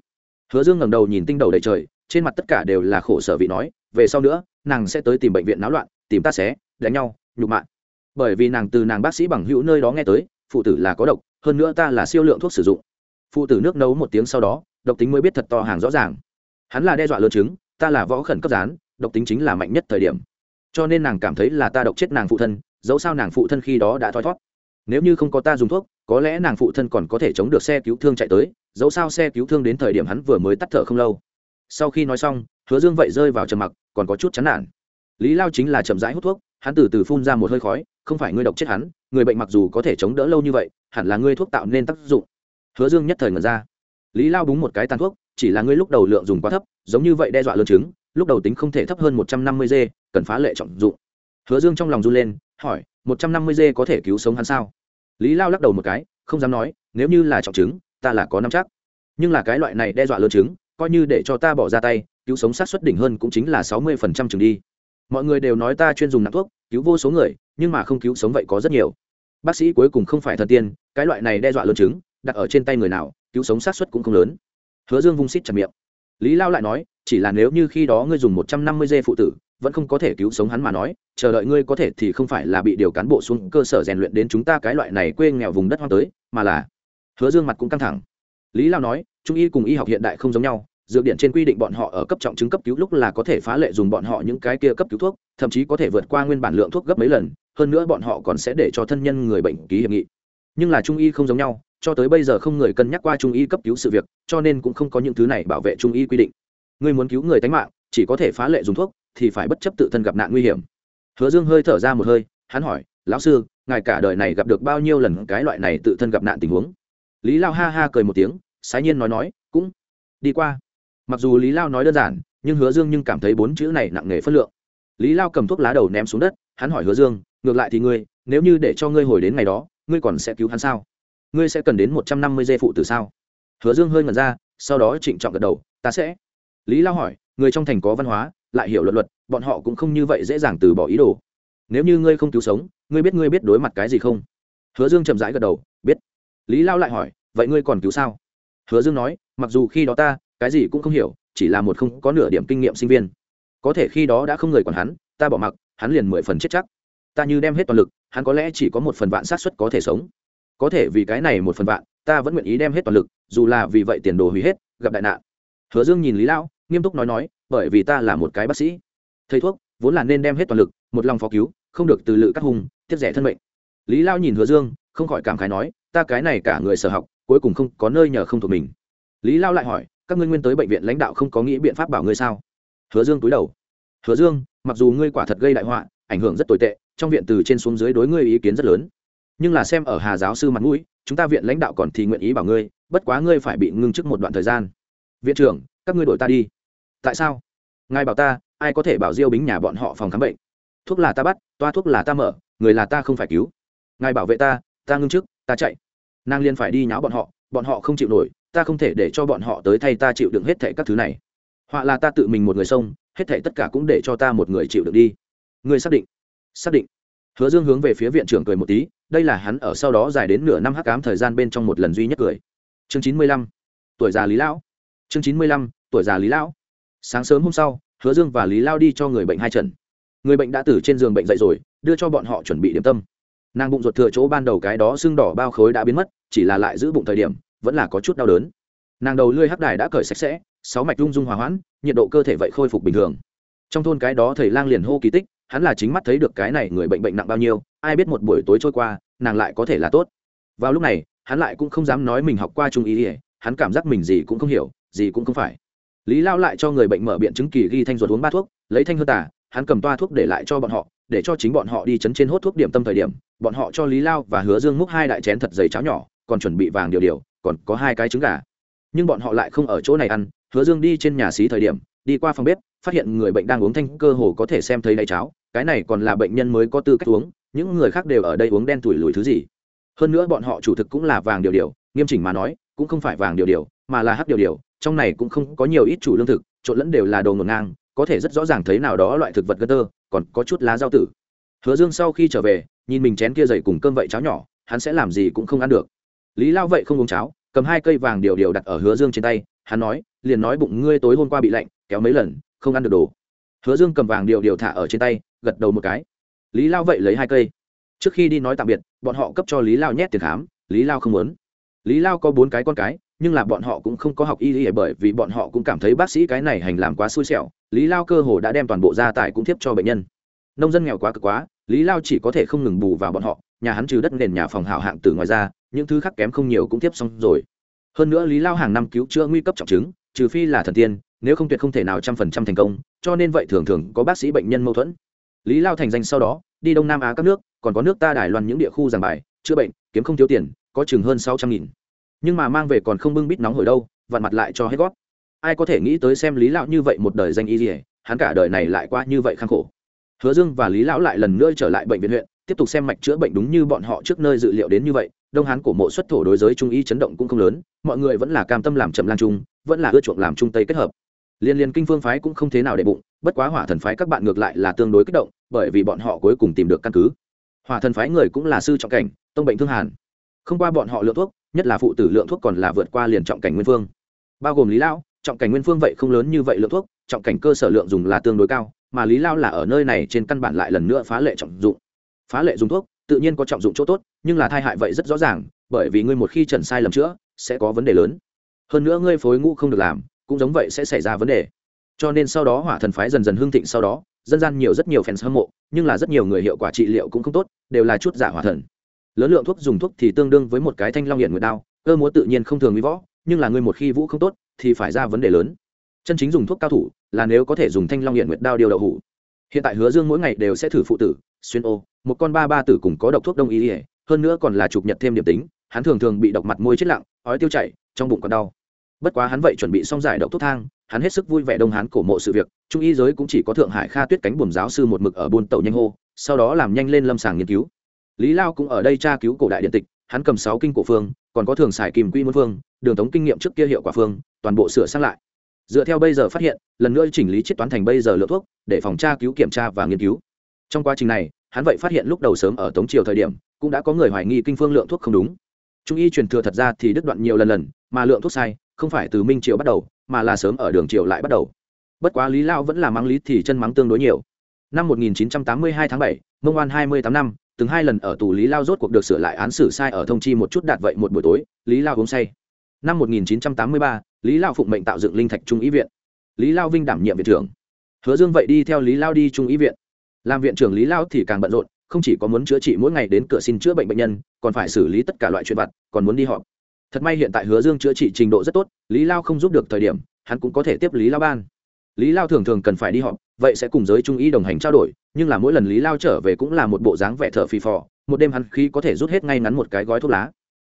Hứa dương ngẩng đầu nhìn tinh đầu đầy trời trên mặt tất cả đều là khổ sở vị nói về sau nữa nàng sẽ tới tìm bệnh viện náo loạn tìm ta xé đánh nhau nhục mạ. Bởi vì nàng từ nàng bác sĩ bằng hữu nơi đó nghe tới phụ tử là có độc hơn nữa ta là siêu lượng thuốc sử dụng. Phụ tử nước nấu một tiếng sau đó độc tính mới biết thật to hàng rõ ràng. Hắn là đe dọa lớn chứng ta là võ khẩn cấp dán, độc tính chính là mạnh nhất thời điểm. Cho nên nàng cảm thấy là ta độc chết nàng phụ thân dẫu sao nàng phụ thân khi đó đã thoi thót. Nếu như không có ta dùng thuốc, có lẽ nàng phụ thân còn có thể chống được xe cứu thương chạy tới, dẫu sao xe cứu thương đến thời điểm hắn vừa mới tắt thở không lâu. Sau khi nói xong, hứa dương vậy rơi vào trầm mặc, còn có chút chán nản. Lý lao chính là chậm rãi hút thuốc, hắn từ từ phun ra một hơi khói, không phải ngươi độc chết hắn, người bệnh mặc dù có thể chống đỡ lâu như vậy, hẳn là ngươi thuốc tạo nên tác dụng. Hứa dương nhất thời ngẩn ra. Lý lao đúng một cái tàn thuốc, chỉ là ngươi lúc đầu lượng dùng quá thấp, giống như vậy đe dọa lớn chứng, lúc đầu tính không thể thấp hơn một trăm năm mươi g, cần phá lệ trọng dụng. Hứa dương trong lòng run lên hỏi, một trăm năm mươi g có thể cứu sống hắn sao? Lý lao lắc đầu một cái, không dám nói, nếu như là trọng chứng, ta là có năm chắc. Nhưng là cái loại này đe dọa lớn chứng, coi như để cho ta bỏ ra tay, cứu sống sát xuất đỉnh hơn cũng chính là sáu mươi phần trăm chừng đi. Mọi người đều nói ta chuyên dùng nặng thuốc, cứu vô số người, nhưng mà không cứu sống vậy có rất nhiều. Bác sĩ cuối cùng không phải thần tiên, cái loại này đe dọa lớn chứng, đặt ở trên tay người nào, cứu sống sát xuất cũng không lớn. Hứa dương vung xít chặt miệng. Lý lao lại nói, chỉ là nếu như khi đó ngươi dùng một trăm năm mươi dê phụ tử vẫn không có thể cứu sống hắn mà nói, chờ đợi ngươi có thể thì không phải là bị điều cán bộ xuống cơ sở rèn luyện đến chúng ta cái loại này quê nghèo vùng đất hoang tới, mà là hứa dương mặt cũng căng thẳng. Lý lao nói, trung y cùng y học hiện đại không giống nhau, dược điện trên quy định bọn họ ở cấp trọng chứng cấp cứu lúc là có thể phá lệ dùng bọn họ những cái kia cấp cứu thuốc, thậm chí có thể vượt qua nguyên bản lượng thuốc gấp mấy lần, hơn nữa bọn họ còn sẽ để cho thân nhân người bệnh ký hiệp nghị. Nhưng là trung y không giống nhau, cho tới bây giờ không người cân nhắc qua trung y cấp cứu sự việc, cho nên cũng không có những thứ này bảo vệ trung y quy định. Người muốn cứu người tánh mạng, chỉ có thể phá lệ dùng thuốc thì phải bất chấp tự thân gặp nạn nguy hiểm. Hứa dương hơi thở ra một hơi, hắn hỏi, lão sư, ngài cả đời này gặp được bao nhiêu lần cái loại này tự thân gặp nạn tình huống? Lý lao ha ha cười một tiếng, sái nhiên nói nói, cũng đi qua. Mặc dù lý lao nói đơn giản, nhưng hứa dương nhưng cảm thấy bốn chữ này nặng nề phất lượng. Lý lao cầm thuốc lá đầu ném xuống đất, hắn hỏi hứa dương, ngược lại thì ngươi, nếu như để cho ngươi hồi đến ngày đó, ngươi còn sẽ cứu hắn sao? Ngươi sẽ cần đến một trăm năm mươi giây phụ từ sao? Hứa dương hơi ngẩn ra, sau đó trịnh trọng gật đầu, ta sẽ. Lý lao hỏi, người trong thành có văn hóa lại hiểu luật luật, bọn họ cũng không như vậy dễ dàng từ bỏ ý đồ. Nếu như ngươi không cứu sống, ngươi biết ngươi biết đối mặt cái gì không? Hứa dương chậm rãi gật đầu, biết. Lý lao lại hỏi, vậy ngươi còn cứu sao? Hứa dương nói, mặc dù khi đó ta, cái gì cũng không hiểu, chỉ là một không có nửa điểm kinh nghiệm sinh viên. Có thể khi đó đã không người còn hắn, ta bỏ mặc, hắn liền mười phần chết chắc. Ta như đem hết toàn lực, hắn có lẽ chỉ có một phần vạn xác suất có thể sống. Có thể vì cái này một phần vạn, ta vẫn nguyện ý đem hết toàn lực, dù là vì vậy tiền đồ hủy hết, gặp đại nạn. Hứa dương nhìn lý lão nghiêm túc nói nói, bởi vì ta là một cái bác sĩ. Thầy thuốc, vốn là nên đem hết toàn lực, một lòng phó cứu, không được từ lự các hùng tiếp rẻ thân mệnh. Lý lao nhìn hứa dương, không khỏi cảm khái nói, ta cái này cả người sở học, cuối cùng không có nơi nhờ không thuộc mình. Lý lao lại hỏi, các ngươi nguyên tới bệnh viện lãnh đạo không có nghĩ biện pháp bảo ngươi sao? Hứa dương túi đầu. Hứa dương, mặc dù ngươi quả thật gây đại họa, ảnh hưởng rất tồi tệ, trong viện từ trên xuống dưới đối ngươi ý kiến rất lớn. Nhưng là xem ở hà giáo sư mặt mũi, chúng ta viện lãnh đạo còn thì nguyện ý bảo ngươi, bất quá ngươi phải bị ngưng chức một đoạn thời gian. Viện trưởng, các ngươi đổi ta đi tại sao? Ngài bảo ta, ai có thể bảo diêu bính nhà bọn họ phòng khám bệnh? Thuốc là ta bắt, toa thuốc là ta mở, người là ta không phải cứu. Ngài bảo vệ ta ta ngưng chức ta chạy. Nàng liên phải đi nháo bọn họ bọn họ không chịu nổi, ta không thể để cho bọn họ tới thay ta chịu đựng hết thệ các thứ này. Họa là ta tự mình một người xông, hết thệ tất cả cũng để cho ta một người chịu đựng đi. Người xác định. Xác định. Hứa dương hướng về phía viện trưởng cười một tí, đây là hắn ở sau đó dài đến nửa năm hắc cám thời gian bên trong một lần duy nhất cười. Chương chín mươi lăm. Tuổi già lý lão. Chương chín mươi lăm, tuổi già lý lão sáng sớm hôm sau, hứa dương và lý lao đi cho người bệnh hai trận. Người bệnh đã từ trên giường bệnh dậy rồi, đưa cho bọn họ chuẩn bị điểm tâm. Nàng bụng ruột thừa chỗ ban đầu cái đó sưng đỏ bao khối đã biến mất, chỉ là lại giữ bụng thời điểm, vẫn là có chút đau đớn. Nàng đầu lươi hắc đài đã cởi sạch sẽ, sáu mạch rung rung hòa hoãn, nhiệt độ cơ thể vậy khôi phục bình thường. Trong thôn cái đó thầy lang liền hô kỳ tích, hắn là chính mắt thấy được cái này người bệnh bệnh nặng bao nhiêu, ai biết một buổi tối trôi qua, nàng lại có thể là tốt. Vào lúc này, hắn lại cũng không dám nói mình học qua trung ý ỉa hắn cảm giác mình gì cũng không hiểu, gì cũng không phải lý lao lại cho người bệnh mở biện chứng kỳ ghi thanh ruột uống ba thuốc, lấy thanh hơn tả hắn cầm toa thuốc để lại cho bọn họ, để cho chính bọn họ đi chấn trên hốt thuốc điểm tâm thời điểm, bọn họ cho lý lao và hứa dương múc hai đại chén thật dày cháo nhỏ, còn chuẩn bị vàng điều điều, còn có hai cái trứng gà. Nhưng bọn họ lại không ở chỗ này ăn, hứa dương đi trên nhà xí thời điểm, đi qua phòng bếp, phát hiện người bệnh đang uống thanh cơ hồ có thể xem thấy đáy cháo, cái này còn là bệnh nhân mới có tư cách uống, những người khác đều ở đây uống đen tủi lùi thứ gì. Hơn nữa bọn họ chủ thực cũng là vàng điều điều, nghiêm chỉnh mà nói cũng không phải vàng điều điều, mà là hắc điều điều, trong này cũng không có nhiều ít chủ lương thực, trộn lẫn đều là đồ ngổn ngang, có thể rất rõ ràng thấy nào đó loại thực vật gân tơ, còn có chút lá rau tử. Hứa dương sau khi trở về, nhìn mình chén kia dày cùng cơm vậy cháo nhỏ, hắn sẽ làm gì cũng không ăn được. Lý lao vậy không uống cháo, cầm hai cây vàng điều điều đặt ở hứa dương trên tay, hắn nói, liền nói bụng ngươi tối hôm qua bị lạnh, kéo mấy lần, không ăn được đồ. Hứa dương cầm vàng điều điều thả ở trên tay, gật đầu một cái. Lý lao vậy lấy hai cây. Trước khi đi nói tạm biệt, bọn họ cấp cho lý lao nhét tiền khám, lý lao không muốn lý lao có bốn cái con cái, nhưng là bọn họ cũng không có học y lý bởi vì bọn họ cũng cảm thấy bác sĩ cái này hành làm quá xui xẻo. Lý lao cơ hồ đã đem toàn bộ gia tài cũng tiếp cho bệnh nhân. Nông dân nghèo quá cực quá, lý lao chỉ có thể không ngừng bù vào bọn họ, nhà hắn trừ đất nền nhà phòng hảo hạng từ ngoài ra, những thứ khác kém không nhiều cũng tiếp xong rồi. Hơn nữa lý lao hàng năm cứu chữa nguy cấp trọng chứng, trừ phi là thần tiên, nếu không tuyệt không thể nào trăm phần trăm thành công, cho nên vậy thường thường có bác sĩ bệnh nhân mâu thuẫn. Lý lao thành danh sau đó, đi đông nam á các nước, còn có nước ta đài loan những địa khu giảng bài, chữa bệnh, kiếm không thiếu tiền có chừng hơn sáu trăm nghìn. Nhưng mà mang về còn không bưng bít nóng hồi đâu, vặn mặt lại cho hết gót. Ai có thể nghĩ tới xem lý lão như vậy một đời danh y dỉa hắn cả đời này lại qua như vậy khang khổ. Hứa dương và lý lão lại lần nữa trở lại bệnh viện huyện, tiếp tục xem mạch chữa bệnh đúng như bọn họ trước nơi dự liệu đến như vậy, đông hán cổ mộ xuất thổ đối giới trung y chấn động cũng không lớn, mọi người vẫn là cam tâm làm chậm lan trung, vẫn là ưa chuộng làm trung tây kết hợp. Liên liên kinh phương phái cũng không thế nào để bụng, bất quá hỏa thần phái các bạn ngược lại là tương đối kích động, bởi vì bọn họ cuối cùng tìm được căn cứ. Hỏa thần phái người cũng là sư trọng cảnh, tông bệnh thương hàn không qua bọn họ lượng thuốc, nhất là phụ tử lượng thuốc còn là vượt qua liền trọng cảnh nguyên phương. Bao gồm lý lão, trọng cảnh nguyên phương vậy không lớn như vậy lượng thuốc, trọng cảnh cơ sở lượng dùng là tương đối cao, mà lý lao là ở nơi này trên căn bản lại lần nữa phá lệ trọng dụng. Phá lệ dùng thuốc, tự nhiên có trọng dụng chỗ tốt, nhưng là thai hại vậy rất rõ ràng, bởi vì ngươi một khi trần sai lầm chữa, sẽ có vấn đề lớn. Hơn nữa ngươi phối ngũ không được làm, cũng giống vậy sẽ xảy ra vấn đề. Cho nên sau đó hỏa thần phái dần dần hưng thịnh sau đó, dân gian nhiều rất nhiều fans hâm mộ, nhưng là rất nhiều người hiệu quả trị liệu cũng không tốt, đều là chút giả hỏa thần lớn lượng thuốc dùng thuốc thì tương đương với một cái thanh long hiện nguyệt đao, cơ múa tự nhiên không thường mỹ võ, nhưng là ngươi một khi vũ không tốt thì phải ra vấn đề lớn. Chân chính dùng thuốc cao thủ là nếu có thể dùng thanh long hiện nguyệt đao điều đậu hủ. Hiện tại hứa dương mỗi ngày đều sẽ thử phụ tử, xuyên ô, một con ba ba tử cùng có độc thuốc đông y ỉa hơn nữa còn là chụp nhật thêm điểm tính, hắn thường thường bị độc mặt môi chết lặng, ói tiêu chảy, trong bụng còn đau. Bất quá hắn vậy chuẩn bị xong giải độc thuốc thang, hắn hết sức vui vẻ đông hắn cổ mộ sự việc, trung y giới cũng chỉ có thượng hải kha tuyết cánh buồm giáo sư một mực ở buôn tàu nhanh hô, sau đó làm nhanh lên lâm sàng nghiên cứu lý lao cũng ở đây tra cứu cổ đại điện tịch hắn cầm sáu kinh cổ phương còn có thường xài kìm quy môn phương đường tống kinh nghiệm trước kia hiệu quả phương toàn bộ sửa sang lại. Dựa theo bây giờ phát hiện lần nữa chỉnh lý chiết toán thành bây giờ lượng thuốc để phòng tra cứu kiểm tra và nghiên cứu. Trong quá trình này hắn vậy phát hiện lúc đầu sớm ở tống triều thời điểm cũng đã có người hoài nghi kinh phương lượng thuốc không đúng. Trung y truyền thừa thật ra thì đứt đoạn nhiều lần lần mà lượng thuốc sai không phải từ minh triều bắt đầu mà là sớm ở đường triều lại bắt đầu. Bất quá lý lao vẫn là mắng lý thì chân mắng tương đối nhiều. Năm 1982 tháng 7, mông oan 28 năm từng hai lần ở tù lý lao rốt cuộc được sửa lại án xử sai ở thông chi một chút đạt vậy một buổi tối lý lao uống say. Năm 1983, lý lao phụng mệnh tạo dựng linh thạch trung ý viện. Lý lao vinh đảm nhiệm viện trưởng. Hứa dương vậy đi theo lý lao đi trung ý viện. Làm viện trưởng lý lao thì càng bận rộn không chỉ có muốn chữa trị mỗi ngày đến cửa xin chữa bệnh bệnh nhân còn phải xử lý tất cả loại chuyện vặt còn muốn đi họp. Thật may hiện tại hứa dương chữa trị trình độ rất tốt lý lao không giúp được thời điểm hắn cũng có thể tiếp lý lao ban. Lý lao thường thường cần phải đi họp vậy sẽ cùng giới trung y đồng hành trao đổi nhưng là mỗi lần lý lao trở về cũng là một bộ dáng vẻ thở phì phò một đêm hắn khí có thể rút hết ngay ngắn một cái gói thuốc lá.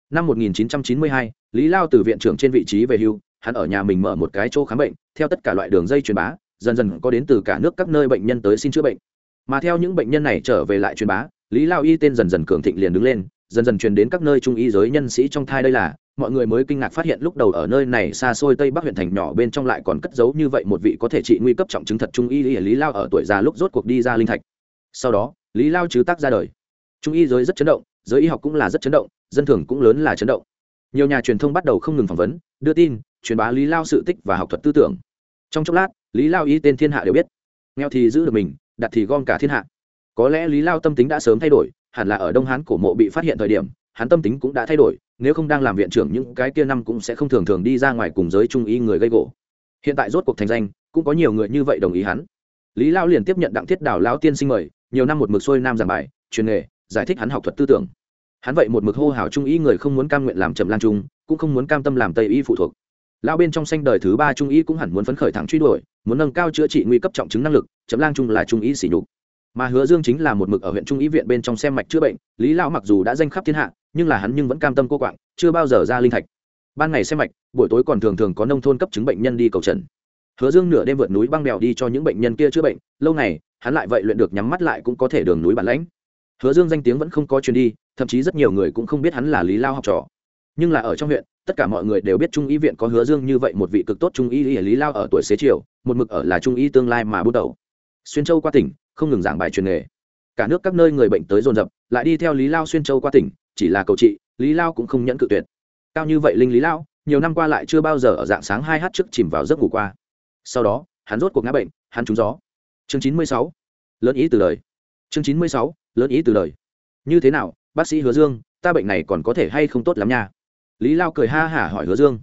Năm 1992, lý lao từ viện trưởng trên vị trí về hưu hắn ở nhà mình mở một cái chỗ khám bệnh theo tất cả loại đường dây truyền bá dần dần có đến từ cả nước các nơi bệnh nhân tới xin chữa bệnh. Mà theo những bệnh nhân này trở về lại truyền bá lý lao y tên dần dần cường thịnh liền đứng lên dần dần truyền đến các nơi trung y giới nhân sĩ trong thai đây là mọi người mới kinh ngạc phát hiện lúc đầu ở nơi này xa xôi tây bắc huyện thành nhỏ bên trong lại còn cất giấu như vậy một vị có thể trị nguy cấp trọng chứng thật trung y lý lao ở tuổi già lúc rốt cuộc đi ra linh thạch. Sau đó, lý lao chứ tác ra đời. Trung y giới rất chấn động, giới y học cũng là rất chấn động, dân thường cũng lớn là chấn động. Nhiều nhà truyền thông bắt đầu không ngừng phỏng vấn, đưa tin, truyền bá lý lao sự tích và học thuật tư tưởng. Trong chốc lát, lý lao y tên thiên hạ đều biết. Nghèo thì giữ được mình đặt thì gom cả thiên hạ. Có lẽ lý lao tâm tính đã sớm thay đổi, hẳn là ở đông hán cổ mộ bị phát hiện thời điểm, hắn tâm tính cũng đã thay đổi nếu không đang làm viện trưởng những cái kia năm cũng sẽ không thường thường đi ra ngoài cùng giới trung y người gây gỗ. Hiện tại rốt cuộc thành danh, cũng có nhiều người như vậy đồng ý hắn. Lý lao liền tiếp nhận đặng thiết đảo lao tiên sinh mời, nhiều năm một mực xuôi nam giảng bài, truyền nghề, giải thích hắn học thuật tư tưởng. Hắn vậy một mực hô hào trung y người không muốn cam nguyện làm trầm lan trung, cũng không muốn cam tâm làm tây y phụ thuộc. Lao bên trong xanh đời thứ ba trung y cũng hẳn muốn phấn khởi thẳng truy đuổi, muốn nâng cao chữa trị nguy cấp trọng chứng năng lực chấm lang trung là trung y sĩ nhục mà hứa dương chính là một mực ở huyện trung ý viện bên trong xem mạch chữa bệnh, lý Lão mặc dù đã danh khắp thiên hạ, nhưng là hắn nhưng vẫn cam tâm cô quạng, chưa bao giờ ra linh thạch. Ban ngày xem mạch, buổi tối còn thường thường có nông thôn cấp chứng bệnh nhân đi cầu trần. Hứa dương nửa đêm vượt núi băng đèo đi cho những bệnh nhân kia chữa bệnh, lâu ngày, hắn lại vậy luyện được nhắm mắt lại cũng có thể đường núi bản lãnh. Hứa dương danh tiếng vẫn không có chuyến đi, thậm chí rất nhiều người cũng không biết hắn là lý lao học trò. Nhưng là ở trong huyện, tất cả mọi người đều biết trung y viện có hứa dương như vậy một vị cực tốt trung y lý lao ở tuổi xế chiều, một mực ở là trung y tương lai mà bút đầu. Xuyên châu qua tỉnh không ngừng giảng bài truyền nghề. Cả nước các nơi người bệnh tới dồn dập, lại đi theo lý lao xuyên châu qua tỉnh, chỉ là cầu trị, lý lao cũng không nhẫn cự tuyệt. Cao như vậy linh lý lao, nhiều năm qua lại chưa bao giờ ở dạng sáng hai h trước chìm vào giấc ngủ qua. Sau đó, hắn rốt cuộc ngã bệnh, hắn trúng gió. Chương chín mươi sáu, lớn ý từ đời. Chương chín mươi sáu, lớn ý từ đời. Như thế nào, bác sĩ hứa dương, ta bệnh này còn có thể hay không tốt lắm nha? Lý lao cười ha hả hỏi hứa dương.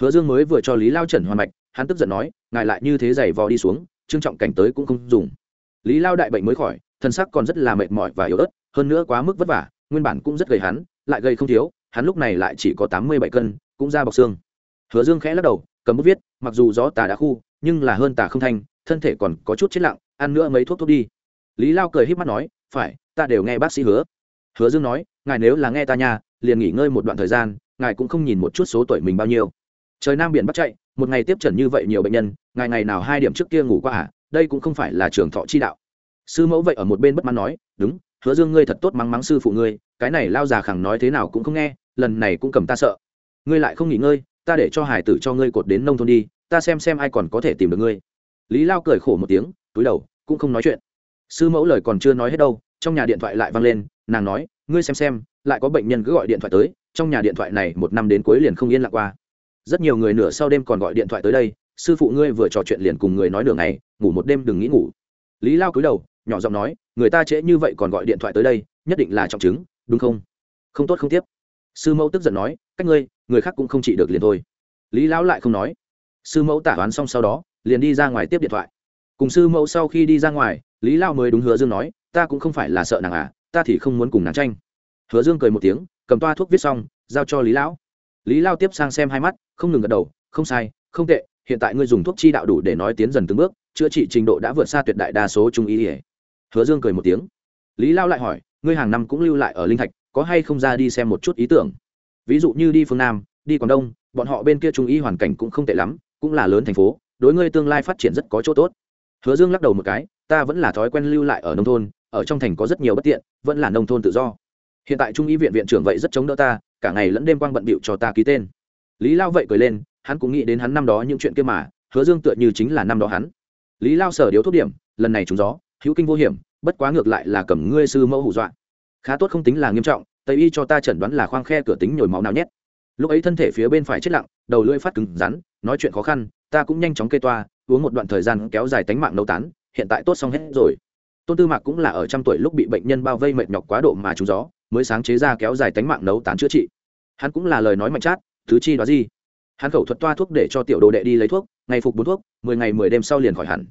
Hứa dương mới vừa cho lý lao trần hoàn mạch, hắn tức giận nói, ngài lại như thế giày vò đi xuống, trương trọng cảnh tới cũng không dùng lý lao đại bệnh mới khỏi thân sắc còn rất là mệt mỏi và yếu ớt hơn nữa quá mức vất vả nguyên bản cũng rất gầy hắn lại gây không thiếu hắn lúc này lại chỉ có tám mươi bảy cân cũng ra bọc xương. Hứa dương khẽ lắc đầu cầm bút viết mặc dù gió tà đã khu nhưng là hơn tà không thanh thân thể còn có chút chết lặng ăn nữa mấy thuốc thuốc đi. Lý lao cười h í p mắt nói phải ta đều nghe bác sĩ hứa. Hứa dương nói ngài nếu là nghe ta nhà, liền nghỉ ngơi một đoạn thời gian ngài cũng không nhìn một chút số tuổi mình bao nhiêu. Trời nam biển bắt chạy một ngày tiếp trần như vậy nhiều bệnh nhân ngài ngày nào hai điểm trước kia ngủ qua à? Đây cũng không phải là trường thọ chi đạo. Sư mẫu vậy ở một bên bất mãn nói, đúng, hứa dương ngươi thật tốt mắng mắng sư phụ ngươi, cái này lao già khẳng nói thế nào cũng không nghe, lần này cũng cầm ta sợ. Ngươi lại không nghỉ ngơi, ta để cho hải tử cho ngươi cột đến nông thôn đi, ta xem xem ai còn có thể tìm được ngươi. Lý lao cười khổ một tiếng, túi đầu, cũng không nói chuyện. Sư mẫu lời còn chưa nói hết đâu, trong nhà điện thoại lại vang lên, nàng nói, ngươi xem xem, lại có bệnh nhân cứ gọi điện thoại tới, trong nhà điện thoại này một năm đến cuối liền không yên lặng qua. Rất nhiều người nửa sau đêm còn gọi điện thoại tới đây sư phụ ngươi vừa trò chuyện liền cùng người nói đường này ngủ một đêm đừng nghĩ ngủ. Lý lao cúi đầu, nhỏ giọng nói, người ta trễ như vậy còn gọi điện thoại tới đây, nhất định là trọng chứng, đúng không? Không tốt không tiếp. Sư mẫu tức giận nói, cách ngươi, người khác cũng không trị được liền thôi. Lý lão lại không nói. Sư mẫu tả toán xong sau đó, liền đi ra ngoài tiếp điện thoại. Cùng sư mẫu sau khi đi ra ngoài, lý lao mới đúng hứa dương nói, ta cũng không phải là sợ nàng à ta thì không muốn cùng nàng tranh. Hứa dương cười một tiếng, cầm toa thuốc viết xong, giao cho lý lão lý lao tiếp sang xem hai mắt, không ngừng gật đầu, không sai, không tệ hiện tại ngươi dùng thuốc chi đạo đủ để nói tiến dần từng bước, chữa trị trình độ đã vượt xa tuyệt đại đa số trung ý ỉa hứa dương cười một tiếng. Lý lao lại hỏi, ngươi hàng năm cũng lưu lại ở linh thạch, có hay không ra đi xem một chút ý tưởng? Ví dụ như đi phương nam, đi quảng đông, bọn họ bên kia trung y hoàn cảnh cũng không tệ lắm, cũng là lớn thành phố, đối ngươi tương lai phát triển rất có chỗ tốt. Hứa dương lắc đầu một cái, ta vẫn là thói quen lưu lại ở nông thôn, ở trong thành có rất nhiều bất tiện, vẫn là nông thôn tự do. Hiện tại trung y viện viện trưởng vậy rất chống đỡ ta, cả ngày lẫn đêm quang bận bịu cho ta ký tên. Lý lao vậy cười lên hắn cũng nghĩ đến hắn năm đó những chuyện kia mà, hứa dương tựa như chính là năm đó hắn. Lý lao sở điếu thuốc điểm, lần này trúng gió, hữu kinh vô hiểm, bất quá ngược lại là cầm ngươi sư mẫu hù dọa. Khá tốt không tính là nghiêm trọng, tây y cho ta chẩn đoán là khoang khe cửa tính nhồi máu nào nhét. Lúc ấy thân thể phía bên phải chết lặng, đầu lưỡi phát cứng rắn, nói chuyện khó khăn, ta cũng nhanh chóng kê toa, uống một đoạn thời gian kéo dài tánh mạng nấu tán, hiện tại tốt xong hết rồi. Tôn tư mạc cũng là ở trăm tuổi lúc bị bệnh nhân bao vây mệt nhọc quá độ mà trúng gió, mới sáng chế ra kéo dài tánh mạng nấu tán chữa trị. Hắn cũng là lời nói mạnh chát, thứ chi đó gì? Hắn khẩu thuật toa thuốc để cho tiểu đồ đệ đi lấy thuốc, ngày phục bốn thuốc, mười ngày mười đêm sau liền khỏi hẳn.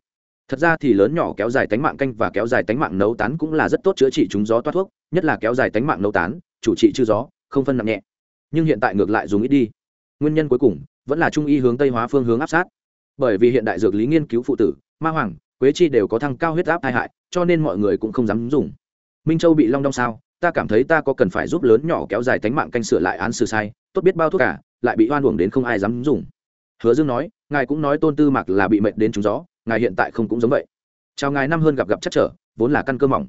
Thật ra thì lớn nhỏ kéo dài tánh mạng canh và kéo dài tánh mạng nấu tán cũng là rất tốt chữa trị chúng gió toa thuốc, nhất là kéo dài tánh mạng nấu tán, chủ trị chư gió, không phân nặng nhẹ. Nhưng hiện tại ngược lại dùng ít đi. Nguyên nhân cuối cùng vẫn là trung y hướng tây hóa phương hướng áp sát. Bởi vì hiện đại dược lý nghiên cứu phụ tử, ma hoàng, quế chi đều có thăng cao huyết áp tai hại, cho nên mọi người cũng không dám dùng. Minh châu bị long đong sao, ta cảm thấy ta có cần phải giúp lớn nhỏ kéo dài tánh mạng canh sửa lại án xử sai, tốt biết bao thuốc cả lại bị oan uổng đến không ai dám dùng. Hứa dương nói, ngài cũng nói tôn tư mạc là bị mệnh đến trúng gió, ngài hiện tại không cũng giống vậy. Chào ngài năm hơn gặp gặp chắc trở, vốn là căn cơ mỏng.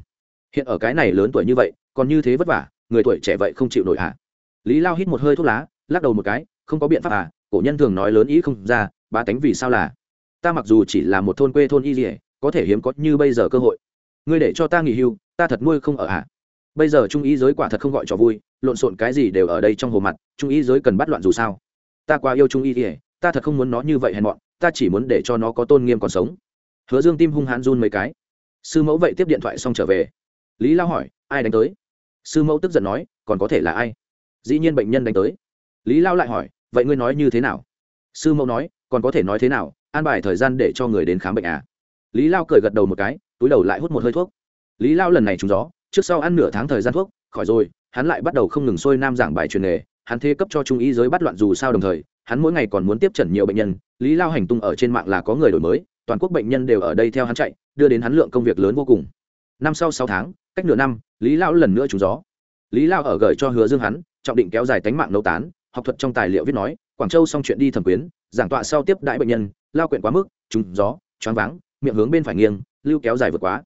Hiện ở cái này lớn tuổi như vậy, còn như thế vất vả, người tuổi trẻ vậy không chịu nổi à lý lao hít một hơi thuốc lá, lắc đầu một cái, không có biện pháp à cổ nhân thường nói lớn ý không ra ba tánh vì sao là? Ta mặc dù chỉ là một thôn quê thôn y dỉa có thể hiếm có như bây giờ cơ hội. Ngươi để cho ta nghỉ hưu, ta thật nuôi không ở à bây giờ trung ý giới quả thật không gọi cho vui, lộn xộn cái gì đều ở đây trong hồ mặt, trung ý giới cần bắt loạn dù sao. Ta quá yêu trung ý ỉa ta thật không muốn nó như vậy hèn mọn, ta chỉ muốn để cho nó có tôn nghiêm còn sống. Hứa dương tim hung hãn run mấy cái. Sư mẫu vậy tiếp điện thoại xong trở về. Lý lao hỏi, ai đánh tới? Sư mẫu tức giận nói, còn có thể là ai? Dĩ nhiên bệnh nhân đánh tới. Lý lao lại hỏi, vậy ngươi nói như thế nào? Sư mẫu nói, còn có thể nói thế nào? An bài thời gian để cho người đến khám bệnh à? Lý lao cười gật đầu một cái, túi đầu lại hút một hơi thuốc. Lý lao lần này trúng gió trước sau ăn nửa tháng thời gian thuốc, khỏi rồi, hắn lại bắt đầu không ngừng sôi nam giảng bài truyền nghề, hắn thế cấp cho trung y giới bắt loạn dù sao đồng thời, hắn mỗi ngày còn muốn tiếp trần nhiều bệnh nhân, lý lao hành tung ở trên mạng là có người đổi mới, toàn quốc bệnh nhân đều ở đây theo hắn chạy, đưa đến hắn lượng công việc lớn vô cùng. Năm sau sáu tháng, cách nửa năm, lý lao lần nữa trúng gió. Lý lao ở gửi cho hứa dương hắn, trọng định kéo dài tánh mạng nấu tán, học thuật trong tài liệu viết nói, quảng châu xong chuyện đi thẩm quyến, giảng tọa sau tiếp đại bệnh nhân, lao quyện quá mức, trúng gió, choáng váng, miệng hướng bên phải nghiêng, lưu kéo dài vượt quá.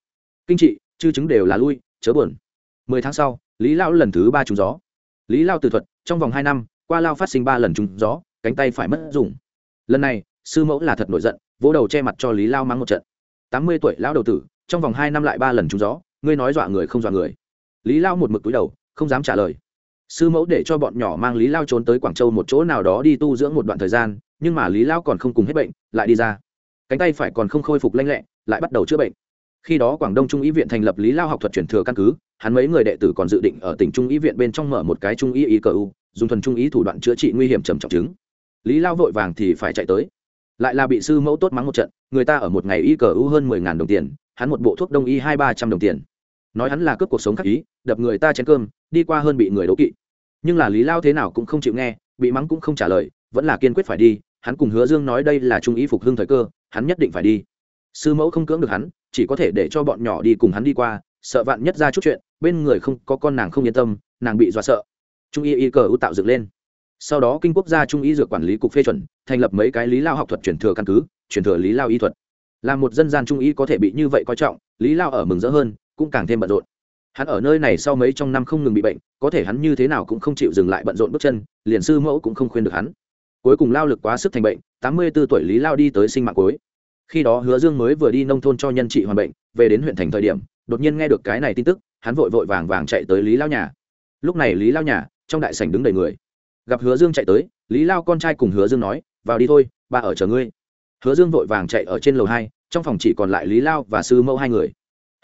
Kinh trị, chư chứng đều là lui chớ buồn. Mười tháng sau, lý lao lần thứ ba trúng gió. Lý lao từ thuật, trong vòng hai năm, qua lao phát sinh ba lần trúng gió, cánh tay phải mất dùng. Lần này, sư mẫu là thật nổi giận, vỗ đầu che mặt cho lý lao mắng một trận. Tám mươi tuổi lão đầu tử, trong vòng hai năm lại ba lần trúng gió, ngươi nói dọa người không dọa người. Lý lao một mực túi đầu, không dám trả lời. Sư mẫu để cho bọn nhỏ mang lý lao trốn tới quảng châu một chỗ nào đó đi tu dưỡng một đoạn thời gian, nhưng mà lý lao còn không cùng hết bệnh, lại đi ra. Cánh tay phải còn không khôi phục lanh lẹ, lại bắt đầu chữa bệnh khi đó quảng đông trung y viện thành lập lý lao học thuật truyền thừa căn cứ, hắn mấy người đệ tử còn dự định ở tỉnh trung y viện bên trong mở một cái trung y y cờ u, dùng thuần trung y thủ đoạn chữa trị nguy hiểm trầm trọng chứng. Lý lao vội vàng thì phải chạy tới. Lại là bị sư mẫu tốt mắng một trận, người ta ở một ngày y cờ u hơn mười ngàn đồng tiền, hắn một bộ thuốc đông y hai ba trăm đồng tiền. Nói hắn là cướp cuộc sống khắc ý, đập người ta chén cơm, đi qua hơn bị người đố kỵ. Nhưng là lý lao thế nào cũng không chịu nghe, bị mắng cũng không trả lời, vẫn là kiên quyết phải đi, hắn cùng hứa dương nói đây là trung ý phục hưng thời cơ, hắn nhất định phải đi. Sư mẫu không cưỡng được hắn chỉ có thể để cho bọn nhỏ đi cùng hắn đi qua, sợ vạn nhất ra chút chuyện, bên người không có con nàng không yên tâm, nàng bị dọa sợ. Trung y y cờ ưu tạo dựng lên. Sau đó kinh quốc gia trung y dược quản lý cục phê chuẩn, thành lập mấy cái lý lao học thuật truyền thừa căn cứ, truyền thừa lý lao y thuật. Là một dân gian trung y có thể bị như vậy coi trọng, lý lao ở mừng rỡ hơn, cũng càng thêm bận rộn. Hắn ở nơi này sau mấy trong năm không ngừng bị bệnh, có thể hắn như thế nào cũng không chịu dừng lại bận rộn bước chân, liền sư mẫu cũng không khuyên được hắn. Cuối cùng lao lực quá sức thành bệnh, tám mươi b ố tuổi lý lao đi tới sinh mạng cuối khi đó hứa dương mới vừa đi nông thôn cho nhân trị hoàn bệnh, về đến huyện thành thời điểm, đột nhiên nghe được cái này tin tức, hắn vội vội vàng vàng chạy tới lý lao nhà. Lúc này lý lao nhà, trong đại sảnh đứng đầy người. Gặp hứa dương chạy tới, lý lao con trai cùng hứa dương nói, vào đi thôi bà ở chờ ngươi. Hứa dương vội vàng chạy ở trên lầu hai, trong phòng chỉ còn lại lý lao và sư mẫu hai người.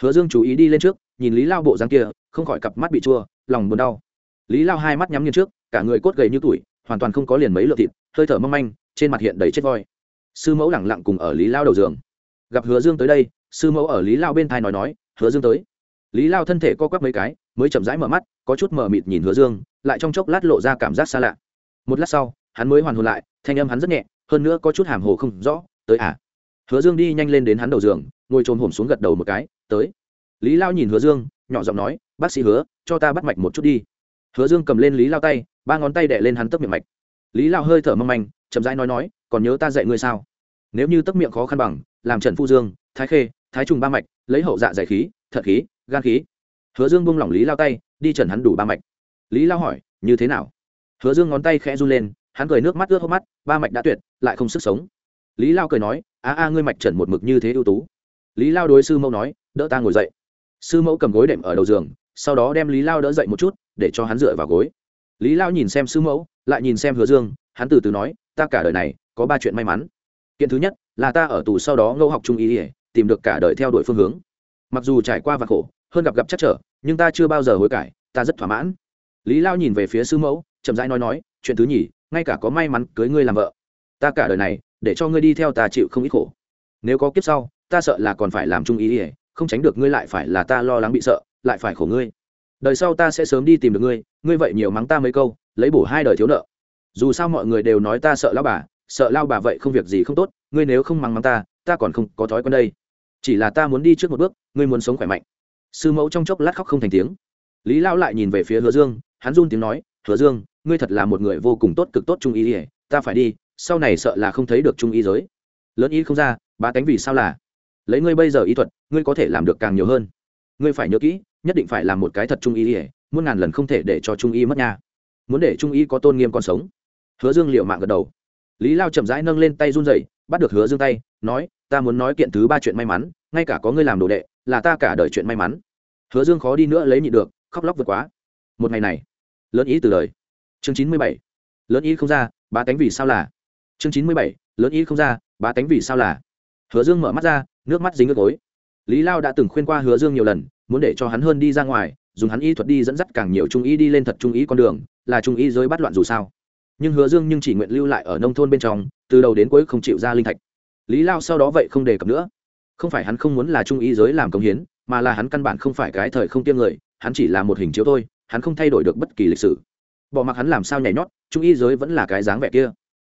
Hứa dương chú ý đi lên trước, nhìn lý lao bộ dáng kia, không khỏi cặp mắt bị chua, lòng buồn đau. Lý lao hai mắt nhắm nghiêng trước, cả người cốt gầy như tuổi, hoàn toàn không có liền mấy lượng thịt, hơi thở mong manh, trên mặt hiện đầy chết voi sư mẫu lẳng lặng cùng ở lý lao đầu giường. Gặp hứa dương tới đây, sư mẫu ở lý lao bên thai nói nói, hứa dương tới. Lý lao thân thể co quắp mấy cái, mới chậm rãi mở mắt, có chút mờ mịt nhìn hứa dương, lại trong chốc lát lộ ra cảm giác xa lạ. Một lát sau, hắn mới hoàn hồn lại, thanh âm hắn rất nhẹ, hơn nữa có chút hàm hồ không rõ, tới à? Hứa dương đi nhanh lên đến hắn đầu giường, ngồi trồm hổm xuống gật đầu một cái, tới. Lý lao nhìn hứa dương, nhỏ giọng nói, bác sĩ hứa, cho ta bắt mạch một chút đi. Hứa dương cầm lên lý lao tay, ba ngón tay đẻ lên hắn tấp miệng mạch. Lý lao hơi thở mong manh chậm rãi nói nói, còn nhớ ta dạy ngươi sao? Nếu như tấp miệng khó khăn bằng, làm trần phu dương, thái khê, thái trùng ba mạch, lấy hậu dạ giải khí, thận khí, gan khí. Hứa dương buông lỏng lý lao tay, đi trần hắn đủ ba mạch. Lý lao hỏi, như thế nào? Hứa dương ngón tay khẽ run lên, hắn cười nước mắt ướt hốc mắt, ba mạch đã tuyệt, lại không sức sống. Lý lao cười nói, a a, ngươi mạch trần một mực như thế ưu tú. Lý lao đối sư mẫu nói, đỡ ta ngồi dậy. Sư mẫu cầm gối đệm ở đầu giường, sau đó đem lý lao đỡ dậy một chút, để cho hắn dựa vào gối. Lý lao nhìn xem sư mẫu, lại nhìn xem hứa dương hắn từ từ nói, ta cả đời này có ba chuyện may mắn. Kiện thứ nhất là ta ở tù sau đó ngẫu học trung ý ỉa tìm được cả đời theo đuổi phương hướng. Mặc dù trải qua và khổ, hơn gặp gặp chắc trở, nhưng ta chưa bao giờ hối cải, ta rất thỏa mãn. Lý lao nhìn về phía sư mẫu, chậm rãi nói nói, chuyện thứ nhì, ngay cả có may mắn cưới ngươi làm vợ, ta cả đời này để cho ngươi đi theo ta chịu không ít khổ. Nếu có kiếp sau, ta sợ là còn phải làm trung ý ỉa không tránh được ngươi lại phải là ta lo lắng bị sợ, lại phải khổ ngươi. Đời sau ta sẽ sớm đi tìm được ngươi ngươi vậy nhiều mắng ta mấy câu, lấy bổ hai đời thiếu nợ dù sao mọi người đều nói ta sợ lao bà, sợ lao bà vậy không việc gì không tốt, ngươi nếu không mắng mắng ta ta còn không có thói quen đây. Chỉ là ta muốn đi trước một bước, ngươi muốn sống khỏe mạnh. Sư mẫu trong chốc lát khóc không thành tiếng. Lý lao lại nhìn về phía hứa dương, hắn run tiếng nói, hứa dương, ngươi thật là một người vô cùng tốt cực tốt trung ý ỉa ta phải đi, sau này sợ là không thấy được trung ý giới. Lớn ý không ra ba cánh vì sao là? Lấy ngươi bây giờ ý thuật, ngươi có thể làm được càng nhiều hơn. Ngươi phải nhớ kỹ, nhất định phải làm một cái thật trung y ỉa muôn ngàn lần không thể để cho trung y mất nha. Muốn để trung y có tôn nghiêm còn sống hứa dương liệu mạng gật đầu. Lý lao chậm rãi nâng lên tay run rẩy, bắt được hứa dương tay, nói, ta muốn nói kiện thứ ba chuyện may mắn, ngay cả có ngươi làm đồ đệ, là ta cả đời chuyện may mắn. Hứa dương khó đi nữa lấy nhịn được, khóc lóc vượt quá. Một ngày này, lớn ý từ đời chương chín mươi bảy, lớn ý không ra ba tánh vì sao là? Chương chín mươi bảy, lớn ý không ra ba tánh vì sao là? Hứa dương mở mắt ra, nước mắt dính nước gối. Lý lao đã từng khuyên qua hứa dương nhiều lần, muốn để cho hắn hơn đi ra ngoài, dùng hắn y thuật đi dẫn dắt càng nhiều trung ý đi lên thật trung ý con đường, là trung ý giới bắt loạn dù sao nhưng hứa dương nhưng chỉ nguyện lưu lại ở nông thôn bên trong, từ đầu đến cuối không chịu ra linh thạch. Lý lao sau đó vậy không đề cập nữa. Không phải hắn không muốn là trung ý giới làm công hiến, mà là hắn căn bản không phải cái thời không tiêm người, hắn chỉ là một hình chiếu thôi, hắn không thay đổi được bất kỳ lịch sử. Bỏ mặc hắn làm sao nhảy nhót, trung ý giới vẫn là cái dáng vẻ kia.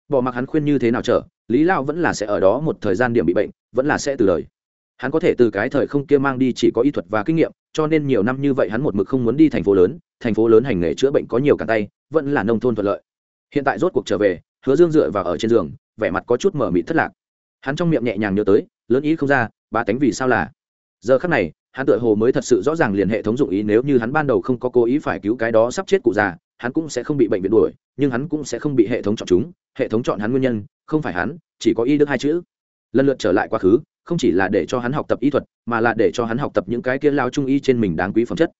Bỏ mặc hắn khuyên như thế nào trở, lý lao vẫn là sẽ ở đó một thời gian điểm bị bệnh, vẫn là sẽ từ đời. Hắn có thể từ cái thời không kia mang đi chỉ có y thuật và kinh nghiệm, cho nên nhiều năm như vậy hắn một mực không muốn đi thành phố lớn, thành phố lớn hành nghề chữa bệnh có nhiều cả tay, vẫn là nông thôn thuận lợi hiện tại rốt cuộc trở về, hứa dương dựa vào ở trên giường, vẻ mặt có chút mở mịt thất lạc. Hắn trong miệng nhẹ nhàng nhớ tới, lớn ý không ra ba tánh vì sao là? Giờ khắc này, hắn tựa hồ mới thật sự rõ ràng liền hệ thống dụng ý nếu như hắn ban đầu không có cố ý phải cứu cái đó sắp chết cụ già, hắn cũng sẽ không bị bệnh viện đuổi, nhưng hắn cũng sẽ không bị hệ thống chọn chúng. Hệ thống chọn hắn nguyên nhân, không phải hắn, chỉ có y đức hai chữ. Lần lượt trở lại quá khứ, không chỉ là để cho hắn học tập y thuật, mà là để cho hắn học tập những cái kia lao trung y trên mình đáng quý phẩm chất.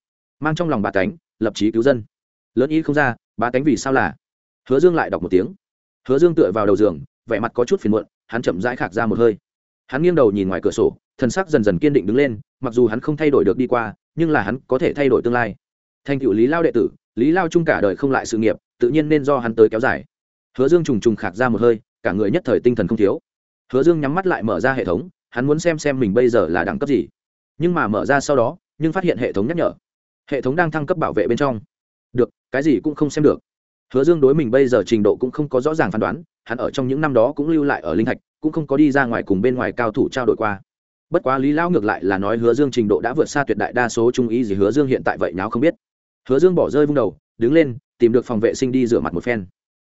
Mang trong lòng bà tánh, lập trí cứu dân. Lớn y không ra bà tánh vì sao là? Hứa dương lại đọc một tiếng. Hứa dương tựa vào đầu giường, vẻ mặt có chút phiền muộn, hắn chậm rãi khạc ra một hơi. Hắn nghiêng đầu nhìn ngoài cửa sổ, thần sắc dần dần kiên định đứng lên, mặc dù hắn không thay đổi được đi qua, nhưng là hắn có thể thay đổi tương lai. Thành cựu lý lao đệ tử, lý lao chung cả đời không lại sự nghiệp, tự nhiên nên do hắn tới kéo dài. Hứa dương trùng trùng khạc ra một hơi, cả người nhất thời tinh thần không thiếu. Hứa dương nhắm mắt lại mở ra hệ thống, hắn muốn xem xem mình bây giờ là đẳng cấp gì. Nhưng mà mở ra sau đó, nhưng phát hiện hệ thống nhắc nhở. Hệ thống đang thăng cấp bảo vệ bên trong. Được, cái gì cũng không xem được hứa dương đối mình bây giờ trình độ cũng không có rõ ràng phán đoán, hắn ở trong những năm đó cũng lưu lại ở linh thạch, cũng không có đi ra ngoài cùng bên ngoài cao thủ trao đổi qua. Bất quá lý lão ngược lại là nói hứa dương trình độ đã vượt xa tuyệt đại đa số trung ý gì hứa dương hiện tại vậy nháo không biết. Hứa dương bỏ rơi vung đầu, đứng lên, tìm được phòng vệ sinh đi rửa mặt một phen.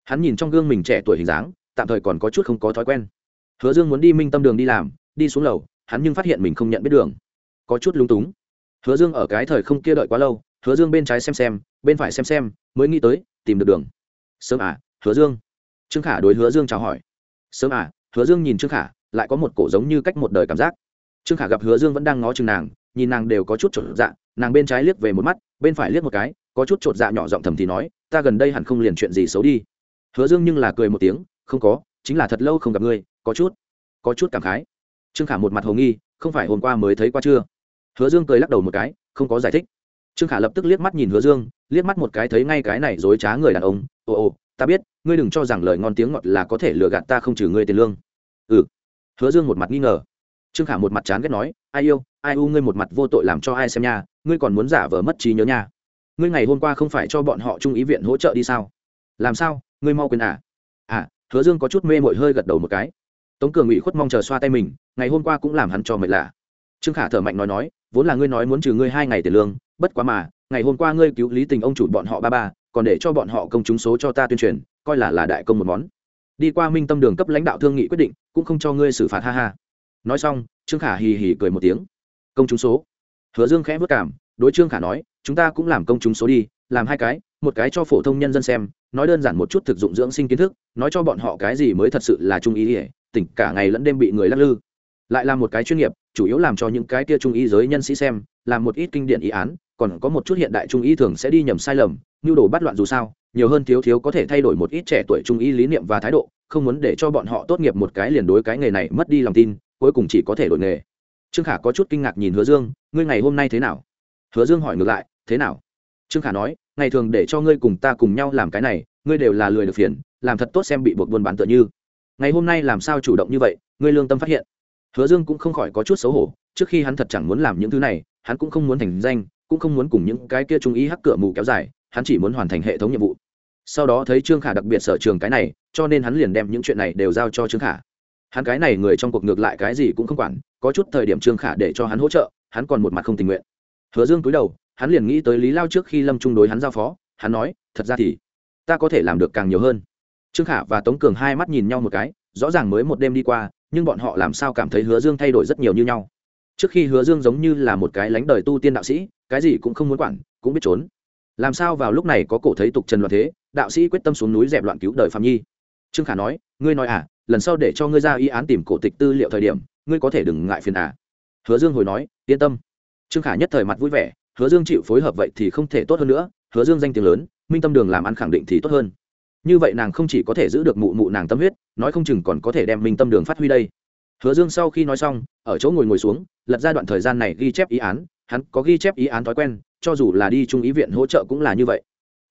Hắn nhìn trong gương mình trẻ tuổi hình dáng, tạm thời còn có chút không có thói quen. Hứa dương muốn đi minh tâm đường đi làm, đi xuống lầu, hắn nhưng phát hiện mình không nhận biết đường. Có chút lúng túng. Hứa dương ở cái thời không kia đợi quá lâu, hứa dương bên trái xem xem, bên phải xem xem, mới nghĩ tới tìm được đường. Sớm à hứa dương. Trương khả đối hứa dương chào hỏi. Sớm à hứa dương nhìn trương khả, lại có một cổ giống như cách một đời cảm giác. Trương khả gặp hứa dương vẫn đang ngó chừng nàng, nhìn nàng đều có chút chột dạ nàng bên trái liếc về một mắt, bên phải liếc một cái, có chút chột dạ nhỏ giọng thầm thì nói, ta gần đây hẳn không liền chuyện gì xấu đi. Hứa dương nhưng là cười một tiếng, không có, chính là thật lâu không gặp ngươi, có chút có chút cảm khái. Trương khả một mặt hồ nghi, không phải hôm qua mới thấy qua chưa? Hứa dương cười lắc đầu một cái, không có giải thích trương khả lập tức liếc mắt nhìn hứa dương, liếc mắt một cái thấy ngay cái này dối trá người đàn ông ồ ồ ta biết, ngươi đừng cho rằng lời ngon tiếng ngọt là có thể lừa gạt ta không trừ ngươi tiền lương. Ừ. Hứa dương một mặt nghi ngờ. Trương khả một mặt chán ghét nói, ai yêu, ai u, ngươi một mặt vô tội làm cho ai xem nha, ngươi còn muốn giả vờ mất trí nhớ nha. Ngươi ngày hôm qua không phải cho bọn họ trung ý viện hỗ trợ đi sao? Làm sao? Ngươi mau quên à? À. Hứa dương có chút mê mội hơi gật đầu một cái. Tống cường ủy khuất mong chờ xoa tay mình, ngày hôm qua cũng làm hắn cho mệt lạ. Trương khả thở mạnh nói nói, vốn là ngươi nói muốn trừ ngươi hai ngày tiền lương bất quá mà, ngày hôm qua ngươi cứu lý tình ông chủ bọn họ ba ba, còn để cho bọn họ công chúng số cho ta tuyên truyền, coi là là đại công một món. Đi qua minh tâm đường cấp lãnh đạo thương nghị quyết định, cũng không cho ngươi xử phạt, ha ha. Nói xong, trương khả hì hì cười một tiếng. Công chúng số. Hứa dương khẽ vất cảm, đối trương khả nói, chúng ta cũng làm công chúng số đi, làm hai cái, một cái cho phổ thông nhân dân xem, nói đơn giản một chút thực dụng dưỡng sinh kiến thức, nói cho bọn họ cái gì mới thật sự là trung ý ỉa tỉnh cả ngày lẫn đêm bị người lắc lư. Lại là một cái chuyên nghiệp, chủ yếu làm cho những cái kia trung ý giới nhân sĩ xem, làm một ít kinh điển ý án còn có một chút hiện đại trung y thường sẽ đi nhầm sai lầm nhu đồ bắt loạn dù sao, nhiều hơn thiếu thiếu có thể thay đổi một ít trẻ tuổi trung y lý niệm và thái độ, không muốn để cho bọn họ tốt nghiệp một cái liền đối cái nghề này mất đi lòng tin, cuối cùng chỉ có thể đổi nghề. Trương khả có chút kinh ngạc nhìn hứa dương, ngươi ngày hôm nay thế nào? Hứa dương hỏi ngược lại, thế nào? Trương khả nói, ngày thường để cho ngươi cùng ta cùng nhau làm cái này, ngươi đều là lười được phiền, làm thật tốt xem bị buộc buôn bán tựa như. Ngày hôm nay làm sao chủ động như vậy, ngươi lương tâm phát hiện. Hứa dương cũng không khỏi có chút xấu hổ, trước khi hắn thật chẳng muốn làm những thứ này, hắn cũng không muốn thành danh cũng không muốn cùng những cái kia trung ý hắc cửa mù kéo dài, hắn chỉ muốn hoàn thành hệ thống nhiệm vụ. Sau đó thấy trương khả đặc biệt sở trường cái này, cho nên hắn liền đem những chuyện này đều giao cho trương khả. Hắn cái này người trong cuộc ngược lại cái gì cũng không quản, có chút thời điểm trương khả để cho hắn hỗ trợ, hắn còn một mặt không tình nguyện. Hứa dương cúi đầu, hắn liền nghĩ tới lý lao trước khi lâm trung đối hắn giao phó, hắn nói, thật ra thì, ta có thể làm được càng nhiều hơn. Trương khả và tống cường hai mắt nhìn nhau một cái, rõ ràng mới một đêm đi qua, nhưng bọn họ làm sao cảm thấy hứa dương thay đổi rất nhiều như nhau trước khi hứa dương giống như là một cái lánh đời tu tiên đạo sĩ, cái gì cũng không muốn quản, cũng biết trốn. Làm sao vào lúc này có cổ thấy tục trần loạn thế, đạo sĩ quyết tâm xuống núi dẹp loạn cứu đời phạm nhi? Trương khả nói, ngươi nói à lần sau để cho ngươi ra y án tìm cổ tịch tư liệu thời điểm, ngươi có thể đừng ngại phiền à. Hứa dương hồi nói, yên tâm. Trương khả nhất thời mặt vui vẻ, hứa dương chịu phối hợp vậy thì không thể tốt hơn nữa, hứa dương danh tiếng lớn, minh tâm đường làm ăn khẳng định thì tốt hơn. Như vậy nàng không chỉ có thể giữ được mụ mụ nàng tâm huyết, nói không chừng còn có thể đem minh tâm đường phát huy đây hứa dương sau khi nói xong, ở chỗ ngồi ngồi xuống, lật ra đoạn thời gian này ghi chép ý án, hắn có ghi chép ý án thói quen, cho dù là đi trung ý viện hỗ trợ cũng là như vậy.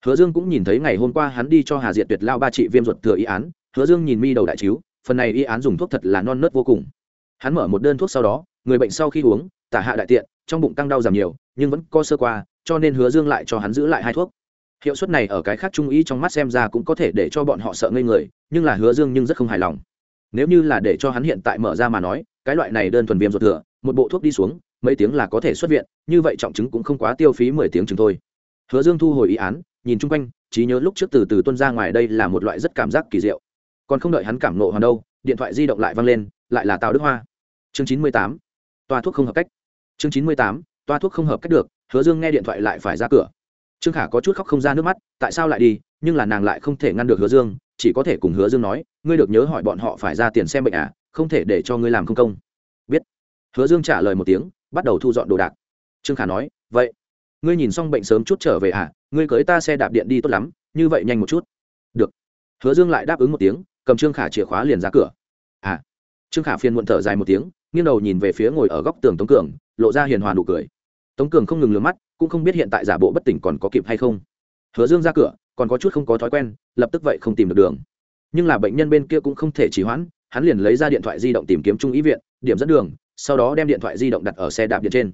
Hứa dương cũng nhìn thấy ngày hôm qua hắn đi cho hà diệt tuyệt lao ba trị viêm ruột thừa ý án, hứa dương nhìn mi đầu đại chiếu, phần này y án dùng thuốc thật là non nớt vô cùng. Hắn mở một đơn thuốc sau đó, người bệnh sau khi uống, tả hạ đại tiện, trong bụng tăng đau giảm nhiều, nhưng vẫn co sơ qua, cho nên hứa dương lại cho hắn giữ lại hai thuốc. Hiệu suất này ở cái khác trung ý trong mắt xem ra cũng có thể để cho bọn họ sợ ngây người, nhưng là hứa dương nhưng rất không hài lòng nếu như là để cho hắn hiện tại mở ra mà nói, cái loại này đơn thuần viêm ruột thừa, một bộ thuốc đi xuống, mấy tiếng là có thể xuất viện, như vậy trọng chứng cũng không quá tiêu phí mười tiếng chừng thôi. Hứa dương thu hồi ý án, nhìn chung quanh, trí nhớ lúc trước từ từ tuân ra ngoài đây là một loại rất cảm giác kỳ diệu. Còn không đợi hắn cảm nộ hoàn đâu, điện thoại di động lại văng lên, lại là tào đức hoa. Chương chín mươi tám, toa thuốc không hợp cách. Chương chín mươi tám, toa thuốc không hợp cách được, hứa dương nghe điện thoại lại phải ra cửa. Trương khả có chút khóc không ra nước mắt, tại sao lại đi, nhưng là nàng lại không thể ngăn được hứa dương chỉ có thể cùng hứa dương nói, ngươi được nhớ hỏi bọn họ phải ra tiền xem bệnh à không thể để cho ngươi làm không công. Biết. Hứa dương trả lời một tiếng, bắt đầu thu dọn đồ đạc. Trương khả nói, vậy, ngươi nhìn xong bệnh sớm chút trở về à ngươi cưới ta xe đạp điện đi tốt lắm, như vậy nhanh một chút. Được. Hứa dương lại đáp ứng một tiếng, cầm trương khả chìa khóa liền ra cửa. À. Trương khả phiền muộn thở dài một tiếng, nghiêng đầu nhìn về phía ngồi ở góc tường tống cường, lộ ra hiền hòa nụ cười. Tống cường không ngừng lừa mắt, cũng không biết hiện tại giả bộ bất tỉnh còn có kịp hay không. Hứa dương ra cửa còn có chút không có thói quen, lập tức vậy không tìm được đường. Nhưng là bệnh nhân bên kia cũng không thể trì hoãn, hắn liền lấy ra điện thoại di động tìm kiếm trung ý viện, điểm dẫn đường, sau đó đem điện thoại di động đặt ở xe đạp điện trên.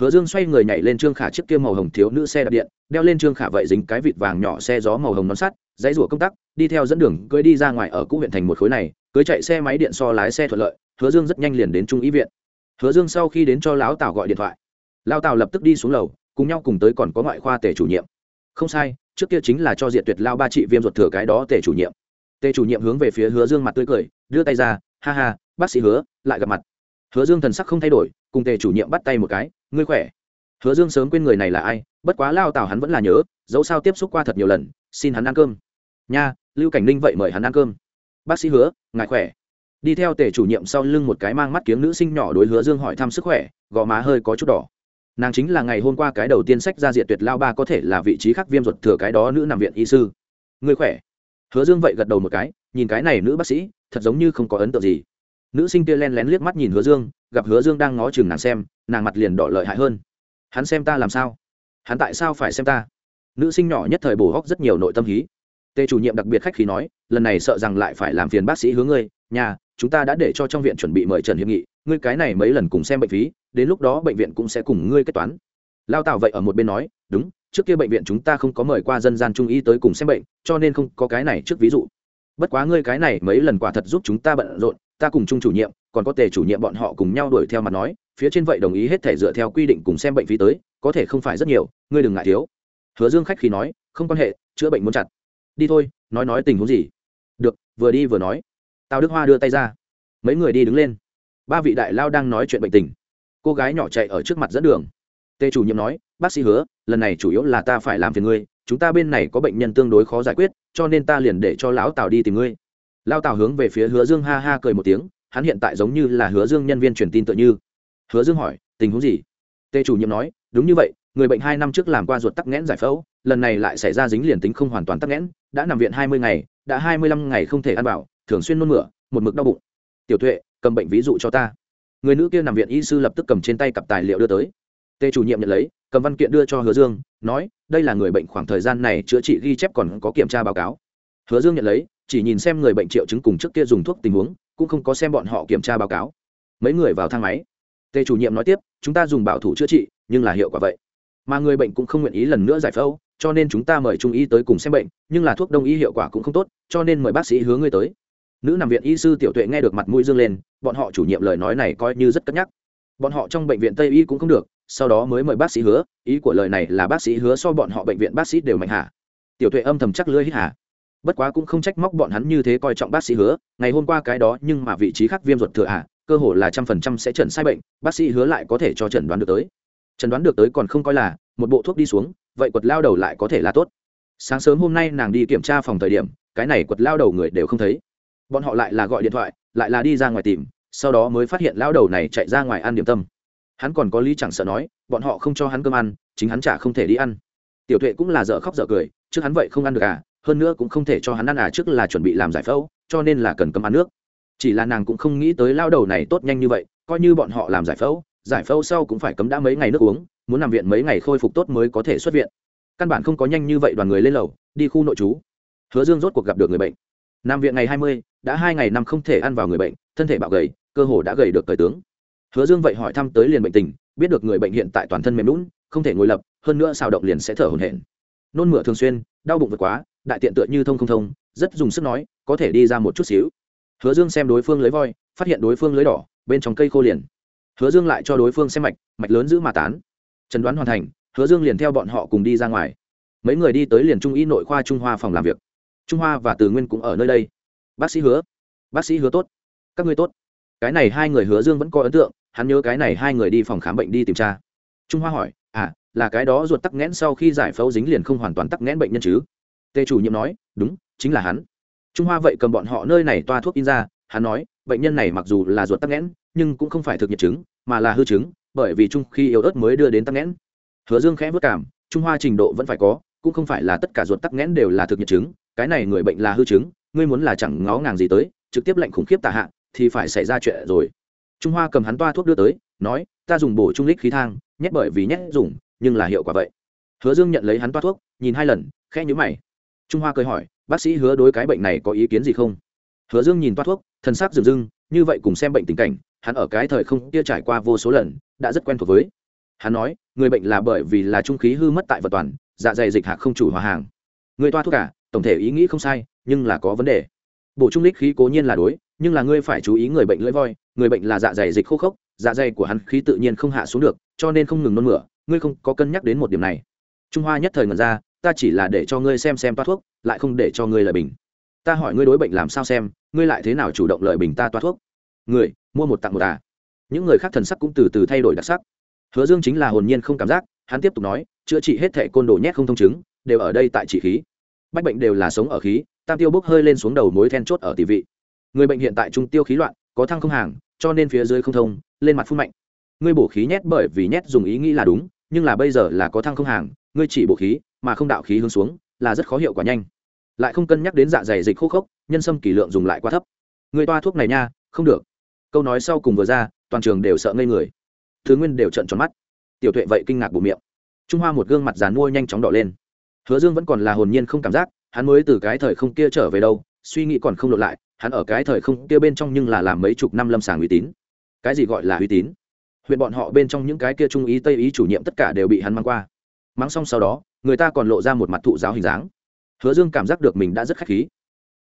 Hứa dương xoay người nhảy lên trương khả chiếc kia màu hồng thiếu nữ xe đạp điện, đeo lên trương khả vậy dính cái vịt vàng nhỏ xe gió màu hồng nón sắt, dãy rủa công tắc, đi theo dẫn đường cưới đi ra ngoài ở cũ huyện thành một khối này cưới chạy xe máy điện so lái xe thuận lợi, hứa dương rất nhanh liền đến trung ý viện. Hứa dương sau khi đến cho lão tào gọi điện thoại. Lao tào lập tức đi xuống lầu, cùng nhau cùng tới còn có ngoại khoa tể chủ nhiệm. Không sai trước kia chính là cho diện tuyệt lao ba trị viêm ruột thừa cái đó tề chủ nhiệm. Tề chủ nhiệm hướng về phía hứa dương mặt tươi cười, đưa tay ra, ha ha, bác sĩ hứa, lại gặp mặt. Hứa dương thần sắc không thay đổi, cùng tề chủ nhiệm bắt tay một cái, ngươi khỏe? Hứa dương sớm quên người này là ai, bất quá lao tào hắn vẫn là nhớ, dẫu sao tiếp xúc qua thật nhiều lần, xin hắn ăn cơm. Nha, lưu cảnh ninh vậy mời hắn ăn cơm. Bác sĩ hứa, ngài khỏe? Đi theo tề chủ nhiệm sau lưng một cái mang mắt kiếng nữ sinh nhỏ đối hứa dương hỏi thăm sức khỏe, gò má hơi có chút đỏ nàng chính là ngày hôm qua cái đầu tiên sách ra diện tuyệt lao ba có thể là vị trí khác viêm ruột thừa cái đó nữ nằm viện y sư. Người khỏe? Hứa dương vậy gật đầu một cái, nhìn cái này nữ bác sĩ, thật giống như không có ấn tượng gì. Nữ sinh kia len lén liếc mắt nhìn hứa dương, gặp hứa dương đang ngó chừng nàng xem, nàng mặt liền đỏ lợi hại hơn. Hắn xem ta làm sao? Hắn tại sao phải xem ta? Nữ sinh nhỏ nhất thời bổ hóc rất nhiều nội tâm hí. Tề chủ nhiệm đặc biệt khách khí nói, lần này sợ rằng lại phải làm phiền bác sĩ hướng ngươi, nhà chúng ta đã để cho trong viện chuẩn bị mời trần hiệp nghị, ngươi cái này mấy lần cùng xem bệnh phí, đến lúc đó bệnh viện cũng sẽ cùng ngươi kết toán. Lao tào vậy ở một bên nói, đúng, trước kia bệnh viện chúng ta không có mời qua dân gian trung y tới cùng xem bệnh, cho nên không có cái này trước ví dụ. Bất quá ngươi cái này mấy lần quả thật giúp chúng ta bận rộn, ta cùng chung chủ nhiệm, còn có tề chủ nhiệm bọn họ cùng nhau đuổi theo mặt nói, phía trên vậy đồng ý hết thể dựa theo quy định cùng xem bệnh phí tới, có thể không phải rất nhiều, ngươi đừng ngại thiếu. Hứa dương khách khi nói, không quan hệ, chữa bệnh muốn chặt. Đi thôi, nói nói tình huống gì? Được, vừa đi vừa nói tào đức hoa đưa tay ra mấy người đi đứng lên ba vị đại lao đang nói chuyện bệnh tình cô gái nhỏ chạy ở trước mặt dẫn đường tề chủ nhiệm nói bác sĩ hứa lần này chủ yếu là ta phải làm phiền ngươi chúng ta bên này có bệnh nhân tương đối khó giải quyết cho nên ta liền để cho lão tào đi tìm ngươi lao tào hướng về phía hứa dương ha ha cười một tiếng hắn hiện tại giống như là hứa dương nhân viên truyền tin tự như hứa dương hỏi tình huống gì tề chủ nhiệm nói đúng như vậy người bệnh hai năm trước làm qua ruột tắc nghẽn giải phẫu lần này lại xảy ra dính liền tính không hoàn toàn tắc nghẽn đã nằm viện hai mươi ngày đã hai mươi lăm ngày không thể ăn bảo thường xuyên nôn mửa, một mực đau bụng. Tiểu tuệ, cầm bệnh ví dụ cho ta. Người nữ kia nằm viện y sư lập tức cầm trên tay cặp tài liệu đưa tới. Tề chủ nhiệm nhận lấy, cầm văn kiện đưa cho hứa dương, nói, đây là người bệnh khoảng thời gian này chữa trị ghi chép còn có kiểm tra báo cáo. Hứa dương nhận lấy, chỉ nhìn xem người bệnh triệu chứng cùng trước kia dùng thuốc tình huống, cũng không có xem bọn họ kiểm tra báo cáo. Mấy người vào thang máy. Tề chủ nhiệm nói tiếp, chúng ta dùng bảo thủ chữa trị, nhưng là hiệu quả vậy. Mà người bệnh cũng không nguyện ý lần nữa giải phẫu, cho nên chúng ta mời trung y tới cùng xem bệnh, nhưng là thuốc đông y hiệu quả cũng không tốt, cho nên mời bác sĩ hướng ngươi tới nữ nằm viện y sư tiểu tuệ nghe được mặt mũi dương lên, bọn họ chủ nhiệm lời nói này coi như rất cất nhắc. Bọn họ trong bệnh viện tây y cũng không được, sau đó mới mời bác sĩ hứa, ý của lời này là bác sĩ hứa so bọn họ bệnh viện bác sĩ đều mạnh hạ tiểu tuệ âm thầm chắc lưỡi hít hà. Bất quá cũng không trách móc bọn hắn như thế coi trọng bác sĩ hứa, ngày hôm qua cái đó nhưng mà vị trí khác viêm ruột thừa hạ cơ hồ là trăm phần trăm sẽ chẩn sai bệnh, bác sĩ hứa lại có thể cho chẩn đoán được tới. Chẩn đoán được tới còn không coi là, một bộ thuốc đi xuống, vậy quật lao đầu lại có thể là tốt. Sáng sớm hôm nay nàng đi kiểm tra phòng thời điểm, cái này quật lao đầu người đều không thấy bọn họ lại là gọi điện thoại, lại là đi ra ngoài tìm, sau đó mới phát hiện lao đầu này chạy ra ngoài ăn điểm tâm. Hắn còn có lý chẳng sợ nói, bọn họ không cho hắn cơm ăn, chính hắn chả không thể đi ăn. Tiểu tuệ cũng là dở khóc dở cười, trước hắn vậy không ăn được à hơn nữa cũng không thể cho hắn ăn à trước là chuẩn bị làm giải phẫu, cho nên là cần cơm ăn nước. Chỉ là nàng cũng không nghĩ tới lao đầu này tốt nhanh như vậy, coi như bọn họ làm giải phẫu giải phẫu sau cũng phải cấm đã mấy ngày nước uống, muốn nằm viện mấy ngày khôi phục tốt mới có thể xuất viện. Căn bản không có nhanh như vậy đoàn người lên lầu, đi khu nội trú. Hứa dương rốt cuộc gặp được người bệnh. Nằm viện ngày hai mươi đã hai ngày năm không thể ăn vào người bệnh, thân thể bạo gầy, cơ hồ đã gầy được cởi tướng. Hứa dương vậy hỏi thăm tới liền bệnh tình, biết được người bệnh hiện tại toàn thân mềm lún không thể ngồi lập, hơn nữa xào động liền sẽ thở hổn hển. Nôn mửa thường xuyên, đau bụng vượt quá, đại tiện tựa như thông không thông, rất dùng sức nói, có thể đi ra một chút xíu. Hứa dương xem đối phương lưới voi, phát hiện đối phương lưới đỏ, bên trong cây khô liền. Hứa dương lại cho đối phương xem mạch mạch lớn giữ mà tán. Trần đoán hoàn thành, hứa dương liền theo bọn họ cùng đi ra ngoài. Mấy người đi tới liền trung y nội khoa trung hoa phòng làm việc. Trung hoa và từ nguyên cũng ở nơi đây bác sĩ hứa. Bác sĩ hứa tốt. Các ngươi tốt. Cái này hai người hứa dương vẫn có ấn tượng, hắn nhớ cái này hai người đi phòng khám bệnh đi tìm tra trung hoa hỏi à là cái đó ruột tắc nghẽn sau khi giải phẫu dính liền không hoàn toàn tắc nghẽn bệnh nhân chứ? Tề chủ nhiệm nói, đúng, chính là hắn. Trung hoa vậy cầm bọn họ nơi này toa thuốc in ra, hắn nói, bệnh nhân này mặc dù là ruột tắc nghẽn, nhưng cũng không phải thực nhiệt chứng, mà là hư chứng, bởi vì trung khi yếu ớt mới đưa đến tắc nghẽn. Hứa dương khẽ vất cảm trung hoa trình độ vẫn phải có, cũng không phải là tất cả ruột tắc nghẽn đều là thực nhiệt chứng, cái này người bệnh là hư chứng ngươi muốn là chẳng ngó ngàng gì tới, trực tiếp lệnh khủng khiếp tả hạ, thì phải xảy ra chuyện rồi. Trung hoa cầm hắn toa thuốc đưa tới, nói, ta dùng bổ trung lích khí thang, nhét bởi vì nhét dùng, nhưng là hiệu quả vậy. Hứa dương nhận lấy hắn toa thuốc, nhìn hai lần, khẽ nhữ mày. Trung hoa cười hỏi, bác sĩ hứa đối cái bệnh này có ý kiến gì không? Hứa dương nhìn toa thuốc thân xác dừng dưng như vậy cùng xem bệnh tình cảnh, hắn ở cái thời không kia trải qua vô số lần, đã rất quen thuộc với. Hắn nói, người bệnh là bởi vì là trung khí hư mất tại vật toàn dạ dày dịch hạc không chủ hòa hàng. Người toa thuốc cả tổng thể ý nghĩ không sai nhưng là có vấn đề. Bổ trung lích khí cố nhiên là đối, nhưng là ngươi phải chú ý người bệnh lưỡi voi, người bệnh là dạ dày dịch khô khốc dạ dày của hắn khí tự nhiên không hạ xuống được, cho nên không ngừng nôn mửa, ngươi không có cân nhắc đến một điểm này. Trung hoa nhất thời ngần ra, ta chỉ là để cho ngươi xem xem toa thuốc, lại không để cho ngươi lời bình. Ta hỏi ngươi đối bệnh làm sao xem, ngươi lại thế nào chủ động lời bình ta toa thuốc? Người, mua một tặng một à những người khác thần sắc cũng từ từ thay đổi đặc sắc. Hứa dương chính là hồn nhiên không cảm giác, hắn tiếp tục nói, chữa trị hết thẻ côn đồ nhét không thông chứng, đều ở đây tại trị khí. Bách bệnh đều là sống ở khí tam tiêu bốc hơi lên xuống đầu mối then chốt ở tỷ vị. Người bệnh hiện tại trung tiêu khí loạn, có thăng không hàng, cho nên phía dưới không thông, lên mặt phun mạnh. Ngươi bổ khí nhét bởi vì nhét dùng ý nghĩ là đúng, nhưng là bây giờ là có thăng không hàng, ngươi chỉ bổ khí, mà không đạo khí hướng xuống, là rất khó hiệu quả nhanh. Lại không cân nhắc đến dạ dày dịch khô khốc, nhân sâm kỷ lượng dùng lại quá thấp. Người toa thuốc này nha, không được. Câu nói sau cùng vừa ra, toàn trường đều sợ ngây người. Thứ nguyên đều trận tròn mắt. Tiểu tuệ vậy kinh ngạc bù miệng. Trung hoa một gương mặt dàn mua nhanh chóng đỏ lên. Hứa dương vẫn còn là hồn nhiên không cảm giác hắn mới từ cái thời không kia trở về đâu, suy nghĩ còn không lột lại, hắn ở cái thời không kia bên trong nhưng là làm mấy chục năm lâm sàng uy tín. Cái gì gọi là uy tín? Huyện bọn họ bên trong những cái kia trung ý, tây ý chủ nhiệm tất cả đều bị hắn mang qua. Mang xong sau đó, người ta còn lộ ra một mặt thụ giáo hình dáng. Hứa dương cảm giác được mình đã rất khách khí.